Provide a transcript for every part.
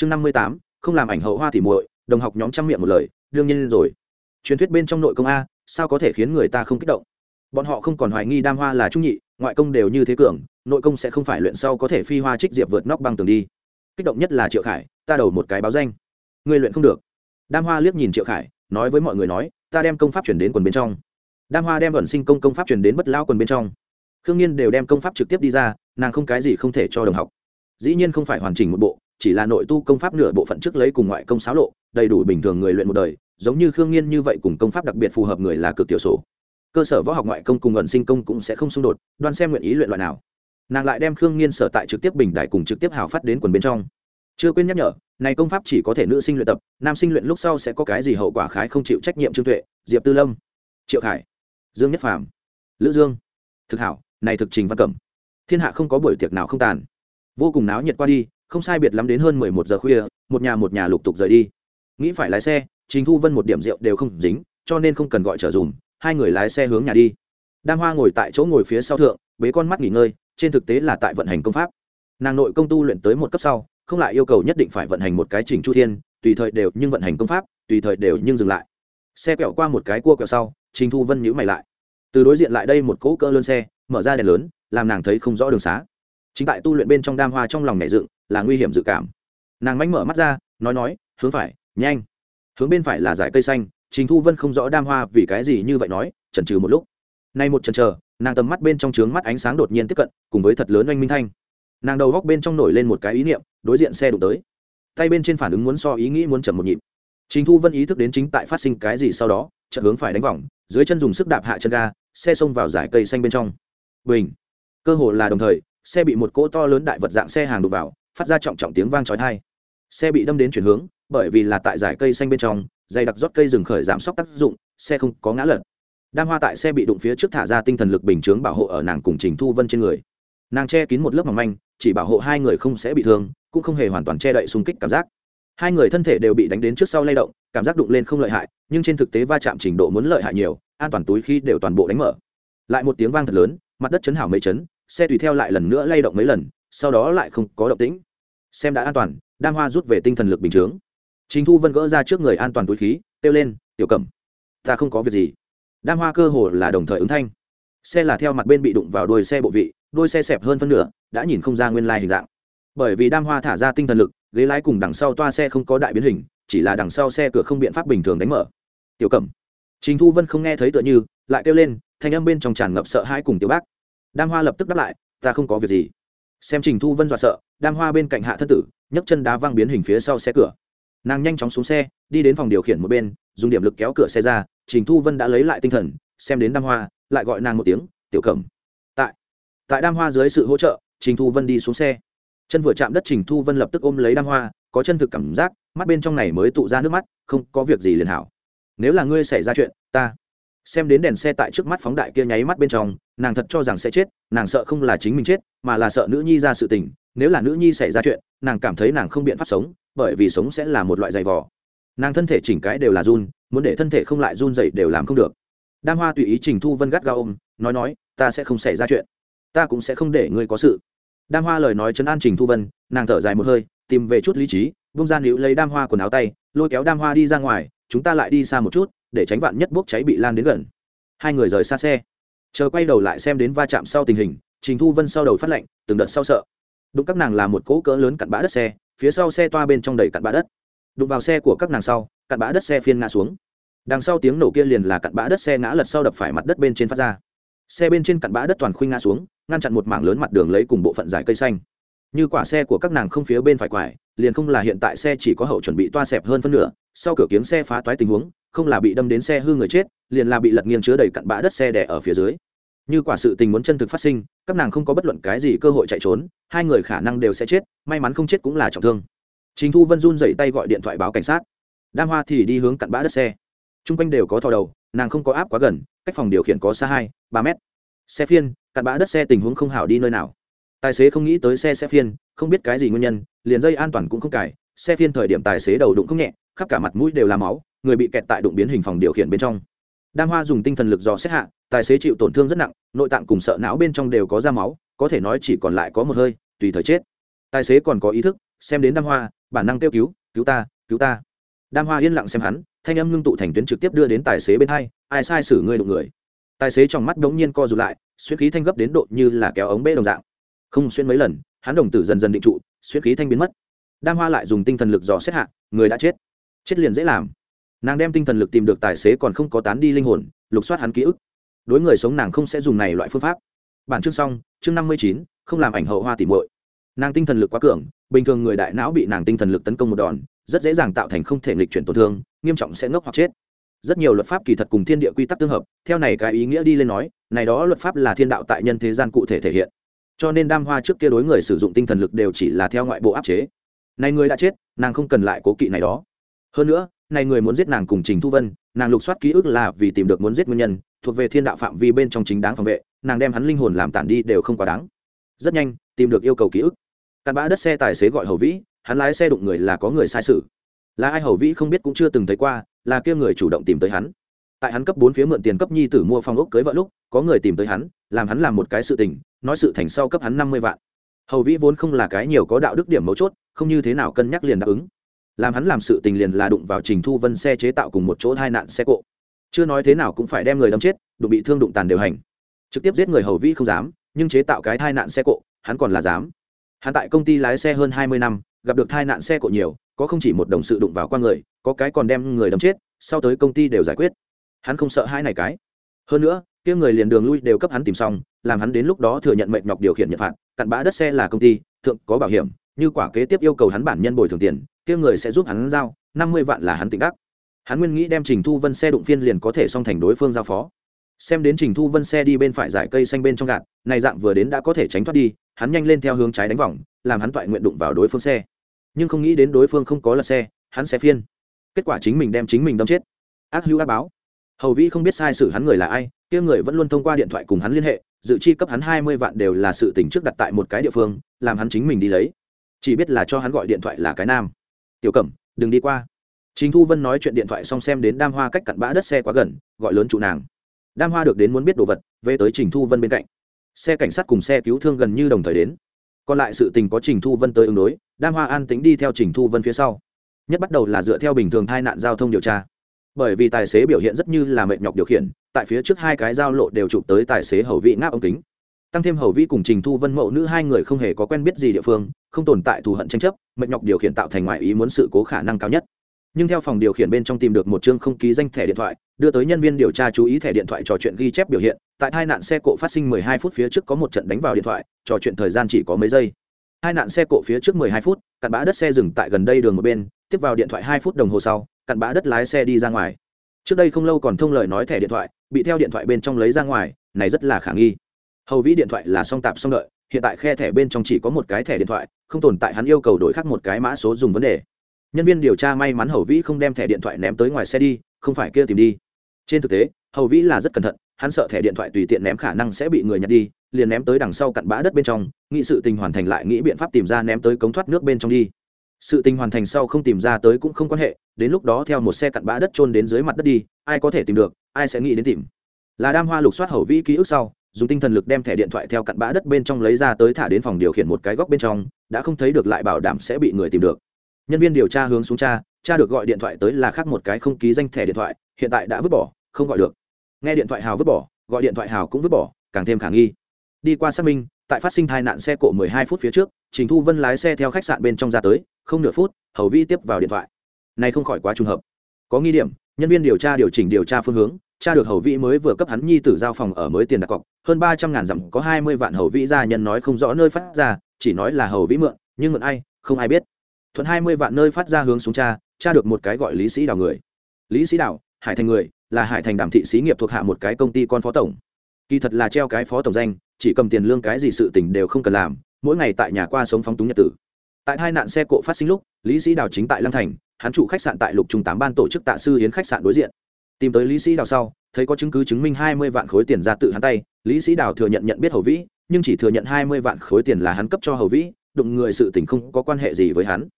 chương năm mươi tám, không làm ảnh hậu hoa thì muội, đồng học nhóm trăm miệng một lời, đương nhiên rồi. Truyền thuyết bên trong nội công a, sao có thể khiến người ta không kích động? Bọn họ không còn hoài nghi đam hoa là trung nhị, ngoại công đều như thế cường, nội công sẽ không phải luyện sau có thể phi hoa trích diệp vượt nóc băng tường đi. Kích động nhất là triệu khải, ta đầu một cái báo danh. Người luyện không được. Đam hoa liếc nhìn triệu khải, nói với mọi người nói, ta đem công pháp chuyển đến quần bên trong. Đam hoa đem vận sinh công công pháp chuyển đến bất lao quần bên trong. Khương nhiên đều đem công pháp trực tiếp đi ra, nàng không cái gì không thể cho đồng học. Dĩ nhiên không phải hoàn chỉnh một bộ chỉ là nội tu công pháp nửa bộ phận trước lấy cùng ngoại công xáo lộ, đầy đủ bình thường người luyện một đời, giống như khương nhiên như vậy cùng công pháp đặc biệt phù hợp người là cực tiểu số. Cơ sở võ học ngoại công cùng ẩn sinh công cũng sẽ không xung đột, đoan xem nguyện ý luyện loại nào. Nàng lại đem khương nhiên sở tại trực tiếp bình đại cùng trực tiếp hào phát đến quần bên trong. Chưa quên nhắc nhở, này công pháp chỉ có thể nữ sinh luyện tập, nam sinh luyện lúc sau sẽ có cái gì hậu quả khái không chịu trách nhiệm trương tuệ, diệp tư lâm, triệu khải, dương nhất phàm, lữ dương. Thực hảo, này thực trình văn cẩm. Thiên hạ không có buổi tiệc nào không tàn. Vô cùng náo nhiệt qua đi không sai biệt lắm đến hơn mười một giờ khuya, một nhà một nhà lục tục rời đi. Nghĩ phải lái xe, trình thu vân một điểm rượu đều không dính, cho nên không cần gọi trở dùm hai người lái xe hướng nhà đi. Đam hoa ngồi tại chỗ ngồi phía sau thượng, bế con mắt nghỉ ngơi, trên thực tế là tại vận hành công pháp. Nàng nội công tu luyện tới một cấp sau, không lại yêu cầu nhất định phải vận hành một cái trình chu thiên, tùy thời đều nhưng vận hành công pháp, tùy thời đều nhưng dừng lại. Xe quẹo qua một cái cua quẹo sau, trình thu vân nhữ mày lại. Từ đối diện lại đây một cỗ cỡ lớn xe, mở ra đèn lớn, làm nàng thấy không rõ đường xá. Chính tại tu luyện bên trong đam hoa trong lòng nhảy dựng là nguy hiểm dự cảm. Nàng mánh mở mắt ra, nói nói, hướng phải, nhanh. Hướng bên phải là dải cây xanh. Trình thu vân không rõ đam hoa vì cái gì như vậy nói, chần trừ một lúc. Nay một chần chờ, nàng tầm mắt bên trong trướng mắt ánh sáng đột nhiên tiếp cận, cùng với thật lớn oanh minh thanh. Nàng đầu góc bên trong nổi lên một cái ý niệm, đối diện xe đụng tới. Tay bên trên phản ứng muốn so ý nghĩ muốn chậm một nhịp. Trình thu vân ý thức đến chính tại phát sinh cái gì sau đó, chợt hướng phải đánh vòng, dưới chân dùng sức đạp hạ chân ga, xe xông vào giải cây xanh bên trong. Bình! Cơ hồ là đồng thời, xe bị một cỗ to lớn đại vật dạng xe hàng đục vào phát ra trọng trọng tiếng vang chói tai. Xe bị đâm đến chuyển hướng, bởi vì là tại giải cây xanh bên trong, dày đặc rót cây rừng khởi giảm sốc tác dụng, xe không có ngã lật. Đam hoa tại xe bị đụng phía trước thả ra tinh thần lực bình chướng bảo hộ ở nàng cùng trình thu vân trên người. Nàng che kín một lớp mỏng manh, chỉ bảo hộ hai người không sẽ bị thương, cũng không hề hoàn toàn che đậy xung kích cảm giác. Hai người thân thể đều bị đánh đến trước sau lay động, cảm giác đụng lên không lợi hại, nhưng trên thực tế va chạm trình độ muốn lợi hại nhiều, an toàn túi khi đều toàn bộ đánh mở. Lại một tiếng vang thật lớn, mặt đất chấn hảo mấy chấn, xe tùy theo lại lần nữa lay động mấy lần sau đó lại không có động tĩnh. Xem đã an toàn, đam hoa rút về tinh thần lực bình chướng chính thu vân gỡ ra trước người an toàn túi khí, kêu lên, tiểu cẩm, ta không có việc gì. Đam hoa cơ hồ là đồng thời ứng thanh. Xe là theo mặt bên bị đụng vào đuôi xe bộ vị, đuôi xe xẹp hơn phân nửa, đã nhìn không ra nguyên lai hình dạng. Bởi vì đam hoa thả ra tinh thần lực, ghế lái cùng đằng sau toa xe không có đại biến hình, chỉ là đằng sau xe cửa không biện pháp bình thường đánh mở. Tiểu cẩm. Chính thu vân không nghe thấy tựa như, lại kêu lên, thanh âm bên trong tràn ngập sợ hãi cùng tiểu bác. Đam hoa lập tức đáp lại, ta không có việc gì xem trình thu vân dọa sợ, đam hoa bên cạnh hạ thân tử, nhấc chân đá văng biến hình phía sau xe cửa. Nàng nhanh chóng xuống xe, đi đến phòng điều khiển một bên, dùng điểm lực kéo cửa xe ra, trình thu vân đã lấy lại tinh thần, xem đến đam hoa, lại gọi nàng một tiếng, tiểu cẩm. Tại tại đam hoa dưới sự hỗ trợ, trình thu vân đi xuống xe. Chân vừa chạm đất trình thu vân lập tức ôm lấy đam hoa, có chân thực cảm giác, mắt bên trong này mới tụ ra nước mắt, không có việc gì liền hảo. Nếu là ngươi xảy ra chuyện, ta xem đến đèn xe tại trước mắt phóng đại kia nháy mắt bên trong, nàng thật cho rằng sẽ chết, nàng sợ không là chính mình chết, mà là sợ nữ nhi ra sự tình. Nếu là nữ nhi xảy ra chuyện, nàng cảm thấy nàng không biện pháp sống, bởi vì sống sẽ là một loại dày vò. Nàng thân thể chỉnh cái đều là run, muốn để thân thể không lại run dậy đều làm không được. Đam hoa tùy ý trình thu vân gắt ga ôm, nói nói, ta sẽ không xảy ra chuyện. Ta cũng sẽ không để ngươi có sự. Đam hoa lời nói chấn an trình thu vân, nàng thở dài một hơi, tìm về chút lý trí bung ra nữ lấy đam hoa quần áo tay, lôi kéo đam hoa đi ra ngoài, chúng ta lại đi xa một chút để tránh vạn nhất bốc cháy bị lan đến gần. Hai người rời xa xe. Chờ quay đầu lại xem đến va chạm sau tình hình, trình thu vân sau đầu phát lệnh, từng đợt sau sợ. Đụng các nàng là một cỗ cỡ lớn cặn bã đất xe, phía sau xe toa bên trong đầy cặn bã đất. Đụng vào xe của các nàng sau, cặn bã đất xe phiên ngã xuống. Đằng sau tiếng nổ kia liền là cặn bã đất xe ngã lật sau đập phải mặt đất bên trên phát ra. Xe bên trên cặn bã đất toàn khuynh ngã xuống, ngăn chặn một mảng lớn mặt đường lấy cùng bộ phận giải cây xanh. Như quả xe của các nàng không phía bên phải quải, liền không là hiện tại xe chỉ có hậu chuẩn bị toa xẹp hơn phân nửa, sau cửa kiếng xe phá toái tình huống không là bị đâm đến xe hư người chết, liền là bị lật nghiêng chứa đầy cặn bã đất xe đẻ ở phía dưới. Như quả sự tình muốn chân thực phát sinh, các nàng không có bất luận cái gì cơ hội chạy trốn, hai người khả năng đều sẽ chết, may mắn không chết cũng là trọng thương. Chính thu vân run dậy tay gọi điện thoại báo cảnh sát. Đam hoa thì đi hướng cặn bã đất xe. T r u n g quanh đều có thò đầu, nàng không có áp quá gần, cách phòng điều khiển có xa hai, ba mét. Xe phiên, cặn bã đất xe tình huống không hảo đi nơi nào. Tài xế không nghĩ tới xe xe phiên, không biết cái gì nguyên nhân, liền dây an toàn cũng không cài xe phiên thời điểm tài xế đầu đụng không nhẹ khắp cả mặt mũi đều là máu, người bị kẹt tại đụng biến hình phòng điều khiển bên trong. Đam hoa dùng tinh thần lực dò xét hạ, tài xế chịu tổn thương rất nặng, nội tạng cùng sợ não bên trong đều có da máu, có thể nói chỉ còn lại có một hơi, tùy thời chết. Tài xế còn có ý thức, xem đến đam hoa, bản năng kêu cứu cứu ta cứu ta. Đam hoa yên lặng xem hắn, thanh âm ngưng tụ thành tuyến trực tiếp đưa đến tài xế bên hai, ai sai xử ngươi đụng người? Tài xế trong mắt đống nhiên co rụt lại, xuyên khí thanh gấp đến độ như là kéo ống bê đồng dạng. Không xuyên mấy lần, hắn đồng tử dần dần định trụ, xuyên khí thanh biến mất. Đam hoa lại dùng tinh thần lực dò xét hạ, người đã chết chết liền dễ làm. Nàng đem tinh thần lực tìm được tài xế còn không có tán đi linh hồn, lục soát hắn ký ức. Đối người sống nàng không sẽ dùng này loại phương pháp. Bản chương xong, chương năm mươi chín, không làm ảnh hậu hoa tỉ muội. Nàng tinh thần lực quá cường, bình thường người đại não bị nàng tinh thần lực tấn công một đòn, rất dễ dàng tạo thành không thể nghịch chuyển tổn thương, nghiêm trọng sẽ ngốc hoặc chết. Rất nhiều luật pháp kỳ thật cùng thiên địa quy tắc tương hợp, theo này cái ý nghĩa đi lên nói, này đó luật pháp là thiên đạo tại nhân thế gian cụ thể thể hiện. Cho nên đam hoa trước kia đối người sử dụng tinh thần lực đều chỉ là theo ngoại bộ áp chế. Này người đã chết, nàng không cần lại cố kỵ này đó hơn nữa, này người muốn giết nàng cùng trình thu vân, nàng lục soát ký ức là vì tìm được muốn giết nguyên nhân, thuộc về thiên đạo phạm vi bên trong chính đáng phòng vệ, nàng đem hắn linh hồn làm tản đi đều không quá đáng. Rất nhanh, tìm được yêu cầu ký ức. Cặn bã đất xe tài xế gọi hầu vĩ, hắn lái xe đụng người là có người sai sự. Là ai hầu vĩ không biết cũng chưa từng thấy qua, là kia người chủ động tìm tới hắn. Tại hắn cấp bốn phía mượn tiền cấp nhi tử mua phòng ốc cưới vợ lúc, có người tìm tới hắn, làm hắn làm một cái sự tình, nói sự thành sau cấp hắn năm mươi vạn. Hầu vĩ vốn không là cái nhiều có đạo đức điểm mấu chốt, không như thế nào cân nhắc liền đáp ứng làm hắn làm sự tình liền là đụng vào trình thu vân xe chế tạo cùng một chỗ hai nạn xe cộ. Chưa nói thế nào cũng phải đem người đâm chết, đụng bị thương đụng tàn đều hành. Trực tiếp giết người hầu vĩ không dám, nhưng chế tạo cái tai nạn xe cộ, hắn còn là dám. Hắn tại công ty lái xe hơn hai mươi năm, gặp được tai nạn xe cộ nhiều, có không chỉ một đồng sự đụng vào qua người, có cái còn đem người đâm chết, sau tới công ty đều giải quyết. Hắn không sợ hai này cái. Hơn nữa, kia người liền đường lui đều cấp hắn tìm xong, làm hắn đến lúc đó thừa nhận mệnh nhọc điều khiển nhận phạt, cặn bã đất xe là công ty, thượng có bảo hiểm, như quả kế tiếp yêu cầu hắn bản nhân bồi thường tiền kia người sẽ giúp hắn giao, năm mươi vạn là hắn tỉnh đắc. Hắn nguyên nghĩ đem trình thu vân xe đụng phiên liền có thể xong thành đối phương giao phó. Xem đến trình thu vân xe đi bên phải giải cây xanh bên trong gạt, này dạng vừa đến đã có thể tránh thoát đi, hắn nhanh lên theo hướng trái đánh vòng, làm hắn toại nguyện đụng vào đối phương xe. Nhưng không nghĩ đến đối phương không có lật xe, hắn sẽ phiên. Kết quả chính mình đem chính mình đâm chết. Ác hữu ác báo. Hầu vĩ không biết sai sử hắn người là ai, kia người vẫn luôn thông qua điện thoại cùng hắn liên hệ, dự chi cấp hắn hai mươi vạn đều là sự tỉnh trước đặt tại một cái địa phương, làm hắn chính mình đi lấy. Chỉ biết là cho hắn gọi điện thoại là cái nam tiểu cẩm, đừng đi qua. Chính thu vân nói chuyện điện thoại xong xem đến đam hoa cách cặn bã đất xe quá gần, gọi lớn trụ nàng. Đam hoa được đến muốn biết đồ vật, về tới trình thu vân bên cạnh. Xe cảnh sát cùng xe cứu thương gần như đồng thời đến. Còn lại sự tình có trình thu vân tới ứng đối, đam hoa an tính đi theo trình thu vân phía sau. Nhất bắt đầu là dựa theo bình thường tai nạn giao thông điều tra. Bởi vì tài xế biểu hiện rất như là mệt nhọc điều khiển, tại phía trước hai cái giao lộ đều chụp tới tài xế hầu vị ngáp ống kính. Tăng thêm hầu vị cùng trình thu vân mẫu nữ hai người không hề có quen biết gì địa phương không tồn tại thù hận tranh chấp, mệt nhọc điều khiển tạo thành ngoại ý muốn sự cố khả năng cao nhất. Nhưng theo phòng điều khiển bên trong tìm được một chương không ký danh thẻ điện thoại, đưa tới nhân viên điều tra chú ý thẻ điện thoại trò chuyện ghi chép biểu hiện. Tại hai nạn xe cộ phát sinh 12 phút phía trước có một trận đánh vào điện thoại, trò chuyện thời gian chỉ có mấy giây. Hai nạn xe cộ phía trước 12 phút, cặn bã đất xe dừng tại gần đây đường một bên, tiếp vào điện thoại hai phút đồng hồ sau, cặn bã đất lái xe đi ra ngoài. Trước đây không lâu còn thông lời nói thẻ điện thoại, bị theo điện thoại bên trong lấy ra ngoài, này rất là khả nghi. Hầu vĩ điện thoại là song tạp song đợi hiện tại khe thẻ bên trong chỉ có một cái thẻ điện thoại, không tồn tại hắn yêu cầu đổi khác một cái mã số dùng vấn đề. Nhân viên điều tra may mắn hầu vĩ không đem thẻ điện thoại ném tới ngoài xe đi, không phải kia tìm đi. Trên thực tế, hầu vĩ là rất cẩn thận, hắn sợ thẻ điện thoại tùy tiện ném khả năng sẽ bị người nhặt đi, liền ném tới đằng sau cặn bã đất bên trong nghị sự tình hoàn thành lại nghĩ biện pháp tìm ra ném tới cống thoát nước bên trong đi. Sự tình hoàn thành sau không tìm ra tới cũng không quan hệ, đến lúc đó theo một xe cặn bã đất trôn đến dưới mặt đất đi, ai có thể tìm được, ai sẽ nghĩ đến tìm. Là đam hoa lục soát hầu vĩ ký ức sau dùng tinh thần lực đem thẻ điện thoại theo cặn bã đất bên trong lấy ra tới thả đến phòng điều khiển một cái góc bên trong, đã không thấy được lại bảo đảm sẽ bị người tìm được. Nhân viên điều tra hướng xuống cha cha được gọi điện thoại tới là khác một cái không ký danh thẻ điện thoại, hiện tại đã vứt bỏ, không gọi được. Nghe điện thoại hào vứt bỏ, gọi điện thoại hào cũng vứt bỏ, càng thêm khả nghi. Đi qua xác minh, tại phát sinh tai nạn xe cộ 12 phút phía trước, trình thu vân lái xe theo khách sạn bên trong ra tới, không nửa phút, hầu vi tiếp vào điện thoại. Này không khỏi quá trùng hợp. Có nghi điểm, nhân viên điều tra điều chỉnh điều tra phương hướng cha được hầu vĩ mới vừa cấp hắn nhi tử giao phòng ở mới tiền đặt cọc, hơn ba trăm ngàn dặm có hai mươi vạn hầu vĩ gia nhân nói không rõ nơi phát ra, chỉ nói là hầu vĩ mượn, nhưng mượn ai, không ai biết. Thuận hai mươi vạn nơi phát ra hướng xuống cha cha được một cái gọi lý sĩ đào người. Lý sĩ đào, hải thành người, là hải thành đàm thị xí nghiệp thuộc hạ một cái công ty con phó tổng. Kỳ thật là treo cái phó tổng danh, chỉ cầm tiền lương cái gì sự tình đều không cần làm, mỗi ngày tại nhà qua sống phóng túng nhật tử. Tại hai nạn xe cộ phát sinh lúc, lý sĩ đào chính tại lăng thành, hắn trụ khách sạn tại lục trung tám ban tổ chức tạ sư hiến khách sạn đối diện tìm tới lý sĩ đào sau, thấy có chứng cứ chứng minh hai mươi vạn khối tiền ra tự hắn tay, lý sĩ đào thừa nhận nhận biết hầu vĩ, nhưng chỉ thừa nhận hai mươi vạn khối tiền là hắn cấp cho hầu vĩ, đụng người sự tình không có quan hệ gì với hắn.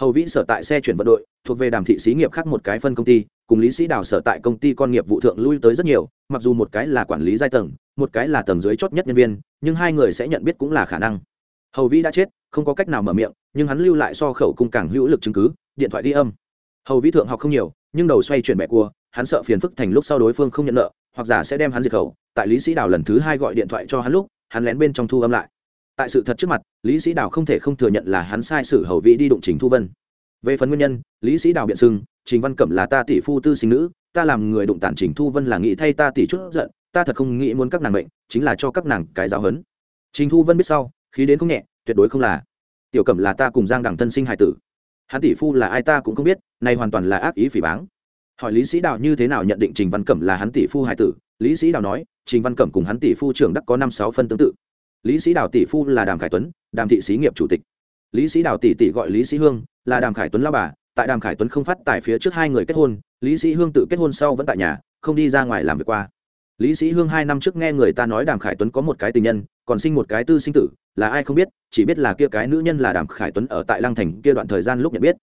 Hầu vĩ sở tại xe chuyển vận đội, thuộc về đàm thị xí nghiệp khác một cái phân công ty, cùng lý sĩ đào sở tại công ty con nghiệp vụ thượng lui tới rất nhiều, mặc dù một cái là quản lý giai tầng, một cái là tầng dưới chót nhất nhân viên, nhưng hai người sẽ nhận biết cũng là khả năng. Hầu vĩ đã chết, không có cách nào mở miệng, nhưng hắn lưu lại so khẩu cung càng hữu lực chứng cứ, điện thoại ghi âm. Hầu vĩ thượng học không nhiều, nhưng đầu xoay chuyển bẻ cua hắn sợ phiền phức thành lúc sau đối phương không nhận nợ, hoặc giả sẽ đem hắn diệt khẩu. Tại lý sĩ đào lần thứ hai gọi điện thoại cho hắn lúc, hắn lén bên trong thu âm lại. Tại sự thật trước mặt, lý sĩ đào không thể không thừa nhận là hắn sai sử hầu vị đi đụng trình thu vân. Về phần nguyên nhân, lý sĩ đào biện xưng, trình văn cẩm là ta tỷ phu tư sinh nữ, ta làm người đụng tản trình thu vân là nghĩ thay ta tỷ chút giận, ta thật không nghĩ muốn các nàng bệnh chính là cho các nàng cái giáo hấn trình thu vân biết sau, khí đến không nhẹ, tuyệt đối không là. Tiểu cẩm là ta cùng giang đẳng thân sinh hải tử. Hắn tỷ phu là ai ta cũng không biết, nay hoàn toàn là ác ý phỉ báng hỏi lý sĩ đào như thế nào nhận định trình văn cẩm là hắn tỷ phu hải tử? Lý sĩ đào nói, trình văn cẩm cùng hắn tỷ phu trưởng đắc có năm sáu phân tương tự. Lý sĩ đào tỷ phu là đàm khải tuấn, đàm thị xí nghiệp chủ tịch. Lý sĩ đào tỷ tỷ gọi lý sĩ hương, là đàm khải tuấn lao bà. Tại đàm khải tuấn không phát tài phía trước hai người kết hôn, lý sĩ hương tự kết hôn sau vẫn tại nhà, không đi ra ngoài làm việc qua. Lý sĩ hương hai năm trước nghe người ta nói đàm khải tuấn có một cái tình nhân, còn sinh một cái tư sinh tử, là ai không biết, chỉ biết là kia cái nữ nhân là đàm khải tuấn ở tại lăng thành kia đoạn thời gian lúc nhận biết.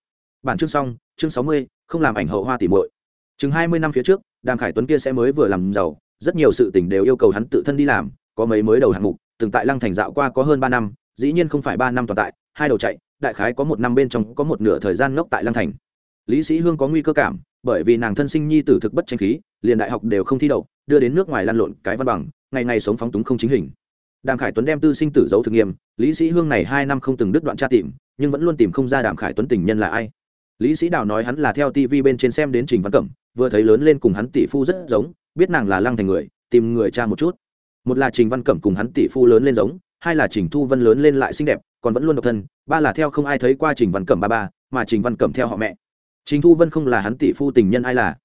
Bản chương xong, chương sáu mươi, không làm ảnh hậu hoa tỉ muội chừng hai mươi năm phía trước, đàm khải tuấn kia sẽ mới vừa làm giàu, rất nhiều sự tình đều yêu cầu hắn tự thân đi làm, có mấy mới đầu hạng mục, từng tại lăng thành dạo qua có hơn ba năm, dĩ nhiên không phải ba năm toàn tại, hai đầu chạy, đại khái có một năm bên trong có một nửa thời gian ngốc tại lăng thành. Lý sĩ hương có nguy cơ cảm, bởi vì nàng thân sinh nhi tử thực bất tranh khí, liền đại học đều không thi đậu, đưa đến nước ngoài lăn lộn cái văn bằng, ngày ngày sống phóng túng không chính hình. Đàm khải tuấn đem tư sinh tử giấu thực nghiệm, lý sĩ hương này hai năm không từng đứt đoạn tra tìm, nhưng vẫn luôn tìm không ra đàm khải tuấn tình nhân là ai. Lý sĩ đào nói hắn là theo tv bên trên xem đến trình văn cẩm vừa thấy lớn lên cùng hắn tỷ phu rất giống, biết nàng là lăng thành người, tìm người cha một chút. Một là trình văn cẩm cùng hắn tỷ phu lớn lên giống, hai là trình thu vân lớn lên lại xinh đẹp, còn vẫn luôn độc thân, ba là theo không ai thấy qua trình văn cẩm ba ba, mà trình văn cẩm theo họ mẹ. Trình thu vân không là hắn tỷ phu tình nhân ai là?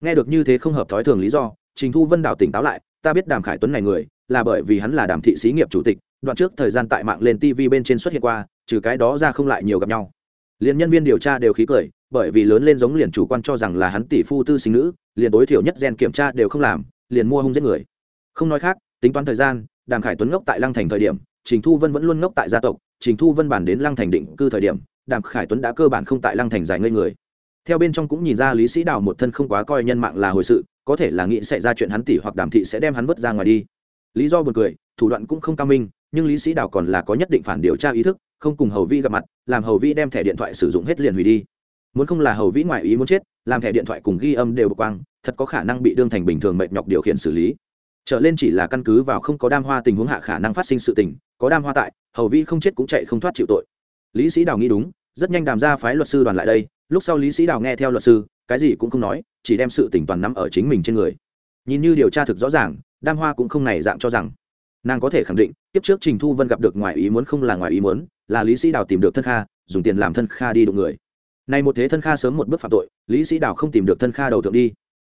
Nghe được như thế không hợp thói thường lý do, trình thu vân đảo tỉnh táo lại, ta biết đàm khải tuấn này người, là bởi vì hắn là đàm thị xí nghiệp chủ tịch, đoạn trước thời gian tại mạng lên tv bên trên xuất hiện qua, trừ cái đó ra không lại nhiều gặp nhau liền nhân viên điều tra đều khí cười, bởi vì lớn lên giống liền chủ quan cho rằng là hắn tỷ phu tư sinh nữ, liền tối thiểu nhất gen kiểm tra đều không làm, liền mua hung giết người. Không nói khác, tính toán thời gian, đàm khải tuấn ngốc tại lăng thành thời điểm, trình thu vân vẫn luôn ngốc tại gia tộc, trình thu vân bản đến lăng thành định cư thời điểm, đàm khải tuấn đã cơ bản không tại lăng thành giải ngây người. Theo bên trong cũng nhìn ra lý sĩ đào một thân không quá coi nhân mạng là hồi sự, có thể là nghĩ xảy ra chuyện hắn tỷ hoặc đàm thị sẽ đem hắn vứt ra ngoài đi. Lý do buồn cười, thủ đoạn cũng không cao minh nhưng lý sĩ đào còn là có nhất định phản điều tra ý thức, không cùng hầu vi gặp mặt, làm hầu vi đem thẻ điện thoại sử dụng hết liền hủy đi. Muốn không là hầu vĩ ngoại ý muốn chết, làm thẻ điện thoại cùng ghi âm đều bực quang, thật có khả năng bị đương thành bình thường mệt nhọc điều khiển xử lý. Trở lên chỉ là căn cứ vào không có đam hoa tình huống hạ khả năng phát sinh sự tình, có đam hoa tại, hầu vĩ không chết cũng chạy không thoát chịu tội. Lý sĩ đào nghĩ đúng, rất nhanh đàm ra phái luật sư đoàn lại đây, lúc sau lý sĩ đào nghe theo luật sư, cái gì cũng không nói, chỉ đem sự tỉnh toàn nắm ở chính mình trên người. Nhìn như điều tra thực rõ ràng, đam hoa cũng không này dạng cho rằng nàng có thể khẳng định tiếp trước trình thu vân gặp được ngoài ý muốn không là ngoài ý muốn, là lý sĩ đào tìm được thân kha, dùng tiền làm thân kha đi đụng người. Này một thế thân kha sớm một bước phạm tội, lý sĩ đào không tìm được thân kha đầu thượng đi.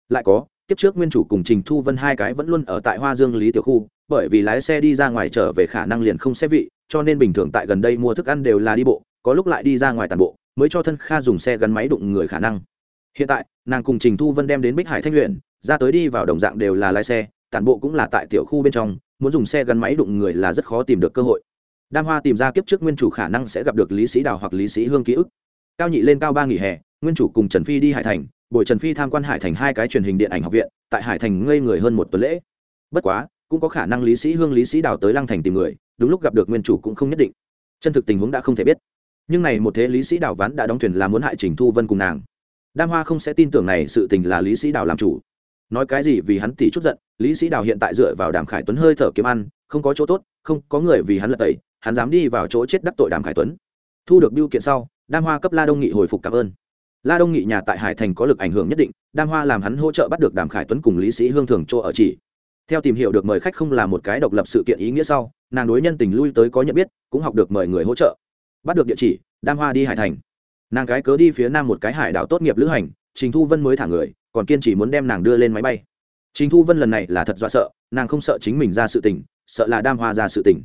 Lại có tiếp trước nguyên chủ cùng trình thu vân hai cái vẫn luôn ở tại hoa dương lý tiểu khu, bởi vì lái xe đi ra ngoài trở về khả năng liền không xe vị, cho nên bình thường tại gần đây mua thức ăn đều là đi bộ, có lúc lại đi ra ngoài tàn bộ, mới cho thân kha dùng xe gắn máy đụng người khả năng. Hiện tại, nàng cùng trình thu vân đem đến bích hải thanh luyện ra tới đi vào đồng dạng đều là lái xe, tàn bộ cũng là tại tiểu khu bên trong muốn dùng xe gắn máy đụng người là rất khó tìm được cơ hội. Đam hoa tìm ra kiếp trước nguyên chủ khả năng sẽ gặp được lý sĩ đào hoặc lý sĩ hương ký ức. Cao nhị lên cao ba nghỉ hè, nguyên chủ cùng trần phi đi hải thành, buổi trần phi tham quan hải thành hai cái truyền hình điện ảnh học viện, tại hải thành ngây người hơn một tuần lễ. Bất quá, cũng có khả năng lý sĩ hương, lý sĩ đào tới lăng thành tìm người, đúng lúc gặp được nguyên chủ cũng không nhất định. Chân thực tình huống đã không thể biết. Nhưng này một thế lý sĩ đào ván đã đóng thuyền là muốn hại trình thu vân cùng nàng. Đam hoa không sẽ tin tưởng này sự tình là lý sĩ đào làm chủ nói cái gì vì hắn tỉ chút giận, lý sĩ đào hiện tại dựa vào đàm khải tuấn hơi thở kiếm ăn, không có chỗ tốt, không có người vì hắn lật tẩy, hắn dám đi vào chỗ chết đắc tội đàm khải tuấn. Thu được biêu kiện sau, đam hoa cấp la đông nghị hồi phục cảm ơn. La đông nghị nhà tại hải thành có lực ảnh hưởng nhất định, đam hoa làm hắn hỗ trợ bắt được đàm khải tuấn cùng lý sĩ hương thường chỗ ở chỉ. Theo tìm hiểu được mời khách không là một cái độc lập sự kiện ý nghĩa sau, nàng đối nhân tình lui tới có nhận biết, cũng học được mời người hỗ trợ. Bắt được địa chỉ, đam hoa đi hải thành. Nàng cái cớ đi phía nam một cái hải đảo tốt nghiệp lữ hành, trình thu vân mới thả người còn kiên chỉ muốn đem nàng đưa lên máy bay. Trình thu vân lần này là thật dọa sợ, nàng không sợ chính mình ra sự tình, sợ là đam hoa ra sự tình.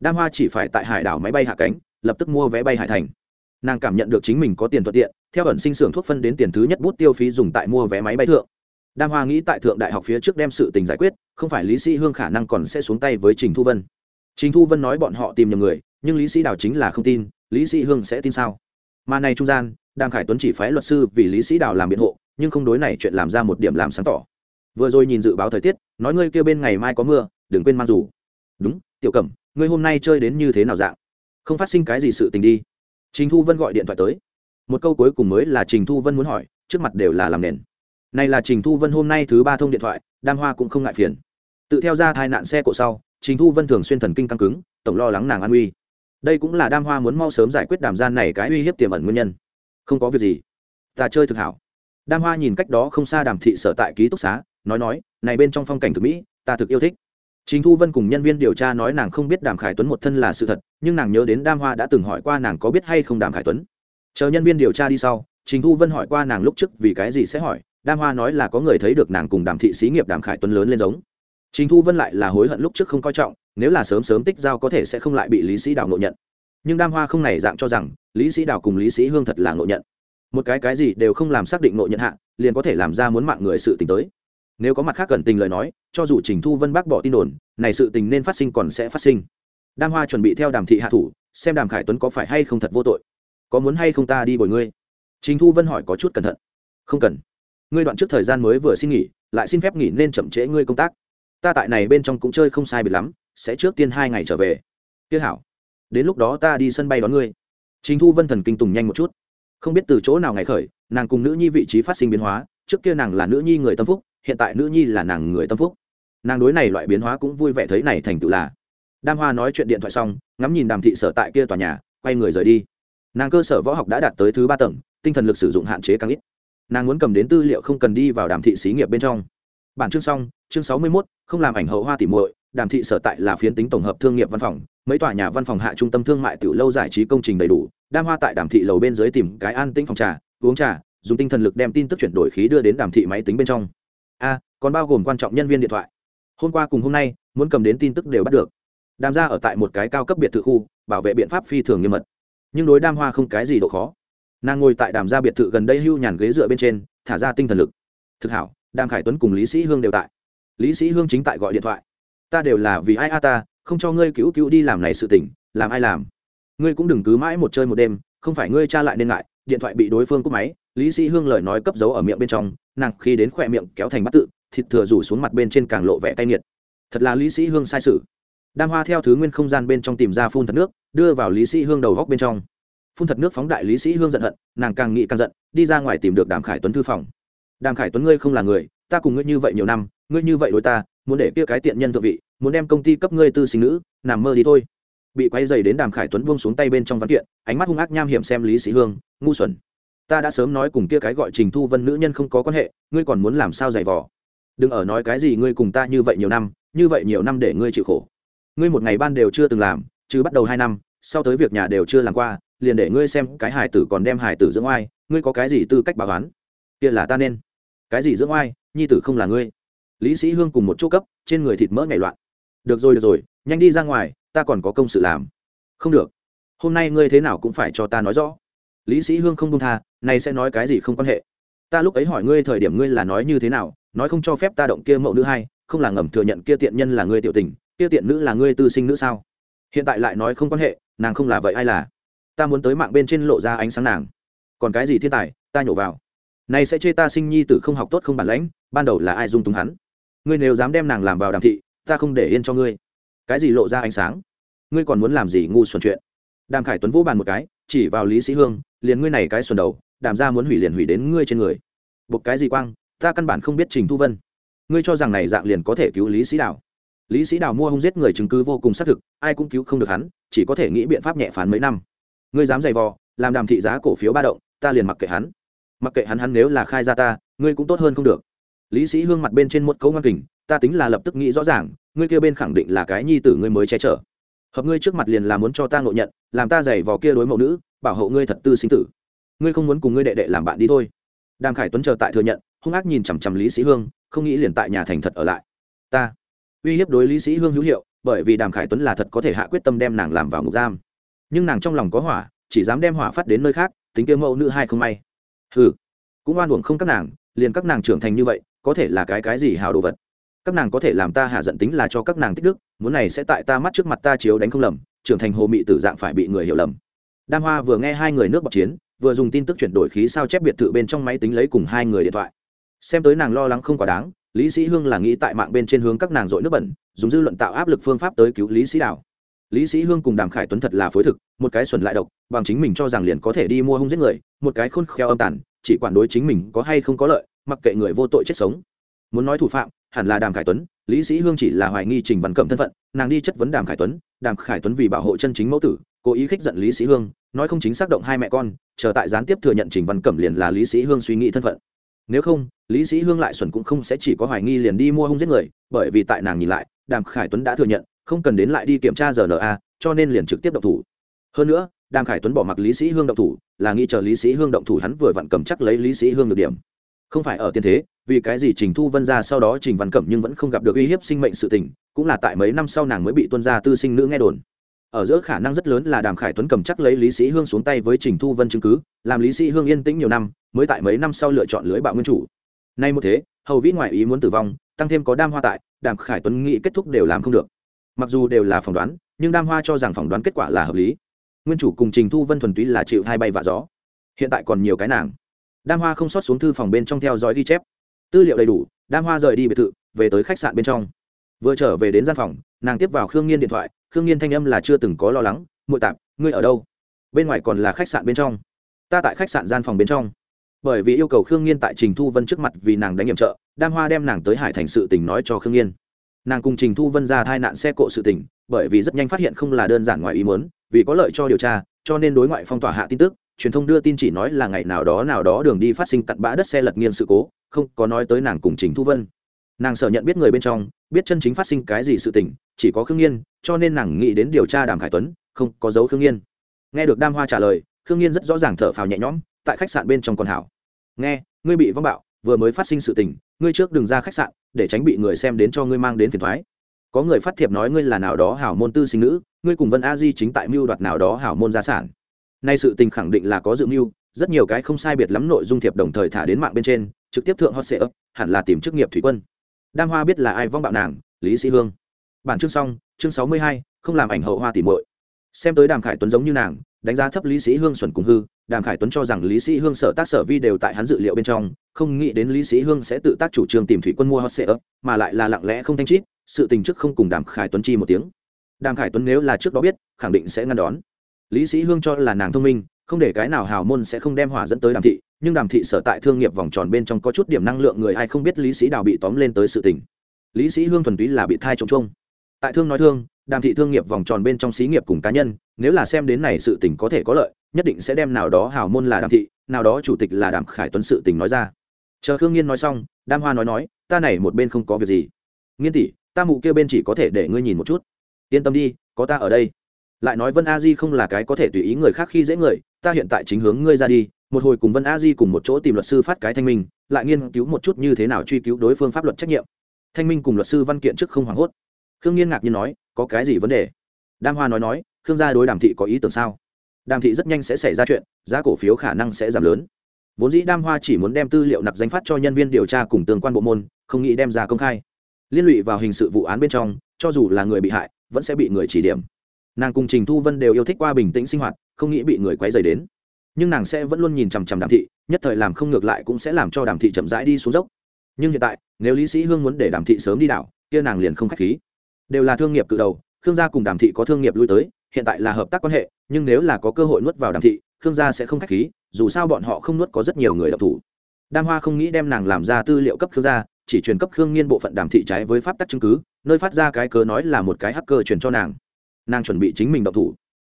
Đam hoa chỉ phải tại hải đảo máy bay hạ cánh, lập tức mua vé bay hải thành. Nàng cảm nhận được chính mình có tiền thuận tiện, theo ẩn sinh xưởng thuốc phân đến tiền thứ nhất bút tiêu phí dùng tại mua vé máy bay thượng. Đam hoa nghĩ tại thượng đại học phía trước đem sự tình giải quyết, không phải lý sĩ hương khả năng còn sẽ xuống tay với trình thu vân. Trình thu vân nói bọn họ tìm nhầm người, nhưng lý sĩ đào chính là không tin, lý sĩ hương sẽ tin sao? Mà này trung gian, đàm khải tuấn chỉ phái luật sư vì lý sĩ đào làm biện hộ nhưng không đối này chuyện làm ra một điểm làm sáng tỏ. Vừa rồi nhìn dự báo thời tiết, nói ngươi kêu bên ngày mai có mưa, đừng quên mang dù. Đúng, tiểu cẩm, ngươi hôm nay chơi đến như thế nào dạng? Không phát sinh cái gì sự tình đi. Trình thu vân gọi điện thoại tới. Một câu cuối cùng mới là trình thu vân muốn hỏi, trước mặt đều là làm nền. Này là trình thu vân hôm nay thứ ba thông điện thoại, đam hoa cũng không ngại phiền. Tự theo ra tai nạn xe cộ sau, trình thu vân thường xuyên thần kinh căng cứng, tổng lo lắng nàng an uy. Đây cũng là đam hoa muốn mau sớm giải quyết đàm gian này cái uy hiếp tiềm ẩn nguyên nhân. Không có việc gì. Ta chơi thực hảo đam hoa nhìn cách đó không xa đàm thị sở tại ký túc xá nói nói này bên trong phong cảnh thực mỹ ta thực yêu thích Trình Thu Vân cùng nhân viên điều tra nói nàng không biết Đàm Khải Tuấn một thân là sự thật, nhưng nàng nhớ đến Đam Hoa đã từng hỏi qua nàng có biết hay không Đàm Khải Tuấn. Chờ nhân viên điều tra đi sau, Trình Thu Vân hỏi qua nàng lúc trước vì cái gì sẽ hỏi, Đam Hoa nói là có người thấy được nàng cùng Đàm thị xí nghiệp Đàm Khải Tuấn lớn lên giống. Trình Thu Vân lại là hối hận lúc trước không coi trọng, nếu là sớm sớm tích giao có thể sẽ không lại bị Lý Sĩ Đào ngộ nhận. Nhưng Đam Hoa không này dạng cho rằng, Lý Sĩ Đào cùng Lý Sĩ Hương thật là ngộ nhận. Một cái cái gì đều không làm xác định nội nhận hạ, liền có thể làm ra muốn mạng người sự tình tới. Nếu có mặt khác cần tình lời nói cho dù trình thu vân bác bỏ tin đồn này sự tình nên phát sinh còn sẽ phát sinh. Đam hoa chuẩn bị theo đàm thị hạ thủ xem đàm khải tuấn có phải hay không thật vô tội. Có muốn hay không ta đi bồi ngươi? Trình thu vân hỏi có chút cẩn thận. Không cần. Ngươi đoạn trước thời gian mới vừa xin nghỉ lại xin phép nghỉ nên chậm trễ ngươi công tác. Ta tại này bên trong cũng chơi không sai biệt lắm sẽ trước tiên hai ngày trở về. Tiếc hảo. Đến lúc đó ta đi sân bay đón ngươi. Trình thu vân thần kinh tùng nhanh một chút không biết từ chỗ nào ngày khởi nàng cùng nữ nhi vị trí phát sinh biến hóa trước kia nàng là nữ nhi người tâm phúc hiện tại nữ nhi là nàng người tâm phúc. Nàng đối này loại biến hóa cũng vui vẻ thấy này thành tựu là. Đam hoa nói chuyện điện thoại xong ngắm nhìn đàm thị sở tại kia tòa nhà quay người rời đi. Nàng cơ sở võ học đã đạt tới thứ ba tầng tinh thần lực sử dụng hạn chế càng ít. Nàng muốn cầm đến tư liệu không cần đi vào đàm thị xí nghiệp bên trong. Bản chương xong chương sáu mươi 61, không làm ảnh hậu hoa tỉ muội đàm thị sở tại là phiến tính tổng hợp thương nghiệp văn phòng mấy tòa nhà văn phòng hạ trung tâm thương mại tiểu lâu giải trí công trình đầy đủ đam hoa tại đàm thị lầu bên dưới tìm cái an tĩnh phòng trà, uống trà, dùng tinh thần lực đem tin tức chuyển đổi khí đưa đến đàm thị máy tính bên trong. A, còn bao gồm quan trọng nhân viên điện thoại. Hôm qua cùng hôm nay, muốn cầm đến tin tức đều bắt được. Đàm ra ở tại một cái cao cấp biệt thự khu, bảo vệ biện pháp phi thường nghiêm mật. Nhưng đối đam hoa không cái gì độ khó. Nàng ngồi tại đàm gia biệt thự gần đây hưu nhàn ghế dựa bên trên, thả ra tinh thần lực. Thực hảo, đàm khải tuấn cùng lý sĩ hương đều tại. Lý sĩ hương chính tại gọi điện thoại. Ta đều là vì ai a ta, không cho ngươi cứu cứu đi làm này sự tỉnh làm ai làm? Ngươi cũng đừng cứ mãi một chơi một đêm, không phải ngươi cha lại nên ngại, điện thoại bị đối phương cúp máy, lý sĩ hương lời nói cấp dấu ở miệng bên trong, nàng khi đến khỏe miệng kéo thành bắt tự, thịt thừa rủ xuống mặt bên trên càng lộ vẻ tay nghiệt. Thật là lý sĩ hương sai sự. Đam hoa theo thứ nguyên không gian bên trong tìm ra phun thật nước, đưa vào lý sĩ hương đầu góc bên trong. Phun thật nước phóng đại lý sĩ hương giận hận, nàng càng nghĩ càng giận, đi ra ngoài tìm được đàm khải tuấn thư phòng. Đàm khải tuấn ngươi không là người, ta cùng ngươi như vậy nhiều năm, ngươi như vậy đối ta, muốn để kia cái tiện nhân thượng vị, muốn đem công ty cấp ngươi tư sinh nữ, nằm mơ đi thôi bị quay dày đến đàm khải tuấn buông xuống tay bên trong văn kiện, ánh mắt hung ác nham hiểm xem lý sĩ hương, ngu xuẩn. Ta đã sớm nói cùng kia cái gọi trình thu vân nữ nhân không có quan hệ, ngươi còn muốn làm sao giày vò? Đừng ở nói cái gì ngươi cùng ta như vậy nhiều năm, như vậy nhiều năm để ngươi chịu khổ. Ngươi một ngày ban đều chưa từng làm, chứ bắt đầu hai năm, sau tới việc nhà đều chưa làm qua, liền để ngươi xem cái hải tử còn đem hải tử dưỡng oai, ngươi có cái gì tư cách báo oán kia là ta nên. Cái gì dưỡng oai, nhi tử không là ngươi. Lý sĩ hương cùng một chỗ cấp, trên người thịt mỡ nhảy loạn. Được rồi được rồi, nhanh đi ra ngoài ta còn có công sự làm. Không được. Hôm nay ngươi thế nào cũng phải cho ta nói rõ. Lý sĩ hương không công tha này sẽ nói cái gì không quan hệ. Ta lúc ấy hỏi ngươi thời điểm ngươi là nói như thế nào, nói không cho phép ta động kia mẫu nữ hay, không là ngầm thừa nhận kia tiện nhân là ngươi tiểu tình, kia tiện nữ là ngươi tư sinh nữ sao? Hiện tại lại nói không quan hệ, nàng không là vậy ai là? Ta muốn tới mạng bên trên lộ ra ánh sáng nàng. Còn cái gì thiên tài, ta nhổ vào. Này sẽ chê ta sinh nhi tử không học tốt không bản lãnh, ban đầu là ai dung túng hắn? Ngươi nếu dám đem nàng làm vào đàm thị, ta không để yên cho ngươi. Cái gì lộ ra ánh sáng? Ngươi còn muốn làm gì ngu xuẩn chuyện? Đàm khải tuấn vỗ bàn một cái, chỉ vào lý sĩ hương, liền ngươi này cái xuẩn đầu, đàm ra muốn hủy liền hủy đến ngươi trên người. Buộc cái gì quang, ta căn bản không biết trình thu vân. Ngươi cho rằng này dạng liền có thể cứu lý sĩ đào. Lý sĩ đào mua hung giết người chứng cứ vô cùng xác thực, ai cũng cứu không được hắn, chỉ có thể nghĩ biện pháp nhẹ phán mấy năm. Ngươi dám giày vò, làm đàm thị giá cổ phiếu ba động, ta liền mặc kệ hắn. Mặc kệ hắn hắn nếu là khai ra ta, ngươi cũng tốt hơn không được. Lý sĩ hương mặt bên trên một câu ngoan kình, ta tính là lập tức nghĩ rõ ràng, ngươi kia bên khẳng định là cái nhi tử ngươi mới che chở hợp ngươi trước mặt liền là muốn cho ta ngộ nhận, làm ta giày vò kia đối mẫu nữ, bảo hộ ngươi thật tư sinh tử. Ngươi không muốn cùng ngươi đệ đệ làm bạn đi thôi. Đàm khải tuấn chờ tại thừa nhận, hung ác nhìn chằm chằm lý sĩ hương, không nghĩ liền tại nhà thành thật ở lại. Ta. Uy hiếp đối lý sĩ hương hữu hiệu, bởi vì đàm khải tuấn là thật có thể hạ quyết tâm đem nàng làm vào ngục giam. Nhưng nàng trong lòng có hỏa, chỉ dám đem hỏa phát đến nơi khác, tính kia mẫu nữ hai không may. Ừ cũng oan uổng không các nàng, liền các nàng trưởng thành như vậy, có thể là cái cái gì hào đồ vật? Các nàng có thể làm ta hạ giận tính là cho các nàng tích đức, muốn này sẽ tại ta mắt trước mặt ta chiếu đánh không lầm, trưởng thành hồ mị tử dạng phải bị người hiểu lầm. Đam hoa vừa nghe hai người nước bọc chiến, vừa dùng tin tức chuyển đổi khí sao chép biệt thự bên trong máy tính lấy cùng hai người điện thoại. Xem tới nàng lo lắng không quá đáng, lý sĩ hương là nghĩ tại mạng bên trên hướng các nàng dội nước bẩn, dùng dư luận tạo áp lực phương pháp tới cứu lý sĩ đảo lý sĩ hương cùng đàm khải tuấn thật là phối thực, một cái xuẩn lại độc, bằng chính mình cho rằng liền có thể đi mua hung giết người, một cái khôn khéo âm tàn, chỉ quản đối chính mình có hay không có lợi, mặc kệ người vô tội chết sống. Muốn nói thủ phạm hẳn là đàm khải tuấn, lý sĩ hương chỉ là hoài nghi trình văn cẩm thân phận, nàng đi chất vấn đàm khải tuấn, đàm khải tuấn vì bảo hộ chân chính mẫu tử, cố ý khích giận lý sĩ hương, nói không chính xác động hai mẹ con, chờ tại gián tiếp thừa nhận trình văn cẩm liền là lý sĩ hương suy nghĩ thân phận. Nếu không, lý sĩ hương lại xuẩn cũng không sẽ chỉ có hoài nghi liền đi mua hung giết người, bởi vì tại nàng nhìn lại, đàm khải tuấn đã thừa nhận, không cần đến lại đi kiểm tra rna cho nên liền trực tiếp động thủ. Hơn nữa, đàm khải tuấn bỏ mặc lý sĩ hương động thủ, là nghĩ chờ lý sĩ hương động thủ hắn vừa vặn cầm chắc lấy lý sĩ hương được điểm không phải ở tiên thế, vì cái gì trình thu vân ra sau đó trình văn cẩm nhưng vẫn không gặp được uy hiếp sinh mệnh sự tình, cũng là tại mấy năm sau nàng mới bị tuân gia tư sinh nữ nghe đồn. Ở giữa khả năng rất lớn là đàm khải tuấn cầm chắc lấy lý sĩ hương xuống tay với trình thu vân chứng cứ, làm lý sĩ hương yên tĩnh nhiều năm, mới tại mấy năm sau lựa chọn lưới bạo nguyên chủ. Nay một thế, hầu vĩ ngoại ý muốn tử vong, tăng thêm có đam hoa tại, đàm khải tuấn nghĩ kết thúc đều làm không được. Mặc dù đều là phỏng đoán, nhưng đam hoa cho rằng phỏng đoán kết quả là hợp lý. Nguyên chủ cùng trình thu vân thuần túy là chịu hai bay vạ gió. Hiện tại còn nhiều cái nàng đam hoa không sót xuống thư phòng bên trong theo dõi ghi chép. Tư liệu đầy đủ, đam hoa rời đi biệt thự, về tới khách sạn bên trong. Vừa trở về đến gian phòng, nàng tiếp vào khương nhiên điện thoại, khương nhiên thanh âm là chưa từng có lo lắng, muội tạp, ngươi ở đâu? Bên ngoài còn là khách sạn bên trong. Ta tại khách sạn gian phòng bên trong. Bởi vì yêu cầu khương nhiên tại trình thu vân trước mặt vì nàng đánh nhiệm trợ, đam hoa đem nàng tới hải thành sự tình nói cho khương nhiên nàng cùng trình thu vân ra thai nạn xe cộ sự tình, bởi vì rất nhanh phát hiện không là đơn giản ngoài ý muốn, vì có lợi cho điều tra, cho nên đối ngoại phong tỏa hạ tin tức truyền thông đưa tin chỉ nói là ngày nào đó nào đó đường đi phát sinh cặn bã đất xe lật nghiêng sự cố, không có nói tới nàng cùng trình thu vân. Nàng sợ nhận biết người bên trong, biết chân chính phát sinh cái gì sự tình, chỉ có khương nhiên cho nên nàng nghĩ đến điều tra đàm khải tuấn, không có dấu khương nhiên nghe được đam hoa trả lời, khương nhiên rất rõ ràng thở phào nhẹ nhõm, tại khách sạn bên trong con hảo. Nghe, ngươi bị vong bạo, vừa mới phát sinh sự tình, ngươi trước đừng ra khách sạn, để tránh bị người xem đến cho ngươi mang đến phiền thoái có người phát thiệp nói ngươi là nào đó hảo môn tư sinh nữ, ngươi cùng vân a di chính tại mưu đoạt nào đó hảo môn gia sản nay sự tình khẳng định là có dự mưu, rất nhiều cái không sai biệt lắm nội dung thiệp đồng thời thả đến mạng bên trên, trực tiếp thượng hot sệ ấp hẳn là tìm chức nghiệp thủy quân. Đam hoa biết là ai vong bạo nàng, lý sĩ hương. Bản chương xong, chương sáu mươi hai, không làm ảnh hậu hoa tỉ muội. Xem tới đàm khải tuấn giống như nàng, đánh giá thấp lý sĩ hương xuẩn cùng hư, đàm khải tuấn cho rằng lý sĩ hương sở tác sở vi đều tại hắn dự liệu bên trong, không nghĩ đến lý sĩ hương sẽ tự tác chủ trương tìm thủy quân mua hot sệ ấp mà lại là lặng lẽ không thanh chít, sự tình trước không cùng đàm khải tuấn chi một tiếng. Đàm khải tuấn nếu là trước đó biết, khẳng định sẽ ngăn đón lý sĩ hương cho là nàng thông minh, không để cái nào hào môn sẽ không đem hỏa dẫn tới đàm thị, nhưng đàm thị sở tại thương nghiệp vòng tròn bên trong có chút điểm năng lượng người ai không biết lý sĩ đào bị tóm lên tới sự tình. Lý sĩ hương thuần túy là bị thai trống trông tại thương nói thương, đàm thị thương nghiệp vòng tròn bên trong xí nghiệp cùng cá nhân, nếu là xem đến này sự tình có thể có lợi, nhất định sẽ đem nào đó hào môn là đàm thị, nào đó chủ tịch là đàm khải tuấn sự tình nói ra. Chờ khương nghiên nói xong, đam hoa nói nói, ta này một bên không có việc gì. Nghiên tỷ, ta mụ kêu bên chỉ có thể để ngươi nhìn một chút. Yên tâm đi, có ta ở đây lại nói vân a di không là cái có thể tùy ý người khác khi dễ người, ta hiện tại chính hướng ngươi ra đi, một hồi cùng vân a di cùng một chỗ tìm luật sư phát cái thanh minh, lại nghiên cứu một chút như thế nào truy cứu đối phương pháp luật trách nhiệm. Thanh minh cùng luật sư văn kiện trước không hoảng hốt. Khương nghiên ngạc nhiên nói, có cái gì vấn đề? Đam hoa nói nói, khương gia đối đàm thị có ý tưởng sao? Đàm thị rất nhanh sẽ xảy ra chuyện, giá cổ phiếu khả năng sẽ giảm lớn. Vốn dĩ đam hoa chỉ muốn đem tư liệu nặc danh phát cho nhân viên điều tra cùng tương quan bộ môn, không nghĩ đem ra công khai. Liên lụy vào hình sự vụ án bên trong, cho dù là người bị hại, vẫn sẽ bị người chỉ điểm nàng cùng trình thu vân đều yêu thích qua bình tĩnh sinh hoạt, không nghĩ bị người quấy dày đến. Nhưng nàng sẽ vẫn luôn nhìn chằm chằm đàm thị, nhất thời làm không ngược lại cũng sẽ làm cho đàm thị chậm rãi đi xuống dốc. Nhưng hiện tại, nếu lý sĩ hương muốn để đàm thị sớm đi đảo, kia nàng liền không k h á c h khí. Đều là thương nghiệp cự đầu, khương gia cùng đàm thị có thương nghiệp lui tới, hiện tại là hợp tác quan hệ, nhưng nếu là có cơ hội nuốt vào đàm thị, khương gia sẽ không k h á c h khí, dù sao bọn họ không nuốt có rất nhiều người đọc thủ. Đam hoa không nghĩ đem nàng làm ra tư liệu cấp khương gia, chỉ truyền cấp khương nghiên bộ phận đàm thị trái với pháp tắc chứng cứ, nơi phát ra cái cớ nói là một cái hacker truyền cho nàng nàng chuẩn bị chính mình đọc thủ.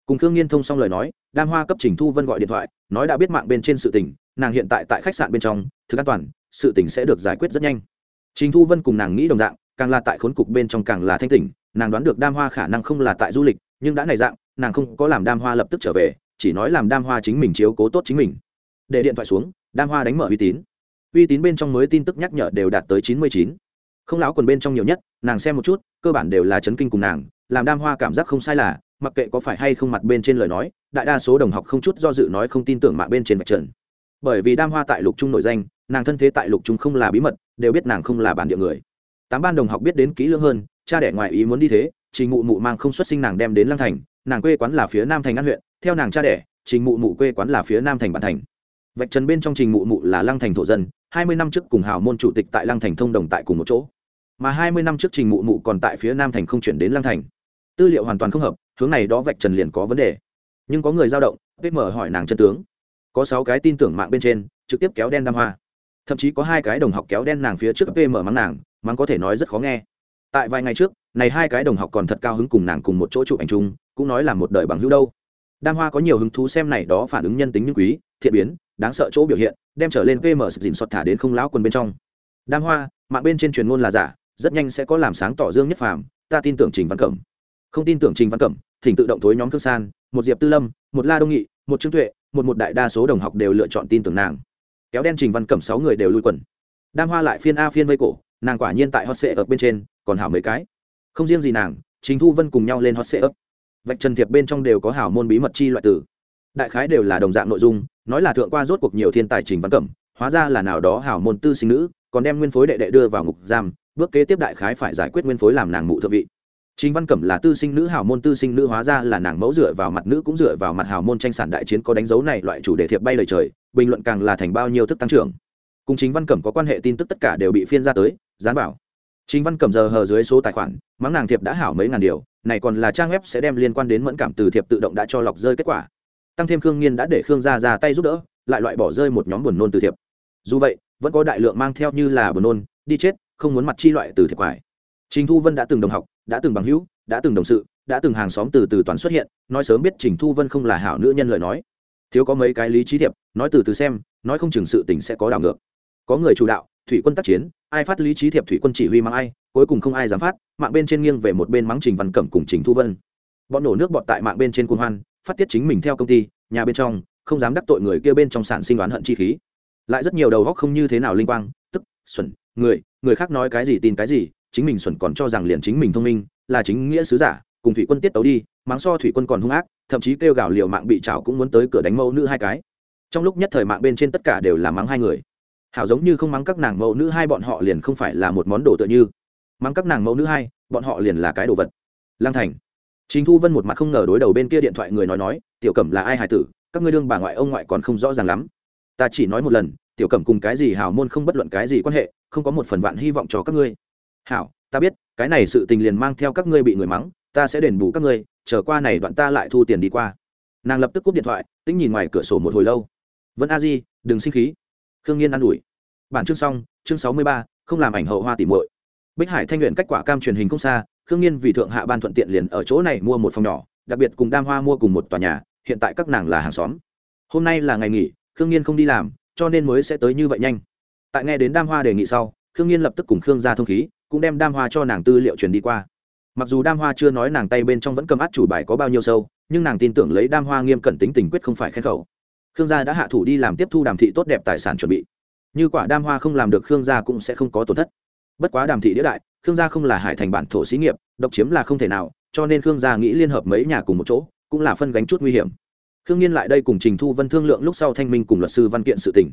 Cùng khương nghiên thông xong lời nói, đam hoa cấp trình thu vân gọi điện thoại, nói đã biết mạng bên trên sự tình, nàng hiện tại tại khách sạn bên trong, thực an toàn, sự tình sẽ được giải quyết rất nhanh. Trình thu vân cùng nàng nghĩ đồng dạng, càng là tại khốn cục bên trong càng là thanh tỉnh, nàng đoán được đam hoa khả năng không là tại du lịch, nhưng đã này dạng, nàng không có làm đam hoa lập tức trở về, chỉ nói làm đam hoa chính mình chiếu cố tốt chính mình. Để điện thoại xuống, đam hoa đánh mở uy tín. Uy tín bên trong mới tin tức nhắc nhở đều đạt tới chín mươi chín. Không láo quần bên trong nhiều nhất, nàng xem một chút, cơ bản đều là chấn kinh cùng nàng làm đam hoa cảm giác không sai là, mặc kệ có phải hay không mặt bên trên lời nói, đại đa số đồng học không chút do dự nói không tin tưởng mạng bên trên vạch trần. Bởi vì đam hoa tại lục trung nội danh, nàng thân thế tại lục trung không là bí mật, đều biết nàng không là bản địa người. Tám ban đồng học biết đến kỹ lưỡng hơn, cha đẻ ngoài ý muốn đi thế, trình mụ mụ mang không xuất sinh nàng đem đến lăng thành, nàng quê quán là phía nam thành an huyện, theo nàng cha đẻ, trình mụ mụ quê quán là phía nam thành bản thành. Vạch trần bên trong trình mụ mụ là lăng thành thổ dân, hai mươi năm trước cùng hào môn chủ tịch tại lăng thành thông đồng tại cùng một chỗ. Mà hai mươi năm trước trình mụ mụ còn tại phía nam thành không chuyển đến lăng thành tư liệu hoàn toàn không hợp, hướng này đó vạch trần liền có vấn đề. Nhưng có người dao động vết mở hỏi nàng chân tướng. Có sáu cái tin tưởng mạng bên trên, trực tiếp kéo đen đam hoa. Thậm chí có hai cái đồng học kéo đen nàng phía trước pm mắng nàng, mắng có thể nói rất khó nghe. Tại vài ngày trước, này hai cái đồng học còn thật cao hứng cùng nàng cùng một chỗ chụp ảnh chung, cũng nói là một đời bằng hữu đâu. Đam hoa có nhiều hứng thú xem này đó phản ứng nhân tính như quý, thiện biến, đáng sợ chỗ biểu hiện, đem trở lên pm dình xọt thả đến không lão quần bên trong. Đam hoa, mạng bên trên truyền ngôn là giả, rất nhanh sẽ có làm sáng tỏ dương nhất phàm, ta tin tưởng trình văn cẩm không tin tưởng trình văn cẩm, thỉnh tự động thối nhóm cương san, một diệp tư lâm, một la đông nghị, một trương tuệ, một một đại đa số đồng học đều lựa chọn tin tưởng nàng. Kéo đen trình văn cẩm sáu người đều lui quần. Đam hoa lại phiên a phiên vây cổ, nàng quả nhiên tại hot sệ ở bên trên, còn hảo mấy cái. Không riêng gì nàng, trình thu vân cùng nhau lên hot sệ ấp vạch trần thiệp bên trong đều có hảo môn bí mật chi loại tử đại khái đều là đồng dạng nội dung, nói là thượng qua rốt cuộc nhiều thiên tài trình văn cẩm, hóa ra là nào đó hảo môn tư sinh nữ, còn đem nguyên phối đệ đệ đưa vào ngục giam, bước kế tiếp đại khái phải giải quyết nguyên phối làm nàng mụ thượng vị. Trình Văn Cẩm là tư sinh nữ hào môn tư sinh nữ hóa ra là nàng mẫu dựa vào mặt nữ cũng dựa vào mặt hào môn tranh sản đại chiến có đánh dấu này loại chủ đề thiệp bay lời trời, bình luận càng là thành bao nhiêu thức tăng trưởng. Cùng Trình Văn Cẩm có quan hệ tin tức tất cả đều bị phiên ra tới, dán bảo. Trình Văn Cẩm giờ hờ dưới số tài khoản, mắng nàng thiệp đã hảo mấy ngàn điều, này còn là trang web sẽ đem liên quan đến mẫn cảm từ thiệp tự động đã cho lọc rơi kết quả. Tăng thêm Khương Nghiên đã để Khương gia ra tay giúp đỡ, lại loại bỏ rơi một nhóm buồn nôn từ thiệp. Dù vậy, vẫn có đại lượng mang theo như là buồn nôn, đi chết, không muốn mặt chi loại từ thiệp quải. Trình Thu Vân đã từng đồng học, đã từng bằng hữu, đã từng đồng sự đã từng hàng xóm từ từ toàn xuất hiện nói sớm biết trình thu vân không là hảo nữ nhân lời nói. Thiếu có mấy cái lý trí thiệp nói từ từ xem nói không chừng sự tình sẽ có đảo ngược. Có người chủ đạo thủy quân tác chiến ai phát lý trí thiệp thủy quân chỉ huy mang ai cuối cùng không ai dám phát mạng bên trên nghiêng về một bên mắng trình văn cẩm cùng trình thu vân. Bọn nổ nước bọt tại mạng bên trên cuồng hoan phát tiết chính mình theo công ty nhà bên trong không dám đắc tội người kia bên trong sản sinh đoán hận chi khí. Lại rất nhiều đầu góc không như thế nào linh quang tức xuẩn người người khác nói cái gì tin cái gì chính mình xuẩn còn cho rằng liền chính mình thông minh, là chính nghĩa sứ giả, cùng thủy quân tiết tấu đi, mắng so thủy quân còn hung ác, thậm chí kêu gào liều mạng bị chảo cũng muốn tới cửa đánh mẫu nữ hai cái. Trong lúc nhất thời mạng bên trên tất cả đều là mắng hai người. Hảo giống như không mắng các nàng mẫu nữ hai bọn họ liền không phải là một món đồ tựa như. Mắng các nàng mẫu nữ hai, bọn họ liền là cái đồ vật. Lang thành. Chính thu vân một mặt không ngờ đối đầu bên kia điện thoại người nói nói, tiểu cẩm là ai hài tử? Các ngươi đương bà ngoại ông ngoại còn không rõ ràng lắm. Ta chỉ nói một lần, tiểu cẩm cùng cái gì hào môn không bất luận cái gì quan hệ, không có một phần vạn hy vọng cho các ngươi hảo, ta biết, cái này sự tình liền mang theo các ngươi bị người mắng, ta sẽ đền bù các ngươi trở qua này đoạn ta lại thu tiền đi qua. Nàng lập tức cúp điện thoại tính nhìn ngoài cửa sổ một hồi lâu. Vẫn a di, đừng sinh khí. Khương nhiên an ủi. Bản chương xong, chương sáu mươi ba, không làm ảnh hậu hoa tỉ muội. Bích hải thanh luyện cách quả cam truyền hình không xa, khương nhiên vì thượng hạ ban thuận tiện liền ở chỗ này mua một phòng nhỏ, đặc biệt cùng đam hoa mua cùng một tòa nhà, hiện tại các nàng là hàng xóm. Hôm nay là ngày nghỉ, khương nhiên không đi làm, cho nên mới sẽ tới như vậy nhanh. Tại nghe đến đam hoa đề nghị sau, khương nhiên lập tức cùng khương ra thông khí cũng đem đam hoa cho nàng tư liệu truyền đi qua. Mặc dù đam hoa chưa nói nàng tay bên trong vẫn cầm át chủ bài có bao nhiêu sâu, nhưng nàng tin tưởng lấy đam hoa nghiêm cẩn tính tình quyết không phải khen khẩu. Khương gia đã hạ thủ đi làm tiếp thu đàm thị tốt đẹp tài sản chuẩn bị. Như quả đam hoa không làm được khương gia cũng sẽ không có tổn thất. Bất quá đàm thị đĩa đại, khương gia không là hải thành bản thổ xí nghiệp, độc chiếm là không thể nào, cho nên khương gia nghĩ liên hợp mấy nhà cùng một chỗ, cũng là phân gánh chút nguy hiểm. Khương nhiên lại đây cùng trình thu vân thương lượng lúc sau thanh minh cùng luật sư văn kiện sự tỉnh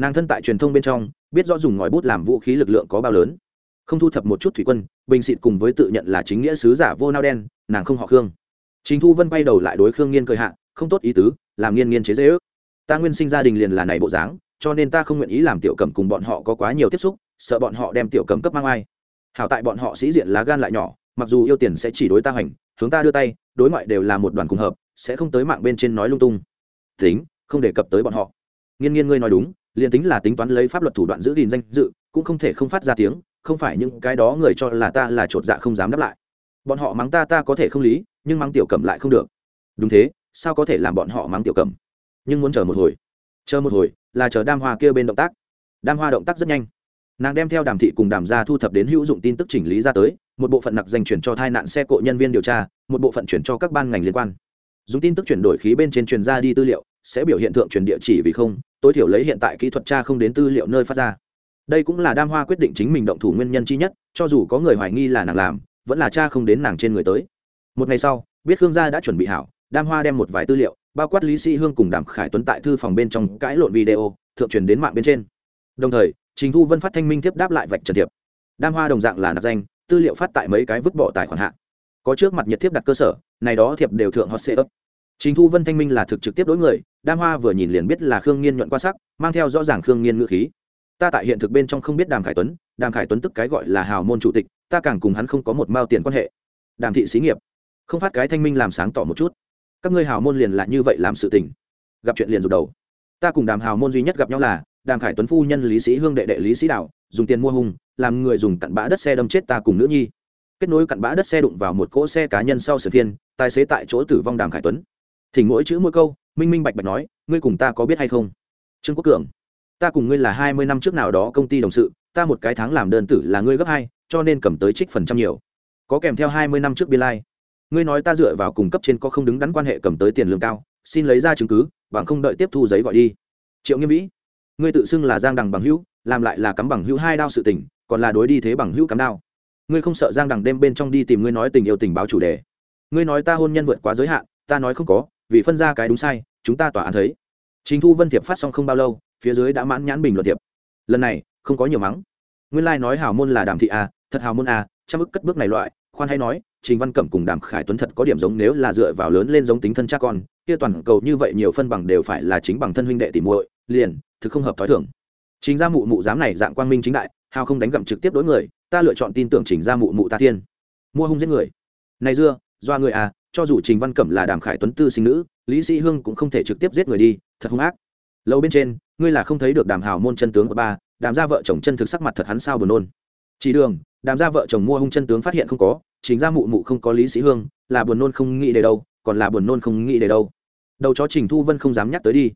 nàng thân tại truyền thông bên trong, biết rõ dùng ngòi bút làm vũ khí lực lượng có bao lớn không thu thập một chút thủy quân, bình xịt cùng với tự nhận là chính nghĩa sứ giả vô nao đen, nàng không họ khương. Chính thu vân bay đầu lại đối khương nghiên cười hạ, không tốt ý tứ, làm nghiên nghiên chế dễ ước ta nguyên sinh gia đình liền là này bộ dáng, cho nên ta không nguyện ý làm tiểu cầm cùng bọn họ có quá nhiều tiếp xúc, sợ bọn họ đem tiểu cầm cấp mang ai. Hảo tại bọn họ sĩ diện lá gan lại nhỏ, mặc dù yêu tiền sẽ chỉ đối ta hành, hướng ta đưa tay, đối ngoại đều là một đoàn cùng hợp, sẽ không tới mạng bên trên nói lung tung. Tính, không đề cập tới bọn họ. Nghiên nghiên ngươi nói đúng, liền tính là tính toán lấy pháp luật thủ đoạn giữ gìn danh dự, cũng không thể không phát ra tiếng không phải những cái đó người cho là ta là chột dạ không dám đáp lại. Bọn họ mắng ta ta có thể không lý, nhưng mắng tiểu cẩm lại không được. Đúng thế, sao có thể làm bọn họ mắng tiểu cẩm? Nhưng muốn chờ một hồi. Chờ một hồi, là chờ đam hoa kia bên động tác. Đam hoa động tác rất nhanh. Nàng đem theo đàm thị cùng đàm gia thu thập đến hữu dụng tin tức chỉnh lý ra tới, một bộ phận nặc dành chuyển cho thai nạn xe cộ nhân viên điều tra, một bộ phận chuyển cho các ban ngành liên quan. Dùng tin tức chuyển đổi khí bên trên truyền ra đi tư liệu, sẽ biểu hiện thượng truyền địa chỉ vì không, tối thiểu lấy hiện tại kỹ thuật tra không đến tư liệu nơi phát ra đây cũng là đam hoa quyết định chính mình động thủ nguyên nhân chi nhất, cho dù có người hoài nghi là nàng làm, vẫn là cha không đến nàng trên người tới. Một ngày sau, biết khương gia đã chuẩn bị hảo, đam hoa đem một vài tư liệu, bao quát lý sĩ hương cùng đàm khải tuấn tại thư phòng bên trong cãi lộn video, thượng truyền đến mạng bên trên. Đồng thời, trình thu vân phát thanh minh tiếp đáp lại vạch trần thiệp. Đam hoa đồng dạng là nạp danh, tư liệu phát tại mấy cái vứt bỏ tài khoản hạ. Có trước mặt nhiệt thiếp đặt cơ sở, này đó thiệp đều thượng hot ấp trình thu vân thanh minh là thực trực tiếp đối người, đam hoa vừa nhìn liền biết là khương nghiên nhuận qua sắc, mang theo rõ ràng khương nghiên ngữ khí ta tại hiện thực bên trong không biết đàm khải tuấn đàm khải tuấn tức cái gọi là hào môn chủ tịch ta càng cùng hắn không có một mao tiền quan hệ. Đàm thị xí nghiệp không phát cái thanh minh làm sáng tỏ một chút. Các ngươi hào môn liền là như vậy làm sự tình. Gặp chuyện liền rụt đầu. Ta cùng đàm hào môn duy nhất gặp nhau là đàm khải tuấn phu nhân lý sĩ hương đệ đệ lý sĩ đạo dùng tiền mua hùng làm người dùng cặn bã đất xe đâm chết ta cùng nữ nhi. Kết nối cặn bã đất xe đụng vào một cỗ xe cá nhân sau sửa thiên, tài xế tại chỗ tử vong đàm khải tuấn. Thỉnh mỗi chữ mỗi câu minh minh bạch bạch nói ngươi cùng ta có biết hay không? Trương quốc cường ta cùng ngươi là hai mươi năm trước nào đó công ty đồng sự, ta một cái tháng làm đơn tử là ngươi gấp hai, cho nên cầm tới trích phần trăm nhiều. Có kèm theo hai mươi năm trước biên lai、like. ngươi nói ta dựa vào cung cấp trên có không đứng đắn quan hệ cầm tới tiền lương cao, xin lấy ra chứng cứ, bằng không đợi tiếp thu giấy gọi đi. Triệu nghiêm vĩ, ngươi tự xưng là giang đằng bằng hữu, làm lại là cắm bằng hữu hai đao sự tình, còn là đối đi thế bằng hữu cắm đao. Ngươi không sợ giang đằng đêm bên trong đi tìm ngươi nói tình yêu tình báo chủ đề. Ngươi nói ta hôn nhân vượt quá giới hạn, ta nói không có, vì phân ra cái đúng sai, chúng ta tỏa án thấy. Chính thu vân thiệp phát xong không bao lâu phía dưới đã mãn nhãn bình luận thiệp. Lần này, không có nhiều mắng. Nguyên lai、like、nói hào môn là đàm thị a, thật hào môn a, trăm ức cất bước này loại, khoan hay nói, trình văn cẩm cùng đàm khải tuấn thật có điểm giống nếu là dựa vào lớn lên giống tính thân cha con, kia toàn cầu như vậy nhiều phân bằng đều phải là chính bằng thân huynh đệ tìm muội, liền, thực không hợp thói thường. Chính ra mụ mụ dám này dạng quang minh chính đại, hào không đánh gặm trực tiếp đối người, ta lựa chọn tin tưởng trình ra mụ mụ ta tiên. Mua hung giết người. Này dưa, doa người à cho dù trình văn cẩm là đàm khải tuấn tư sinh nữ, lý sĩ hương cũng không thể trực tiếp giết người đi, thật hung ác lâu bên trên, ngươi là không thấy được đàm hào môn chân tướng của ba, đàm ra vợ chồng chân thực sắc mặt thật hắn sao buồn nôn. Chỉ đường, đàm ra vợ chồng mua hung chân tướng phát hiện không có, chính ra mụ mụ không có lý sĩ hương, là buồn nôn không nghĩ để đâu, còn là buồn nôn không nghĩ để đâu. Đầu chó trình thu vân không dám nhắc tới đi.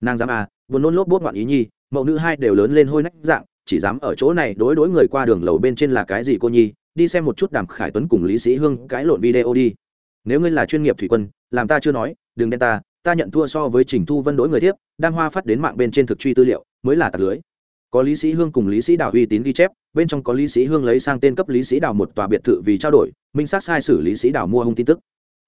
Nàng dám à buồn nôn lốp bốt ngoạn ý nhi, mẫu nữ hai đều lớn lên hôi nách dạng, chỉ dám ở chỗ này đối đối người qua đường lầu bên trên là cái gì cô nhi, đi xem một chút đàm khải tuấn cùng lý sĩ hương cãi lộn video đi. Nếu ngươi là chuyên nghiệp thủy quân, làm ta chưa nói, đừng đen ta ta nhận thua so với trình thu vân đối người tiếp đam hoa phát đến mạng bên trên thực truy tư liệu, mới là tạc lưới. Có lý sĩ hương cùng lý sĩ đào uy tín ghi chép, bên trong có lý sĩ hương lấy sang tên cấp lý sĩ đào một tòa biệt thự vì trao đổi, minh sát sai sử lý sĩ đào mua hung tin tức.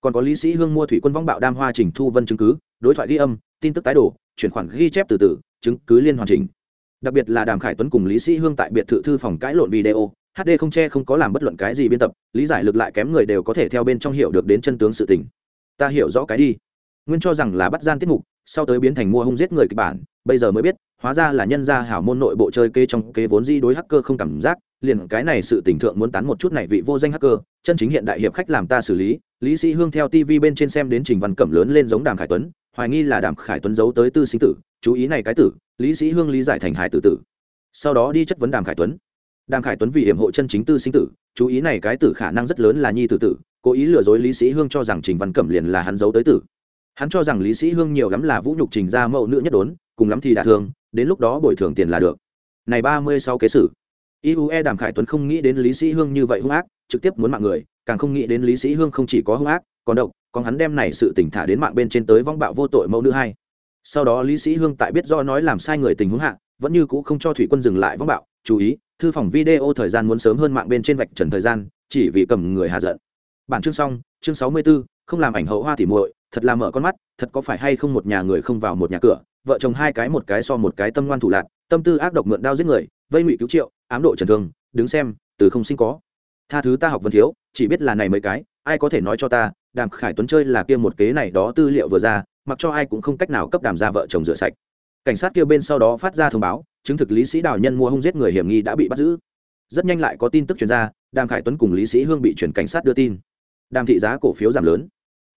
Còn có lý sĩ hương mua thủy quân vong bạo đam hoa trình thu vân chứng cứ, đối thoại ghi âm, tin tức tái đổ, chuyển khoản ghi chép từ từ, chứng cứ liên hoàn chỉnh. Đặc biệt là đàm khải tuấn cùng lý sĩ hương tại biệt thự thư phòng cãi lộn video hd không che không có làm bất luận cái gì biên tập, lý giải lực lại kém người đều có thể theo bên trong hiểu được đến chân tướng sự tình. Ta hiểu rõ cái đi nguyên cho rằng là bắt gian tiết mục, sau tới biến thành mua hung giết người kịch bản, bây giờ mới biết, hóa ra là nhân gia hảo môn nội bộ chơi kê trong kế vốn di đối hacker không cảm giác, liền cái này sự tình thượng muốn tán một chút này vị vô danh hacker, chân chính hiện đại hiệp khách làm ta xử lý lý sĩ hương theo tv bên trên xem đến trình văn cẩm lớn lên giống đàm khải tuấn, hoài nghi là đàm khải tuấn giấu tới tư sinh tử, chú ý này cái tử, lý sĩ hương lý giải thành hải tử tử. Sau đó đi chất vấn đàm khải tuấn. Đàm khải tuấn vì hiểm hộ chân chính tư sinh tử, chú ý này cái tử khả năng rất lớn là nhi tử tử, cố ý lừa dối lý sĩ hương cho rằng trình văn cẩm liền là hắn giấu tới tử hắn cho rằng lý sĩ hương nhiều lắm là vũ nhục trình ra mẫu nữ nhất đốn cùng lắm thì đả thương đến lúc đó bồi thường tiền là được. Này ba mươi sáu kế sử. Iue đàm khải tuấn không nghĩ đến lý sĩ hương như vậy hung ác trực tiếp muốn mạng người càng không nghĩ đến lý sĩ hương không chỉ có hung ác còn độc còn hắn đem này sự tỉnh thả đến mạng bên trên tới vong bạo vô tội mẫu nữ hai. Sau đó lý sĩ hương tại biết do nói làm sai người tình huống hạ vẫn như cũ không cho thủy quân dừng lại vong bạo chú ý thư phòng video thời gian muốn sớm hơn mạng bên trên vạch trần thời gian chỉ vì cầm người hạ giận. Bản chương xong chương sáu mươi 64, không làm ảnh hậu hoa tỉ muội thật là mở con mắt, thật có phải hay không một nhà người không vào một nhà cửa, vợ chồng hai cái một cái so một cái tâm ngoan thủ lạc, tâm tư ác độc mượn đao giết người, vây ngụy cứu triệu, ám độ trần thương, đứng xem, từ không sinh có. Tha thứ ta học vấn thiếu, chỉ biết là này mấy cái, ai có thể nói cho ta, đàm khải tuấn chơi là kia một kế này đó tư liệu vừa ra, mặc cho ai cũng không cách nào cấp đàm ra vợ chồng rửa sạch. Cảnh sát kia bên sau đó phát ra thông báo, chứng thực lý sĩ đào nhân mua hung giết người hiểm nghi đã bị bắt giữ. Rất nhanh lại có tin tức truyền ra, đàm khải tuấn cùng lý sĩ hương bị chuyển cảnh sát đưa tin. Đàm thị giá cổ phiếu giảm lớn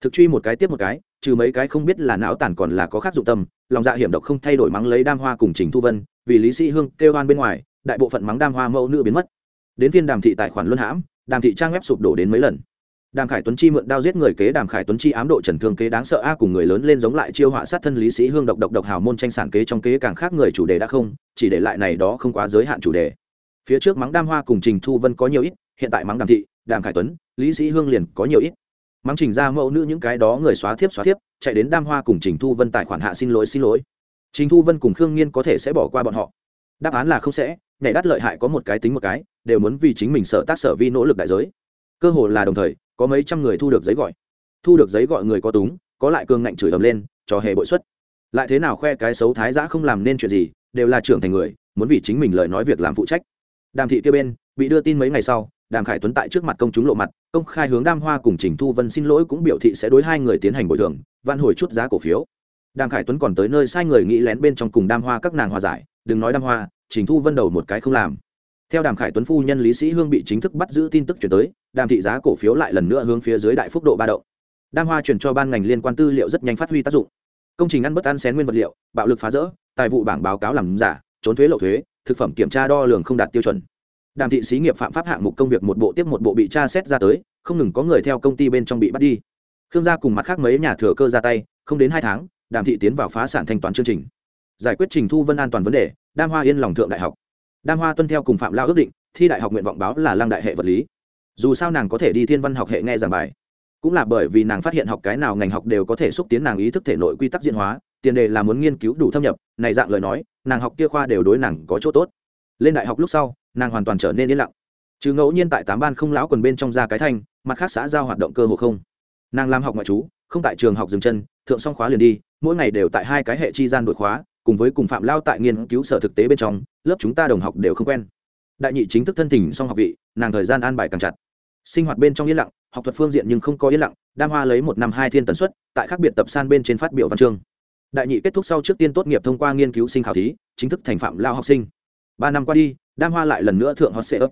thực truy một cái tiếp một cái, trừ mấy cái không biết là não tàn còn là có khác dụng tâm, lòng dạ hiểm độc không thay đổi mắng lấy đam hoa cùng trình thu vân, vì lý sĩ hương kêu oan bên ngoài, đại bộ phận mắng đam hoa mẫu nữ biến mất. Đến phiên đàm thị tài khoản luân hãm, đàm thị trang web sụp đổ đến mấy lần. Đàm khải tuấn chi mượn đao giết người kế, đàm khải tuấn chi ám độ trần thương kế đáng sợ a cùng người lớn lên giống lại chiêu họa sát thân lý sĩ hương độc độc độc hào môn tranh sản kế trong kế càng khác người chủ đề đã không, chỉ để lại này đó không quá giới hạn chủ đề. Phía trước mắng đam hoa cùng trình thu vân có nhiều ít, hiện tại mắng đàm thị, đàm khải tuấn, lý sĩ hương liền có nhiều ít mắng trình ra mẫu nữ những cái đó người xóa thiếp xóa thiếp, chạy đến đam hoa cùng trình thu vân tài khoản hạ xin lỗi xin lỗi. Trình thu vân cùng khương nghiên có thể sẽ bỏ qua bọn họ. Đáp án là không sẽ, nhảy đắt lợi hại có một cái tính một cái, đều muốn vì chính mình sợ tác sở vi nỗ lực đại giới. Cơ hồ là đồng thời, có mấy trăm người thu được giấy gọi. Thu được giấy gọi người có túng, có lại cường ngạnh chửi ầm lên, cho hề bội xuất. Lại thế nào khoe cái xấu thái giã không làm nên chuyện gì, đều là trưởng thành người, muốn vì chính mình lời nói việc làm phụ trách. Đàm thị kia bên bị đưa tin mấy ngày sau, đàm khải tuấn tại trước mặt công chúng lộ mặt, công khai hướng đam hoa cùng trình thu vân xin lỗi cũng biểu thị sẽ đối hai người tiến hành bồi thường van hồi chút giá cổ phiếu. Đàm khải tuấn còn tới nơi sai người nghĩ lén bên trong cùng đam hoa các nàng hòa giải, đừng nói đam hoa, trình thu vân đầu một cái không làm. Theo đàm khải tuấn phu nhân lý sĩ hương bị chính thức bắt giữ tin tức chuyển tới, đàm thị giá cổ phiếu lại lần nữa hướng phía dưới đại phúc độ ba độ. đam hoa chuyển cho ban ngành liên quan tư liệu rất nhanh phát huy tác dụng. Công trình ăn bất ăn xén nguyên vật liệu, bạo lực phá rỡ, tài vụ bảng báo cáo làm giả, trốn thuế lậu thuế, thực phẩm kiểm tra đo lường không đạt tiêu chuẩn đàm thị xí nghiệp phạm pháp hạng mục công việc một bộ tiếp một bộ bị tra xét ra tới, không ngừng có người theo công ty bên trong bị bắt đi. Khương gia cùng mặt khác mấy nhà thừa cơ ra tay, không đến hai tháng, đàm thị tiến vào phá sản thanh toán chương trình. Giải quyết trình thu vân an toàn vấn đề, đam hoa yên lòng thượng đại học. Đam hoa tuân theo cùng phạm lao ước định, thi đại học nguyện vọng báo là lăng đại hệ vật lý. Dù sao nàng có thể đi thiên văn học hệ nghe giảng bài. Cũng là bởi vì nàng phát hiện học cái nào ngành học đều có thể xúc tiến nàng ý thức thể nội quy tắc diễn hóa, tiền đề là muốn nghiên cứu đủ thâm nhập, này dạng lời nói, nàng học kia khoa đều đối nàng có chỗ tốt. Lên đại học lúc sau nàng hoàn toàn trở nên yên lặng. Chứ ngẫu nhiên tại tám ban không lão quần bên trong ra cái thanh, mặt khác xã giao hoạt động cơ hồ không. Nàng làm học ngoại trú, không tại trường học dừng chân, thượng song khóa liền đi, mỗi ngày đều tại hai cái hệ chi gian đội khóa, cùng với cùng phạm lao tại nghiên cứu sở thực tế bên trong, lớp chúng ta đồng học đều không quen. Đại nhị chính thức thân tình song học vị, nàng thời gian an bài càng chặt. Sinh hoạt bên trong yên lặng, học thuật phương diện nhưng không có yên lặng, đam hoa lấy một năm hai thiên tần suất, tại khác biệt tập san bên trên phát biểu văn chương. Đại nhị kết thúc sau trước tiên tốt nghiệp thông qua nghiên cứu sinh khảo thí, chính thức thành phạm lao học sinh. Ba năm qua đi đam hoa lại lần nữa thượng hot sệ ấp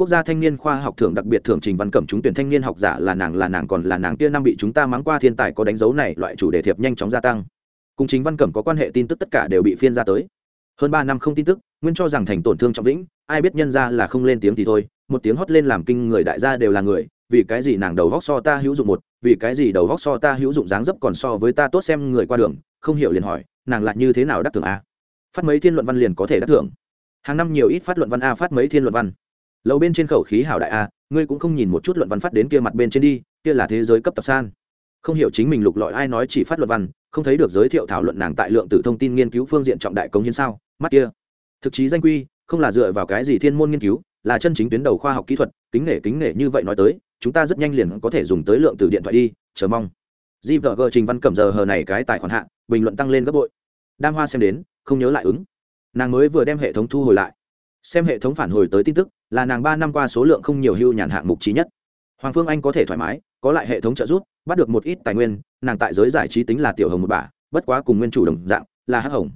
quốc gia thanh niên khoa học thưởng đặc biệt thưởng trình văn cẩm chúng tuyển thanh niên học giả là nàng là nàng còn là nàng kia năm bị chúng ta mắng qua thiên tài có đánh dấu này, loại chủ đề thiệp nhanh chóng gia tăng. Cùng chính văn cẩm có quan hệ tin tức tất cả đều bị phiên ra tới. Hơn ba năm không tin tức, nguyên cho rằng thành tổn thương trọng lĩnh, ai biết nhân ra là không lên tiếng thì thôi, một tiếng hót lên làm kinh người đại gia đều là người, vì cái gì nàng đầu vóc so ta hữu dụng một, vì cái gì đầu vóc so ta hữu dụng dáng dấp còn so với ta tốt xem người qua đường, không hiểu liền hỏi, nàng lại như thế nào đắc thưởng a? Phát mấy thiên luận văn liền có thể đắc thưởng hàng năm nhiều ít phát luận văn a, phát mấy thiên luận văn. Lầu bên trên khẩu khí hảo đại a, ngươi cũng không nhìn một chút luận văn phát đến kia mặt bên trên đi, kia là thế giới cấp tập san. Không hiểu chính mình lục lọi ai nói chỉ phát luận văn, không thấy được giới thiệu thảo luận nàng tại lượng tử thông tin nghiên cứu phương diện trọng đại công hiến sao? Mắt kia. Thực chí danh quy, không là dựa vào cái gì thiên môn nghiên cứu, là chân chính tuyến đầu khoa học kỹ thuật, kính nể kính nể như vậy nói tới, chúng ta rất nhanh liền có thể dùng tới lượng từ điện thoại đi, chờ mong. Gvg trình văn cẩm giờ hờ này cái tài khoản hạ, bình luận tăng lên gấp bội. Đam hoa xem đến, không nhớ lại ứng nàng mới vừa đem hệ thống thu hồi lại. Xem hệ thống phản hồi tới tin tức, là nàng ba năm qua số lượng không nhiều hưu nhàn hạng mục trí nhất. Hoàng phương anh có thể thoải mái, có lại hệ thống trợ giúp, bắt được một ít tài nguyên, nàng tại giới giải trí tính là tiểu hồng một bà, bất quá cùng nguyên chủ đồng dạng, là hắc hồng.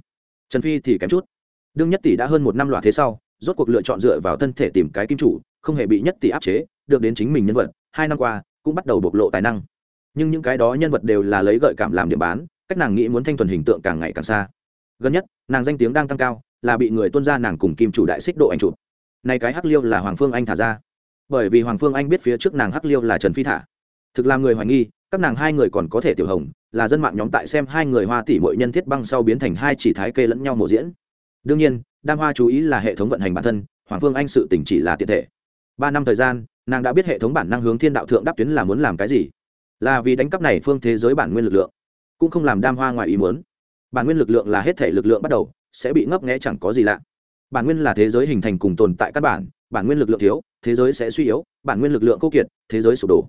Trần phi thì kém chút. Đương nhất tỷ đã hơn một năm loạt thế sau, rốt cuộc lựa chọn dựa vào thân thể tìm cái kim chủ, không hề bị nhất tỷ áp chế, được đến chính mình nhân vật, hai năm qua, cũng bắt đầu bộc lộ tài năng. Nhưng những cái đó nhân vật đều là lấy gợi cảm làm điểm bán, cách nàng nghĩ muốn thanh thuần hình tượng càng ngày càng xa. Gần nhất, nàng danh tiếng đang tăng cao là bị người tuân ra nàng cùng kim chủ đại xích độ ảnh chụp. Này cái hắc liêu là hoàng phương anh thả ra. Bởi vì hoàng phương anh biết phía trước nàng hắc liêu là trần phi thả. Thực làm người hoài nghi, các nàng hai người còn có thể tiểu hồng, là dân mạng nhóm tại xem hai người hoa tỷ mội nhân thiết băng sau biến thành hai chỉ thái kê lẫn nhau mổ diễn. Đương nhiên, đam hoa chú ý là hệ thống vận hành bản thân, hoàng phương anh sự tỉnh chỉ là tiện thể. Ba năm thời gian, nàng đã biết hệ thống bản năng hướng thiên đạo thượng đáp tuyến là muốn làm cái gì. Là vì đánh cắp này phương thế giới bản nguyên lực lượng, cũng không làm đam hoa ngoài ý muốn. Bản nguyên lực lượng là hết thể lực lượng bắt đầu sẽ bị ngấp nghẽ chẳng có gì lạ. Bản nguyên là thế giới hình thành cùng tồn tại căn bản bản nguyên lực lượng thiếu, thế giới sẽ suy yếu, bản nguyên lực lượng khô kiệt, thế giới sụp đổ.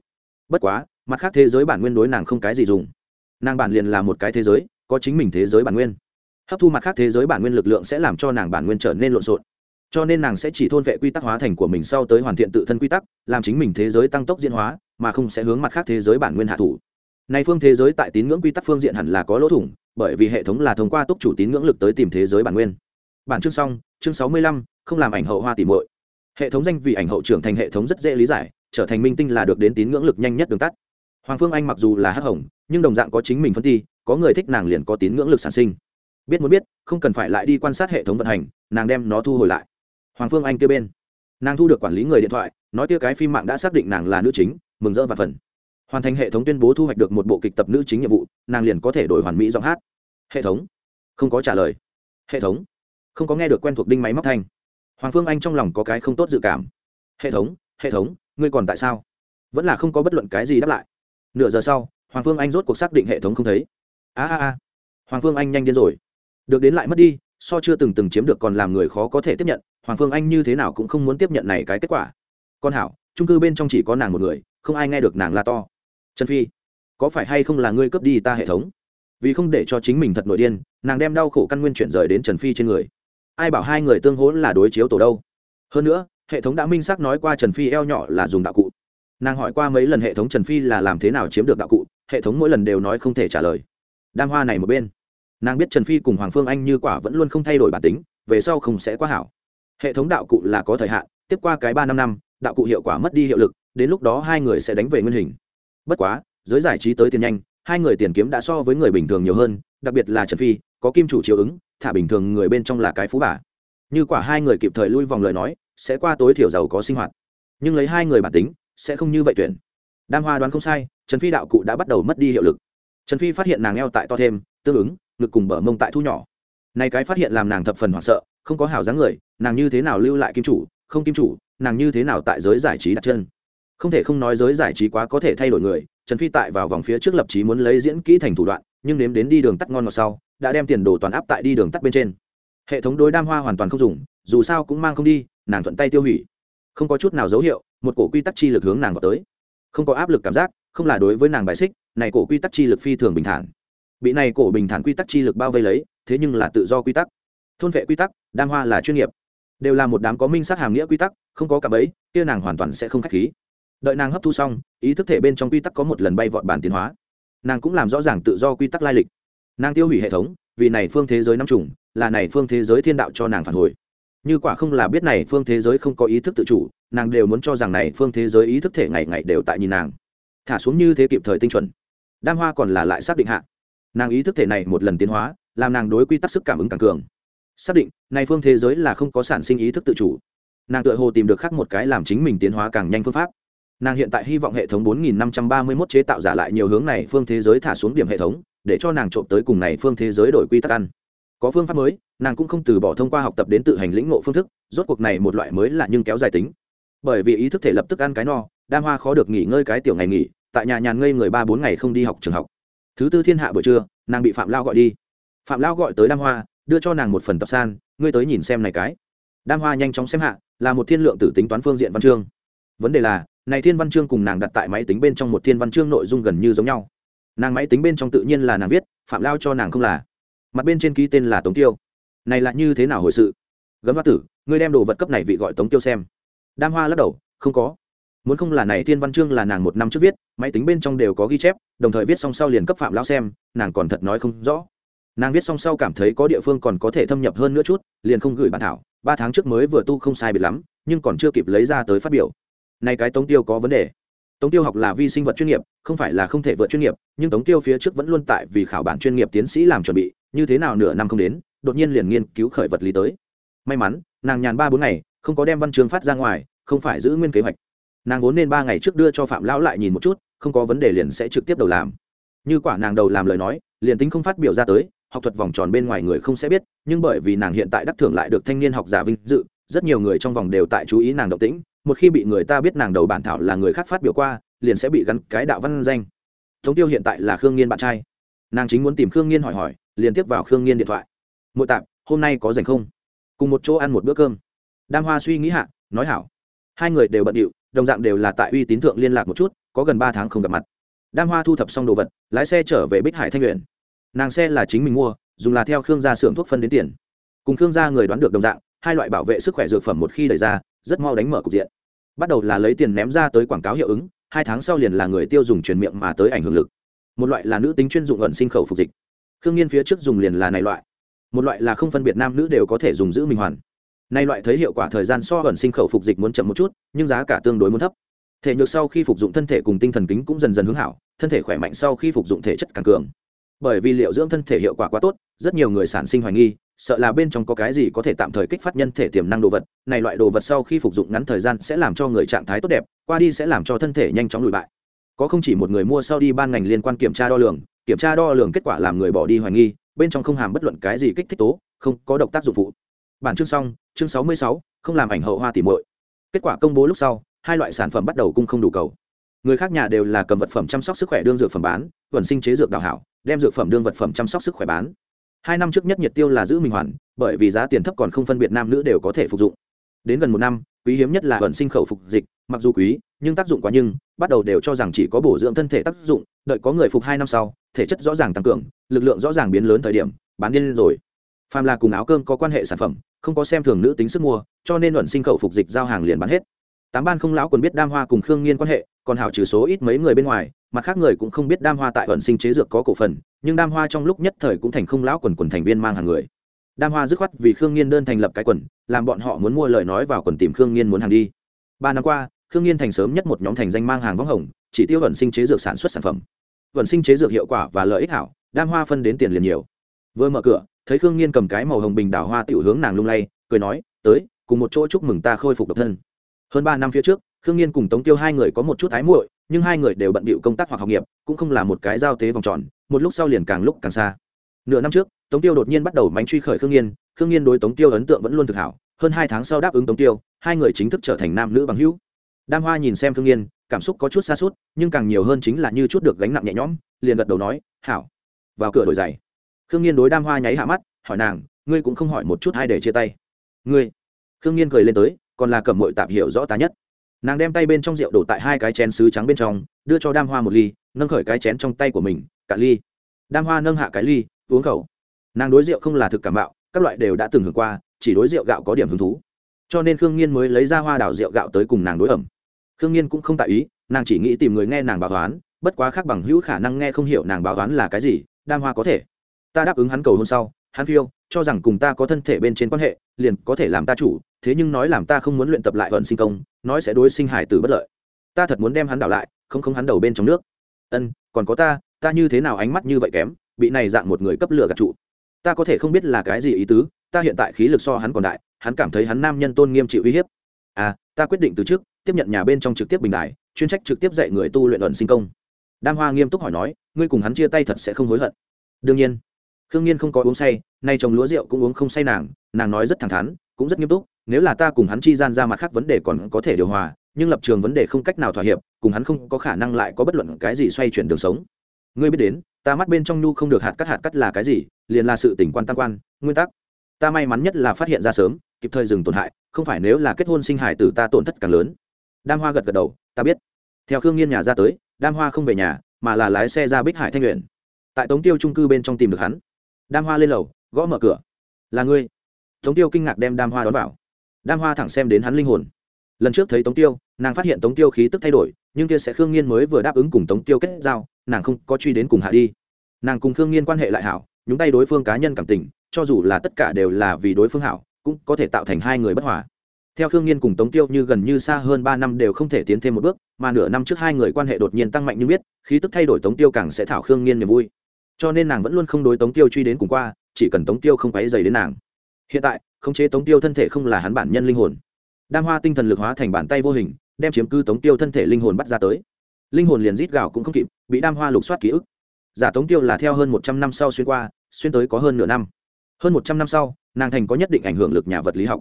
Bất quá, mặt khác thế giới bản nguyên đối nàng không cái gì dùng. Nàng bản liền là một cái thế giới, có chính mình thế giới bản nguyên. Hấp thu mặt khác thế giới bản nguyên lực lượng sẽ làm cho nàng bản nguyên trở nên lộn xộn. Cho nên nàng sẽ chỉ thôn vệ quy tắc hóa thành của mình sau tới hoàn thiện tự thân quy tắc, làm chính mình thế giới tăng tốc diễn hóa, mà không sẽ hướng mặt khác thế giới bản nguyên hạ thủ. Này phương thế giới tại tín ngưỡng quy tắc phương diện hẳn là có lỗ thủng bởi vì hệ thống là thông qua túc chủ tín ngưỡng lực tới tìm thế giới bản nguyên. Bản chương xong, chương sáu mươi lăm, không làm ảnh hậu hoa tỉ muội. Hệ thống danh vị ảnh hậu trưởng thành hệ thống rất dễ lý giải, trở thành minh tinh là được đến tín ngưỡng lực nhanh nhất đường tắt. Hoàng phương anh mặc dù là hắc hồng, nhưng đồng dạng có chính mình phân thi, có người thích nàng liền có tín ngưỡng lực sản sinh. Biết muốn biết, không cần phải lại đi quan sát hệ thống vận hành, nàng đem nó thu hồi lại. Hoàng phương anh kêu bên. Nàng thu được quản lý người điện thoại, nói tiêu cái phim mạng đã xác định nàng là nữ chính, mừng rỡ và phần hoàn thành hệ thống tuyên bố thu hoạch được một bộ kịch tập nữ chính nhiệm vụ, nàng liền có thể đổi hoàn mỹ giọng hát. Hệ thống? Không có trả lời. Hệ thống? Không có nghe được quen thuộc đinh máy móc thanh. Hoàng phương anh trong lòng có cái không tốt dự cảm. Hệ thống? Hệ thống, ngươi còn tại sao? Vẫn là không có bất luận cái gì đáp lại. Nửa giờ sau, hoàng phương anh rốt cuộc xác định hệ thống không thấy. A a a. Hoàng phương anh nhanh đến rồi. Được đến lại mất đi, so chưa từng từng chiếm được còn làm người khó có thể tiếp nhận, hoàng phương anh như thế nào cũng không muốn tiếp nhận này cái kết quả. Con hảo trung cư bên trong chỉ có nàng một người, không ai nghe được nàng la to trần phi, có phải hay không là ngươi cướp đi ta hệ thống? Vì không để cho chính mình thật nội điên, nàng đem đau khổ căn nguyên chuyển rời đến trần phi trên người. Ai bảo hai người tương hỗ là đối chiếu tổ đâu? Hơn nữa, hệ thống đã minh xác nói qua trần phi eo nhỏ là dùng đạo cụ. Nàng hỏi qua mấy lần hệ thống trần phi là làm thế nào chiếm được đạo cụ, hệ thống mỗi lần đều nói không thể trả lời. Đam hoa này một bên. Nàng biết trần phi cùng hoàng phương anh như quả vẫn luôn không thay đổi bản tính, về sau không sẽ quá hảo. Hệ thống đạo cụ là có thời hạn, tiếp qua cái ba năm năm, đạo cụ hiệu quả mất đi hiệu lực, đến lúc đó hai người sẽ đánh về nguyên hình bất quá, giới giải trí tới tiền nhanh, hai người tiền kiếm đã so với người bình thường nhiều hơn, đặc biệt là trần phi, có kim chủ chiếu ứng, thả bình thường người bên trong là cái phú bà. Như quả hai người kịp thời lui vòng lời nói, sẽ qua tối thiểu giàu có sinh hoạt. Nhưng lấy hai người bản tính, sẽ không như vậy tuyển. Đam hoa đoán không sai, trần phi đạo cụ đã bắt đầu mất đi hiệu lực. Trần phi phát hiện nàng eo tại to thêm, tương ứng, ngực cùng bờ mông tại thu nhỏ. Này cái phát hiện làm nàng thập phần hoảng sợ, không có hảo dáng người, nàng như thế nào lưu lại kim chủ, không kim chủ, nàng như thế nào tại giới giải trí đặt chân không thể không nói giới giải trí quá có thể thay đổi người, trần phi tại vào vòng phía trước lập trí muốn lấy diễn kỹ thành thủ đoạn, nhưng nếm đến đi đường tắt ngon ngọt sau, đã đem tiền đồ toàn áp tại đi đường tắt bên trên. Hệ thống đối đam hoa hoàn toàn không dùng, dù sao cũng mang không đi, nàng thuận tay tiêu hủy. Không có chút nào dấu hiệu, một cổ quy tắc chi lực hướng nàng vào tới. Không có áp lực cảm giác, không là đối với nàng bài xích, này cổ quy tắc chi lực phi thường bình thản. Bị này cổ bình thản quy tắc chi lực bao vây lấy, thế nhưng là tự do quy tắc. Thôn vệ quy tắc, đam hoa là chuyên nghiệp. Đều là một đám có minh sát hàm nghĩa quy tắc, không có cả bấy kia nàng hoàn toàn sẽ không k h á c h khí đợi nàng hấp thu xong, ý thức thể bên trong quy tắc có một lần bay vọt bản tiến hóa. Nàng cũng làm rõ ràng tự do quy tắc lai lịch. Nàng tiêu hủy hệ thống, vì này phương thế giới năm trùng, là này phương thế giới thiên đạo cho nàng phản hồi. Như quả không là biết này phương thế giới không có ý thức tự chủ, nàng đều muốn cho rằng này phương thế giới ý thức thể ngày ngày đều tại nhìn nàng. Thả xuống như thế kịp thời tinh chuẩn. Đam hoa còn là lại xác định hạ. Nàng ý thức thể này một lần tiến hóa, làm nàng đối quy tắc sức cảm ứng càng cường. Xác định, này phương thế giới là không có sản sinh ý thức tự chủ. Nàng tự hồ tìm được khác một cái làm chính mình tiến hóa càng nhanh phương pháp nàng hiện tại hy vọng hệ thống 4531 chế tạo giả lại nhiều hướng này phương thế giới thả xuống điểm hệ thống, để cho nàng trộm tới cùng này phương thế giới đổi quy tắc ăn. Có phương pháp mới, nàng cũng không từ bỏ thông qua học tập đến tự hành lĩnh ngộ phương thức, rốt cuộc này một loại mới là nhưng kéo dài tính. Bởi vì ý thức thể lập tức ăn cái no, đam hoa khó được nghỉ ngơi cái tiểu ngày nghỉ, tại nhà nhàn ngây người ba bốn ngày không đi học trường học. Thứ tư thiên hạ buổi trưa, nàng bị phạm lao gọi đi. Phạm lao gọi tới đam hoa, đưa cho nàng một phần tập san, ngươi tới nhìn xem này cái. Đam hoa nhanh chóng xem hạ, là một thiên lượng tử tính toán phương diện văn chương. Vấn đề là này thiên văn chương cùng nàng đặt tại máy tính bên trong một thiên văn chương nội dung gần như giống nhau. Nàng máy tính bên trong tự nhiên là nàng viết, phạm lao cho nàng không là. Mặt bên trên ký tên là tống tiêu. Này là như thế nào hồi sự? Gấm hoa tử, ngươi đem đồ vật cấp này vị gọi tống tiêu xem. Đam hoa lắc đầu, không có. Muốn không là này thiên văn chương là nàng một năm trước viết, máy tính bên trong đều có ghi chép, đồng thời viết xong sau liền cấp phạm lao xem, nàng còn thật nói không rõ. Nàng viết xong sau cảm thấy có địa phương còn có thể thâm nhập hơn nữa chút, liền không gửi bản thảo, ba tháng trước mới vừa tu không sai biệt lắm, nhưng còn chưa kịp lấy ra tới phát biểu nay cái tống tiêu có vấn đề. Tống tiêu học là vi sinh vật chuyên nghiệp, không phải là không thể vượt chuyên nghiệp, nhưng tống tiêu phía trước vẫn luôn tại vì khảo bản chuyên nghiệp tiến sĩ làm chuẩn bị, như thế nào nửa năm không đến, đột nhiên liền nghiên cứu khởi vật lý tới. May mắn, nàng nhàn ba bốn ngày, không có đem văn chương phát ra ngoài, không phải giữ nguyên kế hoạch. Nàng vốn nên ba ngày trước đưa cho phạm lão lại nhìn một chút, không có vấn đề liền sẽ trực tiếp đầu làm. Như quả nàng đầu làm lời nói, liền tính không phát biểu ra tới, học thuật vòng tròn bên ngoài người không sẽ biết, nhưng bởi vì nàng hiện tại đắc thưởng lại được thanh niên học giả vinh dự, rất nhiều người trong vòng đều tại chú ý nàng động tĩnh một khi bị người ta biết nàng đầu bản thảo là người khác phát biểu qua, liền sẽ bị gắn cái đạo văn danh. Tống tiêu hiện tại là khương nghiên bạn trai. Nàng chính muốn tìm khương nghiên hỏi hỏi, liền tiếp vào khương nghiên điện thoại. Mỗi tạp, hôm nay có dành không? Cùng một chỗ ăn một bữa cơm. Đam hoa suy nghĩ hạ, nói hảo. Hai người đều bận điệu, đồng dạng đều là tại uy tín thượng liên lạc một chút, có gần ba tháng không gặp mặt. Đam hoa thu thập xong đồ vật, lái xe trở về bích hải thanh luyện nàng xe là chính mình mua, dùng là theo khương gia xưởng thuốc phân đến tiền. Cùng khương gia người đoán được đồng dạng, hai loại bảo vệ sức khỏe dược phẩm một khi đẩy ra, rất mau đánh mở cục diện bắt đầu là lấy tiền ném ra tới quảng cáo hiệu ứng, hai tháng sau liền là người tiêu dùng truyền miệng mà tới ảnh hưởng lực. Một loại là nữ tính chuyên dụng ẩn sinh khẩu phục dịch. Khương nhiên phía trước dùng liền là này loại. Một loại là không phân biệt nam nữ đều có thể dùng giữ mình hoàn. Nay loại thấy hiệu quả thời gian so ẩn sinh khẩu phục dịch muốn chậm một chút, nhưng giá cả tương đối muốn thấp. Thể nhược sau khi phục dụng thân thể cùng tinh thần kính cũng dần dần hướng hảo, thân thể khỏe mạnh sau khi phục dụng thể chất càng cường bởi vì liệu dưỡng thân thể hiệu quả quá tốt, rất nhiều người sản sinh hoài nghi, sợ là bên trong có cái gì có thể tạm thời kích phát nhân thể tiềm năng đồ vật, này loại đồ vật sau khi phục dụng ngắn thời gian sẽ làm cho người trạng thái tốt đẹp, qua đi sẽ làm cho thân thể nhanh chóng lùi bại. Có không chỉ một người mua sau đi ban ngành liên quan kiểm tra đo lường, kiểm tra đo lường kết quả làm người bỏ đi hoài nghi, bên trong không hàm bất luận cái gì kích thích tố, không có độc tác dụng phụ. Bản chương xong, chương sáu mươi sáu, không làm ảnh hậu hoa tỉ muội. Kết quả công bố lúc sau, hai loại sản phẩm bắt đầu cung không đủ cầu. Người khác nhà đều là cầm vật phẩm chăm sóc sức khỏe đương dược phẩm bán tuần sinh chế dược đào hảo đem dược phẩm đương vật phẩm chăm sóc sức khỏe bán. Hai năm trước nhất nhiệt tiêu là giữ mình hoàn, bởi vì giá tiền thấp còn không phân biệt nam nữ đều có thể phục dụng. Đến gần một năm, quý hiếm nhất là ẩn sinh khẩu phục dịch, mặc dù quý, nhưng tác dụng quá nhưng, bắt đầu đều cho rằng chỉ có bổ dưỡng thân thể tác dụng, đợi có người phục hai năm sau, thể chất rõ ràng tăng cường, lực lượng rõ ràng biến lớn thời điểm, bán điên rồi. Phàm là cùng áo cơm có quan hệ sản phẩm, không có xem thường nữ tính sức mua, cho nên ẩn sinh khẩu phục dịch giao hàng liền bán hết. Tám ban không lão còn biết đam hoa cùng khương nghiên quan hệ, còn hảo trừ số ít mấy người bên ngoài mặt khác người cũng không biết đam hoa tại vận sinh chế dược có cổ phần, nhưng đam hoa trong lúc nhất thời cũng thành không lão quần quần thành viên mang hàng người. Đam hoa dứt khoát vì khương nghiên đơn thành lập cái quần, làm bọn họ muốn mua lời nói vào quần tìm khương nghiên muốn hàng đi. Ba năm qua, khương nghiên thành sớm nhất một nhóm thành danh mang hàng võng hồng, chỉ tiêu vận sinh chế dược sản xuất sản phẩm. Vận sinh chế dược hiệu quả và lợi ích hảo, đam hoa phân đến tiền liền nhiều. Vừa mở cửa, thấy khương nghiên cầm cái màu hồng bình đảo hoa tiểu hướng nàng lung lay, cười nói, tới, cùng một chỗ chúc mừng ta khôi phục độc thân. Hơn ba năm phía trước, khương nghiên cùng tống tiêu hai người có một chút ái muội nhưng hai người đều bận bịu công tác hoặc học nghiệp, cũng không là một cái giao tế vòng tròn, một lúc sau liền càng lúc càng xa. Nửa năm trước, tống tiêu đột nhiên bắt đầu mánh truy khởi khương nghiên khương nghiên đối tống tiêu ấn tượng vẫn luôn thực hảo, hơn hai tháng sau đáp ứng tống tiêu, hai người chính thức trở thành nam nữ bằng hữu. Đam hoa nhìn xem khương nghiên, cảm xúc có chút xa suốt nhưng càng nhiều hơn chính là như chút được gánh nặng nhẹ nhõm, liền gật đầu nói, hảo, vào cửa đổi giày. Khương nghiên đối đam hoa nháy hạ mắt, hỏi nàng, ngươi cũng không hỏi một chút hai để chia tay? Ngươi. Khương nghiên cười lên tới, còn là cầm mội tạp hiểu rõ ta nhất nàng đem tay bên trong rượu đổ tại hai cái chén sứ trắng bên trong, đưa cho đam hoa một ly, nâng khởi cái chén trong tay của mình, cả ly. Đam hoa nâng hạ cái ly, uống khẩu. Nàng đối rượu không là thực cảm bạo, các loại đều đã từng hưởng qua, chỉ đối rượu gạo có điểm hứng thú. Cho nên khương nhiên mới lấy ra hoa đảo rượu gạo tới cùng nàng đối ẩm. Khương nhiên cũng không tại ý, nàng chỉ nghĩ tìm người nghe nàng báo toán bất quá khác bằng hữu khả năng nghe không hiểu nàng báo toán là cái gì, đam hoa có thể. Ta đáp ứng hắn cầu hôn sau, hắn phiêu, cho rằng cùng ta có thân thể bên trên quan hệ, liền có thể làm ta chủ thế nhưng nói làm ta không muốn luyện tập lại vận sinh công, nói sẽ đối sinh hải tử bất lợi. Ta thật muốn đem hắn đảo lại, không không hắn đầu bên trong nước. Ân, còn có ta ta như thế nào ánh mắt như vậy kém, bị này dạng một người cấp lửa gạt trụ. Ta có thể không biết là cái gì ý tứ, ta hiện tại khí lực so hắn còn đại, hắn cảm thấy hắn nam nhân tôn nghiêm chịu uy hiếp. À ta quyết định từ trước, tiếp nhận nhà bên trong trực tiếp bình đại chuyên trách trực tiếp dạy người tu luyện luận sinh công. Đam hoa nghiêm túc hỏi nói, ngươi cùng hắn chia tay thật sẽ không hối hận. Đương nhiên. Khương nhiên không có uống say, nay chồng lúa rượu cũng uống không say nàng nàng nói rất thẳng thắn, cũng rất nghiêm túc nếu là ta cùng hắn chi gian ra mặt khác vấn đề còn có thể điều hòa, nhưng lập trường vấn đề không cách nào thỏa hiệp, cùng hắn không có khả năng lại có bất luận cái gì xoay chuyển đường sống. Ngươi biết đến, ta mắt bên trong nhu không được hạt cắt hạt cắt là cái gì, liền là sự tỉnh quan tam quan, nguyên tắc. Ta may mắn nhất là phát hiện ra sớm, kịp thời dừng tổn hại, không phải nếu là kết hôn sinh hải tử ta tổn thất càng lớn. Đam hoa gật gật đầu, ta biết. Theo khương nghiên nhà ra tới, đam hoa không về nhà, mà là lái xe ra bích hải thanh nguyện tại tống tiêu trung cư bên trong tìm được hắn. Đam hoa lên lầu, gõ mở cửa. Là ngươi. Tống tiêu kinh ngạc đem đam hoa đón vào đam hoa thẳng xem đến hắn linh hồn. Lần trước thấy tống tiêu, nàng phát hiện tống tiêu khí tức thay đổi, nhưng kia sẽ khương nhiên mới vừa đáp ứng cùng tống tiêu kết giao, nàng không có truy đến cùng hạ đi. Nàng cùng khương nhiên quan hệ lại hảo, nhúng tay đối phương cá nhân cảm tình, cho dù là tất cả đều là vì đối phương hảo, cũng có thể tạo thành hai người bất hòa. Theo khương nhiên cùng tống tiêu như gần như xa hơn ba năm đều không thể tiến thêm một bước, mà nửa năm trước hai người quan hệ đột nhiên tăng mạnh như biết khí tức thay đổi tống tiêu càng sẽ thảo khương nhiên niềm vui. Cho nên nàng vẫn luôn không đối tống tiêu truy đến cùng qua, chỉ cần tống tiêu không quáy dày đến nàng. Hiện tại khống chế tống tiêu thân thể không là hắn bản nhân linh hồn. Đam hoa tinh thần lực hóa thành bàn tay vô hình, đem chiếm cư tống tiêu thân thể linh hồn bắt ra tới. Linh hồn liền rít gạo cũng không kịp, bị đam hoa lục soát ký ức. Giả tống tiêu là theo hơn một trăm năm sau xuyên qua, xuyên tới có hơn nửa năm. Hơn một trăm năm sau, nàng thành có nhất định ảnh hưởng lực nhà vật lý học.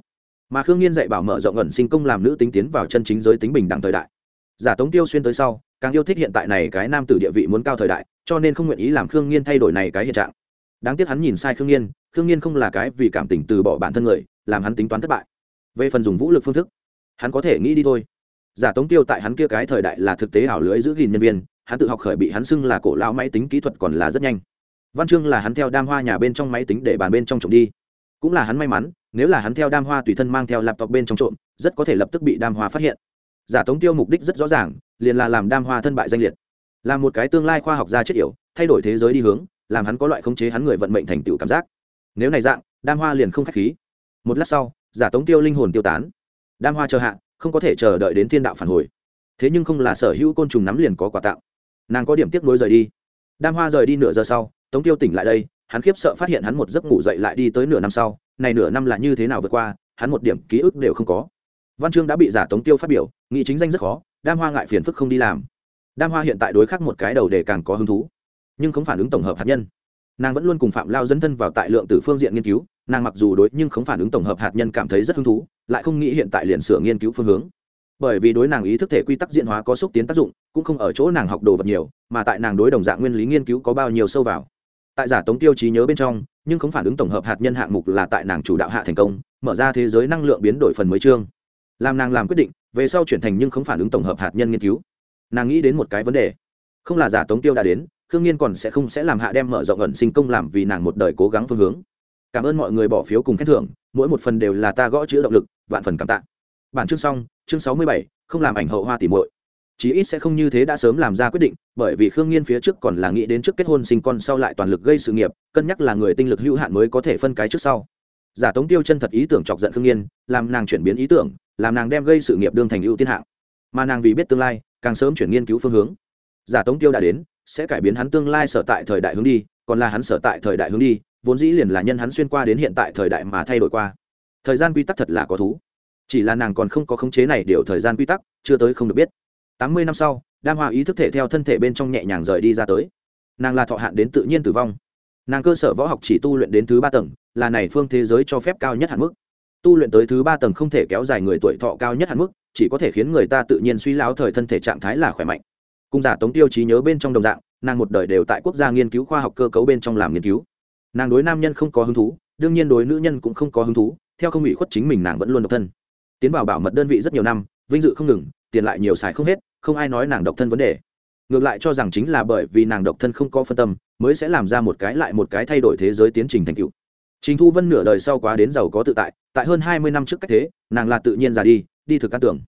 Mà khương nhiên dạy bảo mở rộng ẩn sinh công làm nữ tính tiến vào chân chính giới tính bình đẳng thời đại. Giả tống tiêu xuyên tới sau, càng yêu thích hiện tại này cái nam tử địa vị muốn cao thời đại, cho nên không nguyện ý làm khương nhiên thay đổi này cái hiện trạng. Đáng tiếc hắn nhìn sai khương nhiên khương nhiên không là cái vì cảm tình từ bỏ bản thân người, làm hắn tính toán thất bại. Về phần dùng vũ lực phương thức, hắn có thể nghĩ đi thôi. Giả tống tiêu tại hắn kia cái thời đại là thực tế ảo lưới giữ gìn nhân viên, hắn tự học khởi bị hắn xưng là cổ lao máy tính kỹ thuật còn là rất nhanh. Văn chương là hắn theo đam hoa nhà bên trong máy tính để bàn bên trong trộm đi. Cũng là hắn may mắn, nếu là hắn theo đam hoa tùy thân mang theo laptop bên trong trộm, rất có thể lập tức bị đam hoa phát hiện. Giả tống tiêu mục đích rất rõ ràng, liền là làm đam hoa thân bại danh liệt. Làm một cái tương lai khoa học gia chết yểu, thay đổi thế giới đi hướng, làm hắn có loại khống chế hắn người vận mệnh thành tựu cảm giác nếu này dạng, đam hoa liền không k h á c h khí. Một lát sau, giả tống tiêu linh hồn tiêu tán. Đam hoa chờ hạ, không có thể chờ đợi đến thiên đạo phản hồi. Thế nhưng không là sở hữu côn trùng nắm liền có quà tặng nàng có điểm tiếp nối rời đi. Đam hoa rời đi nửa giờ sau, tống tiêu tỉnh lại đây, hắn khiếp sợ phát hiện hắn một giấc ngủ dậy lại đi tới nửa năm sau, này nửa năm là như thế nào vượt qua, hắn một điểm ký ức đều không có. Văn chương đã bị giả tống tiêu phát biểu nghị chính danh rất khó, đam hoa ngại phiền phức không đi làm. Đam hoa hiện tại đối khắc một cái đầu để càng có hứng thú, nhưng không phản ứng tổng hợp hạt nhân nàng vẫn luôn cùng phạm lao dẫn thân vào tại lượng từ phương diện nghiên cứu, nàng mặc dù đối nhưng không phản ứng tổng hợp hạt nhân cảm thấy rất hứng thú, lại không nghĩ hiện tại liền sửa nghiên cứu phương hướng. Bởi vì đối nàng ý thức thể quy tắc diễn hóa có xúc tiến tác dụng, cũng không ở chỗ nàng học đồ vật nhiều, mà tại nàng đối đồng dạng nguyên lý nghiên cứu có bao nhiêu sâu vào. Tại giả tống tiêu trí nhớ bên trong, nhưng không phản ứng tổng hợp hạt nhân hạng mục là tại nàng chủ đạo hạ thành công, mở ra thế giới năng lượng biến đổi phần mới chương. Làm nàng làm quyết định, về sau chuyển thành nhưng không phản ứng tổng hợp hạt nhân nghiên cứu. Nàng nghĩ đến một cái vấn đề. Không là giả tống tiêu đã đến khương nhiên còn sẽ không sẽ làm hạ đem mở rộng ẩn sinh công làm vì nàng một đời cố gắng phương hướng. Cảm ơn mọi người bỏ phiếu cùng khen thưởng, mỗi một phần đều là ta gõ chữ động lực, vạn phần cảm tạ. Bản chương xong, chương sáu mươi bảy, không làm ảnh hậu hoa tỉ muội. Chí ít sẽ không như thế đã sớm làm ra quyết định, bởi vì khương nhiên phía trước còn là nghĩ đến trước kết hôn sinh con sau lại toàn lực gây sự nghiệp, cân nhắc là người tinh lực hữu hạn mới có thể phân cái trước sau. Giả tống tiêu chân thật ý tưởng chọc giận khương nghiên, làm nàng chuyển biến ý tưởng, làm nàng đem gây sự nghiệp đương thành ưu tiên hạng. Mà nàng vì biết tương lai, càng sớm chuyển nghiên cứu phương hướng. Giả tống tiêu đã đến sẽ cải biến hắn tương lai sở tại thời đại hướng đi, còn là hắn sở tại thời đại hướng đi, vốn dĩ liền là nhân hắn xuyên qua đến hiện tại thời đại mà thay đổi qua. Thời gian quy tắc thật là có thú. Chỉ là nàng còn không có khống chế này điều thời gian quy tắc, chưa tới không được biết. Tám mươi năm sau, đam hoa ý thức thể theo thân thể bên trong nhẹ nhàng rời đi ra tới. Nàng là thọ hạn đến tự nhiên tử vong. Nàng cơ sở võ học chỉ tu luyện đến thứ ba tầng, là này phương thế giới cho phép cao nhất hạn mức. Tu luyện tới thứ ba tầng không thể kéo dài người tuổi thọ cao nhất hạn mức, chỉ có thể khiến người ta tự nhiên suy láo thời thân thể trạng thái là khỏe mạnh cung giả tống tiêu trí nhớ bên trong đồng dạng, nàng một đời đều tại quốc gia nghiên cứu khoa học cơ cấu bên trong làm nghiên cứu. Nàng đối nam nhân không có hứng thú, đương nhiên đối nữ nhân cũng không có hứng thú, theo không ủy khuất chính mình nàng vẫn luôn độc thân. Tiến vào bảo mật đơn vị rất nhiều năm, vinh dự không ngừng, tiền lại nhiều xài không hết, không ai nói nàng độc thân vấn đề. Ngược lại cho rằng chính là bởi vì nàng độc thân không có phân tâm, mới sẽ làm ra một cái lại một cái thay đổi thế giới tiến trình thành cựu trình thu vân nửa đời sau quá đến giàu có tự tại tại hơn hai mươi năm trước cách thế, nàng là tự nhiên già đi đi thực can tưởng.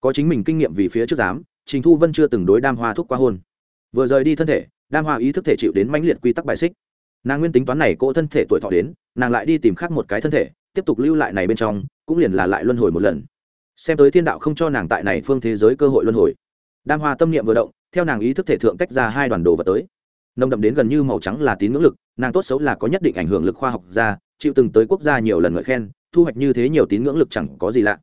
Có chính mình kinh nghiệm vì phía trước giám trình thu vân chưa từng đối đam hoa thúc qua hôn. Vừa rời đi thân thể, đam hoa ý thức thể chịu đến mãnh liệt quy tắc bài xích. Nàng nguyên tính toán này cỗ thân thể tuổi thọ đến, nàng lại đi tìm khác một cái thân thể, tiếp tục lưu lại này bên trong, cũng liền là lại luân hồi một lần. Xem tới thiên đạo không cho nàng tại này phương thế giới cơ hội luân hồi. Đam hoa tâm niệm vừa động, theo nàng ý thức thể thượng tách ra hai đoàn đồ vật tới. Nồng đậm đến gần như màu trắng là tín ngưỡng lực, nàng tốt xấu là có nhất định ảnh hưởng lực khoa học ra chịu từng tới quốc gia nhiều lần ngợi khen, thu hoạch như thế nhiều tín ngưỡng lực chẳng có gì lạ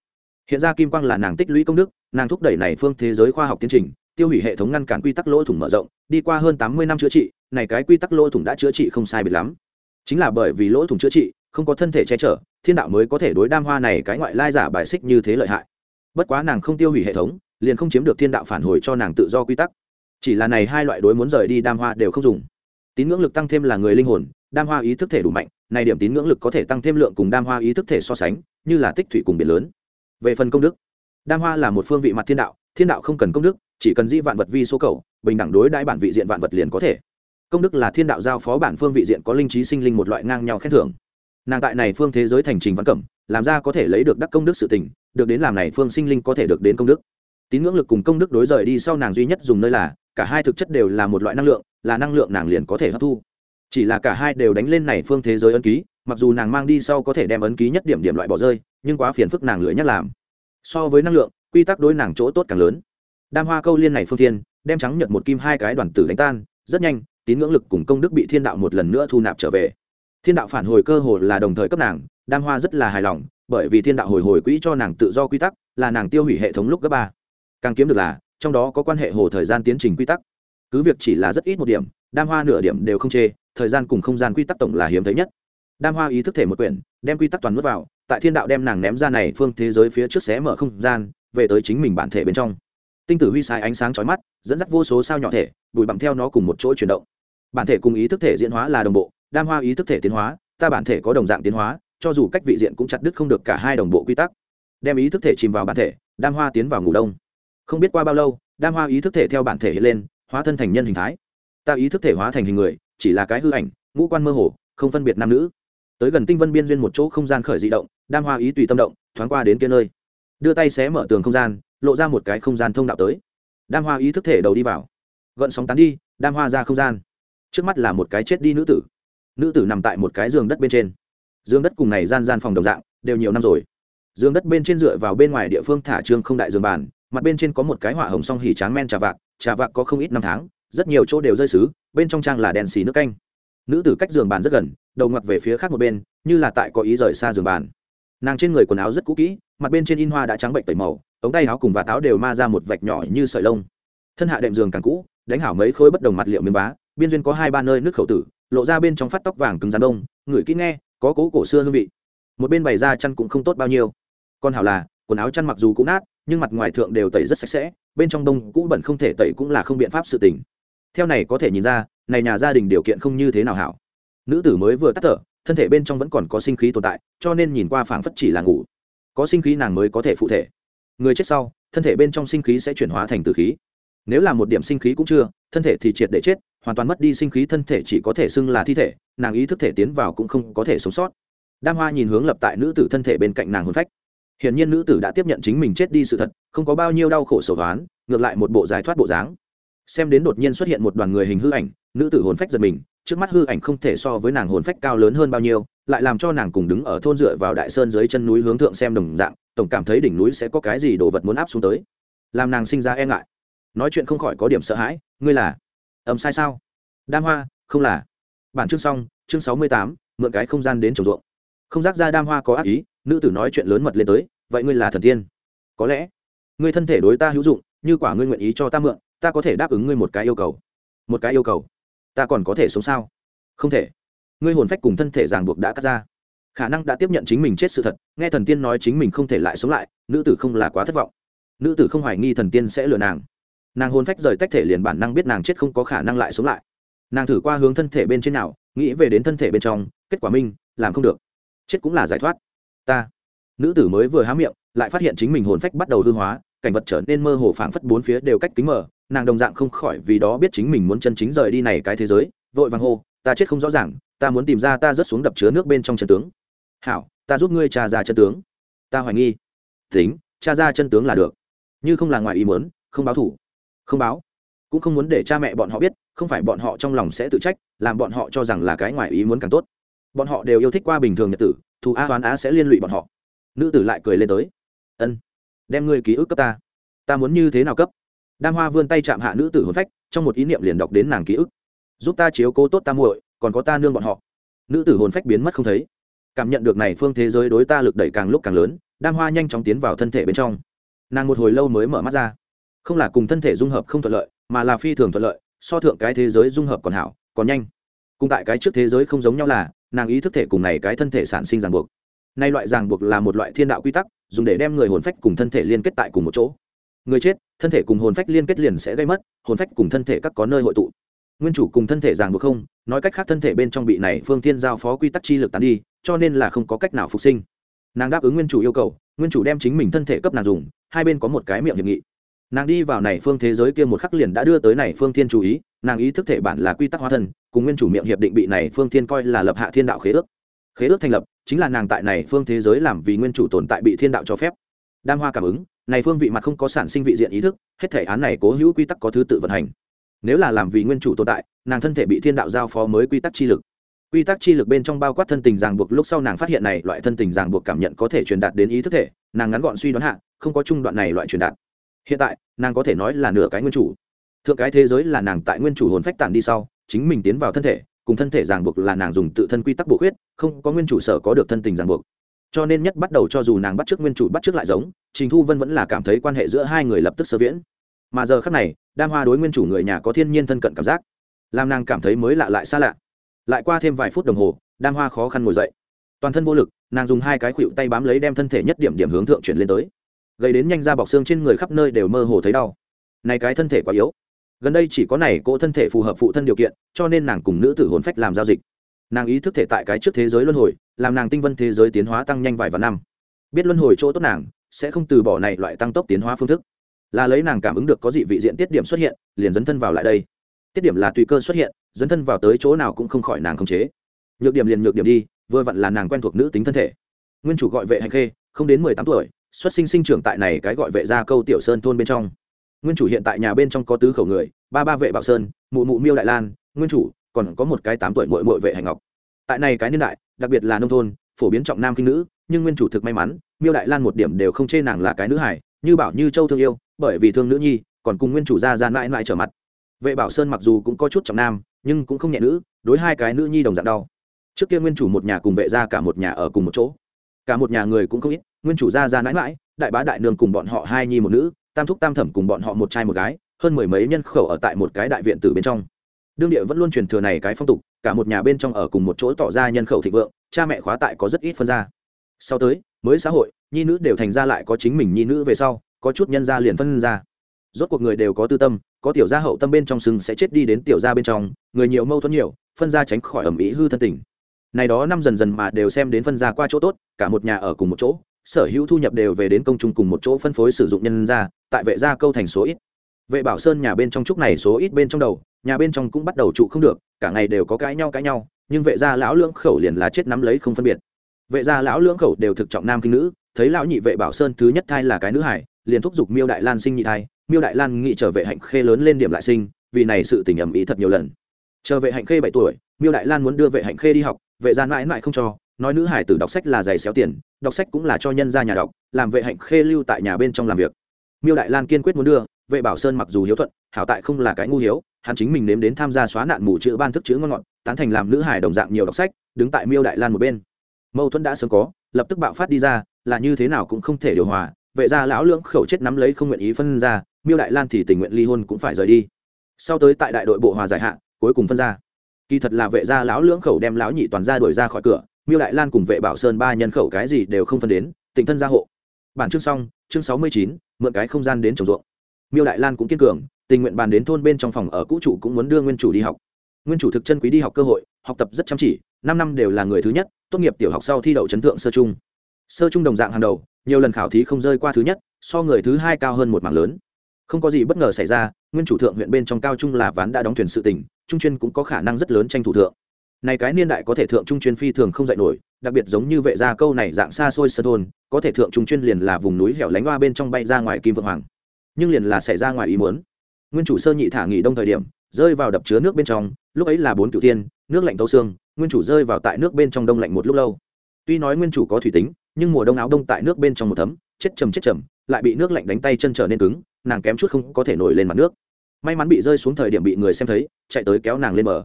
hiện ra kim quang là nàng tích lũy công đức, nàng thúc đẩy này phương thế giới khoa học tiến trình, tiêu hủy hệ thống ngăn cản quy tắc lỗ thủng mở rộng, đi qua hơn tám mươi năm chữa trị, này cái quy tắc lỗ thủng đã chữa trị không sai biệt lắm. Chính là bởi vì lỗ thủng chữa trị, không có thân thể che chở, thiên đạo mới có thể đối đam hoa này cái ngoại lai giả bài xích như thế lợi hại. Bất quá nàng không tiêu hủy hệ thống, liền không chiếm được thiên đạo phản hồi cho nàng tự do quy tắc. Chỉ là này hai loại đối muốn rời đi đam hoa đều không dùng. Tín ngưỡng lực tăng thêm là người linh hồn, đam hoa ý thức thể đủ mạnh, này điểm tín ngưỡng lực có thể tăng thêm lượng cùng đam hoa ý thức thể so sánh, như là tích thủy cùng biển lớn về phần công đức, đam hoa là một phương vị mặt thiên đạo thiên đạo không cần công đức, chỉ cần di vạn vật vi số cầu, bình đẳng đối đãi bản vị diện vạn vật liền có thể. Công đức là thiên đạo giao phó bản phương vị diện có linh trí sinh linh một loại ngang nhau khen thưởng. Nàng tại này phương thế giới thành trình văn cẩm, làm ra có thể lấy được đắc công đức sự tình, được đến làm này phương sinh linh có thể được đến công đức. Tín ngưỡng lực cùng công đức đối rời đi sau nàng duy nhất dùng nơi là, cả hai thực chất đều là một loại năng lượng, là năng lượng nàng liền có thể hấp thu. Chỉ là cả hai đều đánh lên này phương thế giới ân ký mặc dù nàng mang đi sau có thể đem ấn ký nhất điểm điểm loại bỏ rơi, nhưng quá phiền phức nàng lưỡi nhắc làm. So với năng lượng, quy tắc đối nàng chỗ tốt càng lớn. Đam hoa câu liên này phương thiên, đem trắng nhật một kim hai cái đoàn tử đánh tan, rất nhanh, tín ngưỡng lực cùng công đức bị thiên đạo một lần nữa thu nạp trở về. Thiên đạo phản hồi cơ hồ là đồng thời cấp nàng, đam hoa rất là hài lòng, bởi vì thiên đạo hồi hồi quỹ cho nàng tự do quy tắc, là nàng tiêu hủy hệ thống lúc cấp ba. Càng kiếm được là, trong đó có quan hệ hồ thời gian tiến trình quy tắc. Cứ việc chỉ là rất ít một điểm, đam hoa nửa điểm đều không chê, thời gian cùng không gian quy tắc tổng là hiếm thấy nhất đam hoa ý thức thể một quyển, đem quy tắc toàn nuốt vào, tại thiên đạo đem nàng ném ra này phương thế giới phía trước xé mở không gian, về tới chính mình bản thể bên trong. Tinh tử huy sai ánh sáng chói mắt, dẫn dắt vô số sao nhỏ thể, bụi bặm theo nó cùng một chỗ chuyển động. Bản thể cùng ý thức thể diễn hóa là đồng bộ, đam hoa ý thức thể tiến hóa, ta bản thể có đồng dạng tiến hóa, cho dù cách vị diện cũng chặt đứt không được cả hai đồng bộ quy tắc. Đem ý thức thể chìm vào bản thể, đam hoa tiến vào ngủ đông. Không biết qua bao lâu, đam hoa ý thức thể theo bản thể hiện lên, hóa thân thành nhân hình thái. Ta ý thức thể hóa thành hình người, chỉ là cái hư ảnh, ngũ quan mơ hồ, không phân biệt nam nữ tới gần tinh vân biên duyên một chỗ không gian khởi di động, đam hoa ý tùy tâm động, thoáng qua đến kia nơi. Đưa tay xé mở tường không gian, lộ ra một cái không gian thông đạo tới. Đam hoa ý thức thể đầu đi vào. Gợn sóng tán đi, đam hoa ra không gian. Trước mắt là một cái chết đi nữ tử. Nữ tử nằm tại một cái giường đất bên trên. Giường đất cùng này gian gian phòng đồng dạng, đều nhiều năm rồi. Giường đất bên trên dựa vào bên ngoài địa phương thả trương không đại giường bàn, mặt bên trên có một cái hỏa hồng song hỉ tráng men trà vạc trà vạc có không ít năm tháng, rất nhiều chỗ đều rơi xứ, bên trong trang là đèn xì nước canh nữ tử cách giường bàn rất gần, đầu ngoặt về phía khác một bên, như là tại có ý rời xa giường bàn. Nàng trên người quần áo rất cũ kỹ, mặt bên trên in hoa đã trắng bệnh tẩy màu, ống tay áo cùng và táo đều ma ra một vạch nhỏ như sợi lông. Thân hạ đệm giường càng cũ, đánh hảo mấy khối bất đồng mặt liệu miếng vá, biên duyên có hai ba nơi nước khẩu tử, lộ ra bên trong phát tóc vàng cứng rắn đông ngửi kỹ nghe, có cố cổ xưa hương vị. Một bên bày ra chăn cũng không tốt bao nhiêu. Con hảo là, quần áo chăn mặc dù cũng nát, nhưng mặt ngoài thượng đều tẩy rất sạch sẽ, bên trong đông cũ bẩn không thể tẩy cũng là không biện pháp sự tình theo này có thể nhìn ra, này nhà gia đình điều kiện không như thế nào hảo. Nữ tử mới vừa tắt thở, thân thể bên trong vẫn còn có sinh khí tồn tại, cho nên nhìn qua phảng phất chỉ là ngủ. Có sinh khí nàng mới có thể phụ thể. Người chết sau, thân thể bên trong sinh khí sẽ chuyển hóa thành tử khí. Nếu là một điểm sinh khí cũng chưa, thân thể thì triệt để chết, hoàn toàn mất đi sinh khí, thân thể chỉ có thể xưng là thi thể, nàng ý thức thể tiến vào cũng không có thể sống sót. Đam hoa nhìn hướng lập tại nữ tử thân thể bên cạnh nàng hôn phách. Hiển nhiên nữ tử đã tiếp nhận chính mình chết đi sự thật, không có bao nhiêu đau khổ sầu đoán ngược lại một bộ giải thoát bộ dáng xem đến đột nhiên xuất hiện một đoàn người hình hư ảnh, nữ tử hồn phách giật mình, trước mắt hư ảnh không thể so với nàng hồn phách cao lớn hơn bao nhiêu, lại làm cho nàng cùng đứng ở thôn dựa vào đại sơn dưới chân núi hướng thượng xem đồng dạng, tổng cảm thấy đỉnh núi sẽ có cái gì đồ vật muốn áp xuống tới. Làm nàng sinh ra e ngại. Nói chuyện không khỏi có điểm sợ hãi, ngươi là? Ầm sai sao? Đam hoa, không là. Bản chương xong, chương sáu mươi tám, mượn cái không gian đến trồng ruộng. Không giác ra đam hoa có ác ý, nữ tử nói chuyện lớn mật lên tới, vậy ngươi là thần tiên? Có lẽ. Ngươi thân thể đối ta hữu dụng, như quả ngươi nguyện ý cho ta mượn ta có thể đáp ứng ngươi một cái yêu cầu. Một cái yêu cầu? Ta còn có thể sống sao? Không thể. Ngươi hồn phách cùng thân thể ràng buộc đã cắt ra. Khả năng đã tiếp nhận chính mình chết sự thật, nghe thần tiên nói chính mình không thể lại sống lại, nữ tử không là quá thất vọng. Nữ tử không hoài nghi thần tiên sẽ lừa nàng. Nàng hồn phách rời tách thể liền bản năng biết nàng chết không có khả năng lại sống lại. Nàng thử qua hướng thân thể bên trên nào, nghĩ về đến thân thể bên trong, kết quả minh làm không được. Chết cũng là giải thoát. Ta. Nữ tử mới vừa há miệng, lại phát hiện chính mình hồn phách bắt đầu hư hóa, cảnh vật trở nên mơ hồ phảng phất bốn phía đều cách kính mờ nàng đồng dạng không khỏi vì đó biết chính mình muốn chân chính rời đi này cái thế giới, vội vàng hô, ta chết không rõ ràng, ta muốn tìm ra ta rớt xuống đập chứa nước bên trong chân tướng. Hảo, ta giúp ngươi tra ra chân tướng. Ta hoài nghi. Tính, tra ra chân tướng là được. Như không là ngoài ý muốn, không báo thủ. Không báo. Cũng không muốn để cha mẹ bọn họ biết, không phải bọn họ trong lòng sẽ tự trách, làm bọn họ cho rằng là cái ngoài ý muốn càng tốt. Bọn họ đều yêu thích qua bình thường nhật tử, thù a hoán á sẽ liên lụy bọn họ. Nữ tử lại cười lên tới. Ân, đem ngươi ký ức cấp ta. Ta muốn như thế nào cấp? Đam hoa vươn tay chạm hạ nữ tử hồn phách, trong một ý niệm liền đọc đến nàng ký ức. Giúp ta chiếu cố tốt ta muội, còn có ta nương bọn họ. Nữ tử hồn phách biến mất không thấy. Cảm nhận được này phương thế giới đối ta lực đẩy càng lúc càng lớn, đam hoa nhanh chóng tiến vào thân thể bên trong. Nàng một hồi lâu mới mở mắt ra. Không là cùng thân thể dung hợp không thuận lợi, mà là phi thường thuận lợi, so thượng cái thế giới dung hợp còn hảo, còn nhanh. Cùng tại cái trước thế giới không giống nhau là, nàng ý thức thể cùng này cái thân thể sản sinh ràng buộc. Nay loại ràng buộc là một loại thiên đạo quy tắc, dùng để đem người hồn phách cùng thân thể liên kết tại cùng một chỗ người chết, thân thể cùng hồn phách liên kết liền sẽ gây mất, hồn phách cùng thân thể các có nơi hội tụ. Nguyên chủ cùng thân thể ràng buộc không, nói cách khác thân thể bên trong bị này phương tiên giao phó quy tắc chi lực tán đi, cho nên là không có cách nào phục sinh. Nàng đáp ứng nguyên chủ yêu cầu, nguyên chủ đem chính mình thân thể cấp nàng dùng, hai bên có một cái miệng hiệp nghị. Nàng đi vào này phương thế giới kia một khắc liền đã đưa tới này phương thiên chú ý, nàng ý thức thể bản là quy tắc hóa thân, cùng nguyên chủ miệng hiệp định bị này phương thiên coi là lập hạ thiên đạo khế ước. Khế ước thành lập, chính là nàng tại này phương thế giới làm vì nguyên chủ tồn tại bị thiên đạo cho phép. Đam hoa cảm ứng này phương vị mặt không có sản sinh vị diện ý thức, hết thể án này cố hữu quy tắc có thứ tự vận hành. Nếu là làm vì nguyên chủ tồn tại, nàng thân thể bị thiên đạo giao phó mới quy tắc chi lực. Quy tắc chi lực bên trong bao quát thân tình ràng buộc, lúc sau nàng phát hiện này loại thân tình ràng buộc cảm nhận có thể truyền đạt đến ý thức thể, nàng ngắn gọn suy đoán hạ, không có trung đoạn này loại truyền đạt. Hiện tại, nàng có thể nói là nửa cái nguyên chủ. Thượng cái thế giới là nàng tại nguyên chủ hồn phách tản đi sau, chính mình tiến vào thân thể, cùng thân thể ràng buộc là nàng dùng tự thân quy tắc buộc huyết không có nguyên chủ sở có được thân tình ràng buộc. Cho nên nhất bắt đầu cho dù nàng bắt t r ư ớ c nguyên chủ bắt t r ư ớ c lại giống trình thu vân vẫn là cảm thấy quan hệ giữa hai người lập tức sơ viễn. Mà giờ khác này, đam hoa đối nguyên chủ người nhà có thiên nhiên thân cận cảm giác. Làm nàng cảm thấy mới lạ lại xa lạ. Lại qua thêm vài phút đồng hồ, đam hoa khó khăn ngồi dậy. Toàn thân vô lực, nàng dùng hai cái khuỵu tay bám lấy đem thân thể nhất điểm điểm hướng thượng chuyển lên tới. Gây đến nhanh ra bọc xương trên người khắp nơi đều mơ hồ thấy đau. Này cái thân thể quá yếu. Gần đây chỉ có này cỗ thân thể phù hợp phụ thân điều kiện, cho nên nàng cùng nữ tử hồn phách làm giao dịch. Nàng ý thức thể tại cái trước thế giới luân hồi, làm nàng tinh vân thế giới tiến hóa tăng nhanh vài vạn năm. Biết luân hồi chỗ tốt nàng sẽ không từ bỏ này loại tăng tốc tiến hóa phương thức. Là lấy nàng cảm ứng được có dị vị diện tiết điểm xuất hiện, liền dấn thân vào lại đây. Tiết điểm là tùy cơ xuất hiện, dấn thân vào tới chỗ nào cũng không khỏi nàng khống chế. Nhược điểm liền nhược điểm đi, vừa vặn là nàng quen thuộc nữ tính thân thể. Nguyên chủ gọi vệ hành khê, không đến mười tám tuổi, xuất sinh sinh trưởng tại này cái gọi vệ gia câu tiểu sơn thôn bên trong. Nguyên chủ hiện tại nhà bên trong có tứ khẩu người, ba ba vệ bảo sơn, mụ mụ miêu đại lan, nguyên chủ, còn có một cái tám tuổi mội mội vệ hành ngọc. Tại này cái niên đại, đặc biệt là nông thôn, phổ biến trọng nam kinh nữ nhưng nguyên chủ thực may mắn, miêu đại lan một điểm đều không chê nàng là cái nữ hải như bảo như châu thương yêu, bởi vì thương nữ nhi, còn cùng nguyên chủ ra ra mãi mãi trở mặt. Vệ bảo sơn mặc dù cũng có chút trọng nam, nhưng cũng không nhẹ nữ, đối hai cái nữ nhi đồng dạng đau. Trước kia nguyên chủ một nhà cùng vệ ra cả một nhà ở cùng một chỗ. Cả một nhà người cũng không ít, nguyên chủ gia ra mãi mãi, đại bá đại nương cùng bọn họ hai nhi một nữ, tam thúc tam thẩm cùng bọn họ một trai một gái, hơn mười mấy nhân khẩu ở tại một cái đại viện tử bên trong. Đương địa vẫn luôn truyền thừa này cái phong tục, cả một nhà bên trong ở cùng một chỗ tỏ ra nhân khẩu thịnh vượng, cha mẹ khóa tại có rất ít phân ra sau tới, mới xã hội, nhi nữ đều thành ra lại có chính mình nhi nữ về sau, có chút nhân gia liền phân ra. Rốt cuộc người đều có tư tâm, có tiểu gia hậu tâm bên trong sừng sẽ chết đi đến tiểu gia bên trong, người nhiều mâu thuẫn nhiều, phân ra tránh khỏi ẩm ý hư thân tình. Này đó năm dần dần mà đều xem đến phân ra qua chỗ tốt, cả một nhà ở cùng một chỗ, sở hữu thu nhập đều về đến công chung cùng một chỗ phân phối sử dụng nhân ra tại vệ gia câu thành số ít. Vệ bảo sơn nhà bên trong trúc này số ít bên trong đầu, nhà bên trong cũng bắt đầu trụ không được, cả ngày đều có cãi nhau cãi nhau, nhưng vệ gia lão lưỡng khẩu liền là chết nắm lấy không phân biệt vệ gia lão lưỡng khẩu đều thực trọng nam kinh nữ, thấy lão nhị vệ bảo sơn thứ nhất thai là cái nữ hải, liền thúc giục miêu đại lan sinh nhị thai, miêu đại lan nghị trở vệ hạnh khê lớn lên điểm lại sinh, vì này sự tình ầm ý thật nhiều lần. Chờ vệ hạnh khê bảy tuổi, miêu đại lan muốn đưa vệ hạnh khê đi học, vệ gia mãi mãi không cho, nói nữ hải tử đọc sách là giày xéo tiền, đọc sách cũng là cho nhân gia nhà đọc, làm vệ hạnh khê lưu tại nhà bên trong làm việc. Miêu đại lan kiên quyết muốn đưa, vệ bảo sơn mặc dù hiếu thuận, hảo tại không là cái ngu hiếu, hắn chính mình nếm đến tham gia xóa nạn mù chữ ban thức chữ ngon ngọt, tán thành làm nữ hải đồng dạng nhiều đọc sách, đứng tại miêu đại lan một bên mâu thuẫn đã sớm có, lập tức bạo phát đi ra, là như thế nào cũng không thể điều hòa, vệ gia lão lưỡng khẩu chết nắm lấy không nguyện ý phân ra, miêu đại lan thì tình nguyện ly hôn cũng phải rời đi. Sau tới tại đại đội bộ hòa giải hạn cuối cùng phân ra. Kỳ thật là vệ gia lão lưỡng khẩu đem lão nhị toàn ra đuổi ra khỏi cửa, miêu đại lan cùng vệ bảo sơn ba nhân khẩu cái gì đều không phân đến tình thân gia hộ. Bản chương xong, chương sáu mươi chín, mượn cái không gian đến trồng ruộng. Miêu đại lan cũng kiên cường, tình nguyện bàn đến thôn bên trong phòng ở cũ chủ cũng muốn đưa nguyên chủ đi học. Nguyên chủ thực chân quý đi học cơ hội học tập rất chăm chỉ, năm năm đều là người thứ nhất, tốt nghiệp tiểu học sau thi đậu chấn thượng sơ trung. Sơ trung đồng dạng hàng đầu, nhiều lần khảo thí không rơi qua thứ nhất, so người thứ hai cao hơn một mảng lớn. Không có gì bất ngờ xảy ra, nguyên chủ thượng huyện bên trong cao trung là ván đã đóng thuyền sự tỉnh trung chuyên cũng có khả năng rất lớn tranh thủ thượng. Này cái niên đại có thể thượng trung chuyên phi thường không dạy nổi, đặc biệt giống như vệ gia câu này dạng xa xôi sơ thôn, có thể thượng trung chuyên liền là vùng núi hẻo lánh hoa bên trong bay ra ngoài kim vượng hoàng. Nhưng liền là xảy ra ngoài ý muốn. Nguyên chủ sơ nhị thả nghỉ đông thời điểm, rơi vào đập chứa nước bên trong, lúc ấy là bốn cựu tiên nước lạnh tấu xương, nguyên chủ rơi vào tại nước bên trong đông lạnh một lúc lâu. Tuy nói nguyên chủ có thủy tính, nhưng mùa đông áo đông tại nước bên trong một thấm, chết chầm chết chầm, lại bị nước lạnh đánh tay chân trở nên cứng, nàng kém chút không có thể nổi lên mặt nước. May mắn bị rơi xuống thời điểm bị người xem thấy, chạy tới kéo nàng lên bờ.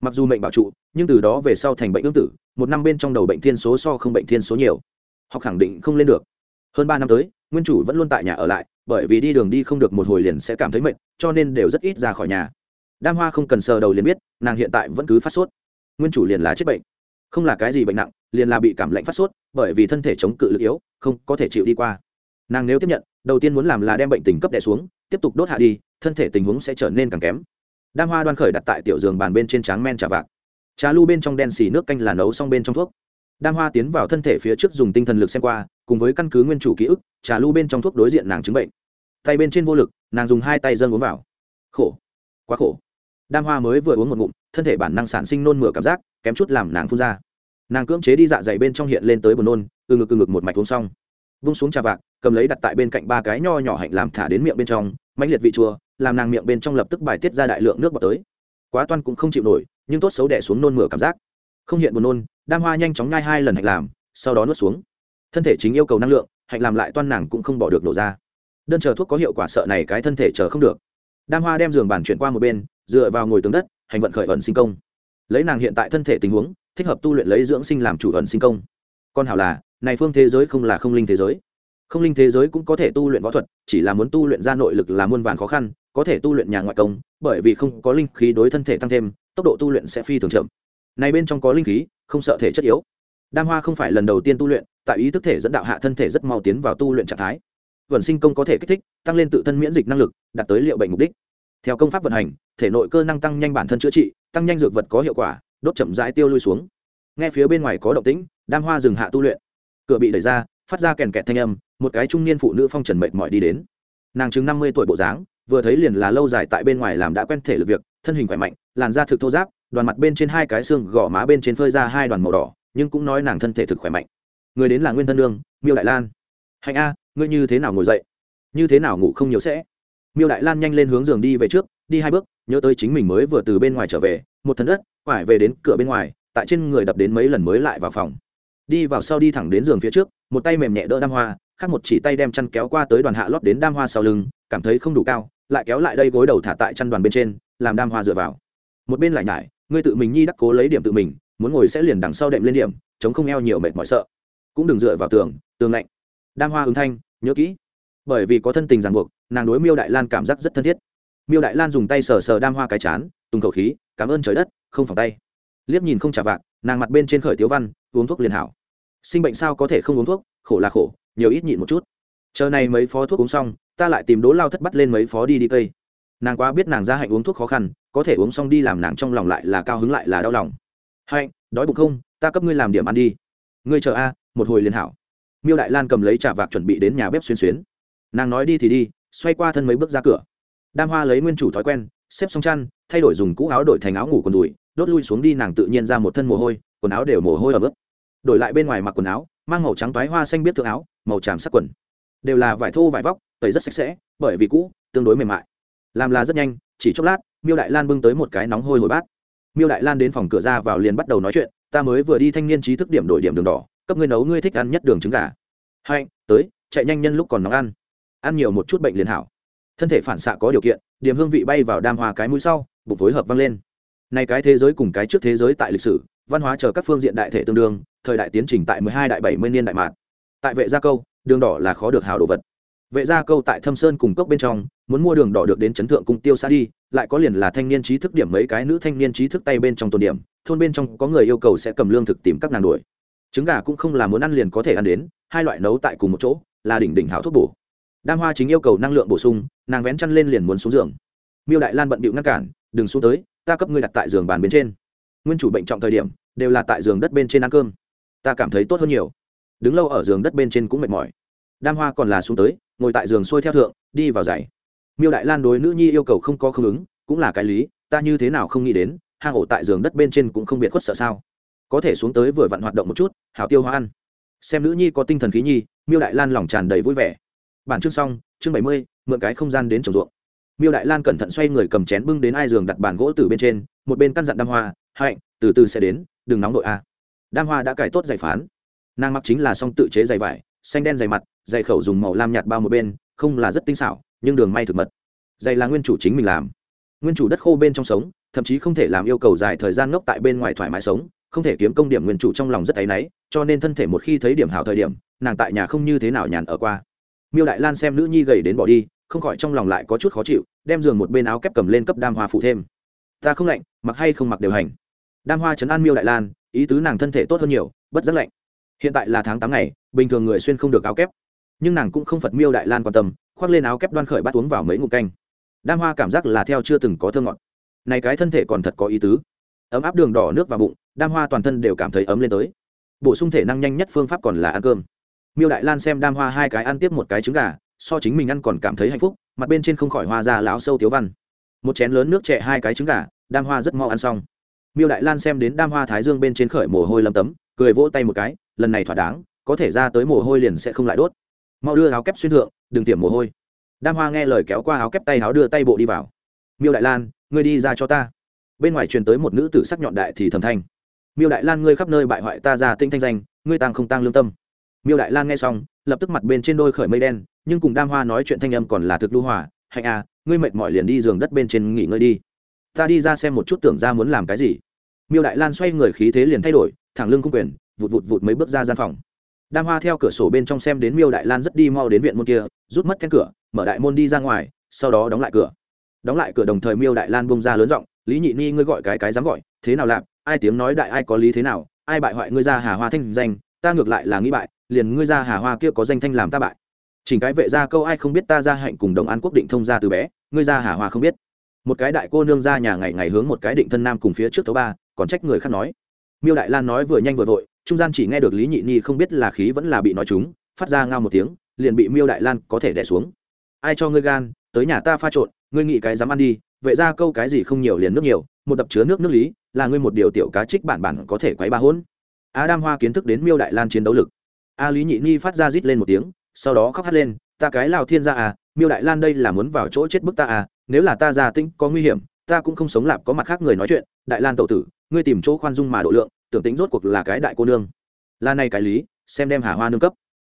Mặc dù mệnh bảo trụ, nhưng từ đó về sau thành bệnh ương tử, một năm bên trong đầu bệnh thiên số so không bệnh thiên số nhiều. Học khẳng định không lên được. Hơn ba năm tới, nguyên chủ vẫn luôn tại nhà ở lại, bởi vì đi đường đi không được một hồi liền sẽ cảm thấy mệt, cho nên đều rất ít ra khỏi nhà đam hoa không cần sờ đầu liền biết, nàng hiện tại vẫn cứ phát sốt. Nguyên chủ liền là chết bệnh. Không là cái gì bệnh nặng, liền là bị cảm lạnh phát sốt, bởi vì thân thể chống cự lực yếu, không có thể chịu đi qua. Nàng nếu tiếp nhận, đầu tiên muốn làm là đem bệnh tình cấp đẻ xuống, tiếp tục đốt hạ đi, thân thể tình huống sẽ trở nên càng kém. Đam hoa đoan khởi đặt tại tiểu giường bàn bên trên tráng men trà vạc. Trà lu bên trong đen xì nước canh là nấu xong bên trong thuốc. Đam hoa tiến vào thân thể phía trước dùng tinh thần lực xem qua, cùng với căn cứ nguyên chủ ký ức, trà lu bên trong thuốc đối diện nàng chứng bệnh. Tay bên trên vô lực, nàng dùng hai tay dâng uống vào. Khổ. Quá khổ đam hoa mới vừa uống một ngụm, thân thể bản năng sản sinh nôn mửa cảm giác, kém chút làm nàng phun ra. Nàng cưỡng chế đi dạ dày bên trong hiện lên tới buồn nôn, từ ngực từ ngực một mạch uống xong. Vung xuống trà vạc, cầm lấy đặt tại bên cạnh ba cái nho nhỏ hạnh làm thả đến miệng bên trong, mãnh liệt vị chua, làm nàng miệng bên trong lập tức bài tiết ra đại lượng nước bọt tới. Quá toan cũng không chịu nổi, nhưng tốt xấu đẻ xuống nôn mửa cảm giác. Không hiện buồn nôn, đam hoa nhanh chóng nhai hai lần hạnh làm, sau đó nuốt xuống. Thân thể chính yêu cầu năng lượng, hạnh làm lại toan nàng cũng không bỏ được nổ ra. Đơn chờ thuốc có hiệu quả sợ này cái thân thể chờ không được. Đam hoa đem giường bàn chuyển qua một bên dựa vào ngồi tường đất, hành vận khởi ẩn sinh công. Lấy nàng hiện tại thân thể tình huống, thích hợp tu luyện lấy dưỡng sinh làm chủ ẩn sinh công. Con hảo là, này phương thế giới không là không linh thế giới. Không linh thế giới cũng có thể tu luyện võ thuật, chỉ là muốn tu luyện ra nội lực là muôn vàn khó khăn, có thể tu luyện nhà ngoại công, bởi vì không có linh khí đối thân thể tăng thêm, tốc độ tu luyện sẽ phi thường chậm. Này bên trong có linh khí, không sợ thể chất yếu. Đam hoa không phải lần đầu tiên tu luyện, tại ý thức thể dẫn đạo hạ thân thể rất mau tiến vào tu luyện trạng thái. Vận sinh công có thể kích thích, tăng lên tự thân miễn dịch năng lực, đạt tới liệu bệnh mục đích theo công pháp vận hành, thể nội cơ năng tăng nhanh bản thân chữa trị, tăng nhanh dược vật có hiệu quả, đốt chậm rãi tiêu lui xuống. Nghe phía bên ngoài có động tĩnh, đam hoa dừng hạ tu luyện. Cửa bị đẩy ra, phát ra kèn kẹt thanh âm, một cái trung niên phụ nữ phong trần mệt mỏi đi đến. Nàng chừng năm mươi tuổi bộ dáng, vừa thấy liền là lâu dài tại bên ngoài làm đã quen thể lực việc, thân hình khỏe mạnh, làn da thực thô giáp đoàn mặt bên trên hai cái xương gò má bên trên phơi ra hai đoàn màu đỏ, nhưng cũng nói nàng thân thể thực khỏe mạnh. Người đến là nguyên thân đương miêu đại lan. Hạnh a, ngươi như thế nào ngồi dậy? Như thế nào ngủ không nhiều sẽ? Miêu đại lan nhanh lên hướng giường đi về trước, đi hai bước, nhớ tới chính mình mới vừa từ bên ngoài trở về, một thân đất phải về đến cửa bên ngoài, tại trên người đập đến mấy lần mới lại vào phòng. Đi vào sau đi thẳng đến giường phía trước, một tay mềm nhẹ đỡ đam hoa, khác một chỉ tay đem chăn kéo qua tới đoàn hạ lót đến đam hoa sau lưng, cảm thấy không đủ cao, lại kéo lại đây gối đầu thả tại chăn đoàn bên trên, làm đam hoa dựa vào. Một bên lại nhải, ngươi tự mình nhi đắc cố lấy điểm tự mình, muốn ngồi sẽ liền đằng sau đệm lên điểm, chống không eo nhiều mệt mỏi sợ. Cũng đừng dựa vào tường tường lạnh. Đam hoa ứng thanh, nhớ kỹ bởi vì có thân tình ràng buộc, nàng đối miêu đại lan cảm giác rất thân thiết. Miêu đại lan dùng tay sờ sờ đam hoa cái chán, tùng khẩu khí, cảm ơn trời đất, không phòng tay. Liếc nhìn không trả vạc, nàng mặt bên trên khởi tiếu văn, uống thuốc liền hảo. Sinh bệnh sao có thể không uống thuốc? Khổ là khổ, nhiều ít nhịn một chút. Chờ này mấy phó thuốc uống xong, ta lại tìm đố lao thất bắt lên mấy phó đi đi cây. Nàng quá biết nàng ra hạnh uống thuốc khó khăn, có thể uống xong đi làm nàng trong lòng lại là cao hứng lại là đau lòng. Hạnh, đói bụng không? Ta cấp ngươi làm điểm ăn đi. Ngươi chờ a, một hồi liền hảo. Miêu đại lan cầm lấy trà vạc chuẩn bị đến nhà bếp xuyên xuyến nàng nói đi thì đi xoay qua thân mấy bước ra cửa. Đam hoa lấy nguyên chủ thói quen xếp xong chăn thay đổi dùng cũ áo đổi thành áo ngủ quần đùi đốt lui xuống đi nàng tự nhiên ra một thân mồ hôi quần áo đều mồ hôi ở bước đổi lại bên ngoài mặc quần áo mang màu trắng toái hoa xanh biết thượng áo màu tràm sắc quần. Đều là vải thô vải vóc tẩy rất sạch sẽ bởi vì cũ tương đối mềm mại. Làm là rất nhanh chỉ chốc lát miêu đại lan bưng tới một cái nóng hôi hồi bát. Miêu đại lan đến phòng cửa ra vào liền bắt đầu nói chuyện ta mới vừa đi thanh niên trí thức điểm đổi điểm đường đỏ cấp ngươi nấu ngươi thích ăn nhất đường trứng gà. Hạnh, tới chạy nhanh nhân lúc còn nóng ăn ăn nhiều một chút bệnh liền hảo. Thân thể phản xạ có điều kiện, điểm hương vị bay vào đam hoa cái mũi sau, bụng phối hợp vang lên. Này cái thế giới cùng cái trước thế giới tại lịch sử, văn hóa chờ các phương diện đại thể tương đương, thời đại tiến trình tại mười hai đại bảy mươi niên đại mạt. tại vệ gia câu, đường đỏ là khó được hào đồ vật. Vệ gia câu tại thâm sơn cùng cốc bên trong, muốn mua đường đỏ được đến chấn thượng cung tiêu xa đi, lại có liền là thanh niên trí thức điểm mấy cái nữ thanh niên trí thức tay bên trong tồn điểm, thôn bên trong có người yêu cầu sẽ cầm lương thực tìm các nàng đuổi. Trứng gà cũng không là muốn ăn liền có thể ăn đến, hai loại nấu tại cùng một chỗ, là đỉnh đỉnh hảo thuốc bổ đam hoa chính yêu cầu năng lượng bổ sung, nàng vén chăn lên liền muốn xuống giường. Miêu đại lan bận bịu ngăn cản, đừng xuống tới, ta cấp ngươi đặt tại giường bàn bên trên. Nguyên chủ bệnh trọng thời điểm, đều là tại giường đất bên trên ăn cơm. Ta cảm thấy tốt hơn nhiều. Đứng lâu ở giường đất bên trên cũng mệt mỏi. Đam hoa còn là xuống tới, ngồi tại giường xuôi theo thượng, đi vào giày. Miêu đại lan đối nữ nhi yêu cầu không có không ứng, cũng là cái lý, ta như thế nào không nghĩ đến, hang ổ tại giường đất bên trên cũng không biệt khuất sợ sao. Có thể xuống tới vừa vặn hoạt động một chút, hảo tiêu hoa ăn. Xem nữ nhi có tinh thần khí nhi, miêu đại lan lòng tràn đầy vui vẻ bản chương xong, chương bảy mươi, mượn cái không gian đến trồng ruộng. Miêu đại lan cẩn thận xoay người cầm chén bưng đến ai giường đặt bàn gỗ từ bên trên, một bên căn dặn đam hoa, hạnh, từ từ sẽ đến, đừng nóng đội a. Đam hoa đã cải tốt giày phán. Nàng mặc chính là song tự chế giày vải, xanh đen dày mặt dày khẩu dùng màu lam nhạt bao một bên, không là rất tinh xảo, nhưng đường may thực mật. Dày là nguyên chủ chính mình làm. Nguyên chủ đất khô bên trong sống, thậm chí không thể làm yêu cầu dài thời gian ngốc tại bên ngoài thoải mái sống, không thể kiếm công điểm nguyên chủ trong lòng rất áy náy, cho nên thân thể một khi thấy điểm hảo thời điểm, nàng tại nhà không như thế nào nhàn ở qua miêu đại lan xem nữ nhi gầy đến bỏ đi, không khỏi trong lòng lại có chút khó chịu, đem giường một bên áo kép cầm lên cấp đam hoa phụ thêm. Ta không lạnh, mặc hay không mặc đều hành. Đam hoa chấn an miêu đại lan, ý tứ nàng thân thể tốt hơn nhiều, bất rất lạnh. Hiện tại là tháng tám ngày, bình thường người xuyên không được áo kép. Nhưng nàng cũng không phật miêu đại lan quan tâm, khoác lên áo kép đoan khởi bắt uống vào mấy ngụm canh. Đam hoa cảm giác là theo chưa từng có thơ ngọt. Này cái thân thể còn thật có ý tứ. Ấm áp đường đỏ nước vào bụng, đam hoa toàn thân đều cảm thấy ấm lên tới. Bổ sung thể năng nhanh nhất phương pháp còn là ăn cơm miêu đại lan xem đam hoa hai cái ăn tiếp một cái trứng gà, so chính mình ăn còn cảm thấy hạnh phúc, mặt bên trên không khỏi hoa ra lão sâu tiếu văn. Một chén lớn nước chẹ hai cái trứng gà, đam hoa rất mau ăn xong. Miêu đại lan xem đến đam hoa thái dương bên trên khởi mồ hôi lâm tấm, cười vỗ tay một cái, lần này thỏa đáng, có thể ra tới mồ hôi liền sẽ không lại đốt. Mau đưa áo kép xuyên thượng, đừng tiệm mồ hôi. Đam hoa nghe lời kéo qua áo kép tay áo đưa tay bộ đi vào. Miêu đại lan, ngươi đi ra cho ta. Bên ngoài truyền tới một nữ tử sắc nhọn đại thì thầm thanh. Miêu đại lan ngươi khắp nơi bại hoại ta ra tinh thanh danh, ngươi tăng không tăng lương tâm miêu đại lan nghe xong, lập tức mặt bên trên đôi khởi mây đen, nhưng cùng đam hoa nói chuyện thanh âm còn là thực lưu hòa, hạnh à ngươi mệt mỏi liền đi giường đất bên trên nghỉ ngơi đi. Ta đi ra xem một chút tưởng ra muốn làm cái gì. Miêu đại lan xoay người khí thế liền thay đổi, thẳng lưng không quyền, vụt vụt vụt mấy bước ra gian phòng. Đam hoa theo cửa sổ bên trong xem đến miêu đại lan rất đi mau đến viện môn kia, rút mất then cửa, mở đại môn đi ra ngoài, sau đó đóng lại cửa. Đóng lại cửa đồng thời miêu đại lan bông ra lớn giọng, lý nhị ni, ngươi gọi cái cái dám gọi, thế nào lạp? Ai tiếng nói đại, ai có lý thế nào? Ai bại hoại ngươi ra hà hoa thanh danh? Ta ngược lại là nghĩ bại liền ngươi ra hà hoa kia có danh thanh làm ta bại. Chỉnh cái vệ ra câu ai không biết ta ra hạnh cùng đồng an quốc định thông ra từ bé, ngươi ra hà hoa không biết. Một cái đại cô nương ra nhà ngày ngày hướng một cái định thân nam cùng phía trước thứ ba, còn trách người khác nói. Miêu đại lan nói vừa nhanh vừa vội, trung gian chỉ nghe được lý nhị nhi không biết là khí vẫn là bị nói chúng, phát ra ngao một tiếng, liền bị miêu đại lan có thể đẻ xuống. Ai cho ngươi gan, tới nhà ta pha trộn, ngươi nghĩ cái dám ăn đi, vệ ra câu cái gì không nhiều liền nước nhiều, một đập chứa nước nước lý, là ngươi một điều tiểu cá trích bản bản có thể quấy ba hôn adam hoa kiến thức đến miêu đại lan chiến đấu lực a lý nhị ni phát ra rít lên một tiếng, sau đó khóc hắt lên, ta cái lào thiên ra à miêu đại lan đây là muốn vào chỗ chết bức ta à nếu là ta già tinh có nguy hiểm, ta cũng không sống lạp có mặt khác người nói chuyện, đại lan tậu tử, ngươi tìm chỗ khoan dung mà độ lượng, tưởng tính rốt cuộc là cái đại cô nương. Là này cái lý, xem đem hà hoa nương cấp.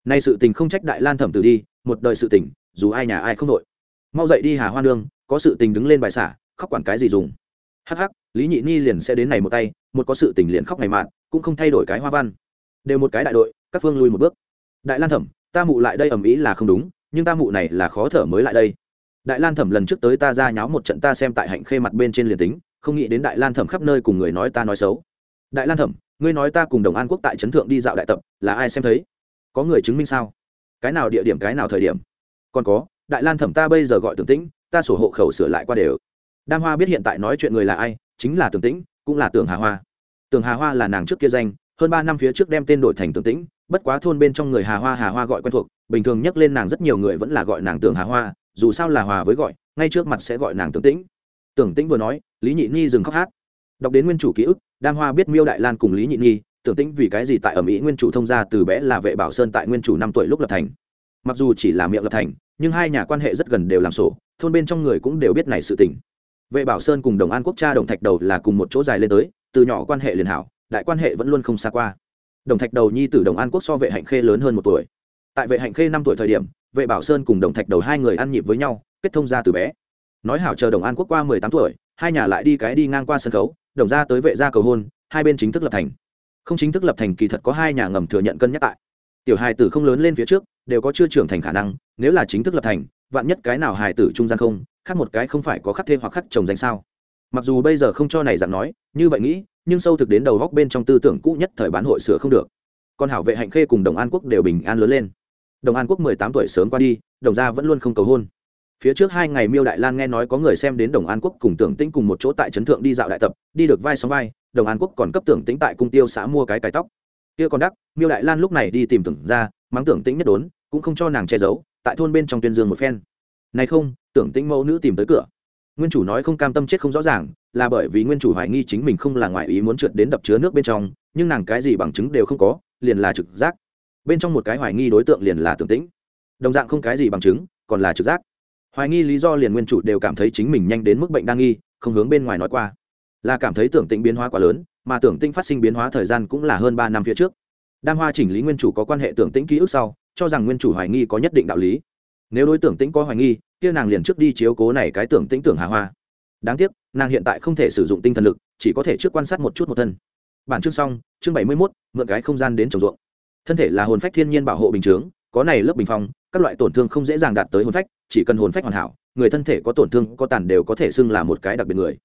Nay sự tình không trách đại lan thẩm tử đi, một đời sự tình, dù ai nhà ai không đội. Mau dậy đi hà hoa nương, có sự tình đứng lên bài xả, khóc quản cái gì dùng. Hắc hắc, lý nhị ni liền sẽ đến này một tay, một có sự tình liền khóc ngày mạn, cũng không thay đổi cái hoa văn. Đều một cái đại đội các phương lui một bước. Đại lan thẩm, ta mụ lại đây ầm ĩ là không đúng, nhưng ta mụ này là khó thở mới lại đây. Đại lan thẩm lần trước tới ta ra nháo một trận ta xem tại hạnh khê mặt bên trên liền tính, không nghĩ đến đại lan thẩm khắp nơi cùng người nói ta nói xấu. Đại lan thẩm, ngươi nói ta cùng đồng an quốc tại trấn thượng đi dạo đại tập, là ai xem thấy? Có người chứng minh sao? Cái nào địa điểm, cái nào thời điểm? Còn có, đại lan thẩm ta bây giờ gọi tưởng tĩnh, ta sổ hộ khẩu sửa lại qua đều. Đam hoa biết hiện tại nói chuyện người là ai, chính là tưởng tĩnh, cũng là tưởng hà hoa. Tưởng hà hoa là nàng trước kia danh, hơn ba năm phía trước đem tên đổi thành tưởng tĩnh bất quá thôn bên trong người hà hoa hà hoa gọi quen thuộc, bình thường nhắc lên nàng rất nhiều người vẫn là gọi nàng tưởng hà hoa, dù sao là hòa với gọi, ngay trước mặt sẽ gọi nàng tưởng tĩnh. Tưởng tĩnh vừa nói, lý nhị nhi dừng khóc hát. Đọc đến nguyên chủ ký ức, đam hoa biết miêu đại lan cùng lý nhị nhi, tưởng tĩnh vì cái gì tại ở mỹ nguyên chủ thông gia từ bé là vệ bảo sơn tại nguyên chủ năm tuổi lúc lập thành. Mặc dù chỉ là miệng lập thành, nhưng hai nhà quan hệ rất gần đều làm sổ, thôn bên trong người cũng đều biết này sự tình. Vệ bảo sơn cùng đồng an quốc cha đồng thạch đầu là cùng một chỗ dài lên tới, từ nhỏ quan hệ liền hảo, đại quan hệ vẫn luôn không xa qua đồng thạch đầu nhi tử đồng an quốc so vệ hạnh khê lớn hơn một tuổi. Tại vệ hạnh khê năm tuổi thời điểm, vệ bảo sơn cùng đồng thạch đầu hai người ăn nhịp với nhau, kết thông ra từ bé. Nói hảo chờ đồng an quốc qua mười tám tuổi, hai nhà lại đi cái đi ngang qua sân khấu, đồng ra tới vệ gia cầu hôn, hai bên chính thức lập thành. Không chính thức lập thành kỳ thật có hai nhà ngầm thừa nhận cân nhắc tại. Tiểu hài tử không lớn lên phía trước, đều có chưa trưởng thành khả năng, nếu là chính thức lập thành, vạn nhất cái nào hài tử trung gian không, khác một cái không phải có khắc thêm hoặc khắc chồng danh sao. Mặc dù bây giờ không cho này dặn nói, như vậy nghĩ nhưng sâu thực đến đầu góc bên trong tư tưởng cũ nhất thời bán hội sửa không được. Còn hảo vệ hạnh khê cùng đồng an quốc đều bình an lớn lên. Đồng an quốc mười tám tuổi sớm qua đi, đồng gia vẫn luôn không cầu hôn. Phía trước hai ngày miêu đại lan nghe nói có người xem đến đồng an quốc cùng tưởng tĩnh cùng một chỗ tại trấn thượng đi dạo đại tập, đi được vai sóng vai, đồng an quốc còn cấp tưởng tĩnh tại cung tiêu xã mua cái cải tóc. Kia còn đắc, miêu đại lan lúc này đi tìm tưởng ra mắng tưởng tĩnh nhất đốn, cũng không cho nàng che giấu, tại thôn bên trong tuyên dương một phen. Này không, tưởng tĩnh mẫu nữ tìm tới cửa nguyên chủ nói không cam tâm chết không rõ ràng, là bởi vì nguyên chủ hoài nghi chính mình không là ngoại ý muốn trượt đến đập chứa nước bên trong, nhưng nàng cái gì bằng chứng đều không có, liền là trực giác. Bên trong một cái hoài nghi đối tượng liền là tưởng tĩnh. Đồng dạng không cái gì bằng chứng, còn là trực giác. Hoài nghi lý do liền nguyên chủ đều cảm thấy chính mình nhanh đến mức bệnh đang nghi, không hướng bên ngoài nói qua. Là cảm thấy tưởng tĩnh biến hóa quá lớn, mà tưởng tĩnh phát sinh biến hóa thời gian cũng là hơn ba năm phía trước. Đam hoa chỉnh lý nguyên chủ có quan hệ tưởng tĩnh ký ức sau, cho rằng nguyên chủ hoài nghi có nhất định đạo lý. Nếu đối tưởng tĩnh có hoài nghi kia nàng liền trước đi chiếu cố này cái tưởng tĩnh tưởng hà hoa. Đáng tiếc, nàng hiện tại không thể sử dụng tinh thần lực, chỉ có thể trước quan sát một chút một thân. Bản chương xong, chương bảy mươi mốt, mượn cái không gian đến trồng ruộng. Thân thể là hồn phách thiên nhiên bảo hộ bình chướng, có này lớp bình phong, các loại tổn thương không dễ dàng đạt tới hồn phách, chỉ cần hồn phách hoàn hảo, người thân thể có tổn thương, có tàn đều có thể xưng là một cái đặc biệt người.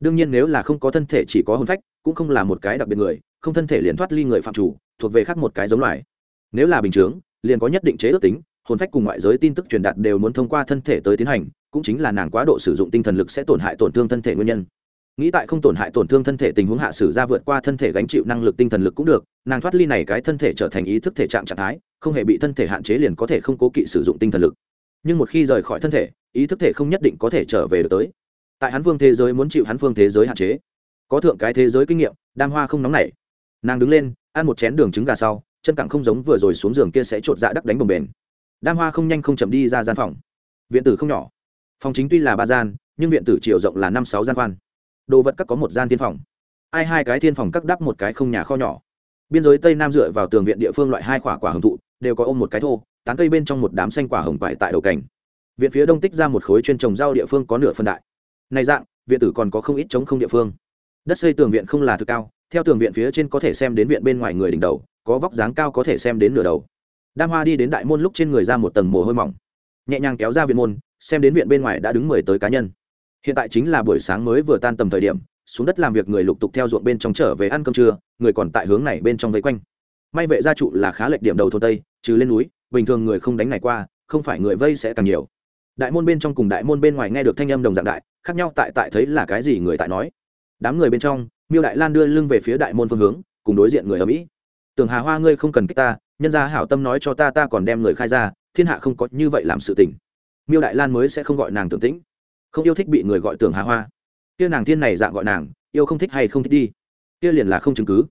Đương nhiên nếu là không có thân thể chỉ có hồn phách, cũng không là một cái đặc biệt người, không thân thể liền thoát ly người phạm chủ, thuộc về khác một cái giống loài. Nếu là bình chướng, liền có nhất định chế ước tính hồn phách cùng ngoại giới tin tức truyền đạt đều muốn thông qua thân thể tới tiến hành, cũng chính là nàng quá độ sử dụng tinh thần lực sẽ tổn hại tổn thương thân thể nguyên nhân. Nghĩ tại không tổn hại tổn thương thân thể tình huống hạ sử ra vượt qua thân thể gánh chịu năng lực tinh thần lực cũng được, nàng thoát ly này cái thân thể trở thành ý thức thể trạng trạng thái, không hề bị thân thể hạn chế liền có thể không cố kỵ sử dụng tinh thần lực. Nhưng một khi rời khỏi thân thể, ý thức thể không nhất định có thể trở về được tới. Tại hắn vương thế giới muốn chịu hắn vương thế giới hạn chế. Có thượng cái thế giới kinh nghiệm, đam hoa không nóng nảy. Nàng đứng lên, ăn một chén đường trứng gà sau, chân cẳng không giống vừa rồi xuống giường kia sẽ chột dạ đắc đánh bồng bền đam hoa không nhanh không chậm đi ra gian phòng. Viện tử không nhỏ. Phòng chính tuy là ba gian, nhưng viện tử chiều rộng là năm sáu gian khoan đồ vật các có một gian thiên phòng. Ai hai cái thiên phòng cắt đắp một cái không nhà kho nhỏ. Biên giới tây nam dựa vào tường viện địa phương loại hai quả quả hồng thụ, đều có ôm một cái thô, tán cây bên trong một đám xanh quả hồng quải tại đầu cảnh viện phía đông tích ra một khối chuyên trồng rau địa phương có nửa phân đại. Này dạng, viện tử còn có không ít chống không địa phương. Đất xây tường viện không là thực cao, theo tường viện phía trên có thể xem đến viện bên ngoài người đỉnh đầu, có vóc dáng cao có thể xem đến nửa đầu đam hoa đi đến đại môn lúc trên người ra một tầng mồ hôi mỏng. Nhẹ nhàng kéo ra viện môn, xem đến viện bên ngoài đã đứng mười tới cá nhân. Hiện tại chính là buổi sáng mới vừa tan tầm thời điểm, xuống đất làm việc người lục tục theo ruộng bên trong trở về ăn cơm trưa, người còn tại hướng này bên trong vây quanh. May vệ gia trụ là khá lệch điểm đầu thôn tây, trừ lên núi, bình thường người không đánh này qua, không phải người vây sẽ càng nhiều. Đại môn bên trong cùng đại môn bên ngoài nghe được thanh âm đồng dạng đại, khác nhau tại tại thấy là cái gì người tại nói. Đám người bên trong, miêu đại lan đưa lưng về phía đại môn phương hướng, cùng đối diện người ở mỹ. Tưởng hà hoa ngươi không cần kích ta nhân gia hảo tâm nói cho ta ta còn đem người khai ra, thiên hạ không có như vậy làm sự tình. Miêu đại lan mới sẽ không gọi nàng tưởng tĩnh. Không yêu thích bị người gọi tưởng hà hoa. Kia nàng thiên này dạng gọi nàng, yêu không thích hay không thích đi. Kia liền là không chứng cứ.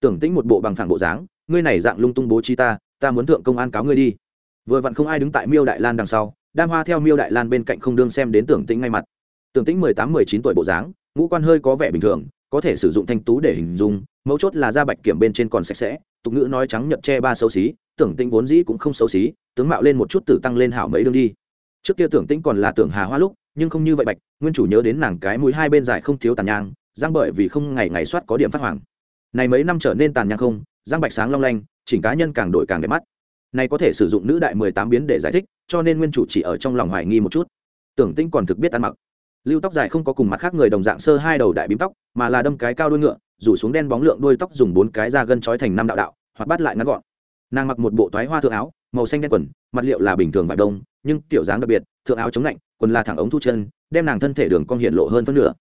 Tưởng tĩnh một bộ bằng phẳng bộ dáng, ngươi này dạng lung tung bố trí ta ta muốn thượng công an cáo ngươi đi. Vừa vặn không ai đứng tại miêu đại lan đằng sau, đam hoa theo miêu đại lan bên cạnh không đương xem đến tưởng tĩnh ngay mặt. Tưởng tĩnh mười tám mười chín tuổi bộ dáng, ngũ quan hơi có vẻ bình thường, có thể sử dụng thanh tú để hình dung, mấu chốt là da bạch kiểm bên trên còn sạch sẽ tục ngữ nói trắng nhật che ba xấu xí, tưởng tĩnh vốn dĩ cũng không xấu xí, tướng mạo lên một chút tử tăng lên hảo mấy đương đi. Trước kia tưởng tĩnh còn là tưởng hà hoa lúc, nhưng không như vậy bạch, nguyên chủ nhớ đến nàng cái mũi hai bên dài không thiếu tàn nhang, giang bởi vì không ngày ngày soát có điểm phát hoàng này mấy năm trở nên tàn nhang không, giang bạch sáng long lanh, chỉnh cá nhân càng đổi càng đẹp mắt. Này có thể sử dụng nữ đại mười tám biến để giải thích, cho nên nguyên chủ chỉ ở trong lòng hoài nghi một chút. Tưởng tĩnh còn thực biết ăn mặc. Lưu tóc dài không có cùng mặt khác người đồng dạng sơ hai đầu đại bím tóc, mà là đâm cái cao đuôi ngựa rủ xuống đen bóng lượng đuôi tóc dùng bốn cái da gân trói thành năm đạo đạo, hoặc bắt lại ngắn gọn. Nàng mặc một bộ toái hoa thượng áo, màu xanh đen quần, mặt liệu là bình thường vải đông, nhưng kiểu dáng đặc biệt, thượng áo chống lạnh, quần là thẳng ống thu chân, đem nàng thân thể đường cong hiện lộ hơn phân nửa.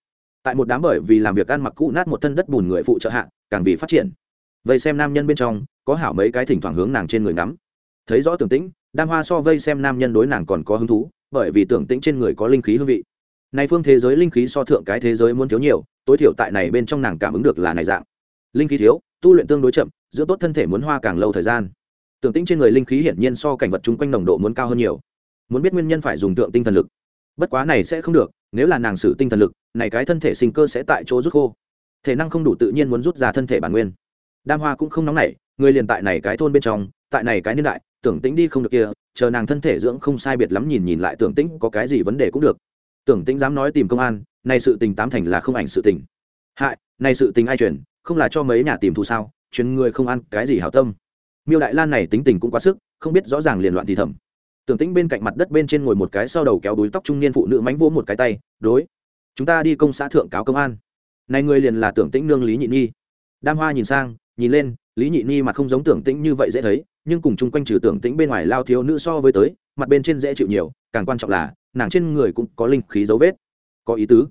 Tại một đám bởi vì làm việc ăn mặc cũ nát một thân đất bùn người phụ trợ hạ, càng vì phát triển. Vây xem nam nhân bên trong, có hảo mấy cái thỉnh thoảng hướng nàng trên người ngắm. Thấy rõ tưởng tĩnh, đam hoa so vây xem nam nhân đối nàng còn có hứng thú, bởi vì tưởng tĩnh trên người có linh khí hương vị. Này phương thế giới linh khí so thượng cái thế giới muốn thiếu nhiều tối thiểu tại này bên trong nàng cảm ứng được là này dạng. Linh khí thiếu, tu luyện tương đối chậm giữa tốt thân thể muốn hoa càng lâu thời gian. Tưởng tĩnh trên người linh khí hiển nhiên so cảnh vật chung quanh nồng độ muốn cao hơn nhiều. Muốn biết nguyên nhân phải dùng tượng tinh thần lực. Bất quá này sẽ không được, nếu là nàng sử tinh thần lực, này cái thân thể sinh cơ sẽ tại chỗ rút khô. Thể năng không đủ tự nhiên muốn rút ra thân thể bản nguyên. Đam hoa cũng không nóng nảy, người liền tại này cái thôn bên trong, tại này cái niên đại, tưởng tĩnh đi không được kia, chờ nàng thân thể dưỡng không sai biệt lắm nhìn nhìn lại tưởng tĩnh có cái gì vấn đề cũng được. Tưởng tĩnh dám nói tìm công an này sự tình tám thành là không ảnh sự tình. Hại, này sự tình ai truyền? Không là cho mấy nhà tìm thù sao? Truyền người không ăn cái gì hảo tâm. Miêu đại lan này tính tình cũng quá sức, không biết rõ ràng liền loạn thì thầm. Tưởng tĩnh bên cạnh mặt đất bên trên ngồi một cái sau đầu kéo đuối tóc trung niên phụ nữ mánh vỗ một cái tay, đối, chúng ta đi công xã thượng cáo công an. Này người liền là tưởng tĩnh nương lý nhị nhi. Đam hoa nhìn sang, nhìn lên, lý nhị nhi mặt không giống tưởng tĩnh như vậy dễ thấy, nhưng cùng chung quanh trừ tưởng tĩnh bên ngoài lao thiếu nữ so với tới, mặt bên trên dễ chịu nhiều, càng quan trọng là, nàng trên người cũng có linh khí dấu vết có ý tứ.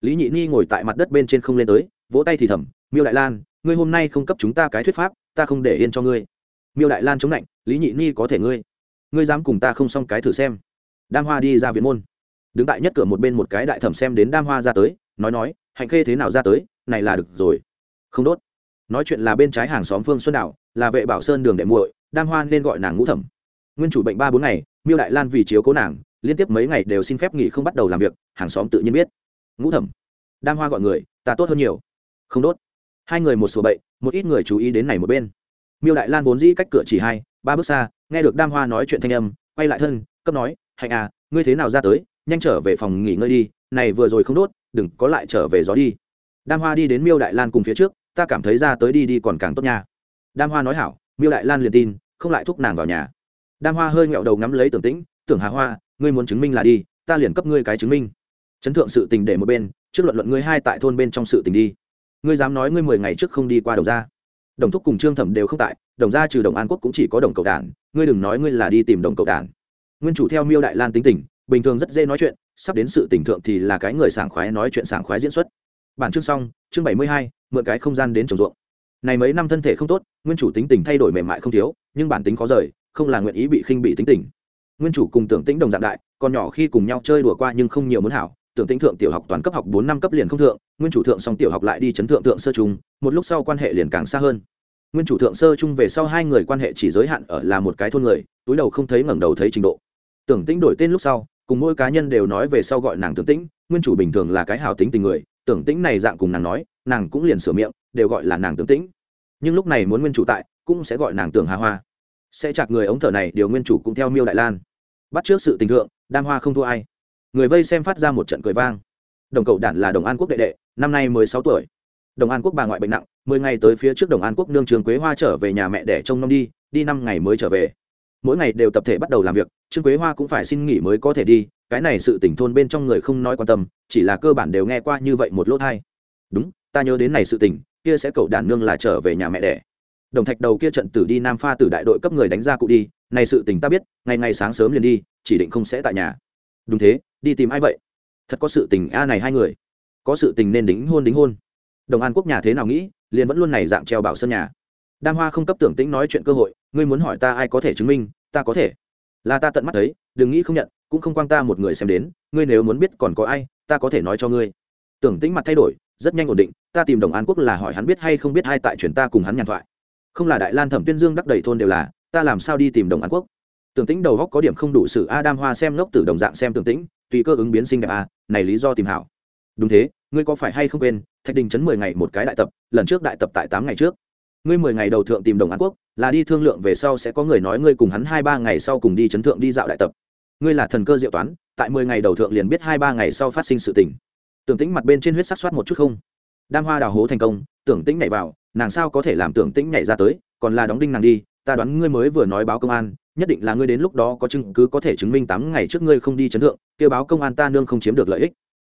Lý nhị nhi ngồi tại mặt đất bên trên không lên tới, vỗ tay thì thầm, miêu đại lan, ngươi hôm nay không cấp chúng ta cái thuyết pháp, ta không để yên cho ngươi. Miêu đại lan chống lạnh, lý nhị nhi có thể ngươi ngươi dám cùng ta không xong cái thử xem. Đam hoa đi ra viện môn. Đứng tại nhất cửa một bên một cái đại thẩm xem đến đam hoa ra tới, nói nói, hạnh khê thế nào ra tới, này là được rồi. Không đốt. Nói chuyện là bên trái hàng xóm phương xuân đảo là vệ bảo sơn đường đệ muội, đam hoa nên gọi nàng ngũ thẩm. Nguyên chủ bệnh ba bốn ngày, miêu đại lan vì chiếu cố nàng liên tiếp mấy ngày đều xin phép nghỉ không bắt đầu làm việc, hàng xóm tự nhiên biết. Ngũ thẩm, đam hoa gọi người, ta tốt hơn nhiều. Không đốt. Hai người một sổ bậy, một ít người chú ý đến này một bên. Miêu đại lan vốn dĩ cách cửa chỉ hai, ba bước xa, nghe được đam hoa nói chuyện thanh âm, quay lại thân, cấp nói, hạnh à ngươi thế nào ra tới, nhanh trở về phòng nghỉ ngơi đi, này vừa rồi không đốt, đừng có lại trở về gió đi. Đam hoa đi đến miêu đại lan cùng phía trước, ta cảm thấy ra tới đi đi còn càng tốt nha. Đam hoa nói hảo, miêu đại lan liền tin, không lại thúc nàng vào nhà. Đam hoa hơi nghẹo đầu ngắm lấy tưởng tĩnh tưởng hà hoa, ngươi muốn chứng minh là đi, ta liền cấp ngươi cái chứng minh. Chấn thượng sự tình để một bên, trước luận luận ngươi hai tại thôn bên trong sự tình đi. Ngươi dám nói ngươi mười ngày trước không đi qua đồng gia. Đồng thúc cùng trương thẩm đều không tại, đồng gia trừ đồng an quốc cũng chỉ có đồng cầu đản ngươi đừng nói ngươi là đi tìm đồng cầu đản nguyên chủ theo miêu đại lan tính tình, bình thường rất dễ nói chuyện, sắp đến sự tỉnh thượng thì là cái người sảng khoái nói chuyện sảng khoái diễn xuất. Bản chương xong, chương bảy mươi hai, mượn cái không gian đến trồng ruộng. Này mấy năm thân thể không tốt, nguyên chủ tính tình thay đổi mềm mại không thiếu, nhưng bản tính khó rời, không là nguyện ý bị khinh bị tính tình nguyên chủ cùng tưởng tĩnh đồng dạng đại, còn nhỏ khi cùng nhau chơi đùa qua nhưng không nhiều muốn hảo. Tưởng tĩnh thượng tiểu học toàn cấp học bốn năm cấp liền không thượng, nguyên chủ thượng xong tiểu học lại đi chấn thượng thượng sơ trung, một lúc sau quan hệ liền càng xa hơn. Nguyên chủ thượng sơ trung về sau hai người quan hệ chỉ giới hạn ở là một cái thôn người, túi đầu không thấy ngẩng đầu thấy trình độ. Tưởng tĩnh đổi tên lúc sau, cùng mỗi cá nhân đều nói về sau gọi nàng tưởng tĩnh, nguyên chủ bình thường là cái hào tính tình người, tưởng tĩnh này dạng cùng nàng nói, nàng cũng liền sửa miệng, đều gọi là nàng tưởng tĩnh. Nhưng lúc này muốn nguyên chủ tại, cũng sẽ gọi nàng tưởng hà hoa sẽ chặt người ống thở này, điều nguyên chủ cũng theo miêu đại lan. Bắt trước sự tình thượng, đam hoa không thua ai. Người vây xem phát ra một trận cười vang. Đồng cậu đản là đồng an quốc đệ đệ, năm nay mười sáu tuổi. Đồng an quốc bà ngoại bệnh nặng, mười ngày tới phía trước đồng an quốc nương trường quế hoa trở về nhà mẹ để trông nom đi đi năm ngày mới trở về. Mỗi ngày đều tập thể bắt đầu làm việc, trương quế hoa cũng phải xin nghỉ mới có thể đi, cái này sự tỉnh thôn bên trong người không nói quan tâm, chỉ là cơ bản đều nghe qua như vậy một lỗ thai đúng, ta nhớ đến này sự tỉnh kia sẽ cậu đản nương là trở về nhà mẹ đẻ đồng thạch đầu kia trận tử đi nam pha từ đại đội cấp người đánh ra cụ đi, này sự tình ta biết, ngày ngày sáng sớm liền đi, chỉ định không sẽ tại nhà. Đúng thế, đi tìm ai vậy? Thật có sự tình a này hai người. Có sự tình nên đính hôn đính hôn. Đồng an quốc nhà thế nào nghĩ, liền vẫn luôn này dạng treo bảo sân nhà. Đam hoa không cấp tưởng tĩnh nói chuyện cơ hội, ngươi muốn hỏi ta ai có thể chứng minh, ta có thể. Là ta tận mắt thấy, đừng nghĩ không nhận, cũng không quang ta một người xem đến, ngươi nếu muốn biết còn có ai, ta có thể nói cho ngươi. Tưởng tĩnh mặt thay đổi, rất nhanh ổn định, ta tìm đồng an quốc là hỏi hắn biết hay không biết hai tại chuyển ta cùng hắn nhàn thoại không là đại lan thẩm tuyên dương đắc đầy thôn đều là, ta làm sao đi tìm đồng an quốc? Tưởng tĩnh đầu góc có điểm không đủ sự a đam hoa xem ngốc từ đồng dạng xem tưởng tĩnh, tùy cơ ứng biến sinh đẹp a này lý do tìm hảo. Đúng thế, ngươi có phải hay không quên, thạch đình chấn mười ngày một cái đại tập, lần trước đại tập tại tám ngày trước. Ngươi mười ngày đầu thượng tìm đồng an quốc, là đi thương lượng về sau sẽ có người nói ngươi cùng hắn hai ba ngày sau cùng đi chấn thượng đi dạo đại tập. Ngươi là thần cơ diệu toán, tại mười ngày đầu thượng liền biết hai ba ngày sau phát sinh sự tình. Tưởng tĩnh mặt bên trên huyết sắc soát một chút không? Đam hoa đào hố thành công, tưởng tĩnh nhảy vào nàng sao có thể làm tưởng tĩnh nhảy ra tới, còn là đóng đinh nàng đi, ta đoán ngươi mới vừa nói báo công an, nhất định là ngươi đến lúc đó có chứng cứ có thể chứng minh tám ngày trước ngươi không đi chấn thượng, kêu báo công an ta nương không chiếm được lợi ích.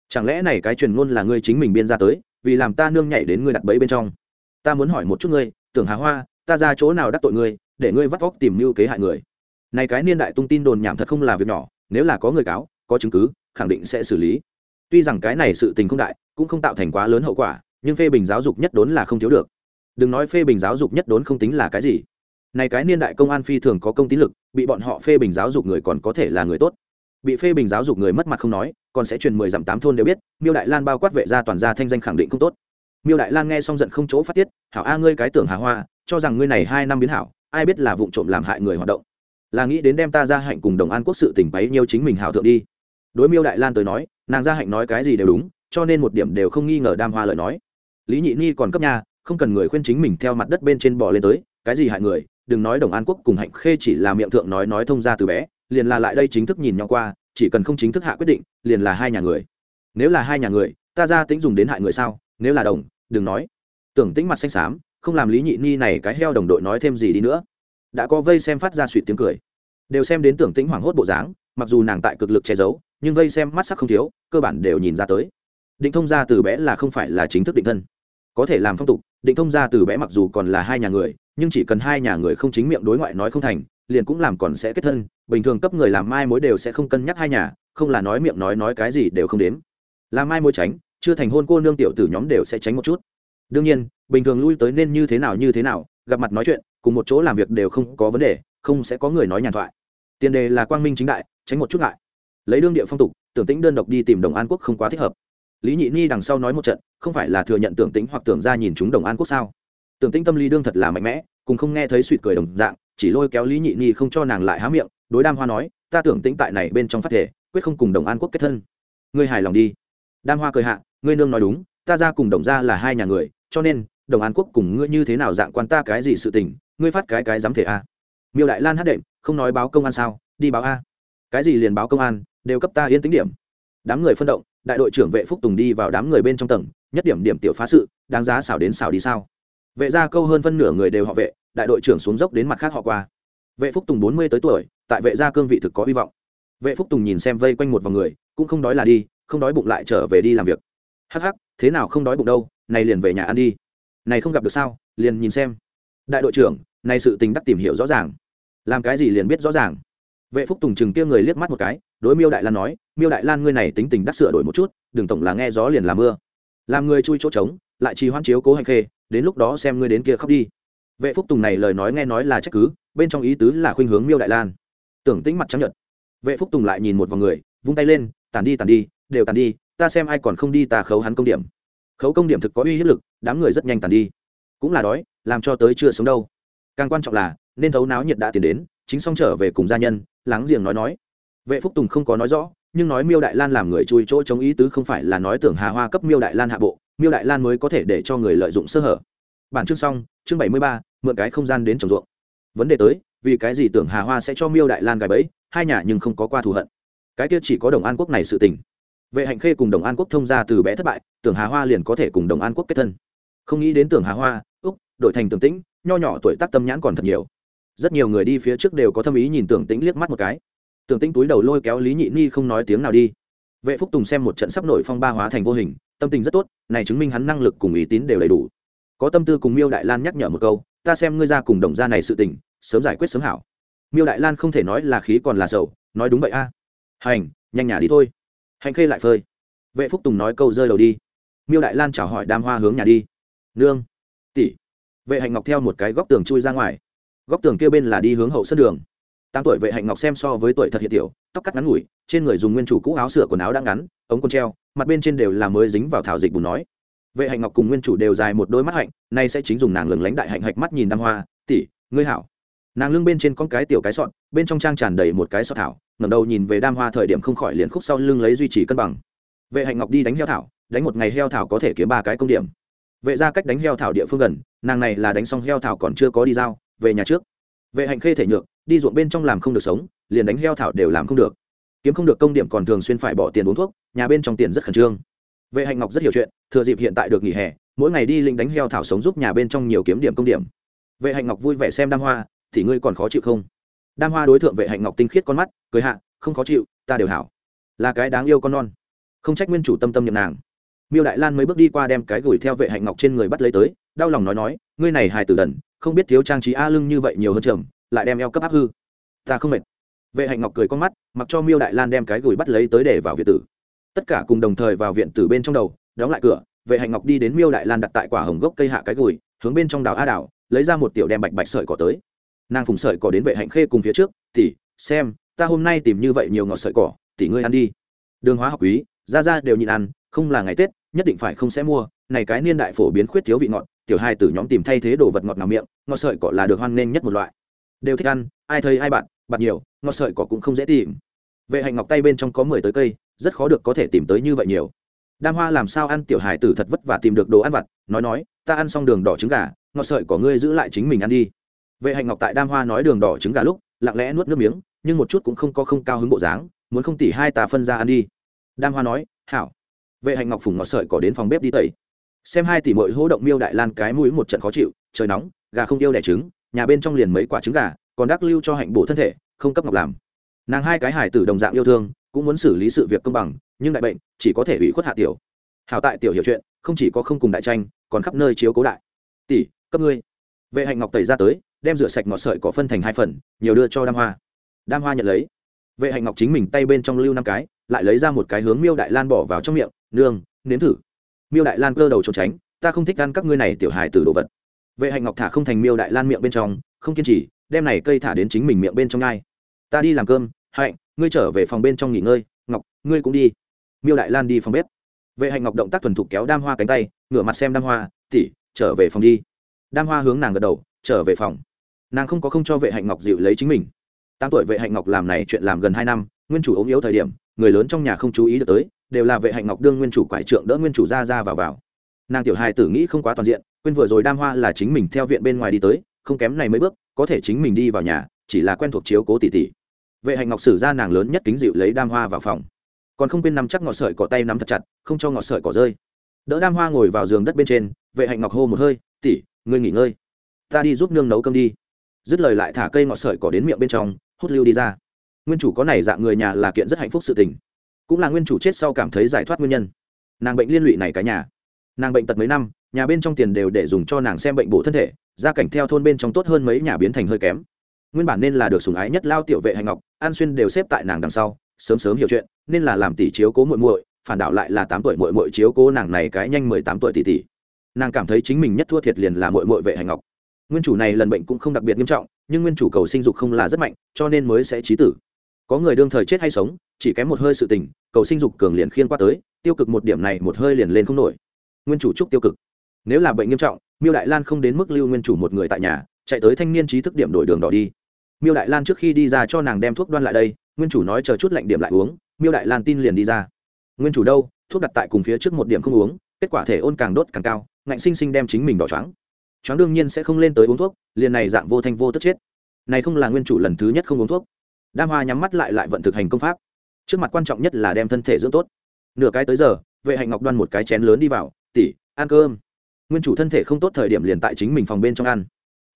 Chẳng lẽ này cái truyền ngôn là ngươi chính mình biên ra tới, vì làm ta nương nhảy đến ngươi đặt bẫy bên trong? Ta muốn hỏi một chút ngươi, tưởng hà hoa, ta ra chỗ nào đắc tội ngươi, để ngươi vắt vóc tìm mưu kế hại người? Này cái niên đại tung tin đồn nhảm thật không là việc nhỏ, nếu là có người cáo, có chứng cứ, khẳng định sẽ xử lý. Tuy rằng cái này sự tình không đại, cũng không tạo thành quá lớn hậu quả, nhưng phê bình giáo dục nhất đốn là không thiếu được đừng nói phê bình giáo dục nhất đốn không tính là cái gì. Này cái niên đại công an phi thường có công tín lực, bị bọn họ phê bình giáo dục người còn có thể là người tốt. Bị phê bình giáo dục người mất mặt không nói, còn sẽ truyền mười dặm tám thôn đều biết, miêu đại lan bao quát vệ ra toàn gia thanh danh khẳng định không tốt. Miêu đại lan nghe xong giận không chỗ phát tiết, hảo a, ngươi cái tưởng hà hoa, cho rằng ngươi này hai năm biến hảo, ai biết là vụ trộm làm hại người hoạt động. Là nghĩ đến đem ta ra hạnh cùng đồng an quốc sự tỉnh bấy nhiêu chính mình hảo thượng đi. Đối miêu đại lan tới nói, nàng ra hạnh nói cái gì đều đúng, cho nên một điểm đều không nghi ngờ đam hoa lời nói. Lý nhị ni còn cấp nhà không cần người khuyên chính mình theo mặt đất bên trên bò lên tới, cái gì hại người, đừng nói đồng an quốc cùng hạnh khê chỉ là miệng thượng nói nói thông ra từ bé, liền là lại đây chính thức nhìn nhau qua, chỉ cần không chính thức hạ quyết định, liền là hai nhà người. Nếu là hai nhà người, ta ra tính dùng đến hại người sao? Nếu là đồng, đừng nói. Tưởng tĩnh mặt xanh xám, không làm lý nhị ni này cái heo đồng đội nói thêm gì đi nữa. Đã có vây xem phát ra suỵt tiếng cười. Đều xem đến tưởng tĩnh hoảng hốt bộ dáng, mặc dù nàng tại cực lực che giấu, nhưng vây xem mắt sắc không thiếu, cơ bản đều nhìn ra tới. Định thông gia từ bé là không phải là chính thức định thân có thể làm phong tục, định thông gia từ bé mặc dù còn là hai nhà người, nhưng chỉ cần hai nhà người không chính miệng đối ngoại nói không thành, liền cũng làm còn sẽ kết thân, bình thường cấp người làm mai mối đều sẽ không cân nhắc hai nhà, không là nói miệng nói nói cái gì đều không đếm. Làm mai mối tránh, chưa thành hôn cô nương tiểu tử nhóm đều sẽ tránh một chút. Đương nhiên, bình thường lui tới nên như thế nào như thế nào, gặp mặt nói chuyện, cùng một chỗ làm việc đều không có vấn đề, không sẽ có người nói nhàn thoại. Tiền đề là quang minh chính đại, tránh một chút ngại. Lấy đương địa phong tục, tưởng tĩnh đơn độc đi tìm đồng an quốc không quá thích hợp. Lý nhị ni đằng sau nói một trận không phải là thừa nhận tưởng tĩnh hoặc tưởng ra nhìn chúng đồng an quốc sao? Tưởng tĩnh tâm lý đương thật là mạnh mẽ, cùng không nghe thấy suỵt cười đồng dạng, chỉ lôi kéo lý nhị nhi không cho nàng lại há miệng, đối đam hoa nói, ta tưởng tĩnh tại này bên trong phát thể, quyết không cùng đồng an quốc kết thân. Ngươi hài lòng đi. Đam hoa cười hạ, ngươi nương nói đúng, ta ra cùng đồng ra là hai nhà người, cho nên, đồng an quốc cùng ngươi như thế nào dạng quan ta cái gì sự tình, ngươi phát cái cái dám thể a. Miêu đại lan hát đệm, không nói báo công an sao, đi báo a. Cái gì liền báo công an, đều cấp ta yên tính điểm. Đám người phân động, đại đội trưởng vệ phúc tùng đi vào đám người bên trong tầng nhất điểm điểm tiểu phá sự, đáng giá xảo đến xảo đi sao? Vệ gia câu hơn phân nửa người đều họ vệ, đại đội trưởng xuống dốc đến mặt khác họ qua. Vệ phúc tùng bốn mươi tới tuổi, tại vệ gia cương vị thực có hy vọng. Vệ phúc tùng nhìn xem vây quanh một vòng người, cũng không đói là đi, không đói bụng lại trở về đi làm việc. Hắc hắc, thế nào không đói bụng đâu, này liền về nhà ăn đi. Này không gặp được sao, liền nhìn xem. Đại đội trưởng, này sự tình đắc tìm hiểu rõ ràng. Làm cái gì liền biết rõ ràng. Vệ phúc tùng chừng kia người liếc mắt một cái, đối miêu đại lan nói, miêu đại lan, ngươi này tính tình đắc sửa đổi một chút, đừng tổng là nghe gió liền làm mưa làm người chui chỗ trống lại trì hoãn chiếu cố hành khê đến lúc đó xem ngươi đến kia khóc đi. Vệ phúc tùng này lời nói nghe nói là trách cứ bên trong ý tứ là khuynh hướng miêu đại lan. Tưởng tĩnh mặt trắng nhợt, vệ phúc tùng lại nhìn một vòng người vung tay lên tàn đi tàn đi đều tàn đi ta xem ai còn không đi ta khấu hắn công điểm. Khấu công điểm thực có uy hiếp lực đám người rất nhanh tàn đi. Cũng là đói làm cho tới chưa sống đâu. Càng quan trọng là nên thấu náo nhiệt đã tiền đến chính xong trở về cùng gia nhân láng giềng nói nói. Vệ phúc tùng không có nói rõ nhưng nói miêu đại lan làm người chui chỗ chống ý tứ không phải là nói tưởng hà hoa cấp miêu đại lan hạ bộ, miêu đại lan mới có thể để cho người lợi dụng sơ hở. Bản chương xong, chương bảy mươi ba, mượn cái không gian đến trồng ruộng. Vấn đề tới, vì cái gì tưởng hà hoa sẽ cho miêu đại lan gài bẫy, hai nhà nhưng không có qua thù hận. Cái kia chỉ có đồng an quốc này sự tình. Vệ hạnh khê cùng đồng an quốc thông ra từ bé thất bại, tưởng hà hoa liền có thể cùng đồng an quốc kết thân. Không nghĩ đến tưởng hà hoa, úc đội thành tưởng tĩnh, nho nhỏ tuổi tác tâm nhãn còn thật nhiều. Rất nhiều người đi phía trước đều có tâm ý nhìn tưởng tĩnh liếc mắt một cái tưởng tĩnh túi đầu lôi kéo lý nhị ni không nói tiếng nào đi. Vệ phúc tùng xem một trận sắp nổi phong ba hóa thành vô hình, tâm tình rất tốt, này chứng minh hắn năng lực cùng ý tín đều đầy đủ. Có tâm tư cùng miêu đại lan nhắc nhở một câu, ta xem ngươi ra cùng đồng gia này sự tình, sớm giải quyết sớm hảo. Miêu đại lan không thể nói là khí còn là sầu, nói đúng vậy a. Hành, nhanh nhà đi thôi. Hành khê lại phơi. Vệ phúc tùng nói câu rơi đầu đi. Miêu đại lan chào hỏi đam hoa hướng nhà đi. Nương, tỷ. Vệ hạnh ngọc theo một cái góc tường chui ra ngoài. Góc tường kia bên là đi hướng hậu sân đường tám tuổi vệ hạnh ngọc xem so với tuổi thật hiện tiểu, tóc cắt ngắn ngủi, trên người dùng nguyên chủ cũ áo sửa quần áo đang ngắn, ống quần treo, mặt bên trên đều là mới dính vào thảo dịch bùn nói. Vệ hạnh ngọc cùng nguyên chủ đều dài một đôi mắt hạnh, nay sẽ chính dùng nàng lừng lánh đại hạnh hạch mắt nhìn đam hoa, tỷ, ngươi hảo. Nàng lưng bên trên con cái tiểu cái sọn bên trong trang tràn đầy một cái sọ thảo, ngẩng đầu nhìn về đam hoa thời điểm không khỏi liền khúc sau lưng lấy duy trì cân bằng. Vệ hạnh ngọc đi đánh heo thảo, đánh một ngày heo thảo có thể kiếm ba cái công điểm. Vệ ra cách đánh heo thảo địa phương gần, nàng này là đánh xong heo thảo còn chưa có đi giao, về nhà trước. Vệ hạnh khê thể nhược đi ruộng bên trong làm không được sống, liền đánh heo thảo đều làm không được. Kiếm không được công điểm còn thường xuyên phải bỏ tiền uống thuốc, nhà bên trong tiền rất khẩn trương. Vệ hạnh ngọc rất hiểu chuyện, thừa dịp hiện tại được nghỉ hè, mỗi ngày đi linh đánh heo thảo sống giúp nhà bên trong nhiều kiếm điểm công điểm. Vệ hạnh ngọc vui vẻ xem đam hoa, thì ngươi còn khó chịu không? Đam hoa đối tượng vệ hạnh ngọc tinh khiết con mắt, cười hạ, không khó chịu, ta đều hảo. Là cái đáng yêu con non. Không trách nguyên chủ tâm tâm nhậm nàng. Miêu đại lan mới bước đi qua đem cái gửi theo vệ hạnh ngọc trên người bắt lấy tới, đau lòng nói nói, ngươi này hài tử đần, không biết thiếu trang trí a lưng như vậy nhiều hơn trầm lại đem eo cấp áp hư. Ta không mệt. Vệ hạnh ngọc cười con mắt, mặc cho miêu đại lan đem cái gửi bắt lấy tới để vào viện tử. Tất cả cùng đồng thời vào viện tử bên trong đầu, đóng lại cửa, vệ hạnh ngọc đi đến miêu đại lan đặt tại quả hồng gốc cây hạ cái gùi hướng bên trong đào a đào lấy ra một tiểu đem bạch bạch sợi cỏ tới. Nàng phùng sợi cỏ đến vệ hạnh khê cùng phía trước tỉ xem, ta hôm nay tìm như vậy nhiều ngọt sợi cỏ tỉ ngươi ăn đi. Đường hóa học quý, ra ra, đều nhịn ăn, không là ngày tết, nhất định phải không sẽ mua, này cái niên đại phổ biến khuyết thiếu vị ngọt, tiểu hai tử nhóm tìm thay thế đồ vật ngọt nào miệng, ngọt sợi cỏ là được hoan nghênh nhất một loại đều thích ăn, ai thấy ai bạn bạn nhiều, ngọt sợi cỏ cũng không dễ tìm. Vệ hạnh ngọc tay bên trong có mười tới cây, rất khó được có thể tìm tới như vậy nhiều. Đam hoa làm sao ăn tiểu hài tử thật vất vả tìm được đồ ăn vặt, nói nói, ta ăn xong đường đỏ trứng gà, ngọt sợi của ngươi giữ lại chính mình ăn đi. Vệ hạnh ngọc tại đam hoa nói đường đỏ trứng gà lúc, lặng lẽ nuốt nước miếng, nhưng một chút cũng không có không cao hứng bộ dáng, muốn không tỉ hai ta phân ra ăn đi. Đam hoa nói, hảo. Vệ hạnh ngọc phùng ngọt sợi cỏ đến phòng bếp đi tẩy. Xem hai tỷ mội hỗ động miêu đại lan cái mũi một trận khó chịu, trời nóng, gà không yêu đẻ trứng nhà bên trong liền mấy quả trứng gà, còn đắc lưu cho hạnh bổ thân thể, không cấp ngọc làm. Nàng hai cái hải tử đồng dạng yêu thương, cũng muốn xử lý sự việc công bằng, nhưng đại bệnh, chỉ có thể ủy khuất hạ tiểu. Hảo tại tiểu hiểu chuyện, không chỉ có không cùng đại tranh, còn khắp nơi chiếu cố đại. Tỷ, cấp ngươi. Vệ hạnh ngọc tẩy ra tới, đem rửa sạch ngọt sợi có phân thành hai phần, nhiều đưa cho đam hoa. Đam hoa nhận lấy. Vệ hạnh ngọc chính mình tay bên trong lưu năm cái, lại lấy ra một cái hướng miêu đại lan bỏ vào trong miệng, nương, nếm thử. Miêu đại lan cơ đầu trốn tránh, ta không thích ăn các ngươi này tiểu hài từ đồ vật vệ hạnh ngọc thả không thành miêu đại lan miệng bên trong, không kiên trì, đem này cây thả đến chính mình miệng bên trong ngay. Ta đi làm cơm, hạnh, ngươi trở về phòng bên trong nghỉ ngơi, ngọc, ngươi cũng đi. Miêu đại lan đi phòng bếp. Vệ hạnh ngọc động tác thuần thục kéo đam hoa cánh tay, ngửa mặt xem đam hoa tỉ trở về phòng đi. Đam hoa hướng nàng gật đầu, trở về phòng. Nàng không có không cho vệ hạnh ngọc dịu lấy chính mình. Tám tuổi vệ hạnh ngọc làm này chuyện làm gần hai năm, nguyên chủ ốm yếu thời điểm, người lớn trong nhà không chú ý được tới, đều là vệ hạnh ngọc đương nguyên chủ quải trượng đỡ nguyên chủ ra ra vào vào nàng tiểu hài tử nghĩ không quá toàn diện, quên vừa rồi đam hoa là chính mình theo viện bên ngoài đi tới, không kém này mấy bước, có thể chính mình đi vào nhà, chỉ là quen thuộc chiếu cố tỷ tỷ vệ hạnh ngọc sử ra nàng lớn nhất kính dịu lấy đam hoa vào phòng. Còn không quên nắm chắc ngọt sợi cỏ tay nắm thật chặt, không cho ngọt sợi cỏ rơi. Đỡ đam hoa ngồi vào giường đất bên trên, vệ hạnh ngọc hô một hơi, tỉ, ngươi nghỉ ngơi. Ta đi giúp nương nấu cơm đi. Dứt lời lại thả cây ngọt sợi cỏ đến miệng bên trong, hút lưu đi ra. Nguyên chủ có này dạng người nhà là kiện rất hạnh phúc sự tình. Cũng là nguyên chủ chết sau cảm thấy giải thoát nguyên nhân. Nàng bệnh liên lụy này cả nhà nàng bệnh tật mấy năm, nhà bên trong tiền đều để dùng cho nàng xem bệnh bổ thân thể, gia cảnh theo thôn bên trong tốt hơn mấy, nhà biến thành hơi kém. Nguyên bản nên là được sủng ái nhất lao tiểu vệ hành ngọc, an xuyên đều xếp tại nàng đằng sau, sớm sớm hiểu chuyện, nên là làm tỷ chiếu cố muội muội, phản đạo lại là tám tuổi muội muội chiếu cố nàng này cái nhanh mười tám tuổi tỷ tỷ. Nàng cảm thấy chính mình nhất thua thiệt liền là muội muội vệ hành ngọc. Nguyên chủ này lần bệnh cũng không đặc biệt nghiêm trọng, nhưng nguyên chủ cầu sinh dục không là rất mạnh, cho nên mới sẽ trí tử. Có người đương thời chết hay sống, chỉ kém một hơi sự tình, cầu sinh dục cường liền khiên qua tới, tiêu cực một điểm này một hơi liền lên không nổi nguyên chủ trúc tiêu cực. Nếu là bệnh nghiêm trọng, miêu đại lan không đến mức lưu nguyên chủ một người tại nhà, chạy tới thanh niên trí thức điểm đổi đường đỏ đi. Miêu đại lan trước khi đi ra cho nàng đem thuốc đoan lại đây, nguyên chủ nói chờ chút lạnh điểm lại uống, miêu đại lan tin liền đi ra. Nguyên chủ đâu, thuốc đặt tại cùng phía trước một điểm không uống, kết quả thể ôn càng đốt càng cao, ngạnh sinh sinh đem chính mình đỏ choáng. Choáng đương nhiên sẽ không lên tới uống thuốc, liền này dạng vô thanh vô tức chết. Này không là nguyên chủ lần thứ nhất không uống thuốc. Đam hoa nhắm mắt lại lại vận thực hành công pháp. Trước mặt quan trọng nhất là đem thân thể dưỡng tốt. Nửa cái tới giờ, vệ hạnh ngọc đoan một cái chén lớn đi vào tỷ ăn cơm. Nguyên chủ thân thể không tốt thời điểm liền tại chính mình phòng bên trong ăn.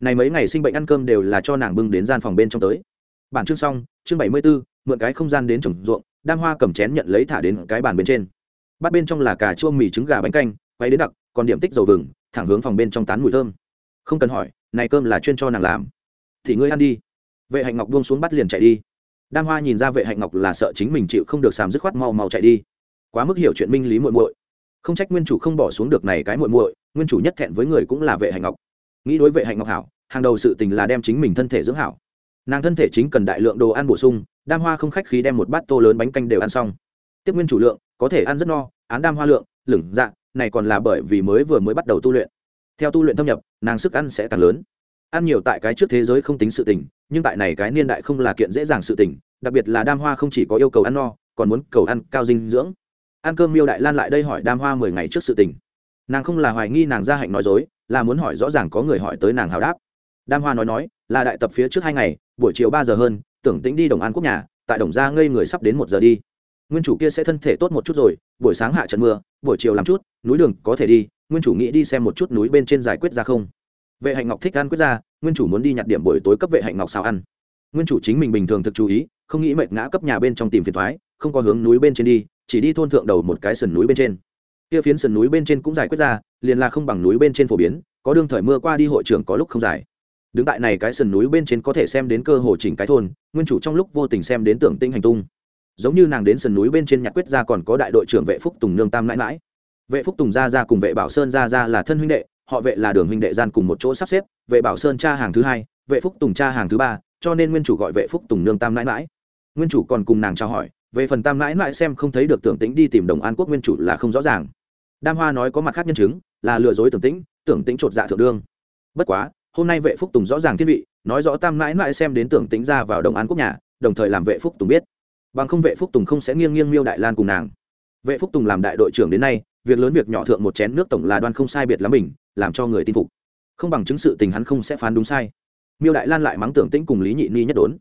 Này mấy ngày sinh bệnh ăn cơm đều là cho nàng bưng đến gian phòng bên trong tới. Bản chương xong chương bảy mươi 74, mượn cái không gian đến trồng ruộng đam hoa cầm chén nhận lấy thả đến cái bàn bên trên. Bát bên trong là cà chua mì trứng gà bánh canh quay đến đặc còn điểm tích dầu vừng thẳng hướng phòng bên trong tán mùi thơm. Không cần hỏi này cơm là chuyên cho nàng làm. Thì ngươi ăn đi. Vệ hạnh ngọc buông xuống bắt liền chạy đi. Đam hoa nhìn ra vệ hạnh ngọc là sợ chính mình chịu không được sàm dứt khoát mau mau chạy đi. Quá mức hiểu chuyện minh lý muội muội không trách nguyên chủ không bỏ xuống được này cái muội muội, nguyên chủ nhất thẹn với người cũng là vệ hạnh ngọc. Nghĩ đối vệ hạnh ngọc hảo, hàng đầu sự tình là đem chính mình thân thể dưỡng hảo. Nàng thân thể chính cần đại lượng đồ ăn bổ sung, đam hoa không khách khí đem một bát tô lớn bánh canh đều ăn xong. Tiếp nguyên chủ lượng, có thể ăn rất no, án đam hoa lượng, lửng dạ này còn là bởi vì mới vừa mới bắt đầu tu luyện. Theo tu luyện thâm nhập, nàng sức ăn sẽ càng lớn. Ăn nhiều tại cái trước thế giới không tính sự tình, nhưng tại này cái niên đại không là kiện dễ dàng sự tình, đặc biệt là đam hoa không chỉ có yêu cầu ăn no, còn muốn cầu ăn cao dinh dưỡng ăn cơm miêu đại lan lại đây hỏi đam hoa mười ngày trước sự tình. Nàng không là hoài nghi nàng gia hạnh nói dối, là muốn hỏi rõ ràng có người hỏi tới nàng hào đáp. Đam hoa nói nói, là đại tập phía trước hai ngày, buổi chiều ba giờ hơn, tưởng tính đi đồng an quốc nhà, tại đồng gia ngây người sắp đến một giờ đi. Nguyên chủ kia sẽ thân thể tốt một chút rồi, buổi sáng hạ trận mưa, buổi chiều làm chút, núi đường có thể đi, nguyên chủ nghĩ đi xem một chút núi bên trên giải quyết ra không. Vệ hạnh ngọc thích ăn quyết ra, nguyên chủ muốn đi nhặt điểm buổi tối cấp vệ hạnh ngọc sao ăn. Nguyên chủ chính mình bình thường thực chú ý, không nghĩ mệt ngã cấp nhà bên trong tìm phiền thoái, không có hướng núi bên trên đi chỉ đi thôn thượng đầu một cái sườn núi bên trên. Kia phiến sườn núi bên trên cũng giải quyết ra, liền là không bằng núi bên trên phổ biến, có đương thời mưa qua đi hội trưởng có lúc không giải. Đứng tại này cái sườn núi bên trên có thể xem đến cơ hồ chỉnh cái thôn, nguyên chủ trong lúc vô tình xem đến tưởng tinh hành tung. Giống như nàng đến sườn núi bên trên nhặt quyết ra còn có đại đội trưởng vệ phúc tùng nương tam mãi mãi. Vệ phúc tùng gia ra cùng vệ bảo sơn gia ra là thân huynh đệ, họ vệ là đường huynh đệ gian cùng một chỗ sắp xếp, vệ bảo sơn cha hàng thứ hai, vệ phúc tùng cha hàng thứ ba, cho nên nguyên chủ gọi vệ phúc tùng nương tam mãi mãi. Nguyên chủ còn cùng nàng trao hỏi về phần tam mãi mãi xem không thấy được tưởng tĩnh đi tìm đồng an quốc nguyên chủ là không rõ ràng. Đam hoa nói có mặt khác nhân chứng, là lừa dối tưởng tĩnh tưởng tĩnh chột dạ thượng đương. Bất quá, hôm nay vệ phúc tùng rõ ràng thiên vị, nói rõ tam mãi mãi xem đến tưởng tĩnh ra vào đồng an quốc nhà, đồng thời làm vệ phúc tùng biết. Bằng không vệ phúc tùng không sẽ nghiêng nghiêng miêu đại lan cùng nàng. Vệ phúc tùng làm đại đội trưởng đến nay, việc lớn việc nhỏ thượng một chén nước tổng là đoan không sai biệt lắm mình, làm cho người tin phục. Không bằng chứng sự tình hắn không sẽ phán đúng sai. Miêu đại lan lại mắng tưởng tĩnh cùng lý nhị ni nhất đốn.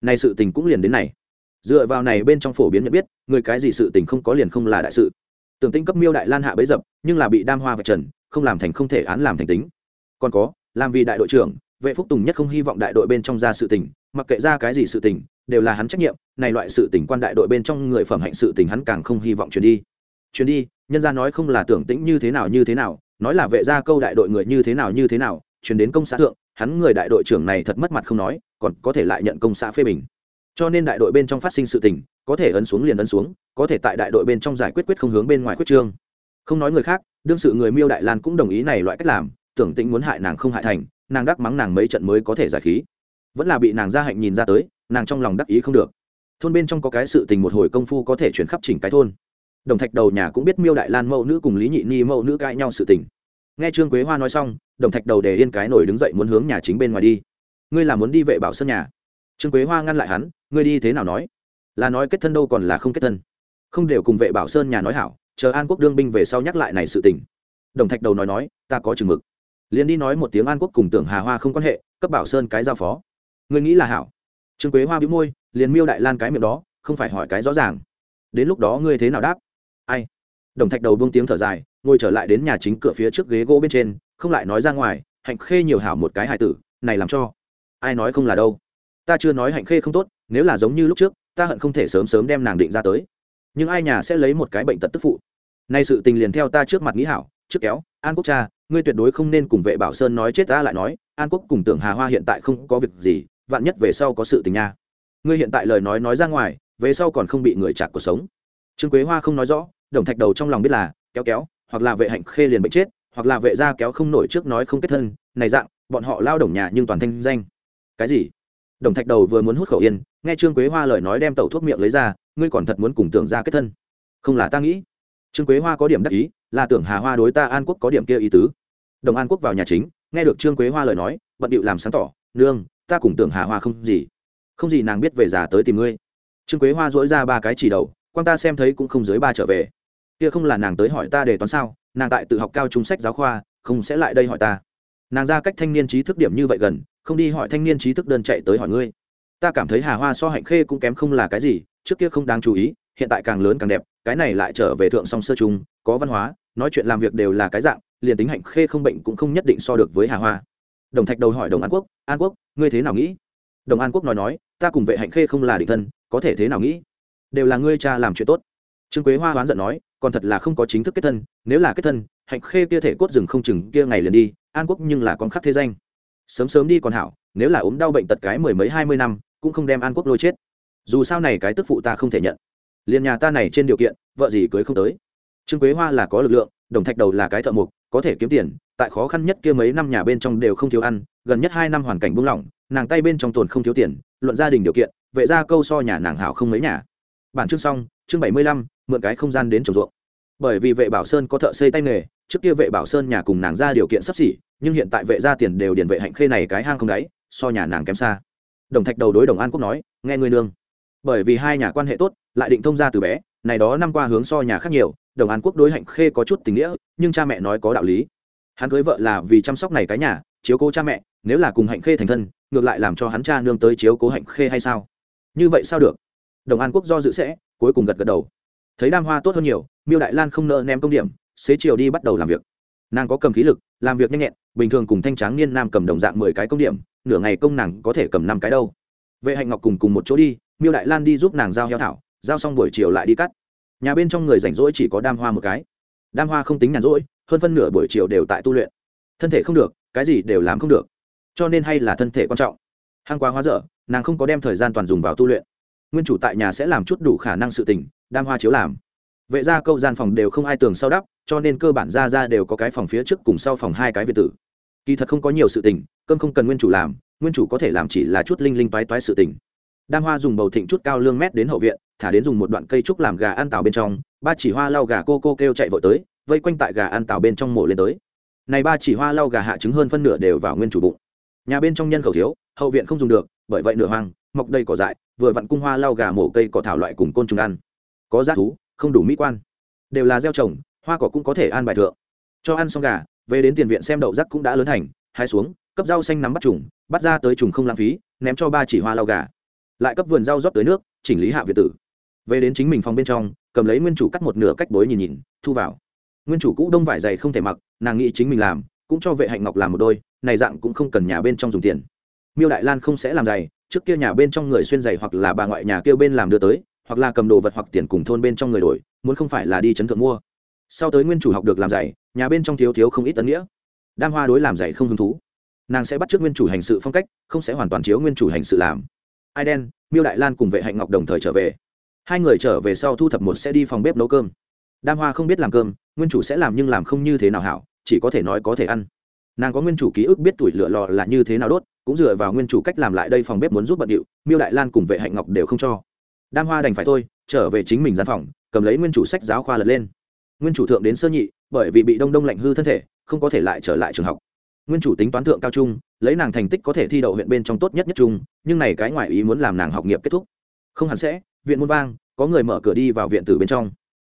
Nay sự tình cũng liền đến này dựa vào này bên trong phổ biến nhận biết, người cái gì sự tình không có liền không là đại sự. Tưởng tinh cấp miêu đại lan hạ bấy dập, nhưng là bị đam hoa và trần, không làm thành không thể án làm thành tính. Còn có, làm vì đại đội trưởng, vệ phúc tùng nhất không hy vọng đại đội bên trong ra sự tình, mặc kệ ra cái gì sự tình, đều là hắn trách nhiệm, này loại sự tình quan đại đội bên trong người phẩm hạnh sự tình hắn càng không hy vọng chuyển đi. Chuyển đi, nhân ra nói không là tưởng tĩnh như thế nào như thế nào, nói là vệ ra câu đại đội người như thế nào như thế nào chuyển đến công xã thượng, hắn người đại đội trưởng này thật mất mặt không nói, còn có thể lại nhận công xã phê bình cho nên đại đội bên trong phát sinh sự tình, có thể ấn xuống liền ấn xuống, có thể tại đại đội bên trong giải quyết quyết không hướng bên ngoài quyết trương. Không nói người khác, đương sự người miêu đại lan cũng đồng ý này loại cách làm, tưởng tĩnh muốn hại nàng không hại thành, nàng đắc mắng nàng mấy trận mới có thể giải khí. Vẫn là bị nàng gia hạnh nhìn ra tới, nàng trong lòng đắc ý không được. Thôn bên trong có cái sự tình một hồi công phu có thể chuyển khắp chỉnh cái thôn. Đồng thạch đầu nhà cũng biết miêu đại lan mẫu nữ cùng lý nhị ni mẫu nữ cãi nhau sự tình. Nghe trương quế hoa nói xong, đồng thạch đầu đề yên cái nổi đứng dậy muốn hướng nhà chính bên ngoài đi. Ngươi là muốn đi vệ bảo sân nhà? Trương quế hoa ngăn lại hắn ngươi đi thế nào nói? Là nói kết thân đâu còn là không kết thân? Không đều cùng vệ bảo sơn nhà nói hảo, chờ an quốc đương binh về sau nhắc lại này sự tình. Đồng thạch đầu nói nói, ta có chừng mực. Liền đi nói một tiếng an quốc cùng tưởng hà hoa không quan hệ, cấp bảo sơn cái giao phó. Ngươi nghĩ là hảo. Trương quế hoa bĩu môi, liền miêu đại lan cái miệng đó, không phải hỏi cái rõ ràng. Đến lúc đó ngươi thế nào đáp? Ai? Đồng thạch đầu buông tiếng thở dài, ngồi trở lại đến nhà chính cửa phía trước ghế gỗ bên trên, không lại nói ra ngoài, hạnh khê nhiều hảo một cái hài tử, này làm cho. Ai nói không là đâu? Ta chưa nói hạnh khê không tốt, nếu là giống như lúc trước, ta hận không thể sớm sớm đem nàng định ra tới. Nhưng ai nhà sẽ lấy một cái bệnh tật tức phụ? Nay sự tình liền theo ta trước mặt nghĩ hảo, trước kéo, an quốc cha, ngươi tuyệt đối không nên cùng vệ bảo sơn nói chết ta lại nói, an quốc cùng tưởng hà hoa hiện tại không có việc gì, vạn nhất về sau có sự tình nha. Ngươi hiện tại lời nói nói ra ngoài, về sau còn không bị người chạc cuộc sống. Trương quế hoa không nói rõ, đồng thạch đầu trong lòng biết là, kéo kéo, hoặc là vệ hạnh khê liền bệnh chết, hoặc là vệ gia kéo không nổi trước nói không kết thân, này dạng, bọn họ lao đồng nhà nhưng toàn thanh danh. Cái gì? Đồng thạch đầu vừa muốn hút khẩu yên, nghe trương quế hoa lời nói đem tẩu thuốc miệng lấy ra, ngươi còn thật muốn cùng tưởng ra kết thân. Không là ta nghĩ. Trương quế hoa có điểm đắc ý, là tưởng hà hoa đối ta an quốc có điểm kia ý tứ. Đồng an quốc vào nhà chính, nghe được trương quế hoa lời nói, bận điệu làm sáng tỏ, nương, ta cùng tưởng hà hoa không gì. Không gì nàng biết về già tới tìm ngươi. Trương quế hoa dỗi ra ba cái chỉ đầu, quan ta xem thấy cũng không dưới ba trở về. Kia không là nàng tới hỏi ta để toán sao, nàng tại tự học cao trung sách giáo khoa, không sẽ lại đây hỏi ta nàng ra cách thanh niên trí thức điểm như vậy gần, không đi hỏi thanh niên trí thức đơn chạy tới hỏi ngươi. Ta cảm thấy hà hoa so hạnh khê cũng kém không là cái gì, trước kia không đáng chú ý, hiện tại càng lớn càng đẹp, cái này lại trở về thượng song sơ chung, có văn hóa, nói chuyện làm việc đều là cái dạng, liền tính hạnh khê không bệnh cũng không nhất định so được với hà hoa. Đồng thạch đầu hỏi đồng an quốc an quốc, ngươi thế nào nghĩ? Đồng an quốc nói nói, ta cùng vệ hạnh khê không là định thân, có thể thế nào nghĩ? Đều là ngươi cha làm chuyện tốt. Trương quế hoa hoán giận nói còn thật là không có chính thức kết thân, nếu là kết thân, hạnh khê kia thể cốt rừng không chừng kia ngày liền đi, an quốc nhưng là con khắc thế danh. Sớm sớm đi còn hảo, nếu là ốm đau bệnh tật cái mười mấy hai mươi năm, cũng không đem an quốc lôi chết. Dù sao này cái tức phụ ta không thể nhận. Liền nhà ta này trên điều kiện, vợ gì cưới không tới. Trương quế hoa là có lực lượng, đồng thạch đầu là cái thợ mộc, có thể kiếm tiền, tại khó khăn nhất kia mấy năm nhà bên trong đều không thiếu ăn, gần nhất hai năm hoàn cảnh buông lỏng, nàng tay bên trong tồn không thiếu tiền, luận gia đình điều kiện, vệ ra câu so nhà nàng hảo không mấy nhà. Bản chương xong, chương bảy mươi lăm mượn cái không gian đến trồng ruộng. Bởi vì vệ bảo sơn có thợ xây tay nghề, trước kia vệ bảo sơn nhà cùng nàng ra điều kiện sắp xỉ, nhưng hiện tại vệ ra tiền đều điền vệ hạnh khê này cái hang không đáy, so nhà nàng kém xa. Đồng thạch đầu đối đồng an quốc nói, nghe ngươi nương. Bởi vì hai nhà quan hệ tốt, lại định thông ra từ bé, này đó năm qua hướng so nhà khác nhiều, đồng an quốc đối hạnh khê có chút tình nghĩa, nhưng cha mẹ nói có đạo lý. Hắn cưới vợ là vì chăm sóc này cái nhà, chiếu cố cha mẹ, nếu là cùng hạnh khê thành thân, ngược lại làm cho hắn cha nương tới chiếu cố hạnh khê hay sao? Như vậy sao được? Đồng an quốc do dự sẽ, cuối cùng gật gật đầu thấy đam hoa tốt hơn nhiều, miêu đại lan không nợ ném công điểm, xế chiều đi bắt đầu làm việc. Nàng có cầm khí lực, làm việc nhanh nhẹn, bình thường cùng thanh tráng niên nam cầm đồng dạng mười cái công điểm, nửa ngày công nàng có thể cầm năm cái đâu. Vệ hạnh ngọc cùng cùng một chỗ đi, miêu đại lan đi giúp nàng giao heo thảo, giao xong buổi chiều lại đi cắt. Nhà bên trong người rảnh rỗi chỉ có đam hoa một cái. Đam hoa không tính nhàn rỗi, hơn phân nửa buổi chiều đều tại tu luyện. Thân thể không được, cái gì đều làm không được. Cho nên hay là thân thể quan trọng. Hăng quá hóa dở, nàng không có đem thời gian toàn dùng vào tu luyện. Nguyên chủ tại nhà sẽ làm chút đủ khả năng sự tình đam hoa chiếu làm. Vệ ra câu gian phòng đều không ai tường sau đắp, cho nên cơ bản ra ra đều có cái phòng phía trước cùng sau phòng hai cái việt tử. Kỳ thật không có nhiều sự tình, cơm không cần nguyên chủ làm, nguyên chủ có thể làm chỉ là chút linh linh toái toái sự tình. Đam hoa dùng bầu thịnh chút cao lương mét đến hậu viện, thả đến dùng một đoạn cây trúc làm gà ăn tàu bên trong, ba chỉ hoa lau gà cô cô kêu chạy vội tới, vây quanh tại gà ăn tàu bên trong mổ lên tới. Này ba chỉ hoa lau gà hạ trứng hơn phân nửa đều vào nguyên chủ bụng. Nhà bên trong nhân khẩu thiếu, hậu viện không dùng được, bởi vậy nửa hoang, mọc đầy cỏ dại, vừa vặn cung hoa lau gà mổ cây cỏ thảo loại cùng côn trùng ăn có giá thú, không đủ mỹ quan. Đều là gieo trồng, hoa cỏ cũng có thể ăn bài thượng. Cho ăn xong gà, về đến tiền viện xem đậu rắc cũng đã lớn thành hai xuống, cấp rau xanh nắm bắt trùng, bắt ra tới trùng không lãng phí, ném cho ba chỉ hoa lau gà. Lại cấp vườn rau rót tới nước, chỉnh lý hạ việt tử. Về đến chính mình phòng bên trong, cầm lấy nguyên chủ cắt một nửa cách bối nhìn nhìn, thu vào. Nguyên chủ cũ đông vải dày không thể mặc, nàng nghĩ chính mình làm, cũng cho vệ hạnh ngọc làm một đôi, này dạng cũng không cần nhà bên trong dùng tiền. Miêu đại lan không sẽ làm giày trước kia nhà bên trong người xuyên giày hoặc là bà ngoại nhà kêu bên làm đưa tới hoặc là cầm đồ vật hoặc tiền cùng thôn bên trong người đổi, muốn không phải là đi chấn thượng mua. Sau tới nguyên chủ học được làm giày, nhà bên trong thiếu thiếu không ít tấn nghĩa. Đam hoa đối làm giày không hứng thú. Nàng sẽ bắt t r ư ớ c nguyên chủ hành sự phong cách, không sẽ hoàn toàn chiếu nguyên chủ hành sự làm. Ai đen, miêu đại lan cùng vệ hạnh ngọc đồng thời trở về. Hai người trở về sau thu thập một sẽ đi phòng bếp nấu cơm. Đam hoa không biết làm cơm, nguyên chủ sẽ làm nhưng làm không như thế nào hảo, chỉ có thể nói có thể ăn. Nàng có nguyên chủ ký ức biết tuổi lựa lò là như thế nào đốt, cũng dựa vào nguyên chủ cách làm lại đây phòng bếp muốn giúp bận điệu, miêu đại lan cùng vệ hạnh ngọc đều không cho đam hoa đành phải thôi, trở về chính mình gian phòng, cầm lấy nguyên chủ sách giáo khoa lật lên. Nguyên chủ thượng đến sơ nhị, bởi vì bị đông đông lạnh hư thân thể, không có thể lại trở lại trường học. Nguyên chủ tính toán thượng cao trung, lấy nàng thành tích có thể thi đậu huyện bên trong tốt nhất nhất trung, nhưng này cái ngoại ý muốn làm nàng học nghiệp kết thúc. Không hẳn sẽ, viện môn vang, có người mở cửa đi vào viện từ bên trong.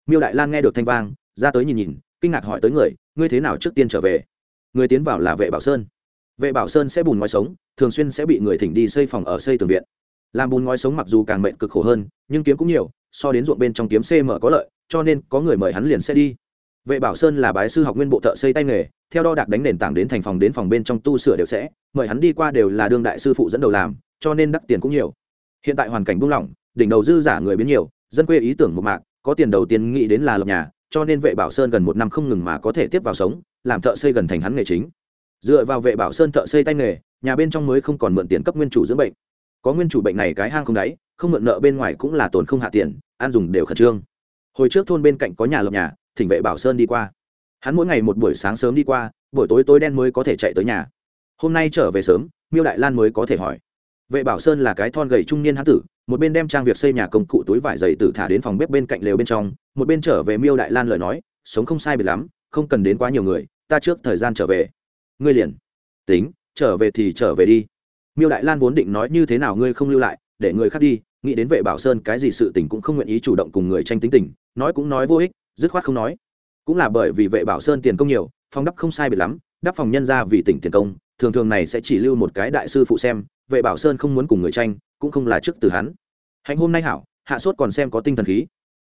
Miêu đại lan nghe được thanh vang, ra tới nhìn nhìn, kinh ngạc hỏi tới người, ngươi thế nào trước tiên trở về? Người tiến vào là vệ bảo sơn. Vệ bảo sơn sẽ bùn ngoài sống, thường xuyên sẽ bị người thỉnh đi xây phòng ở xây tường viện làm bùn ngói sống mặc dù càng mệnh cực khổ hơn, nhưng kiếm cũng nhiều, so đến ruộng bên trong kiếm cm có lợi, cho nên có người mời hắn liền sẽ đi. Vệ bảo sơn là bái sư học nguyên bộ thợ xây tay nghề, theo đo đạc đánh nền tảng đến thành phòng đến phòng bên trong tu sửa đều sẽ, mời hắn đi qua đều là đương đại sư phụ dẫn đầu làm, cho nên đắt tiền cũng nhiều. Hiện tại hoàn cảnh buông lỏng, đỉnh đầu dư giả người biến nhiều, dân quê ý tưởng một mạc, có tiền đầu tiên nghĩ đến là lập nhà, cho nên vệ bảo sơn gần một năm không ngừng mà có thể tiếp vào sống, làm thợ xây gần thành hắn nghề chính. Dựa vào vệ bảo sơn thợ xây tay nghề, nhà bên trong mới không còn mượn tiền cấp nguyên chủ dưỡng bệnh có nguyên chủ bệnh này cái hang không đáy, không mượn nợ bên ngoài cũng là tồn không hạ tiền, ăn dùng đều khẩn trương. Hồi trước thôn bên cạnh có nhà lập nhà, thỉnh vệ bảo sơn đi qua. Hắn mỗi ngày một buổi sáng sớm đi qua, buổi tối tối đen mới có thể chạy tới nhà. Hôm nay trở về sớm, miêu đại lan mới có thể hỏi. Vệ bảo sơn là cái thon gầy trung niên hán tử, một bên đem trang việc xây nhà công cụ túi vải dày tử thả đến phòng bếp bên cạnh lều bên trong, một bên trở về miêu đại lan lời nói, sống không sai biệt lắm, không cần đến quá nhiều người, ta trước thời gian trở về. Ngươi liền. Tính, trở về thì trở về đi miêu đại lan vốn định nói như thế nào ngươi không lưu lại, để người khác đi, nghĩ đến vệ bảo sơn cái gì sự tình cũng không nguyện ý chủ động cùng người tranh tính tình, nói cũng nói vô ích, dứt khoát không nói. Cũng là bởi vì vệ bảo sơn tiền công nhiều, phòng đắp không sai biệt lắm, đắp phòng nhân ra vì tỉnh tiền công, thường thường này sẽ chỉ lưu một cái đại sư phụ xem, vệ bảo sơn không muốn cùng người tranh, cũng không là trước từ hắn. Hạnh hôm nay hảo, hạ sốt còn xem có tinh thần khí.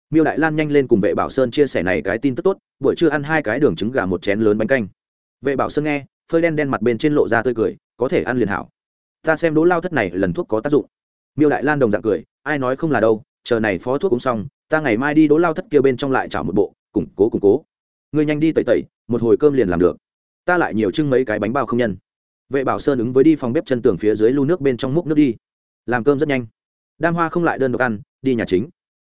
Miêu đại lan nhanh lên cùng vệ bảo sơn chia sẻ này cái tin tức tốt, buổi trưa ăn hai cái đường trứng gà một chén lớn bánh canh. Vệ bảo sơn nghe, phơi đen đen mặt bên trên lộ ra tươi cười, có thể ăn liền hảo ta xem đố lao thất này lần thuốc có tác dụng. Miêu đại lan đồng dạng cười, ai nói không là đâu, chờ này phó thuốc cũng xong, ta ngày mai đi đố lao thất kia bên trong lại chảo một bộ, củng cố củng cố. Ngươi nhanh đi tẩy tẩy, một hồi cơm liền làm được. Ta lại nhiều trưng mấy cái bánh bao không nhân. Vệ bảo sơn ứng với đi phòng bếp chân tường phía dưới lưu nước bên trong múc nước đi. Làm cơm rất nhanh. Đam hoa không lại đơn độc ăn, đi nhà chính.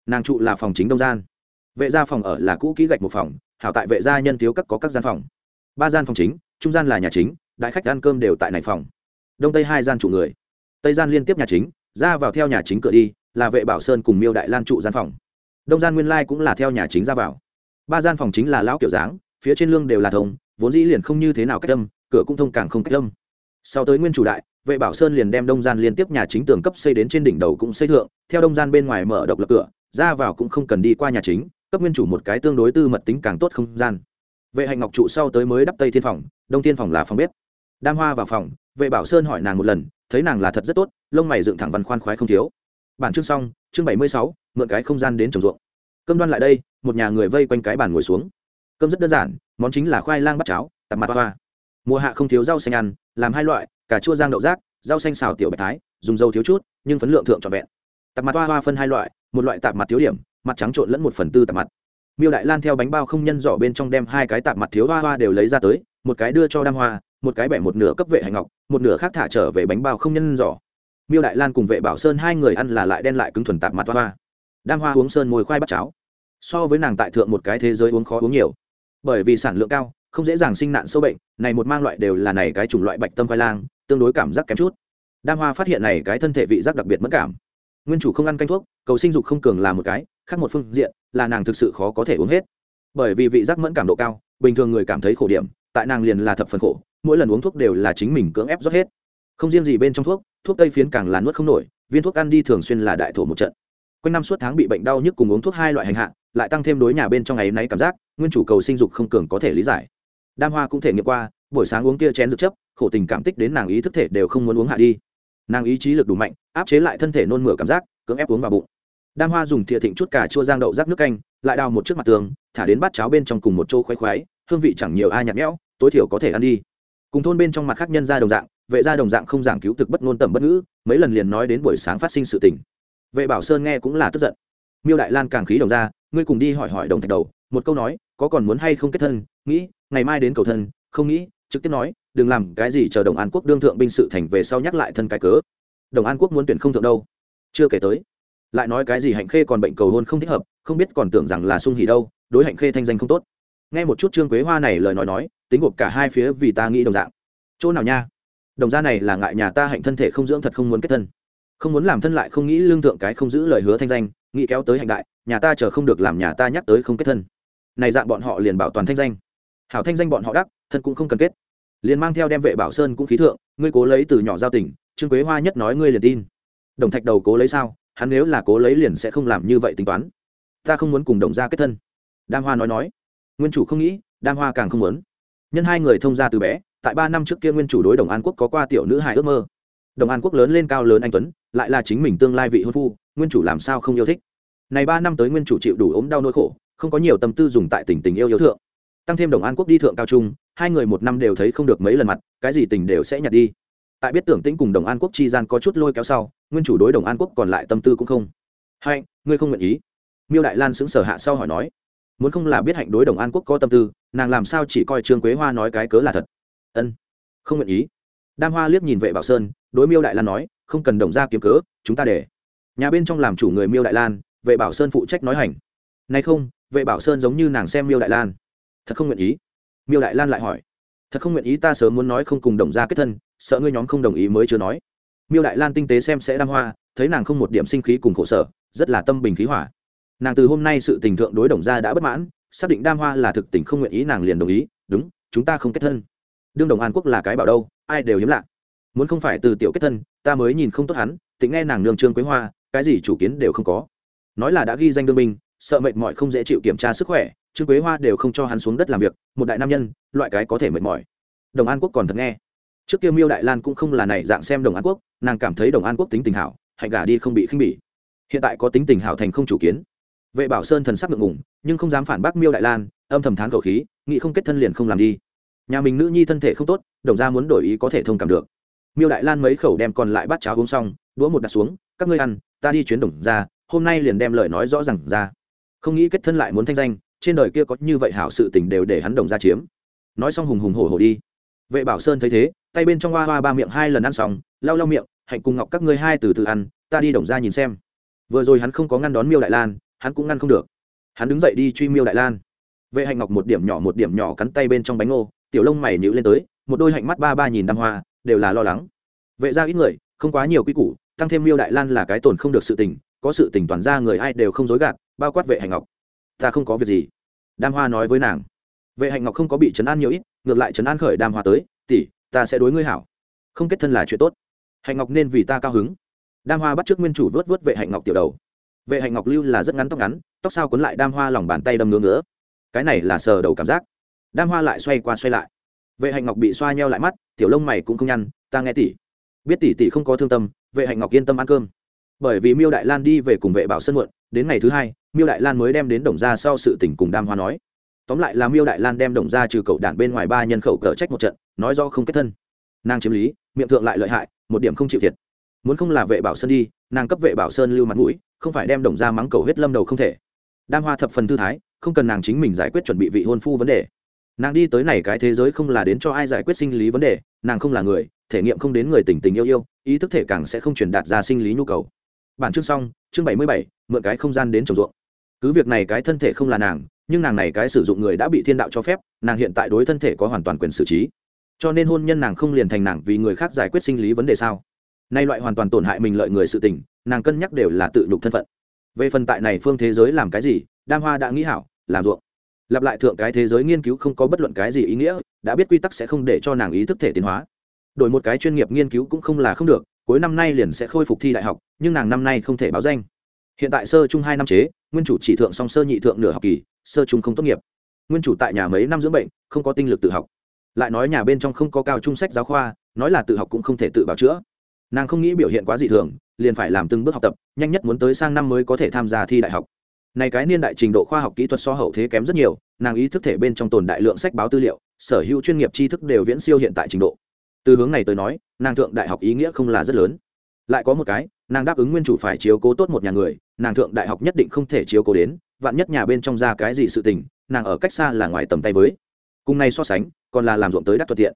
Nàng trụ là phòng chính đông gian. Vệ gia phòng ở là cũ kỹ gạch một phòng, hảo tại vệ gia nhân thiếu các có các gian phòng. Ba gian phòng chính, trung gian là nhà chính, đại khách ăn cơm đều tại này phòng đông tây hai gian trụ người. Tây gian liên tiếp nhà chính, ra vào theo nhà chính cửa đi, là vệ bảo sơn cùng miêu đại lan trụ gian phòng. Đông gian nguyên lai cũng là theo nhà chính ra vào. Ba gian phòng chính là lão kiểu dáng, phía trên lương đều là thông, vốn dĩ liền không như thế nào cách tâm cửa cũng thông càng không cách tâm sau tới nguyên chủ đại, vệ bảo sơn liền đem đông gian liên tiếp nhà chính tường cấp xây đến trên đỉnh đầu cũng xây thượng, theo đông gian bên ngoài mở độc lập cửa, ra vào cũng không cần đi qua nhà chính, cấp nguyên chủ một cái tương đối tư mật tính càng tốt không gian. Vệ hạnh ngọc trụ sau tới mới đắp tây thiên phòng, đông thiên phòng là phòng bếp. Đam hoa vào phòng vệ bảo sơn hỏi nàng một lần, thấy nàng là thật rất tốt, lông mày dựng thẳng văn khoan khoái không thiếu. Bản chương xong, chương bảy mươi sáu, mượn cái không gian đến trồng ruộng. Cơm đoan lại đây, một nhà người vây quanh cái bàn ngồi xuống. Cơm rất đơn giản, món chính là khoai lang bắt cháo, tạp mặt hoa. Mùa hạ không thiếu rau xanh ăn, làm hai loại, cà chua giang đậu rác, rau xanh xào tiểu bạch thái, dùng dầu thiếu chút, nhưng phấn lượng thượng trọn vẹn. Tạp mặt hoa hoa phân hai loại, một loại tạp mặt thiếu điểm, mặt trắng trộn lẫn một phần tư tạp mặt. Miêu đại lan theo bánh bao không nhân giỏ bên trong đem hai cái tạp mặt thiếu hoa hoa đều lấy ra tới, một cái đưa cho đam hoa một cái bẻ một nửa cấp vệ hành ngọc, một nửa khác thả trở về bánh bao không nhân giỏ. Miêu đại lan cùng vệ bảo sơn hai người ăn là lại đen lại cứng thuần tạp mặt hoa hoa. Đam hoa uống sơn mồi khoai bắt cháo. So với nàng tại thượng một cái thế giới uống khó uống nhiều. Bởi vì sản lượng cao, không dễ dàng sinh nạn sâu bệnh, này một mang loại đều là này cái chủng loại bạch tâm khoai lang, tương đối cảm giác kém chút. Đam hoa phát hiện này cái thân thể vị giác đặc biệt mất cảm. Nguyên chủ không ăn canh thuốc, cầu sinh dục không cường là một cái, khác một phương diện, là nàng thực sự khó có thể uống hết. Bởi vì vị giác mẫn cảm độ cao, bình thường người cảm thấy khổ điểm, tại nàng liền là thập phần khổ mỗi lần uống thuốc đều là chính mình cưỡng ép rót hết. Không riêng gì bên trong thuốc thuốc tây phiến càng là nuốt không nổi, viên thuốc ăn đi thường xuyên là đại thổ một trận. Quanh năm suốt tháng bị bệnh đau nhức cùng uống thuốc hai loại hành hạ, lại tăng thêm đối nhà bên trong ngày náy cảm giác, nguyên chủ cầu sinh dục không cường có thể lý giải. Đam hoa cũng thể nghiệm qua, buổi sáng uống kia chén dược chấp, khổ tình cảm tích đến nàng ý thức thể đều không muốn uống hạ đi. Nàng ý chí lực đủ mạnh, áp chế lại thân thể nôn mửa cảm giác, cưỡng ép uống vào bụng. Đam hoa dùng thìa thịnh chút cà chua giang đậu rác nước canh, lại đào một chiếc mặt tường, thả đến bát cháo bên trong cùng một chỗ khoái khoái hương vị chẳng nhiều ai nhạt nhẽo, tối thiểu có thể ăn đi cùng thôn bên trong mặt khác nhân ra đồng dạng, vệ ra đồng dạng không giảng cứu thực bất ngôn tầm bất ngữ, mấy lần liền nói đến buổi sáng phát sinh sự tình. Vệ bảo sơn nghe cũng là tức giận. Miêu đại lan càng khí đồng ra, ngươi cùng đi hỏi hỏi đồng thạch đầu, một câu nói, có còn muốn hay không kết thân, nghĩ, ngày mai đến cầu thân, không nghĩ, trực tiếp nói, đừng làm cái gì chờ đồng an quốc đương thượng binh sự thành về sau nhắc lại thân cái cớ. Đồng an quốc muốn tuyển không thượng đâu. Chưa kể tới. Lại nói cái gì hạnh khê còn bệnh cầu hôn không thích hợp, không biết còn tưởng rằng là sung hỉ đâu, đối hạnh khê thanh danh không tốt nghe một chút trương quế hoa này lời nói nói, tính gộp cả hai phía vì ta nghĩ đồng dạng. Chỗ nào nha? Đồng gia này là ngại nhà ta hạnh thân thể không dưỡng thật không muốn kết thân. Không muốn làm thân lại không nghĩ lương thượng cái không giữ lời hứa thanh danh, nghĩ kéo tới hạnh đại, nhà ta chờ không được làm nhà ta nhắc tới không kết thân. Này dạng bọn họ liền bảo toàn thanh danh. Hảo thanh danh bọn họ đắc, thân cũng không cần kết. Liền mang theo đem vệ bảo sơn cũng khí thượng, ngươi cố lấy từ nhỏ giao tình, trương quế hoa nhất nói ngươi liền tin. Đồng thạch đầu cố lấy sao, hắn nếu là cố lấy liền sẽ không làm như vậy tính toán. Ta không muốn cùng đồng gia kết thân. Đam hoa nói nói nguyên chủ không nghĩ, đam hoa càng không muốn. Nhân hai người thông gia từ bé, tại ba năm trước kia nguyên chủ đối đồng an quốc có qua tiểu nữ hài ước mơ. Đồng an quốc lớn lên cao lớn anh tuấn, lại là chính mình tương lai vị hôn phu, nguyên chủ làm sao không yêu thích. Này ba năm tới nguyên chủ chịu đủ ốm đau nỗi khổ, không có nhiều tâm tư dùng tại tình tình yêu yêu thượng. Tăng thêm đồng an quốc đi thượng cao trung, hai người một năm đều thấy không được mấy lần mặt, cái gì tình đều sẽ nhặt đi. Tại biết tưởng tĩnh cùng đồng an quốc chi gian có chút lôi kéo sau, nguyên chủ đối đồng an quốc còn lại tâm tư cũng không. Hạnh, ngươi không nguyện ý? Miêu đại lan xứng sở hạ sau hỏi nói muốn không là biết hạnh đối đồng an quốc có tâm tư, nàng làm sao chỉ coi trương quế hoa nói cái cớ là thật? Ân, không nguyện ý. Đam hoa liếc nhìn vệ bảo sơn, đối miêu đại lan nói, không cần đồng ra kiếm cớ, chúng ta để. Nhà bên trong làm chủ người miêu đại lan, vệ bảo sơn phụ trách nói hành. Nay không, vệ bảo sơn giống như nàng xem miêu đại lan. Thật không nguyện ý. Miêu đại lan lại hỏi, thật không nguyện ý ta sớm muốn nói không cùng đồng ra kết thân, sợ ngươi nhóm không đồng ý mới chưa nói. Miêu đại lan tinh tế xem sẽ đam hoa, thấy nàng không một điểm sinh khí cùng khổ sở, rất là tâm bình khí hỏa nàng từ hôm nay sự tình thượng đối đồng gia đã bất mãn, xác định đam hoa là thực tình không nguyện ý nàng liền đồng ý, đúng, chúng ta không kết thân. Đương đồng an quốc là cái bảo đâu, ai đều hiếm lạ. Muốn không phải từ tiểu kết thân, ta mới nhìn không tốt hắn tính nghe nàng nương trương quế hoa, cái gì chủ kiến đều không có. Nói là đã ghi danh đương binh, sợ mệt mỏi không dễ chịu kiểm tra sức khỏe, trương quế hoa đều không cho hắn xuống đất làm việc, một đại nam nhân, loại cái có thể mệt mỏi. Đồng an quốc còn thật nghe. Trước kia miêu đại lan cũng không là này dạng xem đồng an quốc, nàng cảm thấy đồng an quốc tính tình hảo, hạnh gả đi không bị khinh bỉ. Hiện tại có tính tình hảo thành không chủ kiến vệ bảo sơn thần sắc ngượng ngủng nhưng không dám phản bác miêu đại lan, âm thầm thán cầu khí, nghĩ không kết thân liền không làm đi. Nhà mình nữ nhi thân thể không tốt, đồng ra muốn đổi ý có thể thông cảm được. Miêu đại lan mấy khẩu đem còn lại bát cháo uống xong, đũa một đặt xuống, các ngươi ăn, ta đi chuyến đồng ra hôm nay liền đem lời nói rõ ràng ra. Không nghĩ kết thân lại muốn thanh danh, trên đời kia có như vậy hảo sự tình đều để hắn đồng ra chiếm. Nói xong hùng hùng hổ hổ đi. Vệ bảo sơn thấy thế, tay bên trong hoa hoa ba miệng hai lần ăn xong, lau lau miệng, hạnh cùng ngọc các ngươi hai từ từ ăn, ta đi đồng ra nhìn xem. Vừa rồi hắn không có ngăn đón miêu đại lan hắn cũng ngăn không được. Hắn đứng dậy đi truy miêu đại lan. Vệ hạnh ngọc một điểm nhỏ một điểm nhỏ cắn tay bên trong bánh ngô, tiểu lông mày nhữ lên tới, một đôi hạnh mắt ba ba nhìn đam hoa, đều là lo lắng. Vệ ra ít người, không quá nhiều quy củ, tăng thêm miêu đại lan là cái tồn không được sự tình, có sự tình toàn ra người ai đều không dối gạt, bao quát vệ hạnh ngọc. Ta không có việc gì. Đam hoa nói với nàng. Vệ hạnh ngọc không có bị chấn an nhiều ít, ngược lại chấn an khởi đam hoa tới, tỷ, ta sẽ đối ngươi hảo. Không kết thân là chuyện tốt. Hạnh ngọc nên vì ta cao hứng. Đam hoa bắt t r ư ớ c nguyên chủ vớt vớt vệ hạnh ngọc tiểu đầu vệ hạnh ngọc lưu là rất ngắn tóc ngắn, tóc sao cuốn lại đam hoa lòng bàn tay đâm ngứa ngứa. Cái này là sờ đầu cảm giác. Đam hoa lại xoay qua xoay lại. Vệ hạnh ngọc bị xoa nheo lại mắt, tiểu lông mày cũng không nhăn, ta nghe tỷ. Biết tỷ tỷ không có thương tâm, vệ hạnh ngọc yên tâm ăn cơm. Bởi vì miêu đại lan đi về cùng vệ bảo sân muộn, đến ngày thứ hai, miêu đại lan mới đem đến đồng gia sau sự tình cùng đam hoa nói. Tóm lại là miêu đại lan đem đồng gia trừ cậu đản bên ngoài ba nhân khẩu cờ trách một trận, nói do không kết thân. Nàng chiếm lý, miệng thượng lại lợi hại, một điểm không chịu thiệt muốn không là vệ bảo sơn đi, nàng cấp vệ bảo sơn lưu mặt mũi, không phải đem đồng ra mắng cầu huyết lâm đầu không thể. Đam hoa thập phần thư thái, không cần nàng chính mình giải quyết chuẩn bị vị hôn phu vấn đề. Nàng đi tới này cái thế giới không là đến cho ai giải quyết sinh lý vấn đề, nàng không là người, thể nghiệm không đến người tình tình yêu yêu, ý thức thể càng sẽ không truyền đạt ra sinh lý nhu cầu. Bản chương xong, chương bảy mươi bảy, mượn cái không gian đến trồng ruộng. Cứ việc này cái thân thể không là nàng, nhưng nàng này cái sử dụng người đã bị thiên đạo cho phép, nàng hiện tại đối thân thể có hoàn toàn quyền xử trí. Cho nên hôn nhân nàng không liền thành nàng vì người khác giải quyết sinh lý vấn đề sao? Nay loại hoàn toàn tổn hại mình lợi người sự tình, nàng cân nhắc đều là tự nhục thân phận. Về phần tại này phương thế giới làm cái gì, đam hoa đã nghĩ hảo, làm ruộng. Lặp lại thượng cái thế giới nghiên cứu không có bất luận cái gì ý nghĩa, đã biết quy tắc sẽ không để cho nàng ý thức thể tiến hóa. Đổi một cái chuyên nghiệp nghiên cứu cũng không là không được, cuối năm nay liền sẽ khôi phục thi đại học, nhưng nàng năm nay không thể báo danh. Hiện tại sơ trung hai năm chế, nguyên chủ chỉ thượng song sơ nhị thượng nửa học kỳ, sơ trung không tốt nghiệp. Nguyên chủ tại nhà mấy năm dưỡng bệnh, không có tinh lực tự học. Lại nói nhà bên trong không có cao trung sách giáo khoa, nói là tự học cũng không thể tự bảo chữa nàng không nghĩ biểu hiện quá dị thường, liền phải làm từng bước học tập, nhanh nhất muốn tới sang năm mới có thể tham gia thi đại học. Này cái niên đại trình độ khoa học kỹ thuật so hậu thế kém rất nhiều, nàng ý thức thể bên trong tồn đại lượng sách báo tư liệu, sở hữu chuyên nghiệp tri thức đều viễn siêu hiện tại trình độ. Từ hướng này tới nói, nàng thượng đại học ý nghĩa không là rất lớn. Lại có một cái, nàng đáp ứng nguyên chủ phải chiếu cố tốt một nhà người, nàng thượng đại học nhất định không thể chiếu cố đến, vạn nhất nhà bên trong ra cái gì sự tình, nàng ở cách xa là ngoài tầm tay với. Cùng này so sánh, còn là làm ruộng tới đắc thuận tiện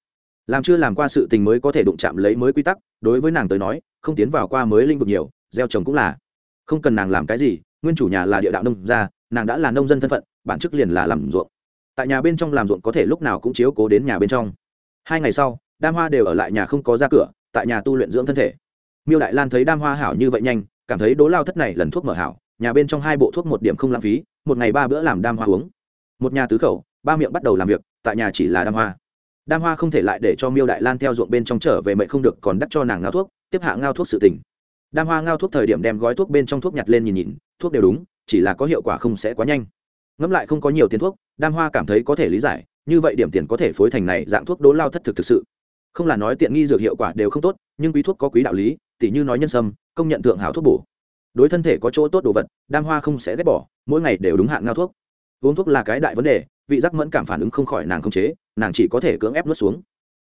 làm chưa làm qua sự tình mới có thể đụng chạm lấy mới quy tắc, đối với nàng tới nói, không tiến vào qua mới linh vực nhiều, gieo trồng cũng là. Không cần nàng làm cái gì, nguyên chủ nhà là địa đạo nông gia, nàng đã là nông dân thân phận, bản chức liền là làm ruộng. Tại nhà bên trong làm ruộng có thể lúc nào cũng chiếu cố đến nhà bên trong. Hai ngày sau, đam hoa đều ở lại nhà không có ra cửa, tại nhà tu luyện dưỡng thân thể. Miêu đại lan thấy đam hoa hảo như vậy nhanh, cảm thấy đố lao thất này lần thuốc mở hảo, nhà bên trong hai bộ thuốc một điểm không lãng phí, một ngày ba bữa làm đam hoa uống. Một nhà tứ khẩu, ba miệng bắt đầu làm việc, tại nhà chỉ là đam hoa đam hoa không thể lại để cho miêu đại lan theo ruộng bên trong trở về mệnh không được, còn đắt cho nàng ngao thuốc, tiếp hạ ngao thuốc sự tỉnh đam hoa ngao thuốc thời điểm đem gói thuốc bên trong thuốc nhặt lên nhìn nhìn, thuốc đều đúng, chỉ là có hiệu quả không sẽ quá nhanh. Ngẫm lại không có nhiều tiền thuốc, đam hoa cảm thấy có thể lý giải, như vậy điểm tiền có thể phối thành này dạng thuốc đố lao thất thực thực sự. Không là nói tiện nghi dược hiệu quả đều không tốt, nhưng quý thuốc có quý đạo lý, tỉ như nói nhân sâm, công nhận thượng hảo thuốc bổ. Đối thân thể có chỗ tốt đồ vật, đam hoa không sẽ ghét bỏ, mỗi ngày đều đúng hạn ngao thuốc uống thuốc là cái đại vấn đề, vị giác mẫn cảm phản ứng không khỏi nàng không chế, nàng chỉ có thể cưỡng ép nuốt xuống.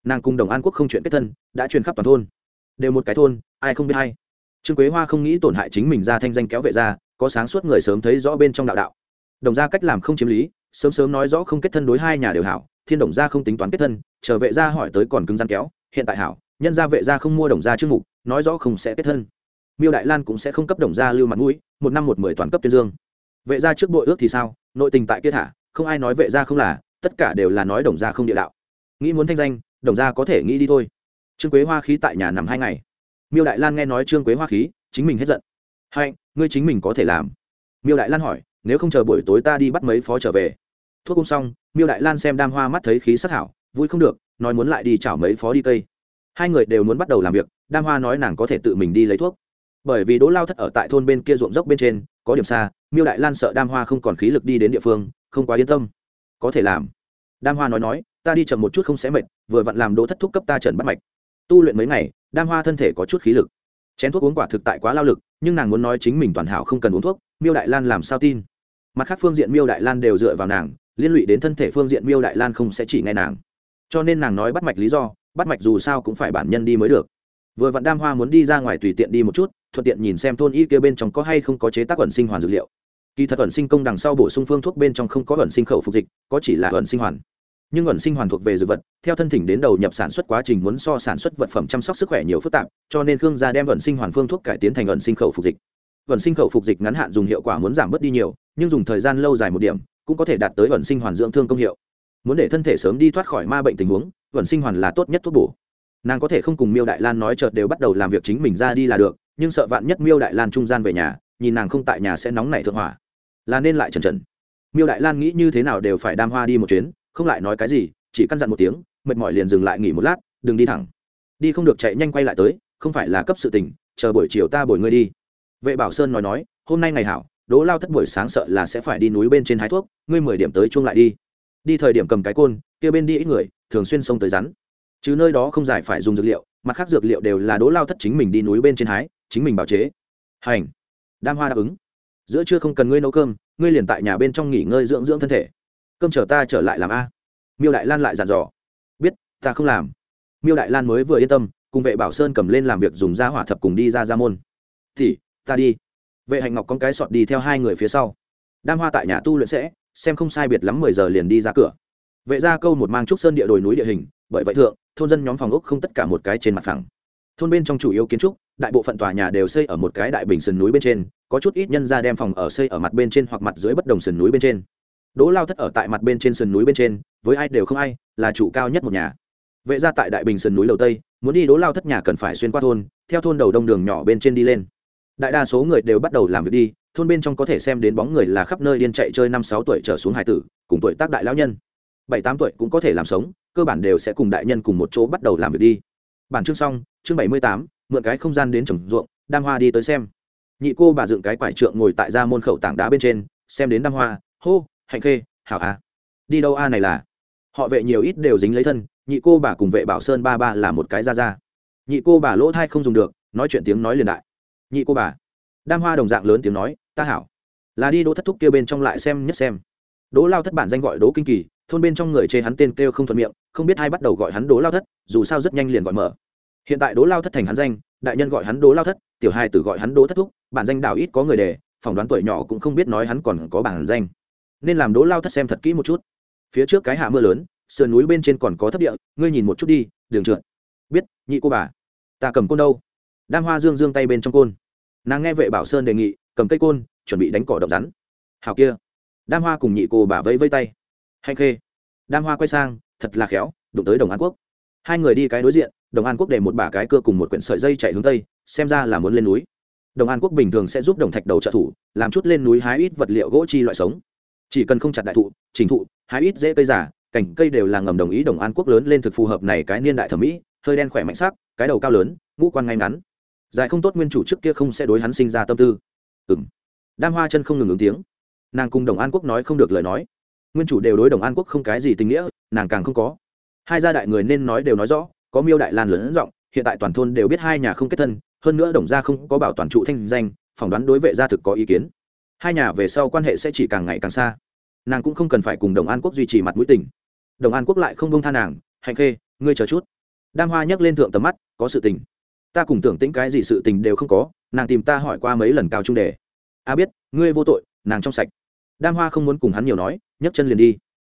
Nàng cùng đồng an quốc không chuyện kết thân, đã truyền khắp toàn thôn. Đều một cái thôn, ai không biết hay trương quế hoa không nghĩ tổn hại chính mình ra thanh danh kéo vệ ra, có sáng suốt người sớm thấy rõ bên trong đạo đạo. Đồng gia cách làm không chiếm lý, sớm sớm nói rõ không kết thân đối hai nhà đều hảo, thiên đồng gia không tính toán kết thân, chờ vệ gia hỏi tới còn cứng rắn kéo, hiện tại hảo, nhân gia vệ gia không mua đồng gia chương mục, nói rõ không sẽ kết thân. Miêu đại lan cũng sẽ không cấp đồng gia lưu mặt mũi, một năm một mười toàn cấp tuyên dương vệ gia trước bội ước thì sao? Nội tình tại kia thả, không ai nói vệ gia không là, tất cả đều là nói đồng gia không địa đạo. Nghĩ muốn thanh danh, đồng gia có thể nghĩ đi thôi. Trương quế hoa khí tại nhà nằm hai ngày. Miêu đại lan nghe nói trương quế hoa khí, chính mình hết giận. Hạnh, ngươi chính mình có thể làm. Miêu đại lan hỏi, nếu không chờ buổi tối ta đi bắt mấy phó trở về? Thuốc cung xong, miêu đại lan xem đam hoa mắt thấy khí sắc hảo, vui không được, nói muốn lại đi chảo mấy phó đi cây. Hai người đều muốn bắt đầu làm việc, đam hoa nói nàng có thể tự mình đi lấy thuốc. Bởi vì đỗ lao thất ở tại thôn bên kia ruộng dốc bên trên có điểm xa, miêu đại lan sợ đam hoa không còn khí lực đi đến địa phương, không quá yên tâm. Có thể làm. Đam hoa nói nói, ta đi chậm một chút không sẽ mệt, vừa vặn làm đỗ thất thúc cấp ta trần bắt mạch. Tu luyện mấy ngày, đam hoa thân thể có chút khí lực. Chén thuốc uống quả thực tại quá lao lực, nhưng nàng muốn nói chính mình toàn hảo không cần uống thuốc, miêu đại lan làm sao tin? Mặt khác phương diện miêu đại lan đều dựa vào nàng, liên lụy đến thân thể phương diện miêu đại lan không sẽ chỉ nghe nàng. Cho nên nàng nói bắt mạch lý do, bắt mạch dù sao cũng phải bản nhân đi mới được vừa vặn đam hoa muốn đi ra ngoài tùy tiện đi một chút, thuận tiện nhìn xem thôn y kia bên trong có hay không có chế tác ẩn sinh hoàn dược liệu. Kỳ thật ẩn sinh công đằng sau bổ sung phương thuốc bên trong không có ẩn sinh khẩu phục dịch, có chỉ là ẩn sinh hoàn. Nhưng ẩn sinh hoàn thuộc về dược vật, theo thân thỉnh đến đầu nhập sản xuất quá trình muốn so sản xuất vật phẩm chăm sóc sức khỏe nhiều phức tạp, cho nên khương gia đem ẩn sinh hoàn phương thuốc cải tiến thành ẩn sinh khẩu phục dịch. Ẩn sinh khẩu phục dịch ngắn hạn dùng hiệu quả muốn giảm bớt đi nhiều, nhưng dùng thời gian lâu dài một điểm, cũng có thể đạt tới ẩn sinh hoàn dưỡng thương công hiệu. Muốn để thân thể sớm đi thoát khỏi ma bệnh tình huống, ẩn sinh hoàn là tốt nhất thuốc bổ nàng có thể không cùng miêu đại lan nói chợt đều bắt đầu làm việc chính mình ra đi là được, nhưng sợ vạn nhất miêu đại lan trung gian về nhà, nhìn nàng không tại nhà sẽ nóng nảy thượng hỏa. Là nên lại trần trần miêu đại lan nghĩ như thế nào đều phải đam hoa đi một chuyến, không lại nói cái gì, chỉ căn dặn một tiếng, mệt mỏi liền dừng lại nghỉ một lát, đừng đi thẳng. Đi không được chạy nhanh quay lại tới, không phải là cấp sự tình, chờ buổi chiều ta bồi ngươi đi. Vệ bảo sơn nói nói, hôm nay ngày hảo đỗ lao thất buổi sáng sợ là sẽ phải đi núi bên trên hái thuốc, ngươi mười điểm tới chuông lại đi. Đi thời điểm cầm cái côn, kia bên đi ít người, thường xuyên xông tới rắn chứ nơi đó không giải phải dùng dược liệu, mặt khác dược liệu đều là đỗ lao thất chính mình đi núi bên trên hái, chính mình bào chế. Hành. Đam hoa đáp ứng. Giữa trưa không cần ngươi nấu cơm, ngươi liền tại nhà bên trong nghỉ ngơi dưỡng dưỡng thân thể. Cơm chờ ta trở lại làm a. Miêu đại lan lại dặn dò. Biết, ta không làm. Miêu đại lan mới vừa yên tâm, cùng vệ bảo sơn cầm lên làm việc dùng da hỏa thập cùng đi ra ra môn. Thì, ta đi. Vệ hạnh ngọc con cái sọt đi theo hai người phía sau. Đam hoa tại nhà tu luyện sẽ, xem không sai biệt lắm mười giờ liền đi ra cửa. Vệ ra câu một mang trúc sơn địa đồi núi địa hình, bởi vậy thượng thôn dân nhóm phòng ốc không tất cả một cái trên mặt phẳng. Thôn bên trong chủ yếu kiến trúc, đại bộ phận tòa nhà đều xây ở một cái đại bình sườn núi bên trên, có chút ít nhân ra đem phòng ở xây ở mặt bên trên hoặc mặt dưới bất đồng sườn núi bên trên. Đỗ lao thất ở tại mặt bên trên sườn núi bên trên, với ai đều không ai, là chủ cao nhất một nhà. Vệ ra tại đại bình sườn núi đầu tây, muốn đi đỗ lao thất nhà cần phải xuyên qua thôn, theo thôn đầu đông đường nhỏ bên trên đi lên. Đại đa số người đều bắt đầu làm việc đi, thôn bên trong có thể xem đến bóng người là khắp nơi điên chạy chơi năm sáu tuổi trở xuống hải tử, cùng tuổi tác đại lão nhân bảy tám tuổi cũng có thể làm sống, cơ bản đều sẽ cùng đại nhân cùng một chỗ bắt đầu làm việc đi. Bản chương xong, chương bảy mươi tám, mượn cái không gian đến trồng ruộng, đam hoa đi tới xem. Nhị cô bà dựng cái quải trượng ngồi tại ra môn khẩu tảng đá bên trên, xem đến đam hoa, hô, hạnh khê, hảo a. Đi đâu a này là? Họ vệ nhiều ít đều dính lấy thân, nhị cô bà cùng vệ bảo sơn ba ba là một cái ra ra. Nhị cô bà lỗ thai không dùng được, nói chuyện tiếng nói liền đại. Nhị cô bà. Đam hoa đồng dạng lớn tiếng nói, ta hảo. Là đi đỗ thất thúc kia bên trong lại xem nhất xem. Đỗ lao thất bản danh gọi đỗ kinh kỳ thôn bên trong người chê hắn tên kêu không thuận miệng, không biết ai bắt đầu gọi hắn đố lao thất, dù sao rất nhanh liền gọi mở. Hiện tại đố lao thất thành hắn danh, đại nhân gọi hắn đố lao thất, tiểu hai tử gọi hắn đố thất thúc, bản danh đào ít có người đề, phỏng đoán tuổi nhỏ cũng không biết nói hắn còn có bản danh. Nên làm đố lao thất xem thật kỹ một chút. Phía trước cái hạ mưa lớn, sườn núi bên trên còn có thấp địa, ngươi nhìn một chút đi, đường trượt. Biết, nhị cô bà, ta cầm côn đâu? Đam hoa dương dương tay bên trong côn. Nàng nghe vệ bảo sơn đề nghị, cầm cây côn, chuẩn bị đánh cỏ động rắn. Hào kia. Đam hoa cùng nhị cô bà vẫy vây tay hạnh khê. Đam hoa quay sang, thật là khéo, đụng tới đồng an quốc. Hai người đi cái đối diện, đồng an quốc để một bả cái cưa cùng một quyển sợi dây chạy hướng tây, xem ra là muốn lên núi. Đồng an quốc bình thường sẽ giúp đồng thạch đầu trợ thủ, làm chút lên núi hái ít vật liệu gỗ chi loại sống. Chỉ cần không chặt đại thụ, trình thụ, hái ít dễ cây giả cành cây đều là ngầm đồng ý đồng an quốc lớn lên thực phù hợp này cái niên đại thẩm mỹ, hơi đen khỏe mạnh sắc, cái đầu cao lớn, ngũ quan ngay ngắn. Dài không tốt nguyên chủ trước kia không sẽ đối hắn sinh ra tâm tư. Ừng đam hoa chân không ngừng ứng tiếng. Nàng cùng đồng an quốc nói không được lời nói nguyên chủ đều đối đồng an quốc không cái gì tình nghĩa, nàng càng không có. Hai gia đại người nên nói đều nói rõ, có miêu đại lan lớn rộng hiện tại toàn thôn đều biết hai nhà không kết thân, hơn nữa đồng gia không có bảo toàn trụ thanh danh, phỏng đoán đối vệ gia thực có ý kiến. Hai nhà về sau quan hệ sẽ chỉ càng ngày càng xa. Nàng cũng không cần phải cùng đồng an quốc duy trì mặt mũi tình. Đồng an quốc lại không bông tha nàng, hạnh khê, ngươi chờ chút. Đam hoa nhấc lên thượng tầm mắt, có sự tình. Ta cùng tưởng tĩnh cái gì sự tình đều không có, nàng tìm ta hỏi qua mấy lần cao trung đề. A biết, ngươi vô tội, nàng trong sạch. Đam hoa không muốn cùng hắn nhiều nói nhấc chân liền đi.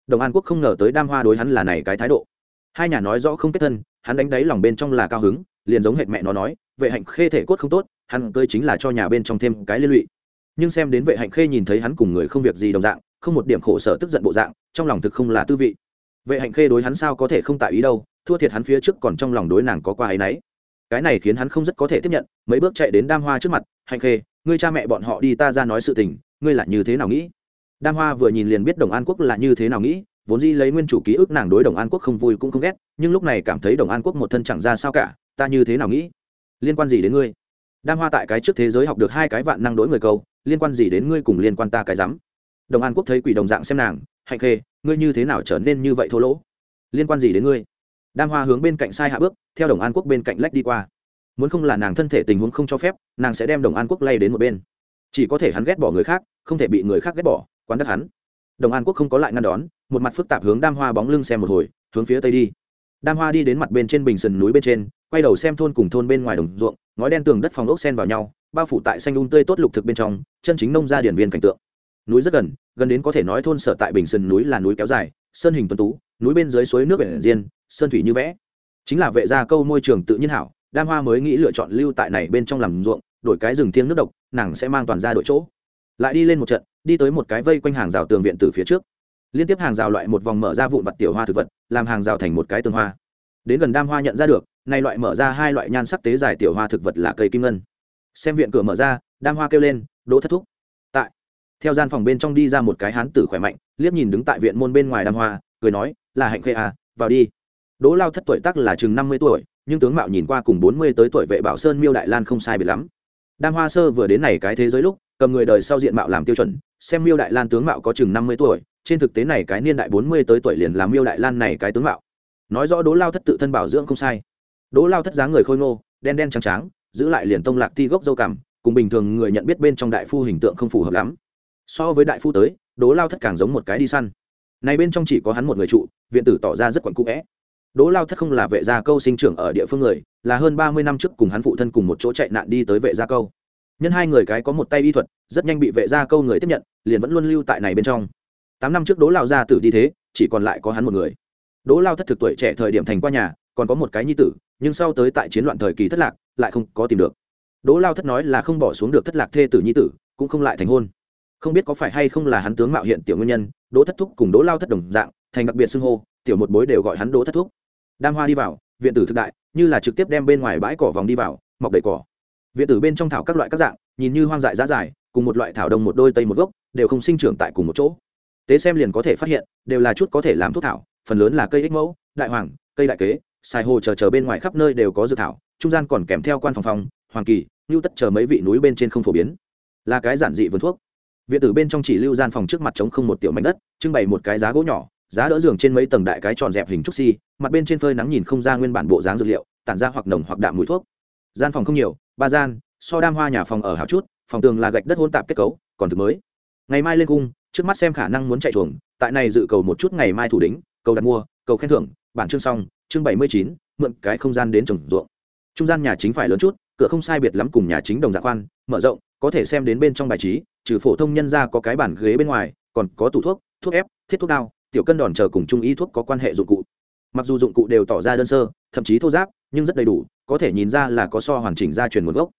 Đồng an quốc không ngờ tới đam hoa đối hắn là này cái thái độ. Hai nhà nói rõ không kết thân, hắn đánh đáy lòng bên trong là cao hứng, liền giống hệt mẹ nó nói, vệ hạnh khê thể cốt không tốt, hắn tươi chính là cho nhà bên trong thêm cái liên lụy. Nhưng xem đến vệ hạnh khê nhìn thấy hắn cùng người không việc gì đồng dạng, không một điểm khổ sở tức giận bộ dạng, trong lòng thực không là tư vị. Vệ hạnh khê đối hắn sao có thể không tại ý đâu, thua thiệt hắn phía trước còn trong lòng đối nàng có qua ấy nấy. Cái này khiến hắn không rất có thể tiếp nhận, mấy bước chạy đến đam hoa trước mặt, hạnh khê, ngươi cha mẹ bọn họ đi ta ra nói sự tình, ngươi là như thế nào nghĩ? Đam hoa vừa nhìn liền biết đồng an quốc là như thế nào nghĩ, vốn dĩ lấy nguyên chủ ký ức nàng đối đồng an quốc không vui cũng không ghét, nhưng lúc này cảm thấy đồng an quốc một thân chẳng ra sao cả, ta như thế nào nghĩ? Liên quan gì đến ngươi? Đam hoa tại cái trước thế giới học được hai cái vạn năng đối người câu liên quan gì đến ngươi cùng liên quan ta cái rắm? Đồng an quốc thấy quỷ đồng dạng xem nàng, hạnh khê, ngươi như thế nào trở nên như vậy thô lỗ? Liên quan gì đến ngươi? Đam hoa hướng bên cạnh sai hạ bước, theo đồng an quốc bên cạnh lách đi qua. Muốn không là nàng thân thể tình huống không cho phép, nàng sẽ đem đồng an quốc lay đến một bên. Chỉ có thể hắn ghét bỏ người khác, không thể bị người khác ghét bỏ quán đất hắn. Đồng an quốc không có lại ngăn đón, một mặt phức tạp hướng đam hoa bóng lưng xem một hồi, hướng phía tây đi. Đam hoa đi đến mặt bên trên bình sườn núi bên trên, quay đầu xem thôn cùng thôn bên ngoài đồng ruộng, ngói đen tường đất phòng ốc sen vào nhau, bao phủ tại xanh un um tươi tốt lục thực bên trong, chân chính nông ra điển viên cảnh tượng. Núi rất gần gần đến có thể nói thôn sở tại bình sườn núi là núi kéo dài, sơn hình tuấn tú, núi bên dưới suối nước biển diên sơn thủy như vẽ. Chính là vệ gia câu môi trường tự nhiên hảo, đam hoa mới nghĩ lựa chọn lưu tại này bên trong làm ruộng, đổi cái rừng thiêng nước độc, nàng sẽ mang toàn ra đội chỗ. Lại đi lên một trận đi tới một cái vây quanh hàng rào tường viện từ phía trước. Liên tiếp hàng rào loại một vòng mở ra vụn vặt tiểu hoa thực vật, làm hàng rào thành một cái tường hoa. Đến gần đam hoa nhận ra được nay loại mở ra hai loại nhan sắc tế dài tiểu hoa thực vật là cây kim ngân. Xem viện cửa mở ra, đam hoa kêu lên, đỗ thất thúc. Tại, theo gian phòng bên trong đi ra một cái hán tử khỏe mạnh, liếc nhìn đứng tại viện môn bên ngoài đam hoa, cười nói, là hạnh khê à vào đi. Đỗ lao thất tuổi tác là chừng năm mươi tuổi, nhưng tướng mạo nhìn qua cùng bốn mươi tới tuổi vệ bảo sơn miêu đại lan không sai biệt lắm. Đam hoa sơ vừa đến này cái thế giới lúc cầm người đời sau diện mạo làm tiêu chuẩn, xem miêu đại lan tướng mạo có chừng năm mươi tuổi, trên thực tế này cái niên đại bốn mươi tới tuổi liền làm miêu đại lan này cái tướng mạo. Nói rõ đỗ lao thất tự thân bảo dưỡng không sai. Đỗ lao thất dáng người khôi ngô, đen đen trắng trắng, giữ lại liền tông lạc ti gốc dâu cằm, cùng bình thường người nhận biết bên trong đại phu hình tượng không phù hợp lắm. So với đại phu tới, đỗ lao thất càng giống một cái đi săn. Này bên trong chỉ có hắn một người trụ, viện tử tỏ ra rất quặn cũ vẽ. Đỗ lao thất không là vệ gia câu sinh trưởng ở địa phương người, là hơn ba mươi năm trước cùng hắn phụ thân cùng một chỗ chạy nạn đi tới vệ gia câu nhân hai người cái có một tay y thuật, rất nhanh bị vệ gia câu người tiếp nhận, liền vẫn luôn lưu tại này bên trong. Tám năm trước đỗ lao gia tử đi thế, chỉ còn lại có hắn một người. Đỗ lao thất thực tuổi trẻ thời điểm thành qua nhà, còn có một cái nhi tử, nhưng sau tới tại chiến loạn thời kỳ thất lạc, lại không có tìm được. Đỗ lao thất nói là không bỏ xuống được thất lạc thê tử nhi tử, cũng không lại thành hôn. Không biết có phải hay không là hắn tướng mạo hiện tiểu nguyên nhân, đỗ thất thúc cùng đỗ lao thất đồng dạng, thành đặc biệt xưng hô, tiểu một bối đều gọi hắn đỗ thất thúc. Đam hoa đi vào, viện tử thực đại, như là trực tiếp đem bên ngoài bãi cỏ vòng đi vào, mọc đầy cỏ viện tử bên trong thảo các loại các dạng, nhìn như hoang dại giá dài, cùng một loại thảo đồng một đôi tây một gốc, đều không sinh trưởng tại cùng một chỗ. Tế xem liền có thể phát hiện, đều là chút có thể làm thuốc thảo, phần lớn là cây ích mẫu, đại hoàng, cây đại kế, xài hồ chờ chờ bên ngoài khắp nơi đều có dự thảo, trung gian còn kèm theo quan phòng phòng, hoàng kỳ lưu tất chờ mấy vị núi bên trên không phổ biến. Là cái giản dị vườn thuốc. Viện tử bên trong chỉ lưu gian phòng trước mặt trống không một tiểu mảnh đất, trưng bày một cái giá gỗ nhỏ, giá đỡ giường trên mấy tầng đại cái tròn dẹp hình trúc xi mặt bên trên phơi nắng nhìn không ra nguyên bản bộ dáng dược liệu, tản ra hoặc nồng hoặc đạm mùi thuốc. Gian phòng không nhiều ba gian, so đam hoa nhà phòng ở hào chút, phòng tường là gạch đất hôn tạp kết cấu, còn thực mới. Ngày mai lên cung, trước mắt xem khả năng muốn chạy chuồng, tại này dự cầu một chút ngày mai thủ đính cầu đặt mua, cầu khen thưởng, bản chương xong, chương bảy mươi chín, mượn cái không gian đến trồng ruộng. Trung gian nhà chính phải lớn chút, cửa không sai biệt lắm cùng nhà chính đồng giả khoan, mở rộng, có thể xem đến bên trong bài trí, trừ phổ thông nhân ra có cái bàn ghế bên ngoài, còn có tủ thuốc thuốc ép, thiết thuốc đao, tiểu cân đòn chờ cùng trung y thuốc có quan hệ dụng cụ. Mặc dù dụng cụ đều tỏ ra đơn sơ, thậm chí thô giáp nhưng rất đầy đủ, có thể nhìn ra là có so hoàn chỉnh gia truyền nguồn gốc.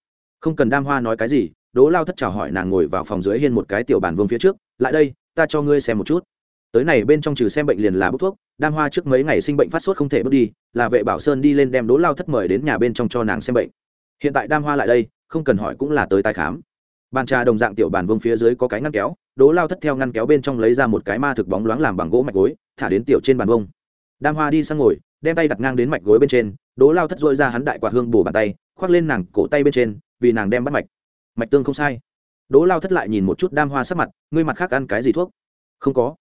Không cần đam hoa nói cái gì đố lao thất chào hỏi nàng ngồi vào phòng dưới hiên một cái tiểu bàn vương phía trước, lại đây, ta cho ngươi xem một chút. Tới này bên trong trừ xem bệnh liền là bốc thuốc, đam hoa trước mấy ngày sinh bệnh phát sốt không thể bước đi, là vệ bảo sơn đi lên đem đố lao thất mời đến nhà bên trong cho nàng xem bệnh. Hiện tại đam hoa lại đây, không cần hỏi cũng là tới tai khám. Bàn trà đồng dạng tiểu bàn vương phía dưới có cái ngăn kéo đố lao thất theo ngăn kéo bên trong lấy ra một cái ma thực bóng loáng làm bằng gỗ mạch gối, thả đến tiểu trên bàn vông đam hoa đi sang ngồi, đem tay đặt ngang đến mạch gối bên trên đố lao thất dội ra hắn đại quạt hương bù bàn tay, khoác lên nàng cổ tay bên trên, vì nàng đem bắt mạch. Mạch tương không sai. Đố lao thất lại nhìn một chút đam hoa sắc mặt, ngươi mặt khác ăn cái gì thuốc? Không có.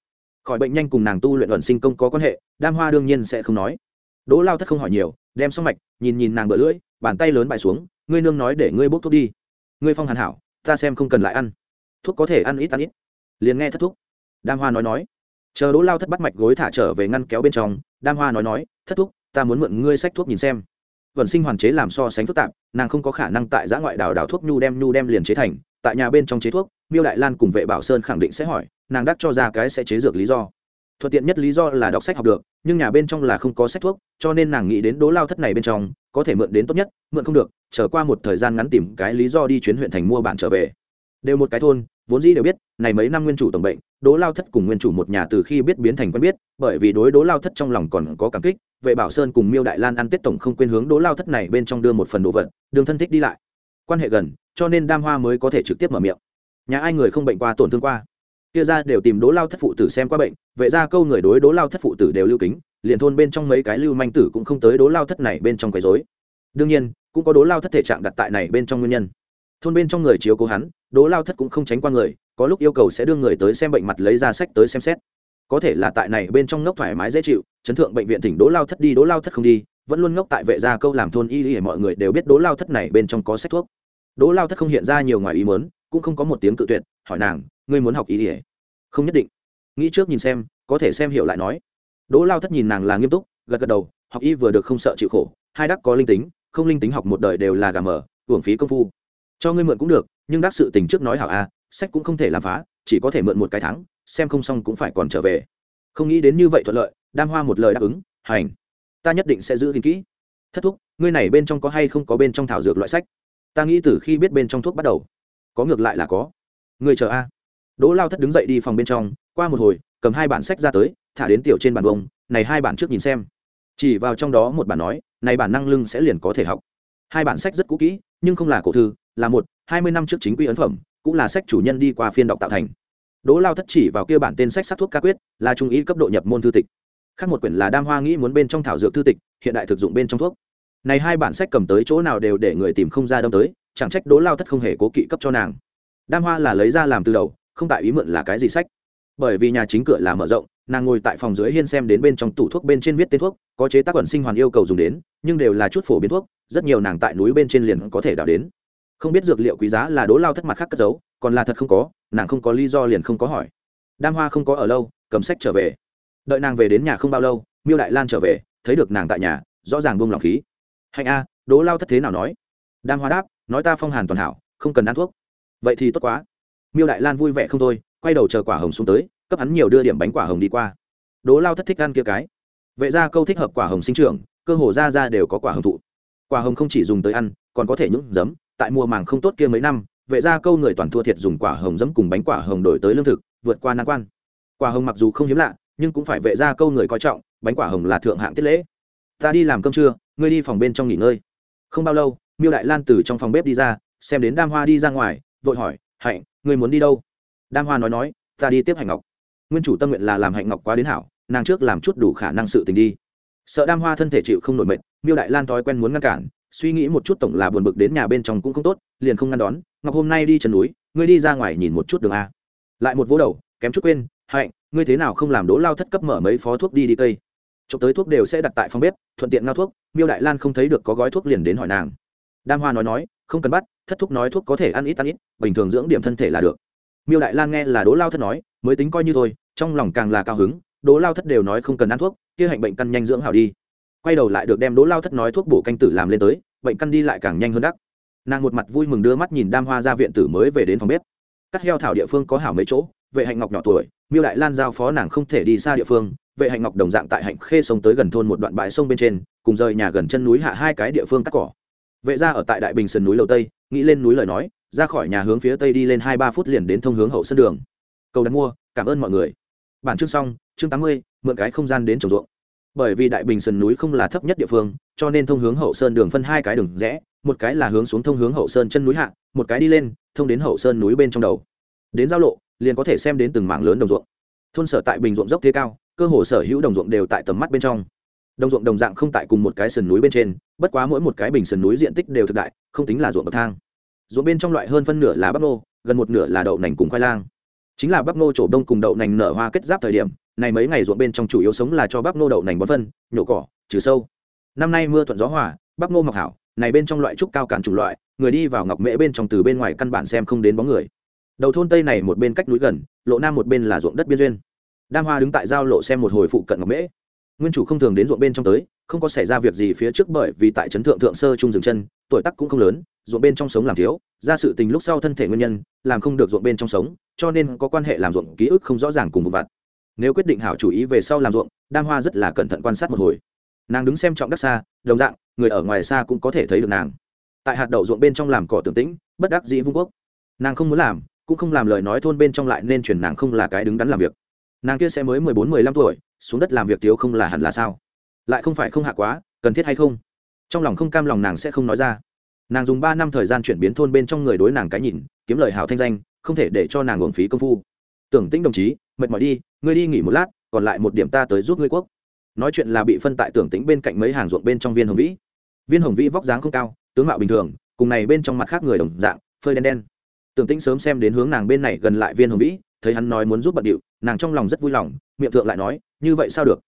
Khỏi bệnh nhanh cùng nàng tu luyện luận sinh công có quan hệ, đam hoa đương nhiên sẽ không nói. Đỗ lao thất không hỏi nhiều, đem xong mạch, nhìn nhìn nàng bỡ lưỡi, bàn tay lớn bại xuống, ngươi nương nói để ngươi bốc thuốc đi. Ngươi phong hàn hảo, ta xem không cần lại ăn. Thuốc có thể ăn ít ăn ít. Liền nghe thất thuốc đam hoa nói nói. Chờ đỗ lao thất bắt mạch gối thả trở về ngăn kéo bên trong, đam hoa nói nói, thất thuốc ta muốn mượn ngươi sách thuốc nhìn xem. Vận sinh hoàn chế làm so sánh phức tạp, nàng không có khả năng tại giã ngoại đào đào thuốc nhu đem nhu đem liền chế thành, tại nhà bên trong chế thuốc, miêu đại lan cùng vệ bảo sơn khẳng định sẽ hỏi, nàng đắc cho ra cái sẽ chế dược lý do. Thuận tiện nhất lý do là đọc sách học được, nhưng nhà bên trong là không có sách thuốc, cho nên nàng nghĩ đến đố lao thất này bên trong, có thể mượn đến tốt nhất, mượn không được trở qua một thời gian ngắn tìm cái lý do đi chuyến huyện thành mua bản trở về. Đều một cái thôn, vốn dĩ đều biết, này mấy năm nguyên chủ tổng bệnh đố lao thất cùng nguyên chủ một nhà từ khi biết biến thành quen biết, bởi vì đối đố lao thất trong lòng còn có cảm kích, vệ bảo sơn cùng miêu đại lan ăn tết tổng không quên hướng đố lao thất này bên trong đưa một phần đồ vật, đường thân thích đi lại. Quan hệ gần, cho nên đam hoa mới có thể trực tiếp mở miệng. Nhà ai người không bệnh qua tổn thương qua. Kia ra đều tìm đố lao thất phụ tử xem qua bệnh, vệ ra câu người đối đố lao thất phụ tử đều lưu kính, liền thôn bên trong mấy cái lưu manh tử cũng không tới đố lao thất này bên trong quấy dối đương nhiên, cũng có đố lao thất thể trạng đặt tại này bên trong nguyên nhân. Thôn bên trong người chiếu cố hắn đố lao thất cũng không tránh qua người, có lúc yêu cầu sẽ đưa người tới xem bệnh mặt lấy ra sách tới xem xét. Có thể là tại này bên trong ngốc thoải mái dễ chịu, chấn thượng bệnh viện tỉnh đố lao thất đi, đố lao thất không đi, vẫn luôn ngốc tại vệ gia câu làm thôn y y, mọi người đều biết đố lao thất này bên trong có sách thuốc. Đố lao thất không hiện ra nhiều ngoài ý mớn cũng không có một tiếng cự tuyệt, hỏi nàng, ngươi muốn học y y? Không nhất định. Nghĩ trước nhìn xem, có thể xem hiểu lại nói. Đố lao thất nhìn nàng là nghiêm túc, gật gật đầu, học y vừa được không sợ chịu khổ, hai đắc có linh tính, không linh tính học một đời đều là gà mờ, hưởng phí công phu cho ngươi mượn cũng được, nhưng đắc sự tình trước nói hảo a, sách cũng không thể làm phá, chỉ có thể mượn một cái tháng xem không xong cũng phải còn trở về. Không nghĩ đến như vậy thuận lợi, đam hoa một lời đáp ứng, hành, ta nhất định sẽ giữ gìn kỹ. Thất thúc, ngươi này bên trong có hay không có bên trong thảo dược loại sách? Ta nghĩ từ khi biết bên trong thuốc bắt đầu, có ngược lại là có. Ngươi chờ a. Đỗ lao thất đứng dậy đi phòng bên trong, qua một hồi, cầm hai bản sách ra tới, thả đến tiểu trên bàn bông, này hai bản trước nhìn xem. Chỉ vào trong đó một bản nói, này bản năng lưng sẽ liền có thể học. Hai bản sách rất cũ kỹ, nhưng không là cổ thư là một, hai mươi năm trước chính quy ấn phẩm, cũng là sách chủ nhân đi qua phiên đọc tạo thành. Đỗ lao thất chỉ vào kia bản tên sách sắc thuốc ca quyết, là trung ý cấp độ nhập môn thư tịch. Khác một quyển là đam hoa nghĩ muốn bên trong thảo dược thư tịch, hiện đại thực dụng bên trong thuốc. Này hai bản sách cầm tới chỗ nào đều để người tìm không ra đâm tới, chẳng trách đỗ lao thất không hề cố kỵ cấp cho nàng. Đam hoa là lấy ra làm từ đầu, không tại ý mượn là cái gì sách. Bởi vì nhà chính cửa là mở rộng, nàng ngồi tại phòng dưới hiên xem đến bên trong tủ thuốc bên trên viết tên thuốc, có chế tác quẩn sinh hoàn yêu cầu dùng đến, nhưng đều là chút phổ biến thuốc, rất nhiều nàng tại núi bên trên liền có thể đào đến không biết dược liệu quý giá là đố lao thất mặt khác cất giấu, còn là thật không có, nàng không có lý do liền không có hỏi. Đam hoa không có ở lâu, cầm sách trở về. Đợi nàng về đến nhà không bao lâu, miêu đại lan trở về, thấy được nàng tại nhà, rõ ràng buông lòng khí. Hạnh a, đố lao thất thế nào nói? Đam hoa đáp, nói ta phong hàn toàn hảo, không cần ăn thuốc. Vậy thì tốt quá. Miêu đại lan vui vẻ không thôi, quay đầu chờ quả hồng xuống tới, cấp hắn nhiều đưa điểm bánh quả hồng đi qua. Đố lao thất thích ăn kia cái. Vậy ra câu thích hợp quả hồng sinh trưởng, cơ hồ ra ra đều có quả hồng thụ. Quả hồng không chỉ dùng tới ăn, còn có thể nhúng giấm tại mùa màng không tốt kia mấy năm, vệ ra câu người toàn thua thiệt dùng quả hồng dẫm cùng bánh quả hồng đổi tới lương thực, vượt qua nan quan. Quả hồng mặc dù không hiếm lạ, nhưng cũng phải vệ ra câu người coi trọng, bánh quả hồng là thượng hạng tiết lễ. Ta đi làm cơm trưa, ngươi đi phòng bên trong nghỉ ngơi. Không bao lâu, miêu đại lan từ trong phòng bếp đi ra, xem đến đam hoa đi ra ngoài, vội hỏi, hạnh, ngươi muốn đi đâu? Đam hoa nói nói, ta đi tiếp hạnh ngọc. Nguyên chủ tâm nguyện là làm hạnh ngọc quá đến hảo, nàng trước làm chút đủ khả năng sự tình đi. Sợ đam hoa thân thể chịu không nổi mệt, miêu đại lan thói quen muốn ngăn cản suy nghĩ một chút tổng là buồn bực đến nhà bên trong cũng không tốt, liền không ngăn đón. Ngọc hôm nay đi chân núi, ngươi đi ra ngoài nhìn một chút đường a. Lại một vỗ đầu, kém chút quên, hạnh, ngươi thế nào không làm đỗ lao thất cấp mở mấy phó thuốc đi đi cây? Trộm tới thuốc đều sẽ đặt tại phòng bếp, thuận tiện ngao thuốc, miêu đại lan không thấy được có gói thuốc liền đến hỏi nàng. Đam hoa nói nói, không cần bắt, thất thuốc nói thuốc có thể ăn ít ăn ít, bình thường dưỡng điểm thân thể là được. Miêu đại lan nghe là đỗ lao thất nói, mới tính coi như thôi, trong lòng càng là cao hứng, đỗ lao thất đều nói không cần ăn thuốc, kia hạnh bệnh căn nhanh dưỡng hảo đi quay đầu lại được đem đỗ lao thất nói thuốc bổ canh tử làm lên tới, bệnh căn đi lại càng nhanh hơn đắc. Nàng một mặt vui mừng đưa mắt nhìn đam hoa ra viện tử mới về đến phòng bếp. Cắt heo thảo địa phương có hảo mấy chỗ, vệ hạnh ngọc nhỏ tuổi, miêu đại lan giao phó nàng không thể đi xa địa phương, vệ hạnh ngọc đồng dạng tại hạnh khê sông tới gần thôn một đoạn bãi sông bên trên, cùng rời nhà gần chân núi hạ hai cái địa phương cắt cỏ. Vệ ra ở tại đại bình sườn núi lầu tây, nghĩ lên núi lời nói, ra khỏi nhà hướng phía tây đi lên hai ba phút liền đến thông hướng hậu sân đường. Cầu đặt mua, cảm ơn mọi người. Bản chương xong, chương tám mươi, mượn cái không gian đến trồng ruộng bởi vì đại bình sườn núi không là thấp nhất địa phương, cho nên thông hướng hậu sơn đường phân hai cái đường rẽ, một cái là hướng xuống thông hướng hậu sơn chân núi hạ, một cái đi lên, thông đến hậu sơn núi bên trong đầu. Đến giao lộ, liền có thể xem đến từng mảng lớn đồng ruộng. Thôn sở tại bình ruộng dốc thế cao, cơ hồ sở hữu đồng ruộng đều tại tầm mắt bên trong. Đồng ruộng đồng dạng không tại cùng một cái sườn núi bên trên, bất quá mỗi một cái bình sườn núi diện tích đều thực đại, không tính là ruộng bậc thang. Ruộng bên trong loại hơn phân nửa là bắp nô, gần một nửa là đậu nành cùng khoai lang. Chính là bắp nô trổ đông cùng đậu nành nở hoa kết giáp thời điểm này mấy ngày ruộng bên trong chủ yếu sống là cho bắp nô đậu nành bón phân, nhổ cỏ, trừ sâu. Năm nay mưa thuận gió hòa, bắp nô mọc hảo, này bên trong loại trúc cao cản chủng loại, người đi vào ngọc mễ bên trong từ bên ngoài căn bản xem không đến bóng người. Đầu thôn tây này một bên cách núi gần, lộ nam một bên là ruộng đất biên duyên. Đam hoa đứng tại giao lộ xem một hồi phụ cận ngọc mễ. Nguyên chủ không thường đến ruộng bên trong tới, không có xảy ra việc gì phía trước bởi vì tại trấn thượng thượng sơ trung dừng chân, tuổi tác cũng không lớn, ruộng bên trong sống làm thiếu, ra sự tình lúc sau thân thể nguyên nhân, làm không được ruộng bên trong sống, cho nên có quan hệ làm ruộng ký ức không rõ ràng cùng một vặt nếu quyết định hảo chủ ý về sau làm ruộng, đam hoa rất là cẩn thận quan sát một hồi. Nàng đứng xem trọng đất xa, đồng dạng, người ở ngoài xa cũng có thể thấy được nàng. Tại hạt đậu ruộng bên trong làm cỏ tưởng tĩnh, bất đắc dĩ vung quốc. Nàng không muốn làm, cũng không làm lời nói thôn bên trong lại nên chuyển nàng không là cái đứng đắn làm việc. Nàng kia sẽ mới mười bốn, mười lăm tuổi, xuống đất làm việc thiếu không là hẳn là sao? Lại không phải không hạ quá, cần thiết hay không? Trong lòng không cam lòng nàng sẽ không nói ra. Nàng dùng ba năm thời gian chuyển biến thôn bên trong người đối nàng cái nhìn, kiếm lời hào thanh danh, không thể để cho nàng uổng phí công phu. Tưởng tĩnh đồng chí, mệt mỏi đi ngươi đi nghỉ một lát, còn lại một điểm ta tới giúp ngươi quốc. Nói chuyện là bị phân tại tưởng tĩnh bên cạnh mấy hàng ruộng bên trong viên hồng vĩ. Viên hồng vĩ vóc dáng không cao, tướng mạo bình thường, cùng này bên trong mặt khác người đồng dạng, phơi đen đen. Tưởng tĩnh sớm xem đến hướng nàng bên này gần lại viên hồng vĩ, thấy hắn nói muốn giúp bận điệu, nàng trong lòng rất vui lòng, miệng thượng lại nói, như vậy sao được?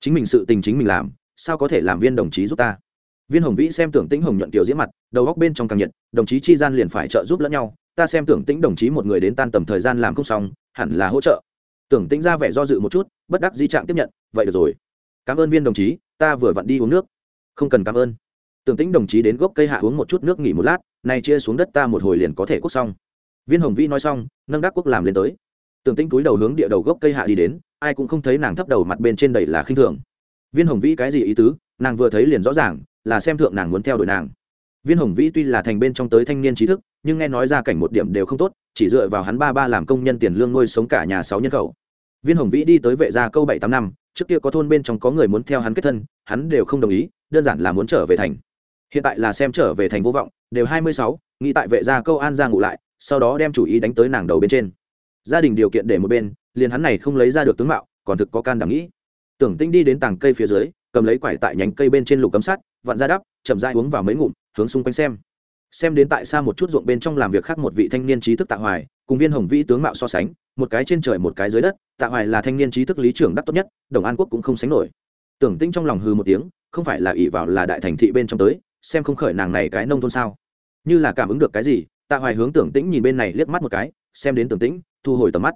Chính mình sự tình chính mình làm, sao có thể làm viên đồng chí giúp ta? Viên hồng vĩ xem tưởng tĩnh hồng nhuận tiểu diễn mặt, đầu góc bên trong càng nhiệt, đồng chí chi gian liền phải trợ giúp lẫn nhau, ta xem tưởng tĩnh đồng chí một người đến tan tầm thời gian làm không xong, hẳn là hỗ trợ tưởng tĩnh ra vẻ do dự một chút, bất đắc dĩ trạng tiếp nhận, vậy được rồi. Cảm ơn viên đồng chí, ta vừa vặn đi uống nước. Không cần cảm ơn. Tưởng tĩnh đồng chí đến gốc cây hạ uống một chút nước nghỉ một lát, nay chia xuống đất ta một hồi liền có thể quốc xong. Viên hồng vĩ nói xong, nâng đắc quốc làm lên tới. Tưởng tĩnh túi đầu hướng địa đầu gốc cây hạ đi đến, ai cũng không thấy nàng thấp đầu mặt bên trên đầy là khinh thường. Viên hồng vĩ cái gì ý tứ, nàng vừa thấy liền rõ ràng, là xem thượng nàng muốn theo đuổi nàng. Viên hồng vĩ tuy là thành bên trong tới thanh niên trí thức nhưng nghe nói ra cảnh một điểm đều không tốt, chỉ dựa vào hắn ba ba làm công nhân tiền lương nuôi sống cả nhà sáu nhân khẩu. Viên hồng vĩ đi tới vệ gia câu bảy tám năm, trước kia có thôn bên trong có người muốn theo hắn kết thân, hắn đều không đồng ý, đơn giản là muốn trở về thành. Hiện tại là xem trở về thành vô vọng, đều hai mươi sáu, nghĩ tại vệ gia câu an ra ngủ lại, sau đó đem chủ ý đánh tới nàng đầu bên trên. Gia đình điều kiện để một bên, liền hắn này không lấy ra được tướng mạo, còn thực có can đảm nghĩ. Tưởng tinh đi đến tàng cây phía dưới, cầm lấy quải tại nhánh cây bên trên lục cấm sắt, vặn ra đắp, chậm dai uống vào mấy ngụm, hướng xung quanh xem xem đến tại xa một chút ruộng bên trong làm việc khác một vị thanh niên trí thức tạ hoài, cùng viên hồng vĩ tướng mạo so sánh, một cái trên trời một cái dưới đất, tạ hoài là thanh niên trí thức lý trưởng đắc tốt nhất, đồng an quốc cũng không sánh nổi. Tưởng tinh trong lòng hư một tiếng, không phải là ỷ vào là đại thành thị bên trong tới, xem không khởi nàng này cái nông thôn sao. Như là cảm ứng được cái gì, tạ hoài hướng tưởng tĩnh nhìn bên này liếc mắt một cái, xem đến tưởng tĩnh, thu hồi tầm mắt.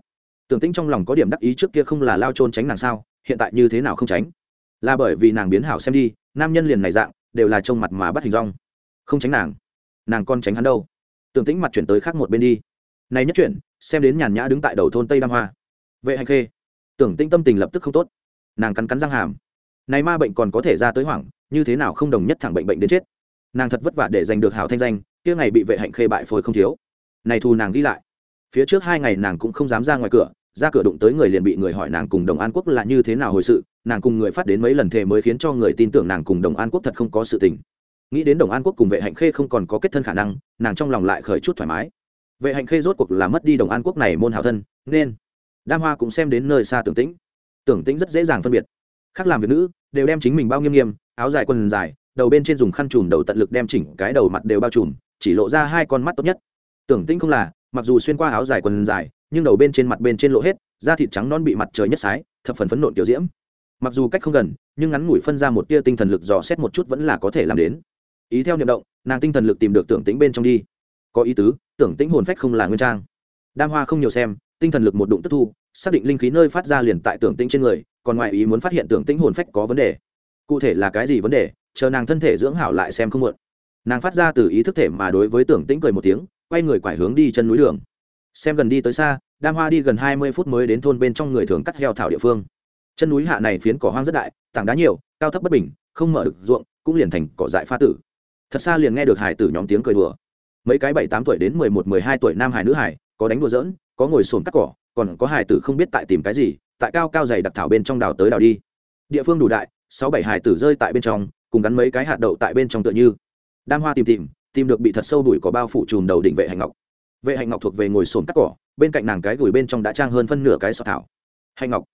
Tưởng tĩnh trong lòng có điểm đắc ý trước kia không là lao trôn tránh nàng sao, hiện tại như thế nào không tránh? Là bởi vì nàng biến hảo xem đi, nam nhân liền này dạng, đều là trông mặt mà bắt hình rong. Không tránh nàng nàng con tránh hắn đâu. Tưởng tĩnh mặt chuyển tới khác một bên đi. Này nhất chuyển, xem đến nhàn nhã đứng tại đầu thôn tây đam hoa. Vệ hành khê. Tưởng tĩnh tâm tình lập tức không tốt. Nàng cắn cắn răng hàm. Này ma bệnh còn có thể ra tới hoảng, như thế nào không đồng nhất thẳng bệnh bệnh đến chết. Nàng thật vất vả để giành được hảo thanh danh, kia ngày bị vệ hạnh khê bại phôi không thiếu. Này thù nàng ghi lại. Phía trước hai ngày nàng cũng không dám ra ngoài cửa, ra cửa đụng tới người liền bị người hỏi nàng cùng đồng an quốc là như thế nào hồi sự, nàng cùng người phát đến mấy lần thề mới khiến cho người tin tưởng nàng cùng đồng an quốc thật không có sự tình nghĩ đến đồng an quốc cùng vệ hạnh khê không còn có kết thân khả năng, nàng trong lòng lại khởi chút thoải mái. Vệ hạnh khê rốt cuộc là mất đi đồng an quốc này môn hảo thân, nên đam hoa cũng xem đến nơi xa tưởng tĩnh. Tưởng tĩnh rất dễ dàng phân biệt. Khác làm việc nữ, đều đem chính mình bao nghiêm nghiêm, áo dài quần dài, đầu bên trên dùng khăn trùm đầu tận lực đem chỉnh cái đầu mặt đều bao trùm, chỉ lộ ra hai con mắt tốt nhất. Tưởng tĩnh không là, mặc dù xuyên qua áo dài quần dài, nhưng đầu bên trên mặt bên trên lộ hết, da thịt trắng non bị mặt trời nhất sái, thập phần phấn nộn tiểu diễm. Mặc dù cách không gần, nhưng ngắn ngủi phân ra một tia tinh thần lực dò xét một chút vẫn là có thể làm đến ý theo niệm động, nàng tinh thần lực tìm được tưởng tĩnh bên trong đi. Có ý tứ, tưởng tĩnh hồn phách không là nguyên trang. Đam hoa không nhiều xem, tinh thần lực một đụng tức thu, xác định linh khí nơi phát ra liền tại tưởng tĩnh trên người, còn ngoại ý muốn phát hiện tưởng tĩnh hồn phách có vấn đề. Cụ thể là cái gì vấn đề, chờ nàng thân thể dưỡng hảo lại xem không muộn. Nàng phát ra từ ý thức thể mà đối với tưởng tĩnh cười một tiếng, quay người quải hướng đi chân núi đường. Xem gần đi tới xa, đam hoa đi gần hai mươi phút mới đến thôn bên trong người thường cắt heo thảo địa phương. Chân núi hạ này phiến cỏ hoang rất đại, tảng đá nhiều, cao thấp bất bình, không mở được ruộng, cũng liền thành cỏ dại pha tử thật xa liền nghe được hải tử nhóm tiếng cười đùa. Mấy cái bảy tám tuổi đến mười một, mười hai tuổi nam hải nữ hải, có đánh đùa dỡn có ngồi sồn cắt cỏ, còn có hải tử không biết tại tìm cái gì, tại cao cao dày đặc thảo bên trong đào tới đào đi. Địa phương đủ đại, sáu bảy hải tử rơi tại bên trong, cùng gắn mấy cái hạt đậu tại bên trong tựa như. Đam hoa tìm tìm tìm được bị thật sâu đùi có bao phủ chùm đầu đỉnh vệ hạnh ngọc. Vệ hạnh ngọc thuộc về ngồi sồn cắt cỏ, bên cạnh nàng cái gửi bên trong đã trang hơn phân nửa cái sọ thảo. Hạnh ngọc.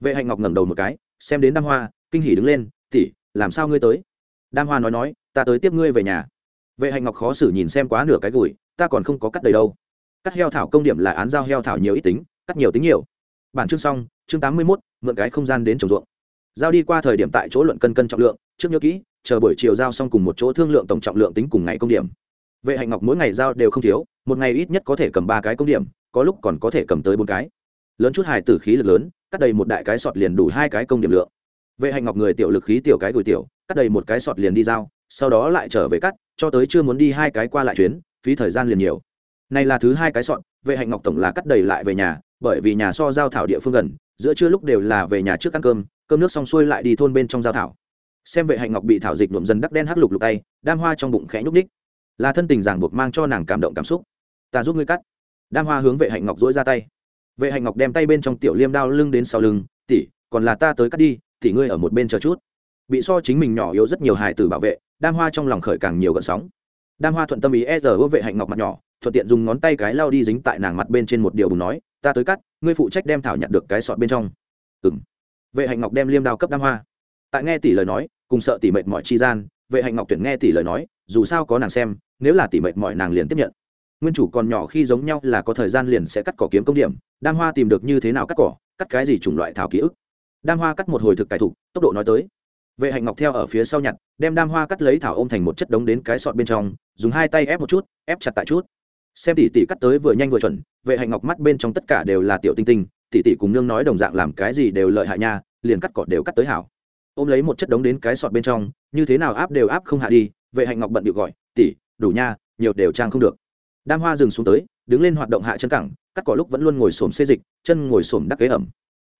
Vệ hạnh ngọc ngẩng đầu một cái, xem đến đam hoa, kinh hỉ đứng lên tỉ làm sao ngươi tới? Đam hoa nói nói ta tới tiếp ngươi về nhà. Vệ hạnh ngọc khó xử nhìn xem quá nửa cái gùi, ta còn không có cắt đầy đâu. Cắt heo thảo công điểm là án giao heo thảo nhiều ít tính, cắt nhiều tính nhiều. Bản chương xong, chương tám mươi mốt, mượn cái không gian đến trồng ruộng. Giao đi qua thời điểm tại chỗ luận cân cân trọng lượng, trước nhớ kỹ, chờ buổi chiều giao xong cùng một chỗ thương lượng tổng trọng lượng tính cùng ngày công điểm. Vệ hạnh ngọc mỗi ngày giao đều không thiếu, một ngày ít nhất có thể cầm ba cái công điểm, có lúc còn có thể cầm tới bốn cái. Lớn chút hài tử khí lực lớn, cắt đầy một đại cái sọt liền đủ hai cái công điểm lượng. Vệ hạnh ngọc người tiểu lực khí tiểu cái gửi tiểu, cắt đầy một cái sọt liền đi giao sau đó lại trở về cắt, cho tới chưa muốn đi hai cái qua lại chuyến, phí thời gian liền nhiều. Này là thứ hai cái sọn vệ hạnh ngọc tổng là cắt đầy lại về nhà, bởi vì nhà so giao thảo địa phương gần, giữa trưa lúc đều là về nhà trước ăn cơm cơm nước xong xuôi lại đi thôn bên trong giao thảo. Xem vệ hạnh ngọc bị thảo dịch nhuộm dần đắc đen hắc lục lục tay, đam hoa trong bụng khẽ nhúc ních là thân tình ràng buộc mang cho nàng cảm động cảm xúc. Ta giúp ngươi cắt. Đam hoa hướng vệ hạnh ngọc dỗi ra tay. Vệ hạnh ngọc đem tay bên trong tiểu liêm đao lưng đến sau lưng tỉ còn là ta tới cắt đi tỉ ngươi ở một bên chờ chút. Bị so chính mình nhỏ yếu rất nhiều hài tử bảo vệ đam hoa trong lòng khởi càng nhiều gợn sóng. Đam hoa thuận tâm ý e rờ vệ hạnh ngọc mặt nhỏ, thuận tiện dùng ngón tay cái lao đi dính tại nàng mặt bên trên một điều bùn nói, ta tới cắt, ngươi phụ trách đem thảo nhặt được cái sọt bên trong. Ừ m vệ hạnh ngọc đem liêm đao cấp đam hoa. Tại nghe tỷ lời nói, cùng sợ tỷ mệnh mọi chi gian, vệ hạnh ngọc tuyển nghe tỷ lời nói, dù sao có nàng xem, nếu là tỷ mệnh mọi nàng liền tiếp nhận. Nguyên chủ còn nhỏ khi giống nhau là có thời gian liền sẽ cắt cỏ kiếm công điểm, đam hoa tìm được như thế nào cắt cỏ, cắt cái gì chủng loại thảo ký ức. Đam hoa cắt một hồi thực cải thục tốc độ nói tới vệ hạnh ngọc theo ở phía sau nhặt, đem đam hoa cắt lấy thảo ôm thành một chất đống đến cái sọt bên trong, dùng hai tay ép một chút, ép chặt tại chút. Xem tỷ tỷ cắt tới vừa nhanh vừa chuẩn, vệ hạnh ngọc mắt bên trong tất cả đều là tiểu tinh tinh, tỷ tỷ cùng nương nói đồng dạng làm cái gì đều lợi hại nha, liền cắt cỏ đều cắt tới hảo. Ôm lấy một chất đống đến cái sọt bên trong, như thế nào áp đều áp không hạ đi, vệ hạnh ngọc bận điệu gọi, tỷ, đủ nha, nhiều đều trang không được. Đam hoa dừng xuống tới, đứng lên hoạt động hạ chân cẳng, cắt cỏ lúc vẫn luôn ngồi xổm xê dịch, chân ngồi xổm đắc kế ẩm.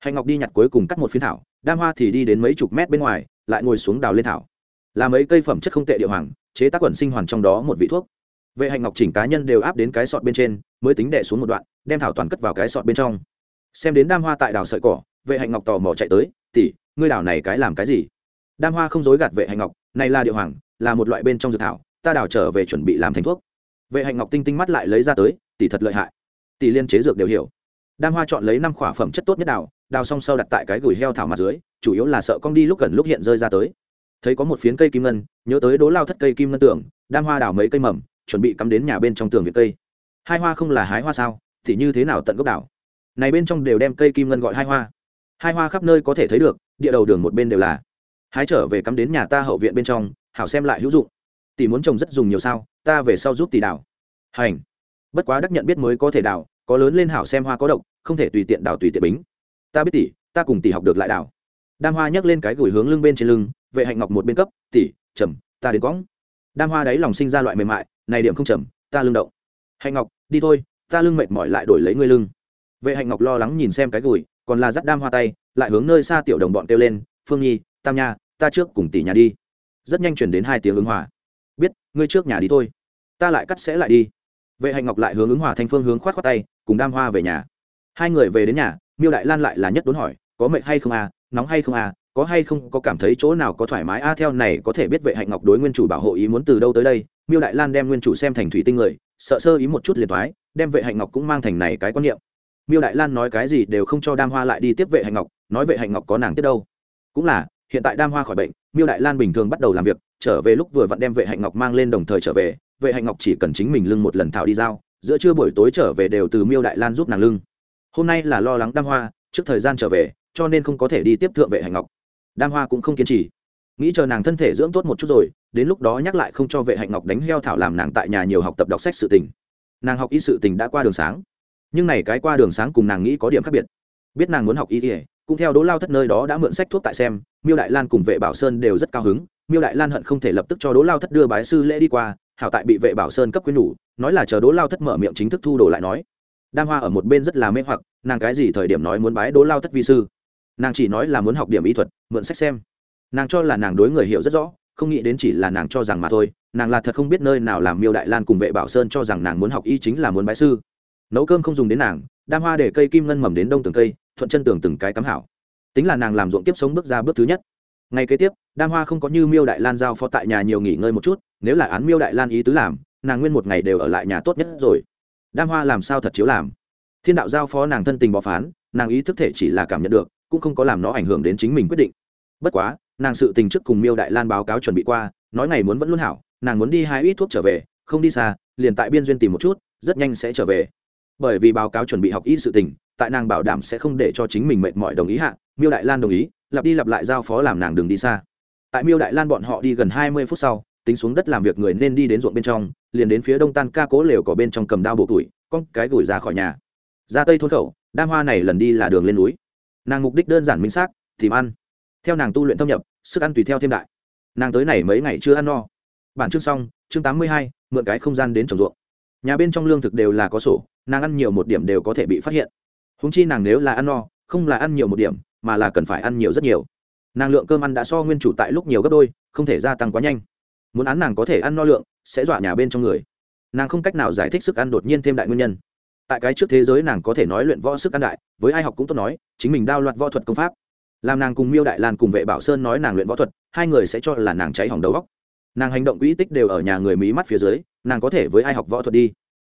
Hạnh ngọc đi nhặt cuối cùng cắt một phiến thảo, đam hoa thì đi đến mấy chục mét bên ngoài lại ngồi xuống đào lên thảo. Làm mấy cây phẩm chất không tệ địa hoàng, chế tác quẩn sinh hoàn trong đó một vị thuốc. Vệ hạnh ngọc chỉnh cá nhân đều áp đến cái sọt bên trên, mới tính đệ xuống một đoạn, đem thảo toàn cất vào cái sọt bên trong. Xem đến đam hoa tại đào sợi cỏ, vệ hạnh ngọc tò mò chạy tới tỉ ngươi đào này cái làm cái gì? Đam hoa không dối gạt vệ hạnh ngọc, này là địa hoàng, là một loại bên trong dược thảo, ta đào trở về chuẩn bị làm thành thuốc. Vệ hạnh ngọc tinh tinh mắt lại lấy ra tới, tỷ thật lợi hại. Tỷ liên chế dược đều hiểu. Đam hoa chọn lấy năm khỏa phẩm chất tốt nhất đào đào xong sau đặt tại cái gửi heo thảo mặt dưới, chủ yếu là sợ con đi lúc gần lúc hiện rơi ra tới. Thấy có một phiến cây kim ngân, nhớ tới đố lao thất cây kim ngân tưởng, đam hoa đào mấy cây mầm, chuẩn bị cắm đến nhà bên trong tường việt cây. Hai hoa không là hái hoa sao, thì như thế nào tận gốc đảo? Này bên trong đều đem cây kim ngân gọi hai hoa. Hai hoa khắp nơi có thể thấy được, địa đầu đường một bên đều là. Hái trở về cắm đến nhà ta hậu viện bên trong, hảo xem lại hữu dụng. Tỷ muốn trồng rất dùng nhiều sao, ta về sau giúp tỷ đảo hành. Bất quá đắc nhận biết mới có thể đảo có lớn lên hảo xem hoa có độc, không thể tùy tiện đảo tùy tiện bính ta biết tỷ, ta cùng tỷ học được lại đảo. Đam hoa nhấc lên cái gửi hướng lưng bên trên lưng, vệ hạnh ngọc một bên cấp, tỷ, trầm, ta đến quõng. Đam hoa đáy lòng sinh ra loại mềm mại, này điểm không trầm, ta lưng động. Hạnh ngọc, đi thôi, ta lưng mệt mỏi lại đổi lấy ngươi lưng. Vệ hạnh ngọc lo lắng nhìn xem cái gửi, còn là dắt đam hoa tay, lại hướng nơi xa tiểu đồng bọn kêu lên, phương nhi, tam nha, ta trước cùng tỷ nhà đi. Rất nhanh chuyển đến hai tiếng ứng hòa. Biết, ngươi trước nhà đi thôi, ta lại cắt sẽ lại đi. Vệ hạnh ngọc lại hướng ứng hòa thanh phương hướng khoát khoát tay, cùng đam hoa về nhà. Hai người về đến nhà miêu đại lan lại là nhất đốn hỏi, có mệt hay không à nóng hay không à có hay không, có cảm thấy chỗ nào có thoải mái? A, theo này có thể biết vệ hạnh ngọc đối nguyên chủ bảo hộ ý muốn từ đâu tới đây. Miêu đại lan đem nguyên chủ xem thành thủy tinh người, sợ sơ ý một chút liền thoái, đem vệ hạnh ngọc cũng mang thành này cái quan niệm. Miêu đại lan nói cái gì đều không cho đam hoa lại đi tiếp vệ hạnh ngọc, nói vệ hạnh ngọc có nàng tiếp đâu. Cũng là, hiện tại đam hoa khỏi bệnh, miêu đại lan bình thường bắt đầu làm việc, trở về lúc vừa vặn đem vệ hạnh ngọc mang lên đồng thời trở về, vệ hạnh ngọc chỉ cần chính mình lưng một lần thảo đi giao, giữa trưa buổi tối trở về đều từ miêu đại lan giúp nàng lưng hôm nay là lo lắng đam hoa, trước thời gian trở về, cho nên không có thể đi tiếp thượng vệ hạnh ngọc. Đam hoa cũng không kiên trì. Nghĩ chờ nàng thân thể dưỡng tốt một chút rồi, đến lúc đó nhắc lại không cho vệ hạnh ngọc đánh heo thảo làm nàng tại nhà nhiều học tập đọc sách sự tình. Nàng học y sự tình đã qua đường sáng. Nhưng này cái qua đường sáng cùng nàng nghĩ có điểm khác biệt. Biết nàng muốn học y thì, cũng theo đỗ lao thất nơi đó đã mượn sách thuốc tại xem, miêu đại lan cùng vệ bảo sơn đều rất cao hứng. Miêu đại lan hận không thể lập tức cho đỗ lao thất đưa bái sư lễ đi qua, hảo tại bị vệ bảo sơn cấp quyến nhủ nói là chờ đỗ lao thất mở miệng chính thức thu đồ lại nói đam hoa ở một bên rất là mê hoặc, nàng cái gì thời điểm nói muốn bái đỗ lao thất vi sư? Nàng chỉ nói là muốn học điểm y thuật, mượn sách xem. Nàng cho là nàng đối người hiểu rất rõ, không nghĩ đến chỉ là nàng cho rằng mà thôi, nàng là thật không biết nơi nào làm miêu đại lan cùng vệ bảo sơn cho rằng nàng muốn học y chính là muốn bái sư. Nấu cơm không dùng đến nàng, đam hoa để cây kim ngân mầm đến đông từng cây, thuận chân tường từng cái cắm hảo. Tính là nàng làm ruộng tiếp sống bước ra bước thứ nhất. Ngày kế tiếp, đam hoa không có như miêu đại lan giao phó tại nhà nhiều nghỉ ngơi một chút, nếu là án miêu đại lan ý tứ làm, nàng nguyên một ngày đều ở lại nhà tốt nhất rồi đam hoa làm sao thật chiếu làm? Thiên đạo giao phó nàng thân tình bỏ phán, nàng ý thức thể chỉ là cảm nhận được, cũng không có làm nó ảnh hưởng đến chính mình quyết định. Bất quá, nàng sự tình trước cùng miêu đại lan báo cáo chuẩn bị qua, nói ngày muốn vẫn luôn hảo, nàng muốn đi hai ít thuốc trở về, không đi xa, liền tại biên duyên tìm một chút, rất nhanh sẽ trở về. Bởi vì báo cáo chuẩn bị học y sự tình, tại nàng bảo đảm sẽ không để cho chính mình mệt mỏi đồng ý hạ, miêu đại lan đồng ý, lặp đi lặp lại giao phó làm nàng đừng đi xa. Tại miêu đại lan bọn họ đi gần hai mươi phút sau tính xuống đất làm việc người nên đi đến ruộng bên trong, liền đến phía đông tan ca cố lều có bên trong cầm đao bộ tuổi, con cái gửi ra khỏi nhà. Ra tây thôn khẩu, đam hoa này lần đi là đường lên núi. Nàng mục đích đơn giản minh xác, tìm ăn. Theo nàng tu luyện thâm nhập, sức ăn tùy theo thêm đại. Nàng tới này mấy ngày chưa ăn no. Bản chương xong, chương tám mươi hai, mượn cái không gian đến trồng ruộng. Nhà bên trong lương thực đều là có sổ, nàng ăn nhiều một điểm đều có thể bị phát hiện. Húng chi nàng nếu là ăn no, không là ăn nhiều một điểm, mà là cần phải ăn nhiều rất nhiều. Nàng lượng cơm ăn đã so nguyên chủ tại lúc nhiều gấp đôi, không thể gia tăng quá nhanh muốn án nàng có thể ăn no lượng, sẽ dọa nhà bên trong người. Nàng không cách nào giải thích sức ăn đột nhiên thêm đại nguyên nhân. Tại cái trước thế giới nàng có thể nói luyện võ sức ăn đại, với ai học cũng tốt nói, chính mình đao loạt võ thuật công pháp. Làm nàng cùng miêu đại lan cùng vệ bảo sơn nói nàng luyện võ thuật, hai người sẽ cho là nàng cháy hỏng đầu góc nàng hành động quỹ tích đều ở nhà người mí mắt phía dưới, nàng có thể với ai học võ thuật đi?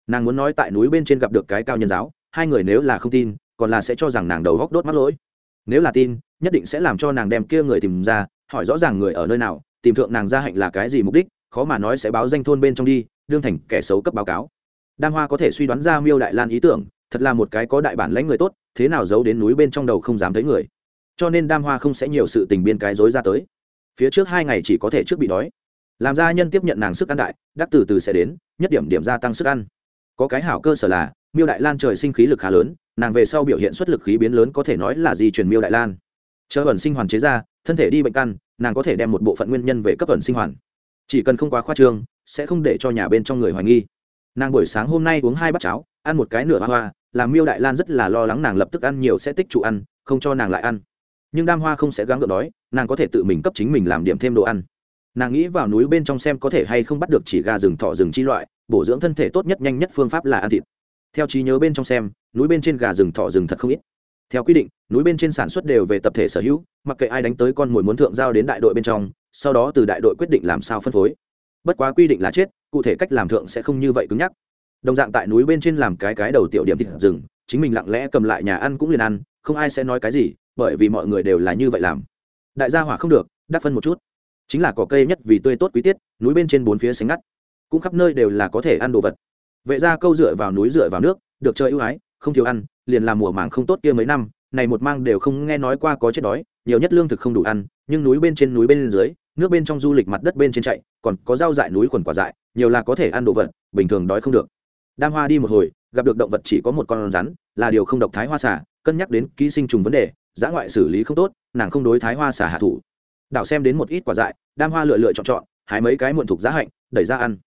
Nàng muốn nói tại núi bên trên gặp được cái cao nhân giáo, hai người nếu là không tin, còn là sẽ cho rằng nàng đầu góc đốt mắt lỗi. Nếu là tin, nhất định sẽ làm cho nàng đem kia người tìm ra, hỏi rõ ràng người ở nơi nào tìm thượng nàng gia hạnh là cái gì mục đích, khó mà nói sẽ báo danh thôn bên trong đi, đương thành kẻ xấu cấp báo cáo. Đam hoa có thể suy đoán ra miêu đại lan ý tưởng, thật là một cái có đại bản lãnh người tốt, thế nào giấu đến núi bên trong đầu không dám thấy người. Cho nên đam hoa không sẽ nhiều sự tình biên cái dối ra tới. Phía trước hai ngày chỉ có thể trước bị đói. Làm gia nhân tiếp nhận nàng sức ăn đại, đắc từ từ sẽ đến, nhất điểm điểm gia tăng sức ăn. Có cái hảo cơ sở là, miêu đại lan trời sinh khí lực khá lớn, nàng về sau biểu hiện xuất lực khí biến lớn có thể nói là di truyền miêu đại lan. Chờ ẩn sinh hoàn chế ra, thân thể đi bệnh căn nàng có thể đem một bộ phận nguyên nhân về cấp ẩn sinh hoàn. Chỉ cần không quá khoa trương, sẽ không để cho nhà bên trong người hoài nghi. Nàng buổi sáng hôm nay uống hai bát cháo, ăn một cái nửa hoa hoa, làm miêu đại lan rất là lo lắng nàng lập tức ăn nhiều sẽ tích trụ ăn, không cho nàng lại ăn. Nhưng đam hoa không sẽ gắng gượng đói, nàng có thể tự mình cấp chính mình làm điểm thêm đồ ăn. Nàng nghĩ vào núi bên trong xem có thể hay không bắt được chỉ gà rừng thọ rừng chi loại, bổ dưỡng thân thể tốt nhất nhanh nhất phương pháp là ăn thịt. Theo trí nhớ bên trong xem, núi bên trên gà rừng thọ rừng thật không ít theo quy định, núi bên trên sản xuất đều về tập thể sở hữu, mặc kệ ai đánh tới con mồi muốn thượng giao đến đại đội bên trong, sau đó từ đại đội quyết định làm sao phân phối. Bất quá quy định là chết, cụ thể cách làm thượng sẽ không như vậy cứng nhắc. Đồng dạng tại núi bên trên làm cái cái đầu tiểu điểm thịt rừng, chính mình lặng lẽ cầm lại nhà ăn cũng liền ăn, không ai sẽ nói cái gì, bởi vì mọi người đều là như vậy làm. Đại gia hỏa không được, đắc phân một chút. Chính là cỏ cây nhất vì tươi tốt quý tiết, núi bên trên bốn phía sánh ngắt. Cũng khắp nơi đều là có thể ăn đồ vật. Vệ ra câu dựa vào núi dựa vào nước, được chơi ưu ái, không thiếu ăn liền làm mùa màng không tốt kia mấy năm, này một mang đều không nghe nói qua có chết đói, nhiều nhất lương thực không đủ ăn, nhưng núi bên trên núi bên dưới, nước bên trong du lịch mặt đất bên trên chạy, còn có rau dại núi quần quả dại, nhiều là có thể ăn đồ vật, bình thường đói không được. Đam hoa đi một hồi, gặp được động vật chỉ có một con rắn, là điều không độc thái hoa xả cân nhắc đến ký sinh trùng vấn đề giã ngoại xử lý không tốt, nàng không đối thái hoa xả hạ thủ. Đảo xem đến một ít quả dại, đam hoa lựa lựa chọn chọn, hái mấy cái muộn thuộc giá hạnh, đẩy ra ăn.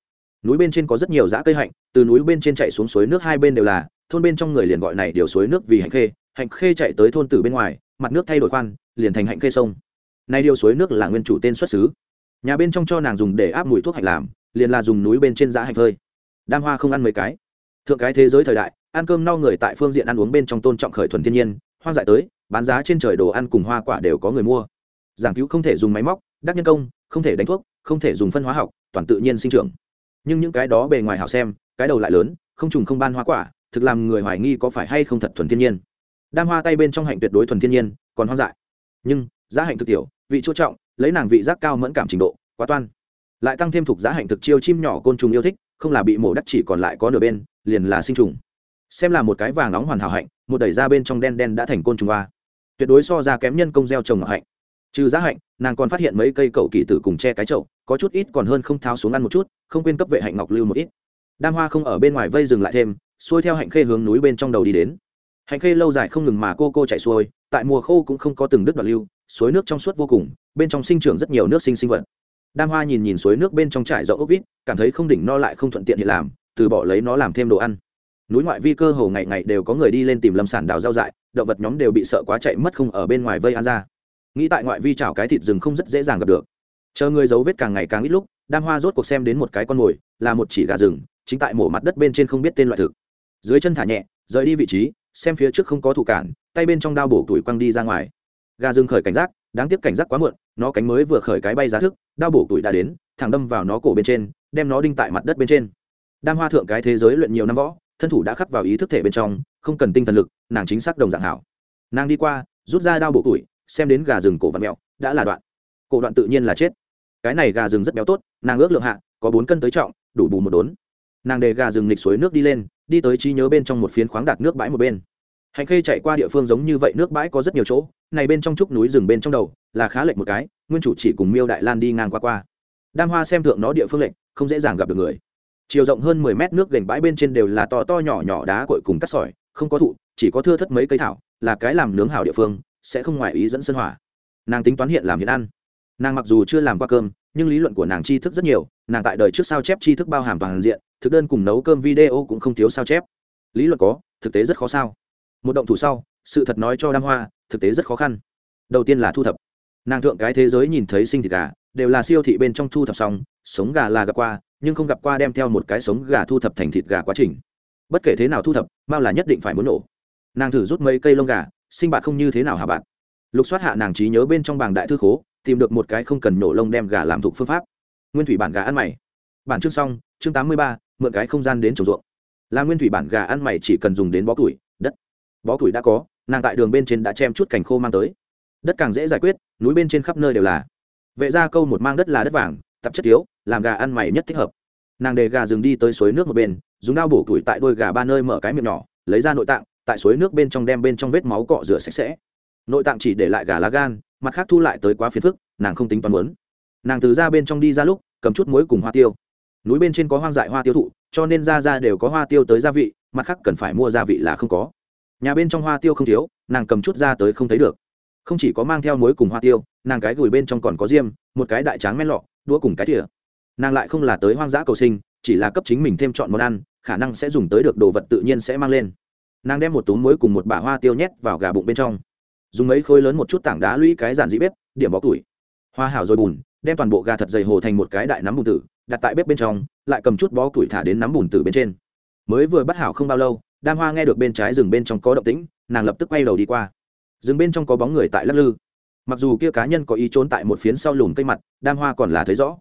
Núi bên trên có rất nhiều giã cây hạnh, từ núi bên trên chạy xuống suối nước hai bên đều là thôn bên trong người liền gọi này điều suối nước vì hạnh khê hạnh khê chạy tới thôn từ bên ngoài, mặt nước thay đổi khoan, liền thành hạnh khê sông. Nay điều suối nước là nguyên chủ tên xuất xứ. Nhà bên trong cho nàng dùng để áp mùi thuốc hạnh làm, liền là dùng núi bên trên giã hạnh phơi. Đam hoa không ăn mấy cái. Thượng cái thế giới thời đại, ăn cơm no người tại phương diện ăn uống bên trong tôn trọng khởi thuần thiên nhiên, hoang dại tới, bán giá trên trời đồ ăn cùng hoa quả đều có người mua. Giảng cứu không thể dùng máy móc, đắc nhân công, không thể đánh thuốc, không thể dùng phân hóa học, toàn tự nhiên sinh trưởng. Nhưng những cái đó bề ngoài hảo xem, cái đầu lại lớn, không trùng không ban hoa quả thực làm người hoài nghi có phải hay không thật thuần thiên nhiên. Đam hoa tay bên trong hạnh tuyệt đối thuần thiên nhiên còn hoang dại. Nhưng giá hạnh thực tiểu vị chỗ trọng lấy nàng vị giác cao mẫn cảm trình độ quá toan. Lại tăng thêm thuộc giá hạnh thực chiêu chim nhỏ côn trùng yêu thích không là bị mổ đắt chỉ còn lại có nửa bên liền là sinh trùng. Xem là một cái vàng nóng hoàn hảo hạnh một đẩy ra bên trong đen đen đã thành côn trùng hoa, tuyệt đối so ra kém nhân công gieo trồng ngọc hạnh. Trừ giá hạnh nàng còn phát hiện mấy cây cậu kỳ tử cùng che cái chậu có chút ít còn hơn không tháo xuống ăn một chút không quên cấp vệ hạnh ngọc lưu một ít. Đam hoa không ở bên ngoài vây dừng lại thêm xuôi theo hạnh khê hướng núi bên trong đầu đi đến. Hạnh khê lâu dài không ngừng mà cô cô chạy xuôi, tại mùa khô cũng không có từng đứt đoạn lưu, suối nước trong suốt vô cùng, bên trong sinh trưởng rất nhiều nước sinh sinh vật. Đam hoa nhìn nhìn suối nước bên trong trải rộng ốc vít, cảm thấy không đỉnh no lại không thuận tiện hiện làm, từ bỏ lấy nó làm thêm đồ ăn. Núi ngoại vi cơ hồ ngày ngày đều có người đi lên tìm lâm sản đào rau dại, động vật nhóm đều bị sợ quá chạy mất không ở bên ngoài vây ăn ra. Nghĩ tại ngoại vi chảo cái thịt rừng không rất dễ dàng gặp được. Chờ người dấu vết càng ngày càng ít lúc, đam hoa rốt cuộc xem đến một cái con mồi, là một chỉ gà rừng, chính tại mổ mặt đất bên trên không biết tên loại thực dưới chân thả nhẹ, rời đi vị trí, xem phía trước không có thủ cản, tay bên trong đao bổ tuổi quăng đi ra ngoài. Gà rừng khởi cảnh giác, đáng tiếc cảnh giác quá muộn, nó cánh mới vừa khởi cái bay giá thức, đao bổ tuổi đã đến, thẳng đâm vào nó cổ bên trên, đem nó đinh tại mặt đất bên trên. Đam hoa thượng cái thế giới luyện nhiều năm võ, thân thủ đã khắc vào ý thức thể bên trong, không cần tinh thần lực, nàng chính xác đồng dạng hảo. Nàng đi qua, rút ra đao bổ tuổi xem đến gà rừng cổ vặn mẹo đã là đoạn. Cổ đoạn tự nhiên là chết. Cái này gà rừng rất béo tốt, nàng ước lượng hạ, có bốn cân tới trọng, đủ bù một đốn. Nàng đề gà rừng lịch suối nước đi lên đi tới trí nhớ bên trong một phiến khoáng đạt nước bãi một bên. Hành khê chạy qua địa phương giống như vậy, nước bãi có rất nhiều chỗ, này bên trong trúc núi rừng bên trong đầu, là khá lệch một cái, nguyên chủ chỉ cùng miêu đại lan đi ngang qua qua. Đam hoa xem thượng nó địa phương lệch, không dễ dàng gặp được người. Chiều rộng hơn mười mét nước gành bãi bên trên đều là to to nhỏ nhỏ đá cội cùng cắt sỏi, không có thụ, chỉ có thưa thất mấy cây thảo, là cái làm nướng hảo địa phương, sẽ không ngoài ý dẫn sân hỏa. Nàng tính toán hiện làm hiện ăn. Nàng mặc dù chưa làm qua cơm nhưng lý luận của nàng tri thức rất nhiều, nàng tại đời trước sao chép tri thức bao hàm toàn diện, thực đơn cùng nấu cơm video cũng không thiếu sao chép. Lý luận có, thực tế rất khó sao. Một động thủ sau, sự thật nói cho đam hoa, thực tế rất khó khăn. Đầu tiên là thu thập. Nàng thượng cái thế giới nhìn thấy sinh thịt gà, đều là siêu thị bên trong thu thập xong, sống gà là gặp qua, nhưng không gặp qua đem theo một cái sống gà thu thập thành thịt gà quá trình. Bất kể thế nào thu thập, mao là nhất định phải muốn nổ. Nàng thử rút mấy cây lông gà, sinh bạn không như thế nào hả bạn? Lục soát hạ nàng trí nhớ bên trong bảng đại thư khố tìm được một cái không cần nổ lông đem gà làm thuộc phương pháp. Nguyên thủy bản gà ăn mày. Bản chương xong, chương tám mươi ba, mượn cái không gian đến trồng ruộng. Là nguyên thủy bản gà ăn mày chỉ cần dùng đến bó củi, đất. Bó củi đã có, nàng tại đường bên trên đã chém chút cành khô mang tới. Đất càng dễ giải quyết, núi bên trên khắp nơi đều là. Vệ ra câu một mang đất là đất vàng, tạp chất thiếu, làm gà ăn mày nhất thích hợp. Nàng để gà dừng đi tới suối nước một bên, dùng dao bổ củi tại đôi gà ba nơi mở cái miệng nhỏ, lấy ra nội tạng, tại suối nước bên trong đem bên trong vết máu cọ rửa sạch sẽ. Nội tạng chỉ để lại gà lá gan mặt khác thu lại tới quá phiền phức, nàng không tính toán muốn. Nàng từ ra bên trong đi ra lúc, cầm chút muối cùng hoa tiêu. Núi bên trên có hoang dại hoa tiêu thụ, cho nên ra ra đều có hoa tiêu tới gia vị, mặt khác cần phải mua gia vị là không có. Nhà bên trong hoa tiêu không thiếu, nàng cầm chút ra tới không thấy được. Không chỉ có mang theo muối cùng hoa tiêu, nàng cái gửi bên trong còn có diêm, một cái đại tráng men lọ, đũa cùng cái thìa. Nàng lại không là tới hoang dã cầu sinh, chỉ là cấp chính mình thêm chọn món ăn, khả năng sẽ dùng tới được đồ vật tự nhiên sẽ mang lên. Nàng đem một túm muối cùng một bả hoa tiêu nhét vào gà bụng bên trong dùng mấy khối lớn một chút tảng đá lũy cái giản dị bếp, điểm bó tuổi. Hoa hảo rồi bùn, đem toàn bộ gà thật dày hồ thành một cái đại nắm bùn tử, đặt tại bếp bên trong, lại cầm chút bó tuổi thả đến nắm bùn tử bên trên. Mới vừa bắt hảo không bao lâu, đam hoa nghe được bên trái rừng bên trong có động tĩnh, nàng lập tức quay đầu đi qua. Rừng bên trong có bóng người tại lắc lư. Mặc dù kia cá nhân có ý trốn tại một phiến sau lùm cây mặt, đam hoa còn là thấy rõ.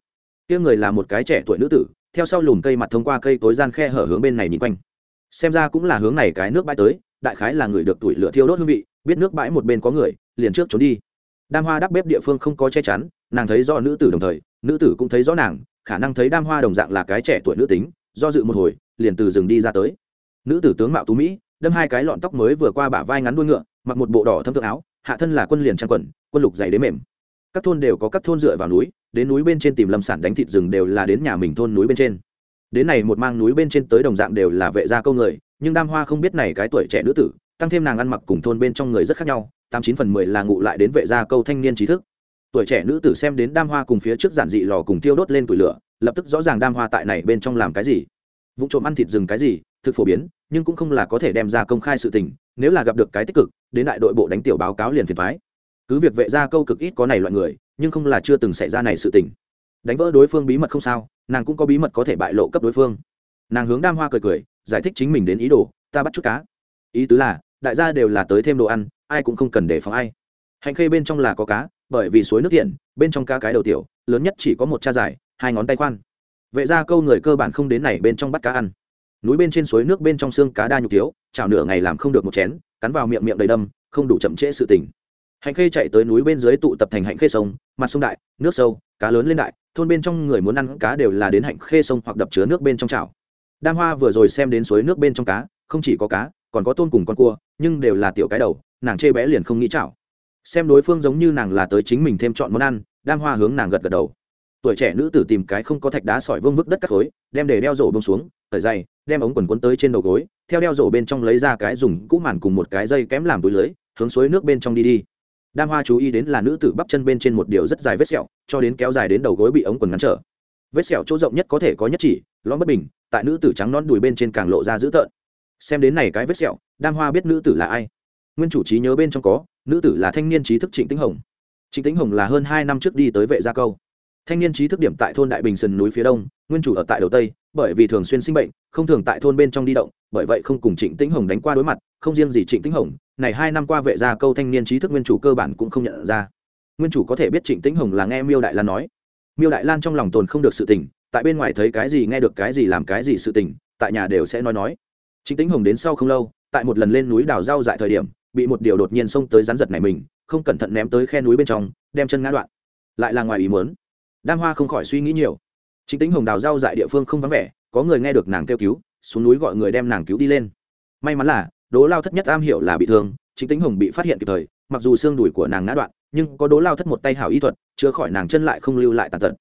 Kia người là một cái trẻ tuổi nữ tử, theo sau lùm cây mặt thông qua cây tối gian khe hở hướng bên này nhìn quanh. Xem ra cũng là hướng này cái nước bãi tới, đại khái là người được tuổi lửa thiêu đốt hương vị biết nước bãi một bên có người, liền trước trốn đi. Đam hoa đắp bếp địa phương không có che chắn, nàng thấy do nữ tử đồng thời, nữ tử cũng thấy rõ nàng, khả năng thấy đam hoa đồng dạng là cái trẻ tuổi nữ tính, do dự một hồi, liền từ rừng đi ra tới. Nữ tử tướng mạo tú mỹ, đâm hai cái lọn tóc mới vừa qua bả vai ngắn đuôi ngựa, mặc một bộ đỏ thâm thượng áo, hạ thân là quân liền trang quần, quân lục dày đế mềm. Các thôn đều có các thôn dựa vào núi, đến núi bên trên tìm lâm sản đánh thịt rừng đều là đến nhà mình thôn núi bên trên. Đến này một mang núi bên trên tới đồng dạng đều là vệ gia câu người, nhưng đam hoa không biết này cái tuổi trẻ nữ tử tăng thêm nàng ăn mặc cùng thôn bên trong người rất khác nhau, tám chín phần mười là ngụ lại đến vệ gia câu thanh niên trí thức. Tuổi trẻ nữ tử xem đến đam hoa cùng phía trước giản dị lò cùng tiêu đốt lên tuổi lửa, lập tức rõ ràng đam hoa tại này bên trong làm cái gì. Vụ trộm ăn thịt rừng cái gì, thực phổ biến, nhưng cũng không là có thể đem ra công khai sự tình, nếu là gặp được cái tích cực, đến đại đội bộ đánh tiểu báo cáo liền phiền thoái cứ việc vệ gia câu cực ít có này loại người, nhưng không là chưa từng xảy ra này sự tình. Đánh vỡ đối phương bí mật không sao, nàng cũng có bí mật có thể bại lộ cấp đối phương. Nàng hướng đam hoa cười cười, giải thích chính mình đến ý đồ, ta bắt chút cá ý tứ là, đại gia đều là tới thêm đồ ăn, ai cũng không cần đề phòng ai. Hành khê bên trong là có cá, bởi vì suối nước tiện, bên trong cá cái đầu tiểu, lớn nhất chỉ có một cha dài, hai ngón tay khoan. Vệ ra câu người cơ bản không đến này bên trong bắt cá ăn. Núi bên trên suối nước bên trong xương cá đa nhục thiếu, chảo nửa ngày làm không được một chén, cắn vào miệng miệng đầy đâm, không đủ chậm trễ sự tình. Hạnh khê chạy tới núi bên dưới tụ tập thành hạnh khê sông, mặt sông đại, nước sâu, cá lớn lên đại, thôn bên trong người muốn ăn cá đều là đến hạnh khê sông hoặc đập chứa nước bên trong chảo. Đam hoa vừa rồi xem đến suối nước bên trong cá, không chỉ có cá còn có tôm cùng con cua, nhưng đều là tiểu cái đầu, nàng chê bé liền không nghĩ chảo. Xem đối phương giống như nàng là tới chính mình thêm chọn món ăn, đam hoa hướng nàng gật gật đầu. Tuổi trẻ nữ tử tìm cái không có thạch đá sỏi vương vức đất cắt khối đem để đeo rổ bông xuống, thở dày đem ống quần quấn tới trên đầu gối, theo đeo rổ bên trong lấy ra cái dùng cũ màn cùng một cái dây kém làm túi lưới, hướng suối nước bên trong đi đi. Đam hoa chú ý đến là nữ tử bắp chân bên trên một điều rất dài vết sẹo, cho đến kéo dài đến đầu gối bị ống quần ngắn trở. Vết sẹo chỗ rộng nhất có thể có nhất chỉ, lõm bất bình, tại nữ tử trắng non đùi bên trên càng lộ ra dữ tợn xem đến này cái vết sẹo, đam hoa biết nữ tử là ai. Nguyên chủ trí nhớ bên trong có, nữ tử là thanh niên trí thức trịnh tĩnh hồng. Trịnh tĩnh hồng là hơn hai năm trước đi tới vệ gia câu. Thanh niên trí thức điểm tại thôn đại bình sơn núi phía đông, nguyên chủ ở tại đầu tây, bởi vì thường xuyên sinh bệnh, không thường tại thôn bên trong đi động, bởi vậy không cùng trịnh tĩnh hồng đánh qua đối mặt, không riêng gì trịnh tĩnh hồng, này hai năm qua vệ gia câu thanh niên trí thức nguyên chủ cơ bản cũng không nhận ra. Nguyên chủ có thể biết trịnh tĩnh hồng là nghe miêu đại lan nói. Miêu đại lan trong lòng tồn không được sự tình, tại bên ngoài thấy cái gì nghe được cái gì làm cái gì sự tình, tại nhà đều sẽ nói nói trịnh tĩnh hồng đến sau không lâu, tại một lần lên núi đào rau dại thời điểm, bị một điều đột nhiên xông tới rắn giật này mình, không cẩn thận ném tới khe núi bên trong, đem chân ngã đoạn. Lại là ngoài ý muốn. Đam hoa không khỏi suy nghĩ nhiều. Chính tính hồng đào rau dại địa phương không vắng vẻ, có người nghe được nàng kêu cứu, xuống núi gọi người đem nàng cứu đi lên. May mắn là đố lao thất nhất am hiểu là bị thương, chính tính hồng bị phát hiện kịp thời, mặc dù xương đùi của nàng ngã đoạn, nhưng có đố lao thất một tay hảo y thuật, chữa khỏi nàng chân lại không lưu lại tàn tật.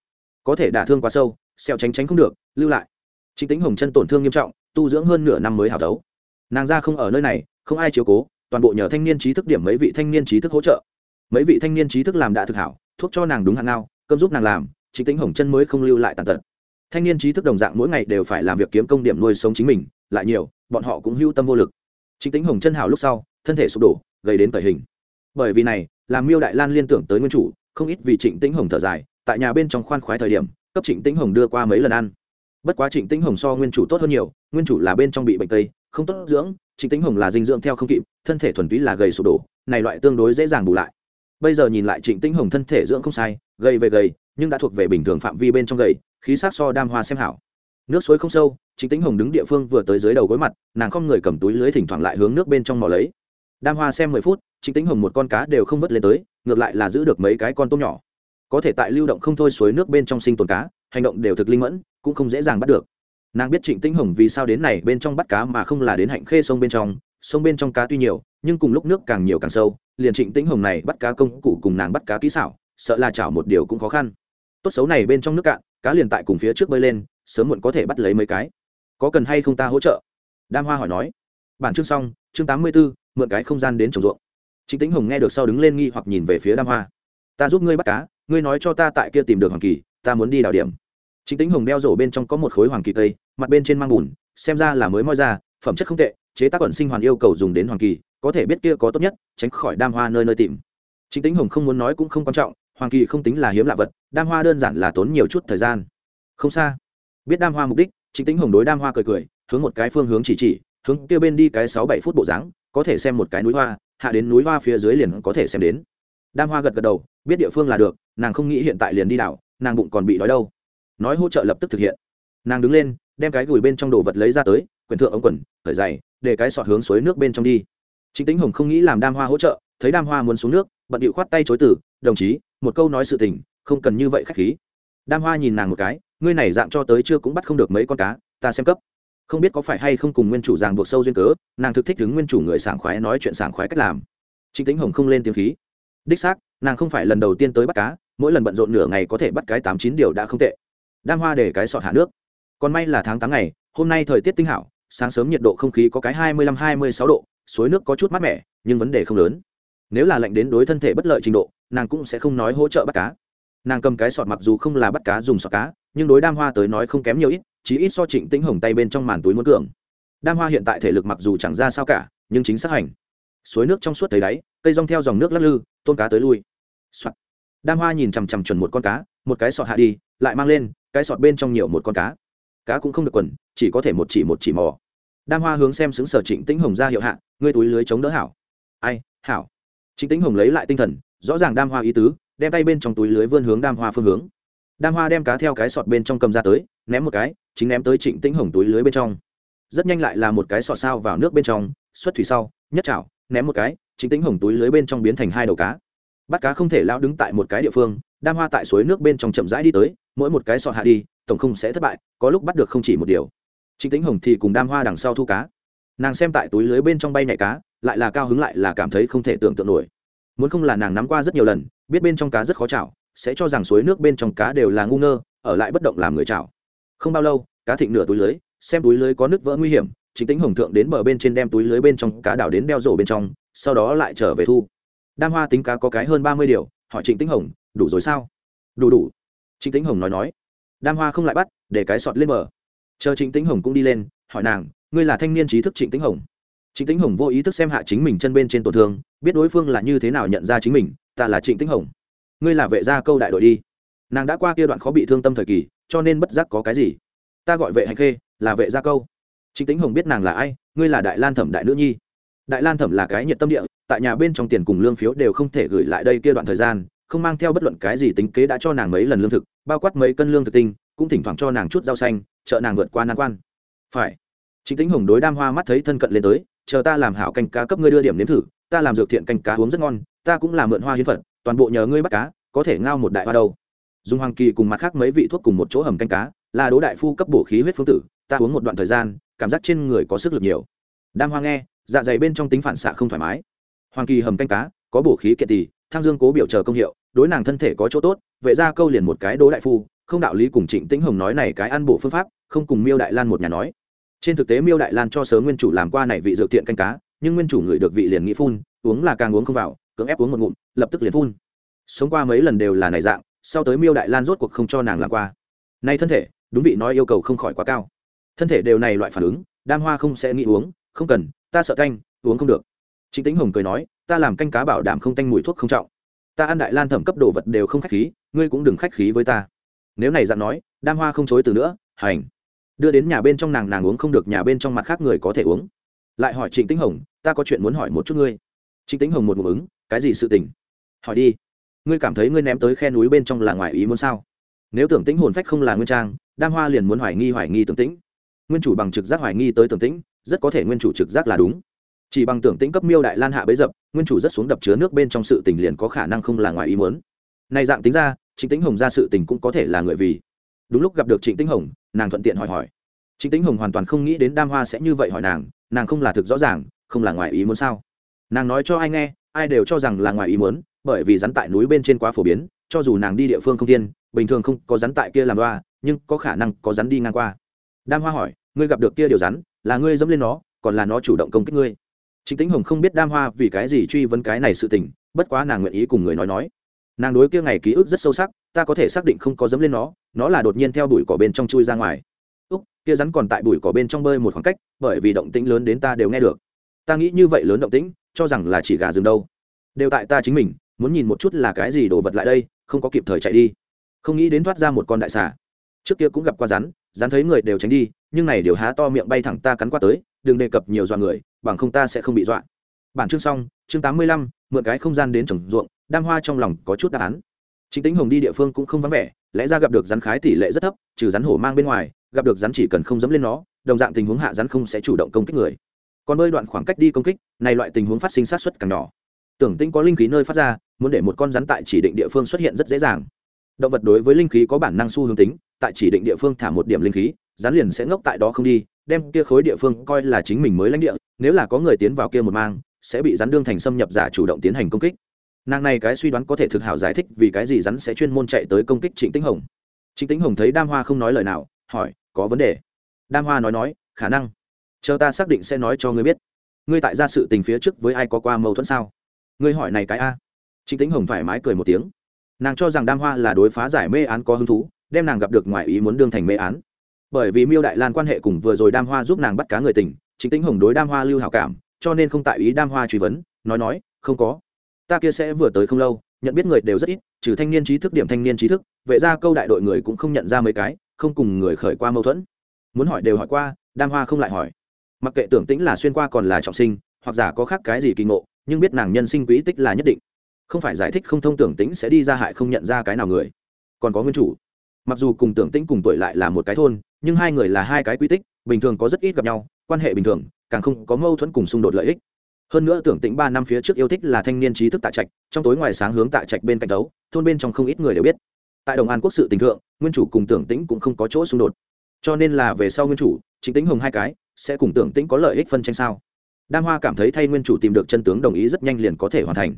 Có thể đả thương quá sâu xẹo tránh tránh không được, lưu lại. Chính tính hồng chân tổn thương nghiêm trọng tu dưỡng hơn nửa năm mới hảo đấu nàng ra không ở nơi này, không ai chiếu cố, toàn bộ nhờ thanh niên trí thức điểm mấy vị thanh niên trí thức hỗ trợ. Mấy vị thanh niên trí thức làm đã thực hảo, thuốc cho nàng đúng hạn nào cơm giúp nàng làm chính tính hồng chân mới không lưu lại tàn tật. Thanh niên trí thức đồng dạng mỗi ngày đều phải làm việc kiếm công điểm nuôi sống chính mình, lại nhiều, bọn họ cũng hưu tâm vô lực. Chính tính hồng chân hảo lúc sau, thân thể sụp đổ gây đến tẩy hình. Bởi vì này, làm miêu đại lan liên tưởng tới nguyên chủ, không ít vì trịnh tĩnh hồng thở dài, tại nhà bên trong khoan khoái thời điểm, cấp trịnh tĩnh hồng đưa qua mấy lần ăn bất quá trịnh tĩnh hồng so nguyên chủ tốt hơn nhiều, nguyên chủ là bên trong bị bệnh tây, không tốt dưỡng, trịnh tĩnh hồng là dinh dưỡng theo không kịp, thân thể thuần túy là gầy sụp đổ, này loại tương đối dễ dàng bù lại. Bây giờ nhìn lại trịnh tĩnh hồng thân thể dưỡng không sai, gầy về gầy, nhưng đã thuộc về bình thường phạm vi bên trong gầy, khí sắc so đam hoa xem hảo. Nước suối không sâu, trịnh tĩnh hồng đứng địa phương vừa tới dưới đầu gối mặt, nàng không người cầm túi lưới thỉnh thoảng lại hướng nước bên trong mò lấy. Đam hoa xem mười phút, trịnh tĩnh hồng một con cá đều không vớt lên tới, ngược lại là giữ được mấy cái con tôm nhỏ. Có thể tại lưu động không thôi suối nước bên trong sinh tồn cá hành động đều thực linh mẫn cũng không dễ dàng bắt được. Nàng biết trịnh tĩnh hồng vì sao đến này bên trong bắt cá mà không là đến hạnh khê sông bên trong sông bên trong cá tuy nhiều nhưng cùng lúc nước càng nhiều càng sâu liền trịnh tĩnh hồng này bắt cá công cụ cùng nàng bắt cá kỹ xảo sợ là chảo một điều cũng khó khăn. Tốt xấu này bên trong nước cạn cá liền tại cùng phía trước bơi lên sớm muộn có thể bắt lấy mấy cái. Có cần hay không ta hỗ trợ? Đam hoa hỏi nói. Bản chương xong chương tám mươi 84, mượn cái không gian đến trồng ruộng. Trịnh tĩnh hồng nghe được sau đứng lên nghi hoặc nhìn về phía đam hoa. Ta giúp ngươi bắt cá ngươi nói cho ta tại kia tìm được hoàng kỳ ta muốn đi đào điểm chính Tĩnh Hồng đeo rổ bên trong có một khối hoàng kỳ tây, mặt bên trên mang bùn, xem ra là mới moi ra, phẩm chất không tệ, chế tác quận sinh hoàn yêu cầu dùng đến hoàng kỳ, có thể biết kia có tốt nhất, tránh khỏi đam hoa nơi nơi tìm. chính Tĩnh Hồng không muốn nói cũng không quan trọng, hoàng kỳ không tính là hiếm lạ vật, đam hoa đơn giản là tốn nhiều chút thời gian. Không xa. Biết đam hoa mục đích, chính Tĩnh Hồng đối đam hoa cười cười, hướng một cái phương hướng chỉ chỉ, hướng kia bên đi cái sáu bảy phút bộ dáng, có thể xem một cái núi hoa, hạ đến núi hoa phía dưới liền có thể xem đến. Đam hoa gật gật đầu, biết địa phương là được, nàng không nghĩ hiện tại liền đi đảo, nàng bụng còn bị đói đâu. Nói hỗ trợ lập tức thực hiện. Nàng đứng lên, đem cái gửi bên trong đồ vật lấy ra tới, quyển thượng ống quần khởi dày để cái sọt hướng suối nước bên trong đi. Chính tính hồng không nghĩ làm đam hoa hỗ trợ, thấy đam hoa muốn xuống nước, bận điệu khoát tay chối tử đồng chí, một câu nói sự tình, không cần như vậy khách khí. Đam hoa nhìn nàng một cái, ngươi này dạng cho tới chưa cũng bắt không được mấy con cá, ta xem cấp. Không biết có phải hay không cùng nguyên chủ ràng buộc sâu duyên cớ, nàng thực thích đứng nguyên chủ người sảng khoái nói chuyện sảng khoái cách làm. Chính tính hồng không lên tiếng khí. Đích xác, nàng không phải lần đầu tiên tới bắt cá mỗi lần bận rộn nửa ngày có thể bắt cái tám chín điều đã không tệ. Đam hoa để cái sọt hạ nước. Còn may là tháng tám ngày, hôm nay thời tiết tinh hảo, sáng sớm nhiệt độ không khí có cái hai mươi lăm, hai mươi sáu độ, suối nước có chút mát mẻ, nhưng vấn đề không lớn. Nếu là lạnh đến đối thân thể bất lợi trình độ, nàng cũng sẽ không nói hỗ trợ bắt cá. Nàng cầm cái sọt mặc dù không là bắt cá dùng sọt cá, nhưng đối đam hoa tới nói không kém nhiều ít chỉ ít so trịnh tĩnh hồng tay bên trong màn túi muốn cường. Đam hoa hiện tại thể lực mặc dù chẳng ra sao cả, nhưng chính xác hành. Suối nước trong suốt thấy đáy, cây rong theo dòng nước lắc lư tôn cá tới lui、Soạn đam hoa nhìn chằm chằm chuẩn một con cá, một cái sọt hạ đi, lại mang lên, cái sọt bên trong nhiều một con cá. Cá cũng không được quần, chỉ có thể một chỉ một chỉ mò. Đam hoa hướng xem xứng sở trịnh tĩnh hồng ra hiệu hạ, ngươi túi lưới chống đỡ hảo. Ai, hảo. Trịnh tĩnh hồng lấy lại tinh thần, rõ ràng đam hoa ý tứ, đem tay bên trong túi lưới vươn hướng đam hoa phương hướng. Đam hoa đem cá theo cái sọt bên trong cầm ra tới, ném một cái, chính ném tới trịnh tĩnh hồng túi lưới bên trong. Rất nhanh lại là một cái sọt sao vào nước bên trong, xuất thủy sau, nhất chảo, ném một cái, trịnh tĩnh hồng túi lưới bên trong biến thành hai đầu cá bắt cá không thể lao đứng tại một cái địa phương, đam hoa tại suối nước bên trong chậm rãi đi tới, mỗi một cái sọt hạ đi, tổng không sẽ thất bại, có lúc bắt được không chỉ một điều. Chính tính hồng thì cùng đam hoa đằng sau thu cá. Nàng xem tại túi lưới bên trong bay nhảy cá, lại là cao hứng lại là cảm thấy không thể tưởng tượng nổi. Muốn không là nàng nắm qua rất nhiều lần, biết bên trong cá rất khó chảo, sẽ cho rằng suối nước bên trong cá đều là ngu ngơ, ở lại bất động làm người chảo. Không bao lâu, cá thịnh nửa túi lưới, xem túi lưới có nước vỡ nguy hiểm chính tính hồng thượng đến bờ bên trên đem túi lưới bên trong cá đảo đến đeo rổ bên trong, sau đó lại trở về thu đam hoa tính cá có cái hơn ba mươi điều, hỏi trịnh tĩnh hồng, đủ rồi sao? Đủ đủ. Trịnh tĩnh hồng nói nói. Đam hoa không lại bắt, để cái sọt lên bờ. Chờ trịnh tĩnh hồng cũng đi lên, hỏi nàng, ngươi là thanh niên trí thức trịnh tĩnh hồng? Trịnh tĩnh hồng vô ý thức xem hạ chính mình chân bên trên tổn thương, biết đối phương là như thế nào nhận ra chính mình, ta là trịnh tĩnh hồng. Ngươi là vệ gia câu đại đội đi. Nàng đã qua kia đoạn khó bị thương tâm thời kỳ, cho nên bất giác có cái gì? Ta gọi vệ hành khê, là vệ gia câu. Trịnh tĩnh hồng biết nàng là ai, ngươi là đại lan thẩm đại nữ nhi. Đại lan thẩm là cái nhiệt tâm địa tại nhà bên trong tiền cùng lương phiếu đều không thể gửi lại đây kia đoạn thời gian, không mang theo bất luận cái gì tính kế đã cho nàng mấy lần lương thực, bao quát mấy cân lương thực tinh, cũng thỉnh thoảng cho nàng chút rau xanh, trợ nàng vượt qua nan quan. Phải. Chính tính hồng đối đam hoa mắt thấy thân cận lên tới, chờ ta làm hảo canh cá cấp ngươi đưa điểm nếm thử, ta làm dược thiện canh cá uống rất ngon, ta cũng làm mượn hoa hiến phật, toàn bộ nhờ ngươi bắt cá, có thể ngao một đại hoa đâu. Dùng hoàng kỳ cùng mặt khác mấy vị thuốc cùng một chỗ hầm canh cá, là đỗ đại phu cấp bổ khí huyết phương tử, ta uống một đoạn thời gian, cảm giác trên người có sức lực nhiều. Đam hoa nghe dạ dày bên trong tính phản xạ không thoải mái hoàng kỳ hầm canh cá, có bổ khí kiện tỳ, thang dương cố biểu chờ công hiệu, đối nàng thân thể có chỗ tốt, vệ ra câu liền một cái đố đại phu, không đạo lý cùng trịnh tĩnh hồng nói này cái ăn bổ phương pháp, không cùng miêu đại lan một nhà nói. Trên thực tế miêu đại lan cho sớm nguyên chủ làm qua này vị dược tiện canh cá, nhưng nguyên chủ người được vị liền nghĩ phun, uống là càng uống không vào, cưỡng ép uống một ngụm, lập tức liền phun. Sống qua mấy lần đều là này dạng, sau tới miêu đại lan rốt cuộc không cho nàng làm qua. Nay thân thể, đúng vị nói yêu cầu không khỏi quá cao. Thân thể đều này loại phản ứng, đam hoa không sẽ nghĩ uống, không cần, ta sợ canh uống không được chính tĩnh hồng cười nói, ta làm canh cá bảo đảm không tanh mùi thuốc không trọng. Ta ăn đại lan thẩm cấp đồ vật đều không khách khí, ngươi cũng đừng khách khí với ta. Nếu này dặn nói, đam hoa không chối từ nữa, hành. Đưa đến nhà bên trong nàng nàng uống không được, nhà bên trong mặt khác người có thể uống. Lại hỏi trịnh tĩnh hồng, ta có chuyện muốn hỏi một chút ngươi. Trịnh tĩnh hồng một ngụm ứng, cái gì sự tình? Hỏi đi. Ngươi cảm thấy ngươi ném tới khe núi bên trong là ngoài ý muốn sao? Nếu tưởng tĩnh hồn phách không là nguyên trang, đam hoa liền muốn hoài nghi hoài nghi tưởng tĩnh. Nguyên chủ bằng trực giác hoài nghi tới tưởng tĩnh, rất có thể nguyên chủ trực giác là đúng chỉ bằng tưởng tĩnh cấp miêu đại lan hạ bấy dập, nguyên chủ rất xuống đập chứa nước bên trong sự tình liền có khả năng không là ngoài ý muốn. Này dạng tính ra, trịnh tĩnh hồng ra sự tình cũng có thể là người vì. Đúng lúc gặp được trịnh tĩnh hồng, nàng thuận tiện hỏi hỏi. Trịnh tĩnh hồng hoàn toàn không nghĩ đến đam hoa sẽ như vậy hỏi nàng nàng không là thực rõ ràng, không là ngoài ý muốn sao? Nàng nói cho ai nghe, ai đều cho rằng là ngoài ý muốn, bởi vì rắn tại núi bên trên quá phổ biến, cho dù nàng đi địa phương không thiên, bình thường không có rắn tại kia làm đoa nhưng có khả năng có rắn đi ngang qua. Đam hoa hỏi, ngươi gặp được kia điều rắn, là ngươi dẫm lên nó, còn là nó chủ động công kích ngươi? Trịnh Tĩnh Hồng không biết Đam Hoa vì cái gì truy vấn cái này sự tình, bất quá nàng nguyện ý cùng người nói nói. Nàng đối kia ngày ký ức rất sâu sắc, ta có thể xác định không có dẫm lên nó, nó là đột nhiên theo bụi cỏ bên trong chui ra ngoài. Úc, kia rắn còn tại bụi cỏ bên trong bơi một khoảng cách, bởi vì động tĩnh lớn đến ta đều nghe được. Ta nghĩ như vậy lớn động tĩnh, cho rằng là chỉ gà rừng đâu. Đều tại ta chính mình, muốn nhìn một chút là cái gì đồ vật lại đây, không có kịp thời chạy đi. Không nghĩ đến thoát ra một con đại xà. Trước kia cũng gặp qua rắn, rắn thấy người đều tránh đi, nhưng này điều há to miệng bay thẳng ta cắn qua tới, đừng đề cập nhiều dọa người, bằng không ta sẽ không bị dọa. Bản chương xong, chương tám mươi lăm, mượn cái không gian đến trồng ruộng, đam hoa trong lòng có chút đáp án. Chính tính hồng đi địa phương cũng không vắng vẻ, lẽ ra gặp được rắn khái tỷ lệ rất thấp, trừ rắn hổ mang bên ngoài, gặp được rắn chỉ cần không dẫm lên nó, đồng dạng tình huống hạ rắn không sẽ chủ động công kích người. Còn bơi đoạn khoảng cách đi công kích, này loại tình huống phát sinh sát xuất càng nhỏ. Tưởng tĩnh có linh khí nơi phát ra, muốn để một con rắn tại chỉ định địa phương xuất hiện rất dễ dàng. Động vật đối với linh khí có bản năng xu hướng tính, tại chỉ định địa phương thả một điểm linh khí, rắn liền sẽ ngốc tại đó không đi, đem kia khối địa phương coi là chính mình mới lãnh địa nếu là có người tiến vào kia một mang, sẽ bị rắn đương thành xâm nhập giả chủ động tiến hành công kích. Nàng này cái suy đoán có thể thực hảo giải thích vì cái gì rắn sẽ chuyên môn chạy tới công kích trịnh tĩnh hồng. Trịnh tĩnh hồng thấy đam hoa không nói lời nào, hỏi, có vấn đề? Đam hoa nói nói, khả năng. Chờ ta xác định sẽ nói cho ngươi biết. Ngươi tại ra sự tình phía trước với ai có qua mâu thuẫn sao? Ngươi hỏi này cái a. Trịnh tĩnh hồng thoải mái cười một tiếng. Nàng cho rằng đam hoa là đối phá giải mê án có hứng thú, đem nàng gặp được ngoài ý muốn đương thành mê án. Bởi vì miêu đại lan quan hệ cùng vừa rồi đam hoa giúp nàng bắt cá người tình chính tính hồng đối đam hoa lưu hảo cảm, cho nên không tại ý đam hoa truy vấn, nói nói, không có. Ta kia sẽ vừa tới không lâu, nhận biết người đều rất ít, trừ thanh niên trí thức điểm thanh niên trí thức, vệ ra câu đại đội người cũng không nhận ra mấy cái, không cùng người khởi qua mâu thuẫn. Muốn hỏi đều hỏi qua, đam hoa không lại hỏi. Mặc kệ tưởng tĩnh là xuyên qua còn là trọng sinh, hoặc giả có khác cái gì kỳ ngộ, nhưng biết nàng nhân sinh quỹ tích là nhất định. Không phải giải thích không thông tưởng tĩnh sẽ đi ra hại không nhận ra cái nào người. Còn có nguyên chủ. Mặc dù cùng tưởng tĩnh cùng tuổi lại là một cái thôn, nhưng hai người là hai cái quy tích, bình thường có rất ít gặp nhau quan hệ bình thường, càng không có mâu thuẫn cùng xung đột lợi ích. Hơn nữa tưởng tĩnh ba năm phía trước yêu thích là thanh niên trí thức tạ trạch, trong tối ngoài sáng hướng tạ trạch bên cạnh đấu, thôn bên trong không ít người đều biết. Tại đồng an quốc sự tình thượng, nguyên chủ cùng tưởng tĩnh cũng không có chỗ xung đột. Cho nên là về sau nguyên chủ, chính tĩnh hồng hai cái, sẽ cùng tưởng tĩnh có lợi ích phân tranh sao? Đam hoa cảm thấy thay nguyên chủ tìm được chân tướng đồng ý rất nhanh liền có thể hoàn thành.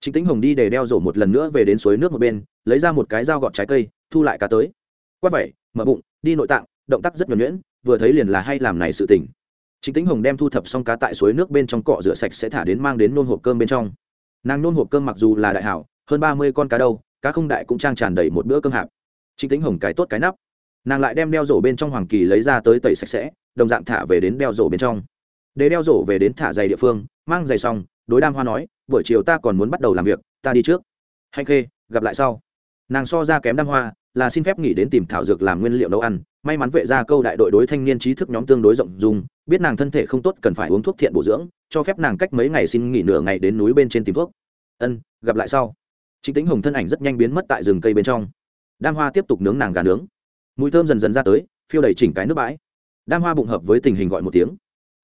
Chính tĩnh hồng đi để đeo rổ một lần nữa về đến suối nước một bên, lấy ra một cái dao gọt trái cây, thu lại cá tới. Quát vẩy mở bụng, đi nội tạng, động tác rất nhuẩn nhuyễn, vừa thấy liền là hay làm này sự tình chính tĩnh hồng đem thu thập xong cá tại suối nước bên trong cọ rửa sạch sẽ thả đến mang đến nôn hộp cơm bên trong. Nàng nôn hộp cơm mặc dù là đại hảo, hơn ba mươi con cá đâu, cá không đại cũng trang tràn đầy một bữa cơm hạp. Chính tĩnh hồng cái tốt cái nắp. Nàng lại đem đeo rổ bên trong hoàng kỳ lấy ra tới tẩy sạch sẽ, đồng dạng thả về đến đeo rổ bên trong. Để đeo rổ về đến thả giày địa phương, mang giày xong, đối đam hoa nói, buổi chiều ta còn muốn bắt đầu làm việc, ta đi trước. Hạnh khê, gặp lại sau. Nàng so ra kém đam hoa là xin phép nghỉ đến tìm thảo dược làm nguyên liệu nấu ăn, may mắn vệ gia câu đại đội đối thanh niên trí thức nhóm tương đối rộng dùng biết nàng thân thể không tốt cần phải uống thuốc thiện bổ dưỡng, cho phép nàng cách mấy ngày xin nghỉ nửa ngày đến núi bên trên tìm thuốc. Ân, gặp lại sau. Chính tính hồng thân ảnh rất nhanh biến mất tại rừng cây bên trong. Đam hoa tiếp tục nướng nàng gà nướng. Mùi thơm dần dần ra tới, phiêu đầy chỉnh cái nước bãi. Đam hoa bụng hợp với tình hình gọi một tiếng.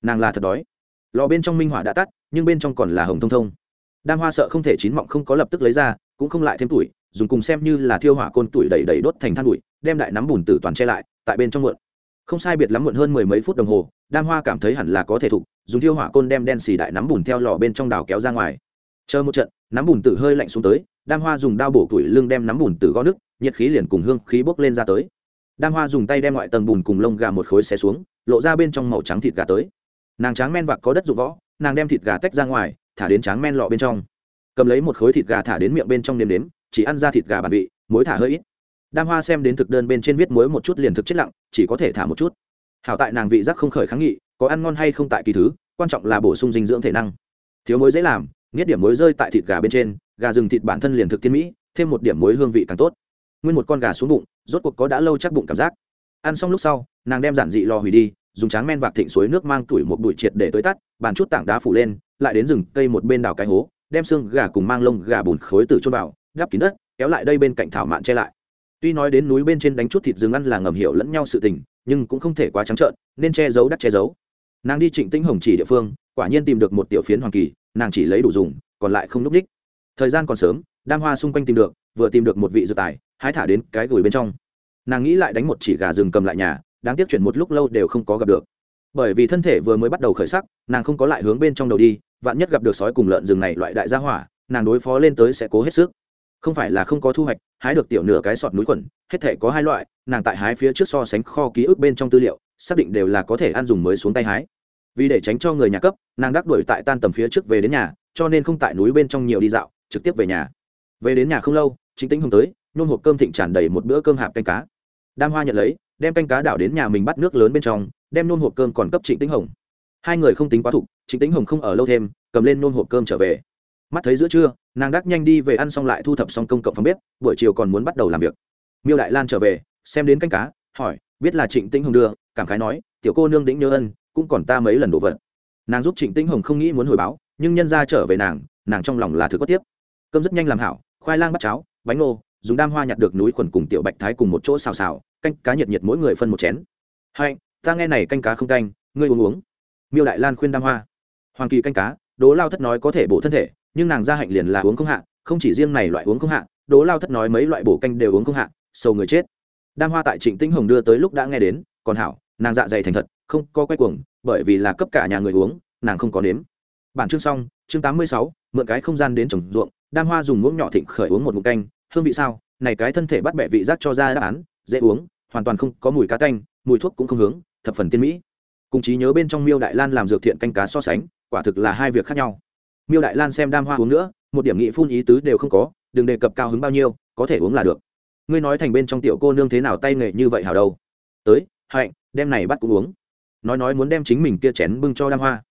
Nàng là thật đói. Lò bên trong minh hỏa đã tắt, nhưng bên trong còn là hồng thông thông. Đam hoa sợ không thể chín mọng không có lập tức lấy ra, cũng không lại thêm tuổi dùng cùng xem như là thiêu hỏa côn tuổi đầy đầy đốt thành than bụi, đem đại nắm bùn tử toàn che lại, tại bên trong muộn không sai biệt lắm muộn hơn mười mấy phút đồng hồ, đam hoa cảm thấy hẳn là có thể thục dùng thiêu hỏa côn đem đen xì đại nắm bùn theo lò bên trong đào kéo ra ngoài. Chờ một trận, nắm bùn tử hơi lạnh xuống tới, đam hoa dùng đao bổ tuổi lưng đem nắm bùn tử gõ nước nhiệt khí liền cùng hương khí bốc lên ra tới. Đam hoa dùng tay đem ngoại tầng bùn cùng lông gà một khối xé xuống, lộ ra bên trong màu trắng thịt gà tới. Nàng tráng men vạc có đất dụng võ, nàng đem thịt gà tách ra ngoài, thả đến tráng men lọ bên trong. Cầm lấy một khối thịt gà thả đến miệng bên trong nêm nếm chỉ ăn ra thịt gà bản vị, muối thả hơi ít. Đam hoa xem đến thực đơn bên trên viết muối một chút liền thực chết lặng, chỉ có thể thả một chút. Hảo tại nàng vị giác không khởi kháng nghị, có ăn ngon hay không tại kỳ thứ, quan trọng là bổ sung dinh dưỡng thể năng. Thiếu muối dễ làm, nghiết điểm muối rơi tại thịt gà bên trên, gà rừng thịt bản thân liền thực tiên mỹ, thêm một điểm muối hương vị càng tốt. Nguyên một con gà xuống bụng, rốt cuộc có đã lâu chắc bụng cảm giác. Ăn xong lúc sau, nàng đem giản dị lò hủy đi, dùng tráng men vạc thịnh suối nước mang tuổi một bụi triệt để tới tắt, bàn chút tảng đá phủ lên, lại đến rừng cây một bên đào cái hố, đem xương gà cùng mang lông gà bùn khối từ chôn vào đắp kín đất, kéo lại đây bên cạnh thảo mạn che lại. Tuy nói đến núi bên trên đánh chút thịt rừng ăn là ngầm hiểu lẫn nhau sự tình, nhưng cũng không thể quá trắng trợn, nên che giấu đắt che giấu. Nàng đi trịnh tĩnh hồng chỉ địa phương, quả nhiên tìm được một tiểu phiến hoàng kỳ, nàng chỉ lấy đủ dùng, còn lại không núp ních thời gian còn sớm, đam hoa xung quanh tìm được, vừa tìm được một vị dự tài, hái thả đến cái gửi bên trong. Nàng nghĩ lại đánh một chỉ gà rừng cầm lại nhà, đáng tiếc chuyển một lúc lâu đều không có gặp được. Bởi vì thân thể vừa mới bắt đầu khởi sắc, nàng không có lại hướng bên trong đầu đi, vạn nhất gặp được sói cùng lợn rừng này loại đại gia hỏa, nàng đối phó lên tới sẽ cố hết sức không phải là không có thu hoạch, hái được tiểu nửa cái sọt núi quần, hết thể có hai loại, nàng tại hái phía trước so sánh kho ký ức bên trong tư liệu, xác định đều là có thể ăn dùng mới xuống tay hái. Vì để tránh cho người nhà cấp, nàng đắc đuổi tại tan tầm phía trước về đến nhà, cho nên không tại núi bên trong nhiều đi dạo, trực tiếp về nhà. Về đến nhà không lâu, chính tính hồng tới nôn hộp cơm thịnh tràn đầy một bữa cơm hạp canh cá. Đam hoa nhận lấy, đem canh cá đảo đến nhà mình bắt nước lớn bên trong, đem nôn hộp cơm còn cấp trịnh tĩnh hồng. Hai người không tính quá thục trịnh tĩnh hồng không ở lâu thêm, cầm lên nôn hộp cơm trở về mắt thấy giữa trưa, nàng đắc nhanh đi về ăn xong lại thu thập xong công cộng phòng bếp, buổi chiều còn muốn bắt đầu làm việc. Miêu đại lan trở về, xem đến canh cá, hỏi, biết là trịnh tĩnh hồng đưa? Cảm khái nói, tiểu cô nương đĩnh nhớ ân, cũng còn ta mấy lần đổ vật. Nàng giúp trịnh tĩnh hồng không nghĩ muốn hồi báo, nhưng nhân ra trở về nàng nàng trong lòng là thứ có tiếp cơm rất nhanh làm hảo, khoai lang bắt cháo, bánh ngô, dùng đam hoa nhặt được núi khuẩn cùng tiểu bạch thái cùng một chỗ xào xào, canh cá nhiệt nhiệt mỗi người phân một chén. Hai ta nghe này canh cá không canh, ngươi uống uống. Miêu đại lan khuyên đam hoa. Hoàng kỳ canh cá đố lao thất nói có thể bổ thân thể nhưng nàng ra hạnh liền là uống không hạ, không chỉ riêng này loại uống không hạ đố lao thất nói mấy loại bổ canh đều uống không hạ, sầu người chết. Đam hoa tại trịnh tĩnh hồng đưa tới lúc đã nghe đến, còn hảo, nàng dạ dày thành thật, không có quay cuồng, bởi vì là cấp cả nhà người uống, nàng không có nếm. Bản chương xong, chương tám mươi sáu, mượn cái không gian đến trồng ruộng, đam hoa dùng muỗng nhỏ thịnh khởi uống một mục canh, hương vị sao, này cái thân thể bắt bẻ vị giác cho ra đáp án, dễ uống, hoàn toàn không có mùi cá canh, mùi thuốc cũng không hướng, thập phần tiên mỹ. Cùng trí nhớ bên trong miêu đại lan làm dược thiện canh cá so sánh, quả thực là hai việc khác nhau miêu đại lan xem đam hoa uống nữa, một điểm nghị phun ý tứ đều không có, đừng đề cập cao hứng bao nhiêu, có thể uống là được. Ngươi nói thành bên trong tiểu cô nương thế nào tay nghề như vậy hào đâu? Tới, hạnh, đem này bắt cũng uống. Nói nói muốn đem chính mình kia chén bưng cho đam hoa.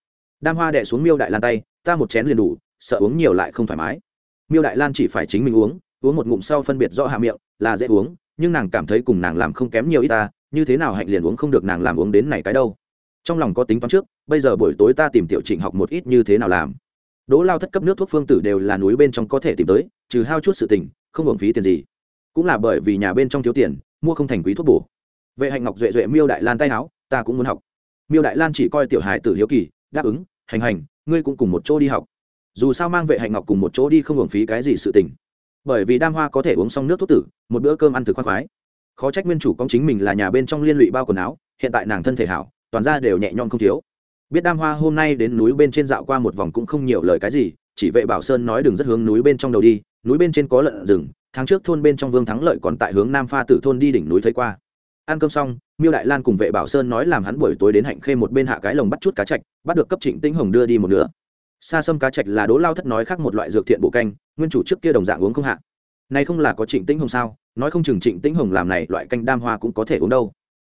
Đam hoa đẻ xuống miêu đại lan tay, ta một chén liền đủ, sợ uống nhiều lại không thoải mái. Miêu đại lan chỉ phải chính mình uống uống một ngụm sau phân biệt rõ hạ miệng, là dễ uống, nhưng nàng cảm thấy cùng nàng làm không kém nhiều ít ta, như thế nào hạnh liền uống không được nàng làm uống đến này cái đâu. Trong lòng có tính toán trước, bây giờ buổi tối ta tìm tiểu trịnh học một ít như thế nào làm đỗ lao thất cấp nước thuốc phương tử đều là núi bên trong có thể tìm tới, trừ hao chút sự tình, không hưởng phí tiền gì. Cũng là bởi vì nhà bên trong thiếu tiền, mua không thành quý thuốc bổ. Vệ hạnh ngọc duệ duệ miêu đại lan tay áo, ta cũng muốn học. Miêu đại lan chỉ coi tiểu hài tử hiếu kỳ, đáp ứng, hành hành, ngươi cũng cùng một chỗ đi học. Dù sao mang vệ hạnh ngọc cùng một chỗ đi không hưởng phí cái gì sự tình. Bởi vì đam hoa có thể uống xong nước thuốc tử, một bữa cơm ăn thực khoan khoái. Khó trách nguyên chủ công chính mình là nhà bên trong liên lụy bao quần áo, hiện tại nàng thân thể hảo, toàn ra đều nhẹ nhõm không thiếu biết đam hoa hôm nay đến núi bên trên dạo qua một vòng cũng không nhiều lời cái gì, chỉ vệ bảo sơn nói đừng rất hướng núi bên trong đầu đi, núi bên trên có lợn rừng, tháng trước thôn bên trong vương thắng lợi còn tại hướng nam pha tử thôn đi đỉnh núi thấy qua. Ăn cơm xong, miêu đại lan cùng vệ bảo sơn nói làm hắn buổi tối đến hạnh khê một bên hạ cái lồng bắt chút cá chạch, bắt được cấp trịnh tĩnh hồng đưa đi một nửa. Xa xâm cá chạch là đố lao thất nói khác một loại dược thiện bộ canh, nguyên chủ trước kia đồng dạng uống không hạ. Này không là có trịnh tĩnh hồng sao? Nói không chừng trịnh tĩnh hồng làm này loại canh đam hoa cũng có thể uống đâu.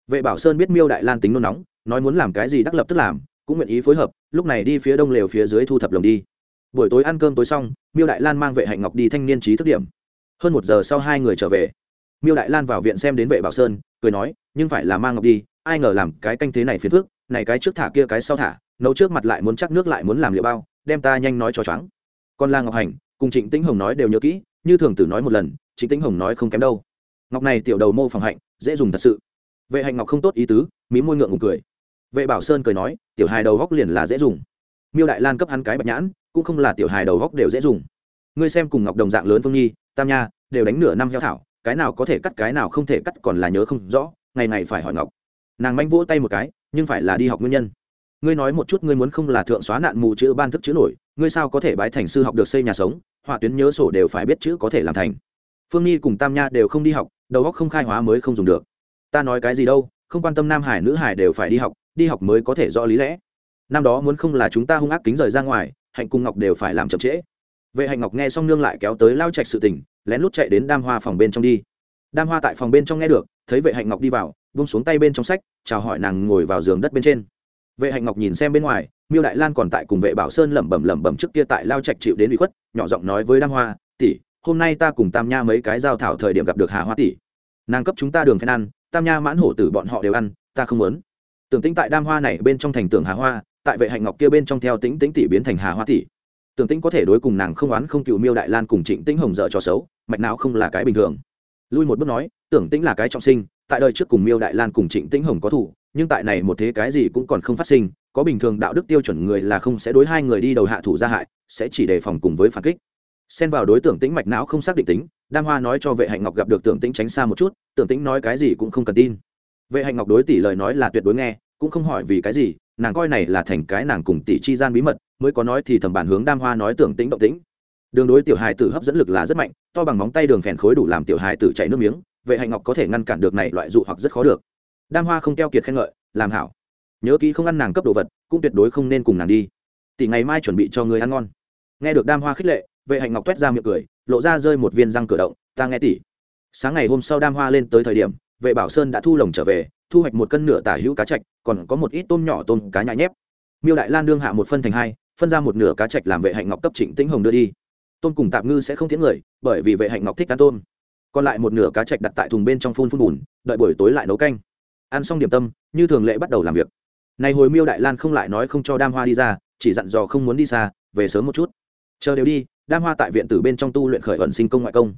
Vệ bảo sơn biết miêu đại lan tính nôn nóng, nói muốn làm cái gì đắc lập tức làm cũng nguyện ý phối hợp lúc này đi phía đông lều phía dưới thu thập lồng đi. Buổi tối ăn cơm tối xong miêu đại lan mang vệ hạnh ngọc đi thanh niên trí thức điểm. Hơn một giờ sau hai người trở về. Miêu đại lan vào viện xem đến vệ bảo sơn cười nói nhưng phải là mang ngọc đi ai ngờ làm cái canh thế này phiền phước, này cái trước thả kia cái sau thả nấu trước mặt lại muốn chắc nước lại muốn làm liệu bao đem ta nhanh nói cho choáng. Còn la ngọc hành cùng trịnh tĩnh hồng nói đều nhớ kỹ như thường tử nói một lần trịnh tĩnh hồng nói không kém đâu. Ngọc này tiểu đầu mô phòng hạnh dễ dùng thật sự. Vệ hạnh ngọc không tốt ý tứ mí môi ngượng ngùng cười vệ bảo sơn cười nói, tiểu hài đầu góc liền là dễ dùng. Miêu đại lan cấp hắn cái bạch nhãn, cũng không là tiểu hài đầu góc đều dễ dùng. Ngươi xem cùng ngọc đồng dạng lớn phương nhi, tam nha, đều đánh nửa năm heo thảo, cái nào có thể cắt, cái nào không thể cắt còn là nhớ không rõ, ngày này phải hỏi ngọc. Nàng manh vỗ tay một cái, nhưng phải là đi học nguyên nhân. Ngươi nói một chút, ngươi muốn không là thượng xóa nạn mù chữ ban thức chữ nổi, ngươi sao có thể bái thành sư học được xây nhà sống, họa tuyến nhớ sổ đều phải biết chữ có thể làm thành. Phương nhi cùng tam nha đều không đi học, đầu góc không khai hóa mới không dùng được. Ta nói cái gì đâu, không quan tâm nam hải nữ hải đều phải đi học đi học mới có thể rõ lý lẽ. Năm đó muốn không là chúng ta hung ác kính rời ra ngoài, hạnh cung ngọc đều phải làm chậm trễ. Vệ hạnh ngọc nghe xong nương lại kéo tới lao trạch sự tình, lén lút chạy đến đam hoa phòng bên trong đi. Đam hoa tại phòng bên trong nghe được, thấy vệ hạnh ngọc đi vào bung xuống tay bên trong sách, chào hỏi nàng ngồi vào giường đất bên trên. Vệ hạnh ngọc nhìn xem bên ngoài, miêu đại lan còn tại cùng vệ bảo sơn lẩm bẩm lẩm bẩm trước kia tại lao trạch chịu đến bị khuất, nhỏ giọng nói với đam hoa, tỷ, hôm nay ta cùng tam nha mấy cái giao thảo thời điểm gặp được hà hoa tỷ. Nàng cấp chúng ta đường phen ăn, tam nha mãn hổ tử bọn họ đều ăn, ta không muốn tưởng tĩnh tại đam hoa này bên trong thành tưởng hà hoa, tại vệ hạnh ngọc kia bên trong theo tĩnh tĩnh tỷ biến thành hà hoa tỷ. Tưởng tĩnh có thể đối cùng nàng không oán không cựu miêu đại lan cùng trịnh tĩnh hồng dợ cho xấu, mạch não không là cái bình thường. Lui một bước nói, tưởng tĩnh là cái trọng sinh, tại đời trước cùng miêu đại lan cùng trịnh tĩnh hồng có thủ, nhưng tại này một thế cái gì cũng còn không phát sinh, có bình thường đạo đức tiêu chuẩn người là không sẽ đối hai người đi đầu hạ thủ gia hại, sẽ chỉ đề phòng cùng với phản kích. Xen vào đối tượng tĩnh mạch não không xác định tính, đam hoa nói cho vệ hạnh ngọc gặp được tưởng tĩnh tránh xa một chút, tưởng tĩnh nói cái gì cũng không cần tin vệ hạnh ngọc đối tỷ lời nói là tuyệt đối nghe, cũng không hỏi vì cái gì, nàng coi này là thành cái nàng cùng tỷ chi gian bí mật, mới có nói thì thầm bản hướng đam hoa nói tưởng tĩnh động tĩnh. Đường đối tiểu hài tử hấp dẫn lực là rất mạnh, to bằng móng tay đường phèn khối đủ làm tiểu hài tử chảy nước miếng, vệ hạnh ngọc có thể ngăn cản được này loại dụ hoặc rất khó được. Đam hoa không keo kiệt khen ngợi, làm hảo. Nhớ kỹ không ăn nàng cấp đồ vật, cũng tuyệt đối không nên cùng nàng đi. Tỷ ngày mai chuẩn bị cho người ăn ngon. Nghe được đam hoa khích lệ, vệ hạnh ngọc t ra miệng cười, lộ ra rơi một viên răng cửa động, ta nghe tỷ. Sáng ngày hôm sau đam hoa lên tới thời điểm vệ bảo sơn đã thu lồng trở về, thu hoạch một cân nửa tả hữu cá chạch còn có một ít tôm nhỏ tôm cá nhã nhép. Miêu đại lan đương hạ một phân thành hai, phân ra một nửa cá chạch làm vệ hạnh ngọc cấp trịnh tĩnh hồng đưa đi. Tôm cùng tạm ngư sẽ không thiến người, bởi vì vệ hạnh ngọc thích ăn tôm. Còn lại một nửa cá chạch đặt tại thùng bên trong phun phun bùn, đợi buổi tối lại nấu canh. Ăn xong điểm tâm, như thường lệ bắt đầu làm việc. Này hồi miêu đại lan không lại nói không cho đam hoa đi ra, chỉ dặn dò không muốn đi xa, về sớm một chút. Chờ đều đi, đam hoa tại viện tử bên trong tu luyện khởi ẩn sinh công ngoại công.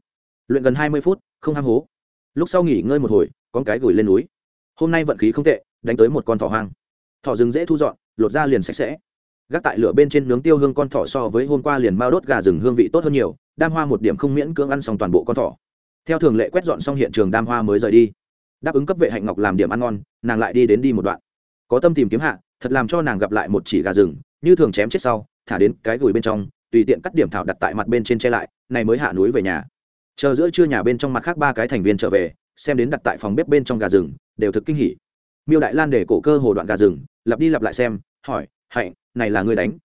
Luyện gần hai mươi phút, không ham hố lúc sau nghỉ ngơi một hồi, con cái gửi lên núi. Hôm nay vận khí không tệ, đánh tới một con thỏ hoang. Thỏ rừng dễ thu dọn, lột ra liền sạch sẽ. Gác tại lửa bên trên nướng tiêu hương con thỏ so với hôm qua liền mao đốt gà rừng hương vị tốt hơn nhiều, đam hoa một điểm không miễn cưỡng ăn xong toàn bộ con thỏ. Theo thường lệ quét dọn xong hiện trường đam hoa mới rời đi. Đáp ứng cấp vệ hạnh ngọc làm điểm ăn ngon, nàng lại đi đến đi một đoạn. Có tâm tìm kiếm hạ, thật làm cho nàng gặp lại một chỉ gà rừng, như thường chém chết sau, thả đến cái gùi bên trong, tùy tiện cắt điểm thảo đặt tại mặt bên trên che lại, này mới hạ núi về nhà chờ giữa trưa nhà bên trong mặt khác ba cái thành viên trở về, xem đến đặt tại phòng bếp bên trong gà rừng, đều thực kinh hỉ. Miêu đại lan để cổ cơ hồ đoạn gà rừng, lặp đi lặp lại xem, hỏi, hạnh, này là ngươi đánh?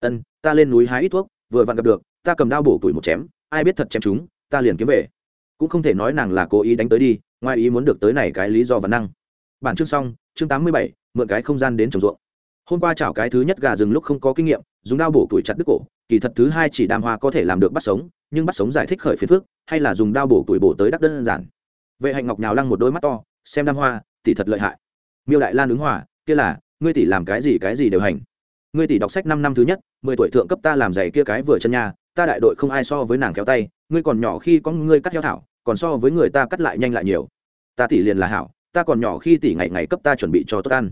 Ân, ta lên núi hái ít thuốc, vừa vặn gặp được, ta cầm đao bổ tuổi một chém, ai biết thật chém chúng, ta liền kiếm về. Cũng không thể nói nàng là cố ý đánh tới đi, ngoài ý muốn được tới này cái lý do và năng. Bản chương xong, chương tám mươi bảy, mượn cái không gian đến trồng ruộng. Hôm qua chảo cái thứ nhất gà rừng lúc không có kinh nghiệm, dùng đao bổ tuổi chặt đứt cổ, kỳ thật thứ hai chỉ đàm hoa có thể làm được bắt sống nhưng bắt sống giải thích khởi phiền phước hay là dùng đao bổ tuổi bổ tới đắc đơn giản. Vệ hạnh ngọc nhào lăng một đôi mắt to, xem đam hoa, tỷ thật lợi hại. Miêu đại lan ứng hòa, kia là, ngươi tỷ làm cái gì cái gì đều hành. Ngươi tỷ đọc sách năm năm thứ nhất, mười tuổi thượng cấp ta làm giày kia cái vừa chân nhà ta đại đội không ai so với nàng kéo tay, ngươi còn nhỏ khi có ngươi cắt heo thảo, còn so với người ta cắt lại nhanh lại nhiều. Ta tỷ liền là hảo, ta còn nhỏ khi tỷ ngày ngày cấp ta chuẩn bị cho tốt ăn.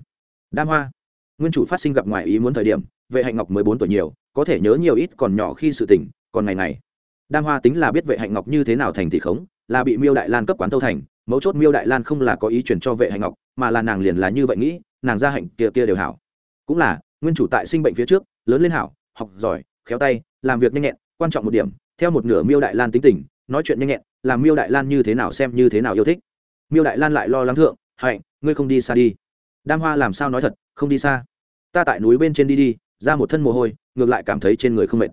Đam hoa, nguyên chủ phát sinh gặp ngoài ý muốn thời điểm, vệ hạnh ngọc mới bốn tuổi nhiều, có thể nhớ nhiều ít còn nhỏ khi sự tỉnh còn ngày này đam hoa tính là biết vệ hạnh ngọc như thế nào thành tỷ khống, là bị miêu đại lan cấp quán tâu thành, mấu chốt miêu đại lan không là có ý chuyển cho vệ hạnh ngọc, mà là nàng liền là như vậy nghĩ, nàng ra hạnh kia kia đều hảo. Cũng là, nguyên chủ tại sinh bệnh phía trước, lớn lên hảo, học giỏi, khéo tay, làm việc nhanh nhẹn, quan trọng một điểm, theo một nửa miêu đại lan tính tình, nói chuyện nhanh nhẹn, làm miêu đại lan như thế nào xem như thế nào yêu thích. Miêu đại lan lại lo lắng thượng, hạnh, ngươi không đi xa đi. Đam hoa làm sao nói thật, không đi xa. Ta tại núi bên trên đi đi, ra một thân mồ hôi, ngược lại cảm thấy trên người không mệt.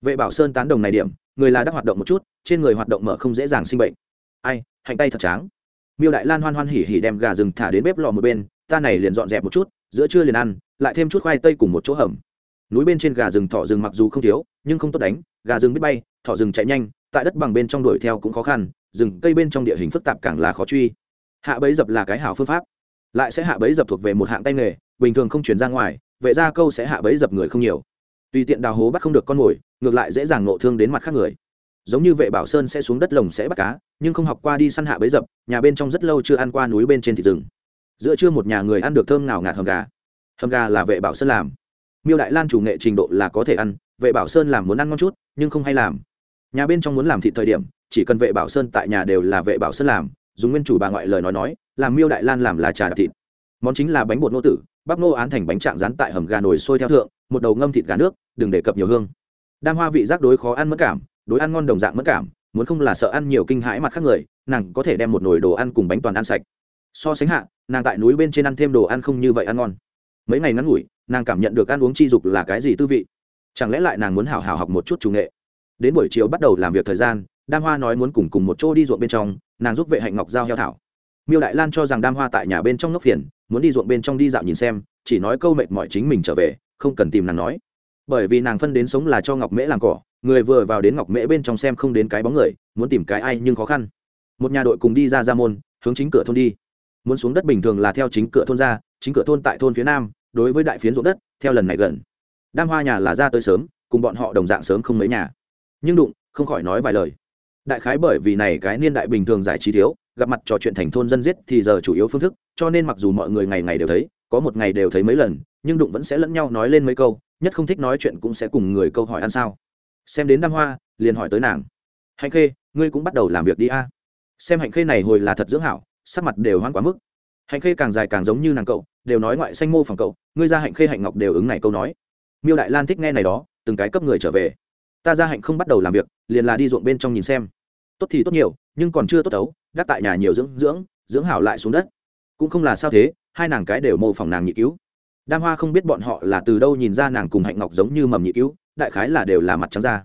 Vệ bảo sơn tán đồng này điểm người là đắc hoạt động một chút, trên người hoạt động mở không dễ dàng sinh bệnh. Ai, hạnh tay thật tráng. Miêu đại lan hoan hoan hỉ hỉ đem gà rừng thả đến bếp lò một bên, ta này liền dọn dẹp một chút, giữa trưa liền ăn, lại thêm chút khoai tây cùng một chỗ hầm. Núi bên trên gà rừng thỏ rừng mặc dù không thiếu, nhưng không tốt đánh, gà rừng biết bay, thỏ rừng chạy nhanh, tại đất bằng bên trong đuổi theo cũng khó khăn, rừng cây bên trong địa hình phức tạp càng là khó truy. Hạ bẫy dập là cái hảo phương pháp. Lại sẽ hạ bẫy dập thuộc về một hạng tay nghề, bình thường không chuyển ra ngoài, vệ ra câu sẽ hạ bẫy dập người không nhiều. Tùy tiện đào hố bắt không được con mồi ngược lại dễ dàng nộ thương đến mặt khác người. Giống như vệ bảo sơn sẽ xuống đất lồng sẽ bắt cá, nhưng không học qua đi săn hạ bấy dập, nhà bên trong rất lâu chưa ăn qua núi bên trên thịt rừng. Giữa trưa một nhà người ăn được thơm nào ngạt hầm gà. Hầm gà là vệ bảo sơn làm. Miêu đại lan chủ nghệ trình độ là có thể ăn, vệ bảo sơn làm muốn ăn ngon chút, nhưng không hay làm. Nhà bên trong muốn làm thịt thời điểm, chỉ cần vệ bảo sơn tại nhà đều là vệ bảo sơn làm, dùng nguyên chủ bà ngoại lời nói nói, làm miêu đại lan làm là trà đạp thịt. Món chính là bánh bột nô tử, bắp nô án thành bánh trạng rán tại hầm gà nồi sôi theo thượng, một đầu ngâm thịt gà nước, đừng để cập nhiều hương đam hoa vị giác đối khó ăn mất cảm, đối ăn ngon đồng dạng mất cảm, muốn không là sợ ăn nhiều kinh hãi mặt khác người, nàng có thể đem một nồi đồ ăn cùng bánh toàn ăn sạch. So sánh hạ, nàng tại núi bên trên ăn thêm đồ ăn không như vậy ăn ngon. Mấy ngày ngắn ngủi, nàng cảm nhận được ăn uống chi dục là cái gì tư vị. Chẳng lẽ lại nàng muốn hảo hảo học một chút chủ nghệ? Đến buổi chiều bắt đầu làm việc thời gian, đam hoa nói muốn cùng cùng một chỗ đi ruộng bên trong, nàng giúp vệ hạnh ngọc giao heo thảo. Miêu đại lan cho rằng đam hoa tại nhà bên trong ngốc phiền, muốn đi ruộng bên trong đi dạo nhìn xem, chỉ nói câu mệt mỏi chính mình trở về, không cần tìm nàng nói bởi vì nàng phân đến sống là cho ngọc mễ làm cỏ, người vừa vào đến ngọc mễ bên trong xem không đến cái bóng người, muốn tìm cái ai nhưng khó khăn. Một nhà đội cùng đi ra ra môn, hướng chính cửa thôn đi. Muốn xuống đất bình thường là theo chính cửa thôn ra, chính cửa thôn tại thôn phía nam, đối với đại phiến ruộng đất, theo lần này gần. Đam hoa nhà là ra tới sớm, cùng bọn họ đồng dạng sớm không mấy nhà. Nhưng đụng, không khỏi nói vài lời. Đại khái bởi vì này cái niên đại bình thường giải trí thiếu, gặp mặt trò chuyện thành thôn dân giết thì giờ chủ yếu phương thức, cho nên mặc dù mọi người ngày ngày đều thấy, có một ngày đều thấy mấy lần, nhưng đụng vẫn sẽ lẫn nhau nói lên mấy câu nhất không thích nói chuyện cũng sẽ cùng người câu hỏi ăn sao. Xem đến đam hoa, liền hỏi tới nàng. Hạnh khê, ngươi cũng bắt đầu làm việc đi a. Xem hạnh khê này hồi là thật dưỡng hảo, sắc mặt đều hoang quá mức. Hạnh khê càng dài càng giống như nàng cậu, đều nói ngoại xanh mô phẳng cậu, ngươi ra hạnh khê hạnh ngọc đều ứng này câu nói. Miêu đại lan thích nghe này đó, từng cái cấp người trở về. Ta ra hạnh không bắt đầu làm việc, liền là đi ruộng bên trong nhìn xem. Tốt thì tốt nhiều, nhưng còn chưa tốt tấu, gác tại nhà nhiều dưỡng dưỡng dưỡng hảo lại xuống đất. Cũng không là sao thế, hai nàng cái đều mô phỏng nàng nhị cứu đam hoa không biết bọn họ là từ đâu nhìn ra nàng cùng hạnh ngọc giống như mầm nhị cứu, đại khái là đều là mặt trắng da.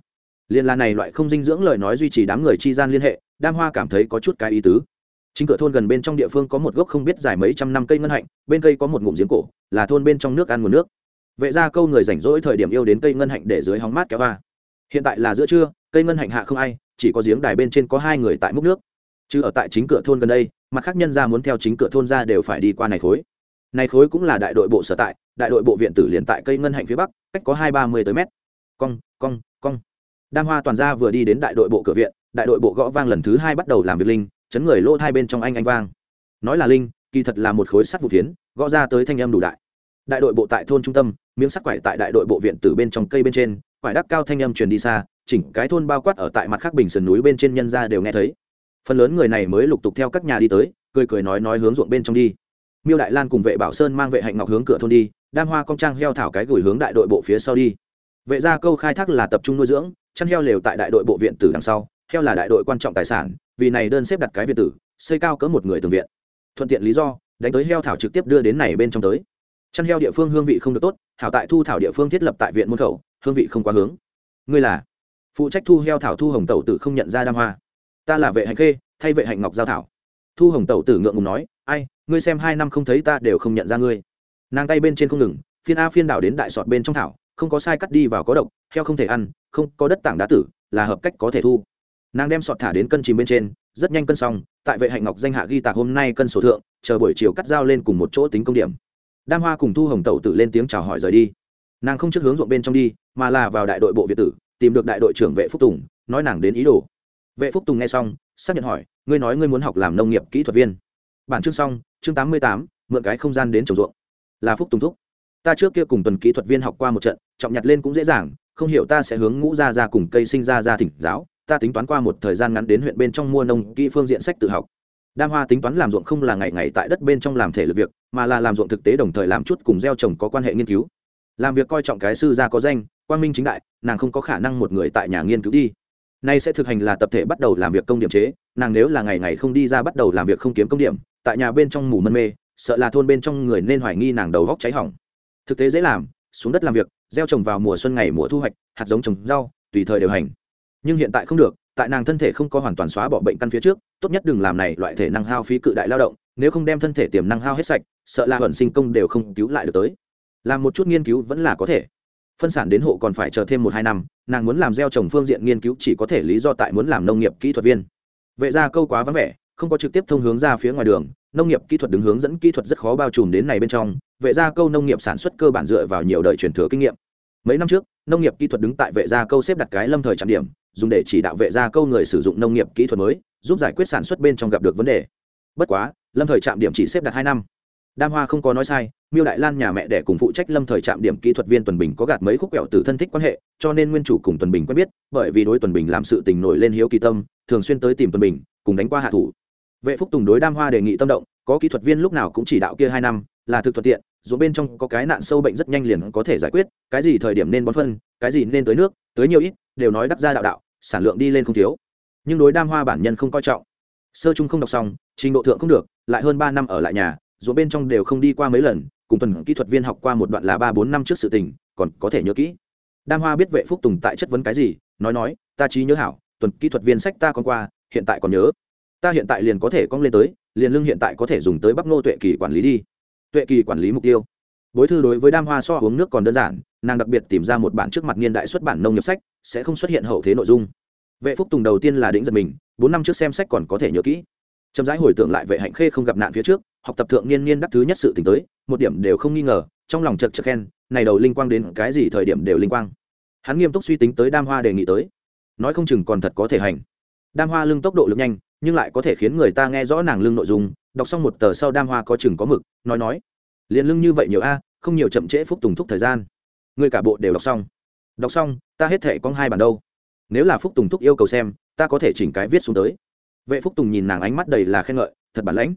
liên là này loại không dinh dưỡng lời nói duy trì đám người chi gian liên hệ, đam hoa cảm thấy có chút cái ý tứ. Chính cửa thôn gần bên trong địa phương có một gốc không biết dài mấy trăm năm cây ngân hạnh, bên cây có một ngụm giếng cổ, là thôn bên trong nước ăn nguồn nước. Vệ ra câu người rảnh rỗi thời điểm yêu đến cây ngân hạnh để dưới hóng mát kéo va. Hiện tại là giữa trưa, cây ngân hạnh hạ không ai, chỉ có giếng đài bên trên có hai người tại múc nước. Chứ ở tại chính cửa thôn gần đây, mặt khác nhân ra muốn theo chính cửa thôn ra đều phải đi qua này khối này khối cũng là đại đội bộ sở tại, đại đội bộ viện tử liền tại cây ngân hạnh phía bắc, cách có hai ba mươi tới mét. Cong cong cong. Đam hoa toàn gia vừa đi đến đại đội bộ cửa viện, đại đội bộ gõ vang lần thứ hai bắt đầu làm việc linh, chấn người lỗ hai bên trong anh anh vang. Nói là linh, kỳ thật là một khối sắt vụ phiến, gõ ra tới thanh âm đủ đại. Đại đội bộ tại thôn trung tâm, miếng sắt quải tại đại đội bộ viện tử bên trong cây bên trên, quải đắc cao thanh âm truyền đi xa, chỉnh cái thôn bao quát ở tại mặt khác bình sườn núi bên trên nhân ra đều nghe thấy. Phần lớn người này mới lục tục theo các nhà đi tới, cười cười nói nói hướng ruộng bên trong đi miêu đại lan cùng vệ bảo sơn mang vệ hạnh ngọc hướng cửa thôn đi, đam hoa công trang heo thảo cái gửi hướng đại đội bộ phía sau đi. Vệ gia câu khai thác là tập trung nuôi dưỡng, chăn heo lều tại đại đội bộ viện tử đằng sau, heo là đại đội quan trọng tài sản, vì này đơn xếp đặt cái viện tử, xây cao cỡ một người từng viện. Thuận tiện lý do, đánh tới heo thảo trực tiếp đưa đến này bên trong tới. Chăn heo địa phương hương vị không được tốt, hảo tại thu thảo địa phương thiết lập tại viện môn khẩu, hương vị không quá hướng. Ngươi là? Phụ trách thu heo thảo thu hồng tẩu tử không nhận ra đam hoa. Ta là vệ hạnh khê, thay vệ hạnh ngọc giao thảo. Thu hồng tẩu tử ngượng ngùng nói ai, ngươi xem hai năm không thấy ta đều không nhận ra ngươi. Nàng tay bên trên không ngừng, phiên a phiên đảo đến đại sọt bên trong thảo, không có sai cắt đi vào có độc, heo không thể ăn, không có đất tảng đá tử, là hợp cách có thể thu. Nàng đem sọt thả đến cân chìm bên trên, rất nhanh cân xong, tại vệ hạnh ngọc danh hạ ghi tạc hôm nay cân sổ thượng, chờ buổi chiều cắt dao lên cùng một chỗ tính công điểm. Đam hoa cùng thu hồng tẩu tử lên tiếng chào hỏi rời đi. Nàng không trước hướng ruộng bên trong đi, mà là vào đại đội bộ việt tử, tìm được đại đội trưởng vệ phúc tùng, nói nàng đến ý đồ. Vệ phúc tùng nghe xong, xác nhận hỏi, ngươi nói ngươi muốn học làm nông nghiệp kỹ thuật viên bản chương xong, chương tám mươi tám, mượn cái không gian đến trồng ruộng. Là phúc tùng thúc. Ta trước kia cùng tuần kỹ thuật viên học qua một trận, trọng nhặt lên cũng dễ dàng, không hiểu ta sẽ hướng ngũ ra ra cùng cây sinh ra ra thỉnh giáo, ta tính toán qua một thời gian ngắn đến huyện bên trong mua nông kỹ phương diện sách tự học. Đam hoa tính toán làm ruộng không là ngày ngày tại đất bên trong làm thể lực việc, mà là làm ruộng thực tế đồng thời làm chút cùng gieo trồng có quan hệ nghiên cứu. Làm việc coi trọng cái sư gia có danh quan minh chính đại, nàng không có khả năng một người tại nhà nghiên cứu đi nay sẽ thực hành là tập thể bắt đầu làm việc công điểm chế, nàng nếu là ngày ngày không đi ra bắt đầu làm việc không kiếm công điểm, tại nhà bên trong mù mân mê, sợ là thôn bên trong người nên hoài nghi nàng đầu góc cháy hỏng. Thực tế dễ làm, xuống đất làm việc, gieo trồng vào mùa xuân ngày mùa thu hoạch, hạt giống trồng rau, tùy thời đều hành. Nhưng hiện tại không được, tại nàng thân thể không có hoàn toàn xóa bỏ bệnh căn phía trước, tốt nhất đừng làm này loại thể năng hao phí cự đại lao động, nếu không đem thân thể tiềm năng hao hết sạch, sợ là hận sinh công đều không cứu lại được tới. Làm một chút nghiên cứu vẫn là có thể phân sản đến hộ còn phải chờ thêm một hai năm, nàng muốn làm gieo trồng phương diện nghiên cứu chỉ có thể lý do tại muốn làm nông nghiệp kỹ thuật viên. Vệ ra câu quá vắng vẻ, không có trực tiếp thông hướng ra phía ngoài đường, nông nghiệp kỹ thuật đứng hướng dẫn kỹ thuật rất khó bao trùm đến này bên trong, vệ gia câu nông nghiệp sản xuất cơ bản dựa vào nhiều đời truyền thừa kinh nghiệm. Mấy năm trước, nông nghiệp kỹ thuật đứng tại vệ gia câu xếp đặt cái lâm thời trạm điểm, dùng để chỉ đạo vệ gia câu người sử dụng nông nghiệp kỹ thuật mới, giúp giải quyết sản xuất bên trong gặp được vấn đề. Bất quá, lâm thời trạm điểm chỉ xếp đặt hai năm đam hoa không có nói sai, miêu đại lan nhà mẹ đẻ cùng phụ trách lâm thời trạm điểm kỹ thuật viên tuần bình có gạt mấy khúc kẹo từ thân thích quan hệ, cho nên nguyên chủ cùng tuần bình quen biết, bởi vì đối tuần bình làm sự tình nổi lên hiếu kỳ tâm, thường xuyên tới tìm tuần bình, cùng đánh qua hạ thủ. Vệ phúc tùng đối đam hoa đề nghị tâm động, có kỹ thuật viên lúc nào cũng chỉ đạo kia hai năm, là thực thuận tiện, dù bên trong có cái nạn sâu bệnh rất nhanh liền có thể giải quyết, cái gì thời điểm nên bón phân, cái gì nên tới nước, tới nhiều ít, đều nói đắc ra đạo đạo, sản lượng đi lên không thiếu. Nhưng đối đam hoa bản nhân không coi trọng. Sơ chung không đọc xong, trình độ thượng không được, lại hơn ba năm ở lại nhà dù bên trong đều không đi qua mấy lần, cùng tuần kỹ thuật viên học qua một đoạn là ba bốn năm trước sự tình, còn có thể nhớ kỹ. Đam hoa biết vệ phúc tùng tại chất vấn cái gì, nói nói, ta trí nhớ hảo, tuần kỹ thuật viên sách ta còn qua, hiện tại còn nhớ. Ta hiện tại liền có thể cong lên tới, liền lương hiện tại có thể dùng tới bắp nô tuệ kỳ quản lý đi. Tuệ kỳ quản lý mục tiêu. Bối thư đối với đam hoa so uống nước còn đơn giản, nàng đặc biệt tìm ra một bản trước mặt niên đại xuất bản nông nghiệp sách, sẽ không xuất hiện hậu thế nội dung. Vệ phúc tùng đầu tiên là đĩnh giật mình, bốn năm trước xem sách còn có thể nhớ kỹ. Chậm rãi hồi tưởng lại vệ hạnh khê không gặp nạn phía trước học tập thượng niên niên đắc thứ nhất sự tỉnh tới, một điểm đều không nghi ngờ, trong lòng chật chật khen, này đầu linh quang đến cái gì thời điểm đều linh quang. Hắn nghiêm túc suy tính tới đam hoa đề nghị tới. Nói không chừng còn thật có thể hành. Đam hoa lưng tốc độ lực nhanh, nhưng lại có thể khiến người ta nghe rõ nàng lưng nội dung, đọc xong một tờ sau đam hoa có chừng có mực, nói nói, liền lưng như vậy nhiều a, không nhiều chậm trễ phúc tùng thúc thời gian. Người cả bộ đều đọc xong. Đọc xong, ta hết thể có hai bản đâu. Nếu là phúc tùng thúc yêu cầu xem, ta có thể chỉnh cái viết xuống tới. Vệ phúc tùng nhìn nàng ánh mắt đầy là khen ngợi, thật bản lãnh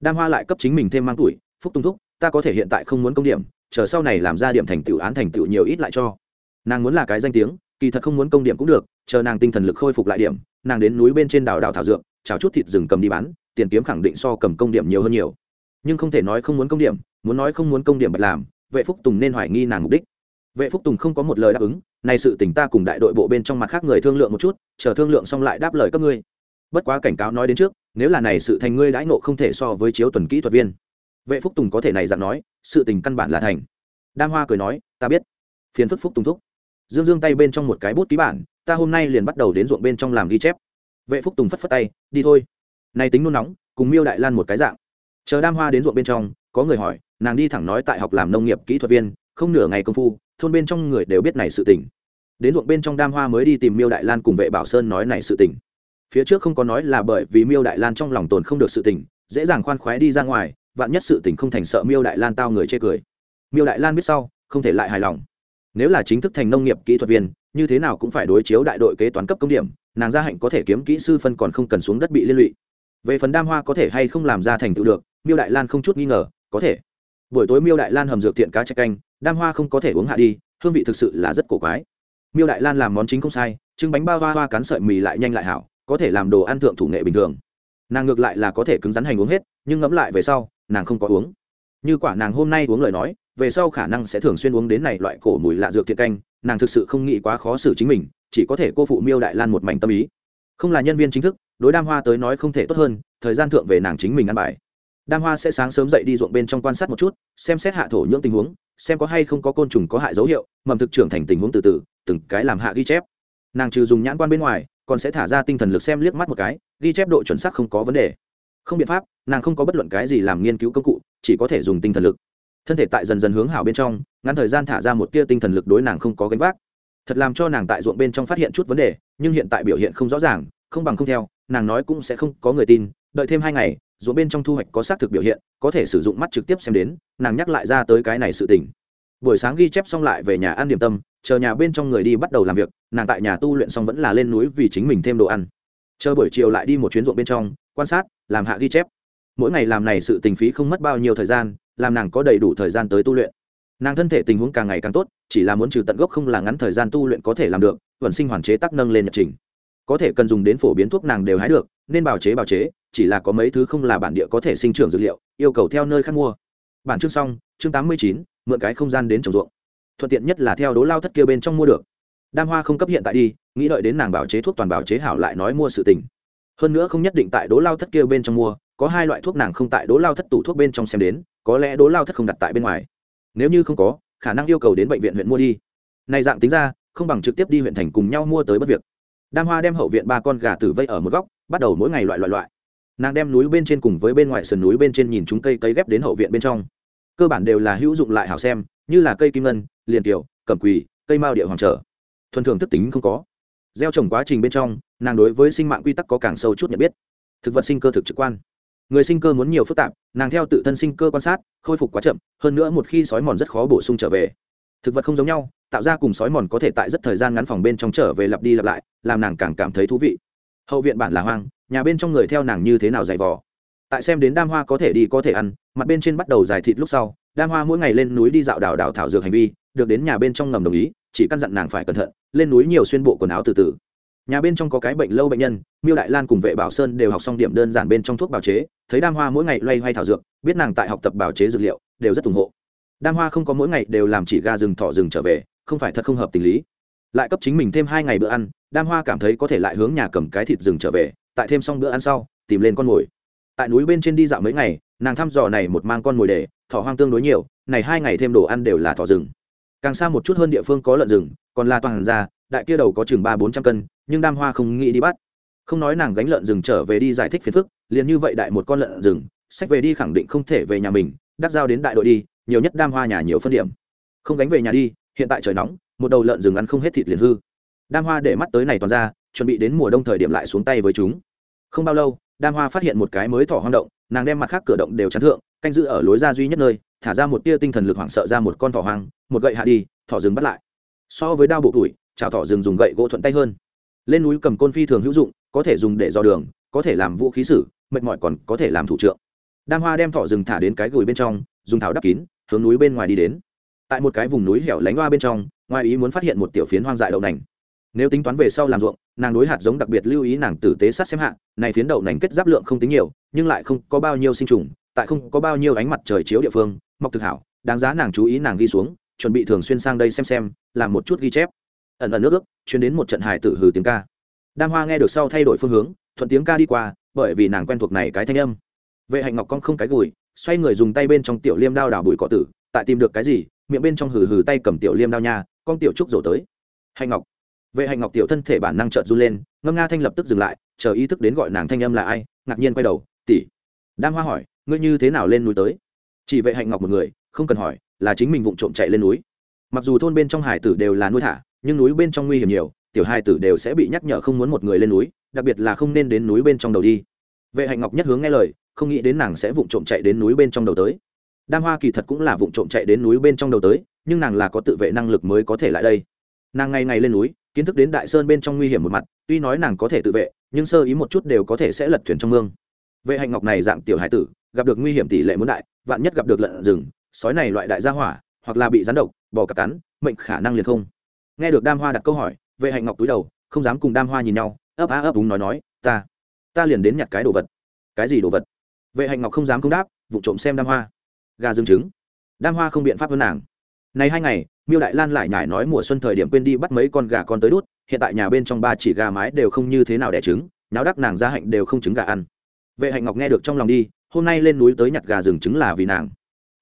đam hoa lại cấp chính mình thêm mang tuổi, phúc tùng thúc, ta có thể hiện tại không muốn công điểm, chờ sau này làm ra điểm thành tựu án thành tựu nhiều ít lại cho. Nàng muốn là cái danh tiếng, kỳ thật không muốn công điểm cũng được, chờ nàng tinh thần lực khôi phục lại điểm, nàng đến núi bên trên đảo đảo thảo dược, chào chút thịt rừng cầm đi bán, tiền kiếm khẳng định so cầm công điểm nhiều hơn nhiều. Nhưng không thể nói không muốn công điểm, muốn nói không muốn công điểm bật làm, vệ phúc tùng nên hoài nghi nàng mục đích. Vệ phúc tùng không có một lời đáp ứng, nay sự tình ta cùng đại đội bộ bên trong mặt khác người thương lượng một chút, chờ thương lượng xong lại đáp lời các ngươi. Bất quá cảnh cáo nói đến trước nếu là này sự thành ngươi đãi nộ không thể so với chiếu tuần kỹ thuật viên. Vệ phúc tùng có thể này dặn nói, sự tình căn bản là thành. Đam hoa cười nói, ta biết. Phiền phức phúc tùng thúc. Dương dương tay bên trong một cái bút ký bản, ta hôm nay liền bắt đầu đến ruộng bên trong làm ghi chép. Vệ phúc tùng phất phất tay, đi thôi. Này tính nôn nóng, cùng miêu đại lan một cái dạng. Chờ đam hoa đến ruộng bên trong, có người hỏi, nàng đi thẳng nói tại học làm nông nghiệp kỹ thuật viên, không nửa ngày công phu, thôn bên trong người đều biết này sự tình. Đến ruộng bên trong đam hoa mới đi tìm miêu đại lan cùng vệ bảo sơn nói này sự tình phía trước không có nói là bởi vì miêu đại lan trong lòng tồn không được sự tình, dễ dàng khoan khoái đi ra ngoài, vạn nhất sự tình không thành sợ miêu đại lan tao người chê cười. Miêu đại lan biết sau, không thể lại hài lòng. Nếu là chính thức thành nông nghiệp kỹ thuật viên, như thế nào cũng phải đối chiếu đại đội kế toán cấp công điểm, nàng gia hạnh có thể kiếm kỹ sư phân còn không cần xuống đất bị liên lụy. Về phần đam hoa có thể hay không làm ra thành tựu được, miêu đại lan không chút nghi ngờ, có thể. Buổi tối miêu đại lan hầm dược thiện cá chạch canh, đam hoa không có thể uống hạ đi, hương vị thực sự là rất cổ quái. Miêu đại lan làm món chính không sai, trứng bánh bao hoa hoa cắn sợi mì lại nhanh lại hảo có thể làm đồ ăn thượng thủ nghệ bình thường. Nàng ngược lại là có thể cứng rắn hành uống hết, nhưng ngẫm lại về sau, nàng không có uống. Như quả nàng hôm nay uống lời nói, về sau khả năng sẽ thường xuyên uống đến này loại cổ mùi lạ dược thiện canh, nàng thực sự không nghĩ quá khó xử chính mình, chỉ có thể cô phụ miêu đại lan một mảnh tâm ý. Không là nhân viên chính thức, đối đam hoa tới nói không thể tốt hơn, thời gian thượng về nàng chính mình ăn bài. Đam hoa sẽ sáng sớm dậy đi ruộng bên trong quan sát một chút, xem xét hạ thổ nhưỡng tình huống, xem có hay không có côn trùng có hại dấu hiệu, mầm thực trưởng thành tình huống từ từ, từng cái làm hạ ghi chép. Nàng trừ dùng nhãn quan bên ngoài còn sẽ thả ra tinh thần lực xem liếc mắt một cái, ghi chép độ chuẩn xác không có vấn đề. Không biện pháp, nàng không có bất luận cái gì làm nghiên cứu công cụ, chỉ có thể dùng tinh thần lực. Thân thể tại dần dần hướng hảo bên trong, ngắn thời gian thả ra một tia tinh thần lực đối nàng không có gánh vác. Thật làm cho nàng tại ruộng bên trong phát hiện chút vấn đề, nhưng hiện tại biểu hiện không rõ ràng, không bằng không theo, nàng nói cũng sẽ không có người tin, đợi thêm hai ngày, ruộng bên trong thu hoạch có xác thực biểu hiện, có thể sử dụng mắt trực tiếp xem đến, nàng nhắc lại ra tới cái này sự tình. Buổi sáng ghi chép xong lại về nhà ăn điểm tâm, chờ nhà bên trong người đi bắt đầu làm việc nàng tại nhà tu luyện xong vẫn là lên núi vì chính mình thêm đồ ăn. Chờ buổi chiều lại đi một chuyến ruộng bên trong, quan sát, làm hạ ghi chép. Mỗi ngày làm này sự tình phí không mất bao nhiêu thời gian, làm nàng có đầy đủ thời gian tới tu luyện. Nàng thân thể tình huống càng ngày càng tốt, chỉ là muốn trừ tận gốc không là ngắn thời gian tu luyện có thể làm được, vận sinh hoàn chế tác nâng lên nhật trình. Có thể cần dùng đến phổ biến thuốc nàng đều hái được, nên bào chế bào chế, chỉ là có mấy thứ không là bản địa có thể sinh trưởng dược liệu, yêu cầu theo nơi khác mua. Bản chương xong, chương tám mươi chín, mượn cái không gian đến trồng ruộng. Thuận tiện nhất là theo đố lao thất kia bên trong mua được đam hoa không cấp hiện tại đi, nghĩ đợi đến nàng bảo chế thuốc toàn bảo chế hảo lại nói mua sự tình. Hơn nữa không nhất định tại đố lao thất kia bên trong mua, có hai loại thuốc nàng không tại đố lao thất tủ thuốc bên trong xem đến, có lẽ đố lao thất không đặt tại bên ngoài. Nếu như không có, khả năng yêu cầu đến bệnh viện huyện mua đi. Này dạng tính ra, không bằng trực tiếp đi huyện thành cùng nhau mua tới bất việc. Đam hoa đem hậu viện ba con gà tử vây ở một góc, bắt đầu mỗi ngày loại loại loại. Nàng đem núi bên trên cùng với bên ngoài sườn núi bên trên nhìn chúng cây cấy ghép đến hậu viện bên trong. Cơ bản đều là hữu dụng lại hảo xem, như là cây kim ngân, liền tiểu, cẩm quỳ, cây mao địa hoàng trở thuần thường thức tính không có. Gieo trồng quá trình bên trong, nàng đối với sinh mạng quy tắc có càng sâu chút nhận biết. Thực vật sinh cơ thực trực quan. Người sinh cơ muốn nhiều phức tạp, nàng theo tự thân sinh cơ quan sát, khôi phục quá chậm, hơn nữa một khi sói mòn rất khó bổ sung trở về. Thực vật không giống nhau, tạo ra cùng sói mòn có thể tại rất thời gian ngắn phòng bên trong trở về lặp đi lặp lại, làm nàng càng cảm thấy thú vị. Hậu viện bản là hoang, nhà bên trong người theo nàng như thế nào dày vò. Tại xem đến đam hoa có thể đi có thể ăn, mặt bên trên bắt đầu dài thịt lúc sau, đam hoa mỗi ngày lên núi đi dạo đảo đảo thảo dược hành vi, được đến nhà bên trong ngầm đồng ý chỉ căn dặn nàng phải cẩn thận, lên núi nhiều xuyên bộ quần áo từ từ. Nhà bên trong có cái bệnh lâu bệnh nhân, miêu đại lan cùng vệ bảo sơn đều học xong điểm đơn giản bên trong thuốc bào chế, thấy đam hoa mỗi ngày loay hoay thảo dược, biết nàng tại học tập bào chế dược liệu, đều rất ủng hộ. Đam hoa không có mỗi ngày đều làm chỉ ga rừng thọ rừng trở về, không phải thật không hợp tình lý. Lại cấp chính mình thêm hai ngày bữa ăn, đam hoa cảm thấy có thể lại hướng nhà cầm cái thịt rừng trở về, tại thêm xong bữa ăn sau, tìm lên con mồi. Tại núi bên trên đi dạo mấy ngày, nàng thăm dò này một mang con mồi để, thỏ hoang tương đối nhiều, này hai ngày thêm đồ ăn đều là thỏ rừng càng xa một chút hơn địa phương có lợn rừng, còn là toàn ra, đại kia đầu có chừng ba bốn trăm cân, nhưng đam hoa không nghĩ đi bắt. Không nói nàng gánh lợn rừng trở về đi giải thích phiền phức, liền như vậy đại một con lợn rừng, sách về đi khẳng định không thể về nhà mình đắc giao đến đại đội đi, nhiều nhất đam hoa nhà nhiều phân điểm. Không gánh về nhà đi, hiện tại trời nóng, một đầu lợn rừng ăn không hết thịt liền hư. Đam hoa để mắt tới này toàn ra, chuẩn bị đến mùa đông thời điểm lại xuống tay với chúng. Không bao lâu, đam hoa phát hiện một cái mới thỏ hoang động, nàng đem mặt khác cửa động đều chắn thượng, canh giữ ở lối ra duy nhất nơi thả ra một tia tinh thần lực hoảng sợ ra một con thỏ hoang, một gậy hạ đi, thỏ rừng bắt lại. So với đao bộ tuổi chào thỏ rừng dùng gậy gỗ thuận tay hơn. Lên núi cầm côn phi thường hữu dụng, có thể dùng để dò đường, có thể làm vũ khí sử, mệt mỏi còn có thể làm thủ trượng. Đam hoa đem thỏ rừng thả đến cái gửi bên trong, dùng thảo đắp kín, hướng núi bên ngoài đi đến. Tại một cái vùng núi hẻo lánh hoa bên trong, ngoài ý muốn phát hiện một tiểu phiến hoang dại đậu nành. Nếu tính toán về sau làm ruộng, nàng đối hạt giống đặc biệt lưu ý nàng tử tế sát xem hạ, này phiến đậu nành kết giáp lượng không tính nhiều, nhưng lại không có bao nhiêu sinh trùng, tại không có bao nhiêu ánh mặt trời chiếu địa phương mọc thực hảo, đáng giá nàng chú ý nàng ghi xuống, chuẩn bị thường xuyên sang đây xem xem, làm một chút ghi chép. Ẩn ẩn nước ước chuyến đến một trận hài tử hừ tiếng ca. Đam hoa nghe được sau thay đổi phương hướng, thuận tiếng ca đi qua, bởi vì nàng quen thuộc này cái thanh âm. Vệ hạnh ngọc con không cái gùi, xoay người dùng tay bên trong tiểu liêm đao đảo bụi cỏ tử, tại tìm được cái gì, miệng bên trong hừ hừ tay cầm tiểu liêm đao nha, con tiểu trúc rổ tới. Hạnh ngọc. Vệ hạnh ngọc tiểu thân thể bản năng trợn run lên, ngâm nga thanh lập tức dừng lại, chờ ý thức đến gọi nàng thanh âm là ai, ngạc nhiên quay đầu, tỷ. Đam hoa hỏi, ngươi như thế nào lên núi tới? Chỉ vệ hạnh ngọc một người, không cần hỏi, là chính mình vụng trộm chạy lên núi. Mặc dù thôn bên trong hải tử đều là nuôi thả, nhưng núi bên trong nguy hiểm nhiều, tiểu hải tử đều sẽ bị nhắc nhở không muốn một người lên núi, đặc biệt là không nên đến núi bên trong đầu đi. Vệ hạnh ngọc nhất hướng nghe lời, không nghĩ đến nàng sẽ vụng trộm chạy đến núi bên trong đầu tới. Đam hoa kỳ thật cũng là vụng trộm chạy đến núi bên trong đầu tới, nhưng nàng là có tự vệ năng lực mới có thể lại đây. Nàng ngày ngày lên núi, kiến thức đến đại sơn bên trong nguy hiểm một mặt, tuy nói nàng có thể tự vệ, nhưng sơ ý một chút đều có thể sẽ lật thuyền trong mương. Vệ hạnh ngọc này dạng tiểu hải tử gặp được nguy hiểm tỷ lệ muốn đại, vạn nhất gặp được lợn rừng, sói này loại đại gia hỏa, hoặc là bị rắn độc, bò cặp cắn, mệnh khả năng liền không. Nghe được đam hoa đặt câu hỏi, vệ hạnh ngọc túi đầu, không dám cùng đam hoa nhìn nhau, ấp á ấp đúng nói nói, ta ta liền đến nhặt cái đồ vật. Cái gì đồ vật? Vệ hạnh ngọc không dám không đáp, vụ trộm xem đam hoa. Gà dương trứng. Đam hoa không biện pháp hơn nàng. Này hai ngày, miêu đại lan lại nhải nói mùa xuân thời điểm quên đi bắt mấy con gà con tới đút, hiện tại nhà bên trong ba chỉ gà mái đều không như thế nào đẻ trứng, náo đắc nàng ra hạnh đều không trứng gà ăn. Vệ hạnh ngọc nghe được trong lòng đi hôm nay lên núi tới nhặt gà rừng trứng là vì nàng.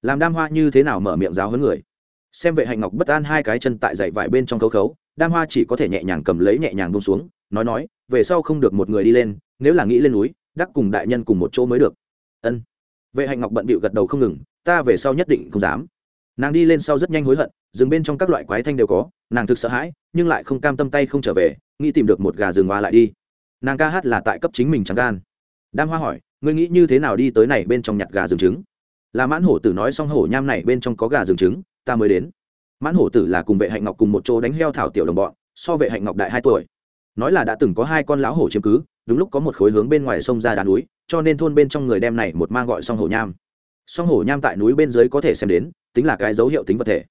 Làm đam hoa như thế nào mở miệng giáo hơn người? Xem vệ hạnh ngọc bất an hai cái chân tại dậy vải bên trong khấu khấu, đam hoa chỉ có thể nhẹ nhàng cầm lấy nhẹ nhàng bông xuống, nói nói, về sau không được một người đi lên, nếu là nghĩ lên núi, đắc cùng đại nhân cùng một chỗ mới được. Ân. Vệ hạnh ngọc bận bịu gật đầu không ngừng, ta về sau nhất định không dám. Nàng đi lên sau rất nhanh hối hận, rừng bên trong các loại quái thanh đều có, nàng thực sợ hãi, nhưng lại không cam tâm tay không trở về, nghĩ tìm được một gà rừng hoa lại đi. Nàng ca hát là tại cấp chính mình trắng gan. Đam hoa hỏi ngươi nghĩ như thế nào đi tới này bên trong nhặt gà rừng trứng? Là mãn hổ tử nói xong hổ nham này bên trong có gà rừng trứng, ta mới đến. Mãn hổ tử là cùng vệ hạnh ngọc cùng một chỗ đánh heo thảo tiểu đồng bọn, so vệ hạnh ngọc đại hai tuổi. Nói là đã từng có hai con lão hổ chiếm cứ, đúng lúc có một khối hướng bên ngoài sông ra đá núi, cho nên thôn bên trong người đem này một mang gọi song hổ nham. Song hổ nham tại núi bên dưới có thể xem đến, tính là cái dấu hiệu tính vật thể.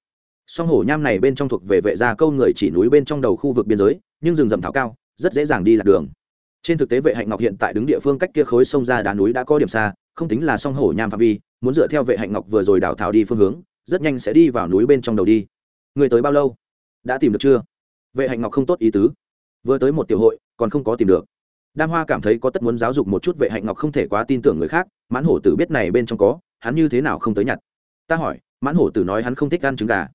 Song hổ nham này bên trong thuộc về vệ gia câu người chỉ núi bên trong đầu khu vực biên giới, nhưng rừng rậm thảo cao, rất dễ dàng đi lạc đường trên thực tế vệ hạnh ngọc hiện tại đứng địa phương cách kia khối sông ra đá núi đã có điểm xa, không tính là song hổ nham phạm vi, muốn dựa theo vệ hạnh ngọc vừa rồi đào thảo đi phương hướng, rất nhanh sẽ đi vào núi bên trong đầu đi. Người tới bao lâu? Đã tìm được chưa? Vệ hạnh ngọc không tốt ý tứ. Vừa tới một tiểu hội, còn không có tìm được. Đam hoa cảm thấy có tất muốn giáo dục một chút vệ hạnh ngọc không thể quá tin tưởng người khác, mãn hổ tử biết này bên trong có, hắn như thế nào không tới nhặt. Ta hỏi, mãn hổ tử nói hắn không thích ăn trứng gà.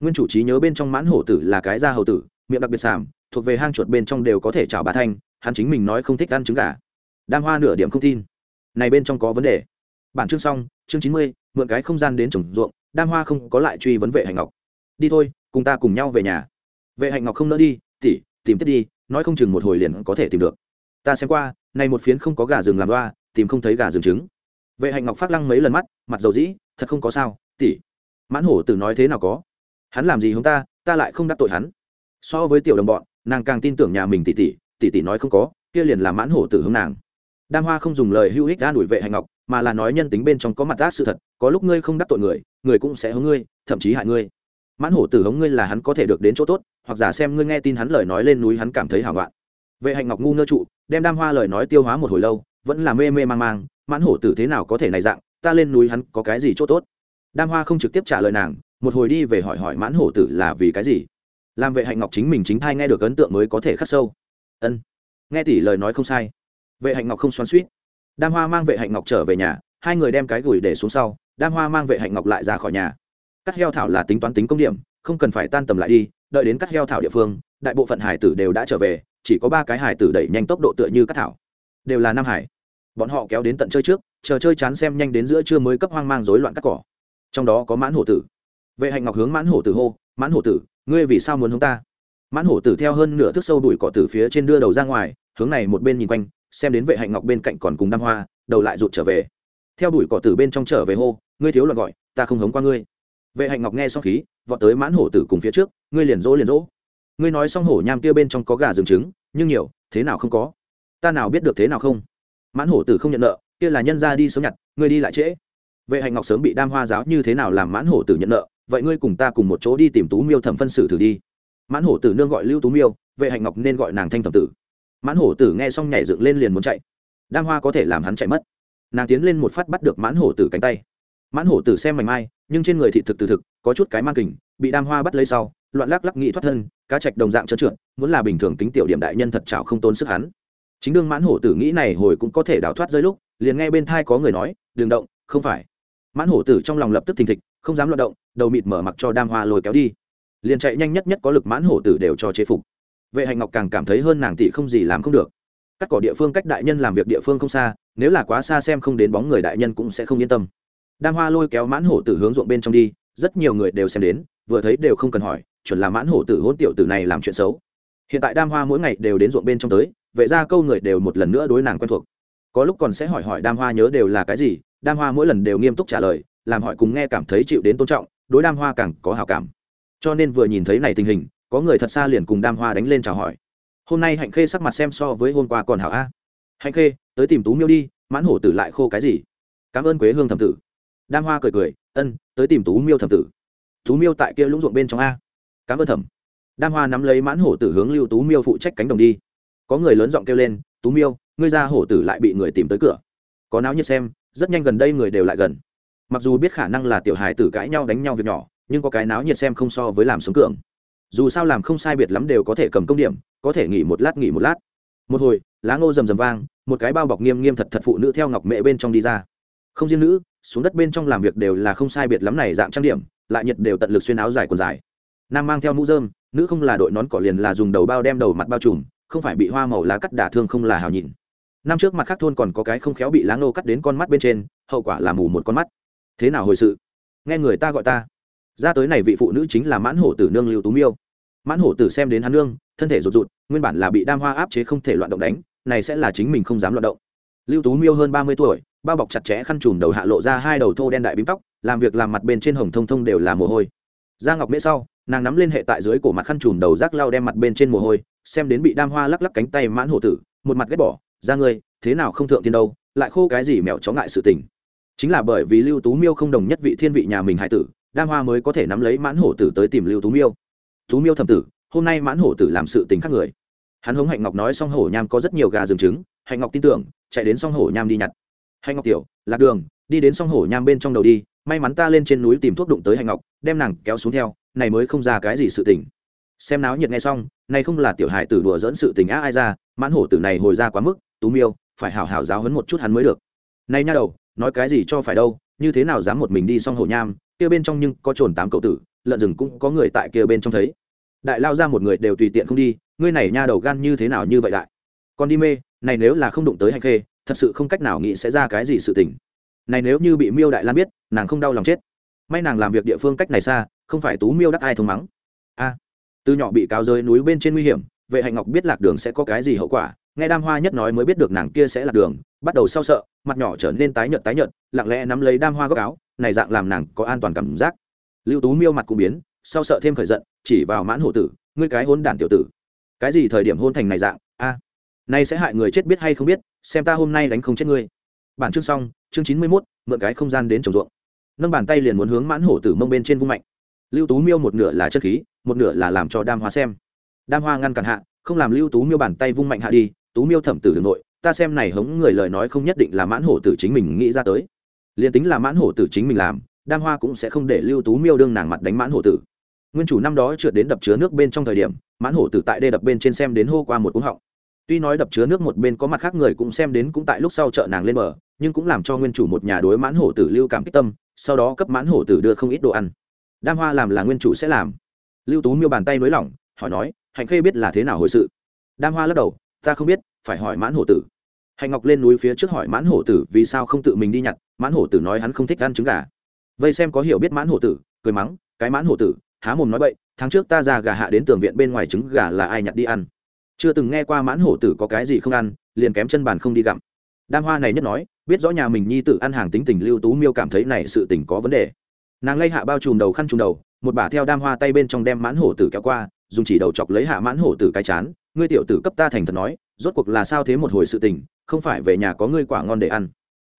Nguyên chủ trí nhớ bên trong mãn hổ tử là cái da hầu tử, miệng đặc biệt sàm, thuộc về hang chuột bên trong đều có thể chảo bà thanh hắn chính mình nói không thích ăn trứng gà. Đam hoa nửa điểm không tin. Này bên trong có vấn đề. Bản chương xong chương chín mươi mượn cái không gian đến trồng ruộng đam hoa không có lại truy vấn vệ hạnh ngọc. Đi thôi cùng ta cùng nhau về nhà. Vệ hạnh ngọc không nỡ đi tỉ tìm tiếp đi nói không chừng một hồi liền có thể tìm được. Ta xem qua này một phiến không có gà rừng làm loa, tìm không thấy gà rừng trứng. Vệ hạnh ngọc phát lăng mấy lần mắt mặt dầu dĩ thật không có sao tỉ. Mãn hổ tử nói thế nào có? Hắn làm gì chúng ta ta lại không đắc tội hắn. So với tiểu đồng bọn nàng càng tin tưởng nhà mình tỷ tỷ tỷ tỷ nói không có, kia liền là mãn hổ tử hướng nàng. Đam hoa không dùng lời hữu ích đã đuổi vệ hành ngọc, mà là nói nhân tính bên trong có mặt ác sự thật, có lúc ngươi không đắc tội người người cũng sẽ hướng ngươi, thậm chí hại ngươi. Mãn hổ tử hống ngươi là hắn có thể được đến chỗ tốt, hoặc giả xem ngươi nghe tin hắn lời nói lên núi hắn cảm thấy hảo loạn. Vệ hạnh ngọc ngu ngơ trụ, đem đam hoa lời nói tiêu hóa một hồi lâu, vẫn là mê mê mang mang, mãn hổ tử thế nào có thể này dạng, ta lên núi hắn có cái gì chỗ tốt? Đam hoa không trực tiếp trả lời nàng, một hồi đi về hỏi hỏi mãn hổ tử là vì cái gì? Làm vệ hạnh ngọc chính mình chính thai nghe được ấn tượng mới có thể khắc sâu ân. Nghe tỷ lời nói không sai. Vệ hạnh ngọc không xoắn suýt đam hoa mang vệ hạnh ngọc trở về nhà, hai người đem cái gửi để xuống sau, đam hoa mang vệ hạnh ngọc lại ra khỏi nhà. Cắt heo thảo là tính toán tính công điểm, không cần phải tan tầm lại đi, đợi đến cắt heo thảo địa phương, đại bộ phận hải tử đều đã trở về, chỉ có ba cái hải tử đẩy nhanh tốc độ tựa như cắt thảo. Đều là nam hải. Bọn họ kéo đến tận chơi trước, chờ chơi chán xem nhanh đến giữa trưa mới cấp hoang mang rối loạn cắt cỏ. Trong đó có mãn hổ tử. Vệ hạnh ngọc hướng mãn hổ tử hô, mãn hổ tử, ngươi vì sao muốn hướng ta? Mãn hổ tử theo hơn nửa thước sâu đuổi cỏ từ phía trên đưa đầu ra ngoài, hướng này một bên nhìn quanh, xem đến vệ hạnh ngọc bên cạnh còn cùng đam hoa, đầu lại rụt trở về. Theo đuổi cỏ tử bên trong trở về hô, ngươi thiếu loạn gọi, ta không hống qua ngươi. Vệ hạnh ngọc nghe xong khí, vọt tới mãn hổ tử cùng phía trước, ngươi liền dỗ liền dỗ. Ngươi nói xong hổ nham kia bên trong có gà rừng trứng, nhưng nhiều, thế nào không có? Ta nào biết được thế nào không? Mãn hổ tử không nhận nợ, kia là nhân ra đi sớm nhặt, ngươi đi lại trễ. Vệ hạnh ngọc sớm bị đam hoa giáo như thế nào làm mãn hổ tử nhận nợ, vậy ngươi cùng ta cùng một chỗ đi tìm tú miêu thẩm phân xử thử đi mãn hổ tử nương gọi lưu tú miêu vệ hạnh ngọc nên gọi nàng thanh thẩm tử mãn hổ tử nghe xong nhảy dựng lên liền muốn chạy đam hoa có thể làm hắn chạy mất nàng tiến lên một phát bắt được mãn hổ tử cánh tay mãn hổ tử xem mảnh mai nhưng trên người thị thực từ thực có chút cái man kình bị đam hoa bắt lấy sau loạn lắc lắc nghị thoát thân cá trạch đồng dạng trơn trượt muốn là bình thường tính tiểu điểm đại nhân thật chảo không tốn sức hắn chính đương mãn hổ tử nghĩ này hồi cũng có thể đào thoát rơi lúc liền nghe bên thai có người nói đừng động không phải mãn hổ tử trong lòng lập tức thình thịch không dám loạt động đầu mịt mở mặc cho đam hoa lôi kéo đi liền chạy nhanh nhất nhất có lực mãn hổ tử đều cho chế phục. Vệ hạnh ngọc càng cảm thấy hơn nàng tỷ không gì làm không được. Cắt cỏ địa phương cách đại nhân làm việc địa phương không xa, nếu là quá xa xem không đến bóng người đại nhân cũng sẽ không yên tâm. Đam hoa lôi kéo mãn hổ tử hướng ruộng bên trong đi, rất nhiều người đều xem đến, vừa thấy đều không cần hỏi, chuẩn là mãn hổ tử hôn tiểu tử này làm chuyện xấu. Hiện tại đam hoa mỗi ngày đều đến ruộng bên trong tới, vệ ra câu người đều một lần nữa đối nàng quen thuộc. Có lúc còn sẽ hỏi hỏi đam hoa nhớ đều là cái gì, đam hoa mỗi lần đều nghiêm túc trả lời, làm hỏi cùng nghe cảm thấy chịu đến tôn trọng, đối đam hoa càng có hào cảm cho nên vừa nhìn thấy này tình hình, có người thật xa liền cùng đam hoa đánh lên chào hỏi. Hôm nay hạnh khê sắc mặt xem so với hôm qua còn hảo a. Hạnh khê, tới tìm tú miêu đi, mãn hổ tử lại khô cái gì? Cảm ơn quế hương thẩm tử. Đam hoa cười cười, ân, tới tìm tú miêu thẩm tử. Tú miêu tại kia lũng ruộng bên trong a. Cảm ơn thẩm đam hoa nắm lấy mãn hổ tử hướng lưu tú miêu phụ trách cánh đồng đi. Có người lớn giọng kêu lên, tú miêu, ngươi ra hổ tử lại bị người tìm tới cửa. Có náo nhiệt xem, rất nhanh gần đây người đều lại gần. Mặc dù biết khả năng là tiểu hài tử cãi nhau đánh nhau việc nhỏ nhưng có cái náo nhiệt xem không so với làm sống cường. Dù sao làm không sai biệt lắm đều có thể cầm công điểm, có thể nghỉ một lát nghỉ một lát. Một hồi, lá ngô rầm rầm vang, một cái bao bọc nghiêm nghiêm thật thật phụ nữ theo ngọc mẹ bên trong đi ra. Không riêng nữ, xuống đất bên trong làm việc đều là không sai biệt lắm này dạng trang điểm, lại nhiệt đều tận lực xuyên áo dài quần dài. Nam mang theo mũ dơm nữ không là đội nón cỏ liền là dùng đầu bao đem đầu mặt bao trùm, không phải bị hoa màu lá cắt đả thương không là hào nhìn. Năm trước mặt khác thôn còn có cái không khéo bị lá ngô cắt đến con mắt bên trên, hậu quả là mù một con mắt. Thế nào hồi sự? Nghe người ta gọi ta ra tới này vị phụ nữ chính là mãn hổ tử nương lưu tú miêu. Mãn hổ tử xem đến hắn nương, thân thể rụt rụt, nguyên bản là bị đam hoa áp chế không thể loạn động đánh, này sẽ là chính mình không dám loạn động. Lưu tú miêu hơn ba mươi tuổi, bao bọc chặt chẽ khăn trùm đầu hạ lộ ra hai đầu thô đen đại bím tóc, làm việc làm mặt bên trên hồng thông thông đều là mồ hôi. Da ngọc mễ sau, nàng nắm lên hệ tại dưới cổ mặt khăn trùm đầu rác lau đem mặt bên trên mồ hôi, xem đến bị đam hoa lắc lắc cánh tay mãn hổ tử, một mặt ghét bỏ, ra ngươi, thế nào không thượng thiên đâu, lại khô cái gì mèo chó ngại sự tình. Chính là bởi vì lưu tú miêu không đồng nhất vị thiên vị nhà mình hải tử đam hoa mới có thể nắm lấy mãn hổ tử tới tìm lưu tú miêu. Tú miêu thầm tử, hôm nay mãn hổ tử làm sự tình khác người. Hắn hống hạnh ngọc nói xong hổ nham có rất nhiều gà rừng trứng, hạnh ngọc tin tưởng, chạy đến xong hổ nham đi nhặt. Hạnh ngọc tiểu, lạc đường, đi đến xong hổ nham bên trong đầu đi, may mắn ta lên trên núi tìm thuốc đụng tới hạnh ngọc, đem nàng kéo xuống theo, này mới không ra cái gì sự tình. Xem náo nhiệt nghe xong, này không là tiểu hài tử đùa dẫn sự tình á ai ra, mãn hổ tử này hồi ra quá mức, tú miêu, phải hảo hảo giáo hấn một chút hắn mới được. Này nha đầu, nói cái gì cho phải đâu, như thế nào dám một mình đi xong hổ nham kia bên trong nhưng có trồn tám cậu tử, lợn rừng cũng có người tại kia bên trong thấy. Đại lao ra một người đều tùy tiện không đi, ngươi này nha đầu gan như thế nào như vậy đại còn đi mê, này nếu là không đụng tới hành khê, thật sự không cách nào nghĩ sẽ ra cái gì sự tình. Này nếu như bị miêu đại lan biết, nàng không đau lòng chết. May nàng làm việc địa phương cách này xa, không phải tú miêu đắc ai thông mắng. A. À, từ nhỏ bị cáo rơi núi bên trên nguy hiểm, vệ hạnh ngọc biết lạc đường sẽ có cái gì hậu quả, nghe đam hoa nhất nói mới biết được nàng kia sẽ lạc đường bắt đầu sau sợ mặt nhỏ trở nên tái nhợt tái nhợt lặng lẽ nắm lấy đam hoa góc áo này dạng làm nàng có an toàn cảm giác. Lưu tú miêu mặt cũng biến sau sợ thêm khởi giận chỉ vào mãn hổ tử ngươi cái hôn đản tiểu tử cái gì thời điểm hôn thành này dạng a? À, nay sẽ hại người chết biết hay không biết xem ta hôm nay đánh không chết ngươi. Bản chương xong chương chín mươi mốt mượn cái không gian đến trồng ruộng. Nâng bàn tay liền muốn hướng mãn hổ tử mông bên trên vung mạnh. Lưu tú miêu một nửa là chất khí một nửa là làm cho đam hoa xem. Đam hoa ngăn cản hạ không làm lưu tú miêu bàn tay vung mạnh hạ đi tú miêu thẩm tử đường nội ta xem này hống người lời nói không nhất định là mãn hổ tử chính mình nghĩ ra tới. Liền tính là mãn hổ tử chính mình làm, đam hoa cũng sẽ không để lưu tú miêu đương nàng mặt đánh mãn hổ tử. Nguyên chủ năm đó trượt đến đập chứa nước bên trong thời điểm, mãn hổ tử tại đê đập bên trên xem đến hô qua một cúng họng. Tuy nói đập chứa nước một bên có mặt khác người cũng xem đến cũng tại lúc sau chợ nàng lên bờ, nhưng cũng làm cho nguyên chủ một nhà đối mãn hổ tử lưu cảm kích tâm, sau đó cấp mãn hổ tử đưa không ít đồ ăn. Đam hoa làm là nguyên chủ sẽ làm. Lưu tú miêu bàn tay nới lỏng, hỏi nói, hạnh khê biết là thế nào hồi sự? Đam hoa lắc đầu, ta không biết, phải hỏi mãn hổ tử hạnh ngọc lên núi phía trước hỏi mãn hổ tử vì sao không tự mình đi nhặt, mãn hổ tử nói hắn không thích ăn trứng gà. Vây xem có hiểu biết mãn hổ tử, cười mắng, cái mãn hổ tử, há mồm nói bậy, tháng trước ta ra gà hạ đến tường viện bên ngoài trứng gà là ai nhặt đi ăn? Chưa từng nghe qua mãn hổ tử có cái gì không ăn, liền kém chân bàn không đi gặm. Đam hoa này nhất nói, biết rõ nhà mình nhi tử ăn hàng tính tình lưu tú miêu cảm thấy này sự tình có vấn đề. Nàng lay hạ bao trùm đầu khăn trùm đầu, một bà theo đam hoa tay bên trong đem mãn hổ tử kéo qua, dùng chỉ đầu chọc lấy hạ mãn hổ tử cái chán, ngươi tiểu tử cấp ta thành thật nói, rốt cuộc là sao thế một hồi sự tình không phải về nhà có ngươi quả ngon để ăn.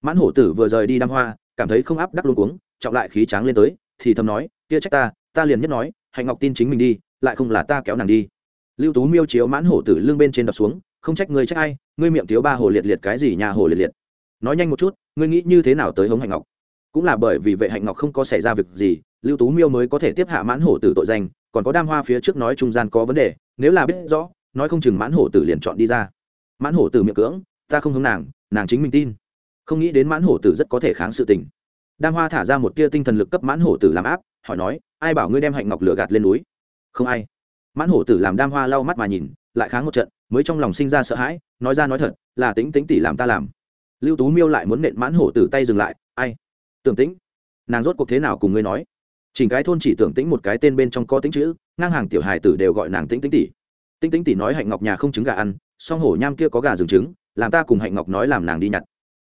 Mãn hổ tử vừa rời đi đam hoa, cảm thấy không áp đắc luôn cuống, trọng lại khí tráng lên tới, thì thầm nói, kia trách ta ta liền nhất nói, hạnh ngọc tin chính mình đi, lại không là ta kéo nàng đi. Lưu tú miêu chiếu mãn hổ tử lưng bên trên đập xuống, không trách ngươi trách ai, ngươi miệng thiếu ba hồ liệt liệt cái gì nhà hồ liệt liệt. Nói nhanh một chút, ngươi nghĩ như thế nào tới hống hạnh ngọc? Cũng là bởi vì vệ hạnh ngọc không có xảy ra việc gì, lưu tú miêu mới có thể tiếp hạ mãn hổ tử tội danh, còn có đam hoa phía trước nói trung gian có vấn đề, nếu là biết rõ, nói không chừng mãn hổ tử liền chọn đi ra. Mãn hổ tử miệng cưỡng ta không hống nàng nàng chính mình tin. Không nghĩ đến mãn hổ tử rất có thể kháng sự tình. Đam hoa thả ra một tia tinh thần lực cấp mãn hổ tử làm áp, hỏi nói, ai bảo ngươi đem hạnh ngọc lửa gạt lên núi? Không ai. Mãn hổ tử làm đam hoa lau mắt mà nhìn, lại kháng một trận, mới trong lòng sinh ra sợ hãi, nói ra nói thật, là tính tính tỷ làm ta làm. Lưu tú miêu lại muốn nện mãn hổ tử tay dừng lại, ai? Tưởng tĩnh, nàng rốt cuộc thế nào cùng ngươi nói? Chỉnh cái thôn chỉ tưởng tĩnh một cái tên bên trong có tính chữ, ngang hàng tiểu hài tử đều gọi nàng tĩnh tĩnh tỷ tĩnh tĩnh tỷ nói hạnh ngọc nhà không trứng gà ăn, song hổ nham kia có gà rừng trứng làm ta cùng hạnh ngọc nói làm nàng đi nhặt.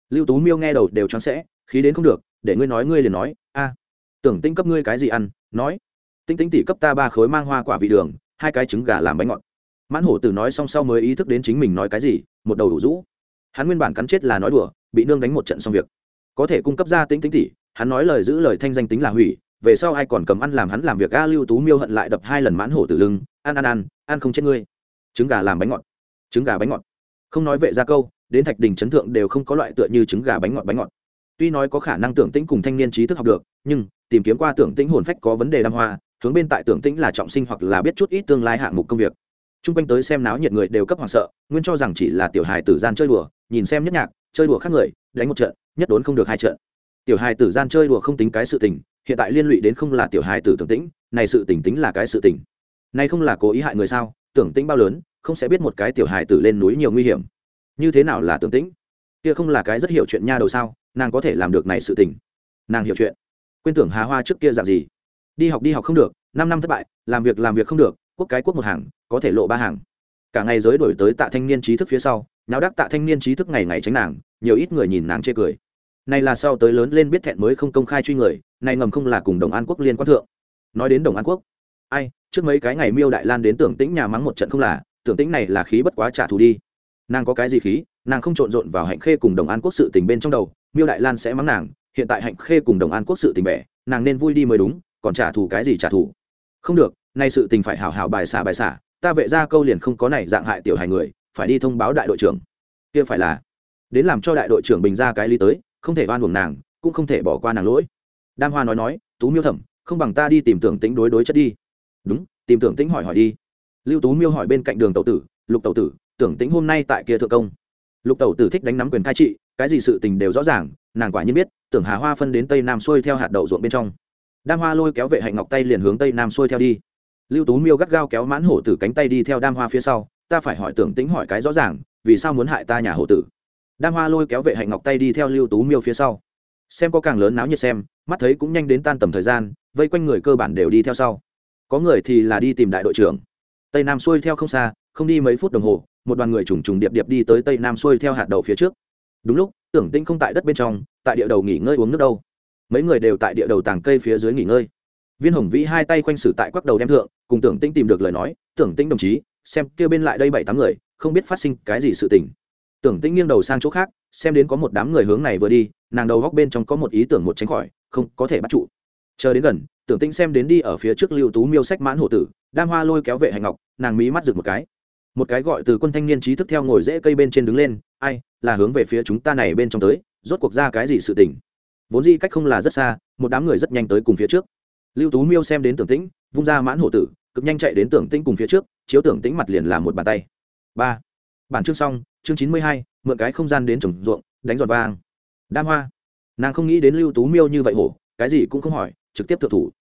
Lưu tú miêu nghe đầu đều choáng sẽ, khí đến không được, để ngươi nói ngươi liền nói, a, tưởng tinh cấp ngươi cái gì ăn, nói. Tinh tinh tỷ cấp ta ba khối mang hoa quả vị đường, hai cái trứng gà làm bánh ngọt. Mãn hổ tử nói xong sau mới ý thức đến chính mình nói cái gì, một đầu đủ rũ. Hắn nguyên bản cắn chết là nói đùa, bị nương đánh một trận xong việc. Có thể cung cấp ra tinh tinh tỷ, hắn nói lời giữ lời thanh danh tính là hủy, về sau ai còn cầm ăn làm hắn làm việc, a lưu tú miêu hận lại đập hai lần mãn hổ tử lưng, ăn ăn ăn ăn không chết ngươi. Trứng gà làm bánh ngọt. Trứng gà bánh ngọt không nói vệ ra câu, đến thạch đình chấn thượng đều không có loại tựa như trứng gà bánh ngọt bánh ngọt. Tuy nói có khả năng tưởng tĩnh cùng thanh niên trí thức học được, nhưng tìm kiếm qua tưởng tĩnh hồn phách có vấn đề đam hoa, hướng bên tại tưởng tĩnh là trọng sinh hoặc là biết chút ít tương lai hạng mục công việc. T r u n g quanh tới xem náo nhiệt người đều cấp hoảng sợ, nguyên cho rằng chỉ là tiểu hài tử gian chơi đùa, nhìn xem nhất nhạc, chơi đùa khác người, đánh một trận, nhất đốn không được hai trận. Tiểu hài tử gian chơi đùa không tính cái sự tình, hiện tại liên lụy đến không là tiểu hài tử tưởng tĩnh, này sự tình tính là cái sự tình. Này không là cố ý hại người sao, tưởng tĩnh bao lớn không sẽ biết một cái tiểu hài tử lên núi nhiều nguy hiểm. Như thế nào là tưởng tĩnh? Kia không là cái rất hiểu chuyện nha đầu sao? Nàng có thể làm được này sự tình. Nàng hiểu chuyện. Quên tưởng hà hoa trước kia dạng gì. Đi học đi học không được, năm năm thất bại, làm việc làm việc không được, quốc cái quốc một hàng, có thể lộ ba hàng. Cả ngày giới đổi tới tạ thanh niên trí thức phía sau nháo đắc tạ thanh niên trí thức ngày ngày tránh nàng, nhiều ít người nhìn nàng chê cười. Này là sau tới lớn lên biết thẹn mới không công khai truy người, này ngầm không là cùng đồng an quốc liên quan thượng. Nói đến đồng an quốc, ai, trước mấy cái ngày miêu đại lan đến tưởng tĩnh nhà mắng một trận không là tưởng tĩnh này là khí bất quá trả thù đi. Nàng có cái gì khí? Nàng không trộn rộn vào hạnh khê cùng đồng an quốc sự tình bên trong đầu, miêu đại lan sẽ mắng nàng, hiện tại hạnh khê cùng đồng an quốc sự tình bẻ, nàng nên vui đi mới đúng, còn trả thù cái gì trả thù? Không được, nay sự tình phải hảo hảo bài xả bài xả, ta vệ ra câu liền không có này dạng hại tiểu hài người, phải đi thông báo đại đội trưởng. Kia phải là, đến làm cho đại đội trưởng bình ra cái lý tới, không thể oan uổng nàng, cũng không thể bỏ qua nàng lỗi. Đam hoa nói nói, tú miêu thẩm, không bằng ta đi tìm tưởng tính đối đối chất đi. Đúng, tìm tưởng tính hỏi hỏi đi lưu tú miêu hỏi bên cạnh đường tàu tử, lục tàu tử, tưởng tính hôm nay tại kia thượng công? Lục tàu tử thích đánh nắm quyền cai trị, cái gì sự tình đều rõ ràng, nàng quả nhiên biết, tưởng hà hoa phân đến tây nam xuôi theo hạt đậu ruộng bên trong. Đam hoa lôi kéo vệ hạnh ngọc tay liền hướng tây nam xuôi theo đi. Lưu tú miêu gắt gao kéo mãn hổ tử cánh tay đi theo đam hoa phía sau, ta phải hỏi tưởng tính hỏi cái rõ ràng, vì sao muốn hại ta nhà hổ tử? Đam hoa lôi kéo vệ hạnh ngọc tay đi theo lưu tú miêu phía sau. Xem có càng lớn náo nhiệt xem, mắt thấy cũng nhanh đến tan tầm thời gian, vây quanh người cơ bản đều đi theo sau. Có người thì là đi tìm đại đội trưởng tây nam xuôi theo không xa, không đi mấy phút đồng hồ, một đoàn người trùng trùng điệp điệp đi tới tây nam xuôi theo hạt đầu phía trước. Đúng lúc, tưởng tinh không tại đất bên trong, tại địa đầu nghỉ ngơi uống nước đâu. Mấy người đều tại địa đầu tàng cây phía dưới nghỉ ngơi. Viên hồng vĩ hai tay quanh sử tại quắc đầu đem thượng, cùng tưởng tinh tìm được lời nói, tưởng tinh đồng chí, xem kêu bên lại đây bảy tám người, không biết phát sinh cái gì sự tình. Tưởng tinh nghiêng đầu sang chỗ khác, xem đến có một đám người hướng này vừa đi, nàng đầu góc bên trong có một ý tưởng một tránh khỏi, không có thể bắt trụ. Chờ đến gần, tưởng tinh xem đến đi ở phía trước lưu tú miêu sách mãn hổ tử đam hoa lôi kéo vệ hành ngọc, nàng mí mắt rực một cái. Một cái gọi từ quân thanh niên trí thức theo ngồi rễ cây bên trên đứng lên, ai, là hướng về phía chúng ta này bên trong tới, rốt cuộc ra cái gì sự tình? Vốn di cách không là rất xa, một đám người rất nhanh tới cùng phía trước. Lưu tú miêu xem đến tưởng tĩnh, vung ra mãn hổ tử, cực nhanh chạy đến tưởng tĩnh cùng phía trước, chiếu tưởng tĩnh mặt liền làm một bàn tay. Ba. Bản chương xong, chương chín mươi hai, mượn cái không gian đến trồng ruộng, đánh giọt vang đam hoa. Nàng không nghĩ đến lưu tú miêu như vậy hổ, cái gì cũng không hỏi, trực tiếp thượng thủ.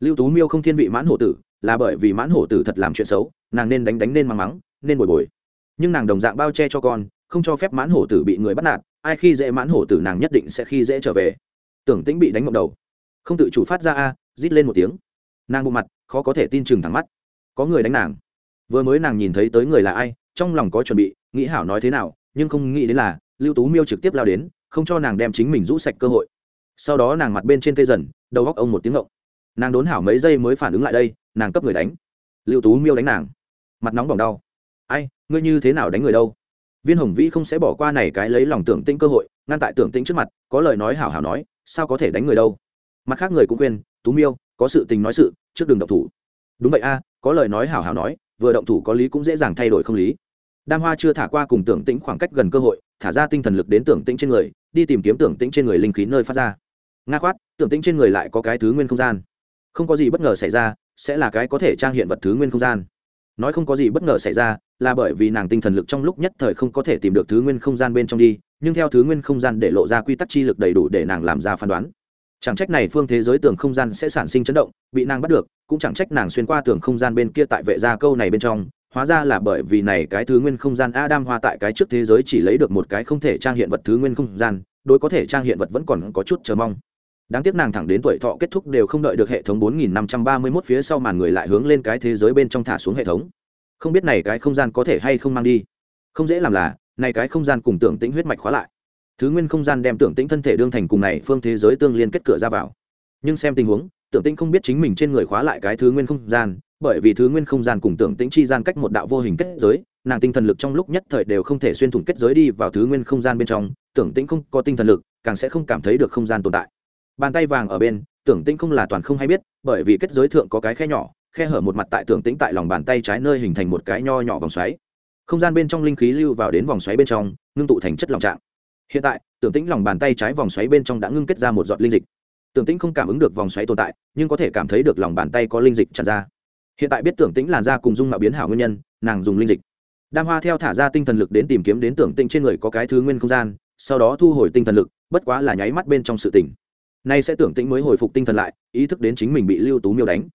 Lưu tú miêu không thiên vị mãn hổ tử là bởi vì mãn hổ tử thật làm chuyện xấu, nàng nên đánh đánh nên mắng mắng, nên bồi bồi. Nhưng nàng đồng dạng bao che cho con, không cho phép mãn hổ tử bị người bắt nạt, ai khi dễ mãn hổ tử nàng nhất định sẽ khi dễ trở về. Tưởng tĩnh bị đánh mộng đầu. Không tự chủ phát ra a, rít lên một tiếng. Nàng bộ mặt, khó có thể tin chừng thẳng mắt. Có người đánh nàng. Vừa mới nàng nhìn thấy tới người là ai, trong lòng có chuẩn bị, nghĩ hảo nói thế nào, nhưng không nghĩ đến là, lưu tú miêu trực tiếp lao đến, không cho nàng đem chính mình rũ sạch cơ hội. Sau đó nàng mặt bên trên tê dần, đầu góc ông một tiếng ngộng nàng đốn hảo mấy giây mới phản ứng lại đây, nàng cấp người đánh. Lưu tú miêu đánh nàng. Mặt nóng bỏng đau. Ai, ngươi như thế nào đánh người đâu? Viên hồng vĩ không sẽ bỏ qua này cái lấy lòng tưởng tĩnh cơ hội, ngăn tại tưởng tĩnh trước mặt, có lời nói hảo hảo nói, sao có thể đánh người đâu? Mặt khác người cũng khuyên tú miêu, có sự tình nói sự, trước đường động thủ. Đúng vậy a, có lời nói hảo hảo nói, vừa động thủ có lý cũng dễ dàng thay đổi không lý. Đam hoa chưa thả qua cùng tưởng tĩnh khoảng cách gần cơ hội, thả ra tinh thần lực đến tưởng tĩnh trên người, đi tìm kiếm tưởng tĩnh trên người linh khí nơi phát ra. Nga khoát, tưởng tĩnh trên người lại có cái thứ nguyên không gian không có gì bất ngờ xảy ra, sẽ là cái có thể trang hiện vật thứ nguyên không gian. Nói không có gì bất ngờ xảy ra, là bởi vì nàng tinh thần lực trong lúc nhất thời không có thể tìm được thứ nguyên không gian bên trong đi, nhưng theo thứ nguyên không gian để lộ ra quy tắc chi lực đầy đủ để nàng làm ra phán đoán. Chẳng trách này phương thế giới tường không gian sẽ sản sinh chấn động, bị nàng bắt được, cũng chẳng trách nàng xuyên qua tường không gian bên kia tại vệ gia câu này bên trong, hóa ra là bởi vì này cái thứ nguyên không gian adam hoa tại cái trước thế giới chỉ lấy được một cái không thể trang hiện vật thứ nguyên không gian, đối có thể trang hiện vật vẫn còn có chút chờ mong đáng tiếc nàng thẳng đến tuổi thọ kết thúc đều không đợi được hệ thống 4531 phía sau màn người lại hướng lên cái thế giới bên trong thả xuống hệ thống. Không biết này cái không gian có thể hay không mang đi. Không dễ làm là, này cái không gian cùng tưởng tĩnh huyết mạch khóa lại. Thứ nguyên không gian đem tưởng tĩnh thân thể đương thành cùng này phương thế giới tương liên kết cửa ra vào. Nhưng xem tình huống, tưởng tĩnh không biết chính mình trên người khóa lại cái thứ nguyên không gian, bởi vì thứ nguyên không gian cùng tưởng tĩnh chi gian cách một đạo vô hình kết giới, nàng tinh thần lực trong lúc nhất thời đều không thể xuyên thủng kết giới đi vào thứ nguyên không gian bên trong, tưởng tĩnh không có tinh thần lực, càng sẽ không cảm thấy được không gian tồn tại bàn tay vàng ở bên, tưởng tĩnh không là toàn không hay biết, bởi vì kết giới thượng có cái khe nhỏ, khe hở một mặt tại tưởng tĩnh tại lòng bàn tay trái nơi hình thành một cái nho nhỏ vòng xoáy. Không gian bên trong linh khí lưu vào đến vòng xoáy bên trong, ngưng tụ thành chất lòng trạng. Hiện tại, tưởng tĩnh lòng bàn tay trái vòng xoáy bên trong đã ngưng kết ra một giọt linh dịch. Tưởng tĩnh không cảm ứng được vòng xoáy tồn tại, nhưng có thể cảm thấy được lòng bàn tay có linh dịch tràn ra. Hiện tại biết tưởng tĩnh làn da cùng dung mạo biến hảo nguyên nhân, nàng dùng linh dịch. Đam hoa theo thả ra tinh thần lực đến tìm kiếm đến tưởng tĩnh trên người có cái thứ nguyên không gian, sau đó thu hồi tinh thần lực, bất quá là nháy mắt bên trong sự tỉnh nay sẽ tưởng tĩnh mới hồi phục tinh thần lại, ý thức đến chính mình bị lưu tú miêu đánh.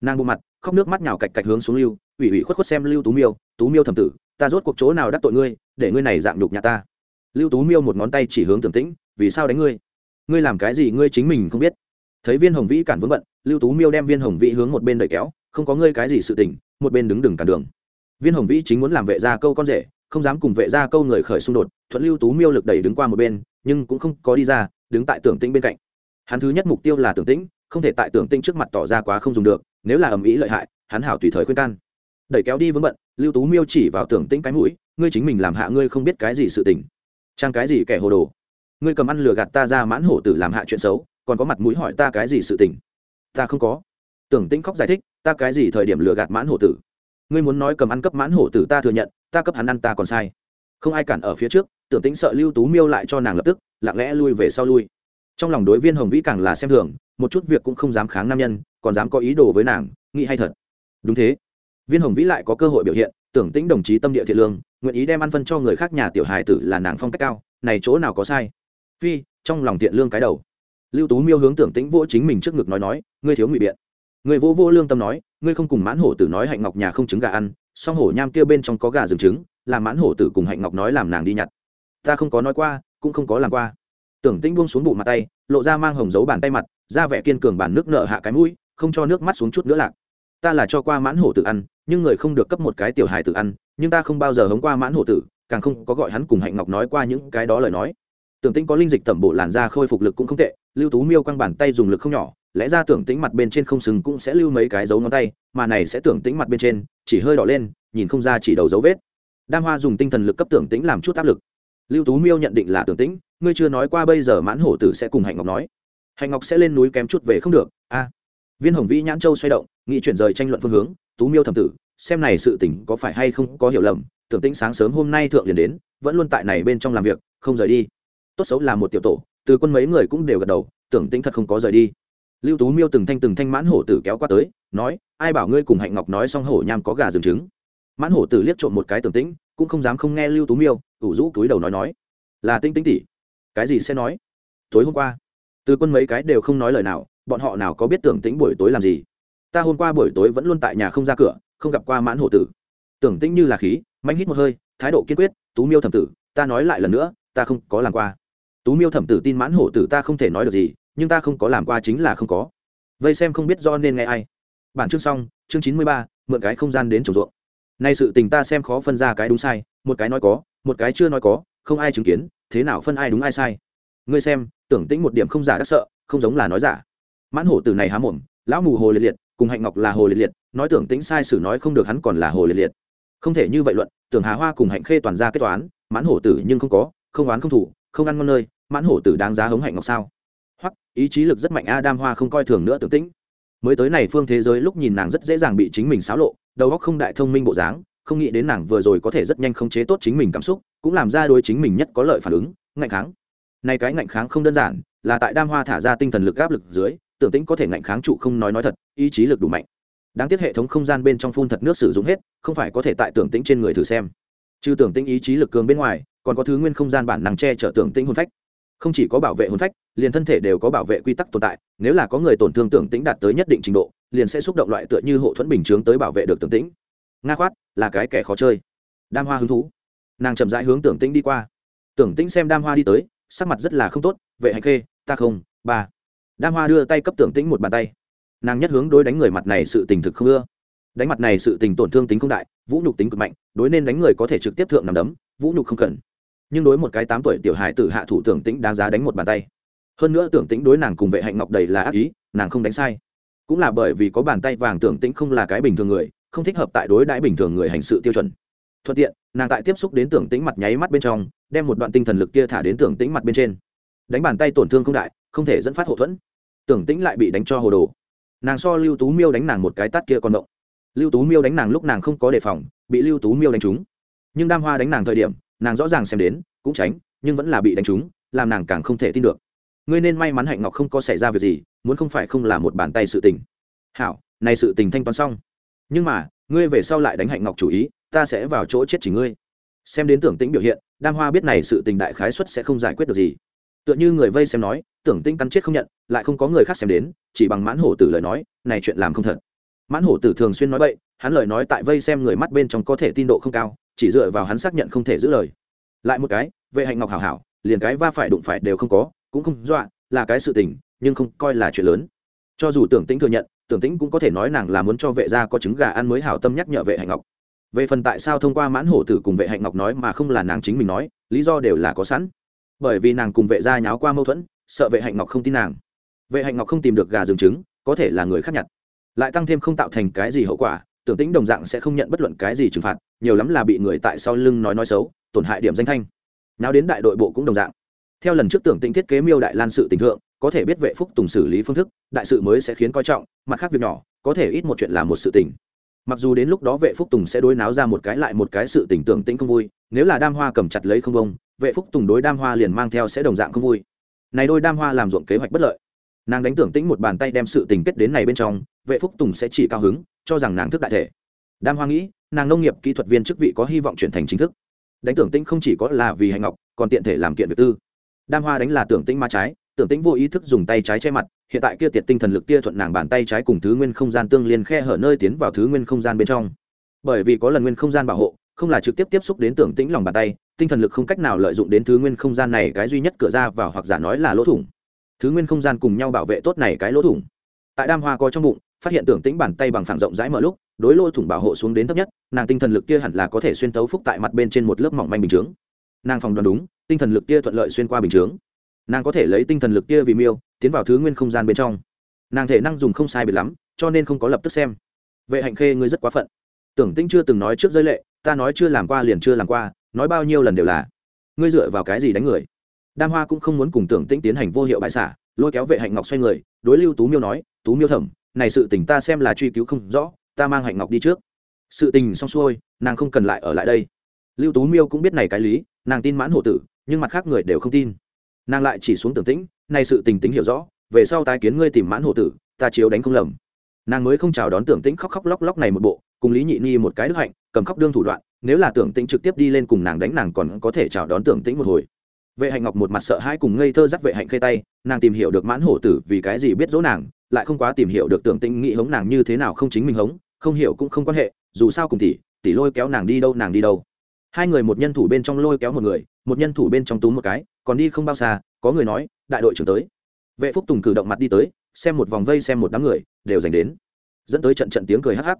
Nàng bộ mặt, khóc nước mắt nhào cạch cạch hướng xuống lưu, ủy ủy khuất khuất xem lưu tú miêu tú miêu thầm tử, ta rốt cuộc chỗ nào đắc tội ngươi, để ngươi này dạng nhục nhà ta? Lưu tú miêu một ngón tay chỉ hướng tưởng tĩnh, vì sao đánh ngươi? Ngươi làm cái gì ngươi chính mình không biết. Thấy viên hồng vĩ cản vướng bận, lưu tú miêu đem viên hồng vĩ hướng một bên đẩy kéo, không có ngươi cái gì sự tình, một bên đứng đừng cản đường. Viên hồng vĩ chính muốn làm vệ gia câu con rể, không dám cùng vệ gia câu người khởi xung đột, thuận lưu tú miêu lực đẩy đứng qua một bên, nhưng cũng không có đi ra, đứng tại tưởng tĩnh bên cạnh hắn thứ nhất mục tiêu là tưởng tĩnh, không thể tại tưởng tĩnh trước mặt tỏ ra quá không dùng được, nếu là ầm ĩ lợi hại, hắn hảo tùy thời khuyên can. Đẩy kéo đi vướng bận, lưu tú miêu chỉ vào tưởng tĩnh cái mũi, ngươi chính mình làm hạ ngươi không biết cái gì sự tình. Trang cái gì kẻ hồ đồ? Ngươi cầm ăn lừa gạt ta ra mãn hổ tử làm hạ chuyện xấu, còn có mặt mũi hỏi ta cái gì sự tình? Ta không có. Tưởng tĩnh khóc giải thích, ta cái gì thời điểm lừa gạt mãn hổ tử? Ngươi muốn nói cầm ăn cấp mãn hổ tử ta thừa nhận, ta cấp hắn ăn ta còn sai. Không ai cản ở phía trước, tưởng tĩnh sợ lưu tú miêu lại cho nàng lập tức, lặng lẽ lui về sau lui trong lòng đối viên hồng vĩ càng là xem thường, một chút việc cũng không dám kháng nam nhân, còn dám có ý đồ với nàng, nghĩ hay thật. Đúng thế. Viên hồng vĩ lại có cơ hội biểu hiện, tưởng tĩnh đồng chí tâm địa thiện lương, nguyện ý đem ăn phân cho người khác nhà tiểu hài tử là nàng phong cách cao, này chỗ nào có sai. Phi, trong lòng thiện lương cái đầu. Lưu tú miêu hướng tưởng tĩnh vỗ chính mình trước ngực nói nói, ngươi thiếu ngụy biện. Người vô vô lương tâm nói, ngươi không cùng mãn hổ tử nói hạnh ngọc nhà không trứng gà ăn, song hổ nham kia bên trong có gà rừng trứng, làm mãn hổ tử cùng hạnh ngọc nói làm nàng đi nhặt. Ta không có nói qua, cũng không có làm qua tưởng tĩnh buông xuống bụng mặt tay, lộ ra mang hồng dấu bàn tay mặt, ra vẻ kiên cường bản nước nợ hạ cái mũi, không cho nước mắt xuống chút nữa lạc. Ta là cho qua mãn hổ tử ăn, nhưng người không được cấp một cái tiểu hài tử ăn, nhưng ta không bao giờ hống qua mãn hổ tử, càng không có gọi hắn cùng hạnh ngọc nói qua những cái đó lời nói. Tưởng tĩnh có linh dịch tẩm bộ làn da khôi phục lực cũng không tệ, lưu tú miêu quăng bàn tay dùng lực không nhỏ, lẽ ra tưởng tĩnh mặt bên trên không sừng cũng sẽ lưu mấy cái dấu ngón tay, mà này sẽ tưởng tĩnh mặt bên trên, chỉ hơi đỏ lên, nhìn không ra chỉ đầu dấu vết. Đam hoa dùng tinh thần lực cấp tưởng tĩnh làm chút áp lực lưu tú miêu nhận định là tưởng tĩnh, ngươi chưa nói qua bây giờ mãn hổ tử sẽ cùng hạnh ngọc nói. Hạnh ngọc sẽ lên núi kém chút về không được, a. Viên hồng vĩ nhãn châu xoay động nghị chuyển rời tranh luận phương hướng, tú miêu thầm tử, xem này sự tỉnh có phải hay không có hiểu lầm, tưởng tĩnh sáng sớm hôm nay thượng liền đến, vẫn luôn tại này bên trong làm việc, không rời đi. Tốt xấu là một tiểu tổ, từ quân mấy người cũng đều gật đầu, tưởng tĩnh thật không có rời đi. Lưu tú miêu từng thanh từng thanh mãn hổ tử kéo qua tới, nói, ai bảo ngươi cùng hạnh ngọc nói xong hổ nham có gà rừng trứng? Mãn hổ tử liếc trộm một cái tưởng tĩnh, cũng không dám không nghe lưu tú miêu, ủ rũ túi đầu nói nói. Là tinh tinh tỉ cái gì sẽ nói? Tối hôm qua, từ quân mấy cái đều không nói lời nào, bọn họ nào có biết tưởng tĩnh buổi tối làm gì? Ta hôm qua buổi tối vẫn luôn tại nhà không ra cửa, không gặp qua mãn hổ tử. Tưởng tĩnh như là khí manh hít một hơi, thái độ kiên quyết, tú miêu thẩm tử, ta nói lại lần nữa, ta không có làm qua. Tú miêu thẩm tử tin mãn hổ tử ta không thể nói được gì, nhưng ta không có làm qua chính là không có. Vây xem không biết do nên nghe ai. Bản chương xong, chương chín mươi ba, mượn cái không gian đến trồng ruộng nay sự tình ta xem khó phân ra cái đúng sai, một cái nói có, một cái chưa nói có, không ai chứng kiến, thế nào phân ai đúng ai sai. Ngươi xem, tưởng tĩnh một điểm không giả đắc sợ, không giống là nói giả. Mãn hổ từ này há mồm, lão mù hồ liệt liệt, cùng hạnh ngọc là hồ liệt liệt, nói tưởng tĩnh sai sử nói không được hắn còn là hồ liệt liệt. Không thể như vậy luận, tưởng hà hoa cùng hạnh khê toàn ra kết toán, mãn hổ tử nhưng không có, không oán không thủ, không ăn ngon nơi, mãn hổ tử đáng giá hống hạnh ngọc sao? Hoặc ý chí lực rất mạnh a đam hoa không coi thường nữa tưởng tĩnh. Mới tới này phương thế giới lúc nhìn nàng rất dễ dàng bị chính mình xáo lộ đầu óc không đại thông minh bộ dáng, không nghĩ đến nàng vừa rồi có thể rất nhanh khống chế tốt chính mình cảm xúc, cũng làm ra đối chính mình nhất có lợi phản ứng, ngạnh kháng. Này cái ngạnh kháng không đơn giản, là tại đam hoa thả ra tinh thần lực áp lực dưới, tưởng tĩnh có thể ngạnh kháng trụ không nói nói thật, ý chí lực đủ mạnh. Đáng tiếc hệ thống không gian bên trong phun thật nước sử dụng hết, không phải có thể tại tưởng tĩnh trên người thử xem. Trừ tưởng tĩnh ý chí lực cường bên ngoài, còn có thứ nguyên không gian bản năng che chở tưởng tĩnh hồn phách không chỉ có bảo vệ hồn phách, liền thân thể đều có bảo vệ quy tắc tồn tại, nếu là có người tổn thương tưởng tĩnh đạt tới nhất định trình độ, liền sẽ xúc động loại tựa như hộ thuẫn bình chướng tới bảo vệ được tưởng tĩnh. Nga khoát, là cái kẻ khó chơi. Đam hoa hứng thú. Nàng chậm rãi hướng tưởng tĩnh đi qua. Tưởng tĩnh xem đam hoa đi tới, sắc mặt rất là không tốt, vệ hành khê, ta không, ba. Đam hoa đưa tay cấp tưởng tĩnh một bàn tay. Nàng nhất hướng đối đánh người mặt này sự tình thực không ưa. Đánh mặt này sự tình tổn thương tính không đại, vũ nhục tính cực mạnh, đối nên đánh người có thể trực tiếp thượng nằm đấm, vũ nhục không cần nhưng đối một cái tám tuổi tiểu hài tử hạ thủ tưởng tĩnh đáng giá đánh một bàn tay. Hơn nữa tưởng tĩnh đối nàng cùng vệ hạnh ngọc đầy là ác ý, nàng không đánh sai. Cũng là bởi vì có bàn tay vàng tưởng tĩnh không là cái bình thường người, không thích hợp tại đối đãi bình thường người hành sự tiêu chuẩn. Thuận tiện, nàng tại tiếp xúc đến tưởng tĩnh mặt nháy mắt bên trong, đem một đoạn tinh thần lực kia thả đến tưởng tĩnh mặt bên trên. Đánh bàn tay tổn thương không đại, không thể dẫn phát hậu thuẫn. Tưởng tĩnh lại bị đánh cho hồ đồ. Nàng so lưu tú miêu đánh nàng một cái tát kia còn động. Lưu tú miêu đánh nàng lúc nàng không có đề phòng, bị lưu tú miêu đánh trúng. Nhưng đam hoa đánh nàng thời điểm nàng rõ ràng xem đến, cũng tránh, nhưng vẫn là bị đánh trúng, làm nàng càng không thể tin được. Ngươi nên may mắn hạnh ngọc không có xảy ra việc gì, muốn không phải không là một bàn tay sự tình. Hảo, này sự tình thanh toán xong. Nhưng mà, ngươi về sau lại đánh hạnh ngọc chủ ý, ta sẽ vào chỗ chết chỉ ngươi. Xem đến tưởng tĩnh biểu hiện, đam hoa biết này sự tình đại khái xuất sẽ không giải quyết được gì. Tựa như người vây xem nói, tưởng tĩnh cắn chết không nhận, lại không có người khác xem đến, chỉ bằng mãn hổ tử lời nói, này chuyện làm không thật. Mãn hổ tử thường xuyên nói bậy, hắn lời nói tại vây xem người mắt bên trong có thể tin độ không cao chỉ dựa vào hắn xác nhận không thể giữ lời. Lại một cái, vệ hạnh ngọc hảo hảo, liền cái va phải đụng phải đều không có, cũng không dọa, là cái sự tình, nhưng không coi là chuyện lớn. Cho dù tưởng tĩnh thừa nhận, tưởng tĩnh cũng có thể nói nàng là muốn cho vệ gia có trứng gà ăn mới hảo tâm nhắc nhở vệ hạnh ngọc. Về phần tại sao thông qua mãn hổ tử cùng vệ hạnh ngọc nói mà không là nàng chính mình nói, lý do đều là có sẵn. Bởi vì nàng cùng vệ gia nháo qua mâu thuẫn, sợ vệ hạnh ngọc không tin nàng. Vệ hạnh ngọc không tìm được gà rừng trứng, có thể là người khác nhặt. Lại tăng thêm không tạo thành cái gì hậu quả, tưởng tĩnh đồng dạng sẽ không nhận bất luận cái gì trừng phạt nhiều lắm là bị người tại sau lưng nói nói xấu, tổn hại điểm danh thanh. Nào đến đại đội bộ cũng đồng dạng. Theo lần trước tưởng tĩnh thiết kế miêu đại lan sự tình thượng, có thể biết vệ phúc tùng xử lý phương thức, đại sự mới sẽ khiến coi trọng, mặt khác việc nhỏ, có thể ít một chuyện là một sự tình. Mặc dù đến lúc đó vệ phúc tùng sẽ đối náo ra một cái lại một cái sự tình tưởng tĩnh không vui, nếu là đam hoa cầm chặt lấy không bông, vệ phúc tùng đối đam hoa liền mang theo sẽ đồng dạng không vui. Này đôi đam hoa làm ruộng kế hoạch bất lợi. Nàng đánh tưởng tĩnh một bàn tay đem sự tình kết đến này bên trong, vệ phúc tùng sẽ chỉ cao hứng, cho rằng nàng thức đại thể. Đam hoa nghĩ nàng nông nghiệp kỹ thuật viên chức vị có hy vọng chuyển thành chính thức. Đánh tưởng tĩnh không chỉ có là vì hành ngọc, còn tiện thể làm kiện việc tư. Đam hoa đánh là tưởng tĩnh ma trái, tưởng tĩnh vô ý thức dùng tay trái che mặt, hiện tại kia tiệt tinh thần lực tia thuận nàng bàn tay trái cùng thứ nguyên không gian tương liên khe hở nơi tiến vào thứ nguyên không gian bên trong. Bởi vì có lần nguyên không gian bảo hộ, không là trực tiếp tiếp xúc đến tưởng tĩnh lòng bàn tay, tinh thần lực không cách nào lợi dụng đến thứ nguyên không gian này cái duy nhất cửa ra vào hoặc giả nói là lỗ thủng. Thứ nguyên không gian cùng nhau bảo vệ tốt này cái lỗ thủng. Tại đam hoa có trong bụng phát hiện tưởng tĩnh bàn tay bằng phẳng rộng rãi mở lúc, đối lỗ thủng bảo hộ xuống đến thấp nhất, nàng tinh thần lực kia hẳn là có thể xuyên tấu phúc tại mặt bên trên một lớp mỏng manh bình chướng. Nàng phòng đoán đúng, tinh thần lực kia thuận lợi xuyên qua bình chướng. Nàng có thể lấy tinh thần lực kia vì miêu, tiến vào thứ nguyên không gian bên trong. Nàng thể năng dùng không sai biệt lắm, cho nên không có lập tức xem. Vệ hạnh khê, ngươi rất quá phận. Tưởng tĩnh chưa từng nói trước giới lệ, ta nói chưa làm qua liền chưa làm qua, nói bao nhiêu lần đều là. Ngươi dựa vào cái gì đánh người? Đam hoa cũng không muốn cùng tưởng tĩnh tiến hành vô hiệu bại xả, lôi kéo vệ hạnh ngọc xoay người, đối lưu tú miêu nói, tú miêu thẩm này sự tình ta xem là truy cứu không rõ, ta mang hạnh ngọc đi trước. Sự tình xong xuôi, nàng không cần lại ở lại đây. Lưu tú miêu cũng biết này cái lý, nàng tin mãn hộ tử, nhưng mặt khác người đều không tin. Nàng lại chỉ xuống tưởng tĩnh, này sự tình tính hiểu rõ, về sau tái kiến ngươi tìm mãn hộ tử, ta chiếu đánh không lầm. Nàng mới không chào đón tưởng tĩnh khóc khóc lóc lóc này một bộ, cùng lý nhị ni một cái đức hạnh, cầm khóc đương thủ đoạn, nếu là tưởng tĩnh trực tiếp đi lên cùng nàng đánh nàng còn có thể chào đón tưởng tĩnh một hồi. Vệ hạnh ngọc một mặt sợ hãi cùng ngây thơ dắt vệ hạnh khê tay, nàng tìm hiểu được mãn hổ tử vì cái gì biết dỗ nàng lại không quá tìm hiểu được tưởng tĩnh nghĩ hống nàng như thế nào không chính mình hống, không hiểu cũng không quan hệ, dù sao cùng tỷ tỷ lôi kéo nàng đi đâu nàng đi đâu. Hai người một nhân thủ bên trong lôi kéo một người, một nhân thủ bên trong túm một cái, còn đi không bao xa, có người nói, đại đội trưởng tới. Vệ phúc tùng cử động mặt đi tới, xem một vòng vây xem một đám người, đều dành đến. Dẫn tới trận trận tiếng cười hắc hắc.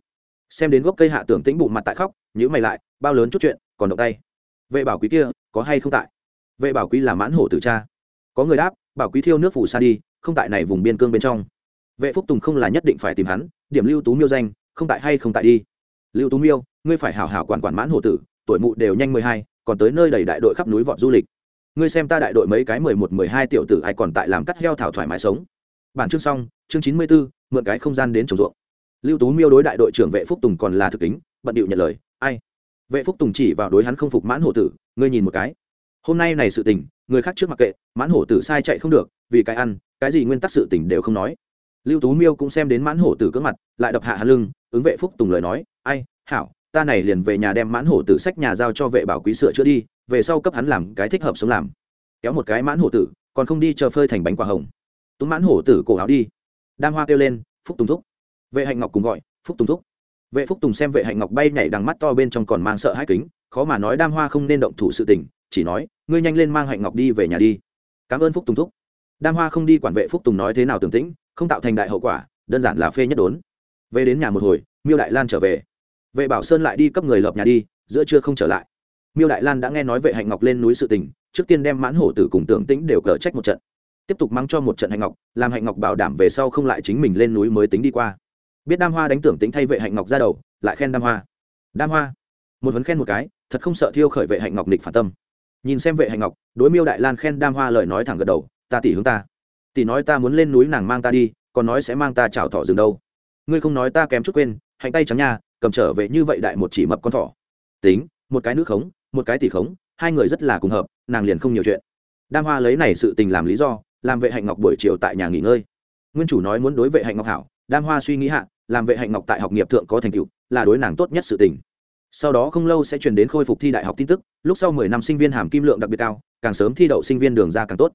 Xem đến gốc cây hạ tưởng tĩnh bụng mặt tại khóc nhữ mày lại, bao lớn chút chuyện, còn động tay. Vệ bảo quý kia, có hay không tại? Vệ bảo quý là mãn hổ tử cha. Có người đáp, bảo quý thiêu nước phủ xa đi, không tại này vùng biên cương bên trong vệ phúc tùng không là nhất định phải tìm hắn, điểm lưu tú miêu danh, không tại hay không tại đi. Lưu tú miêu, ngươi phải hảo hảo quản quản mãn hổ tử, tuổi mụ đều nhanh mười hai, còn tới nơi đầy đại đội khắp núi vọt du lịch. Ngươi xem ta đại đội mấy cái mười một, mười hai tiểu tử ai còn tại làm cắt heo thảo thoải mái sống. Bản chương xong, chương chín mươi bốn, mượn cái không gian đến trồng ruộng. Lưu tú miêu đối đại đội trưởng vệ phúc tùng còn là thực tính bận điệu nhận lời, ai? Vệ phúc tùng chỉ vào đối hắn không phục mãn hổ tử, ngươi nhìn một cái. Hôm nay này sự tình, người khác trước mặc kệ, mãn hổ tử sai chạy không được, vì cái ăn, cái gì nguyên tắc sự tình đều không nói lưu tú miêu cũng xem đến mãn hổ tử cỡ mặt, lại đập hạ hạ lưng, ứng vệ phúc tùng lời nói, ai, hảo, ta này liền về nhà đem mãn hổ tử sách nhà giao cho vệ bảo quý sửa chữa đi, về sau cấp hắn làm cái thích hợp sống làm. Kéo một cái mãn hổ tử, còn không đi chờ phơi thành bánh quả hồng. Túm mãn hổ tử cổ áo đi. Đam hoa kêu lên, phúc tùng thúc. Vệ hạnh ngọc cùng gọi, phúc tùng thúc. Vệ phúc tùng xem vệ hạnh ngọc bay nhảy đằng mắt to bên trong còn mang sợ hãi kính, khó mà nói đam hoa không nên động thủ sự tình, chỉ nói, ngươi nhanh lên mang hạnh ngọc đi về nhà đi. Cảm ơn phúc tùng thúc. Đam hoa không đi quản vệ phúc tùng nói thế nào tưởng tĩnh không tạo thành đại hậu quả, đơn giản là phê nhất đốn. Về đến nhà một hồi, miêu đại lan trở về. Vệ bảo sơn lại đi cấp người lợp nhà đi, giữa trưa không trở lại. Miêu đại lan đã nghe nói vệ hạnh ngọc lên núi sự tình, trước tiên đem mãn hổ tử cùng tưởng tĩnh đều cờ trách một trận. Tiếp tục mang cho một trận hạnh ngọc, làm hạnh ngọc bảo đảm về sau không lại chính mình lên núi mới tính đi qua. Biết đam hoa đánh tưởng tĩnh thay vệ hạnh ngọc ra đầu, lại khen đam hoa. Đam hoa. Một huấn khen một cái, thật không sợ thiêu khởi vệ hạnh ngọc nịch phản tâm. Nhìn xem vệ hạnh ngọc, đối miêu đại lan khen đam hoa lời nói thẳng gật đầu, ta tỷ hướng ta tỷ nói ta muốn lên núi nàng mang ta đi, còn nói sẽ mang ta chào thỏ rừng đâu. Ngươi không nói ta kém chút quên, hạnh tay trắng nha, cầm trở về như vậy đại một chỉ mập con thỏ. Tính, một cái nước khống, một cái tỷ khống, hai người rất là cùng hợp, nàng liền không nhiều chuyện. Đam hoa lấy này sự tình làm lý do, làm vệ hạnh ngọc buổi chiều tại nhà nghỉ ngơi. Nguyên chủ nói muốn đối vệ hạnh ngọc hảo, đam hoa suy nghĩ hạ, làm vệ hạnh ngọc tại học nghiệp thượng có thành tựu, là đối nàng tốt nhất sự tình. Sau đó không lâu sẽ truyền đến khôi phục thi đại học tin tức, lúc sau mười năm sinh viên hàm kim lượng đặc biệt cao, càng sớm thi đậu sinh viên đường ra càng tốt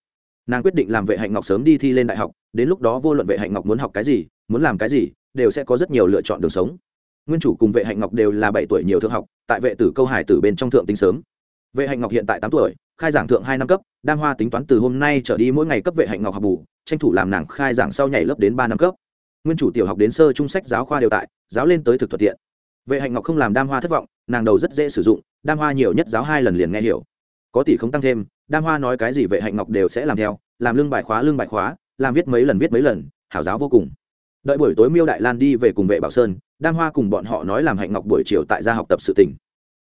nàng quyết định làm vệ hạnh ngọc sớm đi thi lên đại học, đến lúc đó vô luận vệ hạnh ngọc muốn học cái gì, muốn làm cái gì, đều sẽ có rất nhiều lựa chọn đường sống. Nguyên chủ cùng vệ hạnh ngọc đều là bảy tuổi nhiều thượng học, tại vệ tử câu hải tử bên trong thượng tính sớm. Vệ hạnh ngọc hiện tại tám tuổi, khai giảng thượng hai năm cấp đam hoa tính toán từ hôm nay trở đi mỗi ngày cấp vệ hạnh ngọc học bù, tranh thủ làm nàng khai giảng sau nhảy lớp đến ba năm cấp. Nguyên chủ tiểu học đến sơ trung sách giáo khoa đều tại, giáo lên tới thực thuật tiện. Vệ hạnh ngọc không làm đam hoa thất vọng, nàng đầu rất dễ sử dụng đam hoa nhiều nhất giáo hai lần liền nghe hiểu. Có tỷ không tăng thêm đam hoa nói cái gì vệ hạnh ngọc đều sẽ làm theo, làm lương bài khóa lương bài khóa, làm viết mấy lần, viết mấy lần, hảo giáo vô cùng. Đợi buổi tối miêu đại lan đi về cùng vệ bảo sơn, đam hoa cùng bọn họ nói làm hạnh ngọc buổi chiều tại gia học tập sự tỉnh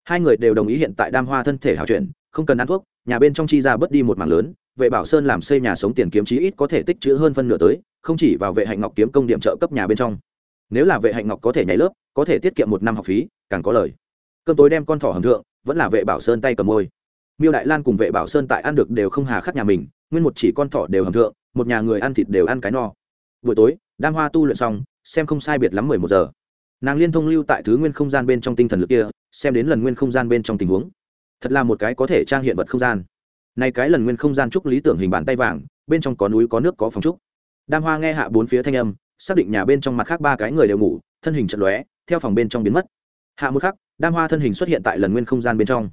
hai người đều đồng ý hiện tại đam hoa thân thể hảo chuyển, không cần ăn thuốc, nhà bên trong chi ra bớt đi một mảng lớn, vệ bảo sơn làm xây nhà sống tiền kiếm chí ít có thể tích chữ hơn phân nửa tới, không chỉ vào vệ hạnh ngọc kiếm công điểm trợ cấp nhà bên trong. Nếu là vệ hạnh ngọc có thể nhảy lớp, có thể tiết kiệm một năm học phí, càng có lời. Cơm tối đem con thỏ hầm thượng, vẫn là vệ bảo sơn tay cầm môi miêu đại lan cùng vệ bảo sơn tại ăn được đều không hà khắc nhà mình, nguyên một chỉ con thỏ đều hầm thượng, một nhà người ăn thịt đều ăn cái no. Buổi tối, đam hoa tu luyện xong, xem không sai biệt lắm mười một giờ. Nàng liên thông lưu tại thứ nguyên không gian bên trong tinh thần lực kia, xem đến lần nguyên không gian bên trong tình huống. Thật là một cái có thể trang hiện vật không gian. Nay cái lần nguyên không gian trúc lý tưởng hình bàn tay vàng, bên trong có núi có nước có phòng trúc. Đam hoa nghe hạ bốn phía thanh âm, xác định nhà bên trong mặt khác ba cái người đều ngủ, thân hình chật lóe, theo phòng bên trong biến mất. Hạ một khắc, đam hoa thân hình xuất hiện tại lần nguyên không gian bên trong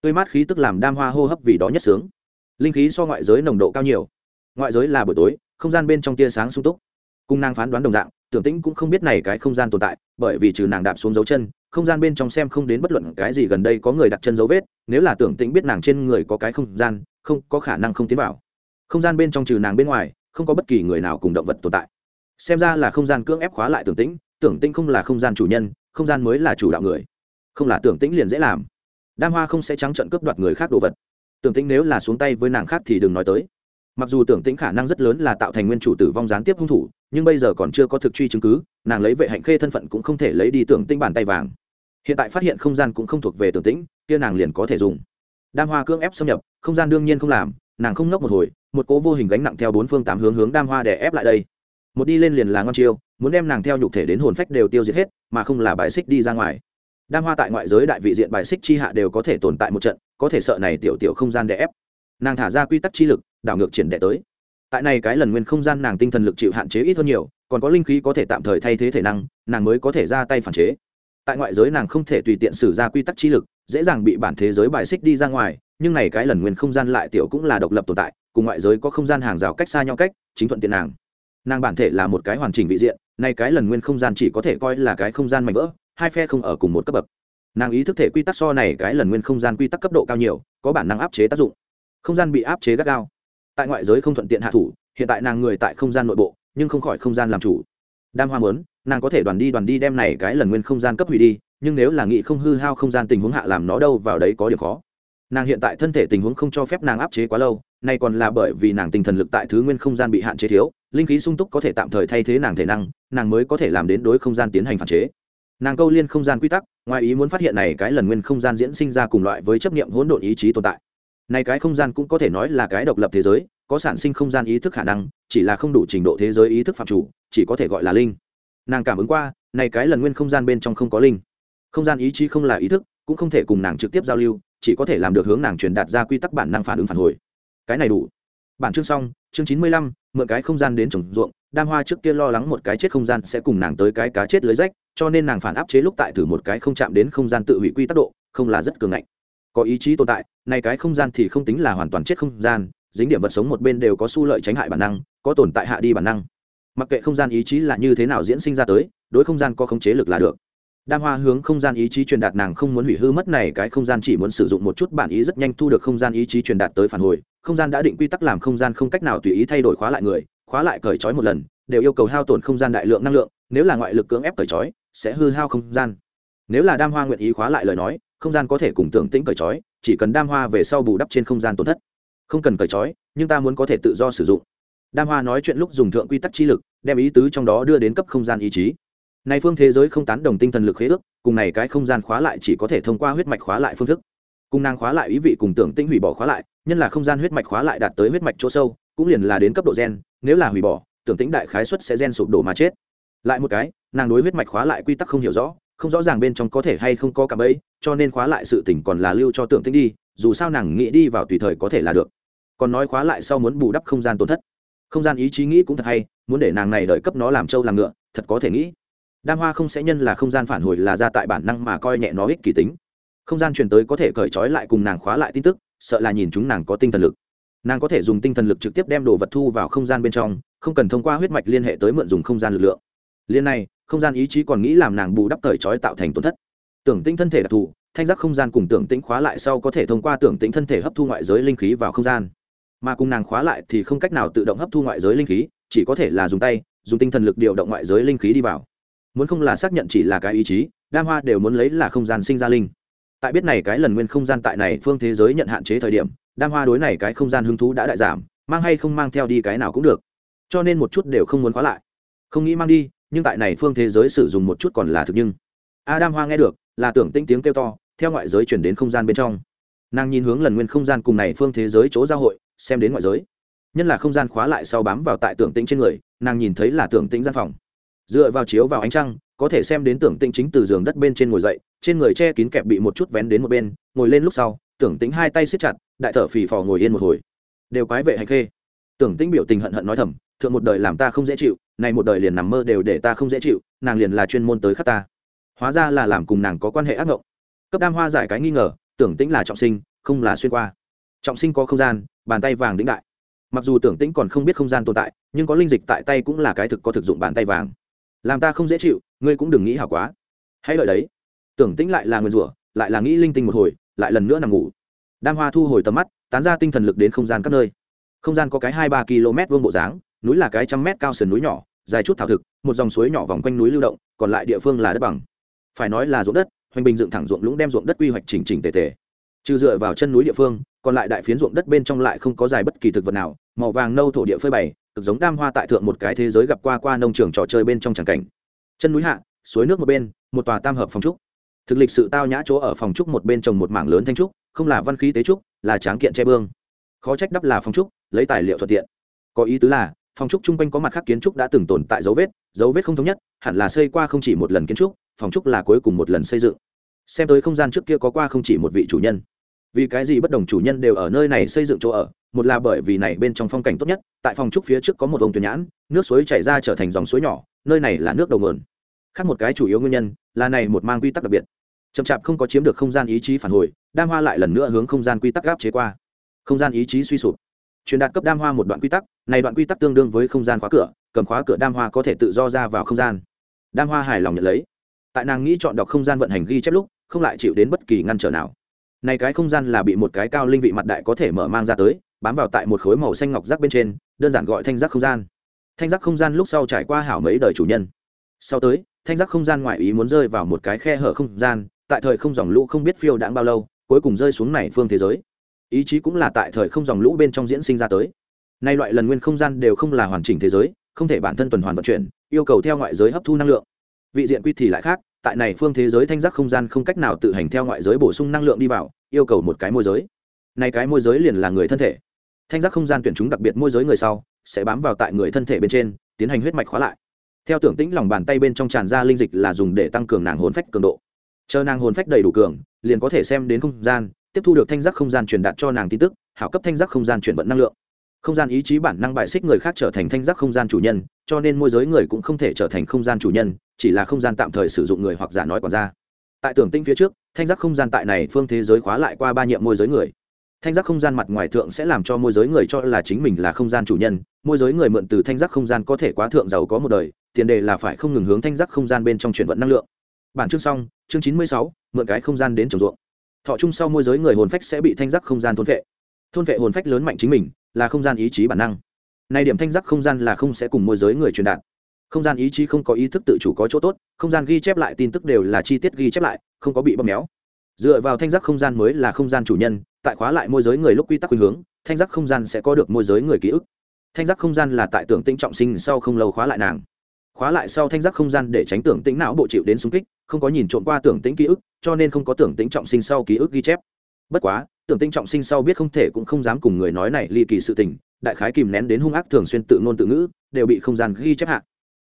tươi mát khí tức làm đam hoa hô hấp vì đó nhất sướng. Linh khí so ngoại giới nồng độ cao nhiều. Ngoại giới là buổi tối, không gian bên trong tia sáng sung túc. Cung nàng phán đoán đồng dạng, tưởng tĩnh cũng không biết này cái không gian tồn tại, bởi vì trừ nàng đạp xuống dấu chân, không gian bên trong xem không đến bất luận cái gì gần đây có người đặt chân dấu vết, nếu là tưởng tĩnh biết nàng trên người có cái không gian, không, có khả năng không tiến vào. Không gian bên trong trừ nàng bên ngoài, không có bất kỳ người nào cùng động vật tồn tại. Xem ra là không gian cưỡng ép khóa lại tưởng tĩnh tưởng tĩnh không là không gian chủ nhân, không gian mới là chủ đạo người. Không là tưởng tĩnh liền dễ làm đam hoa không sẽ trắng trận cướp đoạt người khác đồ vật. Tưởng tĩnh nếu là xuống tay với nàng khác thì đừng nói tới. Mặc dù tưởng tĩnh khả năng rất lớn là tạo thành nguyên chủ tử vong gián tiếp hung thủ, nhưng bây giờ còn chưa có thực truy chứng cứ, nàng lấy vệ hạnh khê thân phận cũng không thể lấy đi tưởng tĩnh bàn tay vàng. Hiện tại phát hiện không gian cũng không thuộc về tưởng tĩnh, kia nàng liền có thể dùng. Đam hoa cưỡng ép xâm nhập, không gian đương nhiên không làm, nàng không ngốc một hồi, một cố vô hình gánh nặng theo bốn phương tám hướng hướng đam hoa để ép lại đây. Một đi lên liền là ngon chiêu, muốn đem nàng theo nhục thể đến hồn phách đều tiêu diệt hết, mà không là bài xích đi ra ngoài đam hoa tại ngoại giới đại vị diện bài xích chi hạ đều có thể tồn tại một trận, có thể sợ này tiểu tiểu không gian đè ép. Nàng thả ra quy tắc chi lực, đảo ngược triển đệ tới. Tại này cái lần nguyên không gian nàng tinh thần lực chịu hạn chế ít hơn nhiều, còn có linh khí có thể tạm thời thay thế thể năng, nàng mới có thể ra tay phản chế. Tại ngoại giới nàng không thể tùy tiện sử ra quy tắc chi lực, dễ dàng bị bản thế giới bài xích đi ra ngoài, nhưng này cái lần nguyên không gian lại tiểu cũng là độc lập tồn tại, cùng ngoại giới có không gian hàng rào cách xa nhau cách, chính thuận tiện nàng. Nàng bản thể là một cái hoàn chỉnh vị diện nay cái lần nguyên không gian chỉ có thể coi là cái không gian mạnh vỡ hai phe không ở cùng một cấp bậc. Nàng ý thức thể quy tắc so này cái lần nguyên không gian quy tắc cấp độ cao nhiều, có bản năng áp chế tác dụng. Không gian bị áp chế gắt gao. Tại ngoại giới không thuận tiện hạ thủ, hiện tại nàng người tại không gian nội bộ, nhưng không khỏi không gian làm chủ. Đam hoa mớn nàng có thể đoàn đi đoàn đi đem này cái lần nguyên không gian cấp hủy đi, nhưng nếu là nghị không hư hao không gian tình huống hạ làm nó đâu vào đấy có điểm khó. Nàng hiện tại thân thể tình huống không cho phép nàng áp chế quá lâu, nay còn là bởi vì nàng tinh thần lực tại thứ nguyên không gian bị hạn chế thiếu, linh khí sung túc có thể tạm thời thay thế nàng thể năng, nàng mới có thể làm đến đối không gian tiến hành phản chế nàng câu liên không gian quy tắc, ngoài ý muốn phát hiện này cái lần nguyên không gian diễn sinh ra cùng loại với chấp niệm hỗn độn ý chí tồn tại. Này cái không gian cũng có thể nói là cái độc lập thế giới, có sản sinh không gian ý thức khả năng, chỉ là không đủ trình độ thế giới ý thức phạm chủ, chỉ có thể gọi là linh. Nàng cảm ứng qua, này cái lần nguyên không gian bên trong không có linh. Không gian ý chí không là ý thức, cũng không thể cùng nàng trực tiếp giao lưu, chỉ có thể làm được hướng nàng truyền đạt ra quy tắc bản năng phản ứng phản hồi. Cái này đủ. Bản chương xong, chương chín mươi lăm, mượn cái không gian đến trồng ruộng, đam hoa trước kia lo lắng một cái chết không gian sẽ cùng nàng tới cái cá chết lưới rách cho nên nàng phản áp chế lúc tại thử một cái không chạm đến không gian tự hủy quy tắc độ, không là rất cường ngạnh. Có ý chí tồn tại, nay cái không gian thì không tính là hoàn toàn chết không gian, dính điểm vật sống một bên đều có xu lợi tránh hại bản năng, có tồn tại hạ đi bản năng. Mặc kệ không gian ý chí là như thế nào diễn sinh ra tới, đối không gian có khống chế lực là được. Đam hoa hướng không gian ý chí truyền đạt nàng không muốn hủy hư mất này cái không gian chỉ muốn sử dụng một chút bản ý rất nhanh thu được không gian ý chí truyền đạt tới phản hồi. Không gian đã định quy tắc làm không gian không cách nào tùy ý thay đổi khóa lại người, khóa lại cởi trói một lần, đều yêu cầu hao tổn không gian đại lượng năng lượng, nếu là ngoại lực cưỡng ép cởi trói sẽ hư hao không gian. Nếu là đam hoa nguyện ý khóa lại lời nói, không gian có thể cùng tưởng tĩnh cởi trói, chỉ cần đam hoa về sau bù đắp trên không gian tổn thất. Không cần cởi trói, nhưng ta muốn có thể tự do sử dụng. Đam hoa nói chuyện lúc dùng thượng quy tắc chi lực, đem ý tứ trong đó đưa đến cấp không gian ý chí. Này phương thế giới không tán đồng tinh thần lực khế ước, cùng này cái không gian khóa lại chỉ có thể thông qua huyết mạch khóa lại phương thức. Cùng nàng khóa lại ý vị cùng tưởng tinh hủy bỏ khóa lại, nhân là không gian huyết mạch khóa lại đạt tới huyết mạch chỗ sâu, cũng liền là đến cấp độ gen, nếu là hủy bỏ, tưởng tĩnh đại khái suất sẽ gen sụp đổ mà chết lại một cái, nàng đối huyết mạch khóa lại quy tắc không hiểu rõ, không rõ ràng bên trong có thể hay không có cảm ấy cho nên khóa lại sự tỉnh còn là lưu cho tưởng tinh đi, dù sao nàng nghĩ đi vào tùy thời có thể là được. Còn nói khóa lại sau muốn bù đắp không gian tổn thất. Không gian ý chí nghĩ cũng thật hay, muốn để nàng này đợi cấp nó làm trâu làm ngựa, thật có thể nghĩ. Đam hoa không sẽ nhân là không gian phản hồi là ra tại bản năng mà coi nhẹ nó ích kỳ tính. Không gian truyền tới có thể cởi trói lại cùng nàng khóa lại tin tức, sợ là nhìn chúng nàng có tinh thần lực. Nàng có thể dùng tinh thần lực trực tiếp đem đồ vật thu vào không gian bên trong, không cần thông qua huyết mạch liên hệ tới mượn dùng không gian lực lượng liên này, không gian ý chí còn nghĩ làm nàng bù đắp cởi trói tạo thành tổn thất. Tưởng tinh thân thể đặc thù, thanh giác không gian cùng tưởng tĩnh khóa lại sau có thể thông qua tưởng tĩnh thân thể hấp thu ngoại giới linh khí vào không gian. Mà cùng nàng khóa lại thì không cách nào tự động hấp thu ngoại giới linh khí, chỉ có thể là dùng tay, dùng tinh thần lực điều động ngoại giới linh khí đi vào. Muốn không là xác nhận chỉ là cái ý chí đam hoa đều muốn lấy là không gian sinh ra linh. Tại biết này cái lần nguyên không gian tại này phương thế giới nhận hạn chế thời điểm đam hoa đối này cái không gian hứng thú đã đại giảm, mang hay không mang theo đi cái nào cũng được. Cho nên một chút đều không muốn khóa lại. Không nghĩ mang đi nhưng tại này phương thế giới sử dụng một chút còn là thực nhưng. Adam hoa nghe được, là tưởng tinh tiếng kêu to, theo ngoại giới chuyển đến không gian bên trong. Nàng nhìn hướng lần nguyên không gian cùng này phương thế giới chỗ giao hội, xem đến ngoại giới. Nhân là không gian khóa lại sau bám vào tại tưởng tĩnh trên người, nàng nhìn thấy là tưởng tĩnh gian phòng. Dựa vào chiếu vào ánh trăng, có thể xem đến tưởng tĩnh chính từ giường đất bên trên ngồi dậy, trên người che kín kẹp bị một chút vén đến một bên, ngồi lên lúc sau, tưởng tĩnh hai tay siết chặt, đại thở phì phò ngồi yên một hồi. Đều quái vệ hành khê. Tưởng tĩnh biểu tình hận hận nói thầm, thượng một đời làm ta không dễ chịu này một đời liền nằm mơ đều để ta không dễ chịu, nàng liền là chuyên môn tới khắc ta. Hóa ra là làm cùng nàng có quan hệ ác mộng cấp đam hoa giải cái nghi ngờ, tưởng tĩnh là trọng sinh, không là xuyên qua. Trọng sinh có không gian, bàn tay vàng đĩnh đại. Mặc dù tưởng tĩnh còn không biết không gian tồn tại, nhưng có linh dịch tại tay cũng là cái thực có thực dụng bàn tay vàng. Làm ta không dễ chịu, ngươi cũng đừng nghĩ hảo quá. Hãy đợi đấy. Tưởng tĩnh lại là người rủa, lại là nghĩ linh tinh một hồi, lại lần nữa nằm ngủ. Đam hoa thu hồi tầm mắt, tán ra tinh thần lực đến không gian các nơi. Không gian có cái hai ba km vương bộ dáng, núi là cái trăm mét cao sườn núi nhỏ dài chút thảo thực, một dòng suối nhỏ vòng quanh núi lưu động, còn lại địa phương là đất bằng. Phải nói là ruộng đất, hoành bình dựng thẳng ruộng lũng đem ruộng đất quy hoạch chỉnh chỉnh tề tề. Trừ dựa vào chân núi địa phương, còn lại đại phiến ruộng đất bên trong lại không có dài bất kỳ thực vật nào, màu vàng nâu thổ địa phơi bày, cực giống đam hoa tại thượng một cái thế giới gặp qua qua nông trường trò chơi bên trong tràng cảnh. Chân núi hạ, suối nước một bên, một tòa tam hợp phòng trúc. Thực lịch sự tao nhã chỗ ở phòng trúc một bên trồng một mảng lớn thanh trúc, không là văn khí tế trúc, là tráng kiện che bương. Khó trách đắp là phòng trúc, lấy tài liệu thuận tiện. Có ý tứ là phòng trúc chung quanh có mặt khác kiến trúc đã từng tồn tại dấu vết dấu vết không thống nhất, hẳn là xây qua không chỉ một lần kiến trúc, phòng trúc là cuối cùng một lần xây dựng. Xem tới không gian trước kia có qua không chỉ một vị chủ nhân. Vì cái gì bất đồng chủ nhân đều ở nơi này xây dựng chỗ ở? Một là bởi vì này bên trong phong cảnh tốt nhất, tại phòng trúc phía trước có một ông tuyển nhãn, nước suối chảy ra trở thành dòng suối nhỏ, nơi này là nước đầu nguồn. Khác một cái chủ yếu nguyên nhân, là này một mang quy tắc đặc biệt. Chậm chạp không có chiếm được không gian ý chí phản hồi, đam hoa lại lần nữa hướng không gian quy tắc gáp chế qua. Không gian ý chí suy sụp. Truyền đạt cấp đam hoa một đoạn quy tắc này đoạn quy tắc tương đương với không gian khóa cửa, cầm khóa cửa đam hoa có thể tự do ra vào không gian. Đam hoa hài lòng nhận lấy. Tại nàng nghĩ chọn đọc không gian vận hành ghi chép lúc, không lại chịu đến bất kỳ ngăn trở nào. Này cái không gian là bị một cái cao linh vị mặt đại có thể mở mang ra tới, bám vào tại một khối màu xanh ngọc rác bên trên, đơn giản gọi thanh giác không gian. Thanh giác không gian lúc sau trải qua hảo mấy đời chủ nhân. Sau tới, thanh giác không gian ngoại ý muốn rơi vào một cái khe hở không gian, tại thời không dòng lũ không biết phiêu đãng bao lâu, cuối cùng rơi xuống này phương thế giới. Ý chí cũng là tại thời không dòng lũ bên trong diễn sinh ra tới nay loại lần nguyên không gian đều không là hoàn chỉnh thế giới, không thể bản thân tuần hoàn vận chuyển, yêu cầu theo ngoại giới hấp thu năng lượng. Vị diện quy thì lại khác, tại này phương thế giới thanh giác không gian không cách nào tự hành theo ngoại giới bổ sung năng lượng đi vào, yêu cầu một cái môi giới. Nay cái môi giới liền là người thân thể. Thanh giác không gian tuyển chúng đặc biệt môi giới người sau, sẽ bám vào tại người thân thể bên trên, tiến hành huyết mạch khóa lại. Theo tưởng tĩnh lòng bàn tay bên trong tràn ra linh dịch là dùng để tăng cường nàng hồn phách cường độ. Chờ nàng hồn phách đầy đủ cường, liền có thể xem đến không gian, tiếp thu được thanh giác không gian truyền đạt cho nàng tin tức, hảo cấp thanh giác không gian chuyển vận năng lượng không gian ý chí bản năng bại xích người khác trở thành thanh giác không gian chủ nhân cho nên môi giới người cũng không thể trở thành không gian chủ nhân chỉ là không gian tạm thời sử dụng người hoặc giả nói còn ra tại tưởng tinh phía trước thanh giác không gian tại này phương thế giới khóa lại qua ba nhiệm môi giới người thanh giác không gian mặt ngoài thượng sẽ làm cho môi giới người cho là chính mình là không gian chủ nhân môi giới người mượn từ thanh giác không gian có thể quá thượng giàu có một đời tiền đề là phải không ngừng hướng thanh giác không gian bên trong chuyển vận năng lượng bản chương xong chương chín mươi sáu mượn cái không gian đến trồng ruộng thọ chung sau môi giới người hồn phách sẽ bị thanh giác không gian thôn vệ thôn vệ hồn phách lớn mạnh chính mình là không gian ý chí bản năng. Này điểm thanh giác không gian là không sẽ cùng môi giới người truyền đạt. Không gian ý chí không có ý thức tự chủ có chỗ tốt, không gian ghi chép lại tin tức đều là chi tiết ghi chép lại, không có bị bóp méo. Dựa vào thanh giác không gian mới là không gian chủ nhân, tại khóa lại môi giới người lúc quy tắc khuynh hướng, thanh giác không gian sẽ có được môi giới người ký ức. Thanh giác không gian là tại tưởng tĩnh trọng sinh sau không lâu khóa lại nàng. Khóa lại sau thanh giác không gian để tránh tưởng tĩnh não bộ chịu đến xung kích, không có nhìn trộm qua tưởng tĩnh ký ức, cho nên không có tưởng tĩnh trọng sinh sau ký ức ghi chép. Bất quá tưởng Tinh trọng sinh sau biết không thể cũng không dám cùng người nói này ly kỳ sự tình, đại khái kìm nén đến hung ác thường xuyên tự ngôn tự ngữ, đều bị không gian ghi chép hạ.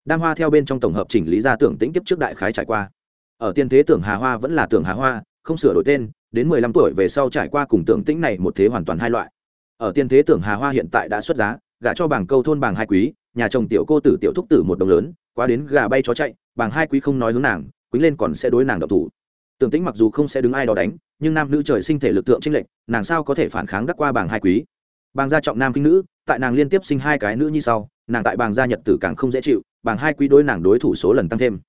Đam hoa theo bên trong tổng hợp chỉnh lý ra tưởng tĩnh kiếp trước đại khái trải qua. Ở tiên thế tưởng hà hoa vẫn là tưởng hà hoa, không sửa đổi tên, đến mười lăm tuổi về sau trải qua cùng tưởng tĩnh này một thế hoàn toàn hai loại. Ở tiên thế tưởng hà hoa hiện tại đã xuất giá, gả cho bảng câu thôn bảng hai quý, nhà chồng tiểu cô tử tiểu thúc tử một đồng lớn, quá đến gà bay chó chạy, bảng hai quý không nói hướng nàng, quý lên còn sẽ đối nàng độc thủ tưởng tĩnh mặc dù không sẽ đứng ai đó đánh, nhưng nam nữ trời sinh thể lực tượng trinh lệnh nàng sao có thể phản kháng đắc qua bảng hai quý? Bàng gia trọng nam kinh nữ, tại nàng liên tiếp sinh hai cái nữ như sau, nàng tại bàng gia nhật tử càng không dễ chịu, bàng hai quý đối nàng đối thủ số lần tăng thêm.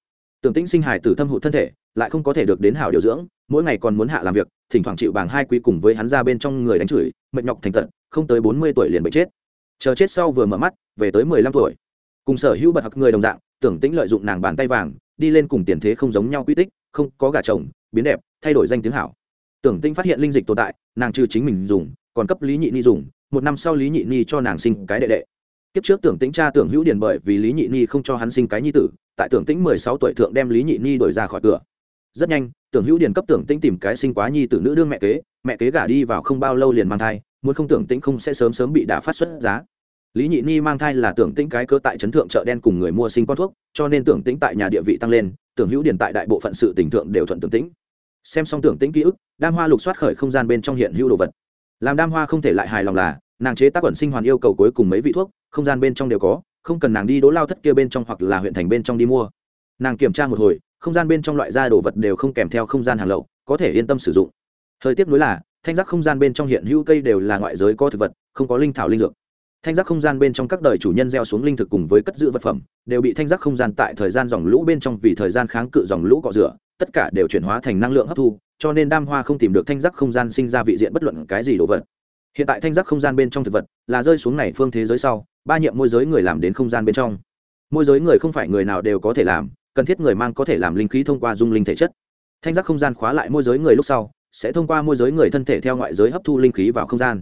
Tưởng tĩnh sinh hài tử thâm hụt thân thể, lại không có thể được đến hảo điều dưỡng, mỗi ngày còn muốn hạ làm việc, thỉnh thoảng chịu bàng hai quý cùng với hắn ra bên trong người đánh chửi, mệt nhọc thành tận không tới bốn mươi tuổi liền bệnh chết. Chờ chết sau vừa mở mắt, về tới mười lăm tuổi. Cùng sở hữu bật hặc người đồng dạng tưởng tĩnh lợi dụng nàng bàn tay vàng, đi lên cùng tiền thế không giống nhau quy tích, không có gà chồng biến đẹp, thay đổi danh tiếng hảo. Tưởng tĩnh phát hiện linh dịch tồn tại, nàng trừ chính mình dùng, còn cấp lý nhị ni dùng, một năm sau lý nhị ni cho nàng sinh cái đệ đệ. Kiếp trước tưởng tĩnh cha tưởng hữu điền bởi vì lý nhị ni không cho hắn sinh cái nhi tử, tại tưởng tĩnh mười sáu tuổi thượng đem lý nhị ni đổi ra khỏi cửa. Rất nhanh, tưởng hữu điền cấp tưởng tĩnh tìm cái sinh quá nhi tử nữ đương mẹ kế mẹ kế gả đi vào không bao lâu liền mang thai, muốn không tưởng tĩnh không sẽ sớm sớm bị đả phát xuất giá. Lý nhị ni mang thai là tưởng tĩnh cái cơ tại trấn thượng chợ đen cùng người mua sinh con thuốc, cho nên tưởng tĩnh tại nhà địa vị tăng lên, tưởng hữu điền tại đại bộ phận sự tình thượng đều thuận tưởng tĩnh xem xong tưởng tĩnh ký ức, đam hoa lục soát khởi không gian bên trong hiện hữu đồ vật. Làm đam hoa không thể lại hài lòng là, nàng chế tác quẩn sinh hoàn yêu cầu cuối cùng mấy vị thuốc, không gian bên trong đều có, không cần nàng đi đỗ lao thất kia bên trong hoặc là huyện thành bên trong đi mua. Nàng kiểm tra một hồi, không gian bên trong loại da đồ vật đều không kèm theo không gian hàng lậu, có thể yên tâm sử dụng. Hơi tiết nối là, thanh giác không gian bên trong hiện hữu cây đều là ngoại giới có thực vật, không có linh thảo linh dược. Thanh giác không gian bên trong các đời chủ nhân gieo xuống linh thực cùng với cất giữ vật phẩm, đều bị thanh giác không gian tại thời gian dòng lũ bên trong vì thời gian kháng cự dòng lũ cọ rửa tất cả đều chuyển hóa thành năng lượng hấp thu, cho nên đam hoa không tìm được thanh giác không gian sinh ra vị diện bất luận cái gì đồ vật. Hiện tại thanh giác không gian bên trong thực vật là rơi xuống này phương thế giới sau, ba nhiệm môi giới người làm đến không gian bên trong. Môi giới người không phải người nào đều có thể làm, cần thiết người mang có thể làm linh khí thông qua dung linh thể chất. Thanh giác không gian khóa lại môi giới người lúc sau, sẽ thông qua môi giới người thân thể theo ngoại giới hấp thu linh khí vào không gian.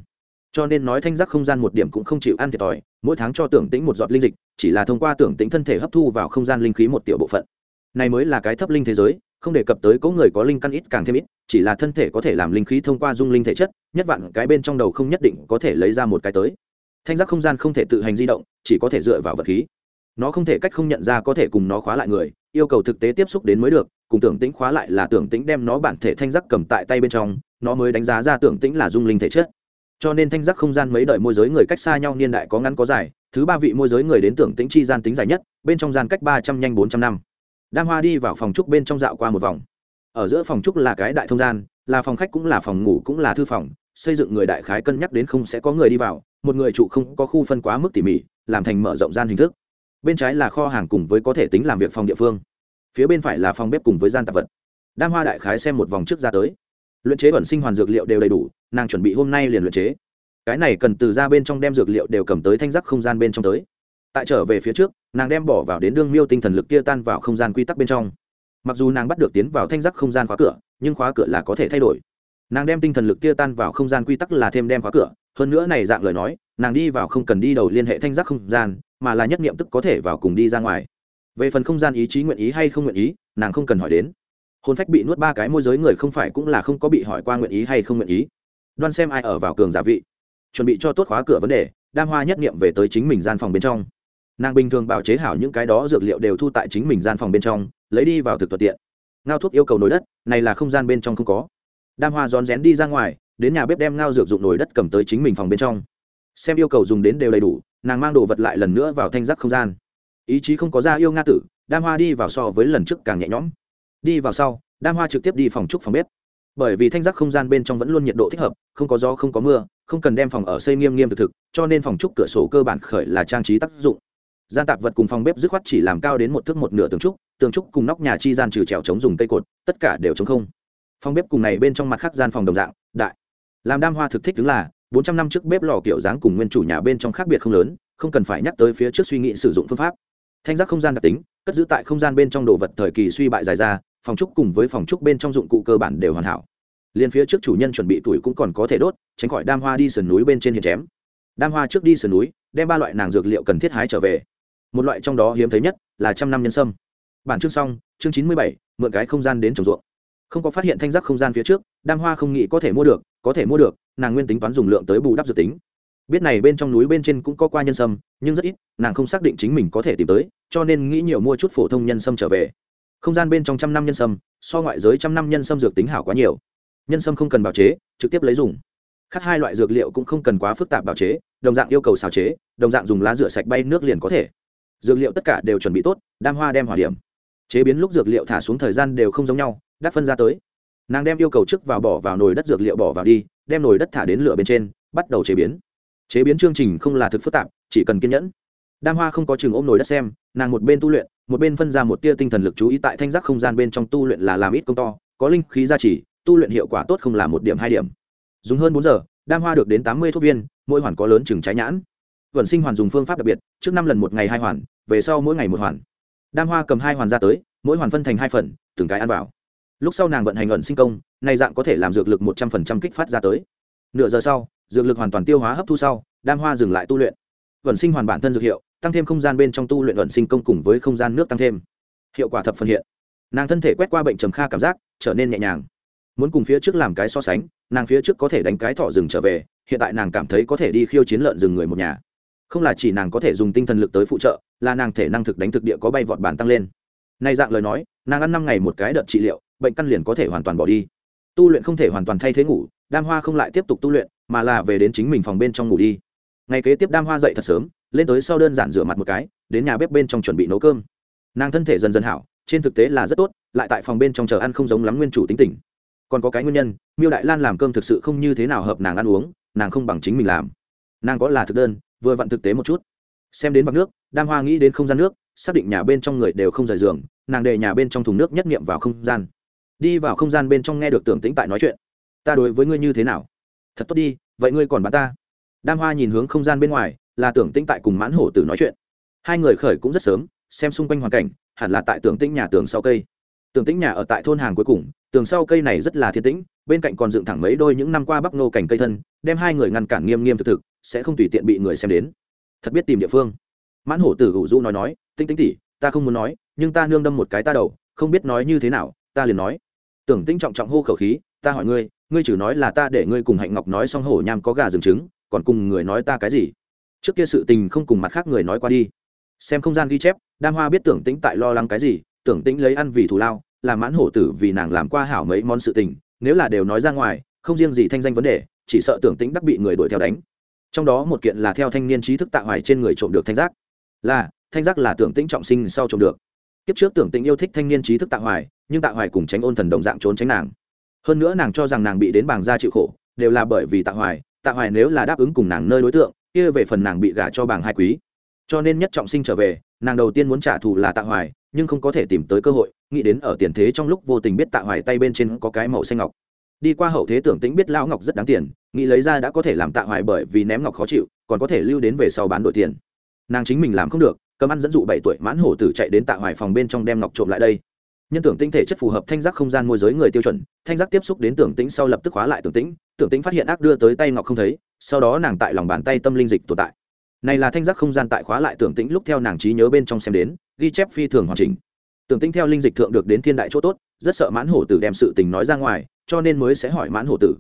Cho nên nói thanh giác không gian một điểm cũng không chịu ăn thiệt thòi, mỗi tháng cho tưởng tĩnh một giọt linh dịch, chỉ là thông qua tưởng tĩnh thân thể hấp thu vào không gian linh khí một tiểu bộ phận. Này mới là cái thấp linh thế giới không đề cập tới có người có linh căn ít càng thêm ít, chỉ là thân thể có thể làm linh khí thông qua dung linh thể chất, nhất vạn cái bên trong đầu không nhất định có thể lấy ra một cái tới. Thanh giác không gian không thể tự hành di động, chỉ có thể dựa vào vật khí. Nó không thể cách không nhận ra có thể cùng nó khóa lại người, yêu cầu thực tế tiếp xúc đến mới được, cùng tưởng tĩnh khóa lại là tưởng tĩnh đem nó bản thể thanh giác cầm tại tay bên trong, nó mới đánh giá ra tưởng tĩnh là dung linh thể chất. Cho nên thanh giác không gian mấy đời môi giới người cách xa nhau niên đại có ngắn có dài, thứ ba vị môi giới người đến tưởng tĩnh chi gian tính dài nhất, bên trong gian cách ba trăm nhanh bốn trăm năm đam hoa đi vào phòng trúc bên trong dạo qua một vòng. Ở giữa phòng trúc là cái đại thông gian, là phòng khách cũng là phòng ngủ cũng là thư phòng, xây dựng người đại khái cân nhắc đến không sẽ có người đi vào, một người trụ không có khu phân quá mức tỉ mỉ, làm thành mở rộng gian hình thức. Bên trái là kho hàng cùng với có thể tính làm việc phòng địa phương. Phía bên phải là phòng bếp cùng với gian tạp vật. Đam hoa đại khái xem một vòng trước ra tới. Luyện chế bẩn sinh hoàn dược liệu đều đầy đủ, nàng chuẩn bị hôm nay liền luyện chế. Cái này cần từ ra bên trong đem dược liệu đều cầm tới thanh giác không gian bên trong tới tại trở về phía trước, nàng đem bỏ vào đến đương miêu tinh thần lực kia tan vào không gian quy tắc bên trong. Mặc dù nàng bắt được tiến vào thanh giác không gian khóa cửa, nhưng khóa cửa là có thể thay đổi. Nàng đem tinh thần lực kia tan vào không gian quy tắc là thêm đem khóa cửa, hơn nữa này dạng lời nói, nàng đi vào không cần đi đầu liên hệ thanh giác không gian, mà là nhất nghiệm tức có thể vào cùng đi ra ngoài. Về phần không gian ý chí nguyện ý hay không nguyện ý, nàng không cần hỏi đến. Hôn phách bị nuốt ba cái môi giới người không phải cũng là không có bị hỏi qua nguyện ý hay không nguyện ý. Đoan xem ai ở vào cường giả vị. Chuẩn bị cho tốt khóa cửa vấn đề, đam hoa nhất nghiệm về tới chính mình gian phòng bên trong nàng bình thường bào chế hảo những cái đó dược liệu đều thu tại chính mình gian phòng bên trong, lấy đi vào thực thuận tiện. Ngao thuốc yêu cầu nồi đất, này là không gian bên trong không có. Đam hoa rón rén đi ra ngoài, đến nhà bếp đem ngao dược dụng nồi đất cầm tới chính mình phòng bên trong. Xem yêu cầu dùng đến đều đầy đủ, nàng mang đồ vật lại lần nữa vào thanh giác không gian. Ý chí không có ra yêu nga tử, đam hoa đi vào so với lần trước càng nhẹ nhõm. Đi vào sau, đam hoa trực tiếp đi phòng trúc phòng bếp. Bởi vì thanh giác không gian bên trong vẫn luôn nhiệt độ thích hợp, không có gió không có mưa, không cần đem phòng ở xây nghiêm nghiêm thực thực, cho nên phòng trúc cửa sổ cơ bản khởi là trang trí tác dụng gian tạp vật cùng phòng bếp dứt khoát chỉ làm cao đến một thước một nửa tường trúc tường trúc cùng nóc nhà chi gian trừ trèo chống dùng cây cột, tất cả đều chống không. Phòng bếp cùng này bên trong mặt khác gian phòng đồng dạng, đại. Làm đam hoa thực thích đứng là, bốn trăm năm trước bếp lò kiểu dáng cùng nguyên chủ nhà bên trong khác biệt không lớn, không cần phải nhắc tới phía trước suy nghĩ sử dụng phương pháp. Thanh giác không gian đặc tính, cất giữ tại không gian bên trong đồ vật thời kỳ suy bại dài ra, phòng trúc cùng với phòng trúc bên trong dụng cụ cơ bản đều hoàn hảo. Liền phía trước chủ nhân chuẩn bị tuổi cũng còn có thể đốt, tránh khỏi đam hoa đi sườn núi bên trên hiền chém. Đam hoa trước đi sườn núi, đem ba loại nàng dược liệu cần thiết hái trở về một loại trong đó hiếm thấy nhất là trăm năm nhân sâm. Bản chương xong, chương chín mươi bảy, mượn cái không gian đến trồng ruộng. Không có phát hiện thanh giác không gian phía trước, đam hoa không nghĩ có thể mua được, có thể mua được, nàng nguyên tính toán dùng lượng tới bù đắp dự tính. Biết này bên trong núi bên trên cũng có qua nhân sâm, nhưng rất ít, nàng không xác định chính mình có thể tìm tới, cho nên nghĩ nhiều mua chút phổ thông nhân sâm trở về. Không gian bên trong trăm năm nhân sâm, so ngoại giới trăm năm nhân sâm dược tính hảo quá nhiều. Nhân sâm không cần bào chế, trực tiếp lấy dùng. Khác hai loại dược liệu cũng không cần quá phức tạp bào chế, đồng dạng yêu cầu xào chế, đồng dạng dùng lá rửa sạch bay nước liền có thể dược liệu tất cả đều chuẩn bị tốt, đam hoa đem hỏa điểm. Chế biến lúc dược liệu thả xuống thời gian đều không giống nhau đắt phân ra tới. Nàng đem yêu cầu trước vào bỏ vào nồi đất dược liệu bỏ vào đi, đem nồi đất thả đến lửa bên trên, bắt đầu chế biến. Chế biến chương trình không là thực phức tạp, chỉ cần kiên nhẫn. Đam hoa không có chừng ôm nồi đất xem, nàng một bên tu luyện, một bên phân ra một tia tinh thần lực chú ý tại thanh giác không gian bên trong tu luyện là làm ít công to, có linh khí gia trì, tu luyện hiệu quả tốt không là một điểm hai điểm. Dùng hơn bốn giờ, đam hoa được đến tám mươi thuốc viên, mỗi hoàn có lớn chừng trái nhãn vận sinh hoàn dùng phương pháp đặc biệt, trước năm lần một ngày hai hoàn, về sau mỗi ngày một hoàn. Đam hoa cầm hai hoàn ra tới, mỗi hoàn phân thành hai phần, từng cái ăn vào. Lúc sau nàng vận hành ẩn sinh công, này dạng có thể làm dược lực một trăm phần trăm kích phát ra tới. Nửa giờ sau, dược lực hoàn toàn tiêu hóa hấp thu sau, đam hoa dừng lại tu luyện. Vận sinh hoàn bản thân dược hiệu, tăng thêm không gian bên trong tu luyện vận sinh công cùng với không gian nước tăng thêm. Hiệu quả thập phần hiện. Nàng thân thể quét qua bệnh trầm kha cảm giác, trở nên nhẹ nhàng. Muốn cùng phía trước làm cái so sánh, nàng phía trước có thể đánh cái thỏ rừng trở về, hiện tại nàng cảm thấy có thể đi khiêu chiến lợn rừng người một nhà không là chỉ nàng có thể dùng tinh thần lực tới phụ trợ, là nàng thể năng thực đánh thực địa có bay vọt bản tăng lên. Nay dạng lời nói, nàng ăn năm ngày một cái đợt trị liệu, bệnh căn liền có thể hoàn toàn bỏ đi. Tu luyện không thể hoàn toàn thay thế ngủ, đam hoa không lại tiếp tục tu luyện, mà là về đến chính mình phòng bên trong ngủ đi. Ngày kế tiếp đam hoa dậy thật sớm, lên tới sau đơn giản rửa mặt một cái, đến nhà bếp bên trong chuẩn bị nấu cơm. Nàng thân thể dần dần hảo, trên thực tế là rất tốt, lại tại phòng bên trong chờ ăn không giống lắm nguyên chủ tính tình. Còn có cái nguyên nhân, miêu đại lan làm cơm thực sự không như thế nào hợp nàng ăn uống, nàng không bằng chính mình làm. Nàng có là thực đơn vừa vặn thực tế một chút. Xem đến vạc nước, đam hoa nghĩ đến không gian nước, xác định nhà bên trong người đều không rời giường, nàng đề nhà bên trong thùng nước nhất nghiệm vào không gian. Đi vào không gian bên trong nghe được tưởng tĩnh tại nói chuyện. Ta đối với ngươi như thế nào? Thật tốt đi, vậy ngươi còn bán ta? Đam hoa nhìn hướng không gian bên ngoài, là tưởng tĩnh tại cùng mãn hổ tử nói chuyện. Hai người khởi cũng rất sớm, xem xung quanh hoàn cảnh, hẳn là tại tưởng tĩnh nhà tường sau cây. Tưởng tĩnh nhà ở tại thôn hàng cuối cùng, tường sau cây này rất là thiên tĩnh, bên cạnh còn dựng thẳng mấy đôi những năm qua bắp nô cảnh cây thân, đem hai người ngăn cản nghiêm nghiêm thực thực sẽ không tùy tiện bị người xem đến. Thật biết tìm địa phương. Mãn hổ tử hữu du nói nói, tinh tinh tỉ ta không muốn nói, nhưng ta nương đâm một cái ta đầu, không biết nói như thế nào, ta liền nói. Tưởng tinh trọng trọng hô khẩu khí, ta hỏi ngươi ngươi chỉ nói là ta để ngươi cùng hạnh ngọc nói xong hổ nham có gà rừng trứng, còn cùng người nói ta cái gì? Trước kia sự tình không cùng mặt khác người nói qua đi. Xem không gian ghi chép, đam hoa biết tưởng tĩnh tại lo lắng cái gì, tưởng tĩnh lấy ăn vì thù lao làm mãn hổ tử vì nàng làm qua hảo mấy món sự tình, nếu là đều nói ra ngoài, không riêng gì thanh danh vấn đề, chỉ sợ tưởng tĩnh đắc bị người đuổi theo đánh trong đó một kiện là theo thanh niên trí thức tạ hoài trên người trộm được thanh giác. Là, thanh giác là tưởng tĩnh trọng sinh sau trộm được. Kiếp trước tưởng tĩnh yêu thích thanh niên trí thức tạ hoài, nhưng tạ hoài cùng tránh ôn thần đồng dạng trốn tránh nàng. Hơn nữa nàng cho rằng nàng bị đến bảng gia chịu khổ, đều là bởi vì tạ hoài tạ hoài nếu là đáp ứng cùng nàng nơi đối tượng, kia về phần nàng bị gả cho bảng hai quý. Cho nên nhất trọng sinh trở về, nàng đầu tiên muốn trả thù là tạ hoài, nhưng không có thể tìm tới cơ hội, nghĩ đến ở tiền thế trong lúc vô tình biết tạ hoài tay bên trên có cái màu xanh ngọc. Đi qua hậu thế tưởng tĩnh biết lão ngọc rất đáng tiền nghĩ lấy ra đã có thể làm tạ hoài bởi vì ném ngọc khó chịu, còn có thể lưu đến về sau bán đổi tiền. Nàng chính mình làm không được cầm ăn dẫn dụ bảy tuổi mãn hổ tử chạy đến tạ hoài phòng bên trong đem ngọc trộm lại đây. Nhân tưởng tinh thể chất phù hợp thanh giác không gian môi giới người tiêu chuẩn, thanh giác tiếp xúc đến tưởng tĩnh sau lập tức hóa lại tưởng tĩnh tưởng tĩnh phát hiện ác đưa tới tay ngọc không thấy, sau đó nàng tại lòng bàn tay tâm linh dịch tồn tại. Này là thanh giác không gian tại khóa lại tưởng tĩnh lúc theo nàng trí nhớ bên trong xem đến, ghi chép phi thường hoàn chỉnh. Tưởng tĩnh theo linh dịch thượng được đến thiên đại chỗ tốt, rất sợ mãn hổ tử đem sự tình nói ra ngoài, cho nên mới sẽ hỏi mãn hổ tử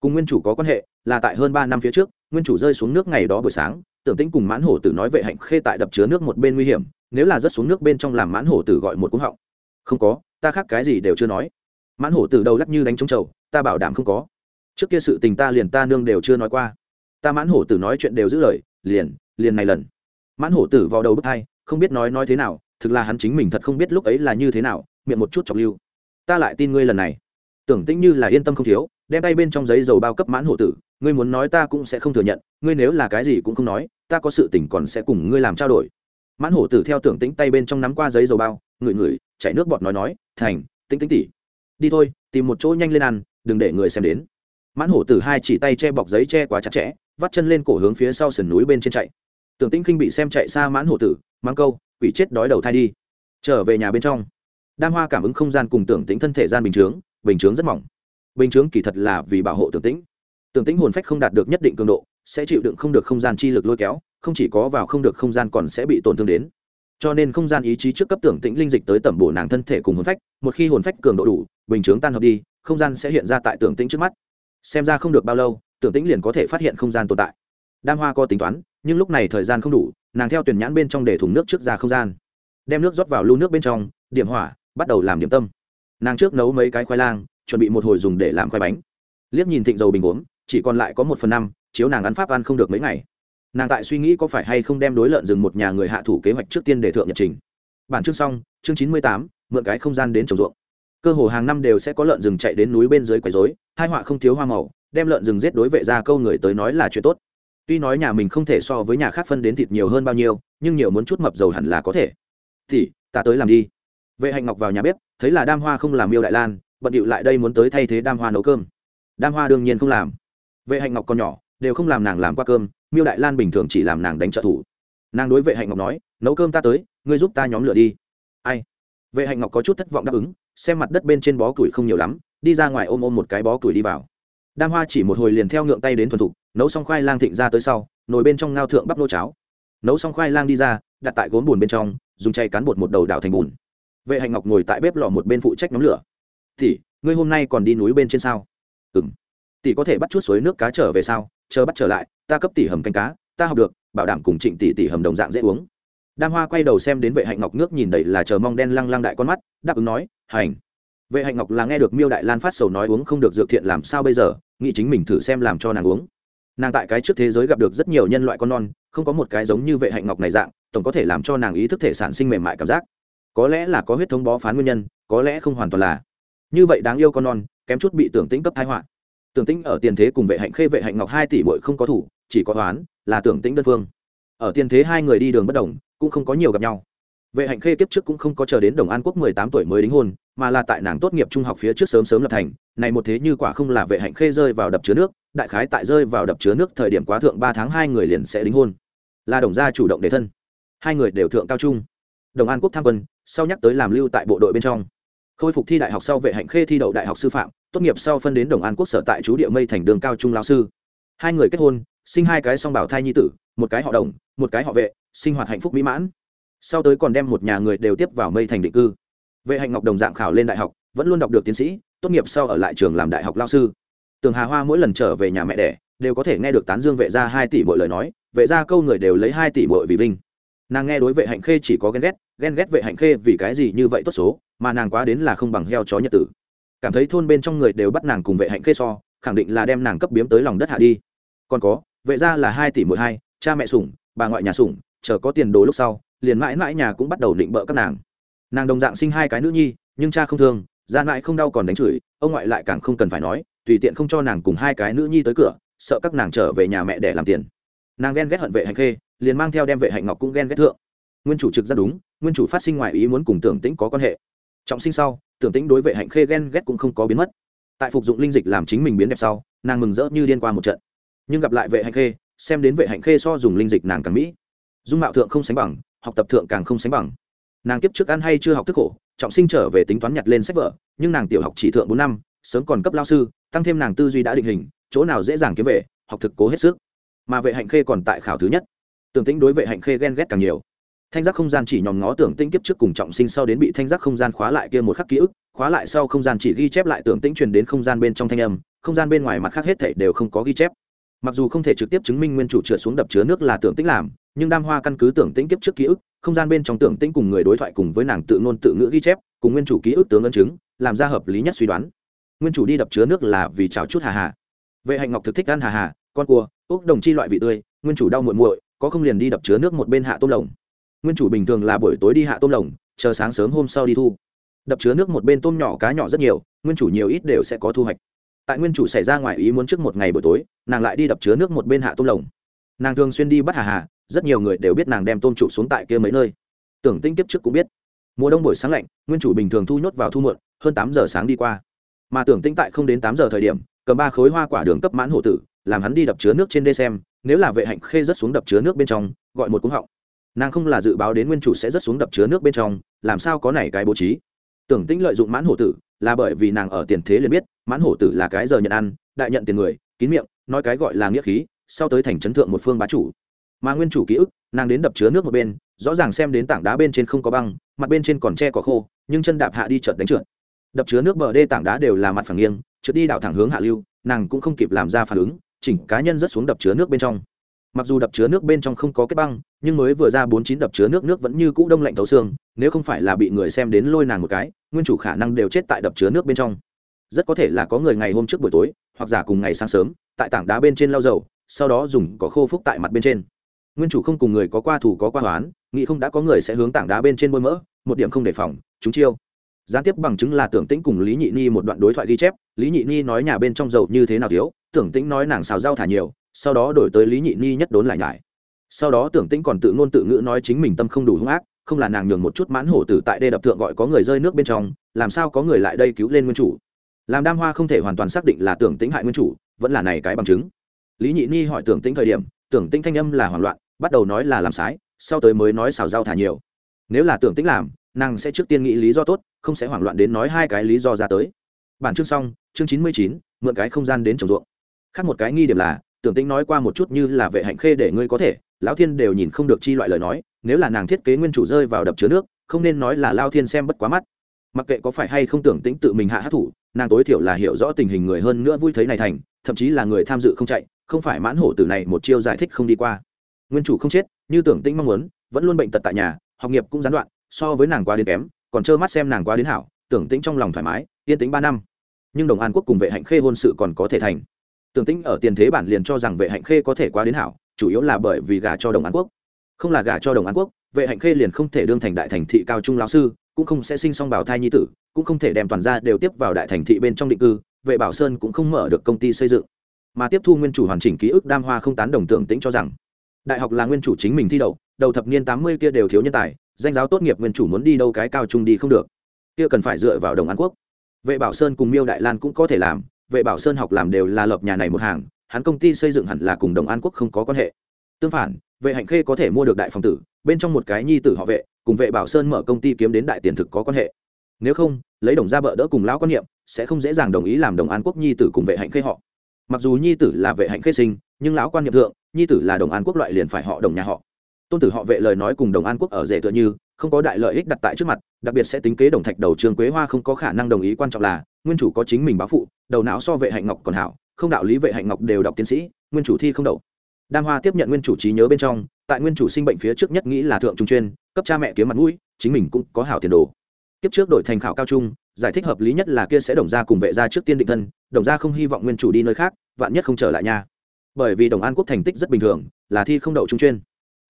cùng nguyên chủ có quan hệ, là tại hơn ba năm phía trước, nguyên chủ rơi xuống nước ngày đó buổi sáng, tưởng tĩnh cùng mãn hổ tử nói vệ hạnh khê tại đập chứa nước một bên nguy hiểm, nếu là rớt xuống nước bên trong làm mãn hổ tử gọi một cúng họng. Không có, ta khác cái gì đều chưa nói. Mãn hổ tử đầu lắc như đánh trống trầu, ta bảo đảm không có. Trước kia sự tình ta liền ta nương đều chưa nói qua. Ta mãn hổ tử nói chuyện đều giữ lời, liền liền này lần. Mãn hổ tử vào đầu bức thai, không biết nói nói thế nào, thực là hắn chính mình thật không biết lúc ấy là như thế nào, miệng một chút chọc lưu. Ta lại tin ngươi lần này. Tưởng tĩnh như là yên tâm không thiếu đem tay bên trong giấy dầu bao cấp mãn hổ tử, ngươi muốn nói ta cũng sẽ không thừa nhận, ngươi nếu là cái gì cũng không nói, ta có sự tình còn sẽ cùng ngươi làm trao đổi. Mãn hổ tử theo tưởng tĩnh tay bên trong nắm qua giấy dầu bao, ngửi ngửi, chảy nước bọt nói nói, thành, tĩnh tĩnh tỉ, đi thôi, tìm một chỗ nhanh lên ăn, đừng để người xem đến. Mãn hổ tử hai chỉ tay che bọc giấy che quá chặt chẽ, vắt chân lên cổ hướng phía sau sườn núi bên trên chạy. Tưởng tĩnh khinh bị xem chạy xa mãn hổ tử, mang câu, quỷ chết đói đầu thai đi. Trở về nhà bên trong, đam hoa cảm ứng không gian cùng tưởng tĩnh thân thể gian bình chướng bình chướng rất mỏng bình chướng kỳ thật là vì bảo hộ tưởng tĩnh. Tưởng tĩnh hồn phách không đạt được nhất định cường độ, sẽ chịu đựng không được không gian chi lực lôi kéo, không chỉ có vào không được không gian còn sẽ bị tổn thương đến. Cho nên không gian ý chí trước cấp tưởng tĩnh linh dịch tới tẩm bổ nàng thân thể cùng hồn phách, một khi hồn phách cường độ đủ, bình chướng tan hợp đi, không gian sẽ hiện ra tại tưởng tĩnh trước mắt. Xem ra không được bao lâu, tưởng tĩnh liền có thể phát hiện không gian tồn tại. Đam hoa có tính toán, nhưng lúc này thời gian không đủ, nàng theo tuyển nhãn bên trong để thùng nước trước ra không gian. Đem nước rót vào lưu nước bên trong, điểm hỏa, bắt đầu làm điểm tâm. Nàng trước nấu mấy cái khoai lang chuẩn bị một hồi dùng để làm khoai bánh. Liếc nhìn thịnh dầu bình uống, chỉ còn lại có một phần năm, chiếu nàng ăn pháp ăn không được mấy ngày. Nàng tại suy nghĩ có phải hay không đem đối lợn rừng một nhà người hạ thủ kế hoạch trước tiên để thượng nhật trình. Bản chương xong, chương chín mươi tám, mượn cái không gian đến trồng ruộng. Cơ hồ hàng năm đều sẽ có lợn rừng chạy đến núi bên dưới quấy rối, hai họa không thiếu hoa màu, đem lợn rừng giết đối vệ ra câu người tới nói là chuyện tốt. Tuy nói nhà mình không thể so với nhà khác phân đến thịt nhiều hơn bao nhiêu, nhưng nhiều muốn chút mập dầu hẳn là có thể. Thì, ta tới làm đi. Vệ hạnh ngọc vào nhà bếp, thấy là đam hoa không làm miêu đại lan bận điệu lại đây muốn tới thay thế đam hoa nấu cơm. Đam hoa đương nhiên không làm. Vệ hạnh ngọc còn nhỏ, đều không làm nàng làm qua cơm, miêu đại lan bình thường chỉ làm nàng đánh trợ thủ. Nàng đối vệ hạnh ngọc nói, nấu cơm ta tới, ngươi giúp ta nhóm lửa đi. Ai? Vệ hạnh ngọc có chút thất vọng đáp ứng, xem mặt đất bên trên bó củi không nhiều lắm, đi ra ngoài ôm ôm một cái bó củi đi vào. Đam hoa chỉ một hồi liền theo ngượng tay đến thuần thục, nấu xong khoai lang thịnh ra tới sau, nồi bên trong ngao thượng bắp nô cháo. Nấu xong khoai lang đi ra, đặt tại gốm bùn bên trong, dùng chay cán bột một đầu đảo thành bùn. Vệ hạnh ngọc ngồi tại bếp lò một bên phụ trách nhóm lửa. Tỷ, ngươi hôm nay còn đi núi bên trên sao? Ừ m tỷ có thể bắt chút suối nước cá trở về sao? Chờ bắt trở lại ta cấp tỷ hầm canh cá ta học được bảo đảm cùng trịnh tỷ tỷ hầm đồng dạng dễ uống. Đam hoa quay đầu xem đến vệ hạnh ngọc nước nhìn đầy là chờ mong đen lăng lăng đại con mắt đáp ứng nói hành. Vệ hạnh ngọc là nghe được miêu đại lan phát sầu nói uống không được dược thiện làm sao bây giờ nghĩ chính mình thử xem làm cho nàng uống. Nàng tại cái trước thế giới gặp được rất nhiều nhân loại con non không có một cái giống như vệ hạnh ngọc này dạng tổng có thể làm cho nàng ý thức thể sản sinh mềm mại cảm giác. Có lẽ là có huyết thống bó phán nguyên nhân có lẽ không hoàn toàn là như vậy đáng yêu con non, kém chút bị tưởng tĩnh cấp thái họa. Tưởng tĩnh ở tiền thế cùng vệ hạnh khê vệ hạnh ngọc hai tỷ bội không có thủ, chỉ có toán là tưởng tĩnh đơn phương. Ở tiền thế hai người đi đường bất đồng, cũng không có nhiều gặp nhau. Vệ hạnh khê kiếp trước cũng không có chờ đến đồng an quốc mười tám tuổi mới đính hôn, mà là tại nàng tốt nghiệp trung học phía trước sớm sớm lập thành. Này một thế như quả không là vệ hạnh khê rơi vào đập chứa nước, đại khái tại rơi vào đập chứa nước thời điểm quá thượng ba tháng hai người liền sẽ đính hôn. Là đồng gia chủ động để thân. Hai người đều thượng cao trung. Đồng an quốc tham quân, sau nhắc tới làm lưu tại bộ đội bên trong khôi phục thi đại học sau vệ hạnh khê thi đậu đại học sư phạm, tốt nghiệp sau phân đến đồng an quốc sở tại chú địa mây thành đường cao trung lao sư. Hai người kết hôn, sinh hai cái song bảo thai nhi tử, một cái họ đồng, một cái họ vệ, sinh hoạt hạnh phúc mỹ mãn. Sau tới còn đem một nhà người đều tiếp vào mây thành định cư. Vệ hạnh ngọc đồng dạng khảo lên đại học, vẫn luôn đọc được tiến sĩ, tốt nghiệp sau ở lại trường làm đại học lao sư. Tường hà hoa mỗi lần trở về nhà mẹ đẻ, đều có thể nghe được tán dương vệ ra hai tỷ mỗi lời nói, vệ ra câu người đều lấy hai tỷ mỗi vì vinh. Nàng nghe đối vệ hạnh khê chỉ có ghen ghét ghen ghét vệ hạnh khê vì cái gì như vậy tốt số, mà nàng quá đến là không bằng heo chó nhật tử. Cảm thấy thôn bên trong người đều bắt nàng cùng vệ hạnh khê so, khẳng định là đem nàng cấp biếm tới lòng đất hạ đi. Còn có, vệ ra là hai tỷ mỗi hai, cha mẹ sủng, bà ngoại nhà sủng, chờ có tiền đồ lúc sau, liền mãi mãi nhà cũng bắt đầu định bợ các nàng. Nàng đồng dạng sinh hai cái nữ nhi, nhưng cha không thương gia mãi không đau còn đánh chửi, ông ngoại lại càng không cần phải nói, tùy tiện không cho nàng cùng hai cái nữ nhi tới cửa, sợ các nàng trở về nhà mẹ để làm tiền. Nàng ghen ghét hận vệ hạnh khê, liền mang theo đem vệ hạnh ngọc cũng ghen ghét thượng. Nguyên chủ trực ra đúng nguyên chủ phát sinh ngoài ý muốn cùng tưởng tĩnh có quan hệ. Trọng sinh sau, tưởng tĩnh đối vệ hạnh khê ghen ghét cũng không có biến mất. Tại phục dụng linh dịch làm chính mình biến đẹp sau, nàng mừng rỡ như điên qua một trận. Nhưng gặp lại vệ hạnh khê, xem đến vệ hạnh khê so dùng linh dịch nàng càng mỹ. Dung mạo thượng không sánh bằng, học tập thượng càng không sánh bằng. Nàng kiếp trước ăn hay chưa học thức khổ, trọng sinh trở về tính toán nhặt lên sách vở, nhưng nàng tiểu học chỉ thượng bốn năm, sớm còn cấp lao sư, tăng thêm nàng tư duy đã định hình, chỗ nào dễ dàng kiếm về, học thực cố hết sức. Mà vệ hạnh khê còn tại khảo thứ nhất. Tưởng tĩnh đối vệ hạnh khê ghen ghét càng nhiều thanh giác không gian chỉ nhòm ngó tưởng tĩnh kiếp trước cùng trọng sinh sau đến bị thanh giác không gian khóa lại kia một khắc ký ức, khóa lại sau không gian chỉ ghi chép lại tưởng tĩnh truyền đến không gian bên trong thanh âm, không gian bên ngoài mặt khác hết thể đều không có ghi chép. Mặc dù không thể trực tiếp chứng minh nguyên chủ trượt xuống đập chứa nước là tưởng tĩnh làm, nhưng đam hoa căn cứ tưởng tĩnh kiếp trước ký ức, không gian bên trong tưởng tĩnh cùng người đối thoại cùng với nàng tự ngôn tự ngữ ghi chép, cùng nguyên chủ ký ức tướng ân chứng, làm ra hợp lý nhất suy đoán. Nguyên chủ đi đập chứa nước là vì chào chút hà hà. Vệ hạnh ngọc thực thích ăn hà hà, con cua, ốc đồng chi loại vị tươi, nguyên chủ đau muội muội, có không liền đi đập chứa nước một bên hạ tôm lồng nguyên chủ bình thường là buổi tối đi hạ tôm lồng, chờ sáng sớm hôm sau đi thu. Đập chứa nước một bên tôm nhỏ cá nhỏ rất nhiều, nguyên chủ nhiều ít đều sẽ có thu hoạch. Tại nguyên chủ xảy ra ngoài ý muốn trước một ngày buổi tối, nàng lại đi đập chứa nước một bên hạ tôm lồng. Nàng thường xuyên đi bắt hà hà, rất nhiều người đều biết nàng đem tôm chụp xuống tại kia mấy nơi. Tưởng tinh kiếp trước cũng biết. Mùa đông buổi sáng lạnh, nguyên chủ bình thường thu nhốt vào thu muộn, hơn tám giờ sáng đi qua. Mà tưởng tinh tại không đến tám giờ thời điểm, cầm ba khối hoa quả đường cấp mãn hổ tử, làm hắn đi đập chứa nước trên đê xem, nếu là vệ hạnh khê rớt xuống đập chứa nước bên trong, gọi một cúng họng nàng không là dự báo đến nguyên chủ sẽ rớt xuống đập chứa nước bên trong, làm sao có này cái bố trí? Tưởng tĩnh lợi dụng mãn hổ tử, là bởi vì nàng ở tiền thế liền biết, mãn hổ tử là cái giờ nhận ăn, đại nhận tiền người, kín miệng, nói cái gọi là nghĩa khí, sau tới thành chấn thượng một phương bá chủ. Mà nguyên chủ ký ức, nàng đến đập chứa nước một bên, rõ ràng xem đến tảng đá bên trên không có băng, mặt bên trên còn tre cỏ khô, nhưng chân đạp hạ đi chợt đánh trượt. Đập chứa nước bờ đê tảng đá đều là mặt phẳng nghiêng, trượt đi đảo thẳng hướng hạ lưu, nàng cũng không kịp làm ra phản ứng, chỉnh cá nhân rất xuống đập chứa nước bên trong mặc dù đập chứa nước bên trong không có kết băng, nhưng mới vừa ra bốn chín đập chứa nước nước vẫn như cũ đông lạnh thấu xương, nếu không phải là bị người xem đến lôi nàng một cái, nguyên chủ khả năng đều chết tại đập chứa nước bên trong. Rất có thể là có người ngày hôm trước buổi tối, hoặc giả cùng ngày sáng sớm, tại tảng đá bên trên lau dầu, sau đó dùng có khô phúc tại mặt bên trên. Nguyên chủ không cùng người có qua thủ có qua hoán, nghĩ không đã có người sẽ hướng tảng đá bên trên bôi mỡ, một điểm không đề phòng, chúng chiêu. Gián tiếp bằng chứng là tưởng tĩnh cùng lý nhị ni một đoạn đối thoại ghi chép, lý nhị ni nói nhà bên trong dầu như thế nào thiếu, tưởng tĩnh nói nàng xào rau thả nhiều sau đó đổi tới lý nhị ni nhất đốn lại nhải. Sau đó tưởng tĩnh còn tự ngôn tự ngữ nói chính mình tâm không đủ hung ác, không là nàng nhường một chút mãn hổ tử tại đê đập thượng gọi có người rơi nước bên trong, làm sao có người lại đây cứu lên nguyên chủ? Làm đam hoa không thể hoàn toàn xác định là tưởng tĩnh hại nguyên chủ, vẫn là này cái bằng chứng. Lý nhị ni hỏi tưởng tĩnh thời điểm, tưởng tĩnh thanh âm là hoảng loạn, bắt đầu nói là làm sái, sau tới mới nói xào rau thả nhiều. Nếu là tưởng tĩnh làm, nàng sẽ trước tiên nghĩ lý do tốt, không sẽ hoảng loạn đến nói hai cái lý do ra tới. Bản chương xong, chương chín mươi chín, mượn cái không gian đến trồng ruộng. Khác một cái nghi điểm là tưởng tĩnh nói qua một chút như là vệ hạnh khê để ngươi có thể, lão thiên đều nhìn không được chi loại lời nói, nếu là nàng thiết kế nguyên chủ rơi vào đập chứa nước, không nên nói là lao thiên xem bất quá mắt. Mặc kệ có phải hay không tưởng tĩnh tự mình hạ hát thủ, nàng tối thiểu là hiểu rõ tình hình người hơn nữa vui thấy này thành, thậm chí là người tham dự không chạy, không phải mãn hổ tử này một chiêu giải thích không đi qua. Nguyên chủ không chết, như tưởng tĩnh mong muốn, vẫn luôn bệnh tật tại nhà, học nghiệp cũng gián đoạn, so với nàng quá đến kém, còn trơ mắt xem nàng quá đến hảo, tưởng tĩnh trong lòng thoải mái, yên tĩnh ba năm. Nhưng đồng an quốc cùng vệ hạnh khê hôn sự còn có thể thành tưởng tĩnh ở tiền thế bản liền cho rằng vệ hạnh khê có thể quá đến hảo, chủ yếu là bởi vì gả cho đồng an quốc. Không là gả cho đồng an quốc, vệ hạnh khê liền không thể đương thành đại thành thị cao trung lão sư, cũng không sẽ sinh song bảo thai nhi tử, cũng không thể đem toàn gia đều tiếp vào đại thành thị bên trong định cư, vệ bảo sơn cũng không mở được công ty xây dựng. Mà tiếp thu nguyên chủ hoàn chỉnh ký ức đam hoa không tán đồng tưởng tĩnh cho rằng, đại học là nguyên chủ chính mình thi đậu, đầu thập niên tám mươi kia đều thiếu nhân tài, danh giáo tốt nghiệp nguyên chủ muốn đi đâu cái cao trung đi không được. Kia cần phải dựa vào đồng an quốc. Vệ bảo sơn cùng miêu đại lan cũng có thể làm vệ bảo sơn học làm đều là lập nhà này một hàng, hắn công ty xây dựng hẳn là cùng đồng an quốc không có quan hệ. Tương phản, vệ hạnh khê có thể mua được đại phòng tử, bên trong một cái nhi tử họ vệ, cùng vệ bảo sơn mở công ty kiếm đến đại tiền thực có quan hệ. Nếu không, lấy đồng ra bợ đỡ cùng lão quan niệm, sẽ không dễ dàng đồng ý làm đồng an quốc nhi tử cùng vệ hạnh khê họ. Mặc dù nhi tử là vệ hạnh khê sinh, nhưng lão quan niệm thượng, nhi tử là đồng an quốc loại liền phải họ đồng nhà họ. Tôn tử họ vệ lời nói cùng đồng an quốc ở rể tựa như, không có đại lợi ích đặt tại trước mặt, đặc biệt sẽ tính kế đồng thạch đầu trường quế hoa không có khả năng đồng ý quan trọng là nguyên chủ có chính mình báo phụ, đầu não so vệ hạnh ngọc còn hảo, không đạo lý vệ hạnh ngọc đều đọc tiến sĩ, nguyên chủ thi không đậu. Đam hoa tiếp nhận nguyên chủ trí nhớ bên trong, tại nguyên chủ sinh bệnh phía trước nhất nghĩ là thượng trung chuyên, cấp cha mẹ kiếm mặt mũi, chính mình cũng có hảo tiền đồ. Kiếp trước đổi thành khảo cao trung, giải thích hợp lý nhất là kia sẽ đồng ra cùng vệ ra trước tiên định thân, đồng ra không hy vọng nguyên chủ đi nơi khác, vạn nhất không trở lại nhà. Bởi vì đồng an quốc thành tích rất bình thường, là thi không đậu trung chuyên.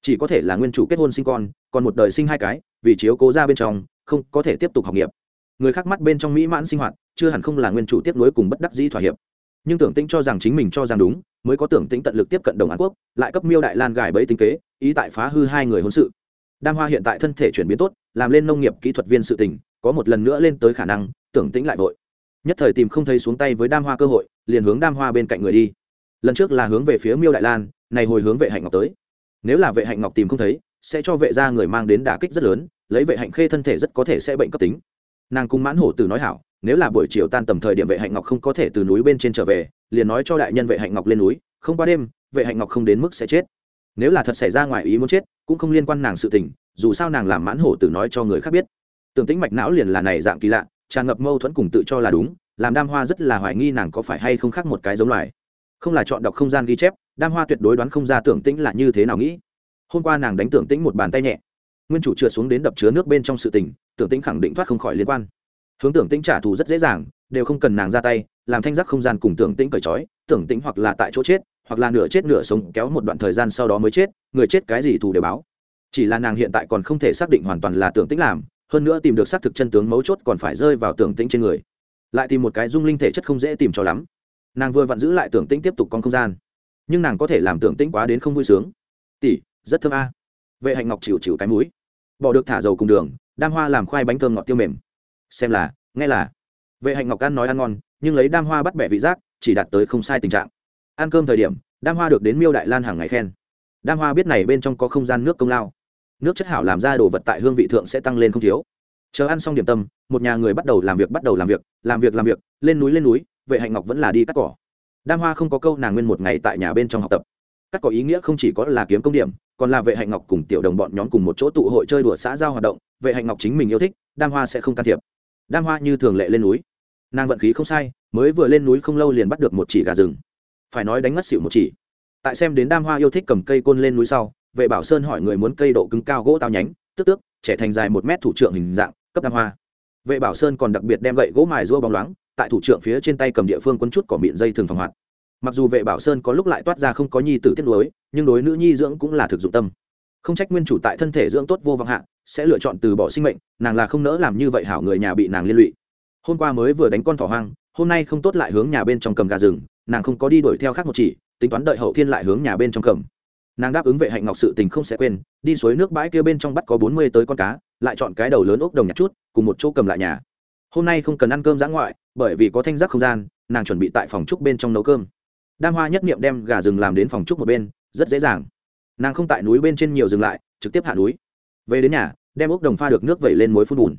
Chỉ có thể là nguyên chủ kết hôn sinh con, còn một đời sinh hai cái, vì chiếu cố ra bên trong, không có thể tiếp tục học nghiệp. Người khác mắt bên trong mỹ mãn sinh hoạt chưa hẳn không là nguyên chủ tiếp nối cùng bất đắc dĩ thỏa hiệp. Nhưng tưởng tĩnh cho rằng chính mình cho rằng đúng, mới có tưởng tĩnh tận lực tiếp cận đồng an quốc, lại cấp miêu đại lan gài bẫy tính kế, ý tại phá hư hai người hôn sự. Đam hoa hiện tại thân thể chuyển biến tốt, làm lên nông nghiệp kỹ thuật viên sự tình, có một lần nữa lên tới khả năng, tưởng tĩnh lại vội. Nhất thời tìm không thấy xuống tay với đam hoa cơ hội, liền hướng đam hoa bên cạnh người đi. Lần trước là hướng về phía miêu đại lan, này hồi hướng vệ hạnh ngọc tới. Nếu là vệ hạnh ngọc tìm không thấy, sẽ cho vệ gia người mang đến đả kích rất lớn, lấy vệ hạnh khê thân thể rất có thể sẽ bệnh cấp tính. Nàng cung mãn hổ từ nói hảo nếu là buổi chiều tan tầm thời điểm vệ hạnh ngọc không có thể từ núi bên trên trở về, liền nói cho đại nhân vệ hạnh ngọc lên núi, không qua đêm, vệ hạnh ngọc không đến mức sẽ chết. Nếu là thật xảy ra ngoài ý muốn chết, cũng không liên quan nàng sự tình, dù sao nàng làm mãn hổ từ nói cho người khác biết. Tưởng tĩnh mạch não liền là này dạng kỳ lạ, tràn ngập mâu thuẫn cùng tự cho là đúng, làm đam hoa rất là hoài nghi nàng có phải hay không khác một cái giống loài. Không là chọn đọc không gian ghi chép, đam hoa tuyệt đối đoán không ra tưởng tĩnh là như thế nào nghĩ. Hôm qua nàng đánh tưởng tĩnh một bàn tay nhẹ. Nguyên chủ trượt xuống đến đập chứa nước bên trong sự tình, tưởng tĩnh khẳng định thoát không khỏi liên quan hướng tưởng tĩnh trả thù rất dễ dàng, đều không cần nàng ra tay, làm thanh giác không gian cùng tưởng tĩnh cởi trói, tưởng tĩnh hoặc là tại chỗ chết, hoặc là nửa chết nửa sống, kéo một đoạn thời gian sau đó mới chết, người chết cái gì thù đều báo. Chỉ là nàng hiện tại còn không thể xác định hoàn toàn là tưởng tĩnh làm, hơn nữa tìm được xác thực chân tướng mấu chốt còn phải rơi vào tưởng tĩnh trên người. Lại tìm một cái dung linh thể chất không dễ tìm cho lắm. Nàng vừa vặn giữ lại tưởng tĩnh tiếp tục con không gian. Nhưng nàng có thể làm tưởng tĩnh quá đến không vui sướng. Tỷ, rất thơm a. Vệ hạnh ngọc chịu chịu cái mũi. Bỏ được thả dầu cùng đường, đam hoa làm khoai bánh thơm ngọt tiêu mềm xem là, nghe là. Vệ hạnh ngọc ăn nói ăn ngon, nhưng lấy đam hoa bắt bẻ vị giác, chỉ đạt tới không sai tình trạng. Ăn cơm thời điểm, đam hoa được đến miêu đại lan hàng ngày khen. Đam hoa biết này bên trong có không gian nước công lao. Nước chất hảo làm ra đồ vật tại hương vị thượng sẽ tăng lên không thiếu. Chờ ăn xong điểm tâm, một nhà người bắt đầu làm việc bắt đầu làm việc làm việc làm việc, lên núi lên núi, vệ hạnh ngọc vẫn là đi cắt cỏ. Đam hoa không có câu nàng nguyên một ngày tại nhà bên trong học tập. Cắt cỏ ý nghĩa không chỉ có là kiếm công điểm, còn là vệ hạnh ngọc cùng tiểu đồng bọn nhóm cùng một chỗ tụ hội chơi đùa xã giao hoạt động, vệ hạnh ngọc chính mình yêu thích, đam hoa sẽ không can thiệp đam hoa như thường lệ lên núi. Nàng vận khí không sai, mới vừa lên núi không lâu liền bắt được một chỉ gà rừng. Phải nói đánh ngất xỉu một chỉ. Tại xem đến đam hoa yêu thích cầm cây côn lên núi sau, vệ bảo sơn hỏi người muốn cây độ cứng cao gỗ tao nhánh, tức tước, trẻ thành dài một mét thủ trưởng hình dạng, cấp đam hoa. Vệ bảo sơn còn đặc biệt đem gậy gỗ mài rua bóng loáng, tại thủ trưởng phía trên tay cầm địa phương quấn chút cỏ miệng dây thường phòng hoạt. Mặc dù vệ bảo sơn có lúc lại toát ra không có nhi tử tiết lối nhưng đối nữ nhi dưỡng cũng là thực dụng tâm không trách nguyên chủ tại thân thể dưỡng tốt vô vọng hạ, sẽ lựa chọn từ bỏ sinh mệnh, nàng là không nỡ làm như vậy hảo người nhà bị nàng liên lụy. Hôm qua mới vừa đánh con thỏ hoang, hôm nay không tốt lại hướng nhà bên trong cầm gà rừng, nàng không có đi đuổi theo khác một chỉ, tính toán đợi hậu thiên lại hướng nhà bên trong cầm. Nàng đáp ứng vệ hạnh ngọc sự tình không sẽ quên, đi suối nước bãi kia bên trong bắt có bốn mươi tới con cá, lại chọn cái đầu lớn ốc đồng nhặt chút, cùng một chỗ cầm lại nhà. Hôm nay không cần ăn cơm giã ngoại, bởi vì có thanh giác không gian, nàng chuẩn bị tại phòng trúc bên trong nấu cơm. Đam hoa nhất niệm đem gà rừng làm đến phòng trúc một bên, rất dễ dàng nàng không tại núi bên trên nhiều dừng lại, trực tiếp hạ núi. Về đến nhà, đem ốc đồng pha được nước vẩy lên muối phun bùn.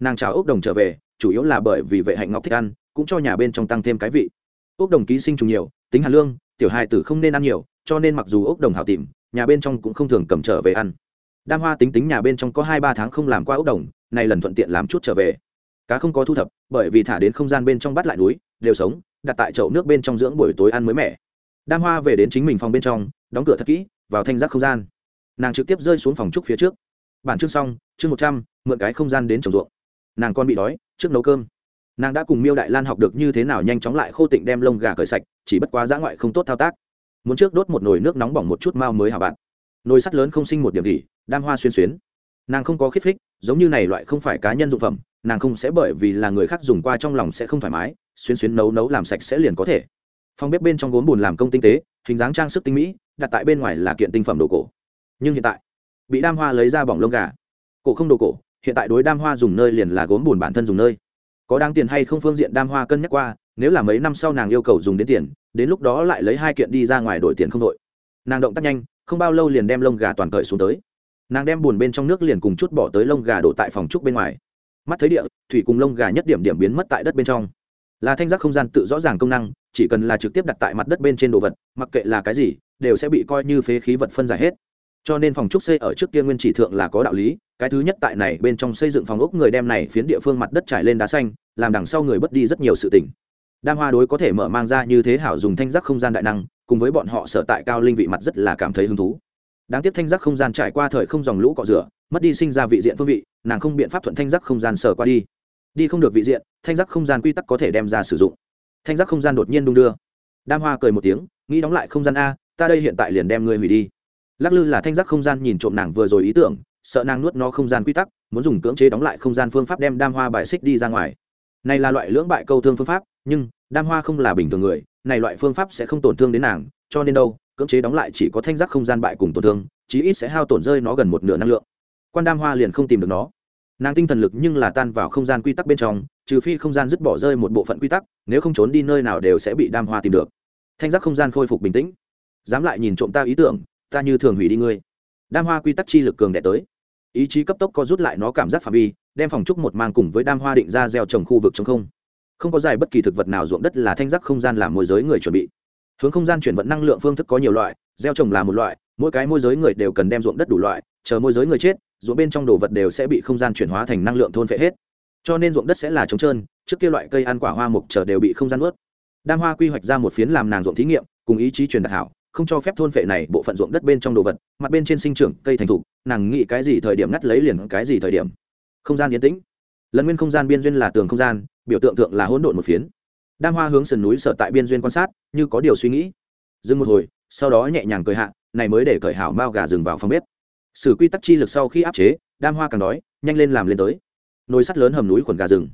Nàng chào ốc đồng trở về, chủ yếu là bởi vì vệ hạnh ngọc thích ăn, cũng cho nhà bên trong tăng thêm cái vị. Ốc đồng ký sinh trùng nhiều, tính hàn lương, tiểu hài tử không nên ăn nhiều, cho nên mặc dù ốc đồng hảo tìm, nhà bên trong cũng không thường cầm trở về ăn. Đam hoa tính tính nhà bên trong có hai ba tháng không làm qua ốc đồng, nay lần thuận tiện làm chút trở về. Cá không có thu thập, bởi vì thả đến không gian bên trong bắt lại núi, đều sống, đặt tại chậu nước bên trong dưỡng buổi tối ăn mới mẻ. Đam hoa về đến chính mình phòng bên trong đóng cửa thật kỹ vào thanh giác không gian. Nàng trực tiếp rơi xuống phòng trúc phía trước. Bản chương xong chương một trăm mượn cái không gian đến trồng ruộng. Nàng còn bị đói trước nấu cơm. Nàng đã cùng miêu đại lan học được như thế nào nhanh chóng lại khô tịnh đem lông gà cởi sạch chỉ bất quá giã ngoại không tốt thao tác. Muốn trước đốt một nồi nước nóng bỏng một chút mao mới hả bạn. Nồi sắt lớn không sinh một điểm gỉ đam hoa xuyên xuyến. Nàng không có khích thích, giống như này loại không phải cá nhân dụng phẩm nàng không sẽ bởi vì là người khác dùng qua trong lòng sẽ không thoải mái xuyên xuyến nấu nấu làm sạch sẽ liền có thể. Phòng bếp bên trong gốm bùn làm công tinh tế hình dáng trang sức tinh mỹ, đặt tại bên ngoài là kiện tinh phẩm đồ cổ. Nhưng hiện tại, bị đam hoa lấy ra bỏng lông gà. Cổ không đồ cổ, hiện tại đối đam hoa dùng nơi liền là gốm bùn bản thân dùng nơi. Có đáng tiền hay không phương diện đam hoa cân nhắc qua, nếu là mấy năm sau nàng yêu cầu dùng đến tiền, đến lúc đó lại lấy hai kiện đi ra ngoài đổi tiền không đội nàng động tác nhanh, không bao lâu liền đem lông gà toàn cởi xuống tới. Nàng đem bùn bên trong nước liền cùng chút bỏ tới lông gà đổ tại phòng trúc bên ngoài. Mắt thấy địa, thủy cùng lông gà nhất điểm điểm biến mất tại đất bên trong là thanh giác không gian tự rõ ràng công năng, chỉ cần là trực tiếp đặt tại mặt đất bên trên đồ vật, mặc kệ là cái gì, đều sẽ bị coi như phế khí vật phân giải hết. Cho nên phòng trúc xây ở trước kia nguyên chỉ thượng là có đạo lý, cái thứ nhất tại này bên trong xây dựng phòng ốc người đem này phiến địa phương mặt đất trải lên đá xanh, làm đằng sau người bất đi rất nhiều sự tỉnh. đam hoa đối có thể mở mang ra như thế hảo dùng thanh giác không gian đại năng, cùng với bọn họ sở tại cao linh vị mặt rất là cảm thấy hứng thú. Đáng tiếc thanh giác không gian trải qua thời không dòng lũ cọ rửa, mất đi sinh ra vị diện phương vị, nàng không biện pháp thuận thanh giác không gian sở qua đi. Đi không được vị diện thanh giác không gian quy tắc có thể đem ra sử dụng. Thanh giác không gian đột nhiên đung đưa. Đam hoa cười một tiếng, nghĩ đóng lại không gian a, ta đây hiện tại liền đem ngươi hủy đi. Lắc lư là thanh giác không gian nhìn trộm nàng vừa rồi ý tưởng, sợ nàng nuốt nó không gian quy tắc, muốn dùng cưỡng chế đóng lại không gian phương pháp đem đam hoa bài xích đi ra ngoài. Này là loại lưỡng bại câu thương phương pháp, nhưng đam hoa không là bình thường người, này loại phương pháp sẽ không tổn thương đến nàng, cho nên đâu, cưỡng chế đóng lại chỉ có thanh giác không gian bại cùng tổn thương, chí ít sẽ hao tổn rơi nó gần một nửa năng lượng. Quan đam hoa liền không tìm được nó. Nàng tinh thần lực nhưng là tan vào không gian quy tắc bên trong trừ phi không gian dứt bỏ rơi một bộ phận quy tắc, nếu không trốn đi nơi nào đều sẽ bị đam hoa tìm được. Thanh giác không gian khôi phục bình tĩnh. Dám lại nhìn trộm ta ý tưởng, ta như thường hủy đi ngươi. Đam hoa quy tắc chi lực cường đẻ tới. Ý chí cấp tốc có rút lại nó cảm giác phạm vi, đem phòng trúc một mang cùng với đam hoa định ra gieo trồng khu vực trong không. Không có dài bất kỳ thực vật nào ruộng đất là thanh giác không gian làm môi giới người chuẩn bị. Hướng không gian chuyển vận năng lượng phương thức có nhiều loại, gieo trồng là một loại, mỗi cái môi giới người đều cần đem ruộng đất đủ loại, chờ môi giới người chết, ruộng bên trong đồ vật đều sẽ bị không gian chuyển hóa thành năng lượng thôn phệ hết cho nên ruộng đất sẽ là trống trơn, trước kia loại cây ăn quả hoa mục chờ đều bị không gian ướt đam hoa quy hoạch ra một phiến làm nàng ruộng thí nghiệm, cùng ý chí truyền đạt hảo, không cho phép thôn phệ này bộ phận ruộng đất bên trong đồ vật, mặt bên trên sinh trưởng cây thành thục, nàng nghĩ cái gì thời điểm ngắt lấy liền cái gì thời điểm. Không gian yên tĩnh. Lần nguyên không gian biên duyên là tường không gian, biểu tượng tượng là hỗn độn một phiến. Đam hoa hướng sườn núi sở tại biên duyên quan sát, như có điều suy nghĩ. Dừng một hồi, sau đó nhẹ nhàng cười hạ, này mới để cởi hảo mao gà rừng vào phòng bếp. Sử quy tắc chi lực sau khi áp chế, đam hoa càng đói, nhanh lên làm lên tới nồi sắt lớn hầm núi khuẩn gà rừng.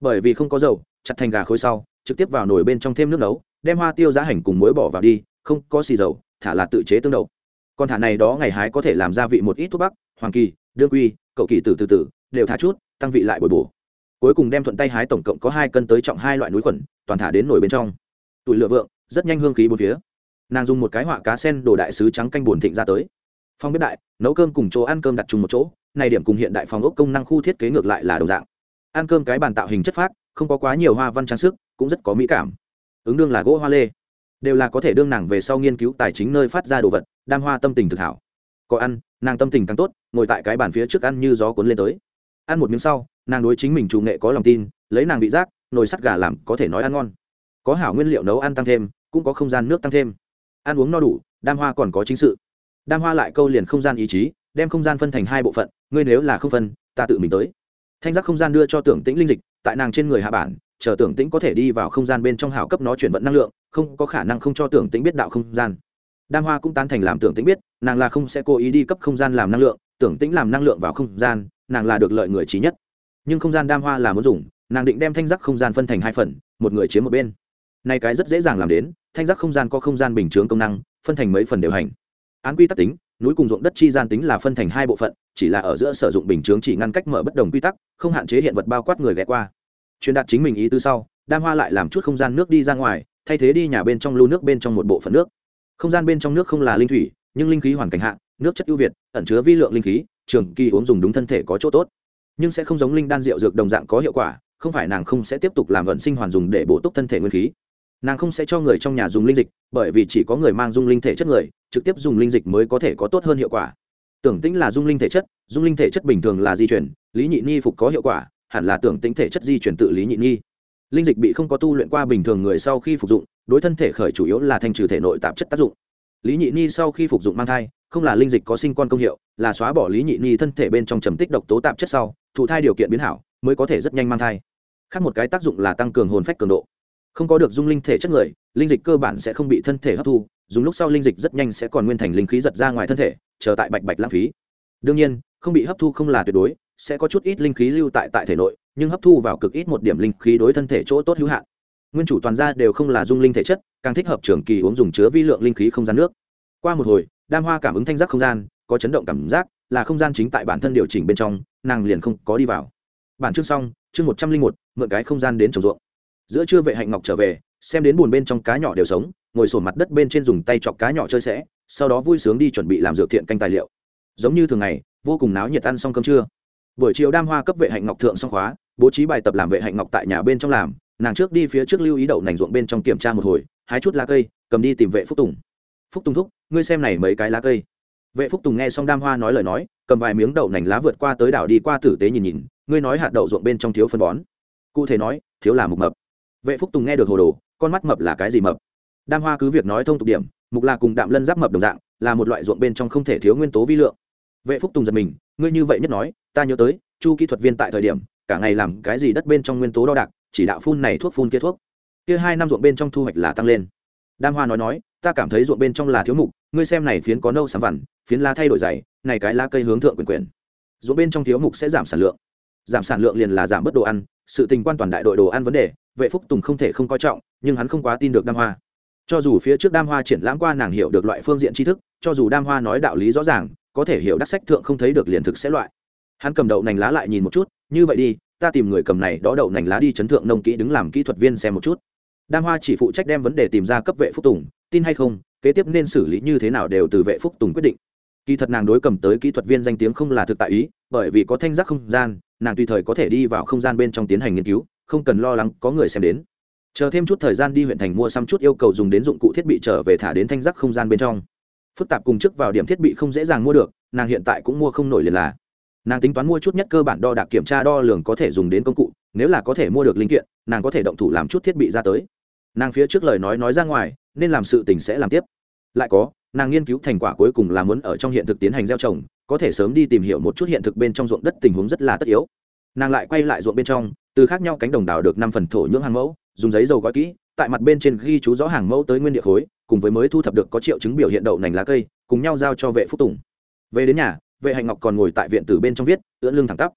Bởi vì không có dầu, chặt thành gà khối sau, trực tiếp vào nồi bên trong thêm nước nấu, đem hoa tiêu giá hành cùng muối bỏ vào đi, không có xì dầu, thả là tự chế tương đậu. Còn thả này đó ngày hái có thể làm gia vị một ít thuốc bắc, hoàng kỳ, đương quy, cậu kỳ từ từ từ, đều thả chút, tăng vị lại bồi bổ. Cuối cùng đem thuận tay hái tổng cộng có hai cân tới trọng hai loại núi khuẩn, toàn thả đến nồi bên trong. Tuổi lửa vượng, rất nhanh hương khí bốn phía. Nàng dùng một cái họa cá sen đồ đại sứ trắng canh bùn thịnh ra tới. Phong bếp đại, nấu cơm cùng chỗ ăn cơm đặt chung một chỗ này điểm cùng hiện đại phòng ốc công năng khu thiết kế ngược lại là đồng dạng. Ăn cơm cái bàn tạo hình chất phác, không có quá nhiều hoa văn trang sức, cũng rất có mỹ cảm. Ứng đương là gỗ hoa lê. Đều là có thể đương nàng về sau nghiên cứu tài chính nơi phát ra đồ vật, đam hoa tâm tình thực hảo. Có ăn, nàng tâm tình càng tốt, ngồi tại cái bàn phía trước ăn như gió cuốn lên tới. Ăn một miếng sau, nàng đối chính mình chủ nghệ có lòng tin, lấy nàng vị giác, nồi sắt gà làm có thể nói ăn ngon. Có hảo nguyên liệu nấu ăn tăng thêm, cũng có không gian nước tăng thêm. Ăn uống no đủ, đam hoa còn có chính sự. Đam hoa lại câu liền không gian ý chí đem không gian phân thành hai bộ phận, ngươi nếu là không phân, ta tự mình tới. Thanh giác không gian đưa cho tưởng tĩnh linh dịch, tại nàng trên người hạ bản, chờ tưởng tĩnh có thể đi vào không gian bên trong hào cấp nó chuyển vận năng lượng, không có khả năng không cho tưởng tĩnh biết đạo không gian. Đam hoa cũng tán thành làm tưởng tĩnh biết, nàng là không sẽ cố ý đi cấp không gian làm năng lượng, tưởng tĩnh làm năng lượng vào không gian, nàng là được lợi người trí nhất. Nhưng không gian đam hoa là muốn dùng, nàng định đem thanh giác không gian phân thành hai phần, một người chiếm một bên. Này cái rất dễ dàng làm đến, thanh giác không gian có không gian bình chướng công năng, phân thành mấy phần điều hành. Án quy tắc tính núi cùng ruộng đất chi gian tính là phân thành hai bộ phận, chỉ là ở giữa sử dụng bình chướng chỉ ngăn cách mở bất đồng quy tắc, không hạn chế hiện vật bao quát người ghé qua. Truyền đạt chính mình ý tư sau, đam hoa lại làm chút không gian nước đi ra ngoài, thay thế đi nhà bên trong lưu nước bên trong một bộ phận nước. Không gian bên trong nước không là linh thủy, nhưng linh khí hoàn cảnh hạ, nước chất ưu việt, ẩn chứa vi lượng linh khí, trường kỳ uống dùng đúng thân thể có chỗ tốt. Nhưng sẽ không giống linh đan rượu dược đồng dạng có hiệu quả, không phải nàng không sẽ tiếp tục làm vận sinh hoàn dùng để bổ túc thân thể nguyên khí. Nàng không sẽ cho người trong nhà dùng linh dịch, bởi vì chỉ có người mang dung linh thể chất người trực tiếp dùng linh dịch mới có thể có tốt hơn hiệu quả. Tưởng tĩnh là dung linh thể chất, dung linh thể chất bình thường là di chuyển, lý nhị nhi phục có hiệu quả, hẳn là tưởng tĩnh thể chất di chuyển tự lý nhị nhi. linh dịch bị không có tu luyện qua bình thường người sau khi phục dụng, đối thân thể khởi chủ yếu là thanh trừ thể nội tạp chất tác dụng. Lý nhị nhi sau khi phục dụng mang thai, không là linh dịch có sinh con công hiệu, là xóa bỏ lý nhị nhi thân thể bên trong trầm tích độc tố tạp chất sau, thụ thai điều kiện biến hảo, mới có thể rất nhanh mang thai. Khác một cái tác dụng là tăng cường hồn phách cường độ. Không có được dung linh thể chất người, linh dịch cơ bản sẽ không bị thân thể hấp thu dùng lúc sau linh dịch rất nhanh sẽ còn nguyên thành linh khí giật ra ngoài thân thể, chờ tại bạch bạch lãng phí. Đương nhiên, không bị hấp thu không là tuyệt đối, sẽ có chút ít linh khí lưu tại tại thể nội, nhưng hấp thu vào cực ít một điểm linh khí đối thân thể chỗ tốt hữu hạn. Nguyên chủ toàn gia đều không là dung linh thể chất, càng thích hợp trường kỳ uống dùng chứa vi lượng linh khí không gian nước. Qua một hồi, đam hoa cảm ứng thanh giác không gian, có chấn động cảm giác, là không gian chính tại bản thân điều chỉnh bên trong, nàng liền không có đi vào. Bản chương xong, chương một trăm linh một, mượn cái không gian đến trồng ruộng. Giữa trưa vệ hạnh ngọc trở về, xem đến buồn bên trong cá nhỏ đều sống ngồi sổ mặt đất bên trên dùng tay chọc cá nhỏ chơi sẽ, sau đó vui sướng đi chuẩn bị làm dược thiện canh tài liệu. Giống như thường ngày, vô cùng náo nhiệt ăn xong cơm trưa. Buổi chiều đam hoa cấp vệ hạnh ngọc thượng xong khóa, bố trí bài tập làm vệ hạnh ngọc tại nhà bên trong làm, nàng trước đi phía trước lưu ý đậu nành ruộng bên trong kiểm tra một hồi, hái chút lá cây, cầm đi tìm vệ phúc tùng. Phúc tùng thúc, ngươi xem này mấy cái lá cây. Vệ phúc tùng nghe xong đam hoa nói lời nói, cầm vài miếng đậu nành lá vượt qua tới đảo đi qua tử tế nhìn nhìn, ngươi nói hạt đậu ruộng bên trong thiếu phân bón. Cụ thể nói, thiếu là mục mập. Vệ phúc tùng nghe được hồ đồ, con mắt mập là cái gì mập? Đam hoa cứ việc nói thông tục điểm, mục là cùng đạm lân giáp mập đồng dạng, là một loại ruộng bên trong không thể thiếu nguyên tố vi lượng. Vệ phúc tùng giật mình, ngươi như vậy nhất nói, ta nhớ tới, chu kỹ thuật viên tại thời điểm, cả ngày làm cái gì đất bên trong nguyên tố đo đạc, chỉ đạo phun này thuốc phun kia thuốc. Kia hai năm ruộng bên trong thu hoạch là tăng lên. Đam hoa nói nói, ta cảm thấy ruộng bên trong là thiếu mục, ngươi xem này phiến có nâu sắm vằn, phiến lá thay đổi dày, này cái lá cây hướng thượng quyền quyền. Ruộng bên trong thiếu mục sẽ giảm sản lượng. Giảm sản lượng liền là giảm bớt đồ ăn, sự tình quan toàn đại đội đồ ăn vấn đề, vệ phúc tùng không thể không coi trọng, nhưng hắn không quá tin được đam hoa cho dù phía trước đam hoa triển lãm qua nàng hiểu được loại phương diện tri thức, cho dù đam hoa nói đạo lý rõ ràng, có thể hiểu đắc sách thượng không thấy được liền thực sẽ loại. Hắn cầm đậu nành lá lại nhìn một chút, như vậy đi, ta tìm người cầm này đó đậu nành lá đi chấn thượng nông kỹ đứng làm kỹ thuật viên xem một chút. Đam hoa chỉ phụ trách đem vấn đề tìm ra cấp vệ phúc tùng, tin hay không, kế tiếp nên xử lý như thế nào đều từ vệ phúc tùng quyết định. Kỳ thật nàng đối cầm tới kỹ thuật viên danh tiếng không là thực tại ý, bởi vì có thanh giác không gian, nàng tùy thời có thể đi vào không gian bên trong tiến hành nghiên cứu, không cần lo lắng có người xem đến chờ thêm chút thời gian đi huyện thành mua xăm chút yêu cầu dùng đến dụng cụ thiết bị trở về thả đến thanh giác không gian bên trong. Phức tạp cùng chức vào điểm thiết bị không dễ dàng mua được, nàng hiện tại cũng mua không nổi liền là. Nàng tính toán mua chút nhất cơ bản đo đạc kiểm tra đo lường có thể dùng đến công cụ, nếu là có thể mua được linh kiện, nàng có thể động thủ làm chút thiết bị ra tới. Nàng phía trước lời nói nói ra ngoài, nên làm sự tình sẽ làm tiếp. Lại có, nàng nghiên cứu thành quả cuối cùng là muốn ở trong hiện thực tiến hành gieo trồng, có thể sớm đi tìm hiểu một chút hiện thực bên trong ruộng đất tình huống rất là tất yếu. Nàng lại quay lại ruộng bên trong, từ khác nhau cánh đồng đào được năm phần thổ nhưỡng hàng mẫu dùng giấy dầu gói kỹ, tại mặt bên trên ghi chú rõ hàng mẫu tới nguyên địa khối, cùng với mới thu thập được có triệu chứng biểu hiện đậu nành lá cây, cùng nhau giao cho vệ phúc tùng. Về đến nhà, vệ hạnh ngọc còn ngồi tại viện từ bên trong viết, ưỡn lưng thẳng tắp.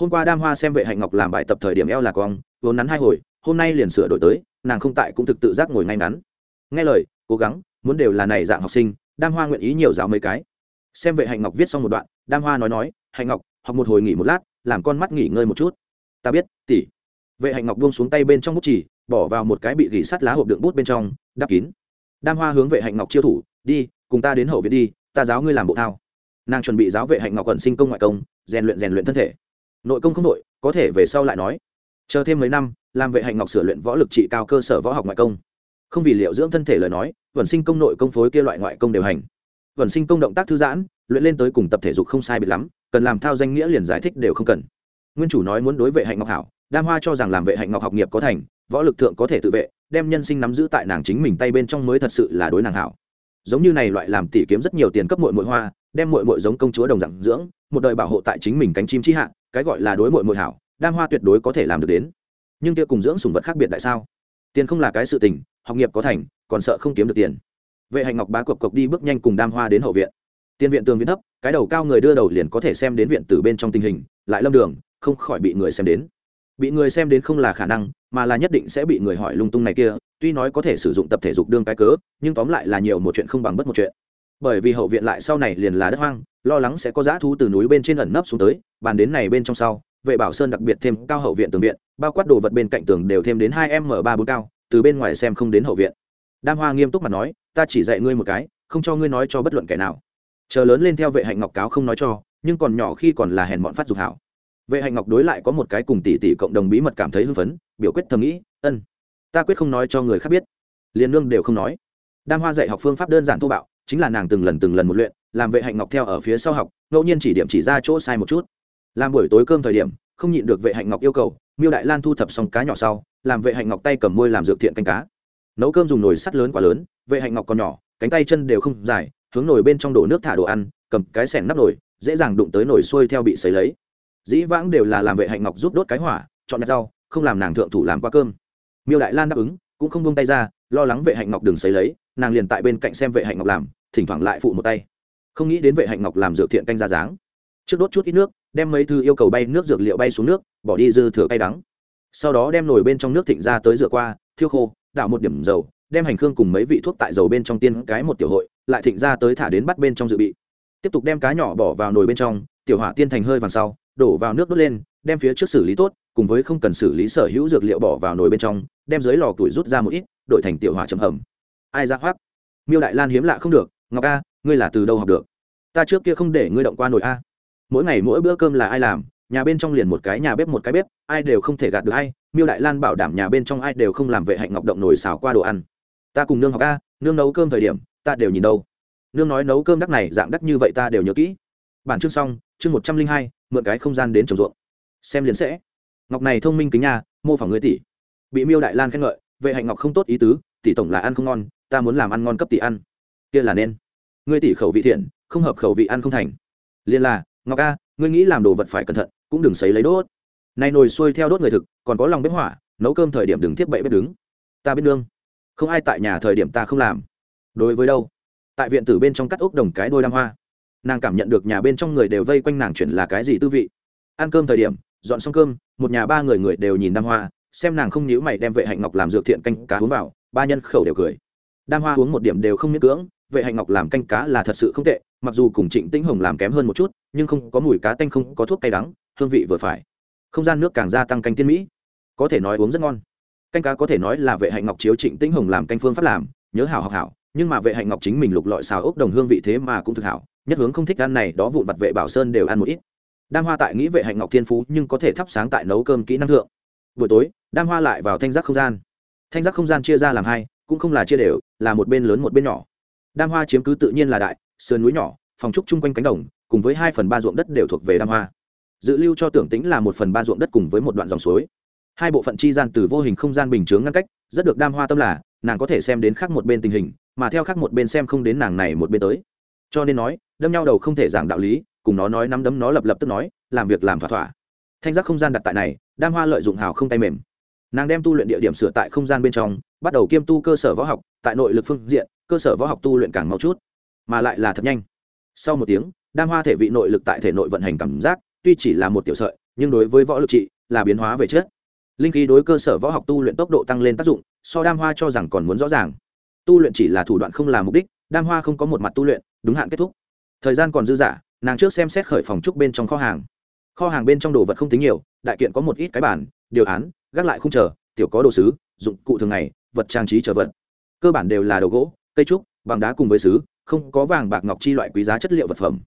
Hôm qua đam hoa xem vệ hạnh ngọc làm bài tập thời điểm eo là cong, vốn nắn hai hồi, hôm nay liền sửa đổi tới, nàng không tại cũng thực tự giác ngồi ngay ngắn. Nghe lời, cố gắng, muốn đều là này dạng học sinh, đam hoa nguyện ý nhiều giáo mấy cái. Xem vệ hạnh ngọc viết xong một đoạn, đam hoa nói nói, hạnh ngọc, học một hồi nghỉ một lát, làm con mắt nghỉ ngơi một chút. Ta biết tỉ vệ hạnh ngọc buông xuống tay bên trong bút chỉ bỏ vào một cái bị gỉ sắt lá hộp đựng bút bên trong, đắp kín. Đam hoa hướng vệ hạnh ngọc chiêu thủ, đi, cùng ta đến hậu viện đi, ta giáo ngươi làm bộ thao. Nàng chuẩn bị giáo vệ hạnh ngọc quận sinh công ngoại công, rèn luyện rèn luyện thân thể. Nội công không nội có thể về sau lại nói. Chờ thêm mấy năm, làm vệ hạnh ngọc sửa luyện võ lực trị cao cơ sở võ học ngoại công. Không vì liệu dưỡng thân thể lời nói vẩn sinh công nội công phối kia loại ngoại công đều hành. Vẩn sinh công động tác thư giãn, luyện lên tới cùng tập thể dục không sai biệt lắm, cần làm thao danh nghĩa liền giải thích đều không cần. Nguyên chủ nói muốn đối vệ hạnh ngọc hảo, đam hoa cho rằng làm vệ hạnh ngọc học nghiệp có thành võ lực thượng có thể tự vệ, đem nhân sinh nắm giữ tại nàng chính mình tay bên trong mới thật sự là đối nàng hảo. Giống như này loại làm tỉ kiếm rất nhiều tiền cấp mội mội hoa, đem mội mội giống công chúa đồng dạng dưỡng, một đời bảo hộ tại chính mình cánh chim chi hạ, cái gọi là đối mội mội hảo, đam hoa tuyệt đối có thể làm được đến. Nhưng kia cùng dưỡng sùng vật khác biệt tại sao? Tiền không là cái sự tình, học nghiệp có thành, còn sợ không kiếm được tiền. Vệ hạnh ngọc bá cộc cộc đi bước nhanh cùng đam hoa đến hậu viện. Tiền viện tường viện thấp, cái đầu cao người đưa đầu liền có thể xem đến viện từ bên trong tình hình, lại lâm đường, không khỏi bị người xem đến. Bị người xem đến không là khả năng mà là nhất định sẽ bị người hỏi lung tung này kia, tuy nói có thể sử dụng tập thể dục đương cái cớ, nhưng tóm lại là nhiều một chuyện không bằng bất một chuyện. Bởi vì hậu viện lại sau này liền là đất hoang, lo lắng sẽ có dã thú từ núi bên trên ẩn nấp xuống tới, bàn đến này bên trong sau, vệ bảo sơn đặc biệt thêm cao hậu viện tường viện, bao quát đồ vật bên cạnh tường đều thêm đến hai m ba bốn cao, từ bên ngoài xem không đến hậu viện. Đam hoa nghiêm túc mà nói, ta chỉ dạy ngươi một cái, không cho ngươi nói cho bất luận kẻ nào. Chờ lớn lên theo vệ hạnh ngọc cáo không nói cho, nhưng còn nhỏ khi còn là hèn bọn phát dục hảo vệ hạnh ngọc đối lại có một cái cùng tỷ tỷ cộng đồng bí mật cảm thấy hưng phấn, biểu quyết thầm nghĩ, ân, ta quyết không nói cho người khác biết. Liền nương đều không nói. Đam hoa dạy học phương pháp đơn giản thô bạo, chính là nàng từng lần từng lần một luyện, làm vệ hạnh ngọc theo ở phía sau học, ngẫu nhiên chỉ điểm chỉ ra chỗ sai một chút. Làm buổi tối cơm thời điểm, không nhịn được vệ hạnh ngọc yêu cầu, miêu đại lan thu thập xong cá nhỏ sau, làm vệ hạnh ngọc tay cầm môi làm dược thiện canh cá. Nấu cơm dùng nồi sắt lớn quá lớn, vệ hạnh ngọc còn nhỏ, cánh tay chân đều không dài, hướng nồi bên trong đổ nước thả đồ ăn, cầm cái sẻng nắp nồi, dễ dàng đụng tới nồi xuôi theo bị sấy lấy dĩ vãng đều là làm vệ hạnh ngọc giúp đốt cái hỏa, chọn nhặt rau, không làm nàng thượng thủ làm qua cơm. Miêu đại lan đáp ứng, cũng không buông tay ra, lo lắng vệ hạnh ngọc đừng xấy lấy, nàng liền tại bên cạnh xem vệ hạnh ngọc làm, thỉnh thoảng lại phụ một tay. Không nghĩ đến vệ hạnh ngọc làm dược thiện canh ra dáng. Trước đốt chút ít nước, đem mấy thư yêu cầu bay nước dược liệu bay xuống nước, bỏ đi dư thừa cay đắng. Sau đó đem nồi bên trong nước thịnh ra tới rửa qua, thiêu khô, đảo một điểm dầu, đem hành khương cùng mấy vị thuốc tại dầu bên trong tiên cái một tiểu hội, lại thịnh ra tới thả đến bắt bên trong dự bị. Tiếp tục đem cá nhỏ bỏ vào nồi bên trong, tiểu hỏa tiên thành hơi vàng sau đổ vào nước đốt lên, đem phía trước xử lý tốt, cùng với không cần xử lý sở hữu dược liệu bỏ vào nồi bên trong, đem dưới lò tuổi rút ra một ít, đổi thành tiểu hỏa chấm hầm. Ai ra hoác miêu đại lan hiếm lạ không được, ngọc a, ngươi là từ đâu học được? Ta trước kia không để ngươi động qua nồi a. Mỗi ngày mỗi bữa cơm là ai làm, nhà bên trong liền một cái, nhà bếp một cái bếp, ai đều không thể gạt được ai. Miêu đại lan bảo đảm nhà bên trong ai đều không làm vệ hạnh ngọc động nồi xào qua đồ ăn. Ta cùng nương học a, nương nấu cơm thời điểm, ta đều nhìn đâu. Nương nói nấu cơm đắc này, dạng đắc như vậy ta đều nhớ kỹ. Bản chương xong, chương một trăm linh hai mượn cái không gian đến trồng ruộng. Xem liền sẽ. Ngọc này thông minh kính nha, mô phỏng người tỷ. Bị miêu đại lan khen ngợi, vệ hạnh ngọc không tốt ý tứ, tỷ tổng là ăn không ngon, ta muốn làm ăn ngon cấp tỷ ăn. Kia là nên. Ngươi tỷ khẩu vị thiện, không hợp khẩu vị ăn không thành. Liên là, ngọc a, ngươi nghĩ làm đồ vật phải cẩn thận, cũng đừng sấy lấy đốt. Này nồi xuôi theo đốt người thực, còn có lòng bếp hỏa, nấu cơm thời điểm đừng tiếp bậy bếp đứng. Ta biết nương. Không ai tại nhà thời điểm ta không làm. Đối với đâu? Tại viện tử bên trong cắt ốc đồng cái đôi đam hoa nàng cảm nhận được nhà bên trong người đều vây quanh nàng chuyển là cái gì tư vị. Ăn cơm thời điểm, dọn xong cơm, một nhà ba người người đều nhìn đam hoa, xem nàng không nhíu mày đem vệ hạnh ngọc làm dược thiện canh cá uống vào, ba nhân khẩu đều cười. Đam hoa uống một điểm đều không miễn cưỡng, vệ hạnh ngọc làm canh cá là thật sự không tệ, mặc dù cùng trịnh tĩnh hồng làm kém hơn một chút, nhưng không có mùi cá tanh không có thuốc cay đắng, hương vị vừa phải. Không gian nước càng gia tăng canh tiên mỹ. Có thể nói uống rất ngon. Canh cá có thể nói là vệ hạnh ngọc chiếu trịnh tĩnh hồng làm canh phương pháp làm, nhớ hảo học hảo, nhưng mà vệ hạnh ngọc chính mình lục lọi xào ốc đồng hương vị thế mà cũng thực hảo nhất hướng không thích ăn này, đó vụn vặt vệ bảo sơn đều ăn một ít. Đam hoa tại nghĩ vệ hạnh ngọc thiên phú, nhưng có thể thắp sáng tại nấu cơm kỹ năng thượng. Buổi tối, đam hoa lại vào thanh giác không gian. Thanh giác không gian chia ra làm hai, cũng không là chia đều, là một bên lớn một bên nhỏ. Đam hoa chiếm cứ tự nhiên là đại, sườn núi nhỏ, phòng trúc chung quanh cánh đồng, cùng với hai phần ba ruộng đất đều thuộc về đam hoa. Dự lưu cho tưởng tính là một phần ba ruộng đất cùng với một đoạn dòng suối. Hai bộ phận chi gian từ vô hình không gian bình chướng ngăn cách, rất được đam hoa tâm là, nàng có thể xem đến khác một bên tình hình, mà theo khác một bên xem không đến nàng này một bên tới. Cho nên nói đâm nhau đầu không thể giảng đạo lý, cùng nó nói nắm đấm nó lập lập tức nói, làm việc làm thỏa thỏa. Thanh giác không gian đặt tại này, đam hoa lợi dụng hào không tay mềm. Nàng đem tu luyện địa điểm sửa tại không gian bên trong, bắt đầu kiêm tu cơ sở võ học, tại nội lực phương diện, cơ sở võ học tu luyện càng mau chút, mà lại là thật nhanh. Sau một tiếng, đam hoa thể vị nội lực tại thể nội vận hành cảm giác, tuy chỉ là một tiểu sợi, nhưng đối với võ lực trị, là biến hóa về chết linh khí đối cơ sở võ học tu luyện tốc độ tăng lên tác dụng, so đam hoa cho rằng còn muốn rõ ràng. Tu luyện chỉ là thủ đoạn không là mục đích, đam hoa không có một mặt tu luyện, đúng hạn kết thúc thời gian còn dư dả, nàng trước xem xét khởi phòng trúc bên trong kho hàng. Kho hàng bên trong đồ vật không tính nhiều, đại kiện có một ít cái bản, điều án, gác lại không chờ, tiểu có đồ sứ, dụng cụ thường ngày, vật trang trí chờ vật. Cơ bản đều là đồ gỗ, cây trúc, bằng đá cùng với sứ, không có vàng, bạc, ngọc chi loại quý giá chất liệu vật phẩm.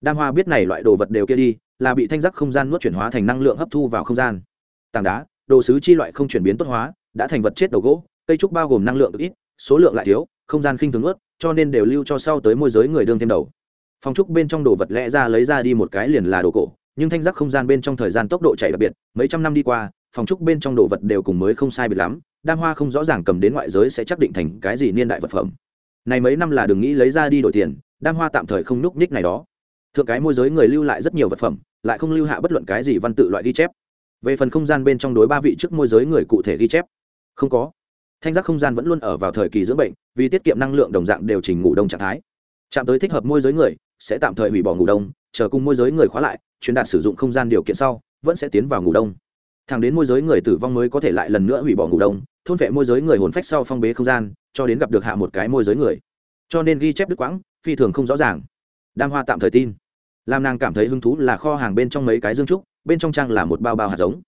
Đam hoa biết này loại đồ vật đều kia đi, là bị thanh giác không gian nuốt chuyển hóa thành năng lượng hấp thu vào không gian. Tảng đá, đồ sứ chi loại không chuyển biến tốt hóa, đã thành vật chết đầu gỗ, cây trúc bao gồm năng lượng ít, số lượng lại thiếu, không gian khinh thường ướt, cho nên đều lưu cho sau tới môi giới người đương thêm đầu phong trúc bên trong đồ vật lẽ ra lấy ra đi một cái liền là đồ cổ, nhưng thanh giác không gian bên trong thời gian tốc độ chạy đặc biệt, mấy trăm năm đi qua phòng trúc bên trong đồ vật đều cùng mới không sai biệt lắm, đam hoa không rõ ràng cầm đến ngoại giới sẽ chắc định thành cái gì niên đại vật phẩm. Này mấy năm là đừng nghĩ lấy ra đi đổi tiền, đam hoa tạm thời không núp ních này đó. Thượng cái môi giới người lưu lại rất nhiều vật phẩm, lại không lưu hạ bất luận cái gì văn tự loại ghi chép. Về phần không gian bên trong đối ba vị trước môi giới người cụ thể ghi chép, không có. Thanh giác không gian vẫn luôn ở vào thời kỳ dưỡng bệnh, vì tiết kiệm năng lượng đồng dạng đều chỉnh ngủ đông trạng thái. Chạm tới thích hợp môi giới người sẽ tạm thời hủy bỏ ngủ đông, chờ cùng môi giới người khóa lại, truyền đạt sử dụng không gian điều kiện sau, vẫn sẽ tiến vào ngủ đông. Thẳng đến môi giới người tử vong mới có thể lại lần nữa hủy bỏ ngủ đông, thôn vệ môi giới người hồn phách sau phong bế không gian, cho đến gặp được hạ một cái môi giới người. Cho nên ghi chép đức quãng, phi thường không rõ ràng. Đam hoa tạm thời tin. Làm nàng cảm thấy hứng thú là kho hàng bên trong mấy cái dương trúc, bên trong trang là một bao bao hạt giống.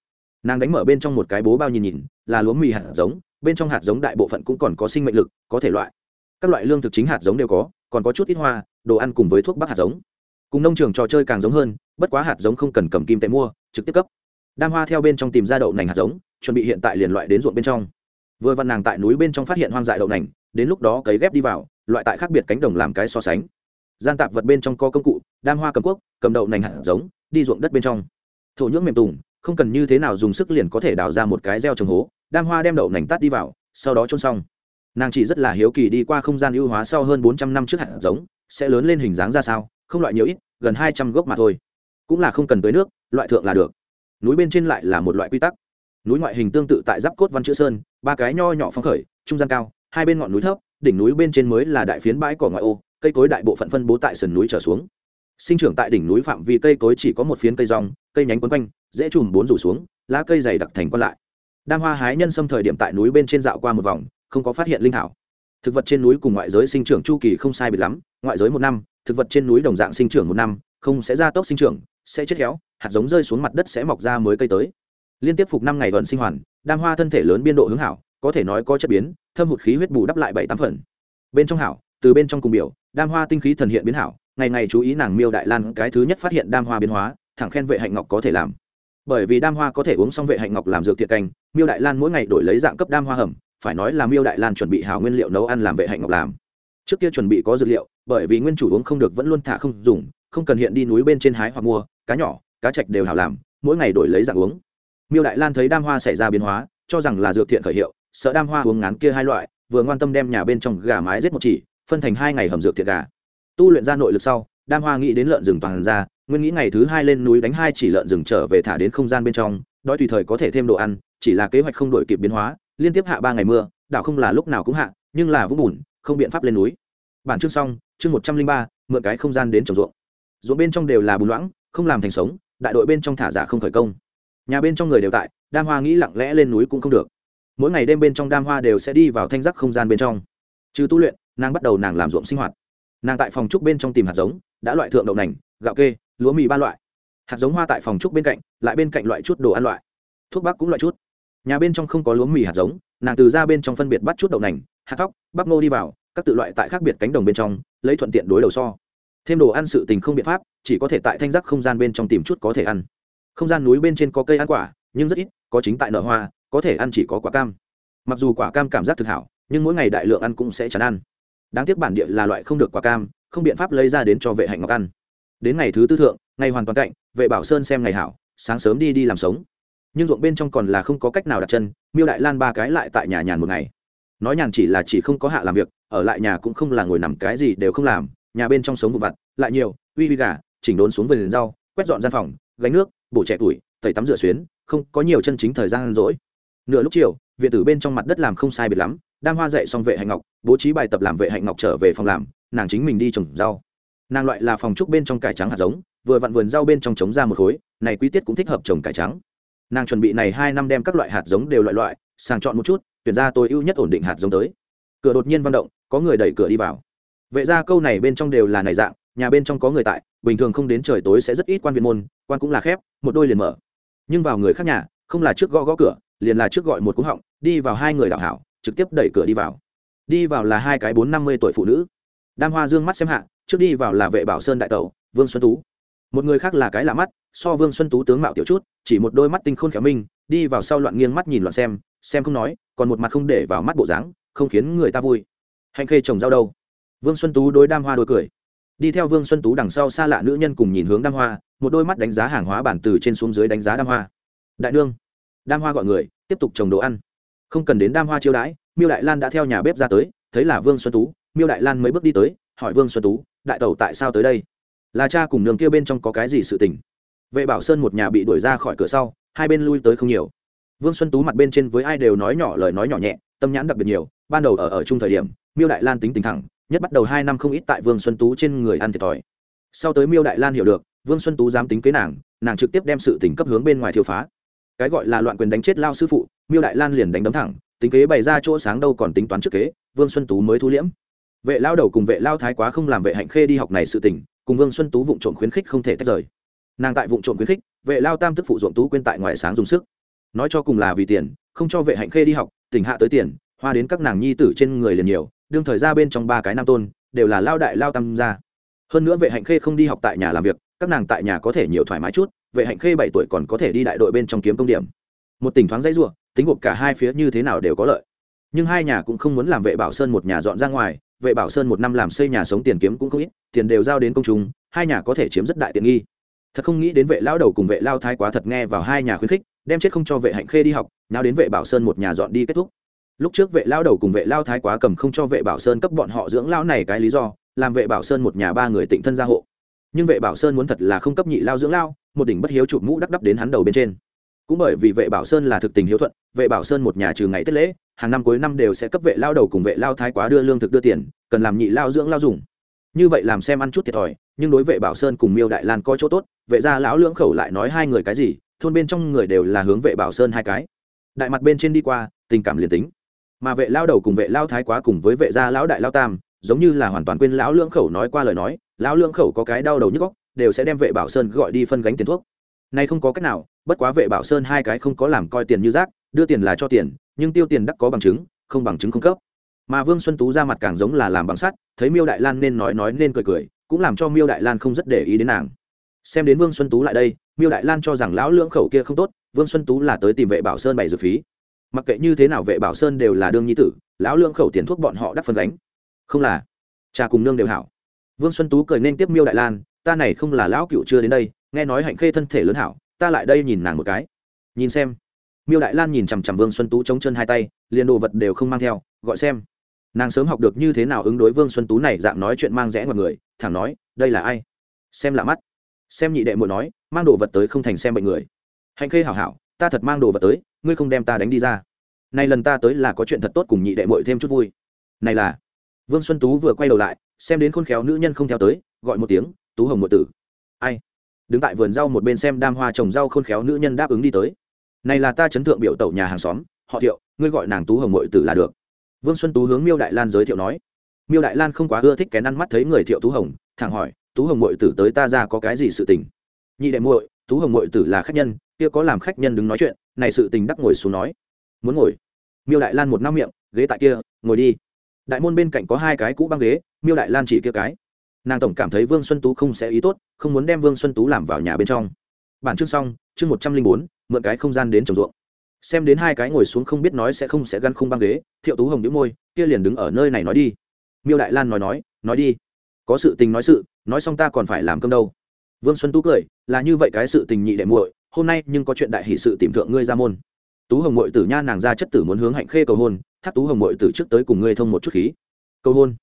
Nàng đánh mở bên trong một cái bố bao nhìn nhìn, là lúa mì hạt giống, bên trong hạt giống đại bộ phận cũng còn có sinh mệnh lực, có thể loại. Các loại lương thực chính hạt giống đều có còn có chút ít hoa, đồ ăn cùng với thuốc bắc hạt giống. Cùng nông trường trò chơi càng giống hơn, bất quá hạt giống không cần cầm kim tệ mua, trực tiếp cấp. Đam hoa theo bên trong tìm ra đậu nành hạt giống, chuẩn bị hiện tại liền loại đến ruộng bên trong. Vừa văn nàng tại núi bên trong phát hiện hoang dại đậu nành, đến lúc đó cấy ghép đi vào, loại tại khác biệt cánh đồng làm cái so sánh. Gian tạp vật bên trong có công cụ, đam hoa cầm quốc cầm đậu nành hạt giống, đi ruộng đất bên trong. Thổ nhưỡng mềm tùng, không cần như thế nào dùng sức liền có thể đào ra một cái gieo trồng hố. Đam hoa đem đậu nành tắt đi vào, sau đó trôn xong nàng chỉ rất là hiếu kỳ đi qua không gian ưu hóa sau hơn bốn trăm năm trước hạt giống, sẽ lớn lên hình dáng ra sao, không loại nhiều ít, gần hai trăm gốc mà thôi. Cũng là không cần tới nước, loại thượng là được. Núi bên trên lại là một loại quy tắc. Núi ngoại hình tương tự tại giáp cốt văn chữ sơn, ba cái nho nhỏ phong khởi, trung gian cao, hai bên ngọn núi thấp, đỉnh núi bên trên mới là đại phiến bãi cỏ ngoại ô, cây cối đại bộ phận phân bố tại sườn núi trở xuống. Sinh trưởng tại đỉnh núi phạm vi cây cối chỉ có một phiến cây rong, cây nhánh quấn quanh, dễ chùm bốn rủ xuống, lá cây dày đặc thành quan lại. Đam hoa hái nhân xâm thời điểm tại núi bên trên dạo qua một vòng không có phát hiện linh hảo thực vật trên núi cùng ngoại giới sinh trưởng chu kỳ không sai biệt lắm, ngoại giới một năm, thực vật trên núi đồng dạng sinh trưởng một năm, không sẽ ra tốc sinh trưởng, sẽ chết héo, hạt giống rơi xuống mặt đất sẽ mọc ra mới cây tới. Liên tiếp phục năm ngày vận sinh hoàn, đam hoa thân thể lớn biên độ hướng hảo, có thể nói có chất biến, thâm hụt khí huyết bù đắp lại bảy tám phần. Bên trong hảo, từ bên trong cùng biểu, đam hoa tinh khí thần hiện biến hảo, ngày ngày chú ý nàng miêu đại lan, cái thứ nhất phát hiện đam hoa biến hóa, thẳng khen vệ hạnh ngọc có thể làm. Bởi vì đam hoa có thể uống xong vệ hạnh ngọc làm dược thiệt canh miêu đại lan mỗi ngày đổi lấy dạng cấp đam hoa hầm phải nói là miêu đại lan chuẩn bị hào nguyên liệu nấu ăn làm vệ hạnh ngọc làm. Trước kia chuẩn bị có dược liệu, bởi vì nguyên chủ uống không được vẫn luôn thả không dùng, không cần hiện đi núi bên trên hái hoặc mua, cá nhỏ, cá chạch đều hảo làm, mỗi ngày đổi lấy dạng uống. Miêu đại lan thấy đam hoa xảy ra biến hóa, cho rằng là dược thiện khởi hiệu, sợ đam hoa uống ngán kia hai loại, vừa ngoan tâm đem nhà bên trong gà mái giết một chỉ, phân thành hai ngày hầm dược thiện gà. Tu luyện ra nội lực sau, đam hoa nghĩ đến lợn rừng toàn ra, nguyên nghĩ ngày thứ hai lên núi đánh hai chỉ lợn rừng trở về thả đến không gian bên trong, đói tùy thời có thể thêm đồ ăn, chỉ là kế hoạch không đổi kịp biến hóa liên tiếp hạ ba ngày mưa, đảo không là lúc nào cũng hạ, nhưng là vũng bùn, không biện pháp lên núi. Bản chương xong, chương một trăm linh ba, mượn cái không gian đến trồng ruộng. Ruộng bên trong đều là bùn loãng, không làm thành sống, đại đội bên trong thả giả không khởi công. Nhà bên trong người đều tại, đam hoa nghĩ lặng lẽ lên núi cũng không được. Mỗi ngày đêm bên trong đam hoa đều sẽ đi vào thanh giác không gian bên trong. Trừ tu luyện, nàng bắt đầu nàng làm ruộng sinh hoạt. Nàng tại phòng trúc bên trong tìm hạt giống, đã loại thượng đậu nành, gạo kê, lúa mì ba loại. Hạt giống hoa tại phòng trúc bên cạnh, lại bên cạnh loại chút đồ ăn loại. Thuốc bắc cũng loại chút nhà bên trong không có lúa mì hạt giống, nàng từ ra bên trong phân biệt bắt chút đậu nành, hạt thóc, bắp ngô đi vào, các tự loại tại khác biệt cánh đồng bên trong, lấy thuận tiện đối đầu so. Thêm đồ ăn sự tình không biện pháp, chỉ có thể tại thanh giác không gian bên trong tìm chút có thể ăn. Không gian núi bên trên có cây ăn quả, nhưng rất ít, có chính tại nở hoa, có thể ăn chỉ có quả cam. Mặc dù quả cam cảm giác thực hảo, nhưng mỗi ngày đại lượng ăn cũng sẽ chán ăn. Đáng tiếc bản địa là loại không được quả cam, không biện pháp lấy ra đến cho vệ hạnh ngọc ăn. Đến ngày thứ tư thượng, ngày hoàn toàn cạnh, vệ bảo sơn xem ngày hảo, sáng sớm đi đi làm sống nhưng ruộng bên trong còn là không có cách nào đặt chân, miêu đại lan ba cái lại tại nhà nhàn một ngày. Nói nhàn chỉ là chỉ không có hạ làm việc, ở lại nhà cũng không là ngồi nằm cái gì đều không làm, nhà bên trong sống vụ vặt, lại nhiều, uy uy gà, chỉnh đốn xuống vườn rau, quét dọn gian phòng, gánh nước, bổ trẻ tuổi, tẩy tắm rửa xuyến, không có nhiều chân chính thời gian rỗi. Nửa lúc chiều, viện tử bên trong mặt đất làm không sai biệt lắm, đam hoa dậy xong vệ hạnh ngọc, bố trí bài tập làm vệ hạnh ngọc trở về phòng làm, nàng chính mình đi trồng rau. Nàng loại là phòng trúc bên trong cải trắng hạt giống, vừa vặn vườn rau bên trong trống ra một khối, này quý tiết cũng thích hợp trồng cải trắng nàng chuẩn bị này hai năm đem các loại hạt giống đều loại loại, sàng chọn một chút, tuyển ra tôi ưu nhất ổn định hạt giống tới. Cửa đột nhiên văn động, có người đẩy cửa đi vào. Vệ ra câu này bên trong đều là này dạng, nhà bên trong có người tại, bình thường không đến trời tối sẽ rất ít quan viện môn, quan cũng là khép, một đôi liền mở. Nhưng vào người khác nhà, không là trước gõ gõ cửa, liền là trước gọi một cú họng, đi vào hai người đạo hảo, trực tiếp đẩy cửa đi vào. Đi vào là hai cái bốn năm mươi tuổi phụ nữ. Đam hoa dương mắt xem hạ, trước đi vào là vệ bảo sơn đại tẩu, vương xuân tú. Một người khác là cái lạ mắt so vương xuân tú tướng mạo tiểu chút, chỉ một đôi mắt tinh khôn khéo minh, đi vào sau loạn nghiêng mắt nhìn loạn xem xem không nói, còn một mặt không để vào mắt bộ dáng, không khiến người ta vui. Hành khê trồng dao đâu? Vương xuân tú đối đam hoa đôi cười. Đi theo vương xuân tú đằng sau xa lạ nữ nhân cùng nhìn hướng đam hoa, một đôi mắt đánh giá hàng hóa bản từ trên xuống dưới đánh giá đam hoa. Đại nương. Đam hoa gọi người, tiếp tục trồng đồ ăn. Không cần đến đam hoa chiêu đãi, miêu đại lan đã theo nhà bếp ra tới, thấy là vương xuân tú, miêu đại lan mấy bước đi tới, hỏi vương xuân tú, đại tẩu tại sao tới đây? Là cha cùng nương kia bên trong có cái gì sự tình? Vệ bảo sơn một nhà bị đuổi ra khỏi cửa sau, hai bên lui tới không nhiều. Vương xuân tú mặt bên trên với ai đều nói nhỏ lời nói nhỏ nhẹ, tâm nhãn đặc biệt nhiều, ban đầu ở ở chung thời điểm, miêu đại lan tính tình thẳng, nhất bắt đầu hai năm không ít tại vương xuân tú trên người ăn thiệt thòi. Sau tới miêu đại lan hiểu được, vương xuân tú dám tính kế nàng nàng trực tiếp đem sự tỉnh cấp hướng bên ngoài thiêu phá. Cái gọi là loạn quyền đánh chết lao sư phụ, miêu đại lan liền đánh đấm thẳng, tính kế bày ra chỗ sáng đâu còn tính toán trước kế, vương xuân tú mới thu liễm. Vệ lao đầu cùng vệ lao thái quá không làm vệ hạnh khê đi học này sự tỉnh cùng vương xuân tú vụng trộm khuyến khích không thể tách rời nàng tại vụng trộm khuyến khích, vệ lao tam tức phụ ruộng tú quên tại ngoài sáng dùng sức. Nói cho cùng là vì tiền, không cho vệ hạnh khê đi học, tỉnh hạ tới tiền, hoa đến các nàng nhi tử trên người liền nhiều, đương thời ra bên trong ba cái nam tôn, đều là lao đại lao tam gia. Hơn nữa vệ hạnh khê không đi học tại nhà làm việc, các nàng tại nhà có thể nhiều thoải mái chút, vệ hạnh khê bảy tuổi còn có thể đi đại đội bên trong kiếm công điểm. Một tỉnh thoáng dãy ruộng tính gộp cả hai phía như thế nào đều có lợi. Nhưng hai nhà cũng không muốn làm vệ bảo sơn một nhà dọn ra ngoài, vệ bảo sơn một năm làm xây nhà sống tiền kiếm cũng không ít, tiền đều giao đến công chúng, hai nhà có thể chiếm rất đại tiện nghi thật không nghĩ đến vệ lao đầu cùng vệ lao thái quá thật nghe vào hai nhà khuyến khích, đem chết không cho vệ hạnh khê đi học, nào đến vệ bảo sơn một nhà dọn đi kết thúc. Lúc trước vệ lao đầu cùng vệ lao thái quá cầm không cho vệ bảo sơn cấp bọn họ dưỡng lao này cái lý do, làm vệ bảo sơn một nhà ba người tịnh thân gia hộ. Nhưng vệ bảo sơn muốn thật là không cấp nhị lao dưỡng lao một đỉnh bất hiếu chụp mũ đắc đắp đến hắn đầu bên trên. Cũng bởi vì vệ bảo sơn là thực tình hiếu thuận, vệ bảo sơn một nhà trừ ngày tết lễ, hàng năm cuối năm đều sẽ cấp vệ lao đầu cùng vệ lao thái quá đưa lương thực đưa tiền, cần làm nhị lao dưỡng lao dùng. Như vậy làm xem ăn chút thiệt thòi, nhưng đối vệ bảo sơn cùng miêu đại lan có chỗ tốt vệ gia lão lưỡng khẩu lại nói hai người cái gì, thôn bên trong người đều là hướng vệ bảo sơn hai cái. Đại mặt bên trên đi qua, tình cảm liền tính. Mà vệ lao đầu cùng vệ lao thái quá cùng với vệ gia lão đại lao tam, giống như là hoàn toàn quên lão lưỡng khẩu nói qua lời nói, lão lưỡng khẩu có cái đau đầu nhức góc đều sẽ đem vệ bảo sơn gọi đi phân gánh tiền thuốc. Nay không có cách nào, bất quá vệ bảo sơn hai cái không có làm coi tiền như rác, đưa tiền là cho tiền, nhưng tiêu tiền đắc có bằng chứng, không bằng chứng không cấp. Mà vương xuân tú ra mặt càng giống là làm bằng sắt, thấy miêu đại lan nên nói nói nên cười cười, cũng làm cho miêu đại lan không rất để ý đến nàng xem đến vương xuân tú lại đây, miêu đại lan cho rằng lão lưỡng khẩu kia không tốt, vương xuân tú là tới tìm vệ bảo sơn bày dược phí. Mặc kệ như thế nào vệ bảo sơn đều là đương nhi tử, lão lưỡng khẩu tiền thuốc bọn họ đắc phân đánh không là. Cha cùng nương đều hảo. Vương xuân tú cười nên tiếp miêu đại lan, ta này không là lão cựu chưa đến đây, nghe nói hạnh khê thân thể lớn hảo, ta lại đây nhìn nàng một cái. Nhìn xem. Miêu đại lan nhìn chằm chằm vương xuân tú chống chân hai tay, liền đồ vật đều không mang theo, gọi xem. Nàng sớm học được như thế nào ứng đối vương xuân tú này dạng nói chuyện mang rẽ ngoài người, thẳng nói, đây là ai? Xem lạ mắt xem nhị đệ muội nói, mang đồ vật tới không thành xem bệnh người. Hạnh khê hảo hảo, ta thật mang đồ vật tới, ngươi không đem ta đánh đi ra. Này lần ta tới là có chuyện thật tốt cùng nhị đệ muội thêm chút vui. Này là, vương xuân tú vừa quay đầu lại, xem đến khôn khéo nữ nhân không theo tới, gọi một tiếng, tú hồng muội tử. Ai? Đứng tại vườn rau một bên xem đam hoa trồng rau khôn khéo nữ nhân đáp ứng đi tới. Này là ta chấn thượng biểu tẩu nhà hàng xóm, họ thiệu, ngươi gọi nàng tú hồng muội tử là được. Vương xuân tú hướng miêu đại lan giới thiệu nói. Miêu đại lan không quá ưa thích cái năn mắt thấy người thiệu tú hồng, thẳng hỏi tú hồng muội tử tới ta ra có cái gì sự tình? Nhị đệ muội, tú hồng muội tử là khách nhân, kia có làm khách nhân đứng nói chuyện, này sự tình đắc ngồi xuống nói. Muốn ngồi? Miêu đại lan một năm miệng, ghế tại kia, ngồi đi. Đại môn bên cạnh có hai cái cũ băng ghế, miêu đại lan chỉ kia cái. Nàng tổng cảm thấy vương xuân tú không sẽ ý tốt, không muốn đem vương xuân tú làm vào nhà bên trong. Bản chương xong, chương một trăm linh bốn, mượn cái không gian đến trồng ruộng. Xem đến hai cái ngồi xuống không biết nói sẽ không sẽ gắn khung băng ghế, thiệu tú hồng đĩu môi, kia liền đứng ở nơi này nói đi. Miêu đại lan nói nói nói đi. Có sự tình nói sự nói xong ta còn phải làm cơm đâu. Vương xuân tú cười, là như vậy cái sự tình nhị đệ muội, hôm nay nhưng có chuyện đại hỷ sự tìm thượng ngươi ra môn. Tú hồng muội tử nha nàng ra chất tử muốn hướng hạnh khê cầu hôn, thác tú hồng muội tử trước tới cùng ngươi thông một chút khí. Cầu hôn.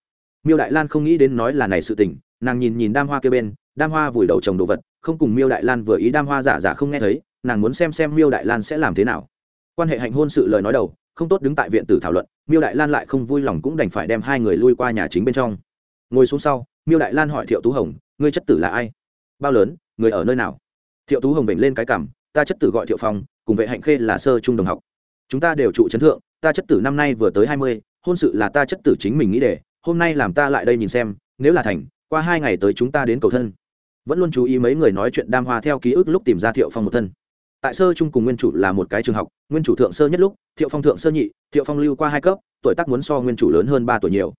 Miêu đại lan không nghĩ đến nói là này sự tình, nàng nhìn nhìn đam hoa kia bên, đam hoa vùi đầu trồng đồ vật, không cùng miêu đại lan vừa ý đam hoa giả giả không nghe thấy, nàng muốn xem xem miêu đại lan sẽ làm thế nào. Quan hệ hạnh hôn sự lời nói đầu, không tốt đứng tại viện tử thảo luận, miêu đại lan lại không vui lòng cũng đành phải đem hai người lui qua nhà chính bên trong. Ngồi xuống sau miêu đại lan hỏi thiệu tú hồng, ngươi chất tử là ai? Bao lớn, người ở nơi nào? Thiệu tú hồng vểnh lên cái cảm ta chất tử gọi thiệu phong, cùng vệ hạnh khê là sơ trung đồng học. Chúng ta đều trụ chấn thượng, ta chất tử năm nay vừa tới hai mươi, hôn sự là ta chất tử chính mình nghĩ để, hôm nay làm ta lại đây nhìn xem, nếu là thành, qua hai ngày tới chúng ta đến cầu thân. Vẫn luôn chú ý mấy người nói chuyện đam hoa theo ký ức lúc tìm ra thiệu phong một thân. Tại sơ trung cùng nguyên chủ là một cái trường học, nguyên chủ thượng sơ nhất lúc, thiệu phong thượng sơ nhị, thiệu phong lưu qua hai cấp, tuổi tác muốn so nguyên chủ lớn hơn ba tuổi nhiều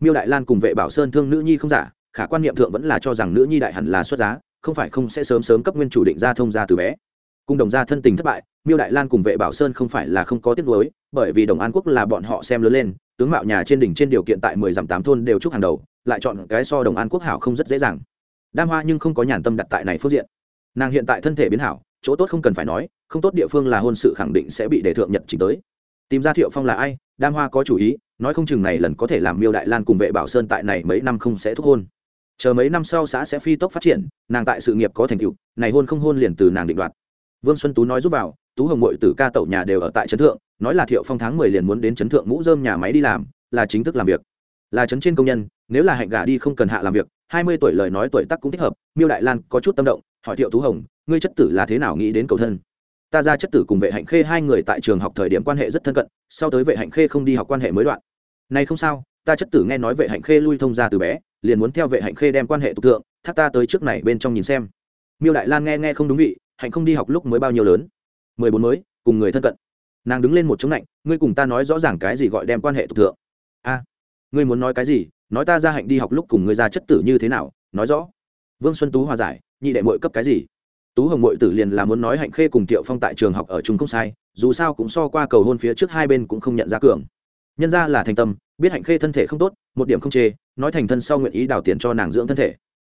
miêu đại lan cùng vệ bảo sơn thương nữ nhi không giả, khả quan niệm thượng vẫn là cho rằng nữ nhi đại hẳn là xuất giá, không phải không sẽ sớm sớm cấp nguyên chủ định ra thông gia từ bé. Cùng đồng gia thân tình thất bại, miêu đại lan cùng vệ bảo sơn không phải là không có tiếc nuối, bởi vì đồng an quốc là bọn họ xem lớn lên, tướng mạo nhà trên đỉnh trên điều kiện tại mười dặm tám thôn đều chúc hàng đầu, lại chọn cái so đồng an quốc hảo không rất dễ dàng. Đam hoa nhưng không có nhàn tâm đặt tại này phương diện. Nàng hiện tại thân thể biến hảo, chỗ tốt không cần phải nói, không tốt địa phương là hôn sự khẳng định sẽ bị đề thượng nhật trình tới. Tìm ra thiệu phong là ai đam hoa có chủ ý, nói không chừng này lần có thể làm miêu đại lan cùng vệ bảo sơn tại này mấy năm không sẽ thúc hôn. Chờ mấy năm sau xã sẽ phi tốc phát triển, nàng tại sự nghiệp có thành tựu, này hôn không hôn liền từ nàng định đoạt. Vương xuân tú nói giúp vào, tú hồng mội từ ca tẩu nhà đều ở tại trấn thượng, nói là thiệu phong tháng mười liền muốn đến trấn thượng mũ dơm nhà máy đi làm, là chính thức làm việc. Là trấn trên công nhân, nếu là hạnh gà đi không cần hạ làm việc, hai mươi tuổi lời nói tuổi tác cũng thích hợp, miêu đại lan có chút tâm động, hỏi thiệu tú hồng, ngươi chất tử là thế nào nghĩ đến cầu thân? Ta ra chất tử cùng vệ hạnh khê hai người tại trường học thời điểm quan hệ rất thân cận, sau tới vệ hạnh khê không đi học quan hệ mới đoạn. Này không sao, ta chất tử nghe nói vệ hạnh khê lui thông ra từ bé, liền muốn theo vệ hạnh khê đem quan hệ tục tượng thác ta tới trước này bên trong nhìn xem. Miêu đại lan nghe nghe không đúng vị, hạnh không đi học lúc mới bao nhiêu lớn? Mười bốn mới, cùng người thân cận. Nàng đứng lên một chống lạnh, ngươi cùng ta nói rõ ràng cái gì gọi đem quan hệ tục thượng. A, ngươi muốn nói cái gì? Nói ta ra hạnh đi học lúc cùng ngươi ra chất tử như thế nào? Nói rõ. Vương xuân tú hòa giải, nhị đệ mội cấp cái gì? Tú hồng mội tử liền là muốn nói hạnh khê cùng tiệu phong tại trường học ở chung không sai, dù sao cũng so qua cầu hôn phía trước hai bên cũng không nhận ra cường. Nhân ra là thành tâm, biết hạnh khê thân thể không tốt, một điểm không chê, nói thành thân sau nguyện ý đào tiền cho nàng dưỡng thân thể.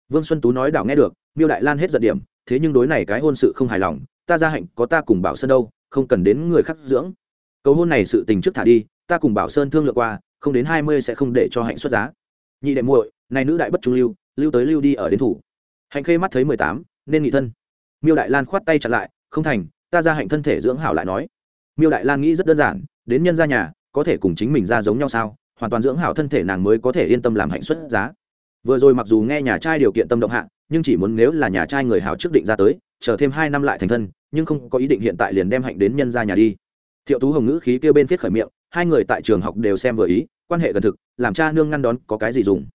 Vương xuân tú nói đảo nghe được, miêu đại lan hết giận điểm, thế nhưng đối này cái hôn sự không hài lòng, ta ra hạnh có ta cùng bảo sơn đâu, không cần đến người khác dưỡng. Cầu hôn này sự tình trước thả đi, ta cùng bảo sơn thương lượng qua, không đến hai mươi sẽ không để cho hạnh xuất giá. Nhị đệ muội, này nữ đại bất trung lưu lưu tới lưu đi ở đến thủ. Hạnh khê mắt thấy mười tám, nên nghị thân miêu đại lan khoát tay chặn lại, không thành, ta ra hạnh thân thể dưỡng hảo lại nói. Miêu đại lan nghĩ rất đơn giản, đến nhân ra nhà, có thể cùng chính mình ra giống nhau sao? Hoàn toàn dưỡng hảo thân thể nàng mới có thể yên tâm làm hạnh xuất giá. Vừa rồi mặc dù nghe nhà trai điều kiện tâm động hạ, nhưng chỉ muốn nếu là nhà trai người hảo trước định ra tới, chờ thêm hai năm lại thành thân, nhưng không có ý định hiện tại liền đem hạnh đến nhân ra nhà đi. Thiệu tú hồng ngữ khí kêu bên viết khởi miệng, hai người tại trường học đều xem vừa ý, quan hệ gần thực, làm cha nương ngăn đón có cái gì dùng?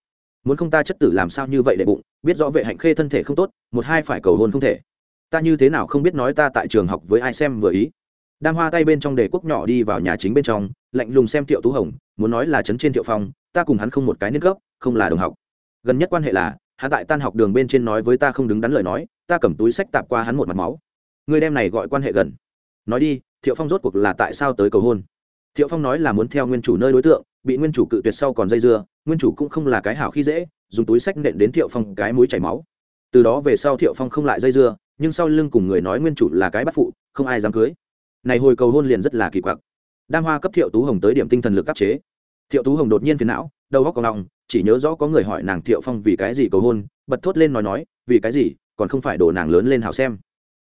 Muốn không ta chất tử làm sao như vậy để bụng, biết rõ vệ hạnh khê thân thể không tốt, một hai phải cầu hôn không thể ta như thế nào không biết nói ta tại trường học với ai xem vừa ý. Đam hoa tay bên trong đề quốc nhỏ đi vào nhà chính bên trong, lạnh lùng xem thiệu tú hồng, muốn nói là chấn trên thiệu phong, ta cùng hắn không một cái niên gốc, không là đồng học. Gần nhất quan hệ là, hắn tại tan học đường bên trên nói với ta không đứng đắn lời nói, ta cầm túi sách tạp qua hắn một mặt máu. Người đem này gọi quan hệ gần. Nói đi, thiệu phong rốt cuộc là tại sao tới cầu hôn? Thiệu phong nói là muốn theo nguyên chủ nơi đối tượng, bị nguyên chủ cự tuyệt sau còn dây dưa, nguyên chủ cũng không là cái hảo khi dễ, dùng túi sách nện đến thiệu phong cái mũi chảy máu. Từ đó về sau thiệu phong không lại dây dưa nhưng sau lưng cùng người nói nguyên chủ là cái bắt phụ, không ai dám cưới. Này hồi cầu hôn liền rất là kỳ quặc. Đam hoa cấp thiệu tú hồng tới điểm tinh thần lực áp chế. Thiệu tú hồng đột nhiên phiền não, đầu óc còn lòng chỉ nhớ rõ có người hỏi nàng thiệu phong vì cái gì cầu hôn, bật thốt lên nói nói, vì cái gì, còn không phải đổ nàng lớn lên hảo xem.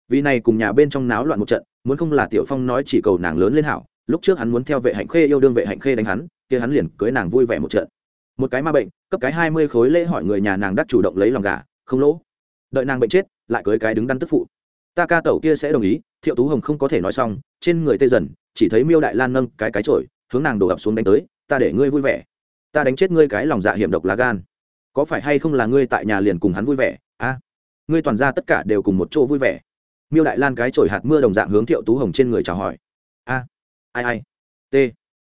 Vì này cùng nhà bên trong náo loạn một trận, muốn không là tiểu phong nói chỉ cầu nàng lớn lên hảo, lúc trước hắn muốn theo vệ hạnh khê yêu đương vệ hạnh khê đánh hắn, kia hắn liền cưới nàng vui vẻ một trận. Một cái ma bệnh, cấp cái hai mươi khối lễ hỏi người nhà nàng đắc chủ động lấy lòng gà, không lỗ. Đợi nàng bệnh chết lại cưới cái đứng đắn tức phụ. Ta ca tẩu kia sẽ đồng ý, thiệu tú hồng không có thể nói xong, trên người tê dần, chỉ thấy miêu đại lan nâng cái cái trội hướng nàng đổ ập xuống đánh tới, ta để ngươi vui vẻ. Ta đánh chết ngươi cái lòng dạ hiểm độc lá gan. Có phải hay không là ngươi tại nhà liền cùng hắn vui vẻ? A, ngươi toàn ra tất cả đều cùng một chỗ vui vẻ. Miêu đại lan cái trổi hạt mưa đồng dạng hướng thiệu tú hồng trên người chào hỏi. A, ai ai t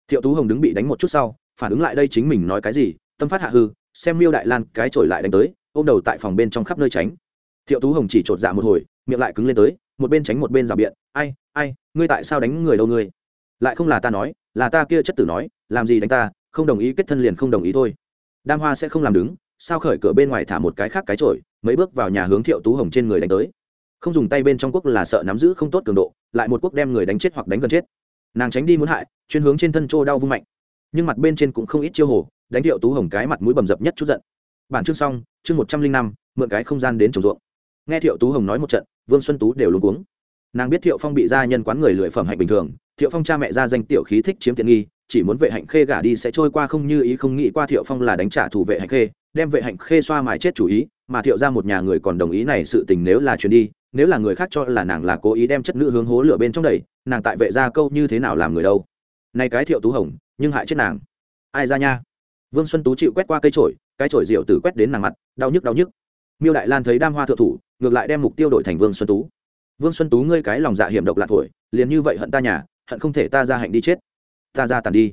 thiệu tú hồng đứng bị đánh một chút sau, phản ứng lại đây chính mình nói cái gì, tâm phát hạ hư, xem miêu đại lan cái trổi lại đánh tới, ôm đầu tại phòng bên trong khắp nơi tránh thiệu tú hồng chỉ chột dạ một hồi, miệng lại cứng lên tới, một bên tránh một bên rào biện, ai ai, ngươi tại sao đánh người đâu ngươi? Lại không là ta nói, là ta kia chất tử nói, làm gì đánh ta, không đồng ý kết thân liền không đồng ý thôi. Đam hoa sẽ không làm đứng, sao khởi cửa bên ngoài thả một cái khác cái trội mấy bước vào nhà hướng thiệu tú hồng trên người đánh tới. Không dùng tay bên trong quốc là sợ nắm giữ không tốt cường độ, lại một quốc đem người đánh chết hoặc đánh gần chết. Nàng tránh đi muốn hại, chuyên hướng trên thân trô đau vung mạnh. Nhưng mặt bên trên cũng không ít chiêu hồ đánh thiệu tú hồng cái mặt mũi bầm dập nhất chút giận. Bản chương xong, chương một trăm linh năm, mượn cái không gian đến trồng ruộng nghe thiệu tú hồng nói một trận, vương xuân tú đều luôn cuống. Nàng biết thiệu phong bị gia nhân quán người lười phẩm hạnh bình thường, thiệu phong cha mẹ ra danh tiểu khí thích chiếm tiện nghi, chỉ muốn vệ hạnh khê gả đi sẽ trôi qua không như ý không nghĩ qua thiệu phong là đánh trả thủ vệ hạnh khê, đem vệ hạnh khê xoa mài chết chủ ý, mà thiệu ra một nhà người còn đồng ý này sự tình nếu là chuyển đi, nếu là người khác cho là nàng là cố ý đem chất nữ hướng hố lửa bên trong đầy nàng tại vệ ra câu như thế nào làm người đâu. Nay cái thiệu tú hồng, nhưng hại chết nàng. Ai ra nha? Vương xuân tú chịu quét qua cây trổi cái trổi rượu tử quét đến nàng mặt, đau nhức đau nhức miêu đại lan thấy đam hoa thượng thủ, ngược lại đem mục tiêu đổi thành vương xuân tú. Vương xuân tú ngươi cái lòng dạ hiểm độc lạc thổi, liền như vậy hận ta nhà, hận không thể ta ra hạnh đi chết. Ta ra tàn đi.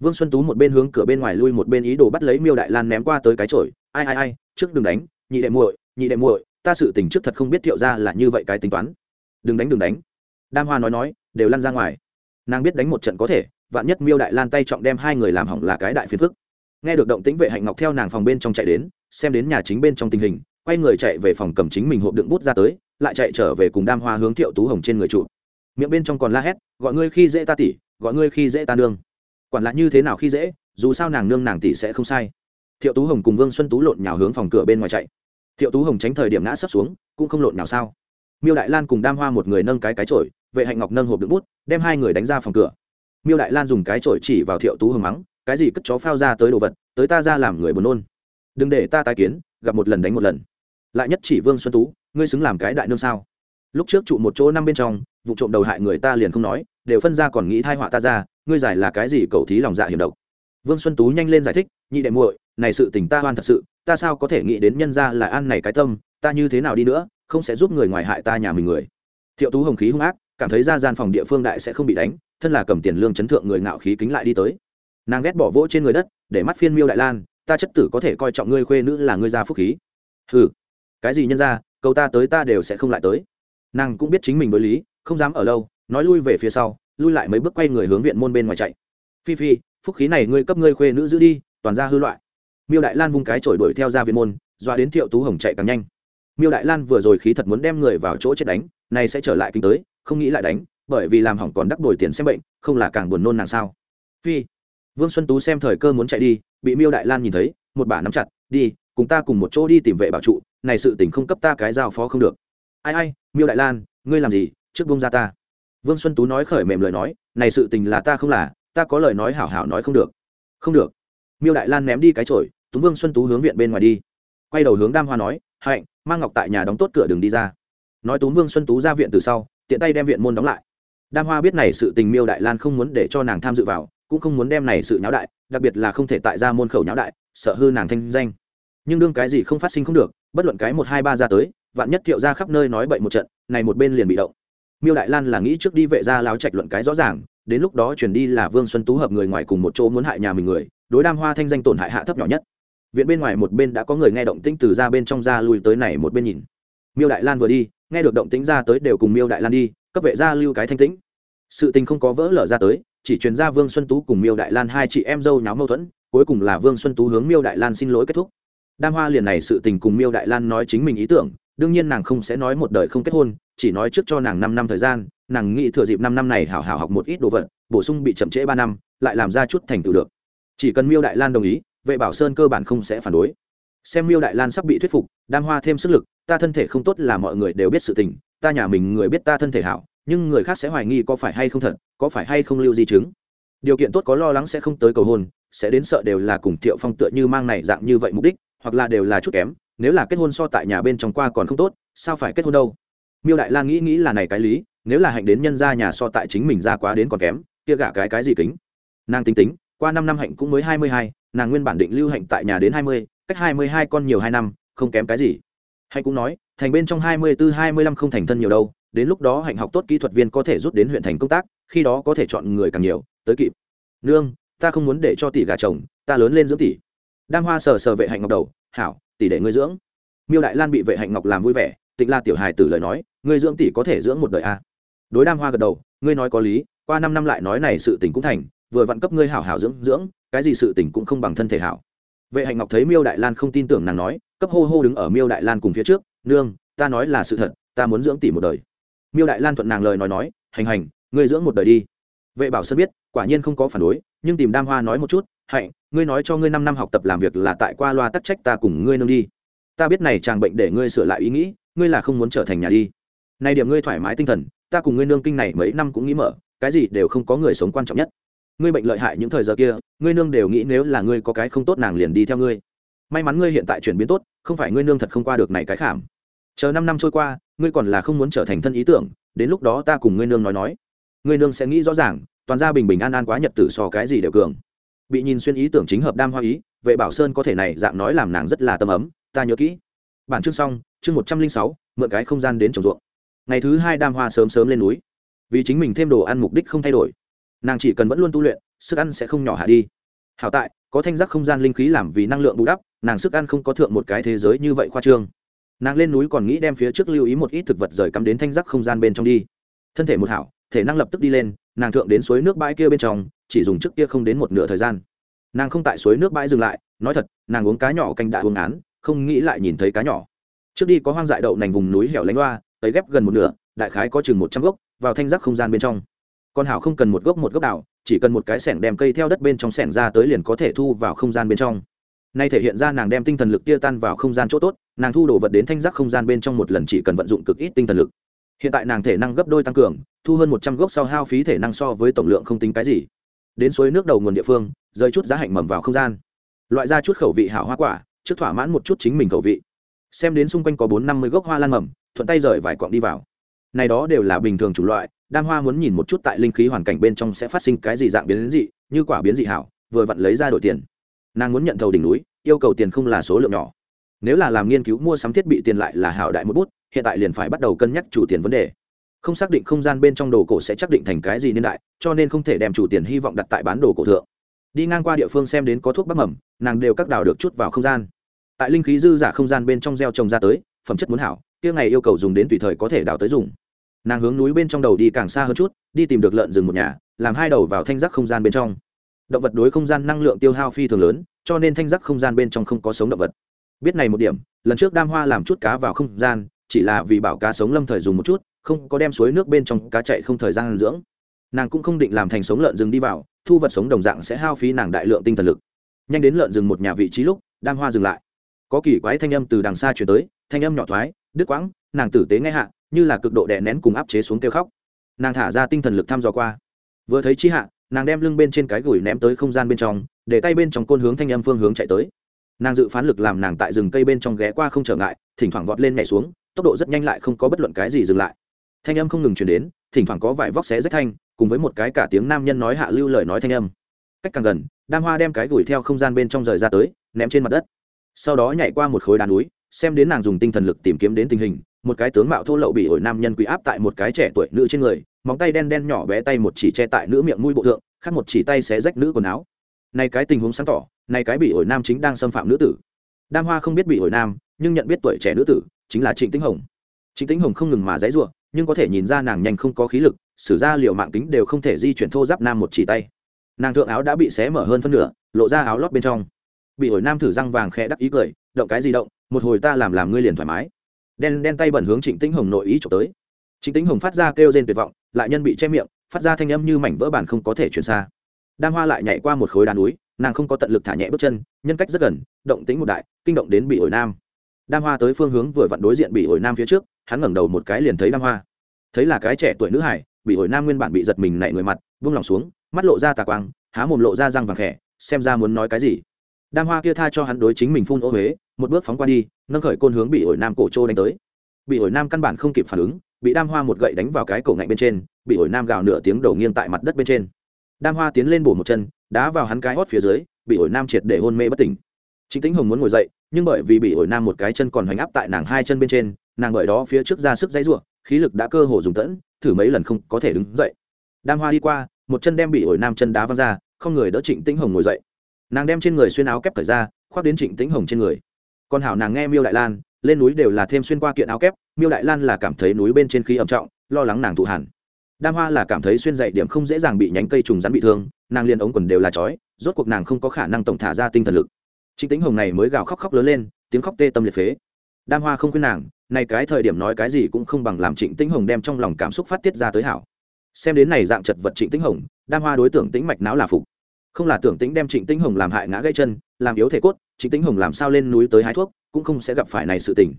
Vương xuân tú một bên hướng cửa bên ngoài lui, một bên ý đồ bắt lấy miêu đại lan ném qua tới cái chổi. Ai ai ai, trước đừng đánh, nhị đệ muội, nhị đệ muội, ta sự tình trước thật không biết thiệu ra là như vậy cái tính toán. Đừng đánh đừng đánh. Đam hoa nói nói, đều lăn ra ngoài. Nàng biết đánh một trận có thể, vạn nhất miêu đại lan tay trọng đem hai người làm hỏng là cái đại phiền phức. Nghe được động tĩnh vệ hạnh ngọc theo nàng phòng bên trong chạy đến, xem đến nhà chính bên trong tình hình quay người chạy về phòng cầm chính mình hộp đựng bút ra tới, lại chạy trở về cùng đam hoa hướng thiệu tú hồng trên người trụ miệng bên trong còn la hét, gọi ngươi khi dễ ta tỉ gọi ngươi khi dễ ta nương. Quản lại như thế nào khi dễ, dù sao nàng nương nàng tỷ sẽ không sai. Thiệu tú hồng cùng vương xuân tú lộn nhào hướng phòng cửa bên ngoài chạy. Thiệu tú hồng tránh thời điểm ngã sấp xuống, cũng không lộn nào sao. Miêu đại lan cùng đam hoa một người nâng cái cái trội vệ hạnh ngọc nâng hộp đựng bút, đem hai người đánh ra phòng cửa. Miêu đại lan dùng cái trội chỉ vào thiệu tú hồng mắng, cái gì cất chó phao ra tới đồ vật, tới ta ra làm người buồn nôn. Đừng để ta tái kiến, gặp một lần đánh một lần lại nhất chỉ vương xuân tú, ngươi xứng làm cái đại nương sao? Lúc trước trụ một chỗ năm bên trong, vụ trộm đầu hại người ta liền không nói, đều phân ra còn nghĩ thai họa ta ra, ngươi giải là cái gì cầu thí lòng dạ hiểm độc? Vương xuân tú nhanh lên giải thích, nhị đệ muội, này sự tình ta hoan thật sự, ta sao có thể nghĩ đến nhân ra là an này cái tâm, ta như thế nào đi nữa, không sẽ giúp người ngoài hại ta nhà mình người. Thiệu tú hồng khí hung ác, cảm thấy ra gian phòng địa phương đại sẽ không bị đánh, thân là cầm tiền lương chấn thượng người ngạo khí kính lại đi tới. Nàng ghét bỏ vỗ trên người đất, để mắt phiên miêu đại lan, ta chất tử có thể coi trọng ngươi khuê nữ là ngươi gia phúc khí. Ừ cái gì nhân ra câu ta tới ta đều sẽ không lại tới. Nàng cũng biết chính mình đối lý, không dám ở lâu, nói lui về phía sau, lui lại mấy bước quay người hướng viện môn bên ngoài chạy. Phi phi, phúc khí này ngươi cấp ngươi khuê nữ giữ đi, toàn ra hư loại. Miêu đại lan vung cái chổi đuổi theo ra viện môn doa đến thiệu tú hồng chạy càng nhanh. Miêu đại lan vừa rồi khí thật muốn đem người vào chỗ chết đánh này sẽ trở lại kinh tới, không nghĩ lại đánh, bởi vì làm hỏng còn đắc đổi tiền xem bệnh, không là càng buồn nôn nàng sao? Phi, vương xuân tú xem thời cơ muốn chạy đi, bị miêu đại lan nhìn thấy, một bà nắm chặt, đi cùng ta cùng một chỗ đi tìm vệ bảo trụ, này sự tình không cấp ta cái giao phó không được. Ai ai, miêu đại lan, ngươi làm gì? Trước bông ra ta. Vương xuân tú nói khởi mềm lời nói, này sự tình là ta không là, ta có lời nói hảo hảo nói không được. Không được. Miêu đại lan ném đi cái chổi tú vương xuân tú hướng viện bên ngoài đi. Quay đầu hướng đam hoa nói, hạnh mang ngọc tại nhà đóng tốt cửa đường đi ra. Nói tú vương xuân tú ra viện từ sau, tiện tay đem viện môn đóng lại. Đam hoa biết này sự tình miêu đại lan không muốn để cho nàng tham dự vào, cũng không muốn đem này sự nháo đại, đặc biệt là không thể tại ra môn khẩu nháo đại, sợ hư nàng thanh danh nhưng đương cái gì không phát sinh không được, bất luận cái một hai ba ra tới, vạn nhất thiệu ra khắp nơi nói bậy một trận, này một bên liền bị động. Miêu đại lan là nghĩ trước đi vệ ra láo trạch luận cái rõ ràng, đến lúc đó chuyển đi là vương xuân tú hợp người ngoài cùng một chỗ muốn hại nhà mình người, đối đam hoa thanh danh tổn hại hạ thấp nhỏ nhất. Viện bên ngoài một bên đã có người nghe động tĩnh từ ra bên trong ra lùi tới này một bên nhìn. Miêu đại lan vừa đi, nghe được động tĩnh ra tới đều cùng miêu đại lan đi, cấp vệ ra lưu cái thanh tĩnh. Sự tình không có vỡ lở ra tới, chỉ truyền ra vương xuân tú cùng miêu đại lan hai chị em dâu nháo mâu thuẫn, cuối cùng là vương xuân tú hướng miêu đại lan xin lỗi kết thúc đam hoa liền này sự tình cùng miêu đại lan nói chính mình ý tưởng, đương nhiên nàng không sẽ nói một đời không kết hôn, chỉ nói trước cho nàng năm năm thời gian, nàng nghĩ thừa dịp năm năm này hảo hảo học một ít đồ vật, bổ sung bị chậm trễ ba năm, lại làm ra chút thành tựu được. Chỉ cần miêu đại lan đồng ý, vệ bảo sơn cơ bản không sẽ phản đối. Xem miêu đại lan sắp bị thuyết phục, đam hoa thêm sức lực, ta thân thể không tốt là mọi người đều biết sự tình, ta nhà mình người biết ta thân thể hảo, nhưng người khác sẽ hoài nghi có phải hay không thật, có phải hay không lưu di chứng. Điều kiện tốt có lo lắng sẽ không tới cầu hôn, sẽ đến sợ đều là cùng thiệu phong tựa như mang này dạng như vậy mục đích hoặc là đều là chút kém nếu là kết hôn so tại nhà bên trong qua còn không tốt sao phải kết hôn đâu? Miêu đại lan nghĩ nghĩ là này cái lý nếu là hạnh đến nhân ra nhà so tại chính mình ra quá đến còn kém kia gả cái cái gì kính? Nàng tính tính qua năm năm hạnh cũng mới hai mươi hai nàng nguyên bản định lưu hạnh tại nhà đến hai mươi cách hai mươi hai con nhiều hai năm không kém cái gì. Hạnh cũng nói thành bên trong hai mươi bốn, hai mươi lăm không thành thân nhiều đâu đến lúc đó hạnh học tốt kỹ thuật viên có thể rút đến huyện thành công tác khi đó có thể chọn người càng nhiều tới kịp. Nương ta không muốn để cho tỷ gà chồng ta lớn lên dưỡng tỷ đam hoa sờ sờ vệ hạnh ngọc đầu, hảo, tỷ để ngươi dưỡng. Miêu đại lan bị vệ hạnh ngọc làm vui vẻ, tịnh la tiểu hài tử lời nói, ngươi dưỡng tỷ có thể dưỡng một đời a. À. đối đam hoa gật đầu, ngươi nói có lý, qua năm năm lại nói này sự tình cũng thành, vừa vặn cấp ngươi hảo hảo dưỡng dưỡng, cái gì sự tình cũng không bằng thân thể hảo. Vệ hạnh ngọc thấy miêu đại lan không tin tưởng nàng nói, cấp hô hô đứng ở miêu đại lan cùng phía trước, nương, ta nói là sự thật, ta muốn dưỡng tỷ một đời. Miêu đại lan thuận nàng lời nói nói, hành hành, ngươi dưỡng một đời đi. Vệ bảo sơn biết, quả nhiên không có phản đối, nhưng tìm đam hoa nói một chút hạnh, ngươi nói cho ngươi năm năm học tập làm việc là tại qua loa tắc trách ta cùng ngươi nương đi. Ta biết này chàng bệnh để ngươi sửa lại ý nghĩ, ngươi là không muốn trở thành nhà đi. Nay điểm ngươi thoải mái tinh thần, ta cùng ngươi nương kinh này mấy năm cũng nghĩ mở, cái gì đều không có người sống quan trọng nhất. Ngươi bệnh lợi hại những thời giờ kia, ngươi nương đều nghĩ nếu là ngươi có cái không tốt nàng liền đi theo ngươi. May mắn ngươi hiện tại chuyển biến tốt, không phải ngươi nương thật không qua được này cái khảm. Chờ năm năm trôi qua, ngươi còn là không muốn trở thành thân ý tưởng, đến lúc đó ta cùng ngươi nương nói nói. Ngươi nương sẽ nghĩ rõ ràng, toàn gia bình bình an an quá nhật tử so cái gì đều cường bị nhìn xuyên ý tưởng chính hợp đam hoa ý, vệ bảo sơn có thể này dạng nói làm nàng rất là tâm ấm, ta nhớ kỹ. Bản chương xong, chương một trăm linh sáu, mượn cái không gian đến trồng ruộng. Ngày thứ hai đam hoa sớm sớm lên núi. Vì chính mình thêm đồ ăn mục đích không thay đổi. Nàng chỉ cần vẫn luôn tu luyện, sức ăn sẽ không nhỏ hạ đi. Hảo tại, có thanh giác không gian linh khí làm vì năng lượng bù đắp, nàng sức ăn không có thượng một cái thế giới như vậy khoa trương. Nàng lên núi còn nghĩ đem phía trước lưu ý một ít thực vật rời cắm đến thanh giác không gian bên trong đi. Thân thể một hảo, thể năng lập tức đi lên, nàng thượng đến suối nước bãi kia bên trong chỉ dùng trước kia không đến một nửa thời gian. Nàng không tại suối nước bãi dừng lại, nói thật, nàng uống cá nhỏ canh đã uống án, không nghĩ lại nhìn thấy cá nhỏ. Trước đi có hoang dại đậu nành vùng núi hẻo lánh loa tới ghép gần một nửa, đại khái có chừng một trăm gốc, vào thanh giác không gian bên trong. Con hảo không cần một gốc một gốc đảo chỉ cần một cái sẻng đem cây theo đất bên trong sẻng ra tới liền có thể thu vào không gian bên trong. Nay thể hiện ra nàng đem tinh thần lực tia tan vào không gian chỗ tốt, nàng thu đồ vật đến thanh giác không gian bên trong một lần chỉ cần vận dụng cực ít tinh thần lực. Hiện tại nàng thể năng gấp đôi tăng cường, thu hơn một trăm gốc sau hao phí thể năng so với tổng lượng không tính cái gì đến suối nước đầu nguồn địa phương, rơi chút giá hạnh mầm vào không gian. Loại ra chút khẩu vị hảo hoa quả, trước thỏa mãn một chút chính mình khẩu vị. Xem đến xung quanh có bốn năm mươi gốc hoa lan mầm, thuận tay rời vài cọng đi vào. Này đó đều là bình thường chủ loại, đam hoa muốn nhìn một chút tại linh khí hoàn cảnh bên trong sẽ phát sinh cái gì dạng biến dị, như quả biến dị hảo, vừa vặn lấy ra đổi tiền. Nàng muốn nhận thầu đỉnh núi, yêu cầu tiền không là số lượng nhỏ. Nếu là làm nghiên cứu mua sắm thiết bị tiền lại là hảo đại một bút, hiện tại liền phải bắt đầu cân nhắc chủ tiền vấn đề không xác định không gian bên trong đồ cổ sẽ chắc định thành cái gì niên đại, cho nên không thể đem chủ tiền hy vọng đặt tại bán đồ cổ thượng. Đi ngang qua địa phương xem đến có thuốc bắc mầm, nàng đều các đào được chút vào không gian. Tại linh khí dư giả không gian bên trong gieo trồng ra tới, phẩm chất muốn hảo, kia ngày yêu cầu dùng đến tùy thời có thể đào tới dùng. Nàng hướng núi bên trong đầu đi càng xa hơn chút, đi tìm được lợn rừng một nhà, làm hai đầu vào thanh giác không gian bên trong. Động vật đối không gian năng lượng tiêu hao phi thường lớn, cho nên thanh giác không gian bên trong không có sống động vật. Biết này một điểm, lần trước đam hoa làm chút cá vào không gian, chỉ là vì bảo cá sống lâm thời dùng một chút không có đem suối nước bên trong cá chạy không thời gian dưỡng. Nàng cũng không định làm thành sống lợn rừng đi vào, thu vật sống đồng dạng sẽ hao phí nàng đại lượng tinh thần lực. Nhanh đến lợn rừng một nhà vị trí lúc, đam hoa dừng lại. Có kỳ quái thanh âm từ đằng xa chuyển tới, thanh âm nhỏ thoái, đứt quãng, nàng tử tế nghe hạ, như là cực độ đè nén cùng áp chế xuống kêu khóc. Nàng thả ra tinh thần lực thăm dò qua. Vừa thấy chi hạ, nàng đem lưng bên trên cái gửi ném tới không gian bên trong, để tay bên trong côn hướng thanh âm phương hướng chạy tới. Nàng dự phán lực làm nàng tại rừng cây bên trong ghé qua không trở ngại, thỉnh thoảng vọt lên nhảy xuống, tốc độ rất nhanh lại không có bất luận cái gì dừng lại thanh âm không ngừng chuyển đến, thỉnh thoảng có vài vóc xé rách thanh, cùng với một cái cả tiếng nam nhân nói hạ lưu lời nói thanh âm. Cách càng gần, đam hoa đem cái gửi theo không gian bên trong rời ra tới, ném trên mặt đất. Sau đó nhảy qua một khối đá núi, xem đến nàng dùng tinh thần lực tìm kiếm đến tình hình, một cái tướng mạo thô lậu bị ổi nam nhân quỳ áp tại một cái trẻ tuổi nữ trên người, móng tay đen đen nhỏ bé tay một chỉ che tại nữ miệng mũi bộ thượng, khác một chỉ tay xé rách nữ quần áo. Này cái tình huống sáng tỏ, này cái bị ổi nam chính đang xâm phạm nữ tử. Đam hoa không biết bị ổi nam, nhưng nhận biết tuổi trẻ nữ tử, chính là trịnh tĩnh hồng. Trịnh tĩnh hồng không ngừng mà dãy ruộng nhưng có thể nhìn ra nàng nhanh không có khí lực, sử ra liệu mạng tính đều không thể di chuyển thô giáp nam một chỉ tay. Nàng thượng áo đã bị xé mở hơn phân nửa, lộ ra áo lót bên trong. Bị ổi nam thử răng vàng khẽ đắc ý cười, động cái gì động, một hồi ta làm làm ngươi liền thoải mái. Đen đen tay bẩn hướng trịnh tĩnh hồng nội ý trộm tới. Trịnh tĩnh hồng phát ra kêu rên tuyệt vọng, lại nhân bị che miệng, phát ra thanh âm như mảnh vỡ bản không có thể truyền xa. Đam hoa lại nhảy qua một khối đá núi, nàng không có tận lực thả nhẹ bước chân, nhân cách rất gần, động tính một đại, kinh động đến bị ổi nam đam hoa tới phương hướng vừa vặn đối diện bị ổi nam phía trước, hắn ngẩng đầu một cái liền thấy đam hoa. Thấy là cái trẻ tuổi nữ hải bị ổi nam nguyên bản bị giật mình nảy người mặt, vung lòng xuống, mắt lộ ra tà quang, há mồm lộ ra răng vàng khẽ, xem ra muốn nói cái gì. Đam hoa kia tha cho hắn đối chính mình phun ô huế, một bước phóng qua đi, nâng khởi côn hướng bị ổi nam cổ trô đánh tới. Bị ổi nam căn bản không kịp phản ứng, bị đam hoa một gậy đánh vào cái cổ ngạnh bên trên bị ổi nam gào nửa tiếng đầu nghiêng tại mặt đất bên trên. Đam hoa tiến lên bổ một chân, đá vào hắn cái hót phía dưới bị ổi nam triệt để hôn mê bất tỉnh. Chính tĩnh hồng muốn ngồi dậy nhưng bởi vì bị ổi nam một cái chân còn hoành áp tại nàng hai chân bên trên, nàng bởi đó phía trước ra sức dãy ruộng khí lực đã cơ hồ dùng tẫn, thử mấy lần không có thể đứng dậy. Đam hoa đi qua, một chân đem bị ổi nam chân đá văng ra, không người đỡ trịnh tĩnh hồng ngồi dậy. Nàng đem trên người xuyên áo kép thời ra, khoác đến trịnh tĩnh hồng trên người. Còn hảo nàng nghe miêu đại lan, lên núi đều là thêm xuyên qua kiện áo kép, miêu đại lan là cảm thấy núi bên trên khí ẩm trọng, lo lắng nàng thụ hẳn. Đam hoa là cảm thấy xuyên dậy điểm không dễ dàng bị nhánh cây trùng rắn bị thương, nàng liền ống quần đều là chói, rốt cuộc nàng không có khả năng tổng thả ra tinh thần lực trịnh tĩnh hồng này mới gào khóc khóc lớn lên, tiếng khóc tê tâm liệt phế. Đam hoa không khuyên nàng, này cái thời điểm nói cái gì cũng không bằng làm trịnh tĩnh hồng đem trong lòng cảm xúc phát tiết ra tới hảo. Xem đến này dạng chật vật trịnh tĩnh hồng, đam hoa đối tượng tĩnh mạch não là phục. Không là tưởng tĩnh đem trịnh tĩnh hồng làm hại ngã gãy chân, làm yếu thể cốt, trịnh tĩnh hồng làm sao lên núi tới hái thuốc, cũng không sẽ gặp phải này sự tình.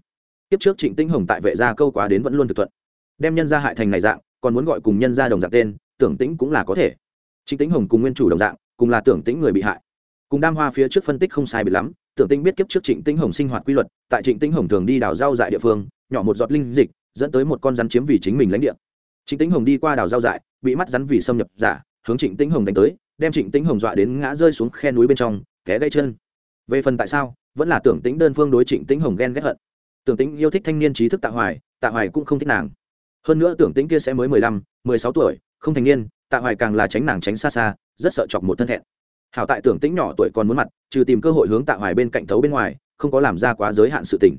Tiếp trước trịnh tĩnh hồng tại vệ gia câu quá đến vẫn luôn thực thuận. Đem nhân gia hại thành này dạng, còn muốn gọi cùng nhân gia đồng dạng tên, tưởng tĩnh cũng là có thể. Trịnh tĩnh hồng cùng nguyên chủ đồng dạng, cùng là tưởng tĩnh người bị hại cùng đam hoa phía trước phân tích không sai bị lắm, tưởng tĩnh biết kiếp trước trịnh tĩnh hồng sinh hoạt quy luật, tại trịnh tĩnh hồng thường đi đào rau dại địa phương, nhỏ một giọt linh dịch, dẫn tới một con rắn chiếm vì chính mình lãnh địa. Trịnh tĩnh hồng đi qua đào rau dại, bị mắt rắn vì xâm nhập giả, hướng trịnh tĩnh hồng đánh tới, đem trịnh tĩnh hồng dọa đến ngã rơi xuống khe núi bên trong, té gãy chân. Về phần tại sao, vẫn là tưởng tĩnh đơn phương đối trịnh tĩnh hồng ghen ghét hận. Tưởng tĩnh yêu thích thanh niên trí thức tạ hoài tạ hoài cũng không thích nàng. Hơn nữa tưởng tĩnh kia sẽ mới mười lăm, mười sáu tuổi, không thành niên, tạ hoài càng là tránh nàng tránh xa xa, rất sợ chọc một thân thẹn hảo tại tưởng tĩnh nhỏ tuổi còn muốn mặt, trừ tìm cơ hội hướng tạ hoài bên cạnh thấu bên ngoài, không có làm ra quá giới hạn sự tình.